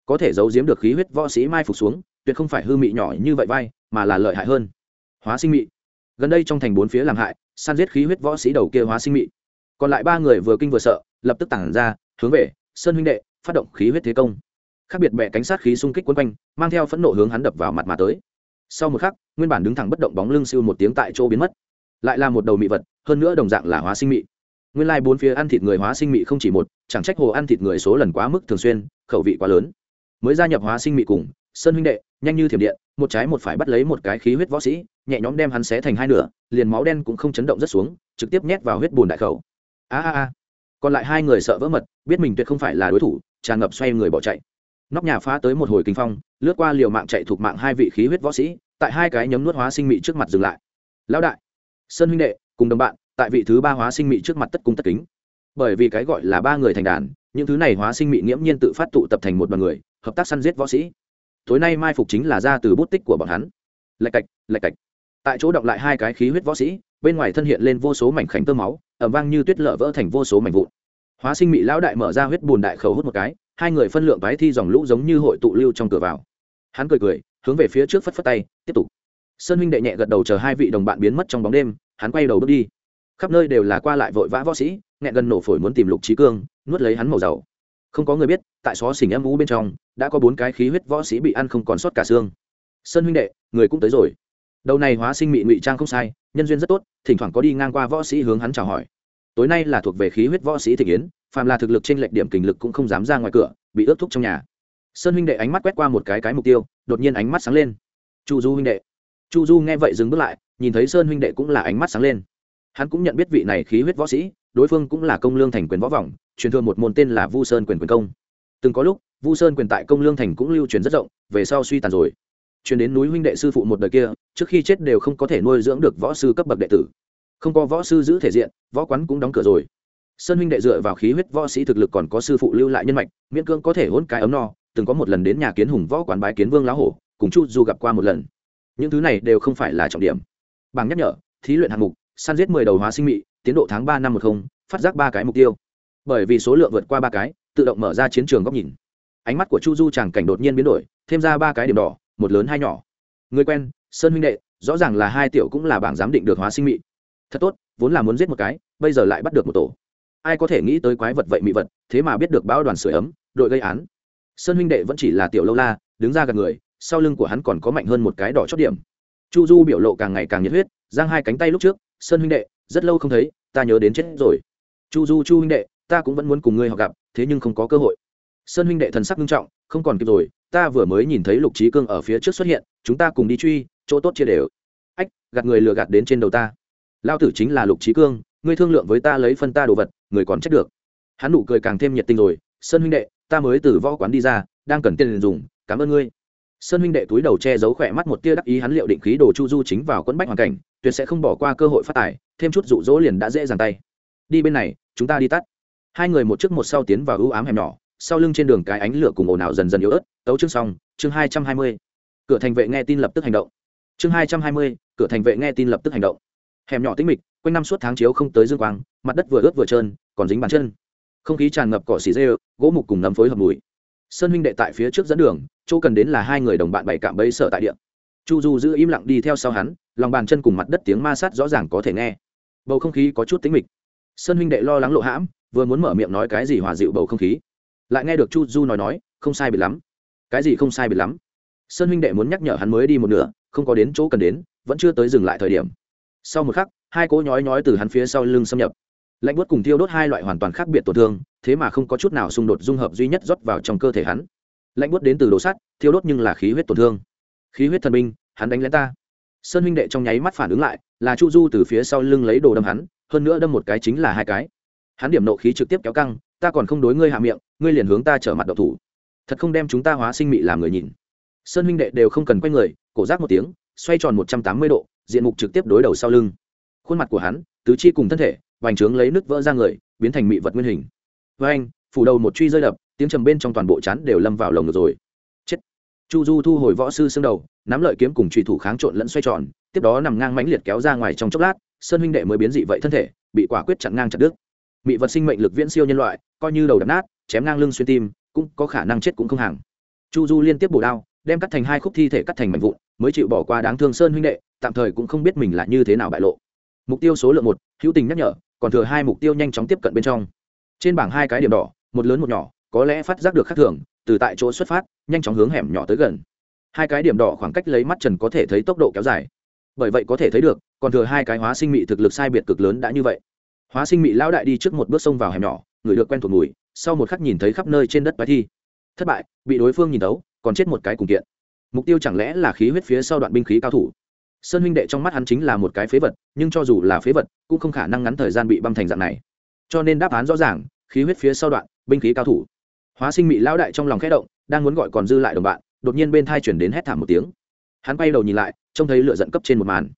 Có thể giấu giếm được khí huyết võ sĩ mai phục xuống, tuyệt không phải hư mị nhỏ như vậy vai, mà là lợi hại hơn. Hóa sinh mị gần đây trong thành bốn phía làm hại san giết khí huyết võ sĩ đầu kia hóa sinh mị. Còn lại ba người vừa kinh vừa sợ, lập tức tản ra, hướng về sơn huynh đệ, phát động khí huyết thế công. Khác biệt bệ cánh sát khí xung kích quấn quanh, mang theo phẫn nộ hướng hắn đập vào mặt mà tới. Sau một khắc, nguyên bản đứng thẳng bất động bóng lưng siêu một tiếng tại chỗ biến mất. Lại là một đầu mị vật, hơn nữa đồng dạng là hóa sinh mị. Nguyên lai bốn phía ăn thịt người hóa sinh mị không chỉ một, chẳng trách hồ ăn thịt người số lần quá mức thường xuyên, khẩu vị quá lớn. Mới gia nhập hóa sinh mị cùng, sơn huynh đệ, nhanh như thiểm điện, một trái một phải bắt lấy một cái khí huyết võ sĩ nhẹ nhõm đem hắn xé thành hai nửa, liền máu đen cũng không chấn động rất xuống, trực tiếp nhét vào huyết bùn đại khẩu. A a a. Còn lại hai người sợ vỡ mật, biết mình tuyệt không phải là đối thủ, tràn ngập xoay người bỏ chạy. Nóc nhà phá tới một hồi kinh phong, lướt qua liều mạng chạy thuộc mạng hai vị khí huyết võ sĩ, tại hai cái nhấm nuốt hóa sinh mị trước mặt dừng lại. Lão đại, sơn huynh đệ, cùng đồng bạn, tại vị thứ ba hóa sinh mị trước mặt tất cung tất kính. Bởi vì cái gọi là ba người thành đàn, những thứ này hóa sinh mị nghiễm nhiên tự phát tụ tập thành một đoàn người, hợp tác săn giết võ sĩ. Tối nay mai phục chính là ra từ bút tích của bọn hắn. Lạch cạch lạch cạch tại chỗ động lại hai cái khí huyết võ sĩ, bên ngoài thân hiện lên vô số mảnh khảnh tơ máu ẩm vang như tuyết lở vỡ thành vô số mảnh vụn. Hóa sinh mị lão đại mở ra huyết bùn đại khẩu hút một cái, hai người phân lượng bái thi dòng lũ giống như hội tụ lưu trong cửa vào. Hắn cười cười, hướng về phía trước phất phất tay, tiếp tục. Sơn huynh đệ nhẹ gật đầu chờ hai vị đồng bạn biến mất trong bóng đêm, hắn quay đầu bước đi. Khắp nơi đều là qua lại vội vã võ sĩ nghẹ gần nổ phổi muốn tìm lục trí cương, nuốt lấy hắn màu dầu không có người biết, tại xó xỉnh âm u bên trong, đã có bốn cái khí huyết võ sĩ bị ăn không còn sót cả xương. Sơn huynh đệ, người cũng tới rồi đầu này hóa sinh mị ngụy trang không sai, nhân duyên rất tốt, thỉnh thoảng có đi ngang qua võ sĩ hướng hắn chào hỏi. Tối nay là thuộc về khí huyết võ sĩ thị yến, phàm là thực lực trên lệch điểm kình lực cũng không dám ra ngoài cửa, bị ước thúc trong nhà. Sơn huynh đệ ánh mắt quét qua một cái cái mục tiêu, đột nhiên ánh mắt sáng lên. Chu du huynh đệ. Chu du nghe vậy dừng bước lại, nhìn thấy sơn huynh đệ cũng là ánh mắt sáng lên. Hắn cũng nhận biết vị này khí huyết võ sĩ, đối phương cũng là công lương thành quyền võ vọng, truyền thừa một môn tên là vu sơn quyền quyền công. Từng có lúc, vu sơn quyền tại công lương thành cũng lưu truyền rất rộng, về sau suy tàn rồi truyền đến núi huynh đệ sư phụ một đời kia, trước khi chết đều không có thể nuôi dưỡng được võ sư cấp bậc đệ tử. Không có võ sư giữ thể diện, võ quán cũng đóng cửa rồi. Sơn huynh đệ dựa vào khí huyết võ sĩ thực lực còn có sư phụ lưu lại nhân mạch, miễn cưỡng có thể hôn cái ấm no, từng có một lần đến nhà kiến hùng võ quán bái kiến vương lão hổ, cùng chu du gặp qua một lần. Những thứ này đều không phải là trọng điểm. Bằng nhắc nhở, thí luyện hạng mục săn giết mười đầu hóa sinh mị, tiến độ tháng ba năm một không, phát giác ba cái mục tiêu. Bởi vì số lượng vượt qua ba cái, tự động mở ra chiến trường góc nhìn. Ánh mắt của chu du chàng cảnh đột nhiên biến đổi, thêm ra ba cái điểm đỏ một lớn hai nhỏ. Người quen, sơn huynh đệ, rõ ràng là hai tiểu cũng là bảng giám định được hóa sinh mị. Thật tốt, vốn là muốn giết một cái, bây giờ lại bắt được một tổ. Ai có thể nghĩ tới quái vật vậy mị vật, thế mà biết được bão đoàn sửa ấm, đội gây án. Sơn huynh đệ vẫn chỉ là tiểu lâu la, đứng ra gần người, sau lưng của hắn còn có mạnh hơn một cái đỏ chót điểm. Chu du biểu lộ càng ngày càng nhiệt huyết, giang hai cánh tay lúc trước, sơn huynh đệ, rất lâu không thấy, ta nhớ đến chết rồi. Chu du, chu huynh đệ, ta cũng vẫn muốn cùng ngươi họ gặp, thế nhưng không có cơ hội. Sơn huynh đệ thần sắc nghiêm trọng, không còn kịp rồi ta vừa mới nhìn thấy lục trí cương ở phía trước xuất hiện, chúng ta cùng đi truy, chỗ tốt chia đều. Ách, gạt người lừa gạt đến trên đầu ta. Lao tử chính là lục trí cương, ngươi thương lượng với ta lấy phân ta đồ vật, người còn trách được. Hắn nụ cười càng thêm nhiệt tình rồi, sơn huynh đệ, ta mới từ võ quán đi ra, đang cần tiền dùng, cảm ơn ngươi. Sơn huynh đệ túi đầu che giấu khỏe mắt một tia đắc ý, hắn liệu định khí đồ chu du chính vào quẫn bách hoàn cảnh, tuyệt sẽ không bỏ qua cơ hội phát tài, thêm chút rụ rỗ liền đã dễ dàng tay. Đi bên này, chúng ta đi tắt. Hai người một trước một sau tiến vào ưu ám hẻm nhỏ sau lưng trên đường cái ánh lửa cùng ồn ào dần dần yếu ớt, tấu chương xong, chương hai trăm hai mươi. Cửa thành vệ nghe tin lập tức hành động. Chương hai trăm hai mươi, cửa thành vệ nghe tin lập tức hành động. Hẻm nhỏ tĩnh mịch, quanh năm suốt tháng chiếu không tới dương quang, mặt đất vừa ướt vừa trơn, còn dính bàn chân. Không khí tràn ngập cỏ xì dê, gỗ mục cùng nấm phối hợp mùi. Sơn huynh đệ tại phía trước dẫn đường, chỗ cần đến là hai người đồng bạn bày cạm bẫy sợ tại địa. Chu du giữ im lặng đi theo sau hắn, lòng bàn chân cùng mặt đất tiếng ma sát rõ ràng có thể nghe. Bầu không khí có chút tính mịch. Sơn huynh đệ lo lắng lộ hãm, vừa muốn mở miệng nói cái gì hòa dịu bầu không khí lại nghe được chu du nói nói, không sai biệt lắm. Cái gì không sai biệt lắm? Sơn huynh đệ muốn nhắc nhở hắn mới đi một nửa, không có đến chỗ cần đến, vẫn chưa tới dừng lại thời điểm. Sau một khắc, hai cỗ nhói nhói từ hắn phía sau lưng xâm nhập. Lạnh bút cùng thiêu đốt hai loại hoàn toàn khác biệt tổn thương, thế mà không có chút nào xung đột dung hợp duy nhất rót vào trong cơ thể hắn. Lạnh bút đến từ đồ sắt, thiêu đốt nhưng là khí huyết tổn thương. Khí huyết thần binh, hắn đánh lén ta. Sơn huynh đệ trong nháy mắt phản ứng lại, là chu du từ phía sau lưng lấy đồ đâm hắn, hơn nữa đâm một cái chính là hai cái. Hắn điểm nộ khí trực tiếp kéo căng ta còn không đối ngươi hạ miệng, ngươi liền hướng ta trở mặt độc thủ. Thật không đem chúng ta hóa sinh mị làm người nhìn. Sơn huynh đệ đều không cần quay người, cổ giác một tiếng, xoay tròn một trăm tám mươi độ, diện mục trực tiếp đối đầu sau lưng. Khuôn mặt của hắn, tứ chi cùng thân thể, vành trướng lấy nước vỡ ra người, biến thành mị vật nguyên hình. Với anh, phủ đầu một truy rơi đập, tiếng trầm bên trong toàn bộ chán đều lâm vào lồng ngực rồi. Chết. Chu du thu hồi võ sư xương đầu, nắm lợi kiếm cùng trùy thủ kháng trộn lẫn xoay tròn, tiếp đó nằm ngang mãnh liệt kéo ra ngoài trong chốc lát, sơn huynh đệ mới biến dị vậy thân thể, bị quả quyết chặn ngang chặt đứt mị vật sinh mệnh lực viễn siêu nhân loại, coi như đầu đập nát, chém ngang lưng xuyên tim, cũng có khả năng chết cũng không hàng. Chu du liên tiếp bổ đao, đem cắt thành hai khúc thi thể cắt thành mảnh vụn, mới chịu bỏ qua đáng thương sơn huynh đệ, tạm thời cũng không biết mình là như thế nào bại lộ. Mục tiêu số lượng một, hữu tình nhắc nhở, còn thừa hai mục tiêu nhanh chóng tiếp cận bên trong. Trên bảng hai cái điểm đỏ, một lớn một nhỏ, có lẽ phát giác được khác thường, từ tại chỗ xuất phát, nhanh chóng hướng hẻm nhỏ tới gần. Hai cái điểm đỏ khoảng cách lấy mắt trần có thể thấy tốc độ kéo dài. Bởi vậy có thể thấy được, còn thừa hai cái hóa sinh mị thực lực sai biệt cực lớn đã như vậy hóa sinh mị lão đại đi trước một bước sông vào hẻm nhỏ người được quen thuộc mùi sau một khắc nhìn thấy khắp nơi trên đất bài thi. Thất bại bị đối phương nhìn tấu còn chết một cái cùng kiện. Mục tiêu chẳng lẽ là khí huyết phía sau đoạn binh khí cao thủ? Sơn huynh đệ trong mắt hắn chính là một cái phế vật nhưng cho dù là phế vật cũng không khả năng ngắn thời gian bị băng thành dạng này. Cho nên đáp án rõ ràng khí huyết phía sau đoạn binh khí cao thủ. Hóa sinh mị lão đại trong lòng khẽ động đang muốn gọi còn dư lại đồng bạn đột nhiên bên thai chuyển đến hét thảm một tiếng. Hắn quay đầu nhìn lại trông thấy lửa giận cấp trên một màn.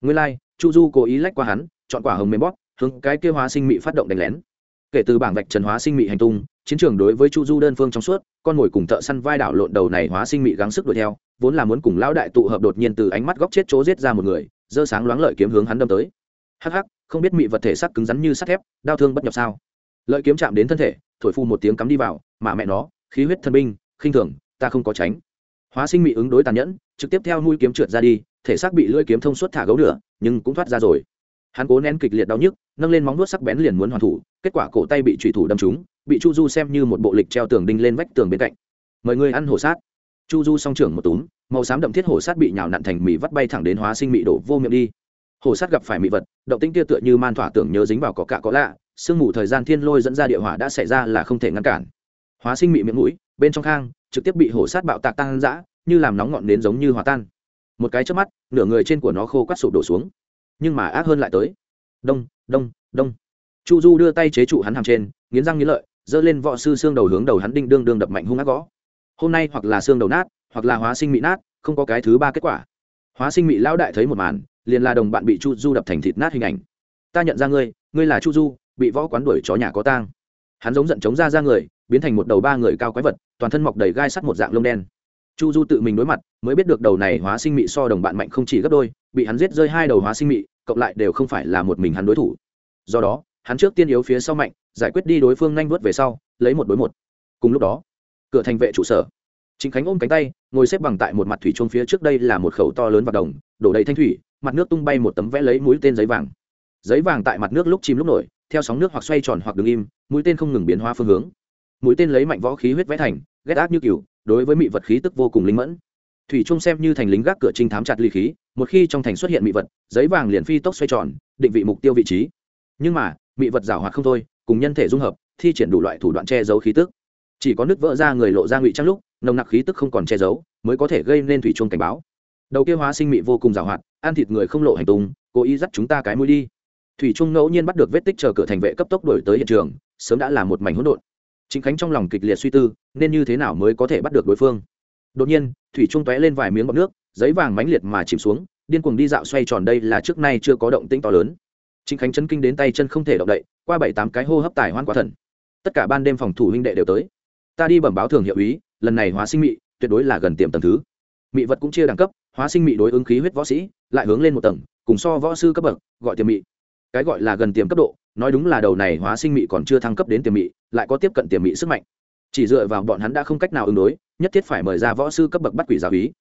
Nguyên lai、like, chu du cố ý lách qua hắn chọn quả hồng mềm bóp hướng cái kia hóa sinh mị phát động đánh lén. Kể từ bảng vạch trần hóa sinh mị hành tung, chiến trường đối với chu du đơn phương trong suốt, con mồi cùng thợ săn vai đảo lộn đầu này hóa sinh mị gắng sức đuổi theo, vốn là muốn cùng lão đại tụ hợp đột nhiên từ ánh mắt góc chết chỗ giết ra một người dơ sáng loáng lợi kiếm hướng hắn đâm tới. Hắc hắc, không biết mị vật thể sắc cứng rắn như sắt thép, đau thương bất nhập sao? Lợi kiếm chạm đến thân thể, thổi phu một tiếng cắm đi vào, mà mẹ nó, khí huyết thân binh, khinh thường, ta không có tránh. Hóa sinh mị ứng đối tàn nhẫn, trực tiếp theo mũi kiếm trượt ra đi, thể xác bị lưỡi kiếm thông suốt thả gấu nửa, nhưng cũng thoát ra rồi. Hắn cố nén kịch liệt đau nhức nâng lên móng nuốt sắc bén liền muốn hoàn thủ, kết quả cổ tay bị trùy thủ đâm trúng, bị chu du xem như một bộ lịch treo tường đinh lên vách tường bên cạnh. Mời người ăn hổ sát. Chu du song trưởng một túm, màu xám đậm thiết hổ sát bị nhào nặn thành mì vắt bay thẳng đến hóa sinh mị đổ vô miệng đi. Hổ sát gặp phải mị vật, động tính kia tựa như man thỏa tưởng nhớ dính vào có cả có lạ, sương mù thời gian thiên lôi dẫn ra địa hỏa đã xảy ra là không thể ngăn cản. Hóa sinh mị miệng mũi, bên trong khang, trực tiếp bị hổ sát bạo tạc tan dã, như làm nóng ngọn đến giống như hòa tan. Một cái trước mắt, nửa người trên của nó khô quắt sụp đổ xuống. Nhưng mà ác hơn lại tới. Đông đông đông. Chu du đưa tay chế trụ hắn hàm trên, nghiến răng nghiến lợi, giơ lên võ sư xương đầu hướng đầu hắn đinh đương đương đập mạnh hung ác gõ. Hôm nay hoặc là xương đầu nát, hoặc là hóa sinh mị nát, không có cái thứ ba kết quả. Hóa sinh mị lão đại thấy một màn, liền là đồng bạn bị chu du đập thành thịt nát hình ảnh. Ta nhận ra ngươi ngươi là chu du, bị võ quán đuổi chó nhà có tang. Hắn giống giận chống ra ra người, biến thành một đầu ba người cao quái vật, toàn thân mọc đầy gai sắt một dạng lông đen chu du tự mình đối mặt, mới biết được đầu này hóa sinh mị so đồng bạn mạnh không chỉ gấp đôi, bị hắn giết rơi hai đầu hóa sinh mị, cộng lại đều không phải là một mình hắn đối thủ. Do đó, hắn trước tiên yếu phía sau mạnh, giải quyết đi đối phương nhanh vớt về sau, lấy một đối một. Cùng lúc đó, cửa thành vệ trụ sở. Chính khánh ôm cánh tay, ngồi xếp bằng tại một mặt thủy chuông phía trước đây là một khẩu to lớn vào đồng, đổ đầy thanh thủy, mặt nước tung bay một tấm vẽ lấy mũi tên giấy vàng. Giấy vàng tại mặt nước lúc chìm lúc nổi, theo sóng nước hoặc xoay tròn hoặc đứng im, mũi tên không ngừng biến hóa phương hướng. Mũi tên lấy mạnh võ khí huyết vẽ thành, ghét ác như cừu đối với mị vật khí tức vô cùng linh mẫn. Thủy trung xem như thành lính gác cửa trinh thám chặt ly khí, một khi trong thành xuất hiện mị vật, giấy vàng liền phi tốc xoay tròn, định vị mục tiêu vị trí. Nhưng mà, mị vật giảo hoạt không thôi, cùng nhân thể dung hợp, thi triển đủ loại thủ đoạn che giấu khí tức. Chỉ có nước vỡ ra người lộ ra ngụy trang lúc, nồng nặc khí tức không còn che giấu, mới có thể gây nên thủy chung cảnh báo. Đầu kia hóa sinh mị vô cùng giảo hoạt, ăn thịt người không lộ hành tung, cố ý dắt chúng ta cái mũi đi. Thủy trung ngẫu nhiên bắt được vết tích chờ cửa thành vệ cấp tốc đổi tới hiện trường, sớm đã là một mảnh hỗn độn chính khánh trong lòng kịch liệt suy tư, nên như thế nào mới có thể bắt được đối phương. Đột nhiên, thủy trung tóe lên vài miếng bọc nước, giấy vàng mãnh liệt mà chìm xuống, điên cuồng đi dạo xoay tròn đây là trước nay chưa có động tĩnh to lớn. Chính khánh chấn kinh đến tay chân không thể động đậy, qua bảy tám cái hô hấp tài hoan quá thần. Tất cả ban đêm phòng thủ huynh đệ đều tới. Ta đi bẩm báo thường hiệu ý lần này hóa sinh mị, tuyệt đối là gần tiềm tầng thứ. Mị vật cũng chia đẳng cấp, hóa sinh mị đối ứng khí huyết võ sĩ, lại hướng lên một tầng, cùng so võ sư cấp bậc, gọi tiềm mị. Cái gọi là gần tiềm cấp độ nói đúng là đầu này hóa sinh mị còn chưa thăng cấp đến tiềm mị, lại có tiếp cận tiềm mị sức mạnh. Chỉ dựa vào bọn hắn đã không cách nào ứng đối, nhất thiết phải mời ra võ sư cấp bậc bắt quỷ giáo ý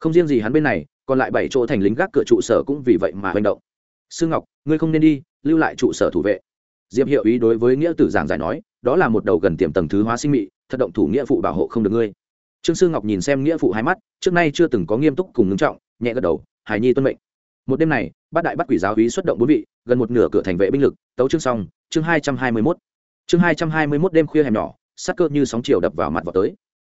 không riêng gì hắn bên này, còn lại bảy chỗ thành lính gác cửa trụ sở cũng vì vậy mà hành động. Sư ngọc, ngươi không nên đi, lưu lại trụ sở thủ vệ. Diệp hiệu ý đối với nghĩa tử giảng giải nói, đó là một đầu gần tiềm tầng thứ hóa sinh mị, thật động thủ nghĩa phụ bảo hộ không được ngươi. Trương sư ngọc nhìn xem nghĩa phụ hai mắt, trước nay chưa từng có nghiêm túc cùng ngưng trọng, nhẹ gật đầu hải nhi tuân mệnh. Một đêm này, bát đại bắt quỷ giáo hí xuất động bốn vị gần một nửa cửa thành vệ binh lực, tấu chương xong, chương hai trăm hai mươi mốt. Chương hai trăm hai mươi mốt đêm khuya hẻm nhỏ, sắc cơ như sóng chiều đập vào mặt vào tới.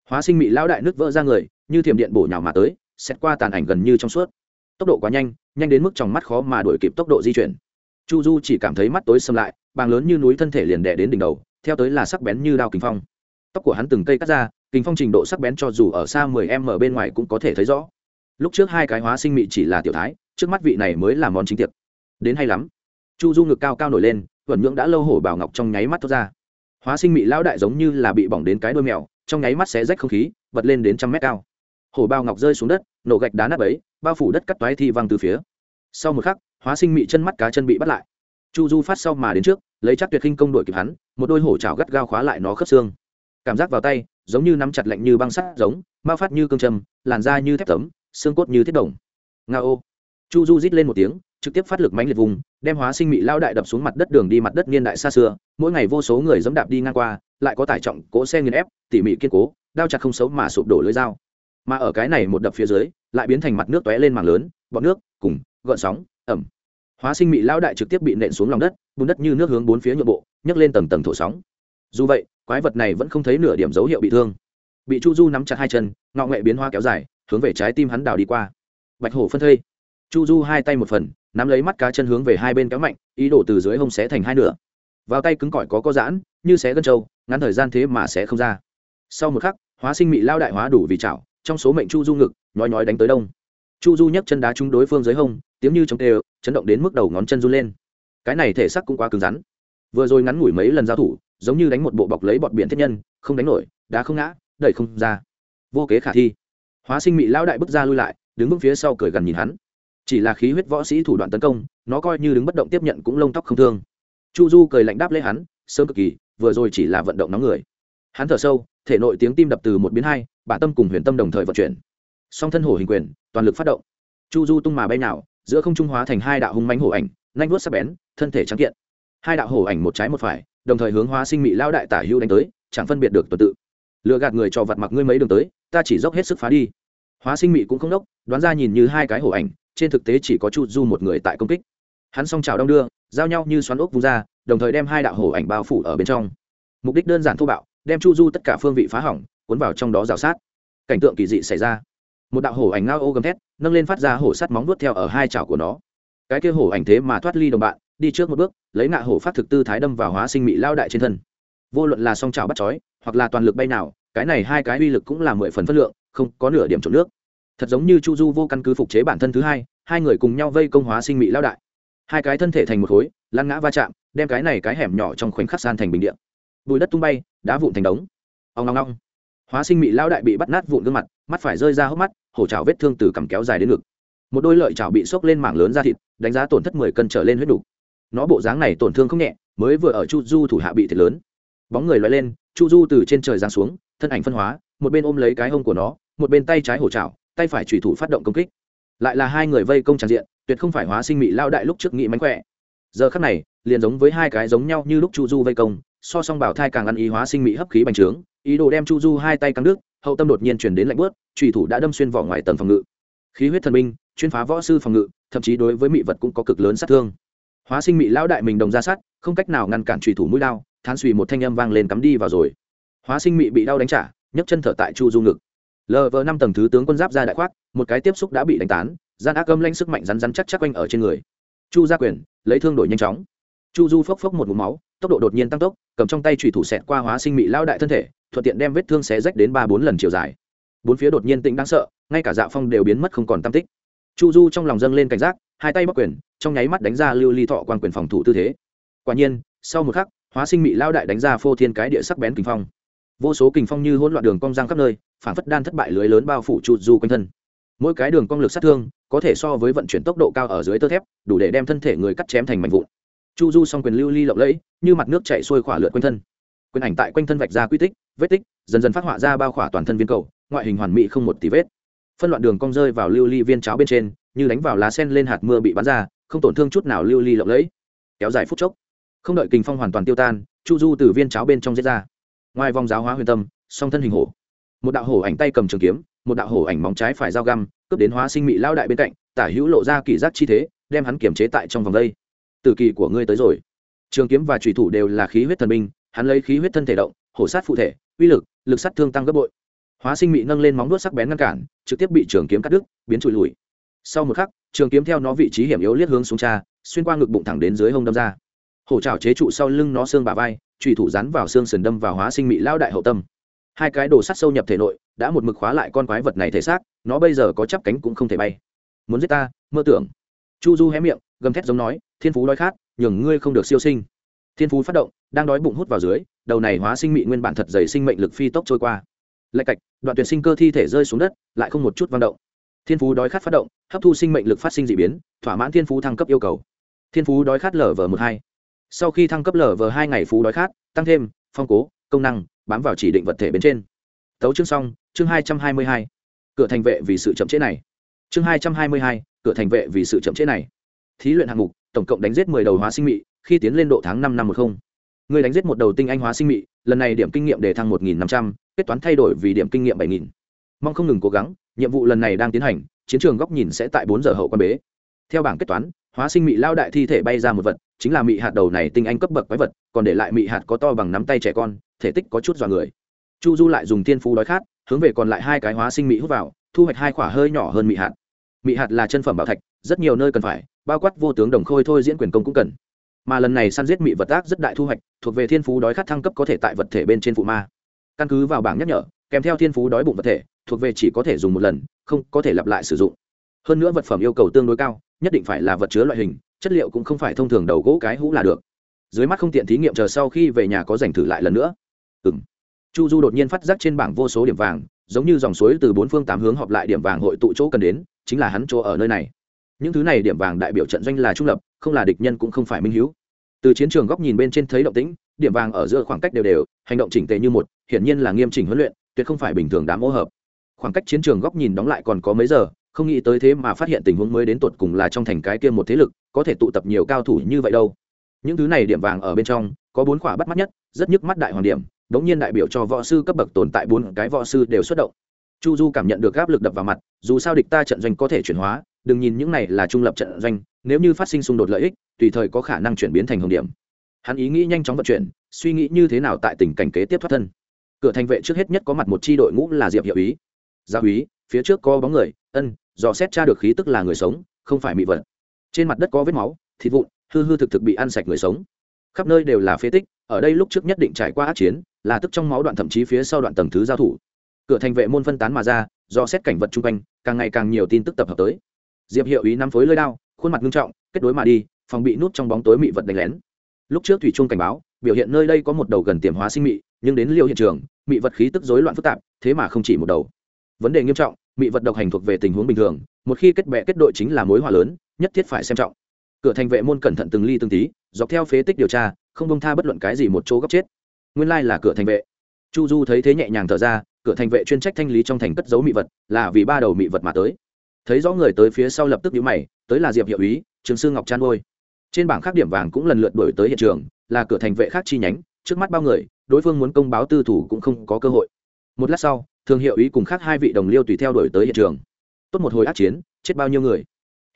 Hóa sinh mị lão đại nước vỡ ra người, như thiểm điện bổ nhào mà tới xét qua tàn ảnh gần như trong suốt. Tốc độ quá nhanh nhanh đến mức trong mắt khó mà đuổi kịp tốc độ di chuyển. Chu du chỉ cảm thấy mắt tối xâm lại, bàng lớn như núi thân thể liền đẻ đến đỉnh đầu, theo tới là sắc bén như đao kinh phong. Tóc của hắn từng cây cắt ra kinh phong trình độ sắc bén cho dù ở xa mười m ở bên ngoài cũng có thể thấy rõ. Lúc trước hai cái hóa sinh mị chỉ là tiểu thái, trước mắt vị này mới là món chính tiệc đến hay lắm. Chu du ngực cao cao nổi lên vẩn nhưỡng đã lâu hổ bảo ngọc trong nháy mắt thoát ra. Hóa sinh mị lão đại giống như là bị bỏng đến cái đôi mèo, trong nháy mắt xé rách không khí bật lên đến trăm mét cao. Hổ bao ngọc rơi xuống đất, nổ gạch đá nát ấy bao phủ đất cắt toái thi văng từ phía. Sau một khắc, hóa sinh mị chân mắt cá chân bị bắt lại. Chu du phát sau mà đến trước, lấy chắc tuyệt khinh công đuổi kịp hắn, một đôi hổ trào gắt gao khóa lại nó khớp xương. Cảm giác vào tay, giống như nắm chặt lạnh như băng sắt giống mao phát như cương châm, làn da như thép tấm, xương cốt như thiết đồng. Nga ô chu du rít lên một tiếng trực tiếp phát lực mánh liệt vùng, đem hóa sinh mị lao đại đập xuống mặt đất đường đi mặt đất niên đại xa xưa, mỗi ngày vô số người dẫm đạp đi ngang qua, lại có tải trọng, cỗ xe nghiền ép, tỉ mỉ kiên cố, đao chặt không xấu mà sụp đổ lưới dao. Mà ở cái này một đập phía dưới, lại biến thành mặt nước tóe lên mảng lớn, bọt nước, cùng, gợn sóng, ẩm. Hóa sinh mị lao đại trực tiếp bị nện xuống lòng đất, bùn đất như nước hướng bốn phía nhượng bộ, nhấc lên tầng tầng thổ sóng. Dù vậy, quái vật này vẫn không thấy nửa điểm dấu hiệu bị thương. Bị chu du nắm chặt hai chân, ngọ nghệ biến hoa kéo dài, hướng về trái tim hắn đào đi qua. Bạch hổ phân thây. Chu du hai tay một phần nắm lấy mắt cá chân hướng về hai bên kéo mạnh, ý đồ từ dưới hông xé thành hai nửa. Vào tay cứng cỏi có có giãn, như xé gân trâu, ngắn thời gian thế mà sẽ không ra. Sau một khắc, hóa sinh mị lao đại hóa đủ vì chảo, trong số mệnh chu du ngực, nhói nhói đánh tới đông. Chu du nhấc chân đá trúng đối phương dưới hông, tiếng như chống tê chấn động đến mức đầu ngón chân run lên. Cái này thể sắc cũng quá cứng rắn. Vừa rồi ngắn ngủi mấy lần giao thủ, giống như đánh một bộ bọc lấy bọt biển thiết nhân, không đánh nổi, đá không ngã, đẩy không ra. Vô kế khả thi. Hóa sinh mị lão đại bước ra lui lại, đứng vững phía sau cười gần nhìn hắn chỉ là khí huyết võ sĩ thủ đoạn tấn công, nó coi như đứng bất động tiếp nhận cũng lông tóc không thương. Chu du cười lạnh đáp lấy hắn, sớm cực kỳ, vừa rồi chỉ là vận động nóng người. Hắn thở sâu, thể nội tiếng tim đập từ một biến hai, bản tâm cùng huyền tâm đồng thời vận chuyển. Song thân hổ hình quyền, toàn lực phát động. Chu du tung mà bay nào, giữa không trung hóa thành hai đạo hung mánh hổ ảnh nanh vuốt sắc bén, thân thể trắng kiện. Hai đạo hổ ảnh một trái một phải, đồng thời hướng hóa sinh mị lao đại tả hưu đánh tới, chẳng phân biệt được tuần tự. Lựa gạt người cho vặt mặc ngươi mấy đường tới, ta chỉ dốc hết sức phá đi. Hóa sinh mị cũng không đốc, đoán ra nhìn như hai cái hổ ảnh trên thực tế chỉ có chu du một người tại công kích. Hắn s o n g trào đong đưa, giao nhau như xoắn ốc vung ra, đồng thời đem hai đạo hổ ảnh bao phủ ở bên trong. Mục đích đơn giản thô bạo, đem chu du tất cả phương vị phá hỏng, cuốn vào trong đó rào sát. Cảnh tượng kỳ dị xảy ra. Một đạo hổ ảnh ngao ô gầm thét, nâng lên phát ra hổ sắt móng nuốt theo ở hai chảo của nó. Cái kia hổ ảnh thế mà thoát ly đồng bạn, đi trước một bước, lấy ngạ hổ phát thực tư thái đâm vào hóa sinh mị lao đại trên thân. Vô luận là song chảo bắt chói, hoặc là toàn lực bay nào, cái này hai cái uy lực cũng là mười phần phất lượng, không có nửa điểm trộn nước. Thật giống như chu du vô căn cứ phục chế bản thân thứ hai hai người cùng nhau vây công hóa sinh mị lao đại. Hai cái thân thể thành một khối lăn ngã va chạm, đem cái này cái hẻm nhỏ trong khoảnh khắc san thành bình điện bùi đất tung bay, đá vụn thành đống. Ông ngong ngong hóa sinh mị lao đại bị bắt nát vụn gương mặt, mắt phải rơi ra hốc mắt, hổ trào vết thương từ cằm kéo dài đến ngực. Một đôi lợi chảo bị xốc lên mảng lớn da thịt, đánh giá tổn thất mười cân trở lên huyết đủ. nó bộ dáng này tổn thương không nhẹ, mới vừa ở chu du thủ hạ bị thiệt lớn. Bóng người loay lên, chu du từ trên trời giáng xuống, thân ảnh phân hóa, một bên ôm lấy cái hông của nó, một bên tay trái hổ trào tay phải trùy thủ phát động công kích lại là hai người vây công tràn diện, tuyệt không phải hóa sinh mị lao đại lúc trước nghị mánh khỏe. Giờ khắc này, liền giống với hai cái giống nhau như lúc chu du vây công, so song bảo thai càng ăn ý hóa sinh mị hấp khí bành trướng, ý đồ đem chu du hai tay căng nước hậu tâm đột nhiên chuyển đến lạnh bớt trùy thủ đã đâm xuyên vỏ ngoài tầng phòng ngự. Khí huyết thần minh, chuyên phá võ sư phòng ngự, thậm chí đối với mị vật cũng có cực lớn sát thương. Hóa sinh mị lão đại mình đồng ra sát, không cách nào ngăn cản trùy thủ mũi đao, thán suy một thanh âm vang lên cắm đi vào rồi. Hóa sinh mị bị đau đánh trả, nhấc chân thở tại chu du ngực lv năm tầng thứ tướng quân giáp ra đại khoác, một cái tiếp xúc đã bị đánh tán, gian ác âm lanh sức mạnh rắn rắn chắc chắc quanh ở trên người. Chu gia quyền, lấy thương đổi nhanh chóng. Chu du phốc phốc một mũ máu, tốc độ đột nhiên tăng tốc, cầm trong tay trùy thủ xẹt qua hóa sinh mị lao đại thân thể, thuận tiện đem vết thương xé rách đến ba bốn lần chiều dài. Bốn phía đột nhiên tĩnh đáng sợ, ngay cả dạ phong đều biến mất không còn tam tích. Chu du trong lòng dâng lên cảnh giác, hai tay bắc quyền, trong nháy mắt đánh ra lưu ly thọ quan quyền phòng thủ tư thế. Quả nhiên, sau một khắc, hóa sinh mị lao đại đánh ra phô thiên cái địa sắc bén kình phong vô số kình phong như hỗn loạn đường cong giang khắp nơi phản phất đan thất bại lưới lớn bao phủ chu du quanh thân. Mỗi cái đường cong lực sát thương, có thể so với vận chuyển tốc độ cao ở dưới tơ thép, đủ để đem thân thể người cắt chém thành mảnh vụn. Chu du s quyền lưu ly lộng lẫy, như mặt nước chạy xuôi khỏa lượt quanh thân. Quyền ảnh tại quanh thân vạch ra quy tích, vết tích, dần dần phát họa ra bao khỏa toàn thân viên cầu, ngoại hình hoàn mỹ không một tí vết. Phân loạn đường cong rơi vào lưu ly viên cháo bên trên, như đánh vào lá sen lên hạt mưa bị bắn ra, không tổn thương chút nào lưu ly lộng lẫy. Kéo dài phút chốc. Không đợi kình phong hoàn toàn tiêu tan, chu du từ viên cháo bên trong giết ra ngoài vòng giáo hóa huyền tâm, song thân hình hổ. Một đạo hổ ảnh tay cầm trường kiếm, một đạo hổ ảnh móng trái phải dao găm, cướp đến hóa sinh mị lao đại bên cạnh, tả hữu lộ ra kỳ giác chi thế, đem hắn kiềm chế tại trong vòng đây. Tử kỳ của ngươi tới rồi. Trường kiếm và trùy thủ đều là khí huyết thần binh, hắn lấy khí huyết thân thể động, hổ sát phụ thể, uy lực lực sát thương tăng gấp bội. Hóa sinh mị nâng lên móng đuốt sắc bén ngăn cản, trực tiếp bị trường kiếm cắt đứt, biến trụi lùi. Sau một khắc, trường kiếm theo nó vị trí hiểm yếu liếc hướng xuống cha, xuyên qua ngực bụng thẳng đến dưới hông đâm ra hổ trào chế trụ sau lưng nó xương bà vai trùy thủ rắn vào xương sườn đâm vào hóa sinh mị lao đại hậu tâm. Hai cái đồ sắt sâu nhập thể nội, đã một mực khóa lại con quái vật này thể xác, nó bây giờ có chắp cánh cũng không thể bay. Muốn giết ta, mơ tưởng. Chu du hé miệng, gầm thét giống nói, thiên phú đói khát, nhường ngươi không được siêu sinh. Thiên phú phát động, đang đói bụng hút vào dưới, đầu này hóa sinh mị nguyên bản thật dày sinh mệnh lực phi tốc trôi qua. Lạch cạch, đoạn tuyệt sinh cơ thi thể rơi xuống đất, lại không một chút vang động. Thiên phú đói khát phát động, hấp thu sinh mệnh lực phát sinh d ị biến, thỏa mãn thiên phú thăng cấp yêu cầu. Thiên phú đói khát lở lv một hai sau khi thăng cấp lở vờ hai ngày phú đói khát, tăng thêm, phong cố, công năng, bám vào chỉ định vật thể bên trên. Tấu chương xong, chương hai trăm hai mươi hai. Cửa thành vệ vì sự chậm trễ này. Chương hai trăm hai mươi hai, cửa thành vệ vì sự chậm trễ này. Thí luyện hạng mục, tổng cộng đánh giết mười đầu hóa sinh mị, khi tiến lên độ tháng năm năm một không. Người đánh giết một đầu tinh anh hóa sinh mị, lần này điểm kinh nghiệm đề thăng một nghìn năm trăm, kết toán thay đổi vì điểm kinh nghiệm bảy nghìn. Mong không ngừng cố gắng, nhiệm vụ lần này đang tiến hành, chiến trường góc nhìn sẽ tại bốn giờ hậu quan bế. Theo bảng kết toán, hóa sinh mị lao đại thi thể bay ra một vật chính là mị hạt đầu này tinh anh cấp bậc quái vật, còn để lại mị hạt có to bằng nắm tay trẻ con, thể tích có chút dọa người. Chu du lại dùng tiên phú đói khát, hướng về còn lại hai cái hóa sinh mị hút vào, thu hoạch hai quả hơi nhỏ hơn mị hạt. Mị hạt là chân phẩm bảo thạch, rất nhiều nơi cần phải, bao quát vô tướng đồng khôi thôi diễn quyền công cũng cần. Mà lần này săn giết mị vật tác rất đại thu hoạch, thuộc về thiên phú đói khát thăng cấp có thể tại vật thể bên trên phụ ma. Căn cứ vào bảng nhắc nhở, kèm theo thiên phú đói bụng vật thể, thuộc về chỉ có thể dùng một lần, không có thể lặp lại sử dụng. Hơn nữa vật phẩm yêu cầu tương đối cao, nhất định phải là vật chứa loại hình chất liệu cũng không phải thông thường đầu gỗ cái hũ là được. Dưới mắt không tiện thí nghiệm chờ sau khi về nhà có dành thử lại lần nữa. Ừ m chu du đột nhiên phát giác trên bảng vô số điểm vàng, giống như dòng suối từ bốn phương tám hướng họp lại điểm vàng hội tụ chỗ cần đến, chính là hắn chỗ ở nơi này. Những thứ này điểm vàng đại biểu trận doanh là trung lập, không là địch nhân cũng không phải minh hữu từ chiến trường góc nhìn bên trên thấy động tĩnh, điểm vàng ở giữa khoảng cách đều đều, hành động chỉnh tề như một, hiển nhiên là nghiêm chỉnh huấn luyện, tuyệt không phải bình thường đám ô hợp. Khoảng cách chiến trường góc nhìn đóng lại còn có mấy giờ không nghĩ tới thế mà phát hiện tình huống mới đến tột cùng là trong thành cái kia một thế lực, có thể tụ tập nhiều cao thủ như vậy đâu. Những thứ này điểm vàng ở bên trong, có bốn khỏa bắt mắt nhất, rất nhức mắt đại hoàng điểm, đống nhiên đại biểu cho võ sư cấp bậc tồn tại bốn cái võ sư đều xuất động. Chu du cảm nhận được áp lực đập vào mặt, dù sao địch ta trận doanh có thể chuyển hóa, đừng nhìn những này là trung lập trận doanh, nếu như phát sinh xung đột lợi ích, tùy thời có khả năng chuyển biến thành hồng điểm. Hắn ý nghĩ nhanh chóng vận chuyển, suy nghĩ như thế nào tại tình cảnh kế tiếp thoát thân. Cửa thành vệ trước hết nhất có mặt một c h i đội ngũ là diệp hiệu ý. Gia úy phía trước có bóng người, ân dò xét tra được khí tức là người sống, không phải mị vật. Trên mặt đất có vết máu, thịt vụn, hư hư thực thực bị ăn sạch người sống. Khắp nơi đều là phế tích, ở đây lúc trước nhất định trải qua át chiến, là tức trong máu đoạn thậm chí phía sau đoạn tầng thứ giao thủ. Cửa thành vệ môn phân tán mà ra, do xét cảnh vật chung quanh, càng ngày càng nhiều tin tức tập hợp tới. Diệp hiệu ý năm phối lơi đao, khuôn mặt nghiêm trọng, kết đối mà đi, phòng bị nút trong bóng tối mị vật đánh lén. Lúc trước thủy trung cảnh báo, biểu hiện nơi đây có một đầu gần tiềm hóa sinh mị, nhưng đến liệu hiện trường, mị vật khí tức rối loạn phức tạp, thế mà không chỉ một đầu. Vấn đề nghiêm trọng mị vật độc hành thuộc về tình huống bình thường, một khi kết bệ kết đội chính là mối hòa lớn, nhất thiết phải xem trọng. Cửa thành vệ môn cẩn thận từng ly từng tí, dọc theo phế tích điều tra, không bông tha bất luận cái gì một chỗ góc chết. Nguyên lai là cửa thành vệ. Chu du thấy thế nhẹ nhàng thở ra, cửa thành vệ chuyên trách thanh lý trong thành cất giấu mị vật, là vì ba đầu mị vật mà tới. Thấy rõ người tới phía sau lập tức nhíu mày, tới là diệp hiệu ý trường sư ngọc chan ngôi trên bảng khác điểm vàng cũng lần lượt đổi tới hiện trường, là cửa thành vệ khác chi nhánh, trước mắt bao người, đối phương muốn công báo tư thủ cũng không có cơ hội. Một lát sau thương hiệu ý cùng khác hai vị đồng liêu tùy theo đổi tới hiện trường. Tốt một hồi ác chiến, chết bao nhiêu người?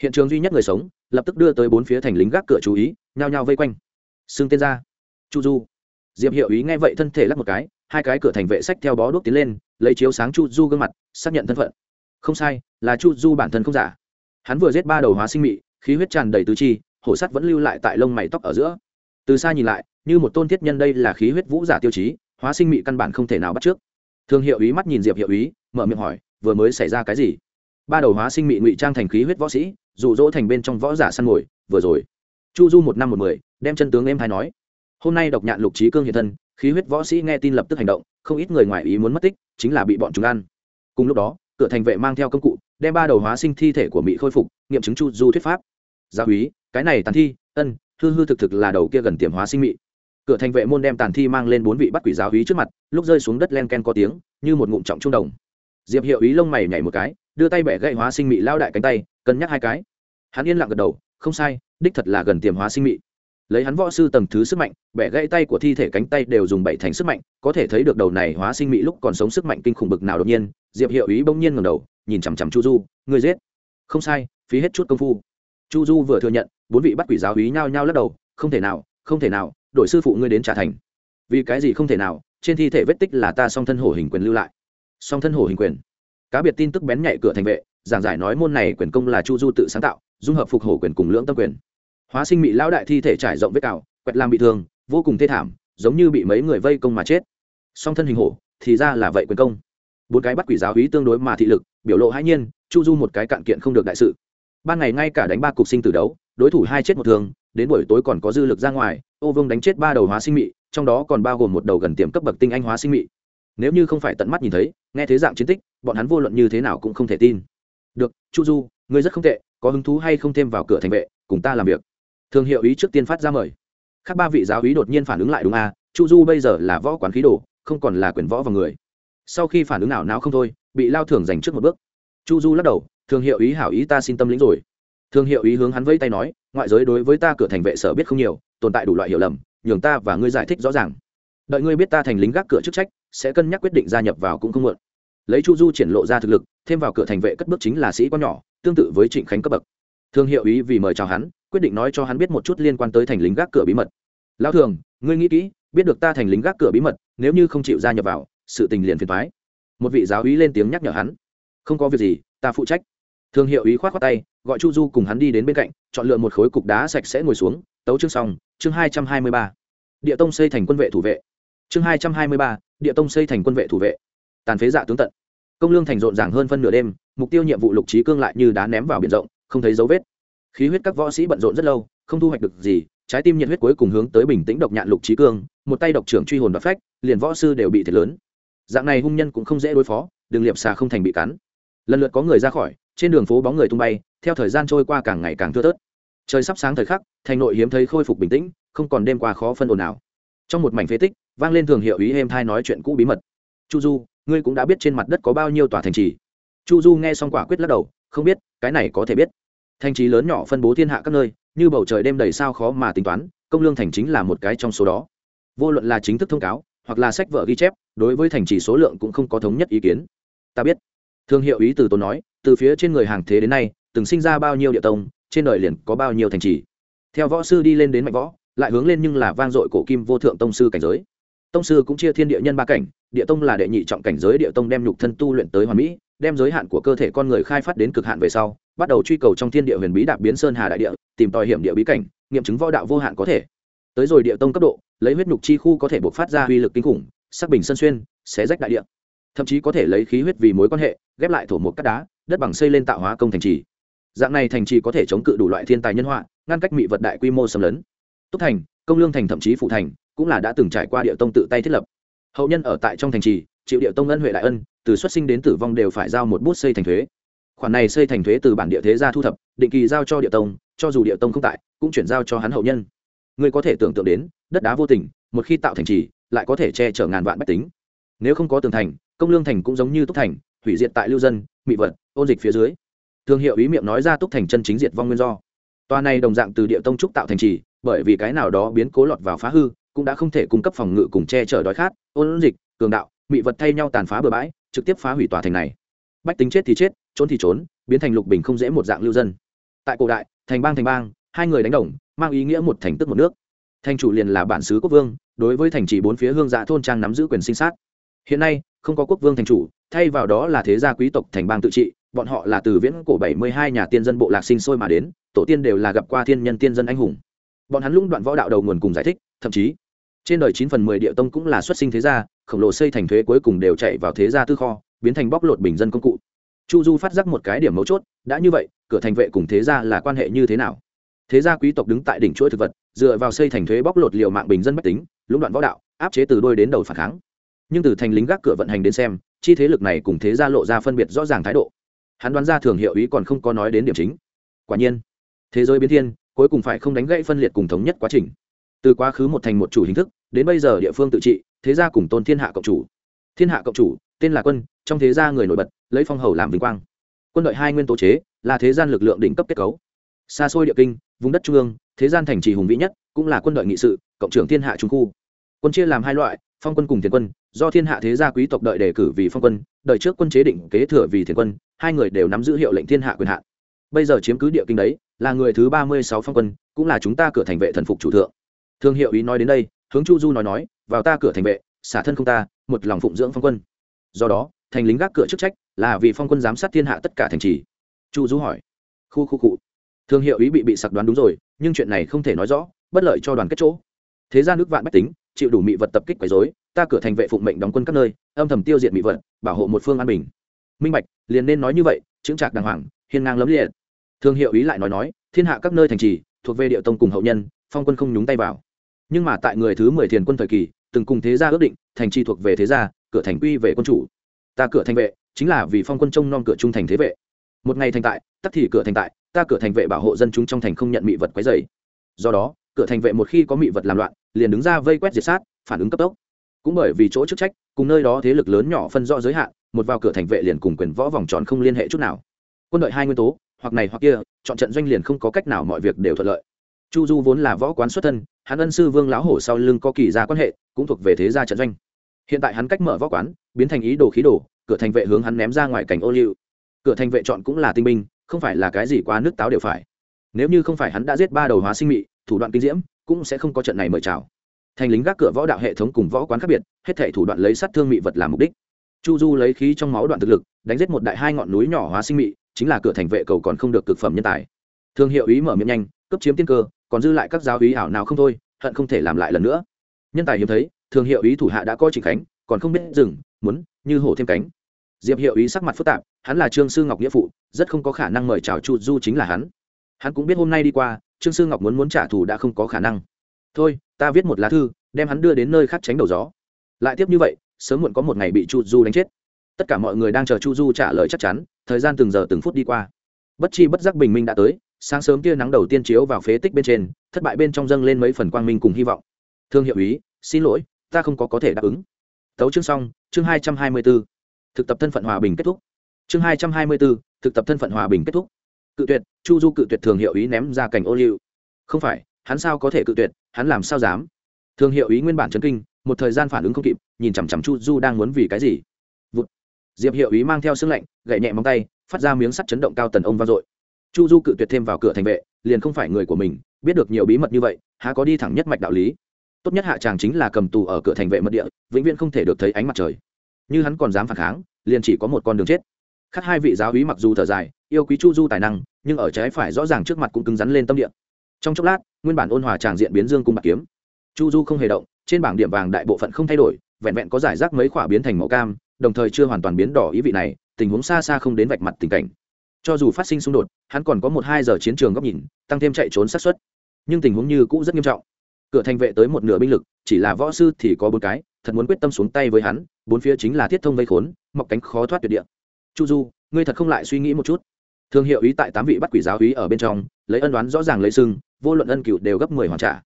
Hiện trường duy nhất người sống, lập tức đưa tới bốn phía thành lính gác cửa chú ý, nhao nhao vây quanh. Xưng tên ra. Chu du. Diệp hiệu ý nghe vậy thân thể lắc một cái, hai cái cửa thành vệ sách theo bó đuốc tiến lên, lấy chiếu sáng chu du gương mặt, xác nhận thân phận. Không sai, là chu du bản thân không giả. Hắn vừa giết ba đầu hóa sinh mị, khí huyết tràn đầy tứ chi, hổ sắt vẫn lưu lại tại lông mày tóc ở giữa. Từ xa nhìn lại, như một tôn thiết nhân đây là khí huyết vũ giả tiêu chí, hóa sinh mị căn bản không thể nào bắt trước thương hiệu ý mắt nhìn diệp hiệu ý, mở miệng hỏi, vừa mới xảy ra cái gì? Ba đầu hóa sinh mị ngụy trang thành khí huyết võ sĩ, dụ dỗ thành bên trong võ giả săn ngồi vừa rồi. Chu du một năm một mười, đem chân tướng em hay nói, hôm nay độc nhạn lục trí cương hiện thân, khí huyết võ sĩ nghe tin lập tức hành động, không ít người ngoài ý muốn mất tích, chính là bị bọn chúng ăn. Cùng lúc đó, cửa thành vệ mang theo công cụ, đem ba đầu hóa sinh thi thể của mỹ khôi phục, nghiệm chứng chu du thuyết pháp. Gia úy, cái này tàn thi, ân, hư hư thực thực là đầu kia gần tiềm hóa sinh mị cửa thành vệ môn đem tàn thi mang lên bốn vị bắt quỷ giáo úy trước mặt, lúc rơi xuống đất len ken có tiếng, như một ngụm trọng trung đồng. Diệp hiệu ý lông mày nhảy một cái, đưa tay bẻ gậy hóa sinh mị lao đại cánh tay, cân nhắc hai cái. Hắn yên lặng gật đầu, không sai, đích thật là gần tiềm hóa sinh mị. Lấy hắn võ sư tầng thứ sức mạnh, bẻ gãy tay của thi thể cánh tay đều dùng bảy thành sức mạnh, có thể thấy được đầu này hóa sinh mỹ lúc còn sống sức mạnh kinh khủng bực nào đột nhiên, diệp hiệu ý bỗng nhiên ngầm đầu, nhìn chằm chằm chu du người giết. Không sai, phí hết chút công phu. Chu du vừa thừa nhận, bốn vị bắt quỷ giáo ý nhao nhao lắc đầu, không thể nào, không thể nào đổi sư phụ ngươi đến trả thành. Vì cái gì không thể nào, trên thi thể vết tích là ta song thân hổ hình quyền lưu lại. Song thân hổ hình quyền. Cá biệt tin tức bén nhạy cửa thành vệ, giảng giải nói môn này quyền công là chu du tự sáng tạo, dung hợp phục hổ quyền cùng lưỡng tâm quyền. Hóa sinh mỹ lão đại thi thể trải rộng vết cào, quẹt làm bị thương, vô cùng thê thảm, giống như bị mấy người vây công mà chết. Song thân hình hổ, thì ra là vậy quyền công. Bốn cái bắt quỷ giáo hí tương đối mà thị lực, biểu lộ hãi nhiên, chu du một cái cạn kiện không được đại sự. Ban ngày ngay cả đánh ba cục sinh tử đấu, đối thủ hai chết một thường đến buổi tối còn có dư lực ra ngoài ô vương đánh chết ba đầu hóa sinh mị, trong đó còn bao gồm một đầu gần tiềm cấp bậc tinh anh hóa sinh mị. Nếu như không phải tận mắt nhìn thấy, nghe thế dạng chiến tích, bọn hắn vô luận như thế nào cũng không thể tin. Được, chu du, ngươi rất không tệ, có hứng thú hay không thêm vào cửa thành vệ, cùng ta làm việc. Thương hiệu ý trước tiên phát ra mời. Khác ba vị giáo ý đột nhiên phản ứng lại đúng à chu du bây giờ là võ quán khí đồ, không còn là quyền võ vào người. Sau khi phản ứng nào não không thôi, bị lao thưởng giành trước một bước. Chu du lắc đầu, thương hiệu ý hảo ý ta xin tâm lĩnh rồi. Thương hiệu ý hướng hắn vây tay nói ngoại giới đối với ta cửa thành vệ sở biết không nhiều, tồn tại đủ loại hiểu lầm, nhường ta và ngươi giải thích rõ ràng. Đợi ngươi biết ta thành lính gác cửa chức trách, sẽ cân nhắc quyết định gia nhập vào cũng không muộn. Lấy chu du triển lộ ra thực lực, thêm vào cửa thành vệ cất bước chính là sĩ quan nhỏ, tương tự với trịnh khánh cấp bậc. Thương hiệu ý vì mời chào hắn, quyết định nói cho hắn biết một chút liên quan tới thành lính gác cửa bí mật. Lao thường, ngươi nghĩ kỹ, biết được ta thành lính gác cửa bí mật, nếu như không chịu gia nhập vào, sự tình liền phiền thoái một vị giáo úy lên tiếng nhắc nhở hắn. Không có việc gì, ta phụ trách thương hiệu ý khoát khoát tay, gọi chu du cùng hắn đi đến bên cạnh, chọn lựa một khối cục đá sạch sẽ ngồi xuống, tấu chương xong, chương hai trăm hai mươi ba. Địa tông xây thành quân vệ thủ vệ. Chương hai trăm hai mươi ba, địa tông xây thành quân vệ thủ vệ. Tàn phế dạ tướng tận. Công lương thành rộn ràng hơn phân nửa đêm, mục tiêu nhiệm vụ lục trí cương lại như đá ném vào biển rộng, không thấy dấu vết. Khí huyết các võ sĩ bận rộn rất lâu, không thu hoạch được gì, trái tim nhiệt huyết cuối cùng hướng tới bình tĩnh độc nhạn lục trí cương, một tay độc trưởng truy hồn và phách, liền võ sư đều bị thiệt lớn. Dạng này hung nhân cũng không dễ đối phó, đường liệp xà không thành bị cắn. Lần lượt có người ra khỏi trên đường phố bóng người tung bay, theo thời gian trôi qua càng ngày càng thưa tớt trời sắp sáng thời khắc, thành nội hiếm thấy khôi phục bình tĩnh, không còn đêm qua khó phân ồn nào trong một mảnh phế tích, vang lên thường hiệu ý êm thai nói chuyện cũ bí mật. Chu du, ngươi cũng đã biết trên mặt đất có bao nhiêu tòa thành trì. Chu du nghe xong quả quyết lắc đầu, không biết, cái này có thể biết. Thành trì lớn nhỏ phân bố thiên hạ các nơi, như bầu trời đêm đầy sao khó mà tính toán, công lương thành chính là một cái trong số đó. Vô luận là chính thức thông cáo, hoặc là sách vở ghi chép, đối với thành trì số lượng cũng không có thống nhất ý kiến. Ta biết. Thương hiệu ý từ tốn nói từ phía trên người hàng thế đến nay, từng sinh ra bao nhiêu địa tông, trên đời liền có bao nhiêu thành trì. Theo võ sư đi lên đến mạnh võ, lại hướng lên nhưng là vang dội cổ kim vô thượng tông sư cảnh giới. Tông sư cũng chia thiên địa nhân ba cảnh, địa tông là đệ nhị trọng cảnh giới, địa tông đem nhục thân tu luyện tới hoàn mỹ, đem giới hạn của cơ thể con người khai phát đến cực hạn về sau, bắt đầu truy cầu trong thiên địa huyền bí đạp biến sơn hà đại địa, tìm tòi hiểm địa bí cảnh, nghiệm chứng võ đạo vô hạn có thể. Tới rồi địa tông cấp độ, lấy huyết nhục chi khu có thể buộc phát ra uy lực kinh khủng, sắc bình sân xuyên, xé rách đại địa. Thậm chí có thể lấy khí huyết vì mối quan hệ, ghép lại thổ một cắt đá đất bằng xây lên tạo hóa công thành trì. Dạng này thành trì có thể chống cự đủ loại thiên tài nhân họa, ngăn cách mị vật đại quy mô xâm lấn. Túc thành, công lương thành thậm chí phụ thành cũng là đã từng trải qua địa tông tự tay thiết lập. Hậu nhân ở tại trong thành trì, chịu địa tông ân huệ đại ân, từ xuất sinh đến tử vong đều phải giao một bút xây thành thuế. Khoản này xây thành thuế từ bản địa thế gia thu thập, định kỳ giao cho địa tông, cho dù địa tông không tại, cũng chuyển giao cho hắn hậu nhân. Người có thể tưởng tượng đến, đất đá vô tình, một khi tạo thành trì, lại có thể che chở ngàn vạn bách tính. Nếu không có tường thành, công lương thành cũng giống như túc thành, hủy diệt tại lưu dân mị vật, ôn dịch phía dưới. Thương hiệu ý miệng nói ra túc thành chân chính diệt vong nguyên do. Tòa này đồng dạng từ địa tông trúc tạo thành trì, bởi vì cái nào đó biến cố lọt vào phá hư, cũng đã không thể cung cấp phòng ngự cùng che chở đói khát, ôn dịch, cường đạo, mị vật thay nhau tàn phá bừa bãi, trực tiếp phá hủy tòa thành này. Bách tính chết thì chết, trốn thì trốn, biến thành lục bình không dễ một dạng lưu dân. Tại cổ đại, thành bang thành bang, hai người đánh đồng, mang ý nghĩa một thành tức một nước. Thành chủ liền là bản xứ quốc vương, đối với thành trì bốn phía hương dạ thôn trang nắm giữ quyền sinh sát. Hiện nay không có quốc vương thành chủ, thay vào đó là thế gia quý tộc thành bang tự trị, bọn họ là từ viễn cổ bảy mươi hai nhà tiên dân bộ lạc sinh sôi mà đến, tổ tiên đều là gặp qua thiên nhân tiên dân anh hùng. Bọn hắn lũng đoạn võ đạo đầu nguồn cùng giải thích, thậm chí, trên đời chín phần mười địa tông cũng là xuất sinh thế gia, khổng lồ xây thành thuế cuối cùng đều chạy vào thế gia tư kho, biến thành bóc lột bình dân công cụ. Chu du phát giác một cái điểm mấu chốt, đã như vậy, cửa thành vệ cùng thế gia là quan hệ như thế nào? Thế gia quý tộc đứng tại đỉnh chuỗi thực vật, dựa vào xây thành thuế bóc lột liều mạng bình dân mách tính, lũng đoạn võ đạo, áp chế từ đôi đến đầu phản kháng nhưng từ thành lính gác cửa vận hành đến xem, chi thế lực này cùng thế gia lộ ra phân biệt rõ ràng thái độ. Hắn đoán ra thường hiệu ý còn không có nói đến điểm chính. Quả nhiên, thế giới biến thiên, cuối cùng phải không đánh gãy phân liệt cùng thống nhất quá trình. Từ quá khứ một thành một chủ hình thức, đến bây giờ địa phương tự trị, thế gia cùng tôn thiên hạ cộng chủ. Thiên hạ cộng chủ, tên là quân, trong thế gia người nổi bật, lấy phong hầu làm vinh quang. Quân đội hai nguyên tố chế, là thế gian lực lượng đỉnh cấp kết cấu. Xa xôi địa kinh, vùng đất trung ương, thế gian thành trì hùng vĩ nhất, cũng là quân đội nghị sự, cộng trưởng thiên hạ trung khu quân chia làm hai loại, phong quân cùng thiền quân, do thiên hạ thế gia quý tộc đợi đề cử vì phong quân đợi trước quân chế định kế thừa vì thiền quân, hai người đều nắm giữ hiệu lệnh thiên hạ quyền hạn. Bây giờ chiếm cứ địa kinh đấy, là người thứ ba mươi sáu phong quân, cũng là chúng ta cửa thành vệ thần phục chủ thượng. Thương hiệu ý nói đến đây, hướng chu du nói nói, vào ta cửa thành vệ, xả thân không ta, một lòng phụng dưỡng phong quân. Do đó, thành lính gác cửa chức trách, là vì phong quân giám sát thiên hạ tất cả thành trì. Chu du hỏi. Khu khu cụ thương hiệu ý bị bị sặc đoán đúng rồi, nhưng chuyện này không thể nói rõ, bất lợi cho đoàn kết chỗ. Thế gian nước vạn bách tính chịu đủ mị vật tập kích quấy rối, ta cửa thành vệ phụng mệnh đóng quân các nơi âm thầm tiêu diệt mị vật bảo hộ một phương an bình. Minh bạch liền nên nói như vậy chững trạc đàng hoàng hiên ngang lấm liệt. Thương hiệu ý lại nói nói thiên hạ các nơi thành trì thuộc về địa tông cùng hậu nhân phong quân không nhúng tay vào. Nhưng mà tại người thứ mười thiền quân thời kỳ từng cùng thế gia ước định thành trì thuộc về thế gia cửa thành quy về quân chủ. Ta cửa thành vệ chính là vì phong quân trông non cửa trung thành thế vệ. Một ngày thành tại tắc thì cửa thành tại ta cửa thành vệ bảo hộ dân chúng trong thành không nhận mị vật quấy dày do đó cửa thành vệ một khi có mị vật làm loạn liền đứng ra vây quét diệt sát, phản ứng cấp tốc. Cũng bởi vì chỗ chức trách, cùng nơi đó thế lực lớn nhỏ phân rõ giới hạn, một vào cửa thành vệ liền cùng quyền võ vòng tròn không liên hệ chút nào. Quân đội hai nguyên tố, hoặc này hoặc kia, chọn trận doanh liền không có cách nào mọi việc đều thuận lợi. Chu du vốn là võ quán xuất thân, hắn ân sư vương lão hổ sau lưng có kỳ gia quan hệ, cũng thuộc về thế gia trận doanh. Hiện tại hắn cách mở võ quán, biến thành ý đồ khí đồ, cửa thành vệ hướng hắn ném ra ngoài cảnh ô liu. Cửa thành vệ chọn cũng là tinh binh, không phải là cái gì quá nước táo đều phải. Nếu như không phải hắn đã giết ba đầu hóa sinh mị thủ đoạn kinh diễm, cũng sẽ không có trận này mời chào. Thành lính gác cửa võ đạo hệ thống cùng võ quán khác biệt, hết thể thủ đoạn lấy sát thương mị vật làm mục đích. Chu du lấy khí trong máu đoạn thực lực, đánh giết một đại hai ngọn núi nhỏ hóa sinh mị, chính là cửa thành vệ cầu còn không được cực phẩm nhân tài. Thương hiệu ý mở miệng nhanh, cấp chiếm tiên cơ, còn dư lại các giáo ý ảo nào không thôi, hận không thể làm lại lần nữa. Nhân tài hiếm thấy, thương hiệu ý thủ hạ đã coi trịnh khánh còn không biết dừng, muốn, như hổ thêm cánh. Diệp hiệu ý sắc mặt phức tạp, hắn là trương sư ngọc nghĩa phụ, rất không có khả năng mời chào chu du chính là hắn. Hắn cũng biết hôm nay đi qua trương sư ngọc muốn muốn trả thù đã không có khả năng. Thôi, ta viết một lá thư, đem hắn đưa đến nơi khác tránh đầu gió. Lại tiếp như vậy, sớm muộn có một ngày bị chu du đánh chết. Tất cả mọi người đang chờ chu du trả lời chắc chắn, thời gian từng giờ từng phút đi qua. Bất chi bất giác bình minh đã tới, sáng sớm tia nắng đầu tiên chiếu vào phế tích bên trên, thất bại bên trong dâng lên mấy phần quang minh cùng hy vọng. Thương hiệu ý xin lỗi, ta không có có thể đáp ứng. Tấu chương xong, chương hai trăm hai mươi b ố thực tập thân phận hòa bình kết thúc. Chương hai trăm hai mươi b ố thực tập thân phận hòa bình kết thúc cự tuyệt, chu du cự tuyệt thường hiệu ý ném ra cảnh ô liu. Không phải, hắn sao có thể cự tuyệt, hắn làm sao dám? Thường hiệu ý nguyên bản chấn kinh, một thời gian phản ứng không kịp, nhìn chằm chằm chu du đang muốn vì cái gì? Vụt. diệp hiệu ý mang theo sưng lạnh gậy nhẹ móng tay, phát ra miếng sắt chấn động cao tần ông vang dội. Chu du cự tuyệt thêm vào cửa thành vệ, liền không phải người của mình, biết được nhiều bí mật như vậy, há có đi thẳng nhất mạch đạo lý. Tốt nhất hạ tràng chính là cầm tù ở cửa thành vệ mật địa, vĩnh viễn không thể được thấy ánh mặt trời. Như hắn còn dám phản kháng, liền chỉ có một con đường chết khác hai vị giáo úy mặc dù thở dài, yêu quý chu du tài năng, nhưng ở trái phải rõ ràng trước mặt cũng cứng rắn lên tâm địa. Trong chốc lát, nguyên bản ôn hòa tràng diện biến dương cung bạc kiếm. Chu du không hề động, trên bảng điểm vàng đại bộ phận không thay đổi, vẹn vẹn có giải rác mấy khỏa biến thành màu cam, đồng thời chưa hoàn toàn biến đỏ ý vị này, tình huống xa xa không đến vạch mặt tình cảnh. Cho dù phát sinh xung đột, hắn còn có một hai giờ chiến trường góc nhìn, tăng thêm chạy trốn sát xuất nhưng tình huống như cũ rất nghiêm trọng. Cửa thành vệ tới một nửa binh lực, chỉ là võ sư thì có bốn cái, thật muốn quyết tâm xuống tay với hắn, bốn phía chính là thiết thông vây khốn, mọc cánh khó thoát tuyệt địa chu du, ngươi thật không lại suy nghĩ một chút. Thương hiệu ý tại tám vị bắt quỷ giáo ý ở bên trong, lấy ân đoán rõ ràng lấy sưng vô luận ân cựu đều gấp mười hoàn trả.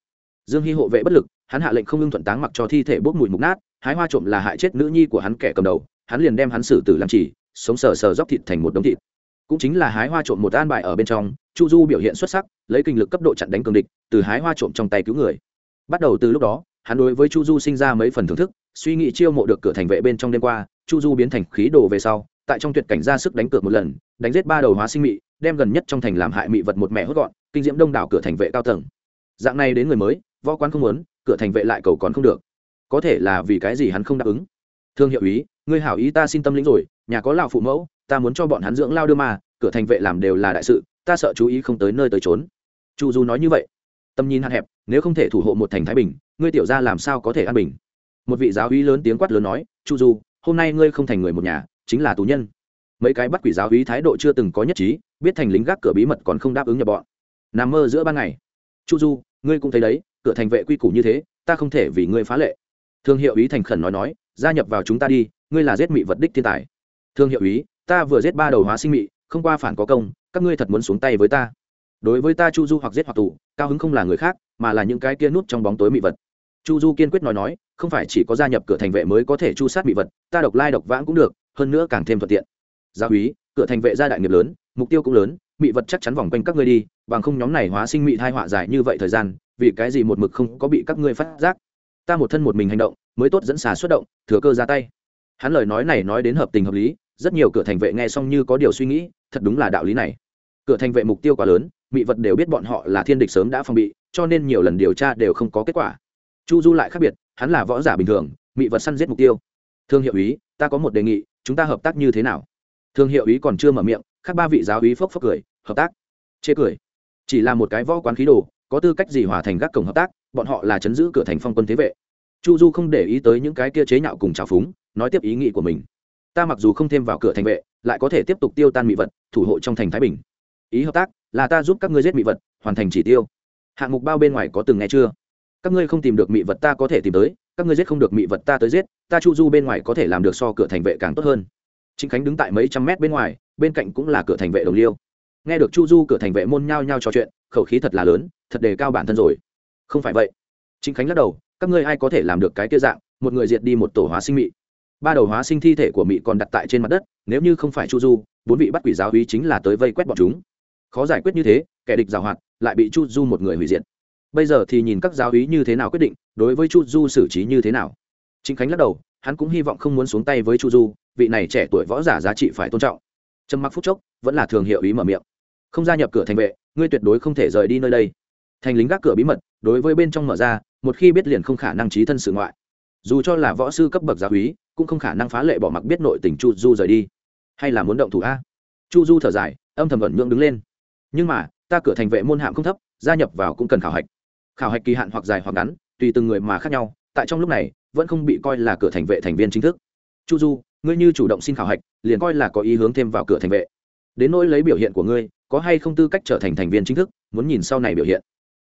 Dương hy hộ vệ bất lực, hắn hạ lệnh không ngưng thuận táng mặc cho thi thể bốc mùi mục nát, hái hoa trộm là hại chết nữ nhi của hắn kẻ cầm đầu, hắn liền đem hắn xử tử làm chỉ, sống sờ sờ dóc thịt thành một đống thịt. Cũng chính là hái hoa trộm một an bài ở bên trong, chu du biểu hiện xuất sắc, lấy kinh lực cấp độ chặn đánh cường địch, từ hái hoa trộm trong tay cứu người. Bắt đầu từ lúc đó, hắn đối với chu du sinh ra mấy phần thưởng thức, suy nghĩ chiêu mộ được cửa thành vệ bên trong đêm qua, chu du biến thành khí đồ về sau tại trong tuyệt cảnh ra sức đánh cược một lần, đánh giết ba đầu hóa sinh mị, đem gần nhất trong thành làm hại mị vật một mẹ hốt gọn, kinh diễm đông đảo cửa thành vệ cao tầng. Dạng này đến người mới, võ quán không muốn, cửa thành vệ lại cầu còn không được. Có thể là vì cái gì hắn không đáp ứng? Thương hiệu ý, ngươi hảo ý ta xin tâm lĩnh rồi, nhà có lão phụ mẫu, ta muốn cho bọn hắn dưỡng lao đưa mà cửa thành vệ làm đều là đại sự, ta sợ chú ý không tới nơi tới trốn chu du nói như vậy. Tầm nhìn hạn hẹp, nếu không thể thủ hộ một thành thái bình, ngươi tiểu ra làm sao có thể an bình? Một vị giáo uy lớn tiếng quát lớn nói, chu du, hôm nay ngươi không thành người một nhà chính là tù nhân. Mấy cái bắt quỷ giáo hí thái độ chưa từng có nhất trí, biết thành lính gác cửa bí mật còn không đáp ứng nhập bọn. Nằm mơ giữa ban ngày. Chu du, ngươi cũng thấy đấy, cửa thành vệ quy củ như thế, ta không thể vì ngươi phá lệ. Thương hiệu ý thành khẩn nói nói, gia nhập vào chúng ta đi, ngươi là giết mị vật đích thiên tài. Thương hiệu ý ta vừa giết ba đầu hóa sinh mị, không qua phản có công, các ngươi thật muốn xuống tay với ta. Đối với ta chu du hoặc giết hoặc tù, cao hứng không là người khác, mà là những cái kia nút trong bóng tối mị vật. Chu du kiên quyết nói nói không phải chỉ có gia nhập cửa thành vệ mới có thể chu sát bị vật, ta độc lai độc vãng cũng được, hơn nữa càng thêm thuận tiện. Gia úy cửa thành vệ gia đại nghiệp lớn, mục tiêu cũng lớn, mị vật chắc chắn vòng quanh các ngươi đi, bằng không nhóm này hóa sinh mị thai họa dài như vậy thời gian, vì cái gì một mực không có bị các ngươi phát giác? Ta một thân một mình hành động, mới tốt dẫn xà xuất động, thừa cơ ra tay. Hắn lời nói này nói đến hợp tình hợp lý, rất nhiều cửa thành vệ nghe xong như có điều suy nghĩ, thật đúng là đạo lý này. Cửa thành vệ mục tiêu quá lớn, mị vật đều biết bọn họ là thiên địch sớm đã phòng bị, cho nên nhiều lần điều tra đều không có kết quả. Chu du lại khác biệt hắn là võ giả bình thường, mị vật săn giết mục tiêu. Thương hiệu ý, ta có một đề nghị, chúng ta hợp tác như thế nào? Thương hiệu ý còn chưa mở miệng, khác ba vị giáo ý phốc phốc cười, hợp tác. Chê cười. Chỉ là một cái võ quán khí đồ, có tư cách gì hòa thành gác cổng hợp tác, bọn họ là chấn giữ cửa thành phong quân thế vệ. Chu du không để ý tới những cái kia chế nhạo cùng trào phúng, nói tiếp ý nghĩ của mình. Ta mặc dù không thêm vào cửa thành vệ, lại có thể tiếp tục tiêu tan mỹ vật, thủ hộ trong thành thái bình. Ý hợp tác là ta giúp các ngươi giết mỹ vật, hoàn thành chỉ tiêu. Hạng mục bao bên ngoài có từng nghe chưa? Các ngươi không tìm được mị vật ta có thể tìm tới, các ngươi giết không được mị vật ta tới giết, ta chu du bên ngoài có thể làm được so cửa thành vệ càng tốt hơn. Chính khánh đứng tại mấy trăm mét bên ngoài, bên cạnh cũng là cửa thành vệ đồng liêu. Nghe được chu du cửa thành vệ môn nhao nhao trò chuyện, khẩu khí thật là lớn, thật đề cao bản thân rồi. Không phải vậy. Chính khánh lắc đầu, các ngươi ai có thể làm được cái kia dạng, một người diệt đi một tổ hóa sinh mị. Ba đầu hóa sinh thi thể của mị còn đặt tại trên mặt đất, nếu như không phải chu du, bốn vị bắt quỷ giáo hí chính là tới vây quét bọn chúng. Khó giải quyết như thế, kẻ địch giảo hoạt, lại bị chu du một người hủy diệt bây giờ thì nhìn các giáo hí như thế nào quyết định, đối với chu du xử trí như thế nào? Chính khánh lắc đầu, hắn cũng hy vọng không muốn xuống tay với chu du, vị này trẻ tuổi võ giả giá trị phải tôn trọng. Trầm mặc phút chốc, vẫn là thường hiệu ý mở miệng. Không gia nhập cửa thành vệ, ngươi tuyệt đối không thể rời đi nơi đây. Thành lính gác cửa bí mật, đối với bên trong mở ra, một khi biết liền không khả năng trí thân sự ngoại. Dù cho là võ sư cấp bậc giáo úy cũng không khả năng phá lệ bỏ mặc biết nội tình chu du rời đi. Hay là muốn động thủ a? Chu du thở dài, âm thầm ẩn nhượng đứng lên. Nhưng mà, ta cửa thành vệ môn hạm không thấp, gia nhập vào cũng cần khảo hạch khảo hạch kỳ hạn hoặc dài hoặc ngắn, tùy từng người mà khác nhau, tại trong lúc này, vẫn không bị coi là cửa thành vệ thành viên chính thức. Chu du, ngươi như chủ động xin khảo hạch, liền coi là có ý hướng thêm vào cửa thành vệ. Đến nỗi lấy biểu hiện của ngươi, có hay không tư cách trở thành thành viên chính thức, muốn nhìn sau này biểu hiện.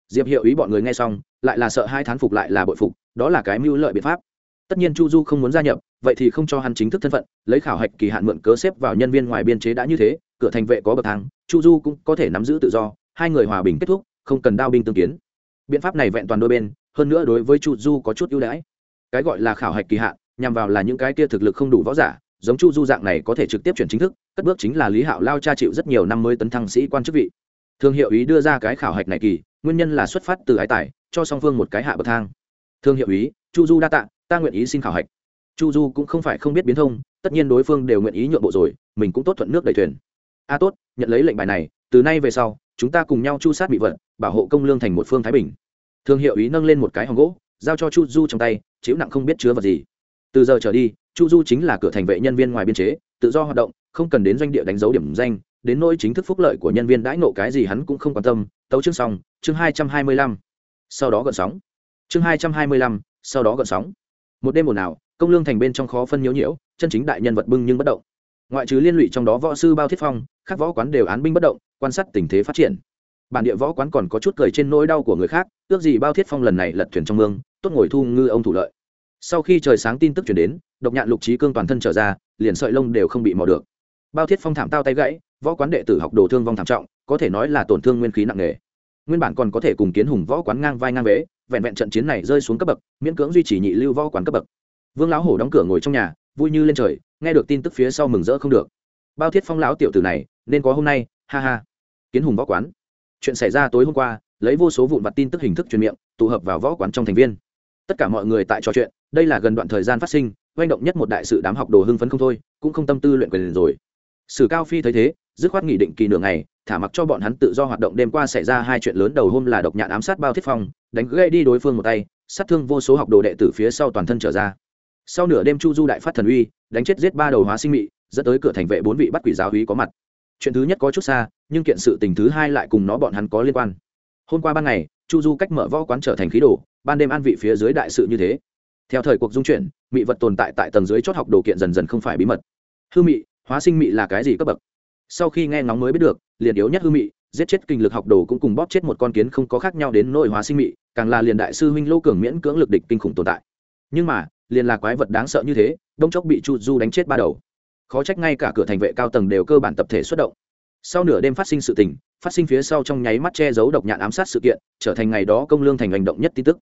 Diệp hiệu ý bọn người nghe xong, lại là sợ hai thán phục lại là bội phục, đó là cái mưu lợi biện pháp. Tất nhiên chu du không muốn gia nhập, vậy thì không cho hắn chính thức thân phận, lấy khảo hạch kỳ hạn mượn cớ xếp vào nhân viên ngoài biên chế đã như thế, cửa thành vệ có bậc thang, chu du cũng có thể nắm giữ tự do, hai người hòa bình kết thúc, không cần đao binh tương kiến biện pháp này vẹn toàn đôi bên, hơn nữa đối với chu du có chút ưu đãi. Cái gọi là khảo hạch kỳ hạn, nhằm vào là những cái kia thực lực không đủ võ giả, giống chu du dạng này có thể trực tiếp chuyển chính thức, cất bước chính là lý hạo lao cha chịu rất nhiều năm mới tấn thăng sĩ quan chức vị. Thương hiệu ý đưa ra cái khảo hạch này kỳ, nguyên nhân là xuất phát từ ái tài, cho song phương một cái hạ bậc thang. Thương hiệu ý, chu du đa tạ, ta nguyện ý xin khảo hạch. Chu du cũng không phải không biết biến thông, tất nhiên đối phương đều nguyện ý nhượng bộ rồi, mình cũng tốt thuận nước đầy thuyền. A tốt, nhận lấy lệnh bài này từ nay về sau, chúng ta cùng nhau chu sát bị vật, bảo hộ công lương thành một phương thái bình. Thương hiệu ý nâng lên một cái hòn gỗ, giao cho chu du trong tay, chịu nặng không biết chứa vật gì. Từ giờ trở đi, chu du chính là cửa thành vệ nhân viên ngoài biên chế, tự do hoạt động, không cần đến doanh địa đánh dấu điểm danh, đến nỗi chính thức phúc lợi của nhân viên đãi nộ cái gì hắn cũng không quan tâm. Tấu chương xong, chương hai trăm hai mươi lăm. Sau đó gợn sóng. Chương hai trăm hai mươi lăm, sau đó gợn sóng. Một đêm ồn ào, công lương thành bên trong khó phân nhiễu nhiễu, chân chính đại nhân vật bưng nhưng bất động ngoại trừ liên lụy trong đó võ sư bao thiết phong, các võ quán đều án binh bất động, quan sát tình thế phát triển. Bản địa võ quán còn có chút cười trên nỗi đau của người khác, ước gì bao thiết phong lần này lật thuyền trong mương, tốt ngồi thu ngư ông thủ lợi. Sau khi trời sáng tin tức chuyển đến, độc nhạn lục trí cương toàn thân trở ra, liền sợi lông đều không bị mò được. Bao thiết phong thảm tao tay gãy, võ quán đệ tử học đồ thương vong thảm trọng, có thể nói là tổn thương nguyên khí nặng nề. Nguyên bản còn có thể cùng kiến hùng võ quán ngang vai ngang vế, vẹn vẹn trận chiến này rơi xuống cấp bậc, miễn cưỡng duy trì nhị lưu võ quán cấp bậc. Vương lão hổ đóng cửa ngồi trong nhà vui như lên trời, nghe được tin tức phía sau mừng rỡ không được. Bao thiết phong lão tiểu tử này, nên có hôm nay, ha ha. Kiến hùng võ quán. Chuyện xảy ra tối hôm qua, lấy vô số vụn vặt tin tức hình thức truyền miệng, tụ hợp vào võ quán trong thành viên. Tất cả mọi người tại trò chuyện, đây là gần đoạn thời gian phát sinh oanh động nhất một đại sự đám học đồ hưng phấn không thôi, cũng không tâm tư luyện quyền rồi. Sử cao phi thấy thế, dứt khoát nghị định kỳ nửa ngày, thả mặc cho bọn hắn tự do hoạt động đêm qua xảy ra hai chuyện lớn đầu hôm là độc nhạn ám sát bao thiết phong, đánh gãy đi đối phương một tay, sát thương vô số học đồ đệ tử phía sau toàn thân trở ra sau nửa đêm chu du đại phát thần uy, đánh chết giết ba đầu hóa sinh mị, dẫn tới cửa thành vệ bốn vị bắt quỷ giáo hí có mặt. Chuyện thứ nhất có chút xa, nhưng kiện sự tình thứ hai lại cùng nó bọn hắn có liên quan. Hôm qua ban ngày, chu du cách mở võ quán trở thành khí đồ, ban đêm an vị phía dưới đại sự như thế. Theo thời cuộc dung chuyển, mị vật tồn tại tại tầng dưới chót học đồ kiện dần dần không phải bí mật. Hư mị, hóa sinh mị là cái gì cấp bậc? Sau khi nghe ngóng mới biết được, liền yếu nhất hư mị, giết chết kinh lực học đồ cũng cùng bóp chết một con kiến không có khác nhau đến nội hóa sinh mị, càng là liền đại sư huynh lô cường miễn cưỡng lực địch kinh khủng tồn tại. Nhưng mà liền là quái vật đáng sợ như thế, đông chốc bị chu du đánh chết ba đầu. Khó trách ngay cả cửa thành vệ cao tầng đều cơ bản tập thể xuất động. Sau nửa đêm phát sinh sự tình, phát sinh phía sau trong nháy mắt che giấu độc nhạn ám sát sự kiện, trở thành ngày đó công lương thành hành động nhất tin tức.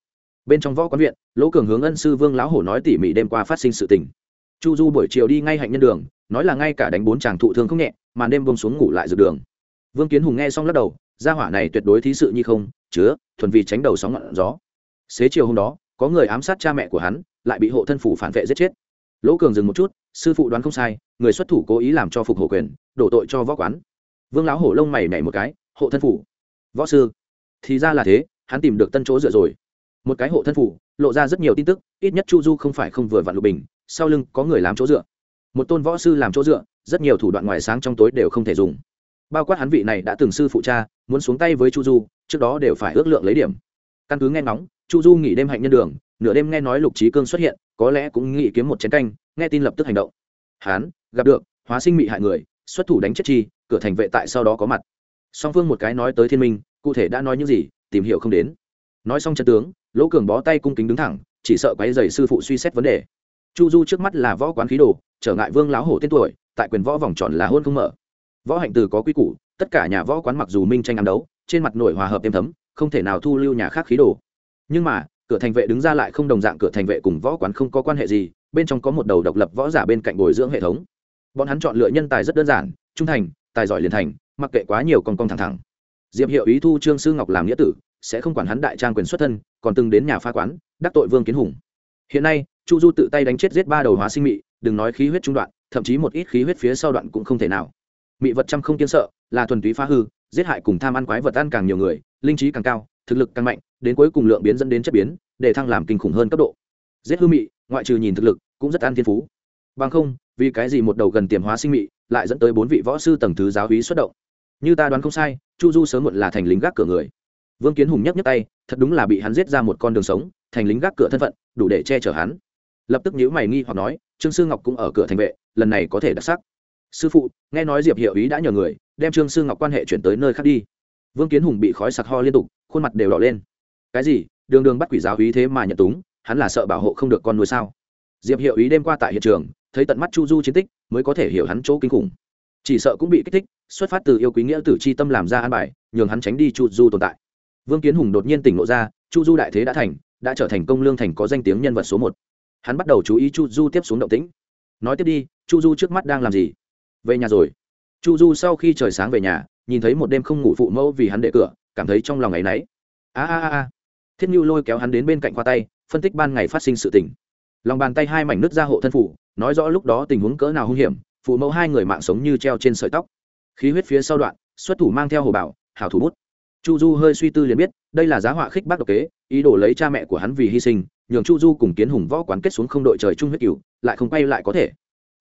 Bên trong võ quán viện, lỗ cường hướng ân sư vương lão hổ nói tỉ mỉ đêm qua phát sinh sự tình. Chu du buổi chiều đi ngay hạnh nhân đường, nói là ngay cả đánh bốn chàng thụ thương không nhẹ màn đêm bông xuống ngủ lại dược đường. Vương kiến hùng nghe xong lắc đầu, gia hỏa này tuyệt đối thí sự như không, chứa, thuần vì tránh đầu sóng ngọn gió. Xế chiều hôm đó, có người ám sát cha mẹ của hắn lại bị hộ thân phủ phản vệ giết chết. Lỗ cường dừng một chút, sư phụ đoán không sai, người xuất thủ cố ý làm cho phục hộ quyền, đổ tội cho võ quán. Vương lão hổ lông mày nhảy một cái, hộ thân phủ. Võ sư, thì ra là thế, hắn tìm được tân chỗ dựa rồi. Một cái hộ thân phủ, lộ ra rất nhiều tin tức, ít nhất chu du không phải không vừa vặn lục bình, sau lưng có người làm chỗ dựa. Một tôn võ sư làm chỗ dựa, rất nhiều thủ đoạn ngoài sáng trong tối đều không thể dùng. Bao quát hắn vị này đã từng sư phụ cha, muốn xuống tay với chu du, trước đó đều phải ước lượng lấy điểm. Căn cứ nghe ngóng, chu du nghỉ đêm hạnh nhân đường nửa đêm nghe nói lục trí cương xuất hiện, có lẽ cũng nghĩ kiếm một chén canh, nghe tin lập tức hành động. Hán, gặp được, hóa sinh mị hại người, xuất thủ đánh chết chi, cửa thành vệ tại sau đó có mặt. Song phương một cái nói tới thiên minh, cụ thể đã nói những gì, tìm hiểu không đến. Nói xong trận tướng, lỗ cường bó tay cung kính đứng thẳng, chỉ sợ quấy dày sư phụ suy xét vấn đề. Chu du trước mắt là võ quán khí đồ, trở ngại vương láo hổ tên tuổi, tại quyền võ vòng tròn là hôn không mở. Võ hạnh từ có quy củ, tất cả nhà võ quán mặc dù minh tranh ăn đấu, trên mặt nổi hòa hợp êm thấm, không thể nào thu lưu nhà khác khí đồ. Nhưng mà cửa thành vệ đứng ra lại không đồng dạng cửa thành vệ cùng võ quán không có quan hệ gì, bên trong có một đầu độc lập võ giả bên cạnh bồi dưỡng hệ thống. Bọn hắn chọn lựa nhân tài rất đơn giản, trung thành, tài giỏi liền thành, mặc kệ quá nhiều con con thẳng thẳng. Diệp hiệu ý thu trương sư ngọc làm nghĩa tử, sẽ không quản hắn đại trang quyền xuất thân, còn từng đến nhà pha quán, đắc tội vương kiến hùng. Hiện nay, chu du tự tay đánh chết giết ba đầu hóa sinh mị, đừng nói khí huyết trung đoạn, thậm chí một ít khí huyết phía sau đoạn cũng không thể nào. Mị vật trăm không kiên sợ, là thuần túy phá hư, giết hại cùng tham ăn quái vật ăn càng nhiều người, linh trí càng cao thực lực càng mạnh, đến cuối cùng lượng biến dẫn đến chất biến, để thăng làm kinh khủng hơn cấp độ. Giết hư mị, ngoại trừ nhìn thực lực, cũng rất an thiên phú. Bằng không, vì cái gì một đầu gần tiềm hóa sinh mị lại dẫn tới bốn vị võ sư tầng thứ giáo hí xuất động? Như ta đoán không sai, chu du sớm muộn là thành lính gác cửa người. Vương kiến hùng nhấc nhấc tay, thật đúng là bị hắn giết ra một con đường sống, thành lính gác cửa thân phận, đủ để che chở hắn. Lập tức nhữ mày nghi hoặc nói, trương sư ngọc cũng ở cửa thành vệ, lần này có thể đặc sắc. Sư phụ, nghe nói diệp hiệu ý đã nhờ người, đem trương sư ngọc quan hệ chuyển tới nơi khác đi vương kiến hùng bị khói sặc ho liên tục, khuôn mặt đều đỏ lên. Cái gì? Đường đường bắt quỷ giáo ý thế mà nhận túng, hắn là sợ bảo hộ không được con nuôi sao? Diệp hiệu ý đêm qua tại hiện trường, thấy tận mắt chu du chiến tích, mới có thể hiểu hắn chỗ kinh khủng. Chỉ sợ cũng bị kích thích, xuất phát từ yêu quý nghĩa tử c h i tâm làm ra an bài, nhường hắn tránh đi chu du tồn tại. Vương kiến hùng đột nhiên tỉnh lộ ra, chu du đại thế đã thành, đã trở thành công lương thành có danh tiếng nhân vật số một. Hắn bắt đầu chú ý chu du tiếp xuống động tĩnh. Nói tiếp đi, chu du trước mắt đang làm gì? Về nhà rồi. Chu du sau khi trời sáng về nhà nhìn thấy một đêm không ngủ phụ mẫu vì hắn đệ cửa, cảm thấy trong lòng ấ y náy. A a a thiết như lôi kéo hắn đến bên cạnh khoa tay, phân tích ban ngày phát sinh sự tình. Lòng bàn tay hai mảnh nước ra hộ thân phủ, nói rõ lúc đó tình huống cỡ nào hung hiểm, phụ mẫu hai người mạng sống như treo trên sợi tóc. Khí huyết phía sau đoạn, xuất thủ mang theo hồ bảo, hảo thủ bút. Chu du hơi suy tư liền biết, đây là giá họa khích bác độc kế, ý đồ lấy cha mẹ của hắn vì hy sinh, nhường chu du cùng kiến hùng võ quán kết xuống không đội trời chung huyết cựu lại không quay lại có thể.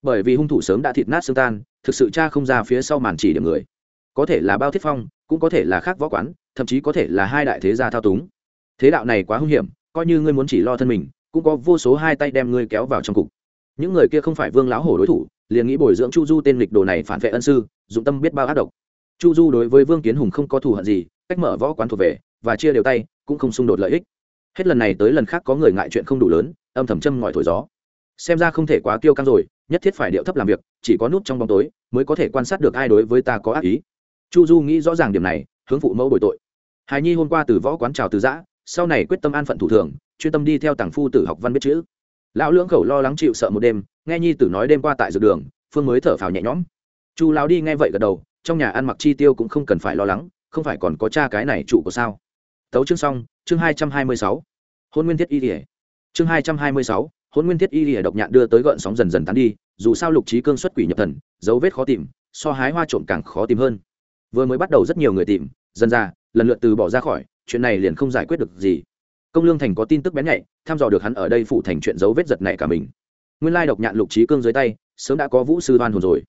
Bởi vì hung thủ sớm đã thịt nát xương tan, thực sự cha không ra phía sau màn chỉ điểm người có thể là bao thiết phong, cũng có thể là khác võ quán, thậm chí có thể là hai đại thế gia thao túng. Thế đạo này quá hung hiểm, coi như ngươi muốn chỉ lo thân mình, cũng có vô số hai tay đem ngươi kéo vào trong cục. Những người kia không phải vương lão hổ đối thủ, liền nghĩ bồi dưỡng chu du tên lịch đồ này phản vệ ân sư, dụng tâm biết bao ác độc. Chu du đối với vương kiến hùng không có thù hận gì, cách mở võ quán thuộc về, và chia đều tay, cũng không xung đột lợi ích. Hết lần này tới lần khác có người ngại chuyện không đủ lớn, âm thầm châm ngòi thổi gió. Xem ra không thể quá kiêu căng rồi, nhất thiết phải điệu thấp làm việc, chỉ có nút trong bóng tối, mới có thể quan sát được ai đối với ta có ác ý chu du nghĩ rõ ràng điểm này, hướng phụ mẫu bồi tội. Hài nhi hôm qua từ võ quán trào từ giã, sau này quyết tâm an phận thủ thường, chuyên tâm đi theo tàng phu tử học văn biết chữ. Lão lưỡng khẩu lo lắng chịu sợ một đêm, nghe nhi tử nói đêm qua tại dược đường, phương mới thở phào nhẹ nhõm. Chu lão đi nghe vậy gật đầu, trong nhà ăn mặc chi tiêu cũng không cần phải lo lắng, không phải còn có cha cái này trụ của sao? Tấu chương xong, chương hai trăm hai mươi sáu. Hôn nguyên thiết y ỉa chương hai trăm hai mươi sáu, hôn nguyên thiết y ỉa độc nhạn đưa tới gợn sóng dần dần tán đi, dù sao lục trí cương xuất quỷ nhập thần, dấu vết khó tìm, so hái hoa trộm càng khó tìm hơn vừa mới bắt đầu rất nhiều người tìm, dần ra, lần lượt từ bỏ ra khỏi, chuyện này liền không giải quyết được gì. Công lương thành có tin tức bén nhạy thăm dò được hắn ở đây phụ thành chuyện dấu vết giật này cả mình. Nguyên lai độc nhạn lục trí cương dưới tay, sớm đã có vũ sư đoan hồn rồi.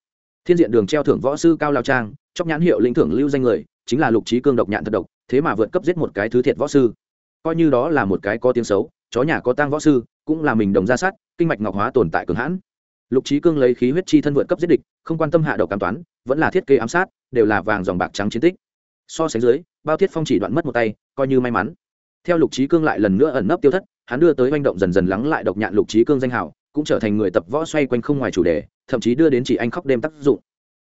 Thiên diện đường treo thưởng võ sư cao lao trang, chóc nhãn hiệu lĩnh thưởng lưu danh người, chính là lục trí cương độc nhạn thật độc, thế mà vượt cấp giết một cái thứ thiệt võ sư. Coi như đó là một cái có tiếng xấu, chó nhà có tang võ sư, cũng là mình đồng ra sát, kinh mạch ngọc hóa tồn tại cường hãn lục trí cương lấy khí huyết chi thân vượt cấp giết địch không quan tâm hạ độc cảm toán vẫn là thiết kế ám sát đều là vàng dòng bạc trắng chiến tích. So sánh dưới bao thiết phong chỉ đoạn mất một tay coi như may mắn. Theo lục trí cương lại lần nữa ẩn nấp tiêu thất hắn đưa tới manh động dần dần lắng lại độc nhạn lục trí cương danh hào, cũng trở thành người tập võ xoay quanh không ngoài chủ đề thậm chí đưa đến chỉ anh khóc đêm tác dụng.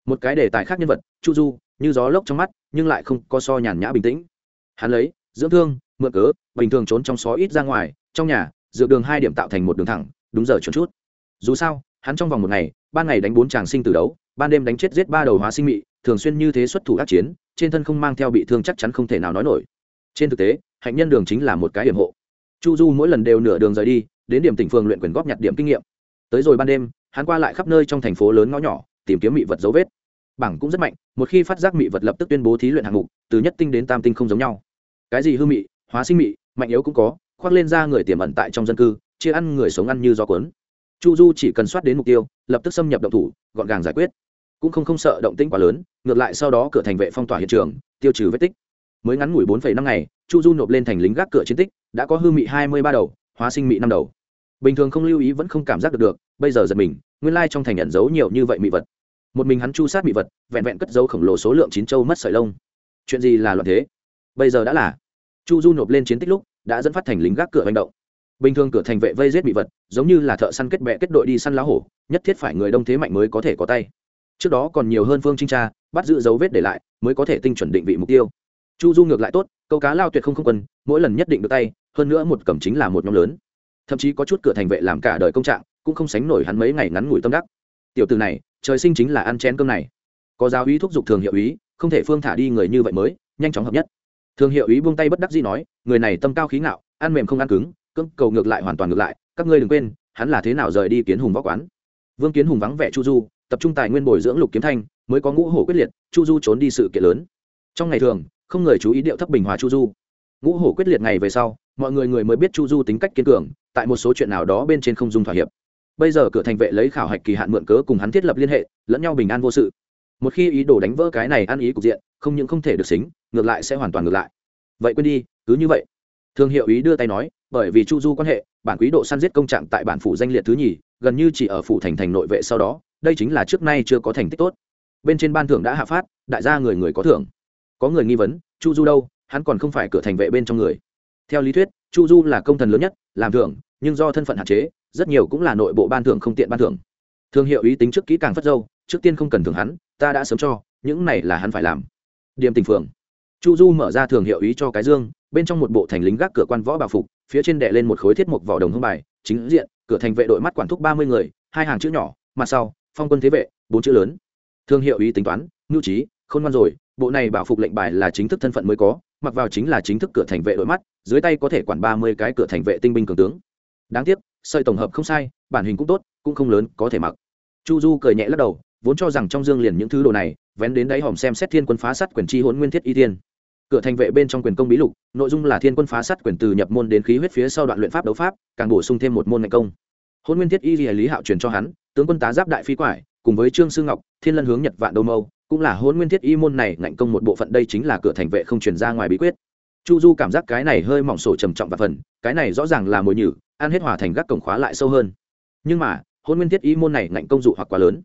Một cái đề tài khác nhân vật chu du như gió lốc trong mắt nhưng lại không có so nhàn nhã bình tĩnh. Hắn lấy dưỡng thương mượn cớ bình thường trốn trong xó ít ra ngoài trong nhà dựa đường hai điểm tạo thành một đường thẳng đúng giờ chuẩn chút. Dù sao hắn trong vòng một ngày, ban ngày đánh bốn tràng sinh tử đấu, ban đêm đánh chết giết ba đầu hóa sinh mị, thường xuyên như thế xuất thủ ác chiến, trên thân không mang theo bị thương chắc chắn không thể nào nói nổi. Trên thực tế, hạnh nhân đường chính là một cái hiểm hộ. Chu du mỗi lần đều nửa đường rời đi, đến điểm tỉnh phường luyện quyền góp nhặt điểm kinh nghiệm. Tới rồi ban đêm, hắn qua lại khắp nơi trong thành phố lớn ngõ nhỏ, tìm kiếm mị vật dấu vết. Bảng cũng rất mạnh, một khi phát giác mị vật lập tức tuyên bố thí luyện hạng mục, từ nhất tinh đến tam tinh không giống nhau. Cái gì hư mị, hóa sinh mị, mạnh yếu cũng có, khoác lên ra người tiềm ẩn tại trong dân cư, chia ăn người sống ăn như gió cuốn chu du chỉ cần soát đến mục tiêu, lập tức xâm nhập động thủ, gọn gàng giải quyết. Cũng không không sợ động tĩnh quá lớn, ngược lại sau đó cửa thành vệ phong tỏa hiện trường, tiêu trừ vết tích. Mới ngắn ngủi bốn năm ngày, chu du nộp lên thành lính gác cửa chiến tích, đã có hư mị hai mươi ba đầu, hóa sinh mị năm đầu. Bình thường không lưu ý vẫn không cảm giác được được, bây giờ giật mình, nguyên lai trong thành nhận giấu nhiều như vậy mị vật. Một mình hắn chu sát mị vật, vẹn vẹn cất dấu khổng lồ số lượng chín châu mất sợi lông. Chuyện gì là loạn thế? Bây giờ đã là. Chu du nộp lên chiến tích lúc, đã dẫn phát thành lính gác cửa hành động bình thường cửa thành vệ vây giết bị vật, giống như là thợ săn kết bệ kết đội đi săn lá hổ, nhất thiết phải người đông thế mạnh mới có thể có tay. Trước đó còn nhiều hơn phương trinh tra bắt giữ dấu vết để lại, mới có thể tinh chuẩn định vị mục tiêu. Chu du ngược lại tốt, câu cá lao tuyệt không không quân, mỗi lần nhất định được tay, hơn nữa một cầm chính là một nhóm lớn. Thậm chí có chút cửa thành vệ làm cả đời công trạng, cũng không sánh nổi hắn mấy ngày ngắn ngủi tâm đắc. Tiểu từ này, trời sinh chính là ăn chén cơm này. Có giáo úy thúc giục thường hiệu ý không thể phương thả đi người như vậy mới, nhanh chóng hợp nhất. Thường hiệu ý buông tay bất đắc dĩ nói, người này tâm cao khí ngạo, ăn mềm không ăn cứng cưỡng cầu ngược lại hoàn toàn ngược lại, các ngươi đừng quên, hắn là thế nào rời đi kiến hùng võ quán. Vương kiến hùng vắng vẻ chu du, tập trung tài nguyên bồi dưỡng lục kiếm thanh, mới có ngũ hổ quyết liệt, chu du trốn đi sự kiện lớn. Trong ngày thường, không người chú ý điệu thấp bình hòa chu du. Ngũ hổ quyết liệt ngày về sau, mọi người người mới biết chu du tính cách kiên cường, tại một số chuyện nào đó bên trên không dung thỏa hiệp. Bây giờ cửa thành vệ lấy khảo hạch kỳ hạn mượn cớ cùng hắn thiết lập liên hệ, lẫn nhau bình an vô sự. Một khi ý đồ đánh vỡ cái này ăn ý cục diện, không những không thể được xính, ngược lại sẽ hoàn toàn ngược lại. Vậy quên đi, cứ như vậy. Thương hiệu ý đưa tay nói bởi vì chu du quan hệ, bản quý độ săn giết công trạng tại bản phủ danh liệt thứ nhì, gần như chỉ ở phủ thành thành nội vệ sau đó, đây chính là trước nay chưa có thành tích tốt. Bên trên ban thưởng đã hạ phát, đại gia người người có thưởng. Có người nghi vấn, chu du đâu, hắn còn không phải cửa thành vệ bên trong người. Theo lý thuyết, chu du là công thần lớn nhất, làm thưởng, nhưng do thân phận hạn chế, rất nhiều cũng là nội bộ ban thưởng không tiện ban thưởng. Thương hiệu ý tính trước kỹ càng phất dâu, trước tiên không cần thưởng hắn, ta đã sớm cho, những này là hắn phải làm. Điểm tình phường chu du mở ra thường hiệu ý cho cái dương bên trong một bộ thành lính gác cửa quan võ bảo phục, phía trên đệ lên một khối thiết mục vỏ đồng hương bài, chính diện, cửa thành vệ đội mắt quản thúc ba mươi người, hai hàng chữ nhỏ, mặt sau, phong quân thế vệ, bốn chữ lớn. Thương hiệu ý tính toán ngưu trí, khôn ngoan rồi, bộ này bảo phục lệnh bài là chính thức thân phận mới có, mặc vào chính là chính thức cửa thành vệ đội mắt, dưới tay có thể quản ba mươi cái cửa thành vệ tinh binh cường tướng. Đáng tiếc, sợi tổng hợp không sai, bản hình cũng tốt, cũng không lớn, có thể mặc. Chu du cười nhẹ lắc đầu, vốn cho rằng trong dương liền những thứ đồ này, vén đến đáy hòm xem xét thiên quân phá sát quyền chi hôn nguyên thiết y tiên cửa thành vệ bên trong quyền công bí lục, nội dung là thiên quân phá sát quyền từ nhập môn đến khí huyết phía sau đoạn luyện pháp đấu pháp, càng bổ sung thêm một môn ngành công. Hôn nguyên thiết y lý hạo truyền cho hắn, tướng quân tá giáp đại phi quải, cùng với trương sư ngọc, thiên lân hướng nhật vạn đô mâu, cũng là hôn nguyên thiết y môn này ngạnh công một bộ phận đây chính là cửa thành vệ không truyền ra ngoài bí quyết. Chu du cảm giác cái này hơi mỏng sổ trầm trọng và phần, cái này rõ ràng là mồi nhử, ăn hết hòa thành gác cổng khóa lại sâu hơn. Nhưng mà, hôn nguyên thiết y môn này ngạnh công dụ hoặc quá lớn.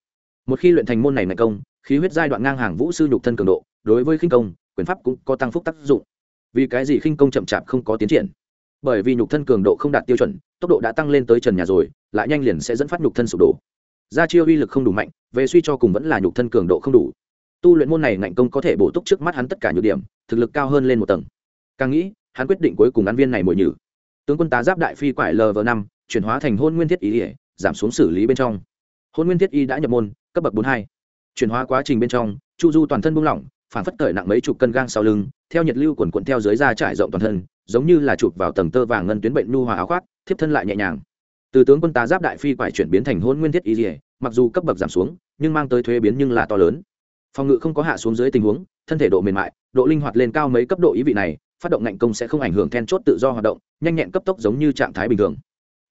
Một khi luyện thành môn này ngạnh công, khí huyết giai đoạn ngang hàng vũ sư nhục thân cường độ đối với khinh công, quyền pháp cũng có tăng phúc tác dụng. Vì cái gì khinh công chậm chạp không có tiến triển? Bởi vì nhục thân cường độ không đạt tiêu chuẩn, tốc độ đã tăng lên tới trần nhà rồi, lại nhanh liền sẽ dẫn phát nhục thân sụp đổ. Gia chiêu uy lực không đủ mạnh, về suy cho cùng vẫn là nhục thân cường độ không đủ. Tu luyện môn này ngạnh công có thể bổ túc trước mắt hắn tất cả nhược điểm, thực lực cao hơn lên một tầng. Càng nghĩ, hắn quyết định cuối cùng ăn viên này mồi nhử. Tướng quân tá giáp đại phi quải lv năm, chuyển hóa thành hôn nguyên thiết ý ỉa giảm xuống xử lý bên trong. Hôn nguyên thiết y đã nhập môn, cấp bậc bốn hai. Chuyển hóa quá trình bên trong, chu du toàn thân buông lỏng phản phất cởi nặng mấy chục cân gang sau lưng, theo nhiệt lưu quần quận theo dưới da trải rộng toàn thân, giống như là chụp vào tầng tơ vàng ngân tuyến bệnh nu hòa áo khoác, thiếp thân lại nhẹ nhàng. Từ tướng quân tá giáp đại phi quải chuyển biến thành hôn nguyên thiết y dỉa mặc dù cấp bậc giảm xuống, nhưng mang tới thuế biến nhưng là to lớn. Phòng ngự không có hạ xuống dưới tình huống, thân thể độ mềm mại, độ linh hoạt lên cao mấy cấp độ ý vị này, phát động ngạnh công sẽ không ảnh hưởng then chốt tự do hoạt động, nhanh nhẹn cấp tốc giống như trạng thái bình thường.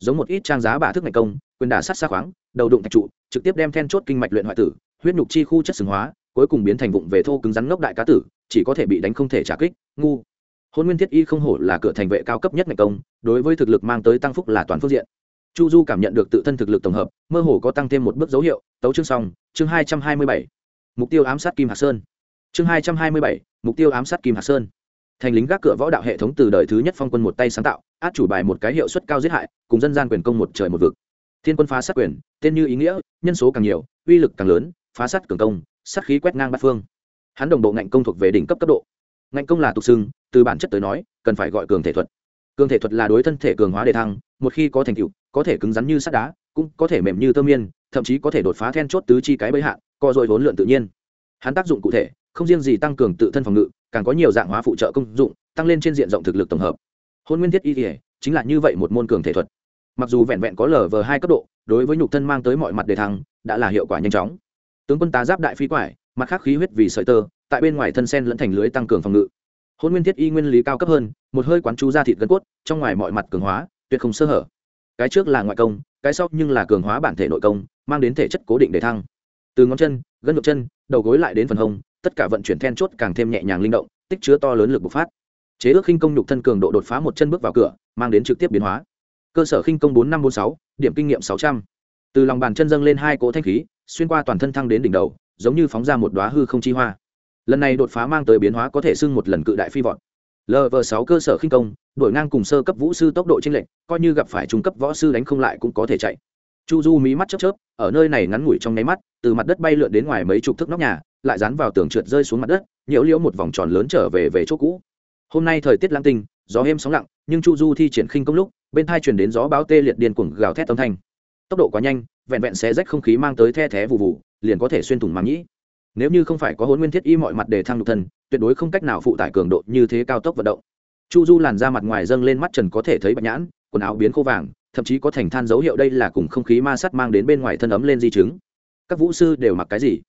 Giống một ít trang giá bả thức ngạnh công, quyền đả sát xa khoáng, đầu đụng thạch trụ, trực tiếp đem then chốt kinh mạch luyện hoại tử, huyết nhục chi khu chất sừng hóa cuối cùng biến thành vụng về thô cứng rắn ngốc đại cá tử, chỉ có thể bị đánh không thể trả kích, ngu. Hôn nguyên thiết y không hổ là cửa thành vệ cao cấp nhất ngành công, đối với thực lực mang tới tăng phúc là toàn phương diện. Chu du cảm nhận được tự thân thực lực tổng hợp, mơ hồ có tăng thêm một bước dấu hiệu, tấu chương xong, chương hai trăm hai mươi bảy. Mục tiêu ám sát kim hạc sơn. Chương hai trăm hai mươi bảy, mục tiêu ám sát kim hạc sơn. Thành lính gác cửa võ đạo hệ thống từ đời thứ nhất phong quân một tay sáng tạo, át chủ bài một cái hiệu suất cao giết hại, cùng dân gian quyền công một trời một vực. Thiên quân phá sát quyền, tên như ý nghĩa, nhân số càng nhiều, uy lực càng lớn, phá sát cường công sát khí quét ngang bát phương. Hắn đồng bộ ngạnh công thuộc về đỉnh cấp cấp độ. Ngạnh công là tục xưng, từ bản chất tới nói, cần phải gọi cường thể thuật. Cường thể thuật là đối thân thể cường hóa đề thăng, một khi có thành tựu, có thể cứng rắn như sắt đá, cũng có thể mềm như tơ miên, thậm chí có thể đột phá then chốt tứ chi cái bẫy hạn co dội vốn lượn tự nhiên. Hắn tác dụng cụ thể, không riêng gì tăng cường tự thân phòng ngự, càng có nhiều dạng hóa phụ trợ công dụng, tăng lên trên diện rộng thực lực tổng hợp. Hôn nguyên thiết y thể chính là như vậy một môn cường thể thuật. Mặc dù vẹn vẹn có lở vờ hai cấp độ, đối với nhục thân mang tới mọi mặt đề thăng, đã là hiệu quả nhanh chóng tướng quân tá giáp đại phi quải, mặt khác khí huyết vì sợi tơ, tại bên ngoài thân sen lẫn thành lưới tăng cường phòng ngự. Hôn nguyên thiết y nguyên lý cao cấp hơn, một hơi quán chú ra thịt gân cốt, trong ngoài mọi mặt cường hóa, tuyệt không sơ hở. Cái trước là ngoại công, cái sau nhưng là cường hóa bản thể nội công, mang đến thể chất cố định để thăng. Từ ngón chân, gân ngược chân, đầu gối lại đến phần hông, tất cả vận chuyển then chốt càng thêm nhẹ nhàng linh động, tích chứa to lớn lực bộc phát. Chế ước khinh công nhục thân cường độ đột phá một chân bước vào cửa, mang đến trực tiếp biến hóa. Cơ sở khinh công bốn năm bốn sáu, điểm kinh nghiệm sáu trăm từ lòng bàn chân dâng lên hai cỗ thanh khí, xuyên qua toàn thân thăng đến đỉnh đầu, giống như phóng ra một đoá hư không chi hoa. Lần này đột phá mang tới biến hóa có thể xưng một lần cự đại phi vọt. Lv sáu cơ sở khinh công, đổi ngang cùng sơ cấp vũ sư tốc độ chênh lệch, coi như gặp phải trung cấp võ sư đánh không lại cũng có thể chạy. Chu du mí mắt chớp chớp, ở nơi này ngắn ngủi trong nháy mắt, từ mặt đất bay lượn đến ngoài mấy chục thước nóc nhà, lại dán vào tường trượt rơi xuống mặt đất, nhiễu liễu một vòng tròn lớn trở về về chỗ cũ. Hôm nay thời tiết lãng tinh, gió êm sóng lặng, nhưng chu du thi triển khinh công lúc, bên thai truyền đến gió báo tê liệt điên cuồng gào thét âm thanh tốc độ quá nhanh, vẹn vẹn xé rách không khí mang tới the thé vụ vụ liền có thể xuyên thủng màng nhĩ. Nếu như không phải có hôn nguyên thiết y mọi mặt để thăng nhục thân, tuyệt đối không cách nào phụ tải cường độ như thế cao tốc vận động. Chu du làn ra mặt ngoài dâng lên mắt trần có thể thấy bạch nhãn, quần áo biến khô vàng, thậm chí có thành than dấu hiệu đây là cùng không khí ma sát mang đến bên ngoài thân ấm lên di chứng. Các vũ sư đều mặc cái gì?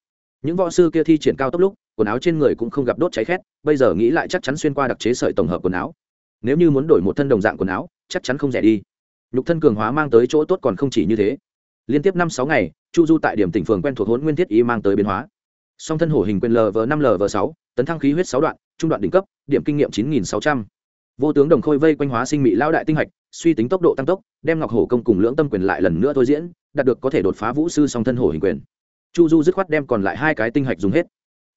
Những võ sư kia thi triển cao tốc lúc, quần áo trên người cũng không gặp đốt cháy khét, bây giờ nghĩ lại chắc chắn xuyên qua đặc chế sợi tổng hợp quần áo. Nếu như muốn đổi một thân đồng dạng quần áo, chắc chắn không rẻ đi nhục thân cường hóa mang tới chỗ tốt còn không chỉ như thế. Liên tiếp năm sáu ngày, chu du tại điểm tỉnh phường quen thuộc hôn nguyên thiết y mang tới biến hóa. Song thân hổ hình quyền lv năm lv sáu, tấn thăng khí huyết sáu đoạn, trung đoạn đỉnh cấp, điểm kinh nghiệm chín nghìn sáu trăm. Vô tướng đồng khôi vây quanh hóa sinh mỹ lao đại tinh hạch, suy tính tốc độ tăng tốc, đem ngọc hổ công cùng lưỡng tâm quyền lại lần nữa thôi diễn, đạt được có thể đột phá vũ sư song thân hổ hình quyền. Chu du dứt khoát đem còn lại hai cái tinh hạch dùng hết.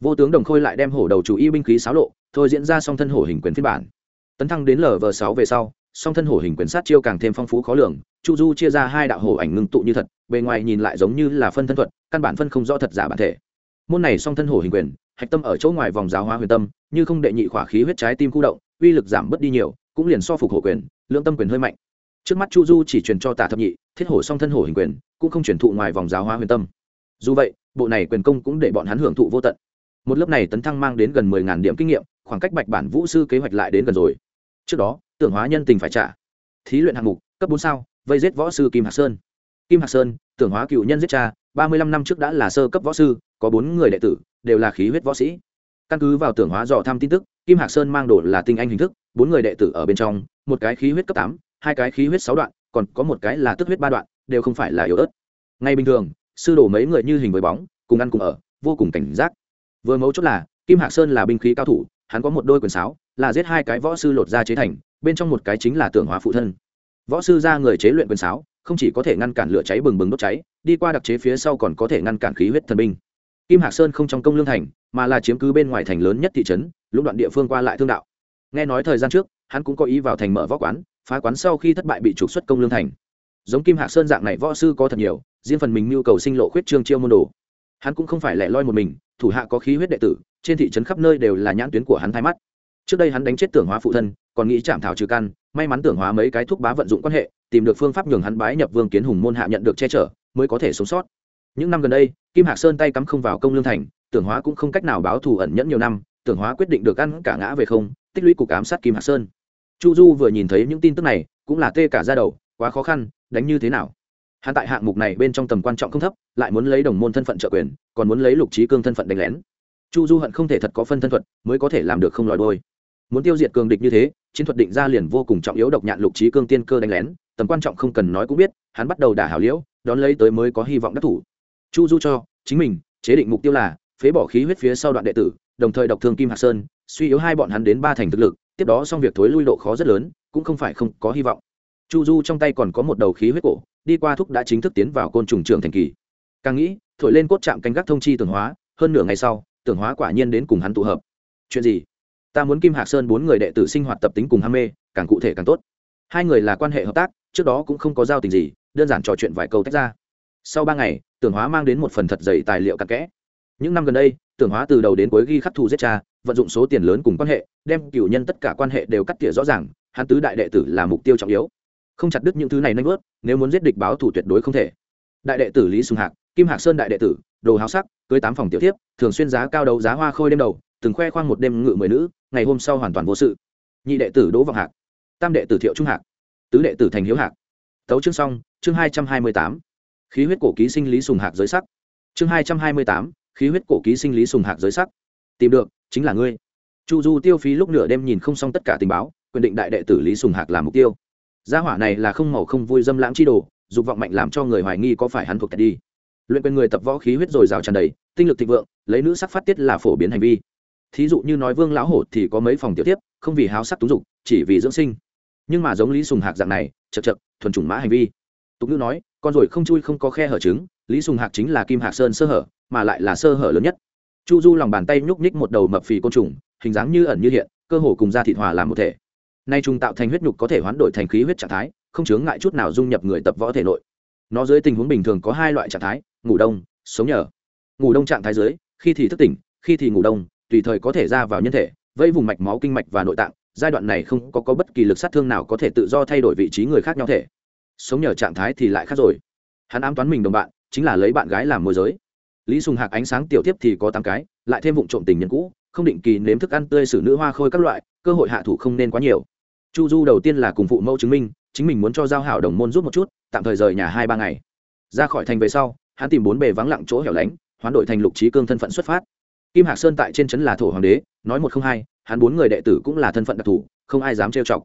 Vô tướng đồng khôi lại đem hổ đầu chủ y binh khí xáo lộ, thôi diễn ra song thân hổ hình quyền phiên bản. Tấn thăng đến lv sáu về sau song thân hổ hình quyền sát chiêu càng thêm phong phú khó lường, chu du chia ra hai đạo hổ ảnh ngưng tụ như thật, bề ngoài nhìn lại giống như là phân thân thuật, căn bản phân không rõ thật giả bản thể. Môn này song thân hổ hình quyền, hạch tâm ở chỗ ngoài vòng giáo hóa huyền tâm, như không đệ nhị khỏa khí huyết trái tim khu động, uy lực giảm bớt đi nhiều, cũng liền so phục hổ quyền, lượng tâm quyền hơi mạnh. Trước mắt chu du chỉ truyền cho tả thập nhị, thiết hổ song thân hổ hình quyền, cũng không truyền thụ ngoài vòng giáo hóa huyền tâm. Dù vậy, bộ này quyền công cũng để bọn hắn hưởng thụ vô tận. Một lớp này tấn thăng mang đến gần mười ngàn điểm kinh nghiệm, khoảng cách bạch bản vũ sư kế hoạch lại đến gần rồi. Trước đó tưởng hóa nhân tình phải trả. Thí luyện hạng mục, cấp bốn sao, vây giết võ sư kim hạc sơn. Kim hạc sơn, tưởng hóa cựu nhân giết cha, ba mươi lăm năm trước đã là sơ cấp võ sư, có bốn người đệ tử, đều là khí huyết võ sĩ. Căn cứ vào tưởng hóa dò thăm tin tức, kim hạc sơn mang đồ là tinh anh hình thức, bốn người đệ tử ở bên trong, một cái khí huyết cấp tám, hai cái khí huyết sáu đoạn, còn có một cái là tức huyết ba đoạn, đều không phải là yếu ớt. Ngay bình thường, sư đồ mấy người như hình với bóng, cùng ăn cùng ở, vô cùng cảnh giác. Vừa mấu chốt là, kim hạc sơn là binh khí cao thủ, hắn có một đôi quyền sáo, là giết hai cái võ sư lột ra chế thành bên trong một cái chính là tưởng hóa phụ thân. Võ sư ra người chế luyện quyền sáo, không chỉ có thể ngăn cản lửa cháy bừng bừng đốt cháy, đi qua đặc chế phía sau còn có thể ngăn cản khí huyết thần binh. Kim hạc sơn không trong công lương thành, mà là chiếm cứ bên ngoài thành lớn nhất thị trấn, lũng đoạn địa phương qua lại thương đạo. Nghe nói thời gian trước, hắn cũng có ý vào thành mở võ quán, phá quán sau khi thất bại bị trục xuất công lương thành. Giống kim hạc sơn dạng này võ sư có thật nhiều, riêng phần mình nhu cầu sinh lộ khuyết trương chiêu môn đồ. Hắn cũng không phải lẻ loi một mình, thủ hạ có khí huyết đệ tử, trên thị trấn khắp nơi đều là nhãn tuyến của hắn thay mắt trước đây hắn đánh chết tưởng hóa phụ thân, còn nghĩ chạm thảo trừ căn, may mắn tưởng hóa mấy cái thuốc bá vận dụng quan hệ, tìm được phương pháp nhường hắn bái nhập vương kiến hùng môn hạ nhận được che chở, mới có thể sống sót. Những năm gần đây, kim hạc sơn tay cắm không vào công lương thành, tưởng hóa cũng không cách nào báo thù ẩn nhẫn nhiều năm, tưởng hóa quyết định được ăn cả ngã về không, tích lũy cục ám sát kim hạc sơn. Chu du vừa nhìn thấy những tin tức này, cũng là tê cả ra đầu, quá khó khăn, đánh như thế nào? Hắn tại hạng mục này bên trong tầm quan trọng không thấp, lại muốn lấy đồng môn thân phận trợ quyền, còn muốn lấy lục trí cương thân phận đánh lén. Chu du hận không thể thật có phân thân thuật, mới có thể làm được không lòi đôi muốn tiêu diệt cường địch như thế, chiến thuật định ra liền vô cùng trọng yếu độc nhạn lục trí cương tiên cơ đánh lén, tầm quan trọng không cần nói cũng biết, hắn bắt đầu đả hảo liễu, đón lấy tới mới có hy vọng đắc thủ. Chu du cho, chính mình, chế định mục tiêu là, phế bỏ khí huyết phía sau đoạn đệ tử, đồng thời độc thương kim hạc sơn, suy yếu hai bọn hắn đến ba thành thực lực, tiếp đó xong việc thối lui độ khó rất lớn, cũng không phải không có hy vọng. Chu du trong tay còn có một đầu khí huyết cổ, đi qua thúc đã chính thức tiến vào côn trùng trường thành kỳ. Càng nghĩ, thổi lên cốt chạm canh gác thông chi tưởng hóa, hơn nửa ngày sau, tưởng hóa quả nhiên đến cùng hắn tụ hợp. Chuyện gì? Ta muốn kim hạc sơn bốn người đệ tử sinh hoạt tập tính cùng ham mê, càng cụ thể càng tốt. Hai người là quan hệ hợp tác, trước đó cũng không có giao tình gì, đơn giản trò chuyện vài câu tách ra. Sau ba ngày, tưởng hóa mang đến một phần thật dày tài liệu cặn kẽ. Những năm gần đây, tưởng hóa từ đầu đến cuối ghi khắc thù giết cha, vận dụng số tiền lớn cùng quan hệ, đem cựu nhân tất cả quan hệ đều cắt tỉa rõ ràng, hắn tứ đại đệ tử là mục tiêu trọng yếu. Không chặt đứt những thứ này nanh vớt, nếu muốn giết địch báo thủ tuyệt đối không thể. Đại đệ tử lý sùng hạc, kim hạc sơn đại đệ tử, đồ háo sắc, cưới tám phòng tiểu tiếp thường xuyên giá cao đấu giá hoa khôi đêm đầu từng khoe khoang một đêm ngự mười nữ, ngày hôm sau hoàn toàn vô sự. Nhị đệ tử đỗ vọng hạc, tam đệ tử thiệu trung hạc, tứ đệ tử thành hiếu hạc. Tấu chương xong, chương hai trăm hai mươi tám. Khí huyết cổ ký sinh lý sùng hạc giới sắc. Chương hai trăm hai mươi tám, khí huyết cổ ký sinh lý sùng hạc giới sắc. Tìm được, chính là ngươi. Chu du tiêu phí lúc nửa đêm nhìn không xong tất cả tình báo, quyền định đại đệ tử lý sùng hạc làm mục tiêu. Gia hỏa này là không màu không vui dâm lãng chi đồ, dục vọng mạnh làm cho người hoài nghi có phải hắn thuộc kẹt đi. Luyện quyền người tập võ khí huyết dồi dào tràn đầy, tinh lực thịnh vượng, lấy nữ sắc phát tiết là phổ biến hành vi thí dụ như nói vương lão hổ thì có mấy phòng tiểu tiếp, không vì háo sắc túng dục, chỉ vì dưỡng sinh. Nhưng mà giống lý sùng hạc dạng này chật chật thuần chủng mã hành vi. Tục ngữ nói, con rồi không chui không có khe hở trứng, lý sùng hạc chính là kim hạc sơn sơ hở, mà lại là sơ hở lớn nhất. Chu du lòng bàn tay nhúc nhích một đầu mập phì côn trùng, hình dáng như ẩn như hiện, cơ hồ cùng da thịt hòa làm một thể. Nay trùng tạo thành huyết nhục có thể hoán đổi thành khí huyết trạng thái, không chướng ngại chút nào dung nhập người tập võ thể nội. Nó dưới tình huống bình thường có hai loại trạng thái, ngủ đông, sống nhờ. Ngủ đông trạng thái dưới, khi thì thức tỉnh, khi thì ngủ đông tùy thời có thể ra vào nhân thể vây vùng mạch máu kinh mạch và nội tạng giai đoạn này không có, có bất kỳ lực sát thương nào có thể tự do thay đổi vị trí người khác nhau thể. Sống nhờ trạng thái thì lại khác rồi. Hắn ám toán mình đồng bạn chính là lấy bạn gái làm môi giới. Lý sùng hạc ánh sáng tiểu tiếp thì có tám cái lại thêm vụ trộm tình nhân cũ không định kỳ nếm thức ăn tươi xử nữ hoa khôi các loại cơ hội hạ thủ không nên quá nhiều. Chu du đầu tiên là cùng phụ mẫu chứng minh chính mình muốn cho giao hảo đồng môn rút một chút tạm thời rời nhà hai ba ngày. Ra khỏi thành về sau hắn tìm bốn bề vắng lặng chỗ hẻo lánh hoán đổi thành lục trí cương thân phận xuất phát kim hạc sơn tại trên trấn là thổ hoàng đế, nói một không hai, hắn bốn người đệ tử cũng là thân phận đặc thù, không ai dám trêu chọc.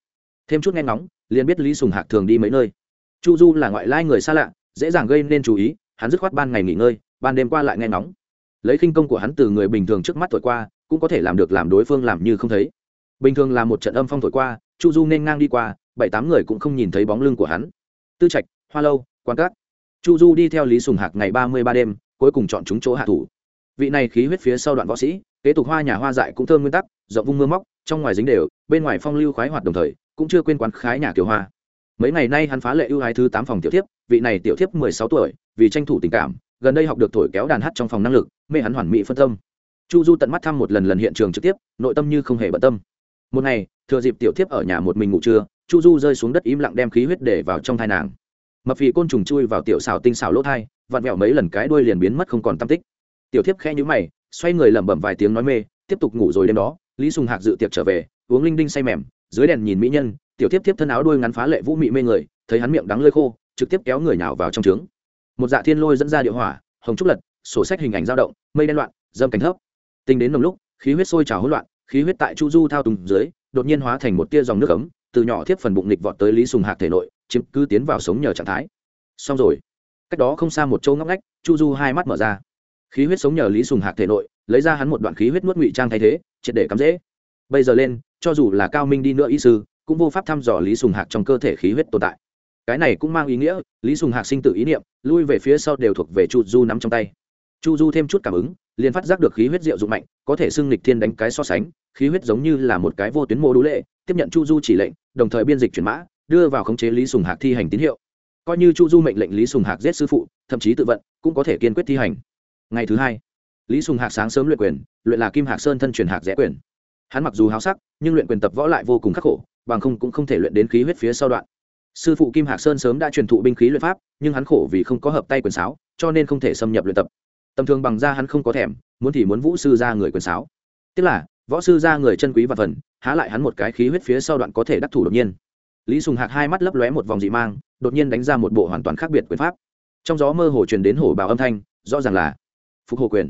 Thêm chút nghe ngóng, liền biết lý sùng hạc thường đi mấy nơi. Chu du là ngoại lai người xa lạ, dễ dàng gây nên chú ý, hắn dứt khoát ban ngày nghỉ ngơi, ban đêm qua lại nghe ngóng. Lấy khinh công của hắn từ người bình thường trước mắt thổi qua, cũng có thể làm được làm đối phương làm như không thấy. Bình thường là một trận âm phong thổi qua, chu du nên ngang đi qua, bảy tám người cũng không nhìn thấy bóng lưng của hắn. Tư trạch, hoa lâu, quan cát chu du đi theo lý sùng hạc ngày ba mươi ba đêm, cuối cùng chọn chúng chỗ hạ thủ vị này khí huyết phía sau đoạn võ sĩ, kế tục hoa nhà hoa dại cũng thơm nguyên tắc, rộng vung mưa móc, trong ngoài dính đều, bên ngoài phong lưu khoái hoạt đồng thời, cũng chưa quên quán khái nhà kiều hoa. Mấy ngày nay hắn phá lệ ưu ái thứ tám phòng tiểu thiếp, vị này tiểu thiếp mười sáu tuổi, vì tranh thủ tình cảm, gần đây học được thổi kéo đàn hát trong phòng năng lực, mê hắn hoàn mỹ phân tâm. Chu du tận mắt thăm một lần lần hiện trường trực tiếp, nội tâm như không hề bận tâm. Một ngày, thừa dịp tiểu thiếp ở nhà một mình ngủ trưa, chu du rơi xuống đất im lặng đem khí huyết để vào trong thai nàng. Mập phì côn trùng chui vào tiểu xào tinh xào lỗ thai, vặn vẹo mấy lần cái đuôi liền biến mất không còn tam tích tiểu thiếp khẽ nhíu mày, xoay người lẩm bẩm vài tiếng nói mê, tiếp tục ngủ rồi đêm đó, lý sùng hạc dự tiệc trở về, uống linh đinh say mềm, dưới đèn nhìn mỹ nhân, tiểu thiếp tiếp thân áo đuôi ngắn phá lệ vũ mị mê người, thấy hắn miệng đắng lơi khô, trực tiếp kéo người nào vào trong trướng. Một dạ thiên lôi dẫn ra điệu hỏa, hồng trúc lật, sổ sách hình ảnh dao động, mây đen loạn, dâm cảnh thấp. Tính đến nồng lúc, khí huyết sôi trào hỗn loạn, khí huyết tại chu du thao tùng dưới, đột nhiên hóa thành một tia dòng nước ấm, từ nhỏ thiếp phần bụng nghịch vọt tới lý sùng hạc thể nội, chiếm cứ tiến vào sống nhờ trạng thái. Xong rồi. Cách đó không xa một chỗ ngóc ngách, chu du hai mắt mở ra khí huyết sống nhờ lý sùng hạc thể nội, lấy ra hắn một đoạn khí huyết nuốt ngụy trang thay thế, triệt để cắm dễ bây giờ lên, cho dù là cao minh đi nữa y sư, cũng vô pháp thăm dò lý sùng hạc trong cơ thể khí huyết tồn tại. Cái này cũng mang ý nghĩa, lý sùng hạc sinh tự ý niệm, lui về phía sau đều thuộc về chu du nắm trong tay. Chu du thêm chút cảm ứng, liền phát giác được khí huyết diệu dụng mạnh, có thể xưng lịch thiên đánh cái so sánh, khí huyết giống như là một cái vô tuyến mô đũ lệ, tiếp nhận chu du chỉ lệnh, đồng thời biên dịch chuyển mã, đưa vào khống chế lý sùng hạc thi hành tín hiệu. Coi như chu du mệnh lệnh lý sùng hạc giết sư phụ, thậm chí tự vận, cũng có thể kiên quyết thi hành ngày thứ hai, lý sùng hạc sáng sớm luyện quyền, luyện là kim hạc sơn thân truyền hạc rẽ quyền. Hắn mặc dù háo sắc, nhưng luyện quyền tập võ lại vô cùng khắc khổ, bằng không cũng không thể luyện đến khí huyết phía sau đoạn. Sư phụ kim hạc sơn sớm đã truyền thụ binh khí luyện pháp, nhưng hắn khổ vì không có hợp tay quyền sáo, cho nên không thể xâm nhập luyện tập. Tầm thường bằng ra hắn không có thèm, muốn thì muốn vũ sư ra người quyền sáo. Tức là, võ sư ra người chân quý và phần, há lại hắn một cái khí huyết phía sau đoạn có thể đắc thủ đột nhiên. Lý sùng hạc hai mắt lấp lóe một vòng dị mang, đột nhiên đánh ra một bộ hoàn toàn khác biệt quyền pháp. Trong gió mơ hồ truyền đến hổ bào âm thanh, rõ ràng là phục hồ quyền.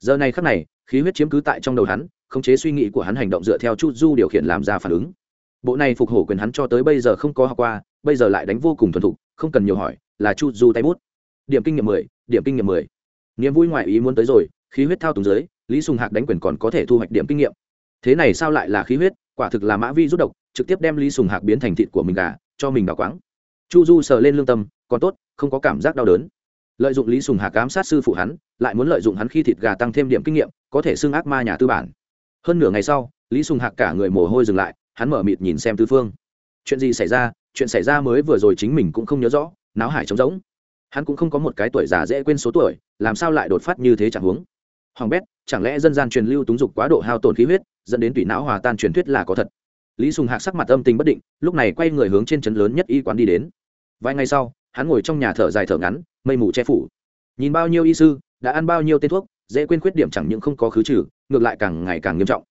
Giờ này khắc này, khí huyết chiếm cứ tại trong đầu hắn, khống chế suy nghĩ của hắn hành động dựa theo chu du điều khiển làm ra phản ứng. Bộ này phục hổ quyền hắn cho tới bây giờ không có học qua, bây giờ lại đánh vô cùng thuần thục, không cần nhiều hỏi, là chu du tay bút. Điểm kinh nghiệm mười, điểm kinh nghiệm mười. Niềm vui ngoại ý muốn tới rồi, khí huyết thao túng dưới, lý sùng hạc đánh quyền còn có thể thu hoạch điểm kinh nghiệm. Thế này sao lại là khí huyết? Quả thực là mã vi rút độc, trực tiếp đem lý sùng hạc biến thành thịt của mình gà, cho mình đào quáng. Chu du sờ lên lương tâm, còn tốt, không có cảm giác đau đớn. Lợi dụng lý sùng hạc ám sát sư phụ hắn lại muốn lợi dụng hắn khi thịt gà tăng thêm điểm kinh nghiệm, có thể xưng ác ma nhà tư bản. Hơn nửa ngày sau, lý sùng hạc cả người mồ hôi dừng lại, hắn mở mịt nhìn xem tư phương. Chuyện gì xảy ra? Chuyện xảy ra mới vừa rồi chính mình cũng không nhớ rõ, náo hải trống rỗng. Hắn cũng không có một cái tuổi già dễ quên số tuổi, làm sao lại đột phát như thế chẳng huống? Hoàng bét, chẳng lẽ dân gian truyền lưu túng dục quá độ hao tổn khí huyết, dẫn đến tủy não hòa tan truyền thuyết là có thật? Lý sùng hạc sắc mặt âm tình bất định, lúc này quay người hướng trên trấn lớn nhất y quán đi đến. Vài ngày sau, hắn ngồi trong nhà thở dài thở ngắn, mây mù che phủ. Nhìn bao nhiêu y sư đã ăn bao nhiêu tên thuốc, dễ quên khuyết điểm chẳng những không có khứ trừ, ngược lại càng ngày càng nghiêm trọng.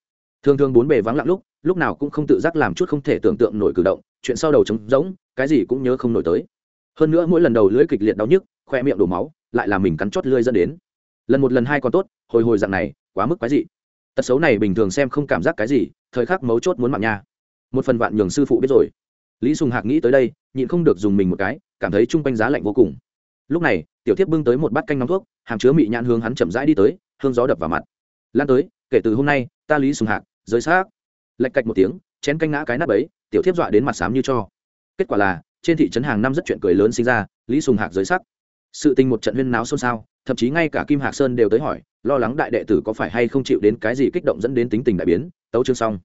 Thường thường bốn bề vắng lặng lúc lúc nào cũng không tự giác làm chút không thể tưởng tượng nổi cử động, chuyện sau đầu trống rỗng, cái gì cũng nhớ không nổi tới. Hơn nữa mỗi lần đầu lưỡi kịch liệt đau nhức, khoe miệng đổ máu, lại là mình cắn chót lưỡi dẫn đến. Lần một lần hai còn tốt, hồi hồi dạng này, quá mức quái dị. Tật xấu này bình thường xem không cảm giác cái gì, thời khắc mấu chốt muốn mạng nha. Một phần vạn nhường sư phụ biết rồi. Lý sùng hạc nghĩ tới đây, nhịn không được dùng mình một cái, cảm thấy chung quanh giá lạnh vô cùng lúc này, tiểu thiếp bưng tới một bát canh nóng thuốc, hàm chứa mị nhãn hướng hắn chậm rãi đi tới, hương gió đập vào mặt. Lan tới, kể từ hôm nay, ta lý sùng hạc, giới xác. Lạch cạch một tiếng, chén canh ngã cái nắp ấy, tiểu thiếp dọa đến mặt xám như cho. Kết quả là, trên thị trấn hàng năm rất chuyện cười lớn sinh ra, lý sùng hạc giới sắc sự tình một trận huyên náo xôn xao, thậm chí ngay cả kim hạc sơn đều tới hỏi, lo lắng đại đệ tử có phải hay không chịu đến cái gì kích động dẫn đến tính tình đại biến, tấu chương xong.